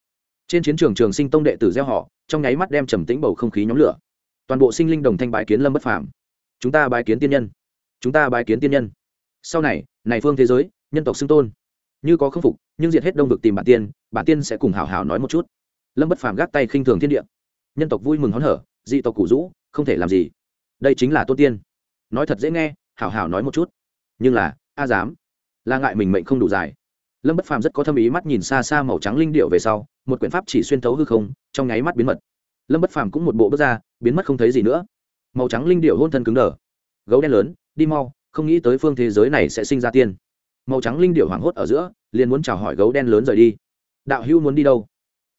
trên chiến trường trường sinh tông đệ tử gieo họ, trong nháy mắt đem trầm tĩnh bầu không khí nhóm lửa. Toàn bộ sinh linh đồng thanh bái kiến lâm bất phàm. Chúng ta bái kiến tiên nhân. Chúng ta bái kiến tiên nhân. Sau này này phương thế giới, nhân tộc xưng tôn. Như có khâm phục, nhưng diệt hết đông vực tìm bản tiên bản tiên sẽ cùng hảo hảo nói một chút. Lâm bất phàm gác tay khinh thường thiên địa. Nhân tộc vui mừng hón hở, dị tộc củ rũ, không thể làm gì. Đây chính là tôn tiên. Nói thật dễ nghe, hảo hảo nói một chút. Nhưng là, a dám là ngại mình mệnh không đủ dài lâm bất phàm rất có thâm ý mắt nhìn xa xa màu trắng linh điệu về sau, một quyển pháp chỉ xuyên thấu hư không, trong nháy mắt biến mật lâm bất phàm cũng một bộ bước ra, biến mất không thấy gì nữa. Màu trắng linh điệu hôn thân cứng đờ, gấu đen lớn, đi mau, không nghĩ tới phương thế giới này sẽ sinh ra tiên. Màu trắng linh điệu hoảng hốt ở giữa, liền muốn chào hỏi gấu đen lớn rời đi. Đạo hữu muốn đi đâu?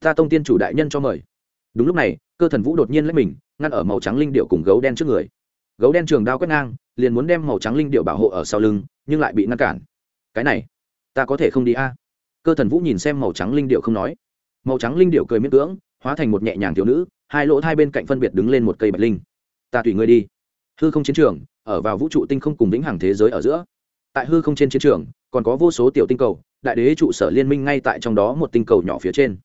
Ta tông tiên chủ đại nhân cho mời. Đúng lúc này, cơ thần vũ đột nhiên lấy mình, ngăn ở màu trắng linh điệu cùng gấu đen trước người. Gấu đen trường đao quét ngang, liền muốn đem màu trắng linh điệu bảo hộ ở sau lưng, nhưng lại bị ngăn cản. Cái này ta có thể không đi a? Cơ thần vũ nhìn xem màu trắng linh điệu không nói. Màu trắng linh điệu cười miễn cưỡng, hóa thành một nhẹ nhàng thiếu nữ, hai lỗ hai bên cạnh phân biệt đứng lên một cây bạch linh. Ta tùy ngươi đi. Hư không chiến trường, ở vào vũ trụ tinh không cùng vĩnh hằng thế giới ở giữa. Tại hư không trên chiến trường, còn có vô số tiểu tinh cầu, đại đế trụ sở liên minh ngay tại trong đó một tinh cầu nhỏ phía trên.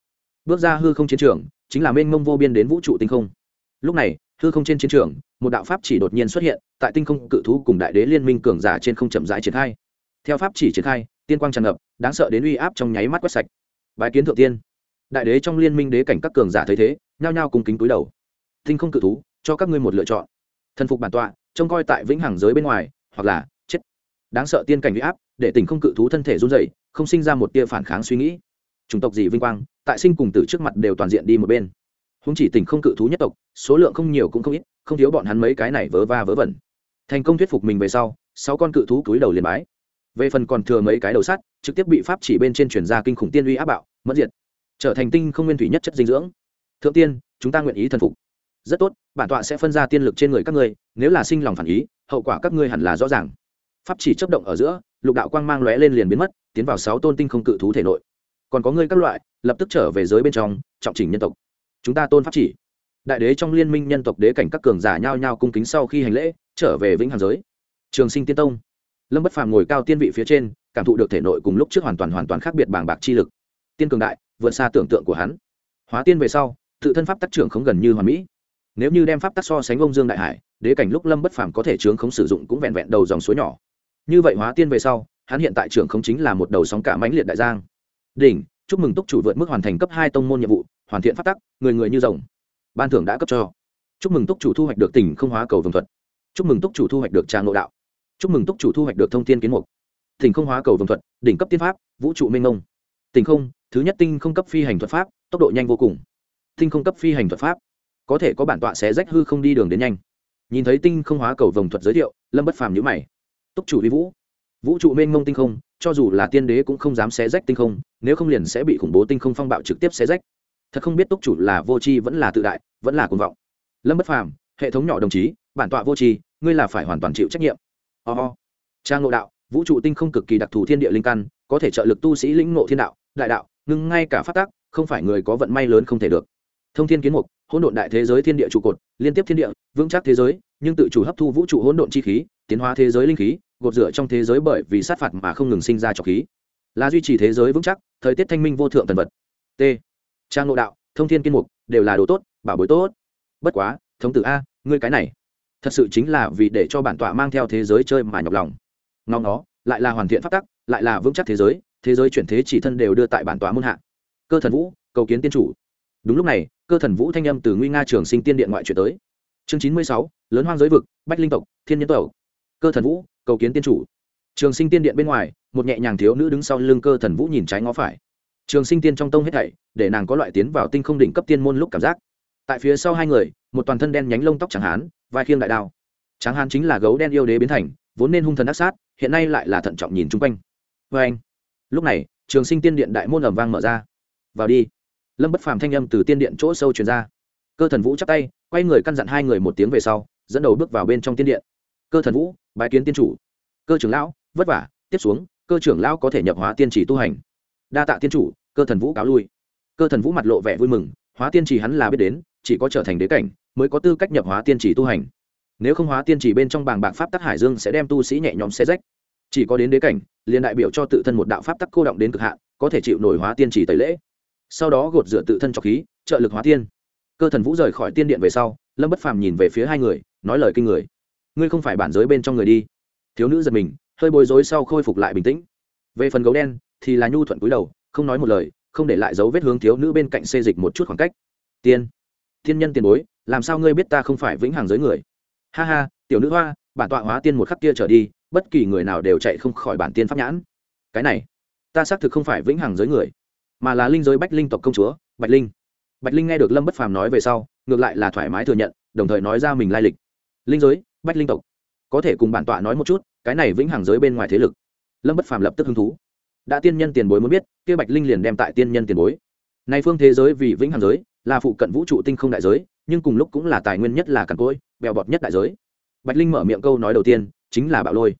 Bước ra hư không chiến trường, chính là mênh mông vô biên đến vũ trụ tinh không. Lúc này, hư không trên chiến trường, một đạo pháp chỉ đột nhiên xuất hiện, tại tinh không cự thú cùng đại đế liên minh cường giả trên không chậm rãi triển khai. Theo pháp chỉ triển khai tiên quang tràn ngập, đáng sợ đến uy áp trong nháy mắt quét sạch. Bài kiến thượng tiên. Đại đế trong liên minh đế cảnh các cường giả thấy thế, nhao nhao cùng kính túi đầu. Tinh không cự thú, cho các ngươi một lựa chọn. Thần phục bản tọa, trông coi tại vĩnh hằng giới bên ngoài, hoặc là chết. Đáng sợ tiên cảnh uy áp, để tình không cự thú thân thể run dậy không sinh ra một tia phản kháng suy nghĩ. Chủng tộc gì vinh quang, tại sinh cùng tử trước mặt đều toàn diện đi một bên. Húng chỉ tình không cự thú nhất tộc, số lượng không nhiều cũng không ít, không thiếu bọn hắn mấy cái này vớ va vớ vẩn. Thành công thuyết phục mình về sau, sáu con cự thú cúi đầu liền bái về phần còn thừa mấy cái đầu sắt, trực tiếp bị pháp chỉ bên trên chuyển ra kinh khủng tiên uy áp bạo mất diệt. Trở thành tinh không nguyên thủy nhất chất dinh dưỡng. Thượng tiên, chúng ta nguyện ý thần phục. Rất tốt, bản tọa sẽ phân ra tiên lực trên người các ngươi, nếu là sinh lòng phản ý, hậu quả các ngươi hẳn là rõ ràng. Pháp chỉ chấp động ở giữa, lục đạo quang mang lóe lên liền biến mất, tiến vào sáu tôn tinh không cự thú thể nội. Còn có ngươi các loại, lập tức trở về giới bên trong, trọng chỉnh nhân tộc. Chúng ta tôn pháp chỉ. Đại đế trong liên minh nhân tộc đế cảnh các cường giả nhao nhao cung kính sau khi hành lễ, trở về vĩnh hằng giới. Trường sinh tiên tông lâm bất phàm ngồi cao tiên vị phía trên, cảm thụ được thể nội cùng lúc trước hoàn toàn hoàn toàn khác biệt bảng bạc chi lực. Tiên cường đại, vượt xa tưởng tượng của hắn. Hóa tiên về sau, tự thân pháp tác trưởng không gần như hoàn mỹ. Nếu như đem pháp tác so sánh ông dương đại hải, đế cảnh lúc lâm bất phàm có thể trưởng không sử dụng cũng vẹn vẹn đầu dòng suối nhỏ. Như vậy hóa tiên về sau, hắn hiện tại trưởng không chính là một đầu sóng cả mãnh liệt đại giang. Đỉnh, chúc mừng túc chủ vượt mức hoàn thành cấp hai tông môn nhiệm vụ, hoàn thiện pháp tắc, người người như rồng. Ban thưởng đã cấp cho. Chúc mừng túc chủ thu hoạch được tỉnh không hóa cầu vồng thuật. Chúc mừng túc chủ thu hoạch được tràng nội đạo chúc mừng túc chủ thu hoạch được thông tin kiến mục. Tỉnh không hóa cầu vồng thuật, đỉnh cấp tiên pháp, vũ trụ minh ngông tỉnh không, thứ nhất tinh không cấp phi hành thuật pháp, tốc độ nhanh vô cùng. Tinh không cấp phi hành thuật pháp, có thể có bản tọa sẽ rách hư không đi đường đến nhanh. Nhìn thấy tinh không hóa cầu vồng thuật giới thiệu, lâm bất phàm nhữ mày. Túc chủ vi vũ. Vũ trụ mênh mông tinh không, cho dù là tiên đế cũng không dám xé rách tinh không, nếu không liền sẽ bị khủng bố tinh không phong bạo trực tiếp xé rách. Thật không biết túc chủ là vô tri vẫn là tự đại, vẫn là cuồng vọng. Lâm bất phàm, hệ thống nhỏ đồng chí, bản tọa vô tri, ngươi là phải hoàn toàn chịu trách nhiệm ho、oh. trang ngộ đạo, vũ trụ tinh không cực kỳ đặc thù thiên địa linh căn, có thể trợ lực tu sĩ lĩnh ngộ thiên đạo, đại đạo, ngưng ngay cả phát tác không phải người có vận may lớn không thể được. Thông thiên kiến mục, hỗn độn đại thế giới thiên địa trụ cột, liên tiếp thiên địa, vững chắc thế giới, nhưng tự chủ hấp thu vũ trụ hỗn độn chi khí, tiến hóa thế giới linh khí, gột rửa trong thế giới bởi vì sát phạt mà không ngừng sinh ra trọc khí. Là duy trì thế giới vững chắc, thời tiết thanh minh vô thượng tần vật. T. Trang nội đạo, thông thiên kiên mục, đều là đồ tốt, bảo bối tốt. Bất quá, thống tử a, ngươi cái này thật sự chính là vì để cho bản tọa mang theo thế giới chơi mà nhọc lòng. Ngóng nó lại là hoàn thiện pháp tắc, lại là vững chắc thế giới thế giới chuyển thế chỉ thân đều đưa tại bản tọa môn hạ. Cơ thần vũ, cầu kiến tiên chủ. Đúng lúc này, cơ thần vũ thanh âm từ nguy nga trường sinh tiên điện ngoại chuyển tới. Chương chín mươi sáu, lớn hoang giới vực, bách linh tộc, thiên nhân tộc. Cơ thần vũ, cầu kiến tiên chủ. Trường sinh tiên điện bên ngoài, một nhẹ nhàng thiếu nữ đứng sau lưng cơ thần vũ nhìn trái ngó phải. Trường sinh tiên trong tông hết thảy, để nàng có loại tiến vào tinh không đỉnh cấp tiên môn lúc cảm giác. Tại phía sau hai người, một toàn thân đen nhánh lông tóc chẳng hán vai khiêng đại đao. Tráng hán chính là gấu đen yêu đế biến thành, vốn nên hung thần ác sát, hiện nay lại là thận trọng nhìn chung quanh. Vê anh, lúc này, trường sinh tiên điện đại môn ẩm vang mở ra. Vào đi. Lâm bất phàm thanh âm từ tiên điện chỗ sâu truyền ra. Cơ thần vũ chắp tay, quay người căn dặn hai người một tiếng về sau, dẫn đầu bước vào bên trong tiên điện. Cơ thần vũ, bái kiến tiên chủ. Cơ trưởng lão, vất vả, tiếp xuống, cơ trưởng lão có thể nhập hóa tiên chỉ tu hành. Đa tạ tiên chủ, cơ thần vũ cáo lui. Cơ thần vũ mặt lộ vẻ vui mừng, hóa tiên chỉ hắn là biết đến, chỉ có trở thành đế cảnh mới có tư cách nhập hóa tiên chỉ tu hành. Nếu không hóa tiên chỉ bên trong bàng bạc pháp tắc hải dương sẽ đem tu sĩ nhẹ nhõm xe rách. Chỉ có đến đế cảnh, liền đại biểu cho tự thân một đạo pháp tắc cô động đến cực hạn, có thể chịu nổi hóa tiên chỉ tẩy lễ. Sau đó gột rửa tự thân cho khí, trợ lực hóa tiên. Cơ thần vũ rời khỏi tiên điện về sau, lâm bất phàm nhìn về phía hai người, nói lời kinh người. Ngươi không phải bản giới bên trong người đi. Thiếu nữ giật mình, hơi bối rối sau khôi phục lại bình tĩnh. Về phần gấu đen, thì là nhu thuận cúi đầu, không nói một lời, không để lại dấu vết hướng thiếu nữ bên cạnh xê dịch một chút khoảng cách. Tiên. Thiên nhân tiền bối làm sao ngươi biết ta không phải vĩnh hằng giới người? Ha ha, tiểu nữ hoa, bản tọa hóa tiên một khắc kia trở đi, bất kỳ người nào đều chạy không khỏi bản tiên pháp nhãn. Cái này, ta xác thực không phải vĩnh hằng giới người, mà là linh giới bách linh tộc công chúa, bạch linh. Bạch linh nghe được lâm bất phàm nói về sau, ngược lại là thoải mái thừa nhận, đồng thời nói ra mình lai lịch. Linh giới, bách linh tộc. Có thể cùng bản tọa nói một chút, cái này vĩnh hằng giới bên ngoài thế lực. Lâm bất phàm lập tức hứng thú. Đã tiên nhân tiền bối muốn biết, kia bạch linh liền đem tại tiên nhân tiền bối. Nay phương thế giới vì vĩnh hằng giới, là phụ cận vũ trụ tinh không đại giới nhưng cùng lúc cũng là tài nguyên nhất là cằn cỗi, bèo bọt nhất đại giới. Bạch linh mở miệng câu nói đầu tiên, chính là bạo lôi.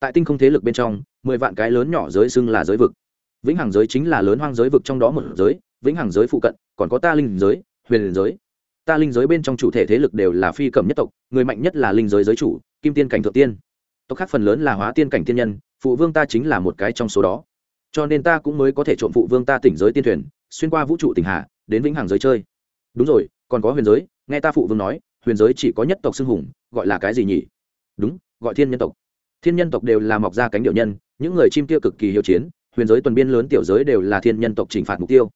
Tại tinh không thế lực bên trong, mười vạn cái lớn nhỏ giới xưng là giới vực. Vĩnh hằng giới chính là lớn hoang giới vực trong đó một giới, vĩnh hằng giới phụ cận, còn có ta linh giới, huyền giới. Ta linh giới bên trong chủ thể thế lực đều là phi cầm nhất tộc, người mạnh nhất là linh giới giới chủ, kim tiên cảnh thượng tiên. Tộc khác phần lớn là hóa tiên cảnh tiên nhân, phụ vương ta chính là một cái trong số đó. Cho nên ta cũng mới có thể trộm phụ vương ta tỉnh giới tiên thuyền, xuyên qua vũ trụ tỉnh hà, đến vĩnh hằng giới chơi. Đúng rồi, còn có huyền giới nghe ta phụ vương nói, huyền giới chỉ có nhất tộc xưng hùng, gọi là cái gì nhỉ? Đúng, gọi thiên nhân tộc. Thiên nhân tộc đều là mọc ra cánh điệu nhân, những người chim kia cực kỳ hiệu chiến, huyền giới tuần biên lớn tiểu giới đều là thiên nhân tộc trừng phạt mục tiêu.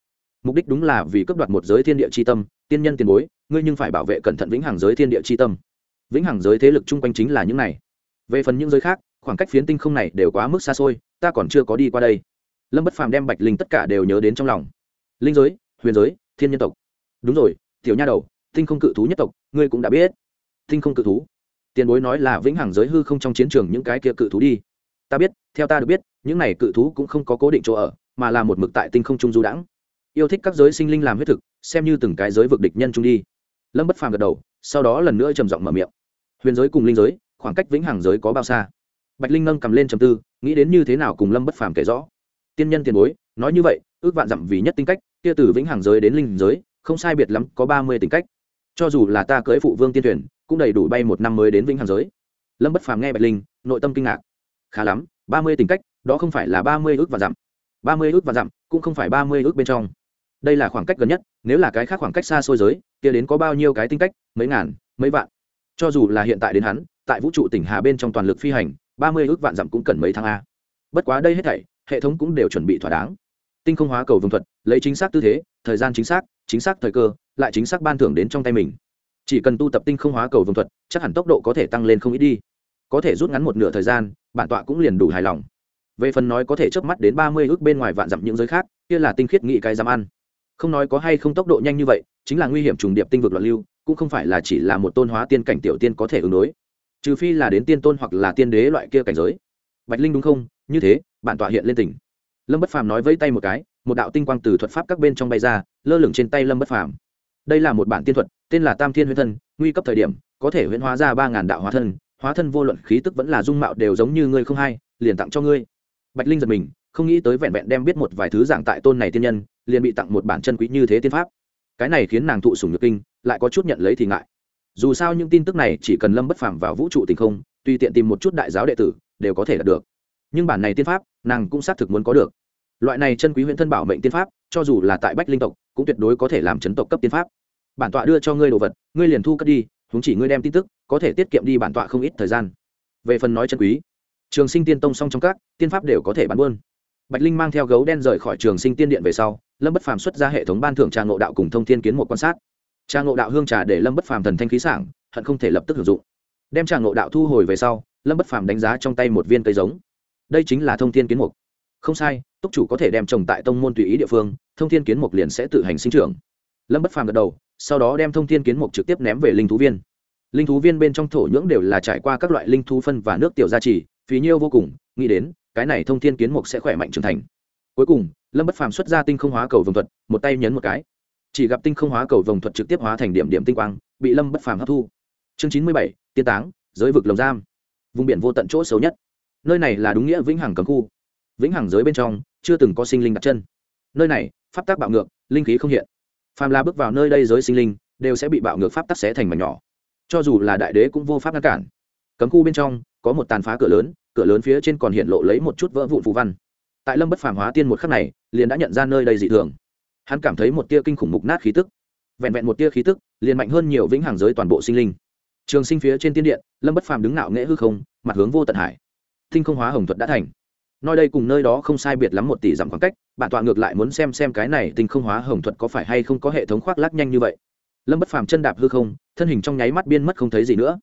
Mục đích đúng là vì cấp đoạt một giới thiên địa c tâm, tiên nhân tiền bối, ngươi nhưng phải bảo vệ cẩn thận vĩnh hằng giới thiên địa c tâm. Vĩnh hằng giới thế lực chung quanh chính là những này. Về phần những giới khác, khoảng cách phiến tinh không này đều quá mức xa xôi, ta còn chưa có đi qua đây. Lâm bất phàm đem bạch linh tất cả đều nhớ đến trong lòng. Linh giới, huyền giới, thiên nhân tộc. Đúng rồi, tiểu nha đầu tinh không cự thú nhất tộc, ngươi cũng đã biết. Tinh không cự thú. Tiền bối nói là vĩnh hằng giới hư không trong chiến trường những cái kia cự thú đi. Ta biết, theo ta được biết, những này cự thú cũng không có cố định chỗ ở, mà là một mực tại tinh không trung du đãng. Yêu thích các giới sinh linh làm huyết thực, xem như từng cái giới vực địch nhân trung đi. Lâm bất phàm gật đầu, sau đó lần nữa trầm giọng mở miệng. Huyền giới cùng linh giới, khoảng cách vĩnh hằng giới có bao xa? Bạch linh nâng cầm lên trầm tư, nghĩ đến như thế nào cùng lâm bất phàm kể rõ. Tiên nhân tiền bối, nói như vậy, ước vạn dặm vì nhất tinh cách, kia từ vĩnh hằng giới đến linh giới, không sai biệt lắm có ba mươi tính cách cho dù là ta cưới phụ vương tiên thuyền, cũng đầy đủ bay một năm mới đến vĩnh hằng giới. Lâm bất phàm nghe bạch linh, nội tâm kinh ngạc. Khá lắm, ba mươi tính cách, đó không phải là ba mươi ước và dặm. Ba mươi ước và dặm, cũng không phải ba mươi ước bên trong. Đây là khoảng cách gần nhất, nếu là cái khác khoảng cách xa xôi giới, kia đến có bao nhiêu cái tinh cách, mấy ngàn, mấy vạn. Cho dù là hiện tại đến hắn, tại vũ trụ tỉnh hà bên trong toàn lực phi hành, ba mươi ước vạn dặm cũng cần mấy tháng a. Bất quá đây hết thảy, hệ thống cũng đều chuẩn bị thỏa đáng tinh không hóa cầu vương thuật, lấy chính xác tư thế, thời gian chính xác chính xác thời cơ, lại chính xác ban thưởng đến trong tay mình. Chỉ cần tu tập tinh không hóa cầu vương thuật, chắc hẳn tốc độ có thể tăng lên không ít đi. Có thể rút ngắn một nửa thời gian, bản tọa cũng liền đủ hài lòng. Về phần nói có thể chớp mắt đến ba mươi ước bên ngoài vạn dặm những giới khác, kia là tinh khiết nghị cái dám ăn. Không nói có hay không tốc độ nhanh như vậy, chính là nguy hiểm trùng điệp tinh vực loạn lưu, cũng không phải là chỉ là một tôn hóa tiên cảnh tiểu tiên có thể ứng đối. Trừ phi là đến tiên tôn hoặc là tiên đế loại kia cảnh giới. Bạch linh đúng không? Như thế, bản tọa hiện lên tỉnh lâm bất phàm nói với tay một cái, một đạo tinh quang từ thuật pháp các bên trong bay ra, lơ lửng trên tay lâm bất phàm. Đây là một bản tiên thuật, tên là tam thiên huyễn thân, nguy cấp thời điểm, có thể huyễn hóa ra ba ngàn đạo hóa thân hóa thân vô luận khí tức vẫn là dung mạo đều giống như ngươi không hay, liền tặng cho ngươi. Bạch linh giật mình, không nghĩ tới vẹn vẹn đem biết một vài thứ dạng tại tôn này tiên nhân, liền bị tặng một bản chân quý như thế tiên pháp. Cái này khiến nàng thụ sủng nhược kinh, lại có chút nhận lấy thì ngại. Dù sao những tin tức này chỉ cần lâm bất phàm vào vũ trụ tình không, tùy tiện tìm một chút đại giáo đệ tử, đều có thể đạt được. Nhưng bản này tiên pháp nàng cũng xác thực muốn có được. Loại này chân quý huyện thân bảo mệnh tiên pháp, cho dù là tại bách linh tộc, cũng tuyệt đối có thể làm chấn tộc cấp tiên pháp. Bản tọa đưa cho ngươi đồ vật, ngươi liền thu cất đi chúng chỉ ngươi đem tin tức, có thể tiết kiệm đi bản tọa không ít thời gian. Về phần nói chân quý, trường sinh tiên tông song trong các, tiên pháp đều có thể bán buôn. Bạch linh mang theo gấu đen rời khỏi trường sinh tiên điện về sau, lâm bất phàm xuất ra hệ thống ban thưởng trà ngộ đạo cùng thông thiên kiến một quan sát. Trà ngộ đạo hương trà để lâm bất phàm thần thanh khí sảng, hận không thể lập tức sử dụng. Đem trà ngộ đạo thu hồi về sau, lâm bất phàm đánh giá trong tay một viên cây giống đây chính là thông thiên kiến mục. Không sai, túc chủ có thể đem trồng tại tông môn tùy ý địa phương, thông thiên kiến mục liền sẽ tự hành sinh trưởng. Lâm bất phàm gật đầu, sau đó đem thông thiên kiến mục trực tiếp ném về linh thú viên. Linh thú viên bên trong thổ nhưỡng đều là trải qua các loại linh thú phân và nước tiểu gia trì, phí nhiêu vô cùng, nghĩ đến, cái này thông thiên kiến mục sẽ khỏe mạnh trưởng thành. Cuối cùng, lâm bất phàm xuất ra tinh không hóa cầu vồng thuật, một tay nhấn một cái. Chỉ gặp tinh không hóa cầu vồng thuật trực tiếp hóa thành điểm điểm tinh quang, bị lâm bất phàm hấp thu. Chương chín mươi bảy, tiên táng, giới vực lồng giam. Vùng biển vô tận chỗ xấu nhất nơi này là đúng nghĩa vĩnh hằng cấm khu. Vĩnh hằng giới bên trong, chưa từng có sinh linh đặt chân. Nơi này, pháp tác bạo ngược, linh khí không hiện. Phàm la bước vào nơi đây giới sinh linh, đều sẽ bị bạo ngược pháp tắc xé thành mảnh nhỏ. Cho dù là đại đế cũng vô pháp ngăn cản. Cấm khu bên trong, có một tàn phá cửa lớn cửa lớn phía trên còn hiện lộ lấy một chút vỡ vụn phù văn. Tại lâm bất phàm hóa tiên một khắc này, liền đã nhận ra nơi đây dị thường. Hắn cảm thấy một tia kinh khủng mục nát khí tức. Vẹn vẹn một tia khí tức, liền mạnh hơn nhiều vĩnh hằng giới toàn bộ sinh linh. Trường sinh phía trên tiên điện, lâm bất phàm đứng nạo nghễ hư không, mặt hướng vô tận hải tinh không hóa hồng thuật đã thành. Nơi đây cùng nơi đó không sai biệt lắm một tỷ dặm khoảng cách, bản tọa ngược lại muốn xem xem cái này tinh không hóa hồng thuật có phải hay không có hệ thống khoác lác nhanh như vậy. Lâm bất phàm chân đạp hư không, thân hình trong nháy mắt biên mất không thấy gì nữa.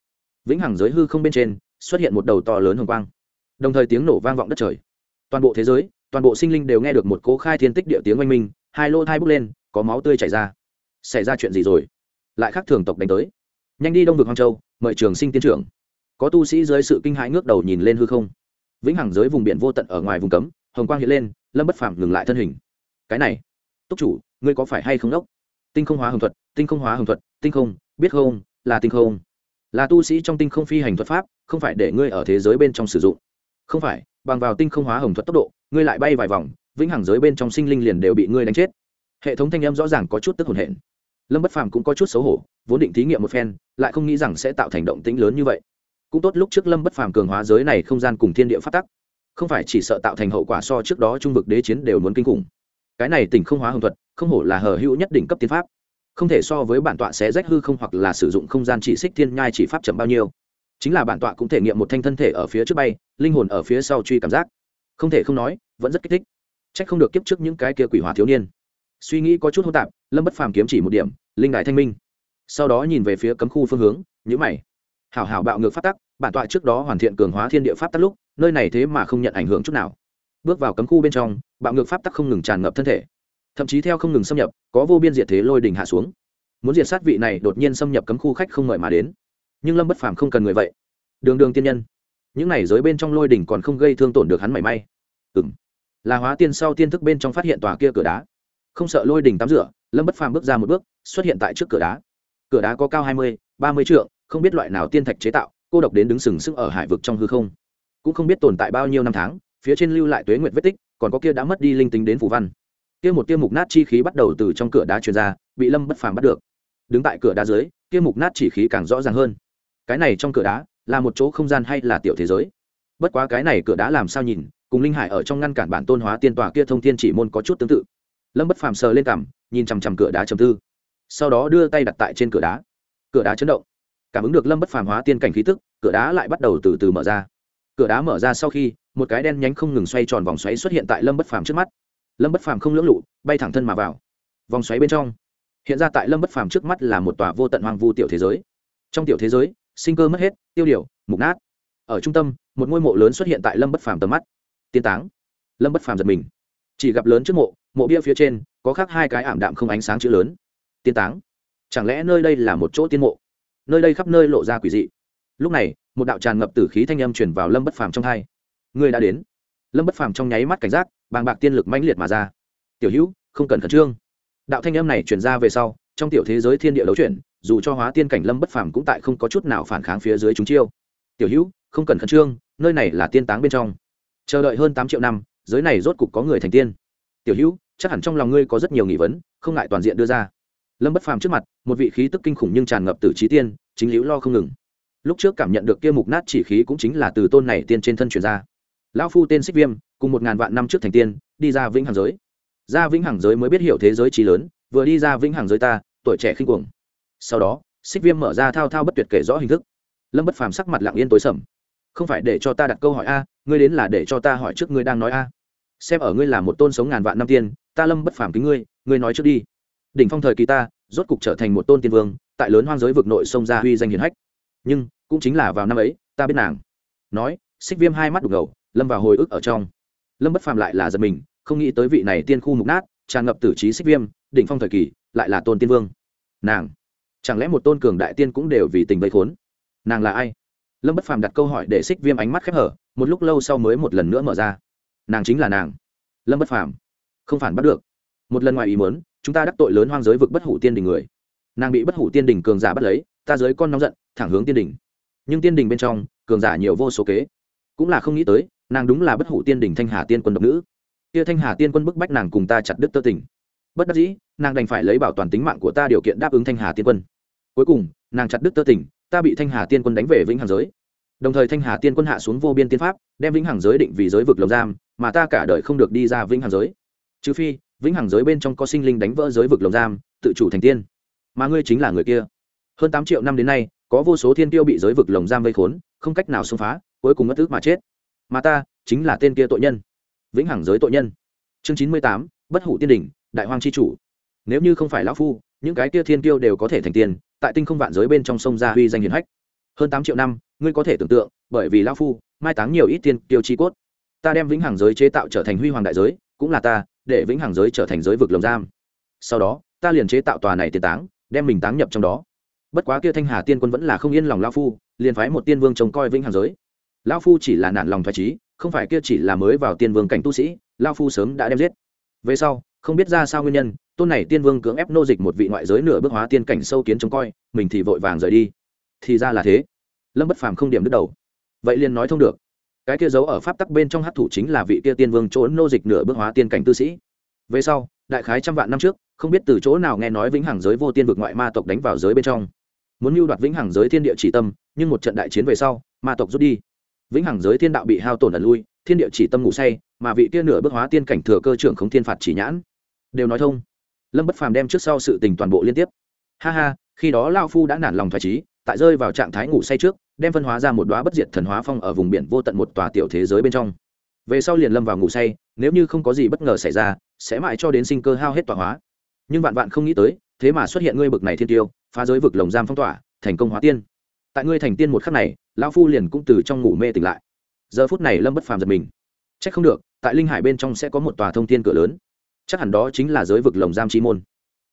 Vĩnh hằng giới hư không bên trên, xuất hiện một đầu to lớn hồng quang. Đồng thời tiếng nổ vang vọng đất trời. Toàn bộ thế giới, toàn bộ sinh linh đều nghe được một cố khai thiên tích địa tiếng oanh minh, hai lô thai bốc lên, có máu tươi chảy ra. Xảy ra chuyện gì rồi? Lại khác thường tộc đánh tới. Nhanh đi đông vực hoang châu, mời trường sinh tiến trưởng có tu sĩ dưới sự kinh hãi ngước đầu nhìn lên hư không. Vĩnh hằng giới vùng biển vô tận ở ngoài vùng cấm, hồng quang hiện lên, lâm bất phàm ngừng lại thân hình. Cái này, túc chủ, ngươi có phải hay không đốc? Tinh không hóa hồng thuật, tinh không hóa hồng thuật, tinh không, biết không, là tinh không. Là tu sĩ trong tinh không phi hành thuật pháp, không phải để ngươi ở thế giới bên trong sử dụng. Không phải, bằng vào tinh không hóa hồng thuật tốc độ, ngươi lại bay vài vòng, vĩnh hằng giới bên trong sinh linh liền đều bị ngươi đánh chết. Hệ thống thanh âm rõ ràng có chút tức hồn hển. Lâm bất phàm cũng có chút xấu hổ, vốn định thí nghiệm một phen, lại không nghĩ rằng sẽ tạo thành động tĩnh lớn như vậy cũng tốt lúc trước lâm bất phàm cường hóa giới này không gian cùng thiên địa phát tắc. Không phải chỉ sợ tạo thành hậu quả so trước đó trung vực đế chiến đều muốn kinh khủng. Cái này tỉnh không hóa hồng thuật, không hổ là hờ hữu nhất đỉnh cấp tiến pháp. Không thể so với bản tọa sẽ rách hư không hoặc là sử dụng không gian chỉ xích thiên nhai chỉ pháp chậm bao nhiêu. Chính là bản tọa cũng thể nghiệm một thanh thân thể ở phía trước bay, linh hồn ở phía sau truy cảm giác. Không thể không nói, vẫn rất kích thích. Trách không được kiếp trước những cái kia quỷ hòa thiếu niên. Suy nghĩ có chút hô tạp, lâm bất phàm kiếm chỉ một điểm, linh đại thanh minh. Sau đó nhìn về phía cấm khu phương hướng nhữ mày hảo hảo bạo ngược phát tắc, bản tọa trước đó hoàn thiện cường hóa thiên địa pháp tắc lúc, nơi này thế mà không nhận ảnh hưởng chút nào. Bước vào cấm khu bên trong, bạo ngược pháp tắc không ngừng tràn ngập thân thể. Thậm chí theo không ngừng xâm nhập, có vô biên diệt thế lôi đình hạ xuống. Muốn diệt sát vị này đột nhiên xâm nhập cấm khu khách không mời mà đến. Nhưng lâm bất phàm không cần người vậy. Đường đường tiên nhân. Những này giới bên trong lôi đỉnh còn không gây thương tổn được hắn mảy may. Ừng là hóa tiên sau tiên thức bên trong phát hiện tòa kia cửa đá. Không sợ lôi đỉnh tắm rửa, lâm bất phàm bước ra một bước, xuất hiện tại trước cửa đá. Cửa đá có cao hai mươi, ba mươi trượng không biết loại nào tiên thạch chế tạo, cô độc đến đứng sừng sững ở hải vực trong hư không. Cũng không biết tồn tại bao nhiêu năm tháng, phía trên lưu lại tuế nguyệt vết tích, còn có kia đã mất đi linh tính đến phủ văn. Kia một tiêu mục nát chi khí bắt đầu từ trong cửa đá truyền ra, bị lâm bất phàm bắt được. Đứng tại cửa đá dưới, kia mục nát chỉ khí càng rõ ràng hơn. Cái này trong cửa đá, là một chỗ không gian hay là tiểu thế giới? Bất quá cái này cửa đá làm sao nhìn, cùng linh hải ở trong ngăn cản bản tôn hóa tiên tòa kia thông thiên chỉ môn có chút tương tự. Lâm bất phàm sờ lên cằm, nhìn chằm chằm cửa đá trầm tư. Sau đó đưa tay đặt tại trên cửa đá. Cửa đá chấn động cảm ứng được lâm bất phàm hóa tiên cảnh khí tức, cửa đá lại bắt đầu từ từ mở ra. Cửa đá mở ra sau khi, một cái đen nhánh không ngừng xoay tròn vòng xoáy xuất hiện tại lâm bất phàm trước mắt. Lâm bất phàm không lưỡng lụ bay thẳng thân mà vào. Vòng xoáy bên trong, hiện ra tại lâm bất phàm trước mắt là một tòa vô tận hoang vu tiểu thế giới. Trong tiểu thế giới, sinh cơ mất hết, tiêu điều, mục nát. Ở trung tâm, một ngôi mộ lớn xuất hiện tại lâm bất phàm tầm mắt. Tiên táng. Lâm bất phàm giật mình. Chỉ gặp lớn trước mộ mộ bia phía trên, có khác hai cái ảm đạm không ánh sáng chữ lớn. Tiên táng. Chẳng lẽ nơi đây là một chỗ tiên mộ? Nơi đây khắp nơi lộ ra quỷ dị. Lúc này, một đạo tràn ngập tử khí thanh âm chuyển vào lâm bất phàm trong hai. Người đã đến. Lâm bất phàm trong nháy mắt cảnh giác, bàng bạc tiên lực mãnh liệt mà ra. Tiểu hữu, không cần khẩn trương. Đạo thanh âm này chuyển ra về sau, trong tiểu thế giới thiên địa đấu chuyển, dù cho hóa tiên cảnh lâm bất phàm cũng tại không có chút nào phản kháng phía dưới chúng chiêu. Tiểu hữu, không cần khẩn trương, nơi này là tiên táng bên trong. Chờ đợi hơn tám triệu năm, giới này rốt cục có người thành tiên. Tiểu hữu, chắc hẳn trong lòng ngươi có rất nhiều nghi vấn, không ngại toàn diện đưa ra lâm bất phàm trước mặt một vị khí tức kinh khủng nhưng tràn ngập từ trí tiên chính hữu lo không ngừng lúc trước cảm nhận được kia mục nát chỉ khí cũng chính là từ tôn này tiên trên thân truyền ra lão phu tên xích viêm cùng một ngàn vạn năm trước thành tiên đi ra vĩnh hằng giới ra vĩnh hằng giới mới biết hiểu thế giới trí lớn vừa đi ra vĩnh hằng giới ta tuổi trẻ khinh cuồng sau đó xích viêm mở ra thao thao bất tuyệt kể rõ hình thức lâm bất phàm sắc mặt lặng yên tối sầm không phải để cho ta đặt câu hỏi a ngươi đến là để cho ta hỏi trước ngươi đang nói a xem ở ngươi là một tôn sống ngàn vạn năm tiên ta lâm bất phàm kính ngươi ngươi nói trước đi đỉnh phong thời kỳ ta, rốt cục trở thành một tôn tiên vương, tại lớn hoang giới vực nội sông ra huy danh hiển hách. Nhưng, cũng chính là vào năm ấy, ta biết nàng. Nói, xích viêm hai mắt đục ngầu, lâm vào hồi ức ở trong. Lâm bất phàm lại là giật mình, không nghĩ tới vị này tiên khu mục nát, tràn ngập tử trí xích viêm, đỉnh phong thời kỳ, lại là tôn tiên vương. Nàng, chẳng lẽ một tôn cường đại tiên cũng đều vì tình vây khốn? Nàng là ai? Lâm bất phàm đặt câu hỏi để xích viêm ánh mắt khép hở, một lúc lâu sau mới một lần nữa mở ra. Nàng chính là nàng. Lâm bất phàm, không phản bắt được. Một lần ngoài ý muốn chúng ta đắc tội lớn hoang giới vực bất hủ tiên đình người. Nàng bị bất hủ tiên đình cường giả bắt lấy, ta giới con nóng giận, thẳng hướng tiên đình. Nhưng tiên đình bên trong, cường giả nhiều vô số kế. Cũng là không nghĩ tới, nàng đúng là bất hủ tiên đình thanh hà tiên quân độc nữ. Kia thanh hà tiên quân bức bách nàng cùng ta chặt đứt tơ tình. Bất đắc dĩ, nàng đành phải lấy bảo toàn tính mạng của ta điều kiện đáp ứng thanh hà tiên quân. Cuối cùng, nàng chặt đứt tơ tình, ta bị thanh hà tiên quân đánh về vĩnh hằng giới. Đồng thời thanh hà tiên quân hạ xuống vô biên tiên pháp, đem vĩnh hằng giới định vì giới vực lồng giam, mà ta cả đời không được đi ra vĩnh hằng giới. Trừ phi vĩnh hằng giới bên trong có sinh linh đánh vỡ giới vực lồng giam, tự chủ thành tiên. Mà ngươi chính là người kia. Hơn tám triệu năm đến nay, có vô số thiên tiêu bị giới vực lồng giam vây khốn, không cách nào xông phá, cuối cùng mất ước mà chết. Mà ta chính là tên kia tội nhân. Vĩnh hằng giới tội nhân. Chương chín mươi tám, bất hủ tiên đỉnh, đại hoàng c h i chủ. Nếu như không phải lão phu, những cái kia thiên tiêu đều có thể thành tiền tại tinh không vạn giới bên trong sông gia huy danh hiền hách. Hơn tám triệu năm, ngươi có thể tưởng tượng, bởi vì lão phu, mai táng nhiều ít tiên tiêu chi cốt. Ta đem vĩnh hằng giới chế tạo trở thành huy hoàng đại giới, cũng là ta để vĩnh hằng giới trở thành giới vực lồng giam. Sau đó, ta liền chế tạo tòa này tiền táng, đem mình táng nhập trong đó. Bất quá kia thanh hà tiên quân vẫn là không yên lòng lao phu, liền phái một tiên vương trông coi vĩnh hằng giới. Lao phu chỉ là nản lòng thoải trí không phải kia chỉ là mới vào tiên vương cảnh tu sĩ lao phu sớm đã đem giết. Về sau, không biết ra sao nguyên nhân, tôn này tiên vương cưỡng ép nô dịch một vị ngoại giới nửa bước hóa tiên cảnh sâu kiến trông coi, mình thì vội vàng rời đi. Thì ra là thế. Lâm bất phàm không điểm đứt đầu. Vậy liền nói thông được cái kia giấu ở pháp tắc bên trong hát thủ chính là vị kia tiên vương chỗ nô dịch nửa bước hóa tiên cảnh tư sĩ. Về sau, đại khái trăm vạn năm trước, không biết từ chỗ nào nghe nói vĩnh hằng giới vô tiên vực ngoại ma tộc đánh vào giới bên trong. Muốn mưu đoạt vĩnh hằng giới thiên địa chỉ tâm, nhưng một trận đại chiến về sau, ma tộc rút đi. Vĩnh hằng giới thiên đạo bị hao tổn ẩn lui, thiên địa chỉ tâm ngủ say, mà vị kia nửa bước hóa tiên cảnh thừa cơ trưởng không thiên phạt chỉ nhãn. Đều nói thông. Lâm bất phàm đem trước sau sự tình toàn bộ liên tiếp. Ha ha, khi đó lao phu đã nản lòng thoải trí tại rơi vào trạng thái ngủ say trước, đem phân hóa ra một đoá bất diệt thần hóa phong ở vùng biển vô tận một tòa tiểu thế giới bên trong. Về sau liền lâm vào ngủ say, nếu như không có gì bất ngờ xảy ra, sẽ mãi cho đến sinh cơ hao hết tọa hóa. Nhưng vạn vạn không nghĩ tới, thế mà xuất hiện ngươi bực này thiên tiêu, phá giới vực lồng giam phong tỏa, thành công hóa tiên. Tại ngươi thành tiên một khắc này, lão phu liền cũng từ trong ngủ mê tỉnh lại. Giờ phút này lâm bất phàm giật mình. C h ắ c không được, tại linh hải bên trong sẽ có một tòa thông tiên cửa lớn. Chắc hẳn đó chính là giới vực lồng giam chi môn.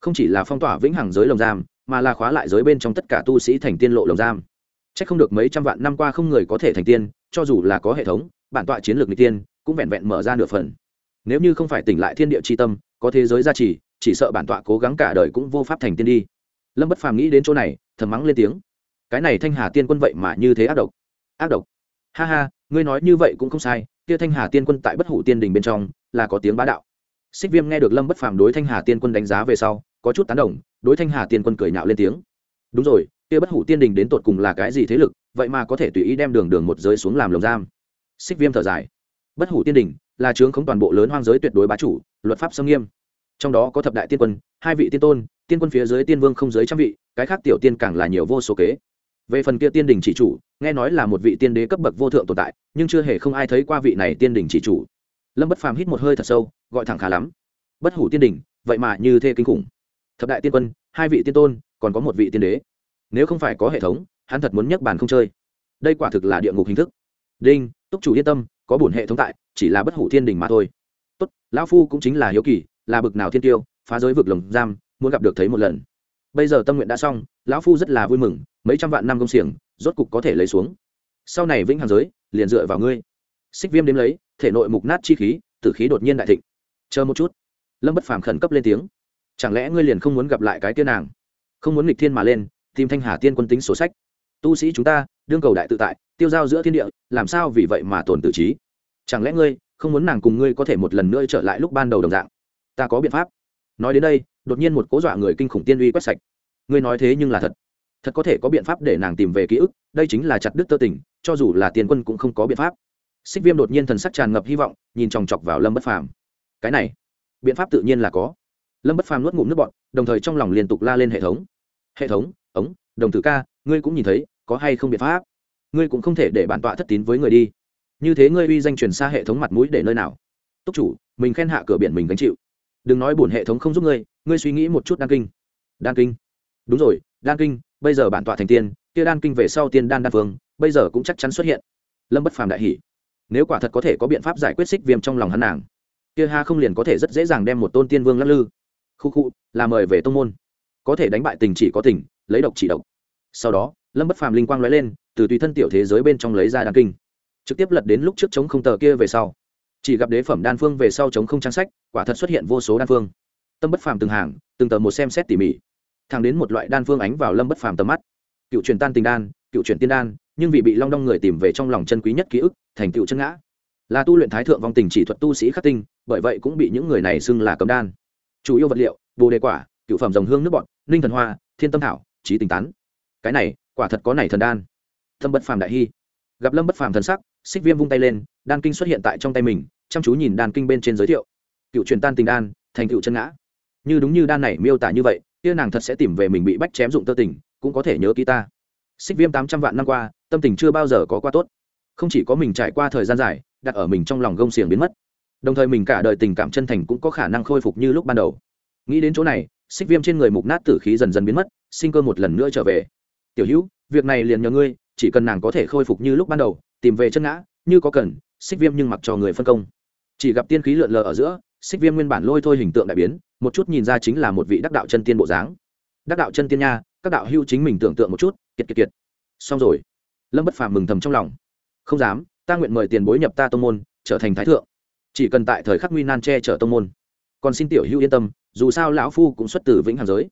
Không chỉ là phong tỏa vĩnh hằng giới lồng giam mà là khóa lại giới bên trong tất cả tu sĩ thành tiên lộ lồng giam. Trách không được mấy trăm vạn năm qua không người có thể thành tiên, cho dù là có hệ thống, bản tọa chiến lược n tiên, cũng vẹn vẹn mở ra nửa phần. Nếu như không phải tỉnh lại thiên địa c tâm, có thế giới gia trì, chỉ sợ bản tọa cố gắng cả đời cũng vô pháp thành tiên đi. Lâm bất phàm nghĩ đến chỗ này, thầm mắng lên tiếng. Cái này thanh hà tiên quân vậy mà như thế ác độc. Ác độc. Ha ha, ngươi nói như vậy cũng không sai, kia thanh hà tiên quân tại bất hủ tiên đình bên trong, là có tiếng bá đạo. Xích viêm nghe được lâm bất phàm đối thanh hà tiên quân đánh giá về sau có chút tán đồng, đối thanh hà tiên quân cười nhạo lên tiếng. Đúng rồi, kia bất hủ tiên đình đến tột cùng là cái gì thế lực, vậy mà có thể tùy ý đem đường đường một giới xuống làm lồng giam. Xích viêm thở dài. Bất hủ tiên đình là chướng không toàn bộ lớn hoang giới tuyệt đối bá chủ, luật pháp xâm nghiêm. Trong đó có thập đại tiên quân, hai vị tiên tôn, tiên quân phía dưới tiên vương không dưới trăm vị, cái khác tiểu tiên càng là nhiều vô số kế. Về phần kia tiên đình chỉ chủ, nghe nói là một vị tiên đế cấp bậc vô thượng tồn tại, nhưng chưa hề không ai thấy qua vị này tiên đình chỉ chủ. Lâm bất phàm hít một hơi thật sâu, gọi thẳng khá lắm. Bất hủ tiên đình, vậy mà như thế kinh khủng thập đại tiên quân, hai vị tiên tôn, còn có một vị tiên đế. Nếu không phải có hệ thống, hắn thật muốn nhắc bàn không chơi. Đây quả thực là địa ngục hình thức. Đinh, túc chủ yên tâm, có bổn hệ thống tại, chỉ là bất hủ thiên đình mà thôi. Tốt, lão phu cũng chính là hiếu kỳ, là bực nào thiên tiêu, phá giới vực lồng giam, muốn gặp được thấy một lần. Bây giờ tâm nguyện đã xong, lão phu rất là vui mừng, mấy trăm vạn năm công xiềng, rốt cục có thể lấy xuống. Sau này vĩnh hằng giới, liền dựa vào ngươi. Xích viêm đếm lấy, thể nội mục nát chi khí, tử khí đột nhiên đại thịnh. Chờ một chút. Lâm bất phàm khẩn cấp lên tiếng chẳng lẽ ngươi liền không muốn gặp lại cái tiên nàng? Không muốn nghịch thiên mà lên, tìm thanh hà tiên quân tính sổ sách. Tu sĩ chúng ta, đương cầu đại tự tại, tiêu giao giữa thiên địa, làm sao vì vậy mà tổn tự trí? Chẳng lẽ ngươi không muốn nàng cùng ngươi có thể một lần nữa trở lại lúc ban đầu đồng dạng? Ta có biện pháp. Nói đến đây, đột nhiên một cố dọa người kinh khủng tiên uy quét sạch. Ngươi nói thế nhưng là thật. Thật có thể có biện pháp để nàng tìm về ký ức, đây chính là chặt đứt tơ tình, cho dù là tiền quân cũng không có biện pháp. Xích viêm đột nhiên thần sắc tràn ngập hy vọng, nhìn chòng chọc vào lâm bất phàm. Cái này, biện pháp tự nhiên là có lâm bất phàm nuốt ngụm nước bọn đồng thời trong lòng liên tục la lên hệ thống. Hệ thống, ống, đồng tử ca, ngươi cũng nhìn thấy, có hay không biện pháp? Ngươi cũng không thể để bản tọa thất tín với người đi. Như thế ngươi uy danh truyền xa hệ thống mặt mũi để nơi nào? Túc chủ, mình khen hạ cửa biển mình gánh chịu. Đừng nói bổn hệ thống không giúp ngươi ngươi suy nghĩ một chút đan kinh. Đan kinh? Đúng rồi, đan kinh, bây giờ bản tọa thành tiên, kia đan kinh về sau tiên đan đan phương bây giờ cũng chắc chắn xuất hiện. Lâm bất phàm đại hỷ nếu quả thật có thể có biện pháp giải quyết xích viêm trong lòng hắn nàng, kia ha không liền có thể rất dễ dàng đem một tôn tiên vương lắc lư khu khu, là mời về tông môn. Có thể đánh bại tình chỉ có tình, lấy độc chỉ độc. Sau đó, lâm bất phàm linh quang lóe lên, từ tùy thân tiểu thế giới bên trong lấy ra đan kinh. Trực tiếp lật đến lúc trước chống không tờ kia về sau. Chỉ gặp đế phẩm đan phương về sau chống không trang sách, quả thật xuất hiện vô số đan phương. Tâm bất phàm từng hàng, từng tờ một xem xét tỉ mỉ. Thàng đến một loại đan phương ánh vào lâm bất phàm tầm mắt. Cựu truyền tan tình đan, cựu truyền tiên đan, nhưng vì bị long đong người tìm về trong lòng chân quý nhất ký ức, thành cựu chân ngã. Là tu luyện thái thượng vong tình chỉ thuật tu sĩ khắc tinh, bởi vậy cũng bị những người này xưng là cấm đan chủ yếu vật liệu, bồ đề quả, cựu phẩm dòng hương nước bọt, ninh thần hoa, thiên tâm thảo, trí tình tán. Cái này, quả thật có này thần đan. Tâm bất phàm đại hy. Gặp lâm bất phàm thần sắc, xích viêm vung tay lên, đan kinh xuất hiện tại trong tay mình, chăm chú nhìn đan kinh bên trên giới thiệu. Cựu truyền tan tình đan, thành cựu chân ngã. Như đúng như đan này miêu tả như vậy, kia nàng thật sẽ tìm về mình bị bách chém dụng tơ tình, cũng có thể nhớ ký ta. Xích viêm tám trăm vạn năm qua, tâm tình chưa bao giờ có qua tốt. Không chỉ có mình trải qua thời gian dài, đặt ở mình trong lòng gông xiềng biến mất đồng thời mình cả đời tình cảm chân thành cũng có khả năng khôi phục như lúc ban đầu. Nghĩ đến chỗ này, xích viêm trên người mục nát tử khí dần dần biến mất, sinh cơ một lần nữa trở về. Tiểu hữu, việc này liền nhờ ngươi, chỉ cần nàng có thể khôi phục như lúc ban đầu, tìm về chân ngã, như có cần, xích viêm nhưng mặc cho người phân công. Chỉ gặp tiên khí lượn lờ ở giữa, xích viêm nguyên bản lôi thôi hình tượng đại biến, một chút nhìn ra chính là một vị đắc đạo chân tiên bộ dáng. Đắc đạo chân tiên nha, các đạo hưu chính mình tưởng tượng một chút, kiệt kiệt kiệt. Xong rồi. Lâm bất phàm mừng thầm trong lòng. Không dám, ta nguyện mời tiền bối nhập ta tông môn, trở thành thái thượng chỉ cần tại thời khắc nguy nan che chở tông môn. Còn xin tiểu hưu yên tâm, dù sao lão phu cũng xuất từ vĩnh hằng giới.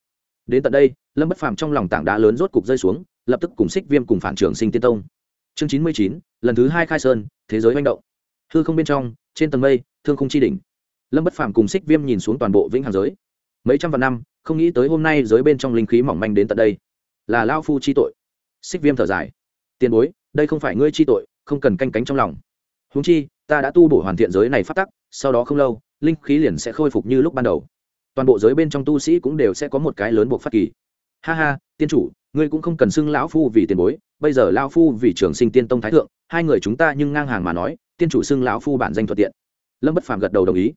Đến tận đây, lâm bất phàm trong lòng tảng đá lớn rốt cục rơi xuống, lập tức cùng xích viêm cùng phản trường sinh tiên tông. Chương chín mươi chín, lần thứ hai khai sơn, thế giới manh động. Hư không bên trong, trên tầng mây, thương không chi đỉnh. Lâm bất phàm cùng xích viêm nhìn xuống toàn bộ vĩnh hằng giới. Mấy trăm vạn năm, không nghĩ tới hôm nay giới bên trong linh khí mỏng manh đến tận đây. Là lao phu chi tội. Xích viêm thở dài. Tiền bối, đây không phải ngươi chi tội, không cần canh cánh trong lòng. Húng chi ta đã tu bổ hoàn thiện giới này phát tắc, sau đó không lâu, linh khí liền sẽ khôi phục như lúc ban đầu. Toàn bộ giới bên trong tu sĩ cũng đều sẽ có một cái lớn buộc phát kỳ. Ha ha, tiên chủ, ngươi cũng không cần xưng lão phu vì tiền bối, bây giờ lao phu vì trường sinh tiên tông thái thượng, hai người chúng ta nhưng ngang hàng mà nói, tiên chủ xưng lão phu bản danh thuận tiện. Lâm bất phàm gật đầu đồng ý.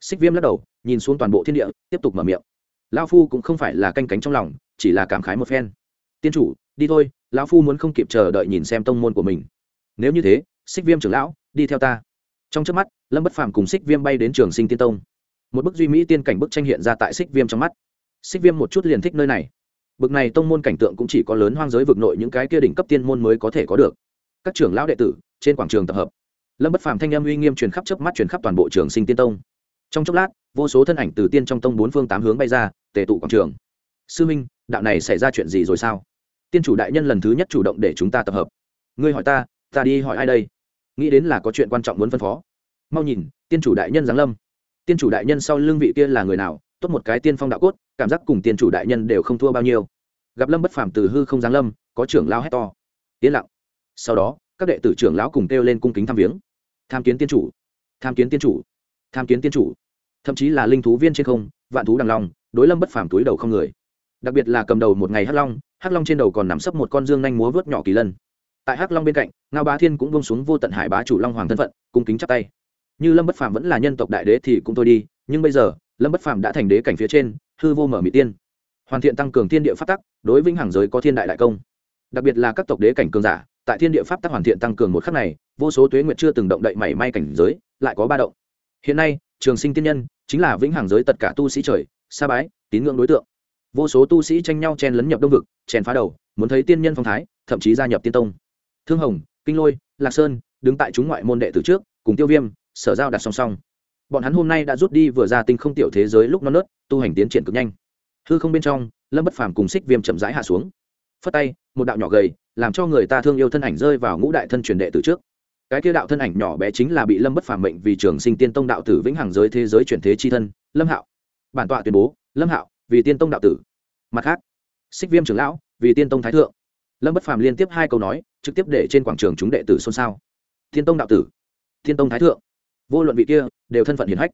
Xích viêm lắc đầu, nhìn xuống toàn bộ thiên địa, tiếp tục mở miệng. Lao phu cũng không phải là canh cánh trong lòng, chỉ là cảm khái một phen. Tiên chủ, đi thôi, lão phu muốn không kịp chờ đợi nhìn xem tông môn của mình. Nếu như thế, xích viêm trưởng lão, đi theo ta trong trước mắt, lâm bất phàm cùng xích viêm bay đến trường sinh tiên tông. Một bức duy mỹ tiên cảnh bức tranh hiện ra tại xích viêm trong mắt. Xích viêm một chút liền thích nơi này. Bực này tông môn cảnh tượng cũng chỉ có lớn hoang giới vực nội những cái kia đỉnh cấp tiên môn mới có thể có được. Các trưởng lão đệ tử, trên quảng trường tập hợp. Lâm bất phàm thanh âm uy nghiêm truyền khắp chớp mắt truyền khắp toàn bộ trường sinh tiên tông. Trong chốc lát, vô số thân ảnh từ tiên trong tông bốn phương tám hướng bay ra, tề tụ quảng trường. Sư minh, đạo này xảy ra chuyện gì rồi sao? Tiên chủ đại nhân lần thứ nhất chủ động để chúng ta tập hợp. Ngươi hỏi ta ta đi hỏi ai đây? Nghĩ đến là có chuyện quan trọng muốn phân phó. Mau nhìn tiên chủ đại nhân giáng lâm. Tiên chủ đại nhân sau lưng vị kia là người nào tốt một cái tiên phong đạo cốt cảm giác cùng tiên chủ đại nhân đều không thua bao nhiêu. Gặp lâm bất phàm từ hư không giáng lâm có trưởng lao hét to. Yên lặng. Sau đó các đệ tử trưởng lão cùng kêu lên cung kính thăm viếng. Tham kiến tiên chủ. Tham kiến tiên chủ. Tham kiến tiên chủ. Thậm chí là linh thú viên trên không vạn thú đằng lòng, đối lâm bất phàm túi đầu không người. Đặc biệt là cầm đầu một ngày hắc long hắc long trên đầu còn nằm sấp một con dương nhanh múa vớt nhỏ kỳ lân. Tại hắc long bên cạnh ngao bá thiên cũng bông xuống vô tận hải bá chủ long hoàng thân phận, cung kính chắp tay. Như lâm bất phàm vẫn là nhân tộc đại đế thì cũng thôi đi, nhưng bây giờ, lâm bất phàm đã thành đế cảnh phía trên, hư vô mở mỹ tiên. Hoàn thiện tăng cường thiên địa pháp tắc, đối vĩnh hằng giới có thiên đại đại công. Đặc biệt là các tộc đế cảnh cường giả, tại thiên địa pháp tắc hoàn thiện tăng cường một khắc này, vô số tuế nguyệt chưa từng động đậy mảy may cảnh giới, lại có ba động. Hiện nay, trường sinh tiên nhân chính là vĩnh hằng giới tất cả tu sĩ trời, sa bái, tín ngưỡng đối tượng. Vô số tu sĩ tranh nhau chen lấn nhập đông vực, chèn phá đầu, muốn thấy tiên nhân phong thái, thậm chí gia nhập tiên tông. Thương hồng kinh lôi, lạc sơn, đứng tại chúng ngoại môn đệ từ trước, cùng tiêu viêm, sở giao đặt song song. Bọn hắn hôm nay đã rút đi vừa ra tinh không tiểu thế giới lúc non nớt, tu hành tiến triển cực nhanh. Hư không bên trong, lâm bất phàm cùng xích viêm chậm rãi hạ xuống. Phất tay, một đạo nhỏ gầy, làm cho người ta thương yêu thân ảnh rơi vào ngũ đại thân truyền đệ từ trước. Cái kia đạo thân ảnh nhỏ bé chính là bị lâm bất phàm mệnh vì trường sinh tiên tông đạo tử vĩnh hằng giới thế giới chuyển thế chi thân, lâm hạo. Bản tọa tuyên bố, lâm hạo, vì tiên tông đạo tử. Mặt khác xích viêm trưởng lão, vì tiên tông thái thượng lâm bất phàm liên tiếp hai câu nói, trực tiếp để trên quảng trường chúng đệ tử xôn xao. Thiên tông đạo tử, Thiên tông thái thượng, vô luận vị kia, đều thân phận hiển hách.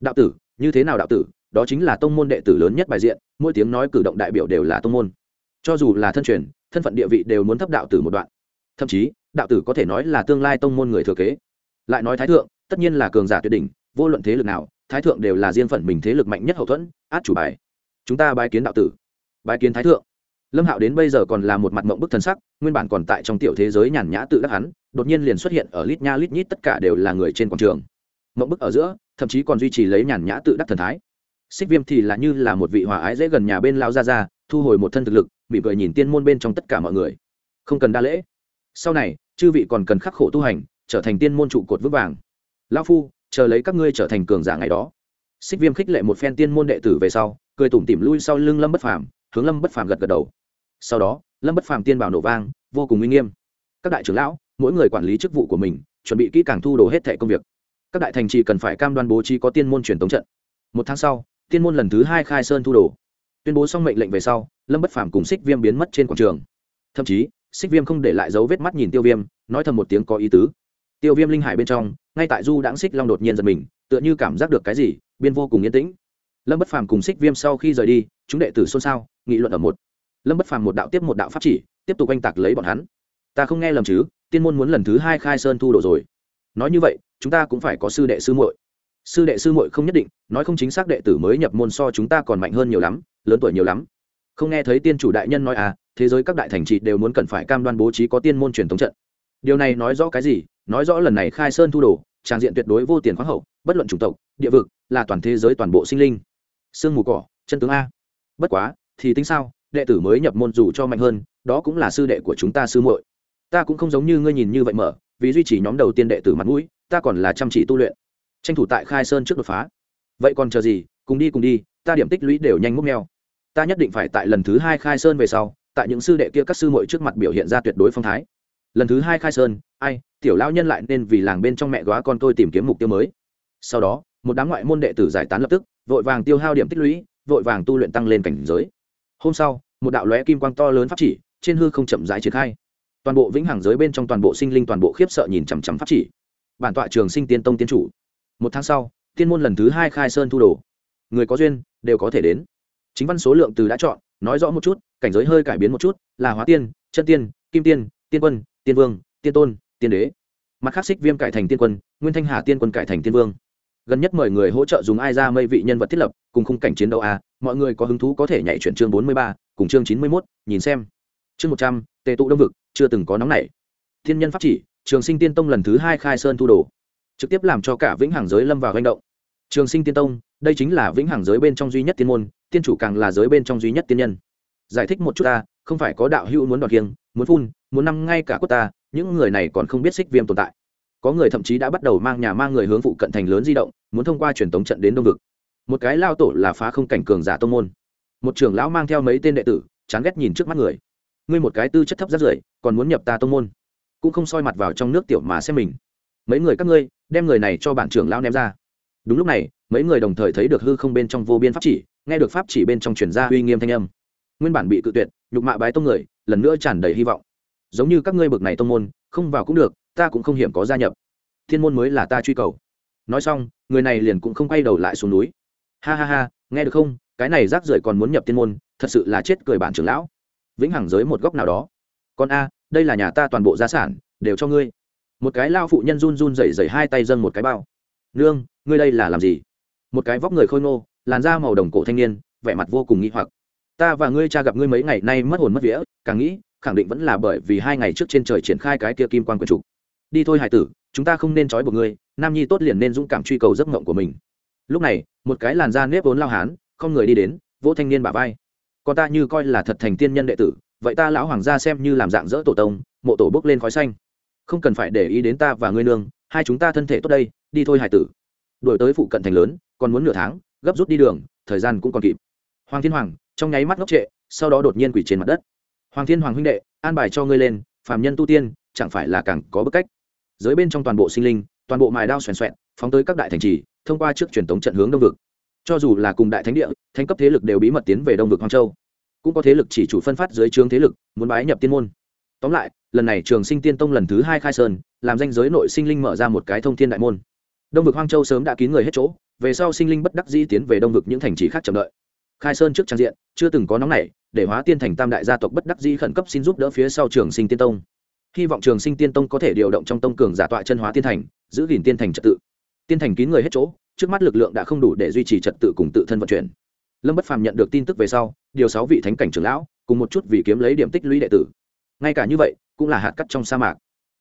Đạo tử, như thế nào đạo tử? Đó chính là tông môn đệ tử lớn nhất bài diện, mỗi tiếng nói cử động đại biểu đều là tông môn. Cho dù là thân truyền, thân phận địa vị đều muốn thấp đạo tử một đoạn. Thậm chí, đạo tử có thể nói là tương lai tông môn người thừa kế. Lại nói thái thượng, tất nhiên là cường giả tuyệt đỉnh, vô luận thế lực nào, thái thượng đều là riêng phận mình thế lực mạnh nhất hậu thuẫn, át chủ bài. Chúng ta bài kiến đạo tử. Bài kiến thái thượng lâm hạo đến bây giờ còn là một mặt mộng bức thần sắc, nguyên bản còn tại trong tiểu thế giới nhàn nhã tự đắc hắn, đột nhiên liền xuất hiện ở lít nha lít nhít tất cả đều là người trên quảng trường. Mộng bức ở giữa, thậm chí còn duy trì lấy nhàn nhã tự đắc thần thái. Xích viêm thì là như là một vị hòa ái dễ gần nhà bên lao ra ra, thu hồi một thân thực lực, mỉm cười nhìn tiên môn bên trong tất cả mọi người. Không cần đa lễ. Sau này, chư vị còn cần khắc khổ tu hành, trở thành tiên môn trụ cột vững vàng. Lao phu, chờ lấy các ngươi trở thành cường giả ngày đó. Xích viêm khích lệ một phen tiên môn đệ tử về sau, cười tủm tỉm lui sau lưng lâm bất phàm, hướng lâm bất phàm gật gật đầu sau đó, lâm bất phàm tiên bảo nổ vang, vô cùng uy nghiêm. Các đại trưởng lão, mỗi người quản lý chức vụ của mình, chuẩn bị kỹ càng thu đồ hết thẻ công việc. Các đại thành trì cần phải cam đoan bố trí có tiên môn truyền tống trận. Một tháng sau, tiên môn lần thứ hai khai sơn thu đồ. Tuyên bố xong mệnh lệnh về sau, lâm bất phàm cùng xích viêm biến mất trên quảng trường. Thậm chí xích viêm không để lại dấu vết mắt nhìn tiêu viêm, nói thầm một tiếng có ý tứ. Tiêu viêm linh hải bên trong, ngay tại du đãng xích long đột nhiên giật mình, tựa như cảm giác được cái gì, biên vô cùng yên tĩnh. Lâm bất phàm cùng xích viêm sau khi rời đi, chúng đệ tử xôn xao, nghị luận ở một lâm bất phàm một đạo tiếp một đạo pháp chỉ, tiếp tục oanh tạc lấy bọn hắn. Ta không nghe lầm chứ, tiên môn muốn lần thứ hai khai sơn thu đồ rồi. Nói như vậy, chúng ta cũng phải có sư đệ sư muội. Sư đệ sư muội không nhất định, nói không chính xác đệ tử mới nhập môn so chúng ta còn mạnh hơn nhiều lắm, lớn tuổi nhiều lắm. Không nghe thấy tiên chủ đại nhân nói à thế giới các đại thành trị đều muốn cần phải cam đoan bố trí có tiên môn truyền thống trận. Điều này nói rõ cái gì? Nói rõ lần này khai sơn thu đồ trang diện tuyệt đối vô tiền khoáng hậu, bất luận chủng tộc, địa vực, là toàn thế giới toàn bộ sinh linh. Sương mù cỏ, chân tướng a. Bất quá, thì tính sao? Đệ tử mới nhập môn dù cho mạnh hơn, đó cũng là sư đệ của chúng ta sư muội. Ta cũng không giống như ngươi nhìn như vậy mở, vì duy trì nhóm đầu tiên đệ tử mặt mũi, ta còn là chăm chỉ tu luyện. Tranh thủ tại khai sơn trước đột phá. Vậy còn chờ gì, cùng đi cùng đi, ta điểm tích lũy đều nhanh múc neo ta nhất định phải tại lần thứ hai khai sơn về sau, tại những sư đệ kia các sư muội trước mặt biểu hiện ra tuyệt đối phong thái. Lần thứ hai khai sơn, ai, tiểu lao nhân lại nên vì làng bên trong mẹ góa con tôi tìm kiếm mục tiêu mới. Sau đó, một đám ngoại môn đệ tử giải tán lập tức, vội vàng tiêu hao điểm tích lũy, vội vàng tu luyện tăng lên cảnh giới hôm sau, một đạo lóe kim quang to lớn pháp chỉ, trên hư không chậm rãi triển khai. Toàn bộ vĩnh hằng giới bên trong toàn bộ sinh linh toàn bộ khiếp sợ nhìn chằm chằm pháp chỉ. Bản tọa trường sinh tiên tông tiên chủ. Một tháng sau, tiên môn lần thứ hai khai sơn thu đồ. Người có duyên, đều có thể đến. Chính văn số lượng từ đã chọn, nói rõ một chút, cảnh giới hơi cải biến một chút, là hóa tiên, chân tiên, kim tiên tiên quân, tiên vương, tiên tôn, tiên đế. Mặt khắc xích viêm cải thành tiên quân, nguyên thanh hà tiên quân cải thành tiên vương gần nhất mời người hỗ trợ dùng ai ra mây vị nhân vật thiết lập, cùng khung cảnh chiến đấu a, mọi người có hứng thú có thể nhảy chuyển chương bốn mươi ba, cùng chương chín mươi mốt, nhìn xem. Chương một trăm, tề tụ đông vực, chưa từng có nóng này thiên nhân pháp chỉ, trường sinh tiên tông lần thứ hai khai sơn thu đồ. Trực tiếp làm cho cả vĩnh hằng giới lâm vào hành động. Trường sinh tiên tông, đây chính là vĩnh hằng giới bên trong duy nhất tiên môn, tiên chủ càng là giới bên trong duy nhất tiên nhân. Giải thích một chút ta, không phải có đạo hữu muốn đoạt kiêng, muốn phun, muốn năm ngay cả quốc ta, những người này còn không biết xích viêm tồn tại có người thậm chí đã bắt đầu mang nhà mang người hướng phụ cận thành lớn di động, muốn thông qua truyền tống trận đến đông vực. Một cái lao tổ là phá không cảnh cường giả tông môn. Một trưởng lão mang theo mấy tên đệ tử, chán ghét nhìn trước mắt người. Ngươi một cái tư chất thấp rất rưởi, còn muốn nhập ta tông môn? Cũng không soi mặt vào trong nước tiểu mà xem mình. Mấy người các ngươi, đem người này cho bản trưởng lão ném ra. Đúng lúc này, mấy người đồng thời thấy được hư không bên trong vô biên pháp chỉ, nghe được pháp chỉ bên trong truyền ra uy nghiêm thanh âm. Nguyên bản bị cự tuyệt, nhục mạ bái tông người, lần nữa tràn đầy hy vọng. Giống như các ngươi bực này tông môn, không vào cũng được ta cũng không hiểm có gia nhập. Thiên môn mới là ta truy cầu. Nói xong, người này liền cũng không quay đầu lại xuống núi. Ha ha ha, nghe được không? Cái này rác rưởi còn muốn nhập thiên môn, thật sự là chết cười bản trưởng lão. Vĩnh hằng giới một góc nào đó. Con a, đây là nhà ta toàn bộ gia sản, đều cho ngươi. Một cái lao phụ nhân run run rẩy rẩy hai tay dâng một cái bao. Nương, ngươi đây là làm gì? Một cái vóc người khôi ngô, làn da màu đồng cổ thanh niên, vẻ mặt vô cùng nghi hoặc. Ta và ngươi cha gặp ngươi mấy ngày nay mất hồn mất vía, càng nghĩ, khẳng định vẫn là bởi vì hai ngày trước trên trời triển khai cái kia kim quan quyền trục đi thôi hải tử, chúng ta không nên trói buộc ngươi, nam nhi tốt liền nên dũng cảm truy cầu giấc mộng của mình. Lúc này, một cái làn da nếp vốn lao hán, không người đi đến, vỗ thanh niên bả vai. Còn ta như coi là thật thành tiên nhân đệ tử, vậy ta lão hoàng gia xem như làm dạng dỡ tổ tông, mộ tổ bốc lên khói xanh. Không cần phải để ý đến ta và ngươi nương, hai chúng ta thân thể tốt đây, đi thôi hải tử. Đổi tới phụ cận thành lớn, còn muốn nửa tháng, gấp rút đi đường, thời gian cũng còn kịp. Hoàng thiên hoàng, trong nháy mắt ngốc trệ, sau đó đột nhiên quỷ trên mặt đất. Hoàng thiên hoàng huynh đệ, an bài cho ngươi lên, phàm nhân tu tiên, chẳng phải là càng có bức cách giới bên trong toàn bộ sinh linh, toàn bộ mài đao xoèn xoẹn, phóng tới các đại thành trì, thông qua trước truyền thống trận hướng đông vực. Cho dù là cùng đại thánh địa, thánh cấp thế lực đều bí mật tiến về đông vực hoang châu. Cũng có thế lực chỉ chủ phân phát dưới trướng thế lực, muốn bái nhập tiên môn. Tóm lại, lần này trường sinh tiên tông lần thứ hai khai sơn, làm danh giới nội sinh linh mở ra một cái thông thiên đại môn. Đông vực hoang châu sớm đã kín người hết chỗ, về sau sinh linh bất đắc dĩ tiến về đông vực những thành trì khác chậm đợi. Khai sơn trước trang diện, chưa từng có nóng này để hóa tiên thành tam đại gia tộc bất đắc dĩ khẩn cấp xin giúp đỡ phía sau trường sinh tiên tông hy vọng trường sinh tiên tông có thể điều động trong tông cường giả tọa chân hóa tiên thành, giữ gìn tiên thành trật tự. Tiên thành kín người hết chỗ, trước mắt lực lượng đã không đủ để duy trì trật tự cùng tự thân vận chuyển. Lâm bất phàm nhận được tin tức về sau, điều sáu vị thánh cảnh trưởng lão, cùng một chút vì kiếm lấy điểm tích lũy đệ tử. Ngay cả như vậy, cũng là hạt cắt trong sa mạc.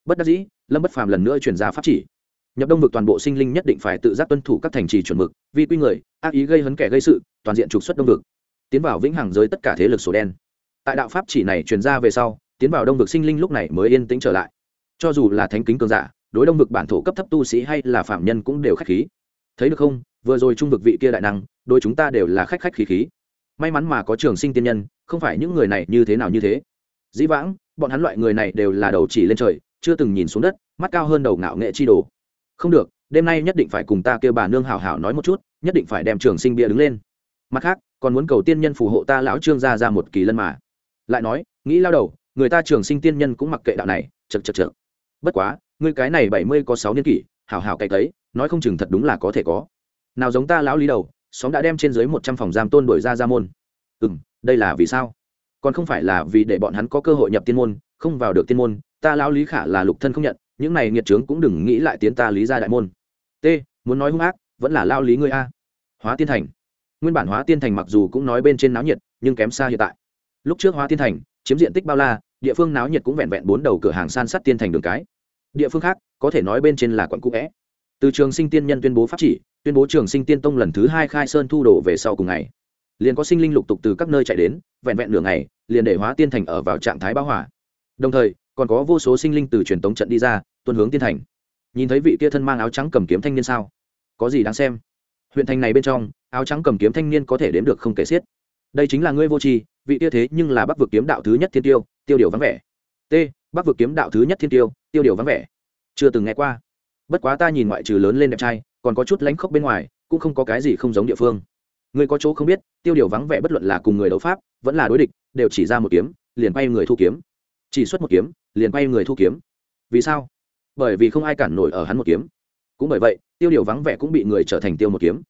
Bất đắc dĩ, lâm bất phàm lần nữa chuyển ra pháp chỉ. Nhập đông vực toàn bộ sinh linh nhất định phải tự giác tuân thủ các thành trì chuẩn mực, vì quy người, ác ý gây hấn kẻ gây sự, toàn diện trục xuất đông vực. Tiến vào vĩnh hằng giới tất cả thế lực sổ đen. Tại đạo pháp chỉ này truyền ra về sau tiến vào đông vực sinh linh lúc này mới yên tĩnh trở lại. Cho dù là thánh kính cường giả, đối đông vực bản thổ cấp thấp tu sĩ hay là phạm nhân cũng đều khách khí. Thấy được không? Vừa rồi trung vực vị kia đại năng đôi chúng ta đều là khách khách khí khí. May mắn mà có trường sinh tiên nhân, không phải những người này như thế nào như thế. Dĩ vãng, bọn hắn loại người này đều là đầu chỉ lên trời, chưa từng nhìn xuống đất, mắt cao hơn đầu ngạo nghệ chi đồ. Không được, đêm nay nhất định phải cùng ta kêu bà nương hảo hảo nói một chút, nhất định phải đem trường sinh bia đứng lên. Mặt khác, còn muốn cầu tiên nhân phù hộ ta lão trương gia ra một kỳ lân mà. Lại nói, nghĩ lao đầu người ta trường sinh tiên nhân cũng mặc kệ đạo này chật chật chật bất quá, ngươi cái này bảy mươi có sáu niên kỷ, hảo hảo cày tấy, nói không chừng thật đúng là có thể có. Nào giống ta lão lý đầu, xóm đã đem trên dưới một trăm phòng giam tôn đổi ra ra môn. Ừ m đây là vì sao? Còn không phải là vì để bọn hắn có cơ hội nhập tiên môn, không vào được tiên môn, ta lão lý khả là lục thân không nhận, những này nghiệt trướng cũng đừng nghĩ lại tiến ta lý ra đại môn. T, muốn nói hung ác, vẫn là lao lý ngươi a. Hóa tiên thành. Nguyên bản hóa tiên thành mặc dù cũng nói bên trên náo nhiệt, nhưng kém xa hiện tại. Lúc trước hóa tiên thành chiếm diện tích bao la, địa phương náo nhiệt cũng vẹn vẹn bốn đầu cửa hàng san sắt tiên thành đường cái. Địa phương khác, có thể nói bên trên là quận cũ vẽ từ trường sinh tiên nhân tuyên bố pháp chỉ, tuyên bố trường sinh tiên tông lần thứ hai khai sơn thu đổ về sau cùng ngày. Liền có sinh linh lục tục từ các nơi chạy đến, vẹn vẹn nửa ngày, liền để hóa tiên thành ở vào trạng thái bão hỏa đồng thời, còn có vô số sinh linh từ truyền tống trận đi ra, tuân hướng tiên thành. Nhìn thấy vị kia thân mang áo trắng cầm kiếm thanh niên sao? Có gì đáng xem? Huyện thành này bên trong, áo trắng cầm kiếm thanh niên có thể đếm được không kể xiết. Đây chính là ngươi vô tri vị tia thế nhưng là bắc vực kiếm đạo thứ nhất thiên tiêu tiêu điều vắng vẻ. T, bắc vực kiếm đạo thứ nhất thiên tiêu tiêu điều vắng vẻ. Chưa từng nghe qua. Bất quá ta nhìn ngoại trừ lớn lên đẹp trai, còn có chút lánh khốc bên ngoài, cũng không có cái gì không giống địa phương. Người có chỗ không biết, tiêu điều vắng vẻ bất luận là cùng người đấu pháp, vẫn là đối địch, đều chỉ ra một kiếm, liền bay người thu kiếm. Chỉ xuất một kiếm, liền bay người thu kiếm. Vì sao? Bởi vì không ai cản nổi ở hắn một kiếm. Cũng bởi vậy, tiêu điều vắng vẻ cũng bị người trở thành tiêu một kiếm.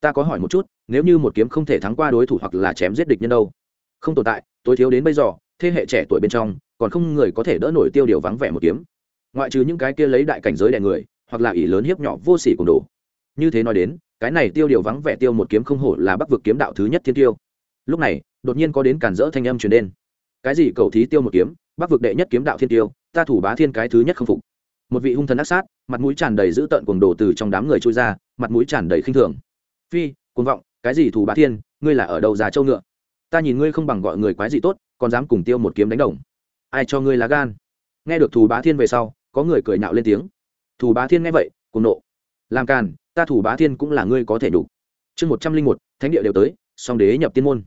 Ta có hỏi một chút, nếu như một kiếm không thể thắng qua đối thủ hoặc là chém giết địch nhân đâu không tồn tại, tối thiếu đến bây giờ, thế hệ trẻ tuổi bên trong, còn không người có thể đỡ nổi tiêu điều vắng vẻ một kiếm. Ngoại trừ những cái kia lấy đại cảnh giới đại người, hoặc là ỷ lớn hiếp nhỏ vô sỉ cùng đồ. Như thế nói đến, cái này tiêu điều vắng vẻ tiêu một kiếm không hổ là bắc vực kiếm đạo thứ nhất thiên tiêu. Lúc này, đột nhiên có đến cản rỡ thanh âm truyền đến. Cái gì cầu thí tiêu một kiếm, bắc vực đệ nhất kiếm đạo thiên tiêu, ta thủ bá thiên cái thứ nhất không phục. Một vị hung thần ác sát, mặt mũi tràn đầy dữ tợn cuồng đồ từ trong đám người trôi ra, mặt mũi tràn đầy khinh thường. Phi, cuồng vọng, cái gì thủ bá thiên, ngươi là ở đâu già châu ngựa? Ta nhìn ngươi không bằng gọi người quái gì tốt, còn dám cùng tiêu một kiếm đánh đồng. Ai cho ngươi lá gan? Nghe được thủ bá thiên về sau, có người cười nhạo lên tiếng. Thủ bá thiên nghe vậy cùng nộ. Làm càn, ta thủ bá thiên cũng là ngươi có thể đủ chương một trăm linh một, thánh địa đều tới, song đế nhập tiên môn.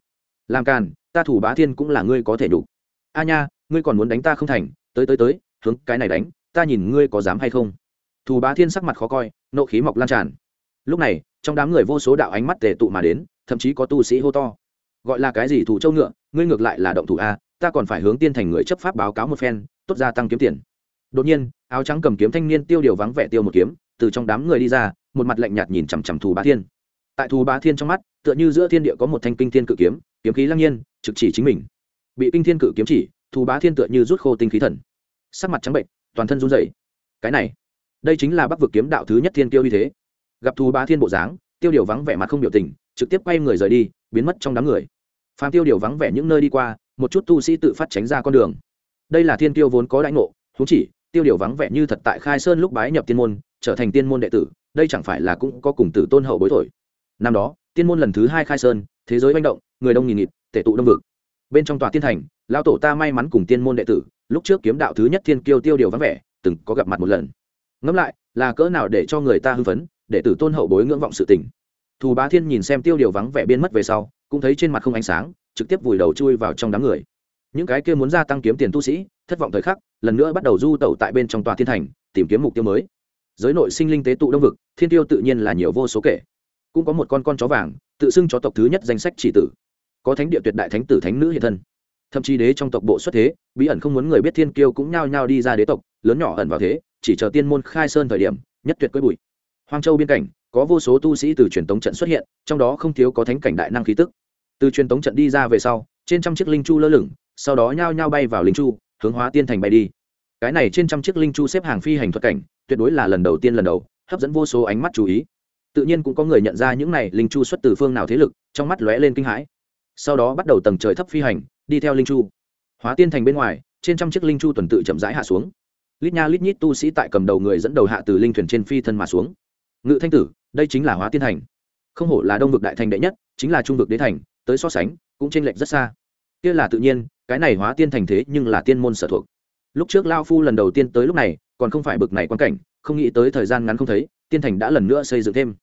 Làm càn, ta thủ bá thiên cũng là ngươi có thể đủ a nha, ngươi còn muốn đánh ta không thành, tới tới tới, hướng cái này đánh, ta nhìn ngươi có dám hay không? Thủ bá thiên sắc mặt khó coi, nộ khí mọc lan tràn. Lúc này, trong đám người vô số đạo ánh mắt tề tụ mà đến, thậm chí có tu sĩ hô to gọi là cái gì thủ châu ngựa, ngươi ngược lại là động thủ a, ta còn phải hướng tiên thành người chấp pháp báo cáo một phen, tốt gia tăng kiếm tiền. Đột nhiên, áo trắng cầm kiếm thanh niên tiêu điều vắng vẻ tiêu một kiếm, từ trong đám người đi ra, một mặt lạnh nhạt nhìn chằm chằm thù bá thiên. Tại thù bá thiên trong mắt, tựa như giữa thiên địa có một thanh kinh thiên cự kiếm kiếm khí lăng nhiên, trực chỉ chính mình. Bị kinh thiên cự kiếm chỉ, thù bá thiên tựa như rút khô tinh khí thần. Sắc mặt trắng bệnh, toàn thân run rẩy. Cái này, đây chính là bắc vực kiếm đạo thứ nhất thiên tiêu như thế. Gặp thù bá thiên bộ dáng, tiêu điều vắng vẻ mặt không biểu tình, trực tiếp quay người rời đi, biến mất trong đám người phàm tiêu điều vắng vẻ những nơi đi qua một chút tu sĩ tự phát tránh ra con đường. Đây là thiên tiêu vốn có đãi ngộ thú chỉ tiêu điều vắng vẻ như thật tại khai sơn lúc bái nhập tiên môn trở thành tiên môn đệ tử đây chẳng phải là cũng có cùng tử tôn hậu bối thổi năm đó tiên môn lần thứ hai khai sơn thế giới manh động người đông nghìn nghịt tể tụ đông vực. Bên trong tòa tiên thành lao tổ ta may mắn cùng tiên môn đệ tử lúc trước kiếm đạo thứ nhất thiên kiêu tiêu điều vắng vẻ từng có gặp mặt một lần. Ngẫm lại là cỡ nào để cho người ta hư vấn, để tử tôn hậu bối ngưỡng vọng sự tình thù bá thiên nhìn xem tiêu điều vắng vẻ biên mất về sau, cũng thấy trên mặt không ánh sáng, trực tiếp vùi đầu chui vào trong đám người. Những cái kia muốn gia tăng kiếm tiền tu sĩ, thất vọng thời khắc, lần nữa bắt đầu du tẩu tại bên trong tòa thiên thành, tìm kiếm mục tiêu mới. Giới nội sinh linh tế tụ đông vực, thiên tiêu tự nhiên là nhiều vô số kể. Cũng có một con con chó vàng, tự xưng chó tộc thứ nhất danh sách chỉ tử. Có thánh địa tuyệt đại thánh tử thánh nữ hiện thân. Thậm chí đế trong tộc bộ xuất thế, bí ẩn không muốn người biết thiên kiêu cũng nhao nhao đi ra đế tộc, lớn nhỏ ẩn vào thế, chỉ chờ tiên môn khai sơn thời điểm, nhất tuyệt quấy bụi. Hoang châu biên cảnh có vô số tu sĩ từ truyền tống trận xuất hiện, trong đó không thiếu có thánh cảnh đại năng khí tức. Từ truyền tống trận đi ra về sau, trên trăm chiếc linh chu lơ lửng, sau đó nhao nhao bay vào linh chu, hướng hóa tiên thành bay đi. Cái này trên trăm chiếc linh chu xếp hàng phi hành thuật cảnh, tuyệt đối là lần đầu tiên lần đầu, hấp dẫn vô số ánh mắt chú ý. Tự nhiên cũng có người nhận ra những này linh chu xuất từ phương nào thế lực, trong mắt lóe lên kinh hãi. Sau đó bắt đầu tầng trời thấp phi hành, đi theo linh chu. Hóa tiên thành bên ngoài, trên trăm chiếc linh chu tuần tự chậm rãi hạ xuống. Lít nha lít nhít tu sĩ tại cầm đầu người dẫn đầu hạ từ linh thuyền trên phi thân mà xuống ngự thanh tử, đây chính là hóa tiên thành. Không hổ là đông vực đại thành đệ nhất, chính là trung vực đế thành, tới so sánh, cũng chênh lệch rất xa. Kia là tự nhiên, cái này hóa tiên thành thế nhưng là tiên môn sở thuộc. Lúc trước lao phu lần đầu tiên tới lúc này, còn không phải bực này quan cảnh, không nghĩ tới thời gian ngắn không thấy, tiên thành đã lần nữa xây dựng thêm.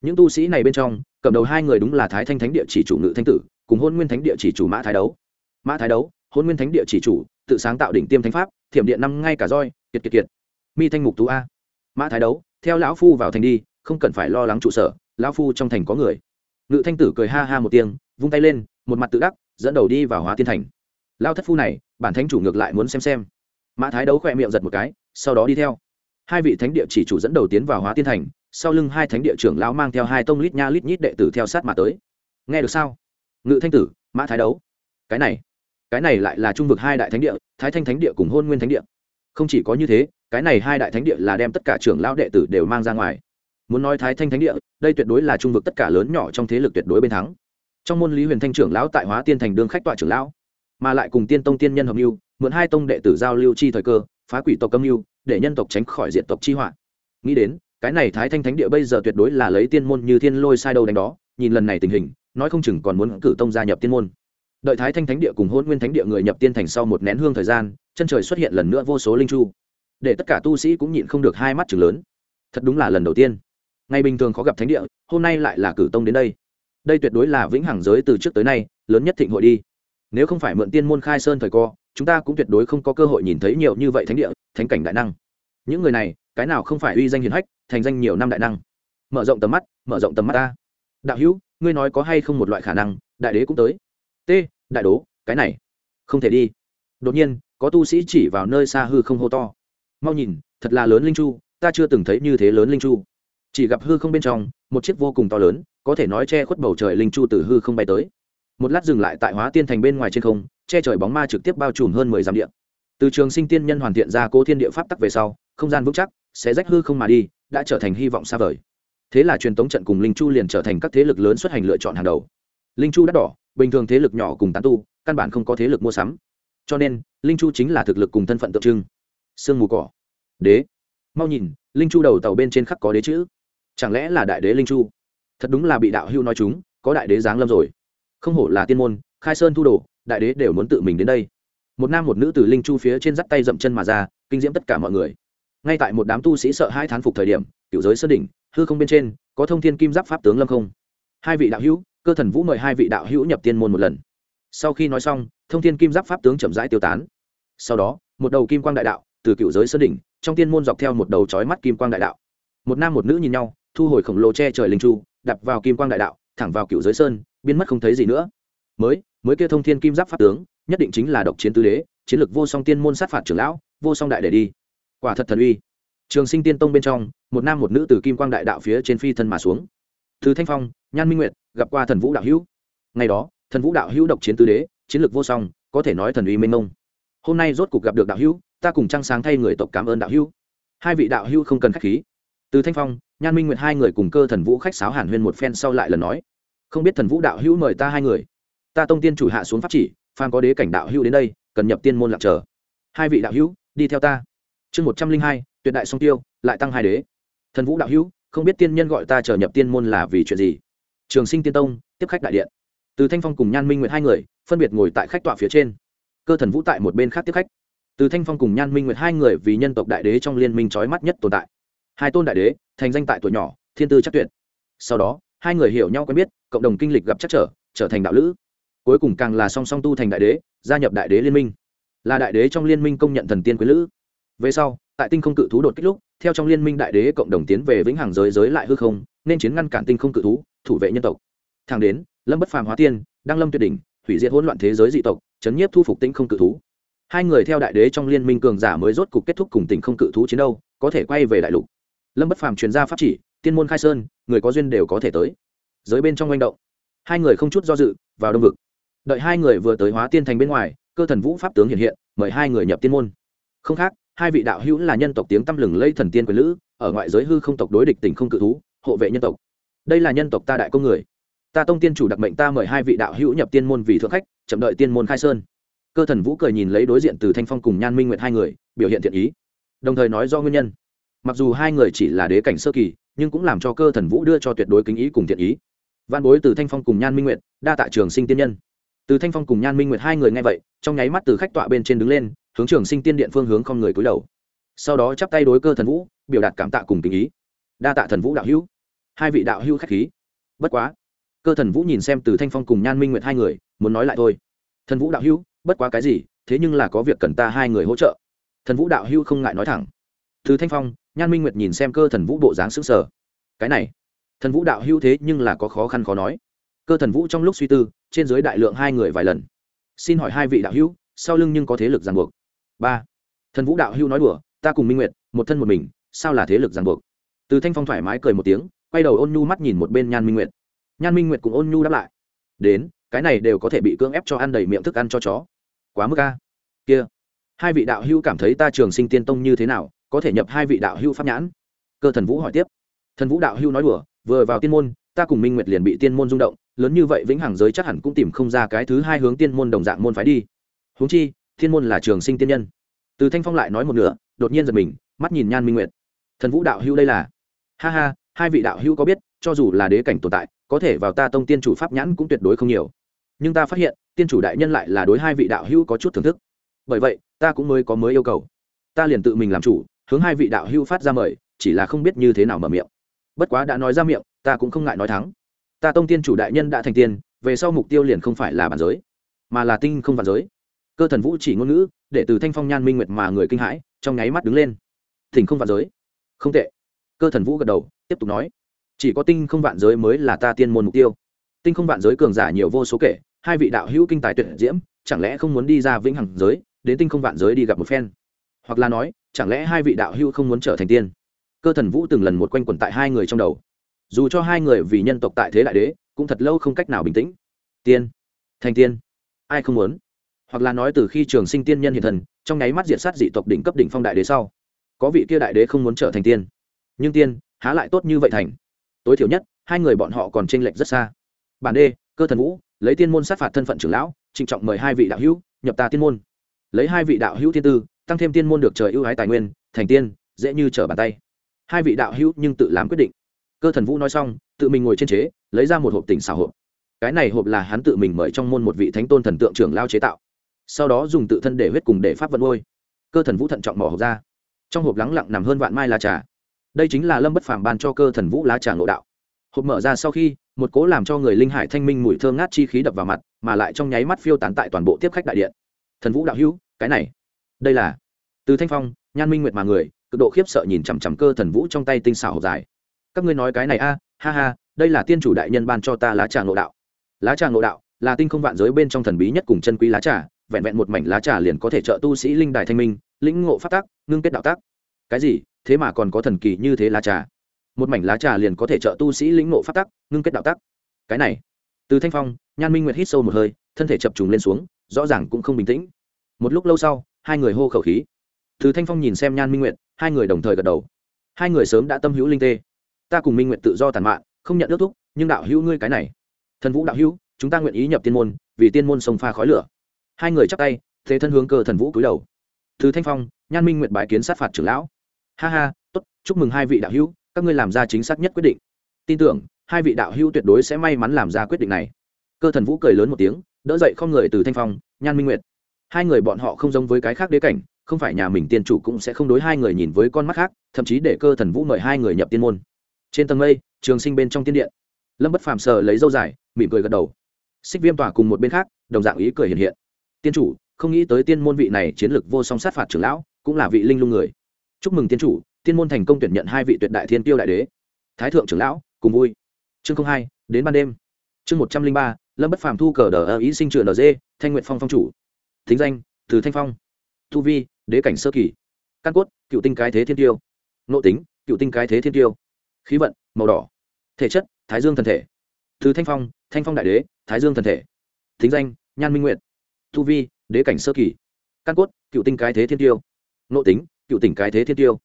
Những tu sĩ này bên trong, cầm đầu hai người đúng là thái thanh thánh địa chỉ chủ ngự thanh tử, cùng hôn nguyên thánh địa chỉ chủ mã thái đấu. Mã thái đấu, hôn nguyên thánh địa chỉ chủ, tự sáng tạo đỉnh tiêm thánh pháp, thiểm điện năm ngay cả roi, kiệt kiệt kiệt. Mi thanh mục tú a. Mã thái đấu, theo lão phu vào thành đi không cần phải lo lắng trụ sở, lão phu trong thành có người. Ngự thanh tử cười ha ha một tiếng, vung tay lên, một mặt tự đắc, dẫn đầu đi vào hóa tiên thành. Lao thất phu này, bản thánh chủ ngược lại muốn xem xem. Mã thái đấu khỏe miệng giật một cái, sau đó đi theo. Hai vị thánh địa chỉ chủ dẫn đầu tiến vào hóa tiên thành, sau lưng hai thánh địa trưởng lão mang theo hai tông lít nha lít nhít đệ tử theo sát mà tới. Nghe được sao? Ngự thanh tử, mã thái đấu. Cái này cái này lại là trung vực hai đại thánh địa, thái thanh thánh địa cùng hôn nguyên thánh địa. Không chỉ có như thế, cái này hai đại thánh địa là đem tất cả trưởng lão đệ tử đều mang ra ngoài muốn nói thái thanh thánh địa, đây tuyệt đối là trung vực tất cả lớn nhỏ trong thế lực tuyệt đối bên thắng. Trong môn lý huyền thanh trưởng lão tại hóa tiên thành đương khách tọa trưởng lão, mà lại cùng tiên tông tiên nhân hợp mưu, mượn hai tông đệ tử giao lưu chi thời cơ, phá quỷ tộc âm mưu, để nhân tộc tránh khỏi diện tộc chi họa. Nghĩ đến, cái này thái thanh thánh địa bây giờ tuyệt đối là lấy tiên môn như thiên lôi sai đâu đánh đó, nhìn lần này tình hình, nói không chừng còn muốn cử tông gia nhập tiên môn. Đợi thái thanh thánh địa cùng hôn nguyên thánh địa người nhập tiên thành sau một nén hương thời gian, chân trời xuất hiện lần nữa vô số linh chu, để tất cả tu sĩ cũng nhịn không được hai mắt chừng lớn. Thật đúng là lần đầu tiên ngày bình thường khó gặp thánh địa, hôm nay lại là cử tông đến đây. Đây tuyệt đối là vĩnh hằng giới từ trước tới nay, lớn nhất thịnh hội đi. Nếu không phải mượn tiên môn khai sơn thời co, chúng ta cũng tuyệt đối không có cơ hội nhìn thấy nhiều như vậy thánh địa, thánh cảnh đại năng. Những người này, cái nào không phải uy danh hiền hách, thành danh nhiều năm đại năng. Mở rộng tầm mắt, mở rộng tầm mắt ta. Đạo hữu, ngươi nói có hay không một loại khả năng, đại đế cũng tới. T, đại đố, cái này. Không thể đi. Đột nhiên, có tu sĩ chỉ vào nơi xa hư không hô to. Mau nhìn, thật là lớn linh chu, ta chưa từng thấy như thế lớn linh chu chỉ gặp hư không bên trong, một chiếc vô cùng to lớn, có thể nói che khuất bầu trời linh chu từ hư không bay tới. Một lát dừng lại tại hóa tiên thành bên ngoài trên không, che trời bóng ma trực tiếp bao trùm hơn mười dặm điện từ trường sinh tiên nhân hoàn thiện ra cố thiên địa pháp tắc về sau, không gian vững chắc, sẽ rách hư không mà đi, đã trở thành hy vọng xa vời. Thế là truyền tống trận cùng linh chu liền trở thành các thế lực lớn xuất hành lựa chọn hàng đầu. Linh chu đắt đỏ, bình thường thế lực nhỏ cùng tán tu, căn bản không có thế lực mua sắm. Cho nên, linh chu chính là thực lực cùng thân phận tượng trưng. Sương mù cỏ. Đế. Mau nhìn, linh chu đầu tàu bên trên khắc có đế chữ chẳng lẽ là đại đế linh chu? Thật đúng là bị đạo hưu nói chúng, có đại đế giáng lâm rồi. Không hổ là tiên môn, khai sơn thu đồ, đại đế đều muốn tự mình đến đây. Một nam một nữ từ linh chu phía trên dắt tay dậm chân mà ra, kinh diễm tất cả mọi người. Ngay tại một đám tu sĩ sợ hai thán phục thời điểm cựu giới sơn đỉnh, hư không bên trên, có thông thiên kim giáp pháp tướng lâm không? Hai vị đạo hữu, cơ thần vũ mời hai vị đạo hữu nhập tiên môn một lần. Sau khi nói xong, thông thiên kim giáp pháp tướng chậm rãi tiêu tán. Sau đó, một đầu kim quang đại đạo từ cựu giới sơn đỉnh, trong tiên môn dọc theo một đầu trói mắt kim quang đại đạo. Một nam một nữ nhìn nhau thu hồi khổng lồ che trời linh chu, đập vào kim quang đại đạo, thẳng vào cựu giới sơn, biến mất không thấy gì nữa. Mới mới kia thông thiên kim giáp pháp tướng, nhất định chính là độc chiến tứ đế, chiến lược vô song tiên môn sát phạt trưởng lão, vô song đại để đi. Quả thật thần uy. Trường sinh tiên tông bên trong, một nam một nữ từ kim quang đại đạo phía trên phi thân mà xuống. Thứ thanh phong, nhan minh nguyệt, gặp qua thần vũ đạo hữu. Ngày đó, thần vũ đạo hữu độc chiến tứ đế, chiến lược vô song, có thể nói thần uy mênh mông. Hôm nay rốt cục gặp được đạo hữu, ta cùng trăng sáng thay người tộc cảm ơn đạo hữu. Hai vị đạo hữu không cần khách khí. Từ thanh phong nhan minh nguyệt hai người cùng cơ thần vũ khách sáo hàn huyên một phen sau lại lần nói, không biết thần vũ đạo hữu mời ta hai người. Ta tông tiên chủ hạ xuống pháp chỉ phan có đế cảnh đạo hữu đến đây, cần nhập tiên môn lạc chờ. Hai vị đạo hữu, đi theo ta. Chương một trăm linh hai, tuyệt đại song tiêu, lại tăng hai đế. Thần vũ đạo hữu, không biết tiên nhân gọi ta trở nhập tiên môn là vì chuyện gì? Trường sinh tiên tông, tiếp khách đại điện. Từ thanh phong cùng nhan minh nguyệt hai người, phân biệt ngồi tại khách tọa phía trên. Cơ thần vũ tại một bên khác tiếp khách. Từ thanh phong cùng nhan minh nguyệt hai người vì nhân tộc đại đế trong liên minh trói mắt nhất tồn tại hai tôn đại đế, thành danh tại tuổi nhỏ, thiên tư chắc tuyệt. Sau đó, hai người hiểu nhau quen biết, cộng đồng kinh lịch gặp chắc trở trở thành đạo lữ. Cuối cùng càng là song song tu thành đại đế, gia nhập đại đế liên minh. Là đại đế trong liên minh công nhận thần tiên quý lữ. Về sau, tại tinh không cự thú đột kích lúc, theo trong liên minh đại đế cộng đồng tiến về vĩnh hằng giới giới lại hư không, nên chiến ngăn cản tinh không cự thú, thủ vệ nhân tộc. Thang đến, lâm bất phàm hóa tiên, đăng lâm tuyệt đỉnh, hủy diệt hỗn loạn thế giới dị tộc, chấn nhiếp thu phục tinh không cự thú. Hai người theo đại đế trong liên minh cường giả mới rốt cục kết thúc cùng tinh không cự thú chiến đâu có thể quay về đại lục lâm bất phàm truyền ra pháp chỉ, tiên môn khai sơn, người có duyên đều có thể tới. Giới bên trong manh động. Hai người không chút do dự, vào đông vực. Đợi hai người vừa tới hóa tiên thành bên ngoài, cơ thần vũ pháp tướng hiện hiện, mời hai người nhập tiên môn. Không khác, hai vị đạo hữu là nhân tộc tiếng tăm lừng lây thần tiên quyền lữ, ở ngoại giới hư không tộc đối địch tình không cự thú, hộ vệ nhân tộc. Đây là nhân tộc ta đại công người. Ta tông tiên chủ đặc mệnh ta mời hai vị đạo hữu nhập tiên môn vì thượng khách, chậm đợi tiên môn khai sơn. Cơ thần vũ cười nhìn lấy đối diện từ thanh phong cùng nhan minh nguyệt hai người, biểu hiện thiện ý. Đồng thời nói do nguyên nhân mặc dù hai người chỉ là đế cảnh sơ kỳ, nhưng cũng làm cho cơ thần vũ đưa cho tuyệt đối kính ý cùng thiện ý. Văn bối từ thanh phong cùng nhan minh nguyệt, đa tạ trường sinh tiên nhân. Từ thanh phong cùng nhan minh nguyệt hai người nghe vậy, trong nháy mắt từ khách tọa bên trên đứng lên, hướng trường sinh tiên điện phương hướng không người cúi đầu. Sau đó chắp tay đối cơ thần vũ, biểu đạt cảm tạ cùng tình ý. Đa tạ thần vũ đạo hữu. Hai vị đạo hữu khách khí. Bất quá, cơ thần vũ nhìn xem từ thanh phong cùng nhan minh nguyệt hai người, muốn nói lại thôi. Thần vũ đạo hữu, bất quá cái gì, thế nhưng là có việc cần ta hai người hỗ trợ. Thần vũ đạo hữu không ngại nói thẳng. Từ thanh phong nhan minh nguyệt nhìn xem cơ thần vũ bộ dáng sững sờ. cái này, thần vũ đạo hữu thế nhưng là có khó khăn khó nói. cơ thần vũ trong lúc suy tư, trên dưới đại lượng hai người vài lần. xin hỏi hai vị đạo hữu, sau lưng nhưng có thế lực ràng buộc? ba. thần vũ đạo hữu nói đùa, ta cùng minh nguyệt, một thân một mình, sao là thế lực ràng buộc? từ thanh phong thoải mái cười một tiếng, quay đầu ôn nhu mắt nhìn một bên nhan minh nguyệt. nhan minh nguyệt cũng ôn nhu đáp lại. đến, cái này đều có thể bị cưỡng ép cho ăn đầy miệng thức ăn cho chó. quá mức ca kia, hai vị đạo hữu cảm thấy ta trường sinh tiên tông như thế nào? Có thể nhập hai vị đạo hưu pháp nhãn. Cơ thần vũ hỏi tiếp. Thần vũ đạo hưu nói đùa, vừa vào tiên môn, ta cùng minh nguyệt liền bị tiên môn rung động, lớn như vậy vĩnh hằng giới chắc hẳn cũng tìm không ra cái thứ hai hướng tiên môn đồng dạng môn phái đi. Huống chi thiên môn là trường sinh tiên nhân. Từ thanh phong lại nói một nửa, đột nhiên giật mình, mắt nhìn nhan minh nguyệt. Thần vũ đạo hưu đây là? Ha ha, hai vị đạo hưu có biết, cho dù là đế cảnh tồn tại, có thể vào ta tông tiên chủ pháp nhãn cũng tuyệt đối không nhiều. Nhưng ta phát hiện, tiên chủ đại nhân lại là đối hai vị đạo hưu có chút thưởng thức. Bởi vậy, ta cũng mới có mới yêu cầu. Ta liền tự mình làm chủ hướng hai vị đạo hữu phát ra mời, chỉ là không biết như thế nào mở miệng. Bất quá đã nói ra miệng, ta cũng không ngại nói thắng. Ta tông tiên chủ đại nhân đã thành tiên, về sau mục tiêu liền không phải là bản giới, mà là tinh không vạn giới. Cơ thần vũ chỉ ngôn ngữ, để từ thanh phong nhan minh nguyệt mà người kinh hãi, trong nháy mắt đứng lên. Thỉnh không vạn giới. Không tệ. Cơ thần vũ gật đầu, tiếp tục nói. Chỉ có tinh không vạn giới mới là ta tiên môn mục tiêu. Tinh không vạn giới cường giả nhiều vô số kể, hai vị đạo hữu kinh tài tuyệt diễm, chẳng lẽ không muốn đi ra vĩnh hằng giới, đến tinh không vạn giới đi gặp một phen? Hoặc là nói chẳng lẽ hai vị đạo hữu không muốn trở thành tiên? Cơ thần vũ từng lần một quanh quẩn tại hai người trong đầu. Dù cho hai người vì nhân tộc tại thế đại đế, cũng thật lâu không cách nào bình tĩnh. Tiên. Thành tiên. Ai không muốn? Hoặc là nói từ khi trường sinh tiên nhân hiện thần, trong nháy mắt diện sát dị tộc đỉnh cấp đỉnh phong đại đế sau, có vị kia đại đế không muốn trở thành tiên. Nhưng tiên, há lại tốt như vậy thành? Tối thiểu nhất, hai người bọn họ còn tranh lệch rất xa. Bản đê cơ thần vũ, lấy tiên môn sát phạt thân phận trưởng lão, trịnh trọng mời hai vị đạo hữu nhập ta tiên môn. Lấy hai vị đạo hữu thiên tư tăng thêm tiên môn được trời ưu ái tài nguyên, thành tiên, dễ như trở bàn tay. Hai vị đạo hữu nhưng tự làm quyết định. Cơ thần vũ nói xong, tự mình ngồi trên chế, lấy ra một hộp tỉnh xào hộp. Cái này hộp là hắn tự mình mời trong môn một vị thánh tôn thần tượng trưởng lao chế tạo. Sau đó dùng tự thân để huyết cùng để pháp vận ngôi cơ thần vũ thận trọng mỏ hộp ra. Trong hộp lắng lặng nằm hơn vạn mai lá trà. Đây chính là lâm bất phàm ban cho cơ thần vũ lá trà ngộ đạo. Hộp mở ra sau khi, một cố làm cho người linh hải thanh minh mùi thơm ngát chi khí đập vào mặt, mà lại trong nháy mắt phiêu tán tại toàn bộ tiếp khách đại điện. Thần vũ đạo hữu, cái này, đây là từ thanh phong, nhan minh nguyệt mà người, cực độ khiếp sợ nhìn chằm chằm cơ thần vũ trong tay tinh xảo hộp dài. Các ngươi nói cái này a, ha ha, đây là tiên chủ đại nhân ban cho ta lá trà ngộ đạo. Lá trà ngộ đạo là tinh không vạn giới bên trong thần bí nhất cùng chân quý lá trà, vẹn vẹn một mảnh lá trà liền có thể trợ tu sĩ linh đài thanh minh, lĩnh ngộ phát tác ngưng kết đạo tác cái gì? Thế mà còn có thần kỳ như thế lá trà? Một mảnh lá trà liền có thể trợ tu sĩ lĩnh ngộ phát tác ngưng kết đạo tác cái này. Từ thanh phong, nhan minh nguyệt hít sâu một hơi, thân thể chập trùng lên xuống, rõ ràng cũng không bình tĩnh. Một lúc lâu sau, hai người hô khẩu khí từ thanh phong nhìn xem nhan minh nguyệt, hai người đồng thời gật đầu. Hai người sớm đã tâm hữu linh tê. Ta cùng minh nguyệt tự do tàn mạn, không nhận ước thúc, nhưng đạo hữu ngươi cái này. Thần vũ đạo hữu, chúng ta nguyện ý nhập tiên môn, vì tiên môn sông pha khói lửa. Hai người chắp tay, thế thân hướng cơ thần vũ cúi đầu. Từ thanh phong, nhan minh nguyệt bái kiến sát phạt trưởng lão. Ha ha, tốt, chúc mừng hai vị đạo hữu, các ngươi làm ra chính xác nhất quyết định. Tin tưởng, hai vị đạo hữu tuyệt đối sẽ may mắn làm ra quyết định này. Cơ thần vũ cười lớn một tiếng, đỡ dậy không người từ thanh phong, nhan minh nguyệt. Hai người bọn họ không giống với cái khác đế cảnh không phải nhà mình tiên chủ cũng sẽ không đối hai người nhìn với con mắt khác, thậm chí để cơ thần vũ mời hai người nhập tiên môn. Trên tầng mây, trường sinh bên trong tiên điện. Lâm bất phàm sờ lấy dâu dài, mỉm cười gật đầu. Xích viêm tỏa cùng một bên khác, đồng dạng ý cười hiện hiện. Tiên chủ, không nghĩ tới tiên môn vị này chiến lược vô song sát phạt trưởng lão, cũng là vị linh lung người. Chúc mừng tiên chủ, tiên môn thành công tuyển nhận hai vị tuyệt đại thiên tiêu đại đế. Thái thượng trưởng lão, cùng vui. Chương không hai, đến ban đêm. Chương một trăm linh ba, lâm bất phàm thu cờ đờ ý sinh trưởng nd thanh nguyện phong phong chủ. Thính danh, từ thanh phong thu vi, đế cảnh sơ kỳ. Căn cốt, cựu tinh cái thế thiên tiêu. Nội tính, cựu tinh cái thế thiên tiêu. Khí vận, màu đỏ. Thể chất, thái dương thần thể. Thứ thanh phong thanh phong đại đế, thái dương thần thể. Thính danh, nhan minh nguyện thu vi, đế cảnh sơ kỳ. Căn cốt, cựu tinh cái thế thiên tiêu. Nội tính, cựu tỉnh cái thế thiên tiêu.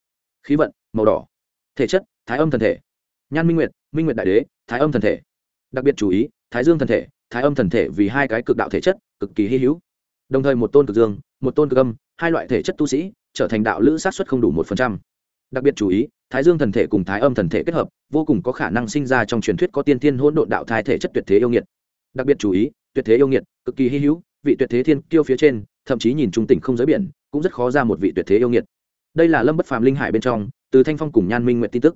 Khí vận, màu đỏ. Thể chất, thái âm thần thể. Nhan minh nguyệt minh nguyệt đại đế, thái âm thần thể. Đặc biệt chú ý, thái dương thần thể, thái âm thần thể vì hai cái cực đạo thể chất, cực kỳ hy hữu. Đồng thời một tôn cực dương, một tôn cực âm hai loại thể chất tu sĩ trở thành đạo lữ sát xuất không đủ một phần trăm. Đặc biệt chú ý, thái dương thần thể cùng thái âm thần thể kết hợp, vô cùng có khả năng sinh ra trong truyền thuyết có tiên thiên hỗn độn đạo thai thể chất tuyệt thế yêu nghiệt. Đặc biệt chú ý, tuyệt thế yêu nghiệt, cực kỳ hy hữu, vị tuyệt thế thiên kiêu phía trên, thậm chí nhìn trung tỉnh không giới biển, cũng rất khó ra một vị tuyệt thế yêu nghiệt. Đây là lâm bất phàm linh hải bên trong, từ thanh phong cùng nhan minh nguyện tin tức,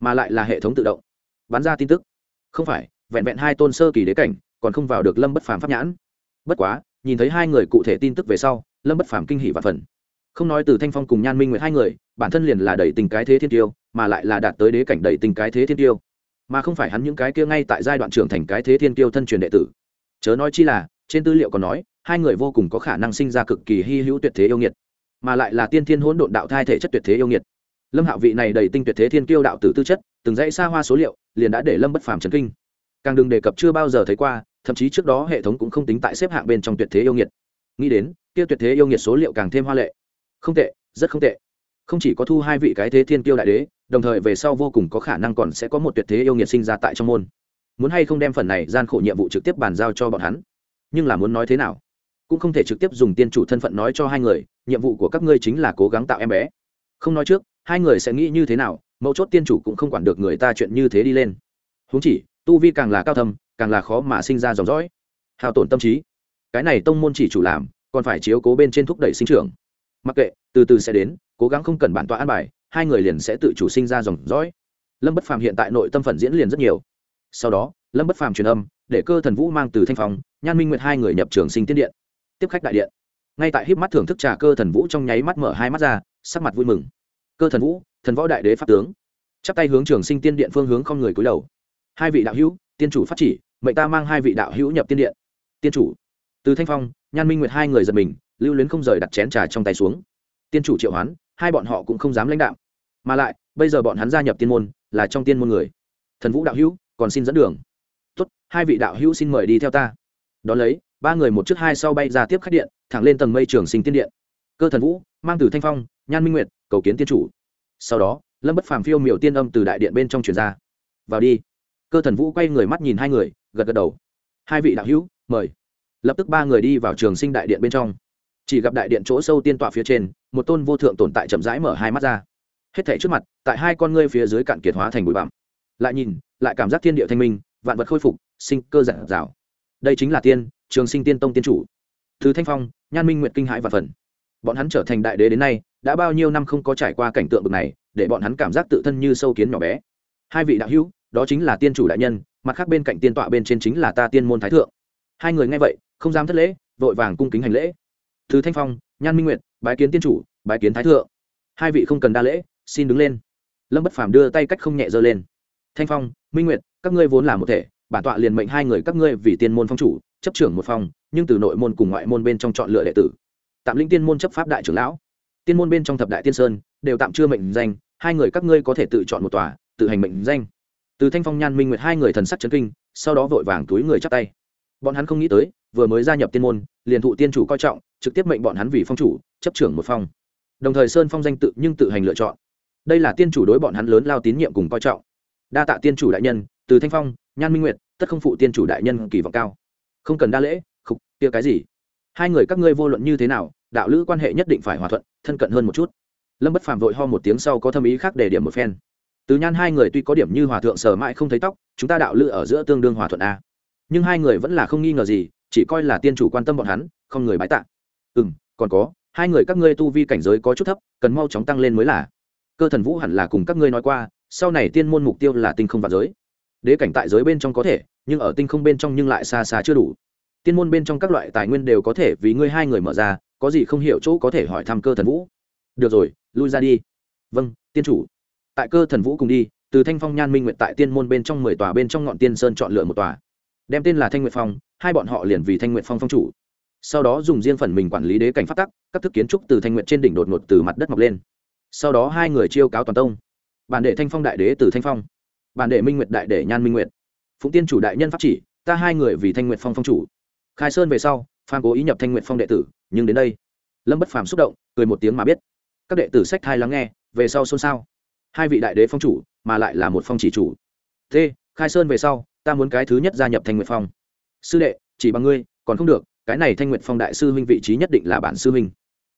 mà lại là hệ thống tự động bán ra tin tức. Không phải, vẹn vẹn hai tôn sơ kỳ đế cảnh, còn không vào được lâm bất phàm pháp nhãn. Bất quá nhìn thấy hai người cụ thể tin tức về sau, lâm bất phàm kinh hỉ và phần. Không nói từ thanh phong cùng nhan minh nguyệt hai người, bản thân liền là đẩy tình cái thế thiên tiêu, mà lại là đạt tới đế cảnh đẩy tình cái thế thiên tiêu. Mà không phải hắn những cái kia ngay tại giai đoạn trưởng thành cái thế thiên tiêu thân truyền đệ tử. Chớ nói chi là, trên tư liệu còn nói, hai người vô cùng có khả năng sinh ra cực kỳ hy hữu tuyệt thế yêu nghiệt, mà lại là tiên thiên hỗn độn đạo thai thể chất tuyệt thế yêu nghiệt. Lâm hạo vị này đầy tinh tuyệt thế thiên kiêu đạo tử tư chất, từng dãy xa hoa số liệu, liền đã để lâm bất phàm trấn kinh. Càng đừng đề cập chưa bao giờ thấy qua thậm chí trước đó hệ thống cũng không tính tại xếp hạng bên trong tuyệt thế yêu nghiệt. Nghĩ đến, kia tuyệt thế yêu nghiệt số liệu càng thêm hoa lệ. Không tệ, rất không tệ. Không chỉ có thu hai vị cái thế thiên kiêu đại đế, đồng thời về sau vô cùng có khả năng còn sẽ có một tuyệt thế yêu nghiệt sinh ra tại trong môn. Muốn hay không đem phần này gian khổ nhiệm vụ trực tiếp bàn giao cho bọn hắn? Nhưng là muốn nói thế nào? Cũng không thể trực tiếp dùng tiên chủ thân phận nói cho hai người, nhiệm vụ của các ngươi chính là cố gắng tạo em bé. Không nói trước, hai người sẽ nghĩ như thế nào, mấu chốt tiên chủ cũng không quản được người ta chuyện như thế đi lên. Huống chỉ, tu vi càng là cao thâm càng là khó mà sinh ra dòng dõi. Hao tổn tâm trí. Cái này tông môn chỉ chủ làm còn phải chiếu cố bên trên thúc đẩy sinh trưởng. Mặc kệ từ từ sẽ đến cố gắng không cần bản tọa an bài hai người liền sẽ tự chủ sinh ra dòng dõi. Lâm bất phàm hiện tại nội tâm phận diễn liền rất nhiều. Sau đó lâm bất phàm truyền âm để cơ thần vũ mang từ thanh phòng, nhan minh nguyệt hai người nhập trường sinh tiên điện. Tiếp khách đại điện. Ngay tại híp mắt thưởng thức trà cơ thần vũ trong nháy mắt mở hai mắt ra sắc mặt vui mừng. Cơ thần vũ thần võ đại đế pháp tướng. Chắp tay hướng trường sinh tiên điện phương hướng không người cúi đầu. Hai vị đạo hữu tiên chủ phát chỉ mệnh ta mang hai vị đạo hữu nhập tiên điện. Tiên chủ. Từ thanh phong, nhan minh nguyệt hai người giật mình, lưu luyến không rời đặt chén trà trong tay xuống. Tiên chủ triệu hoán, hai bọn họ cũng không dám lãnh đạo. Mà lại, bây giờ bọn hắn gia nhập tiên môn, là trong tiên môn người. Thần vũ đạo hữu, còn xin dẫn đường. Tốt, hai vị đạo hữu xin mời đi theo ta. Đón lấy, ba người một trước hai sau bay ra tiếp khách điện, thẳng lên tầng mây trường sinh tiên điện. Cơ thần vũ, mang từ thanh phong, nhan minh nguyệt, cầu kiến tiên chủ. Sau đó, lâm bất phàm phiêu miểu tiên âm từ đại điện bên trong truyền ra. Vào đi. Cơ thần vũ quay người mắt nhìn hai người gật gật đầu. Hai vị đạo hữu, mời. Lập tức ba người đi vào trường sinh đại điện bên trong. Chỉ gặp đại điện chỗ sâu tiên tọa phía trên, một tôn vô thượng tồn tại chậm rãi mở hai mắt ra. Hết thể trước mặt, tại hai con ngươi phía dưới cạn kiệt hóa thành bụi bặm. Lại nhìn, lại cảm giác thiên địa thanh minh, vạn vật khôi phục, sinh cơ giản dào đây chính là tiên, trường sinh tiên tông tiên chủ. Thứ thanh phong, nhan minh nguyện kinh hãi và phần. Bọn hắn trở thành đại đế đến nay, đã bao nhiêu năm không có trải qua cảnh tượng bực này, để bọn hắn cảm giác tự thân như sâu kiến nhỏ bé. Hai vị đạo hữu, đó chính là tiên chủ đại nhân mặt khác bên cạnh tiên tọa bên trên chính là ta tiên môn thái thượng. Hai người nghe vậy, không dám thất lễ, vội vàng cung kính hành lễ. Thứ thanh phong, nhan minh nguyệt, bái kiến tiên chủ, bái kiến thái thượng. Hai vị không cần đa lễ, xin đứng lên. Lâm bất phàm đưa tay cách không nhẹ giơ lên. Thanh phong, minh nguyệt, các ngươi vốn là một thể, bản tọa liền mệnh hai người các ngươi vì tiên môn phong chủ, chấp trưởng một phòng, nhưng từ nội môn cùng ngoại môn bên trong chọn lựa đệ tử. Tạm lĩnh tiên môn chấp pháp đại trưởng lão. Tiên môn bên trong thập đại tiên sơn, đều tạm chưa mệnh danh, hai người các ngươi có thể tự chọn một tòa, tự hành mệnh danh từ thanh phong nhan minh nguyệt hai người thần sắc chấn kinh, sau đó vội vàng túi người chắp tay. Bọn hắn không nghĩ tới, vừa mới gia nhập tiên môn, liền thụ tiên chủ coi trọng, trực tiếp mệnh bọn hắn vì phong chủ, chấp trưởng một phong. Đồng thời sơn phong danh tự nhưng tự hành lựa chọn. Đây là tiên chủ đối bọn hắn lớn lao tín nhiệm cùng coi trọng. Đa tạ tiên chủ đại nhân, từ thanh phong, nhan minh nguyệt, tất không phụ tiên chủ đại nhân kỳ vọng cao. Không cần đa lễ, khục, kia cái gì? Hai người các ngươi vô luận như thế nào, đạo lữ quan hệ nhất định phải hòa thuận, thân cận hơn một chút. Lâm bất phàm vội ho một tiếng sau có thâm ý khác để điểm một phen từ nhan hai người tuy có điểm như hòa thượng sờ mãi không thấy tóc, chúng ta đạo lự ở giữa tương đương hòa thuận a. Nhưng hai người vẫn là không nghi ngờ gì, chỉ coi là tiên chủ quan tâm bọn hắn, không người bái tạ. Ừ m còn có, hai người các ngươi tu vi cảnh giới có chút thấp, cần mau chóng tăng lên mới là. Cơ thần vũ hẳn là cùng các ngươi nói qua, sau này tiên môn mục tiêu là tinh không và giới. Đế cảnh tại giới bên trong có thể, nhưng ở tinh không bên trong nhưng lại xa xa chưa đủ. Tiên môn bên trong các loại tài nguyên đều có thể, vì ngươi hai người mở ra, có gì không hiểu chỗ có thể hỏi thăm cơ thần vũ. Được rồi, lui ra đi. Vâng tiên chủ tại cơ thần vũ cùng đi, từ thanh phong nhan minh nguyện tại tiên môn bên trong mười tòa bên trong ngọn tiên sơn chọn lựa một tòa. Đem tên là thanh nguyệt phong, hai bọn họ liền vì thanh nguyệt phong phong chủ. Sau đó dùng riêng phần mình quản lý đế cảnh phát tắc, các thức kiến trúc từ thanh nguyệt trên đỉnh đột ngột từ mặt đất mọc lên. Sau đó hai người chiêu cáo toàn tông. Bản đệ thanh phong đại đế từ thanh phong. Bản đệ minh nguyệt đại đệ nhan minh nguyệt. Phụng tiên chủ đại nhân pháp chỉ, ta hai người vì thanh nguyệt phong phong chủ. Khai sơn về sau phan cố ý nhập thanh nguyệt phong đệ tử, nhưng đến đây, lâm bất phàm xúc động, cười một tiếng mà biết. Các đệ tử sách thai lắng nghe, về sau xôn xao hai vị đại đế phong chủ mà lại là một phong chỉ chủ. T khai sơn về sau ta muốn cái thứ nhất gia nhập thanh nguyệt phong. Sư đệ chỉ bằng ngươi còn không được cái này thanh nguyệt phong đại sư huynh vị trí nhất định là bản sư huynh.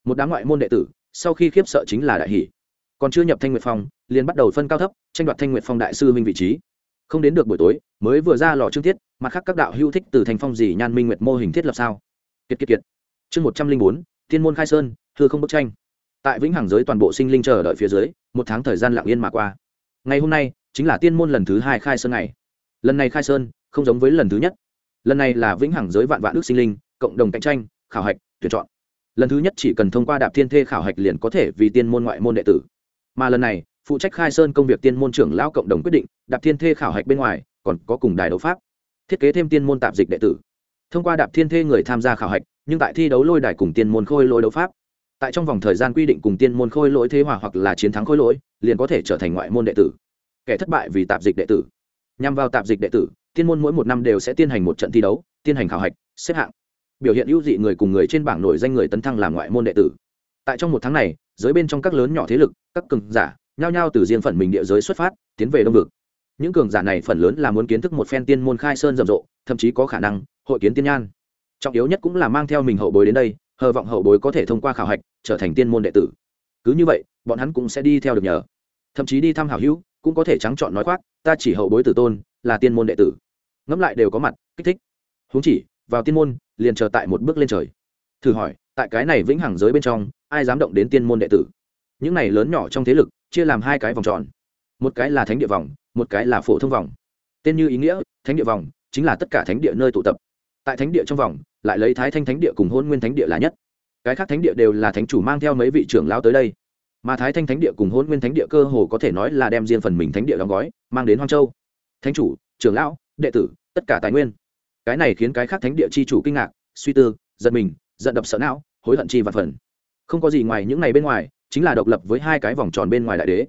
Một đám ngoại môn đệ tử sau khi khiếp sợ chính là đại hỷ còn chưa nhập thanh nguyệt phong liền bắt đầu phân cao thấp tranh đoạt thanh nguyệt phong đại sư huynh vị trí. Không đến được buổi tối mới vừa ra lò trương thiết, mặt khác các đạo hữu thích từ thành phong gì nhan minh nguyệt mô hình thiết lập sao? Kiệt kiệt kiệt. Chương một trăm linh bốn thiên môn khai sơn thưa không bức tranh. Tại vĩnh hằng giới toàn bộ sinh linh chờ đợi phía dưới một tháng thời gian lặng yên mà qua. Ngày hôm nay chính là tiên môn lần thứ hai khai sơn này lần này khai sơn không giống với lần thứ nhất. Lần này là vĩnh hằng giới vạn vạn ước sinh linh, cộng đồng cạnh tranh, khảo hạch, tuyển chọn. Lần thứ nhất chỉ cần thông qua đạp thiên thê khảo hạch liền có thể vì tiên môn ngoại môn đệ tử. Mà lần này, phụ trách khai sơn công việc tiên môn trưởng lão cộng đồng quyết định, đạp thiên thê khảo hạch bên ngoài còn có cùng đài đấu pháp, thiết kế thêm tiên môn tạp dịch đệ tử. Thông qua đạp thiên thê người tham gia khảo hạch, nhưng tại thi đấu lôi đài cùng tiên môn khôi lôi đấu pháp tại trong vòng thời gian quy định cùng tiên môn khôi lỗi thế hòa hoặc là chiến thắng khôi lỗi, liền có thể trở thành ngoại môn đệ tử. Kẻ thất bại vì tạp dịch đệ tử. Nhằm vào tạp dịch đệ tử, tiên môn mỗi một năm đều sẽ tiến hành một trận thi đấu, tiến hành khảo hạch, xếp hạng, biểu hiện ưu dị người cùng người trên bảng nổi danh người tấn thăng làm ngoại môn đệ tử. Tại trong một tháng này, giới bên trong các lớn nhỏ thế lực, các cường giả, nhao nhao từ riêng phần mình địa giới xuất phát, tiến về đông vực. Những cường giả này phần lớn là muốn kiến thức một phen tiên môn khai sơn rầm rộ, thậm chí có khả năng hội kiến tiên nhan. Trọng yếu nhất cũng là mang theo mình hậu bối đến đây hờ vọng hậu bối có thể thông qua khảo hạch trở thành tiên môn đệ tử. Cứ như vậy, bọn hắn cũng sẽ đi theo được nhờ. Thậm chí đi thăm hảo hữu, cũng có thể trắng chọn nói khoác, ta chỉ hậu bối tử tôn, là tiên môn đệ tử. Ngẫm lại đều có mặt, kích thích. Huống chỉ, vào tiên môn, liền chờ tại một bước lên trời. Thử hỏi, tại cái này vĩnh hằng giới bên trong, ai dám động đến tiên môn đệ tử? Những này lớn nhỏ trong thế lực, chia làm hai cái vòng tròn. Một cái là thánh địa vòng, một cái là phổ thông vòng. Tên như ý nghĩa, thánh địa vòng, chính là tất cả thánh địa nơi tụ tập. Tại thánh địa trong vòng lại lấy thái thanh thánh địa cùng hôn nguyên thánh địa là nhất. Cái khác thánh địa đều là thánh chủ mang theo mấy vị trưởng lao tới đây. Mà thái thanh thánh địa cùng hôn nguyên thánh địa cơ hồ có thể nói là đem riêng phần mình thánh địa đóng gói, mang đến hoang châu. Thánh chủ, trưởng lão, đệ tử, tất cả tài nguyên. Cái này khiến cái khác thánh địa chi chủ kinh ngạc, suy tư giận mình, giận đập sợ não, hối hận chi và phần. Không có gì ngoài những này bên ngoài, chính là độc lập với hai cái vòng tròn bên ngoài đại đế.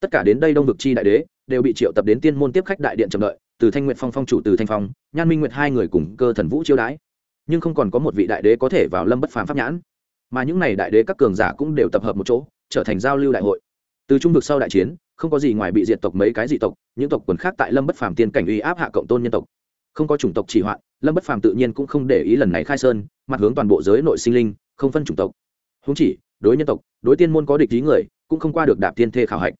Tất cả đến đây đông vực chi đại đế, đều bị triệu tập đến tiên môn tiếp khách đại điện chậm đợi, từ thanh nguyện phong phong chủ từ thanh phong, nhan minh nguyệt hai người cùng cơ thần vũ chiêu đãi nhưng không còn có một vị đại đế có thể vào lâm bất phàm pháp nhãn. Mà những n à y đại đế các cường giả cũng đều tập hợp một chỗ, trở thành giao lưu đại hội. Từ trung vực sau đại chiến, không có gì ngoài bị diệt tộc mấy cái dị tộc, những tộc quần khác tại lâm bất phàm tiên cảnh uy áp hạ cộng tôn nhân tộc. Không có chủng tộc chỉ hoạn, lâm bất phàm tự nhiên cũng không để ý lần này khai sơn, mặt hướng toàn bộ giới nội sinh linh, không phân chủng tộc. Húng chỉ, đối nhân tộc, đối tiên môn có địch lý người, cũng không qua được đạp tiên thê khảo hạch.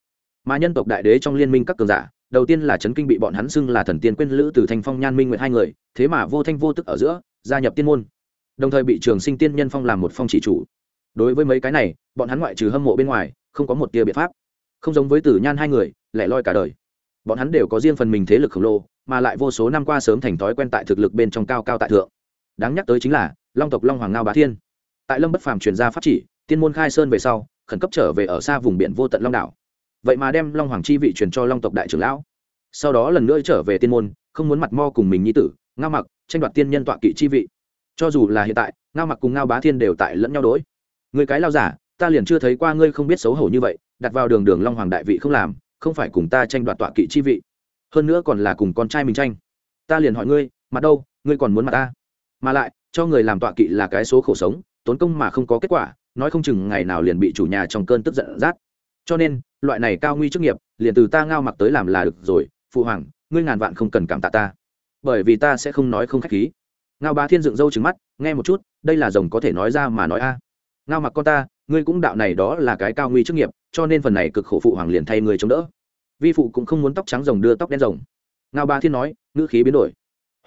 Mà nhân tộc đại đế trong liên minh các cường giả, đầu tiên là chấn kinh bị bọn hắn xưng là thần tiên quên lữ từ thanh phong nhan minh nguyện hai người, thế mà vô thanh vô tức ở giữa gia nhập tiên môn. Đồng thời bị trường sinh tiên nhân phong làm một phong chỉ chủ. Đối với mấy cái này, bọn hắn ngoại trừ hâm mộ bên ngoài, không có một tia biện pháp. Không giống với tử nhan hai người, lẻ loi cả đời. Bọn hắn đều có riêng phần mình thế lực khổng lồ, mà lại vô số năm qua sớm thành thói quen tại thực lực bên trong cao cao tại thượng. Đáng nhắc tới chính là, long tộc long hoàng ngao bá thiên. Tại lâm bất phàm truyền ra pháp chỉ, tiên môn khai sơn về sau, khẩn cấp trở về ở xa vùng biển vô tận long đảo. Vậy mà đem long hoàng chi vị truyền cho long tộc đại trưởng lão. Sau đó lần nữa trở về tiên môn, không muốn mặt mo cùng mình nhi tử ngao mặc, tranh đoạt tiên nhân tọa kỵ chi vị. Cho dù là hiện tại, ngao mặc cùng ngao bá thiên đều tại lẫn nhau đ ố i người cái lao giả, ta liền chưa thấy qua ngươi không biết xấu hổ như vậy, đặt vào đường đường long hoàng đại vị không làm, không phải cùng ta tranh đoạt tọa kỵ chi vị. Hơn nữa còn là cùng con trai mình tranh. Ta liền hỏi ngươi, mặt đâu, ngươi còn muốn mặt ta? Mà lại, cho người làm tọa kỵ là cái số khổ sống, tốn công mà không có kết quả, nói không chừng ngày nào liền bị chủ nhà trong cơn tức giận rát. Cho nên, loại này cao nguy chức nghiệp, liền từ ta ngao mặc tới làm là được rồi, phụ hoàng, ngươi ngàn vạn không cần cảm tạ ta bởi vì ta sẽ không nói không khách khí. Ngao bá thiên dựng râu trứng mắt, nghe một chút, đây là rồng có thể nói ra mà nói a. Ngao mặc con ta, ngươi cũng đạo này đó là cái cao nguy chức nghiệp, cho nên phần này cực khổ phụ hoàng liền thay người chống đỡ. Vi phụ cũng không muốn tóc trắng rồng đưa tóc đen rồng. Ngao bá thiên nói, ngữ khí biến đổi.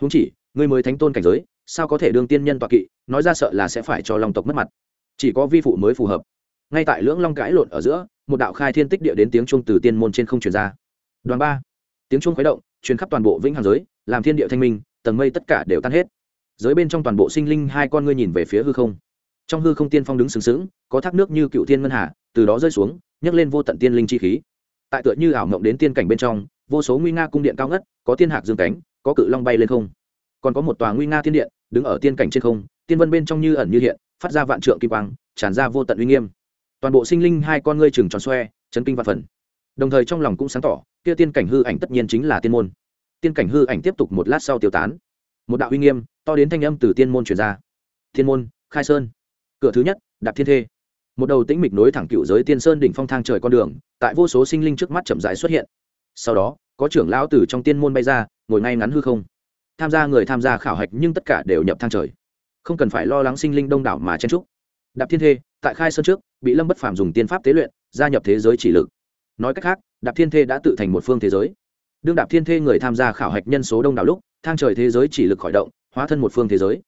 Húng chỉ, ngươi mới thánh tôn cảnh giới, sao có thể đương tiên nhân toạc kỵ, nói ra sợ là sẽ phải cho long tộc mất mặt. Chỉ có vi phụ mới phù hợp. Ngay tại lưỡng long cãi lộn ở giữa, một đạo khai thiên tích địa đến tiếng chuông từ tiên môn trên không truyền ra. Đoàn ba tiếng chuông khuấy động, truyền khắp toàn bộ vĩnh hằng giới, làm thiên địa thanh minh, tầng mây tất cả đều tan hết. Giới bên trong toàn bộ sinh linh, hai con ngươi nhìn về phía hư không. Trong hư không tiên phong đứng sừng sững, có thác nước như cựu tiên ngân hà, từ đó rơi xuống, nhấc lên vô tận tiên linh chi khí. Tại tựa như ảo mộng đến tiên cảnh bên trong, vô số nguy nga cung điện cao ngất, có tiên hạc dương cánh, có cự long bay lên không. Còn có một tòa nguy nga tiên điện, đứng ở tiên cảnh trên không, tiên vân bên trong như ẩn như hiện, phát ra vạn trượng kim quang, tràn ra vô tận uy nghiêm. Toàn bộ sinh linh, hai con ngươi chừng tròn xoe, chấn kinh vạn phần. Đồng thời trong lòng cũng sáng tỏ kia tiên cảnh hư ảnh tất nhiên chính là tiên môn. Tiên cảnh hư ảnh tiếp tục một lát sau tiêu tán. Một đạo uy nghiêm, to đến thanh âm từ tiên môn truyền ra. Thiên môn, khai sơn. Cửa thứ nhất, đạp thiên thê. Một đầu tĩnh mịch nối thẳng cựu giới tiên sơn đỉnh phong thang trời con đường, tại vô số sinh linh trước mắt chậm rãi xuất hiện. Sau đó, có trưởng lão từ trong tiên môn bay ra, ngồi ngay ngắn hư không. Tham gia người tham gia khảo hạch nhưng tất cả đều nhập thang trời. Không cần phải lo lắng sinh linh đông đảo mà chen trúc đạp thiên thê, tại khai sơn trước, bị lâm bất phàm dùng tiên pháp tế luyện, gia nhập thế giới chỉ lực. Nói cách khác đạp thiên thê đã tự thành một phương thế giới. Đương đạp thiên thê người tham gia khảo hạch nhân số đông đảo lúc thang trời thế giới chỉ lực khởi động hóa thân một phương thế giới.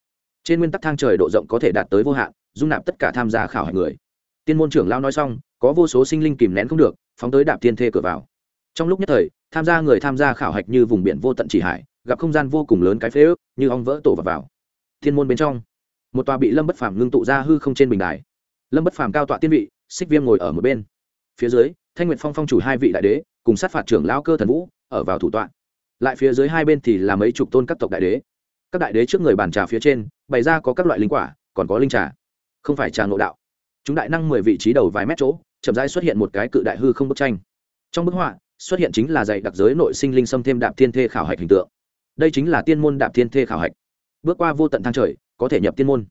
Trên nguyên tắc thang trời độ rộng có thể đạt tới vô hạn dung nạp tất cả tham gia khảo hạch người. Tiên môn trưởng lao nói xong có vô số sinh linh kìm nén không được phóng tới đạp thiên thê cửa vào. Trong lúc nhất thời tham gia người tham gia khảo hạch như vùng biển vô tận chỉ hải gặp không gian vô cùng lớn cái phế ước như ong vỡ tổ vào, vào. thiên môn bên trong một tòa bị lâm bất phàm ngưng tụ ra hư không trên bình đài. Lâm bất phàm cao tọa tiên vị xích viêm ngồi ở một bên. Phía dưới thanh nguyệt phong phong chủ hai vị đại đế, cùng sát phạt trưởng lão cơ thần vũ, ở vào thủ tọa. Lại phía dưới hai bên thì là mấy chục tôn các tộc đại đế. Các đại đế trước người bàn trà phía trên, bày ra có các loại linh quả, còn có linh trà. Không phải trà ngộ đạo. Chúng đại năng mười vị trí đầu vài mét chỗ, chậm rãi xuất hiện một cái cự đại hư không bức tranh. Trong bức họa, xuất hiện chính là dạy đặc giới nội sinh linh xâm thêm đạp thiên thê khảo hạch hình tượng. Đây chính là tiên môn đạp thiên thê khảo hạch. Bước qua vô tận thang trời, có thể nhập tiên môn.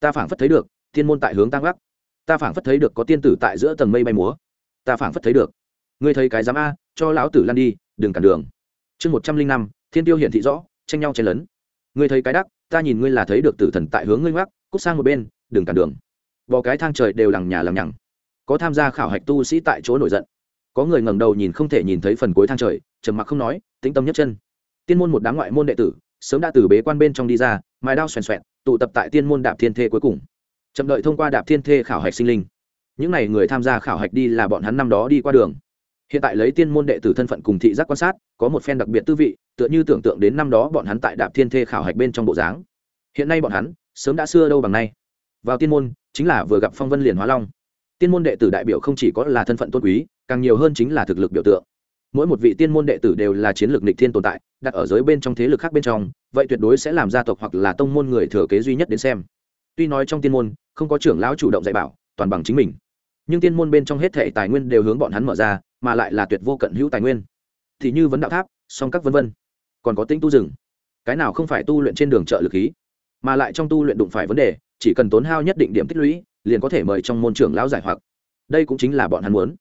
Ta phảng phất thấy được, tiên môn tại hướng tăng gác. Ta phảng phất thấy được có tiên tử tại giữa tầng mây bay múa ta phảng phất thấy được. Ngươi thấy cái dám a, cho lão tử lăn đi, đừng cản đường. Chương một trăm linh năm, thiên tiêu hiển thị rõ, tranh nhau chen lấn. Ngươi thấy cái đắc, ta nhìn ngươi là thấy được tử thần tại hướng ngươi ngoắc, cút sang một bên, đừng cản đường. Bò cái thang trời đều lằng nhà lằng nhằng. Có tham gia khảo hạch tu sĩ tại chỗ nổi giận. Có người ngẩng đầu nhìn không thể nhìn thấy phần cuối thang trời, trầm mặc không nói, tĩnh tâm nhất chân. Tiên môn một đám ngoại môn đệ tử, sớm đã từ bế quan bên trong đi ra, mài đao xoèn xoẹn tụ tập tại tiên môn đạp thiên thê cuối cùng. Chậm đợi thông qua đạp thiên thê khảo hạch sinh linh những n à y người tham gia khảo hạch đi là bọn hắn năm đó đi qua đường. Hiện tại lấy tiên môn đệ tử thân phận cùng thị giác quan sát, có một phen đặc biệt tư vị, tựa như tưởng tượng đến năm đó bọn hắn tại đạp thiên thê khảo hạch bên trong bộ dáng. Hiện nay bọn hắn, sớm đã xưa đâu bằng nay. Vào tiên môn, chính là vừa gặp phong vân liền hóa long. Tiên môn đệ tử đại biểu không chỉ có là thân phận tôn quý, càng nhiều hơn chính là thực lực biểu tượng. Mỗi một vị tiên môn đệ tử đều là chiến lược nịch thiên tồn tại, đặt ở giới bên trong thế lực khác bên trong, vậy tuyệt đối sẽ làm gia tộc hoặc là tông môn người thừa kế duy nhất đến xem. Tuy nói trong tiên môn, không có trưởng lão chủ động dạy bảo, toàn bằng chính mình nhưng tiên môn bên trong hết thể tài nguyên đều hướng bọn hắn mở ra, mà lại là tuyệt vô cận hữu tài nguyên. Thì như vấn đạo tháp, song các vân vân. Còn có tính tu rừng. Cái nào không phải tu luyện trên đường trợ lực khí, mà lại trong tu luyện đụng phải vấn đề, chỉ cần tốn hao nhất định điểm tích lũy, liền có thể mời trong môn trưởng lão giải hoặc. Đây cũng chính là bọn hắn muốn.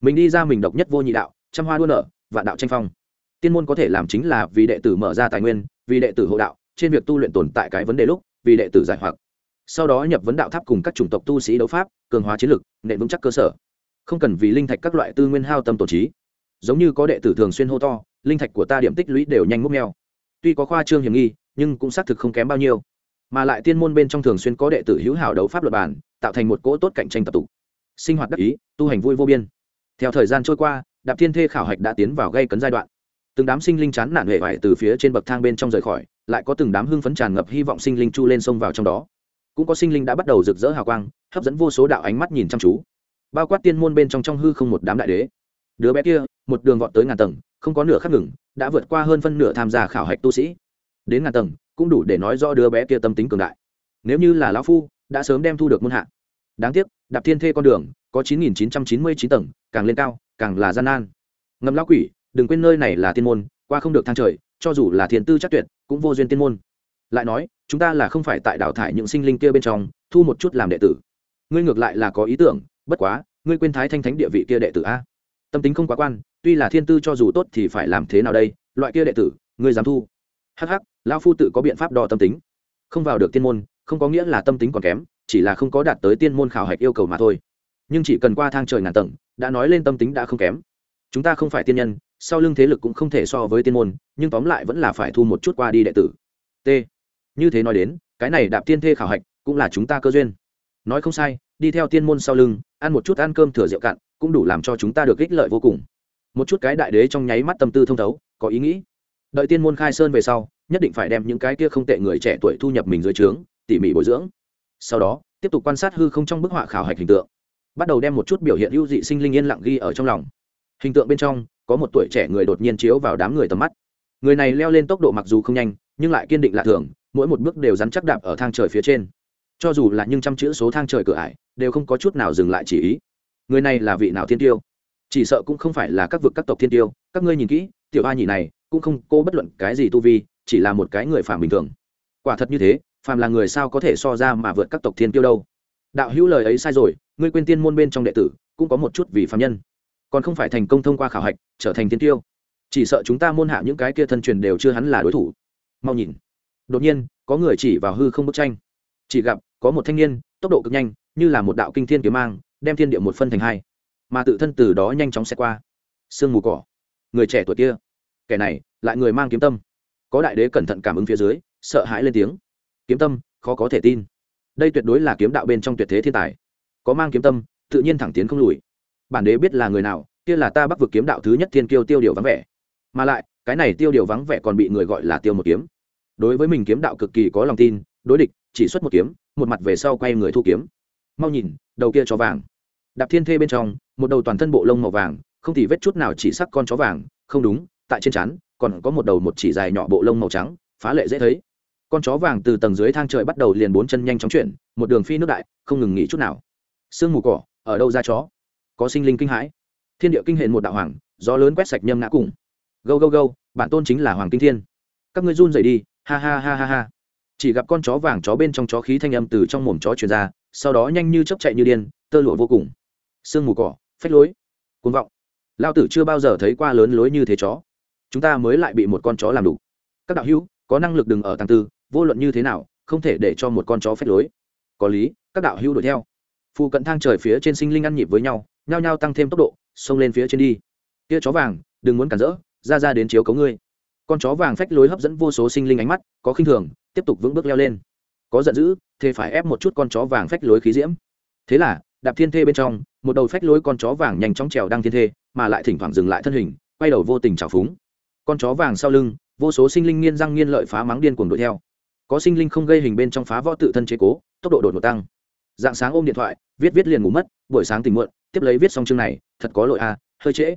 Mình đi ra mình độc nhất vô nhị đạo, trăm hoa đua nở, vạn đạo tranh phong. Tiên môn có thể làm chính là vì đệ tử mở ra tài nguyên, vì đệ tử hộ đạo, trên việc tu luyện tồn tại cái vấn đề lúc, vì đệ tử giải hoặc sau đó nhập vấn đạo tháp cùng các chủng tộc tu sĩ đấu pháp, cường hóa chiến lực nền vững chắc cơ sở. Không cần vì linh thạch các loại tư nguyên hao tâm tổ trí. Giống như có đệ tử thường xuyên hô to, linh thạch của ta điểm tích lũy đều nhanh múc neo tuy có khoa trương hiểm nghi, nhưng cũng xác thực không kém bao nhiêu. Mà lại tiên môn bên trong thường xuyên có đệ tử hữu hảo đấu pháp luật bản, tạo thành một cỗ tốt cạnh tranh tập tụ. Sinh hoạt đắc ý, tu hành vui vô biên. Theo thời gian trôi qua, đạp thiên thê khảo hạch đã tiến vào gây cấn giai đoạn. Từng đám sinh linh chán nản hệ vải từ phía trên bậc thang bên trong rời khỏi, lại có từng đám hưng phấn tràn ngập hy vọng sinh linh chu lên sông vào trong đó cũng có sinh linh đã bắt đầu rực rỡ hào quang, hấp dẫn vô số đạo ánh mắt nhìn chăm chú. Bao quát tiên môn bên trong trong hư không một đám đại đế. Đứa bé kia, một đường vọt tới ngàn tầng, không có nửa khắc ngừng, đã vượt qua hơn phân nửa tham gia khảo hạch tu sĩ. Đến ngàn tầng, cũng đủ để nói rõ đứa bé kia tâm tính cường đại. Nếu như là lão phu, đã sớm đem thu được môn hạ. Đáng tiếc, đạp thiên thê con đường, có chín nghìn chín trăm chín mươi chín tầng, càng lên cao, càng là gian nan. Ngầm lão quỷ, đừng quên nơi này là tiên môn, qua không được thang trời, cho dù là thiền tư chắc tuyệt, cũng vô duyên tiên môn. Lại nói chúng ta là không phải tại đào thải những sinh linh kia bên trong, thu một chút làm đệ tử. Ngươi ngược lại là có ý tưởng, bất quá, ngươi quên thái thanh thánh địa vị kia đệ tử a. Tâm tính không quá quan, tuy là thiên tư cho dù tốt thì phải làm thế nào đây, loại kia đệ tử, ngươi dám thu. Hắc hắc, lão phu tự có biện pháp đo tâm tính. Không vào được tiên môn, không có nghĩa là tâm tính còn kém, chỉ là không có đạt tới tiên môn khảo hạch yêu cầu mà thôi. Nhưng chỉ cần qua thang trời ngàn tầng, đã nói lên tâm tính đã không kém. Chúng ta không phải tiên nhân, sau lưng thế lực cũng không thể so với tiên môn, nhưng tóm lại vẫn là phải thu một chút qua đi đệ tử. T như thế nói đến, cái này đạp tiên thê khảo hạch cũng là chúng ta cơ duyên. Nói không sai, đi theo tiên môn sau lưng, ăn một chút ăn cơm thừa rượu cạn, cũng đủ làm cho chúng ta được ích lợi vô cùng. Một chút cái đại đế trong nháy mắt tâm tư thông thấu, có ý nghĩ. Đợi tiên môn khai sơn về sau, nhất định phải đem những cái kia không tệ người trẻ tuổi thu nhập mình dưới trướng, tỉ mỉ bồi dưỡng. Sau đó, tiếp tục quan sát hư không trong bức họa khảo hạch hình tượng. Bắt đầu đem một chút biểu hiện ưu dị sinh linh yên lặng ghi ở trong lòng. Hình tượng bên trong, có một tuổi trẻ người đột nhiên chiếu vào đám người tầm mắt. Người này leo lên tốc độ mặc dù không nhanh, nhưng lại kiên định lạ thường mỗi một bước đều rắn chắc đạp ở thang trời phía trên. Cho dù là nhưng trăm chữ số thang trời cửa ải, đều không có chút nào dừng lại chỉ ý. Người này là vị nào thiên tiêu? Chỉ sợ cũng không phải là các vực các tộc thiên tiêu, các ngươi nhìn kỹ, tiểu a nhị này cũng không cô bất luận cái gì tu vi, chỉ là một cái người phàm bình thường. Quả thật như thế, phàm là người sao có thể so ra mà vượt các tộc thiên tiêu đâu? Đạo hữu lời ấy sai rồi, ngươi quên tiên môn bên trong đệ tử, cũng có một chút vì phàm nhân. Còn không phải thành công thông qua khảo hạch, trở thành thiên tiêu. Chỉ sợ chúng ta môn hạ những cái kia thân truyền đều chưa hắn là đối thủ. Mau nhìn đột nhiên, có người chỉ vào hư không bức tranh. Chỉ gặp, có một thanh niên, tốc độ cực nhanh, như là một đạo kinh thiên kiếm mang, đem thiên địa một phân thành hai. Mà tự thân từ đó nhanh chóng xẹt qua. Sương mù cỏ. Người trẻ tuổi kia. Kẻ này, lại người mang kiếm tâm. Có đại đế cẩn thận cảm ứng phía dưới, sợ hãi lên tiếng. Kiếm tâm, khó có thể tin. Đây tuyệt đối là kiếm đạo bên trong tuyệt thế thiên tài. Có mang kiếm tâm, tự nhiên thẳng tiến không lùi. Bản đế biết là người nào, kia là ta bắc vực kiếm đạo thứ nhất thiên kiêu tiêu điều vắng vẻ. Mà lại, cái này tiêu điều vắng vẻ còn bị người gọi là tiêu một kiếm đối với mình kiếm đạo cực kỳ có lòng tin, đối địch, chỉ xuất một kiếm, một mặt về sau quay người thu kiếm. Mau nhìn, đầu kia chó vàng. Đạp thiên thê bên trong, một đầu toàn thân bộ lông màu vàng, không thì vết chút nào chỉ sắc con chó vàng, không đúng, tại trên chắn còn có một đầu một chỉ dài nhỏ bộ lông màu trắng, phá lệ dễ thấy. Con chó vàng từ tầng dưới thang trời bắt đầu liền bốn chân nhanh chóng chuyển, một đường phi nước đại, không ngừng nghỉ chút nào. Sương mù cỏ, ở đâu ra chó? Có sinh linh kinh hãi. Thiên địa kinh hện một đạo hoàng, gió lớn quét sạch nhâm ngã cùng. Gâu gâu gâu, bản tôn chính là hoàng kinh thiên. Các ngươi run dậy đi ha ha ha ha ha. Chỉ gặp con chó vàng chó bên trong chó khí thanh âm từ trong mồm chó truyền ra, sau đó nhanh như chấp chạy như điên, tơ lụa vô cùng. Sương mù cỏ, phách lối côn vọng. Lao tử chưa bao giờ thấy qua lớn lối như thế chó. Chúng ta mới lại bị một con chó làm đủ các đạo hữu, có năng lực đừng ở tàng tư, vô luận như thế nào, không thể để cho một con chó phách lối. Có lý, các đạo hữu đuổi theo. Phu cận thang trời phía trên sinh linh ăn nhịp với nhau, nhao nhao tăng thêm tốc độ, xông lên phía trên đi. Kia chó vàng, đừng muốn cản rỡ, ra ra đến chiếu cấu ngươi con chó vàng phách lối hấp dẫn vô số sinh linh ánh mắt, có khinh thường, tiếp tục vững bước leo lên. Có giận dữ thế phải ép một chút con chó vàng phách lối khí diễm. Thế là, đạp thiên thê bên trong, một đầu phách lối con chó vàng nhanh chóng trèo đăng thiên thê, mà lại thỉnh thoảng dừng lại thân hình, quay đầu vô tình trào phúng. Con chó vàng sau lưng, vô số sinh linh nghiên răng nghiên lợi phá mắng điên cuồng đuổi theo. Có sinh linh không gây hình bên trong phá võ tự thân chế cố, tốc độ đột ngột tăng. Dạng sáng ôm điện thoại, viết viết liền ngủ mất, buổi sáng tỉnh muộn, tiếp lấy viết xong chương này, thật có lỗi à hơi trễ.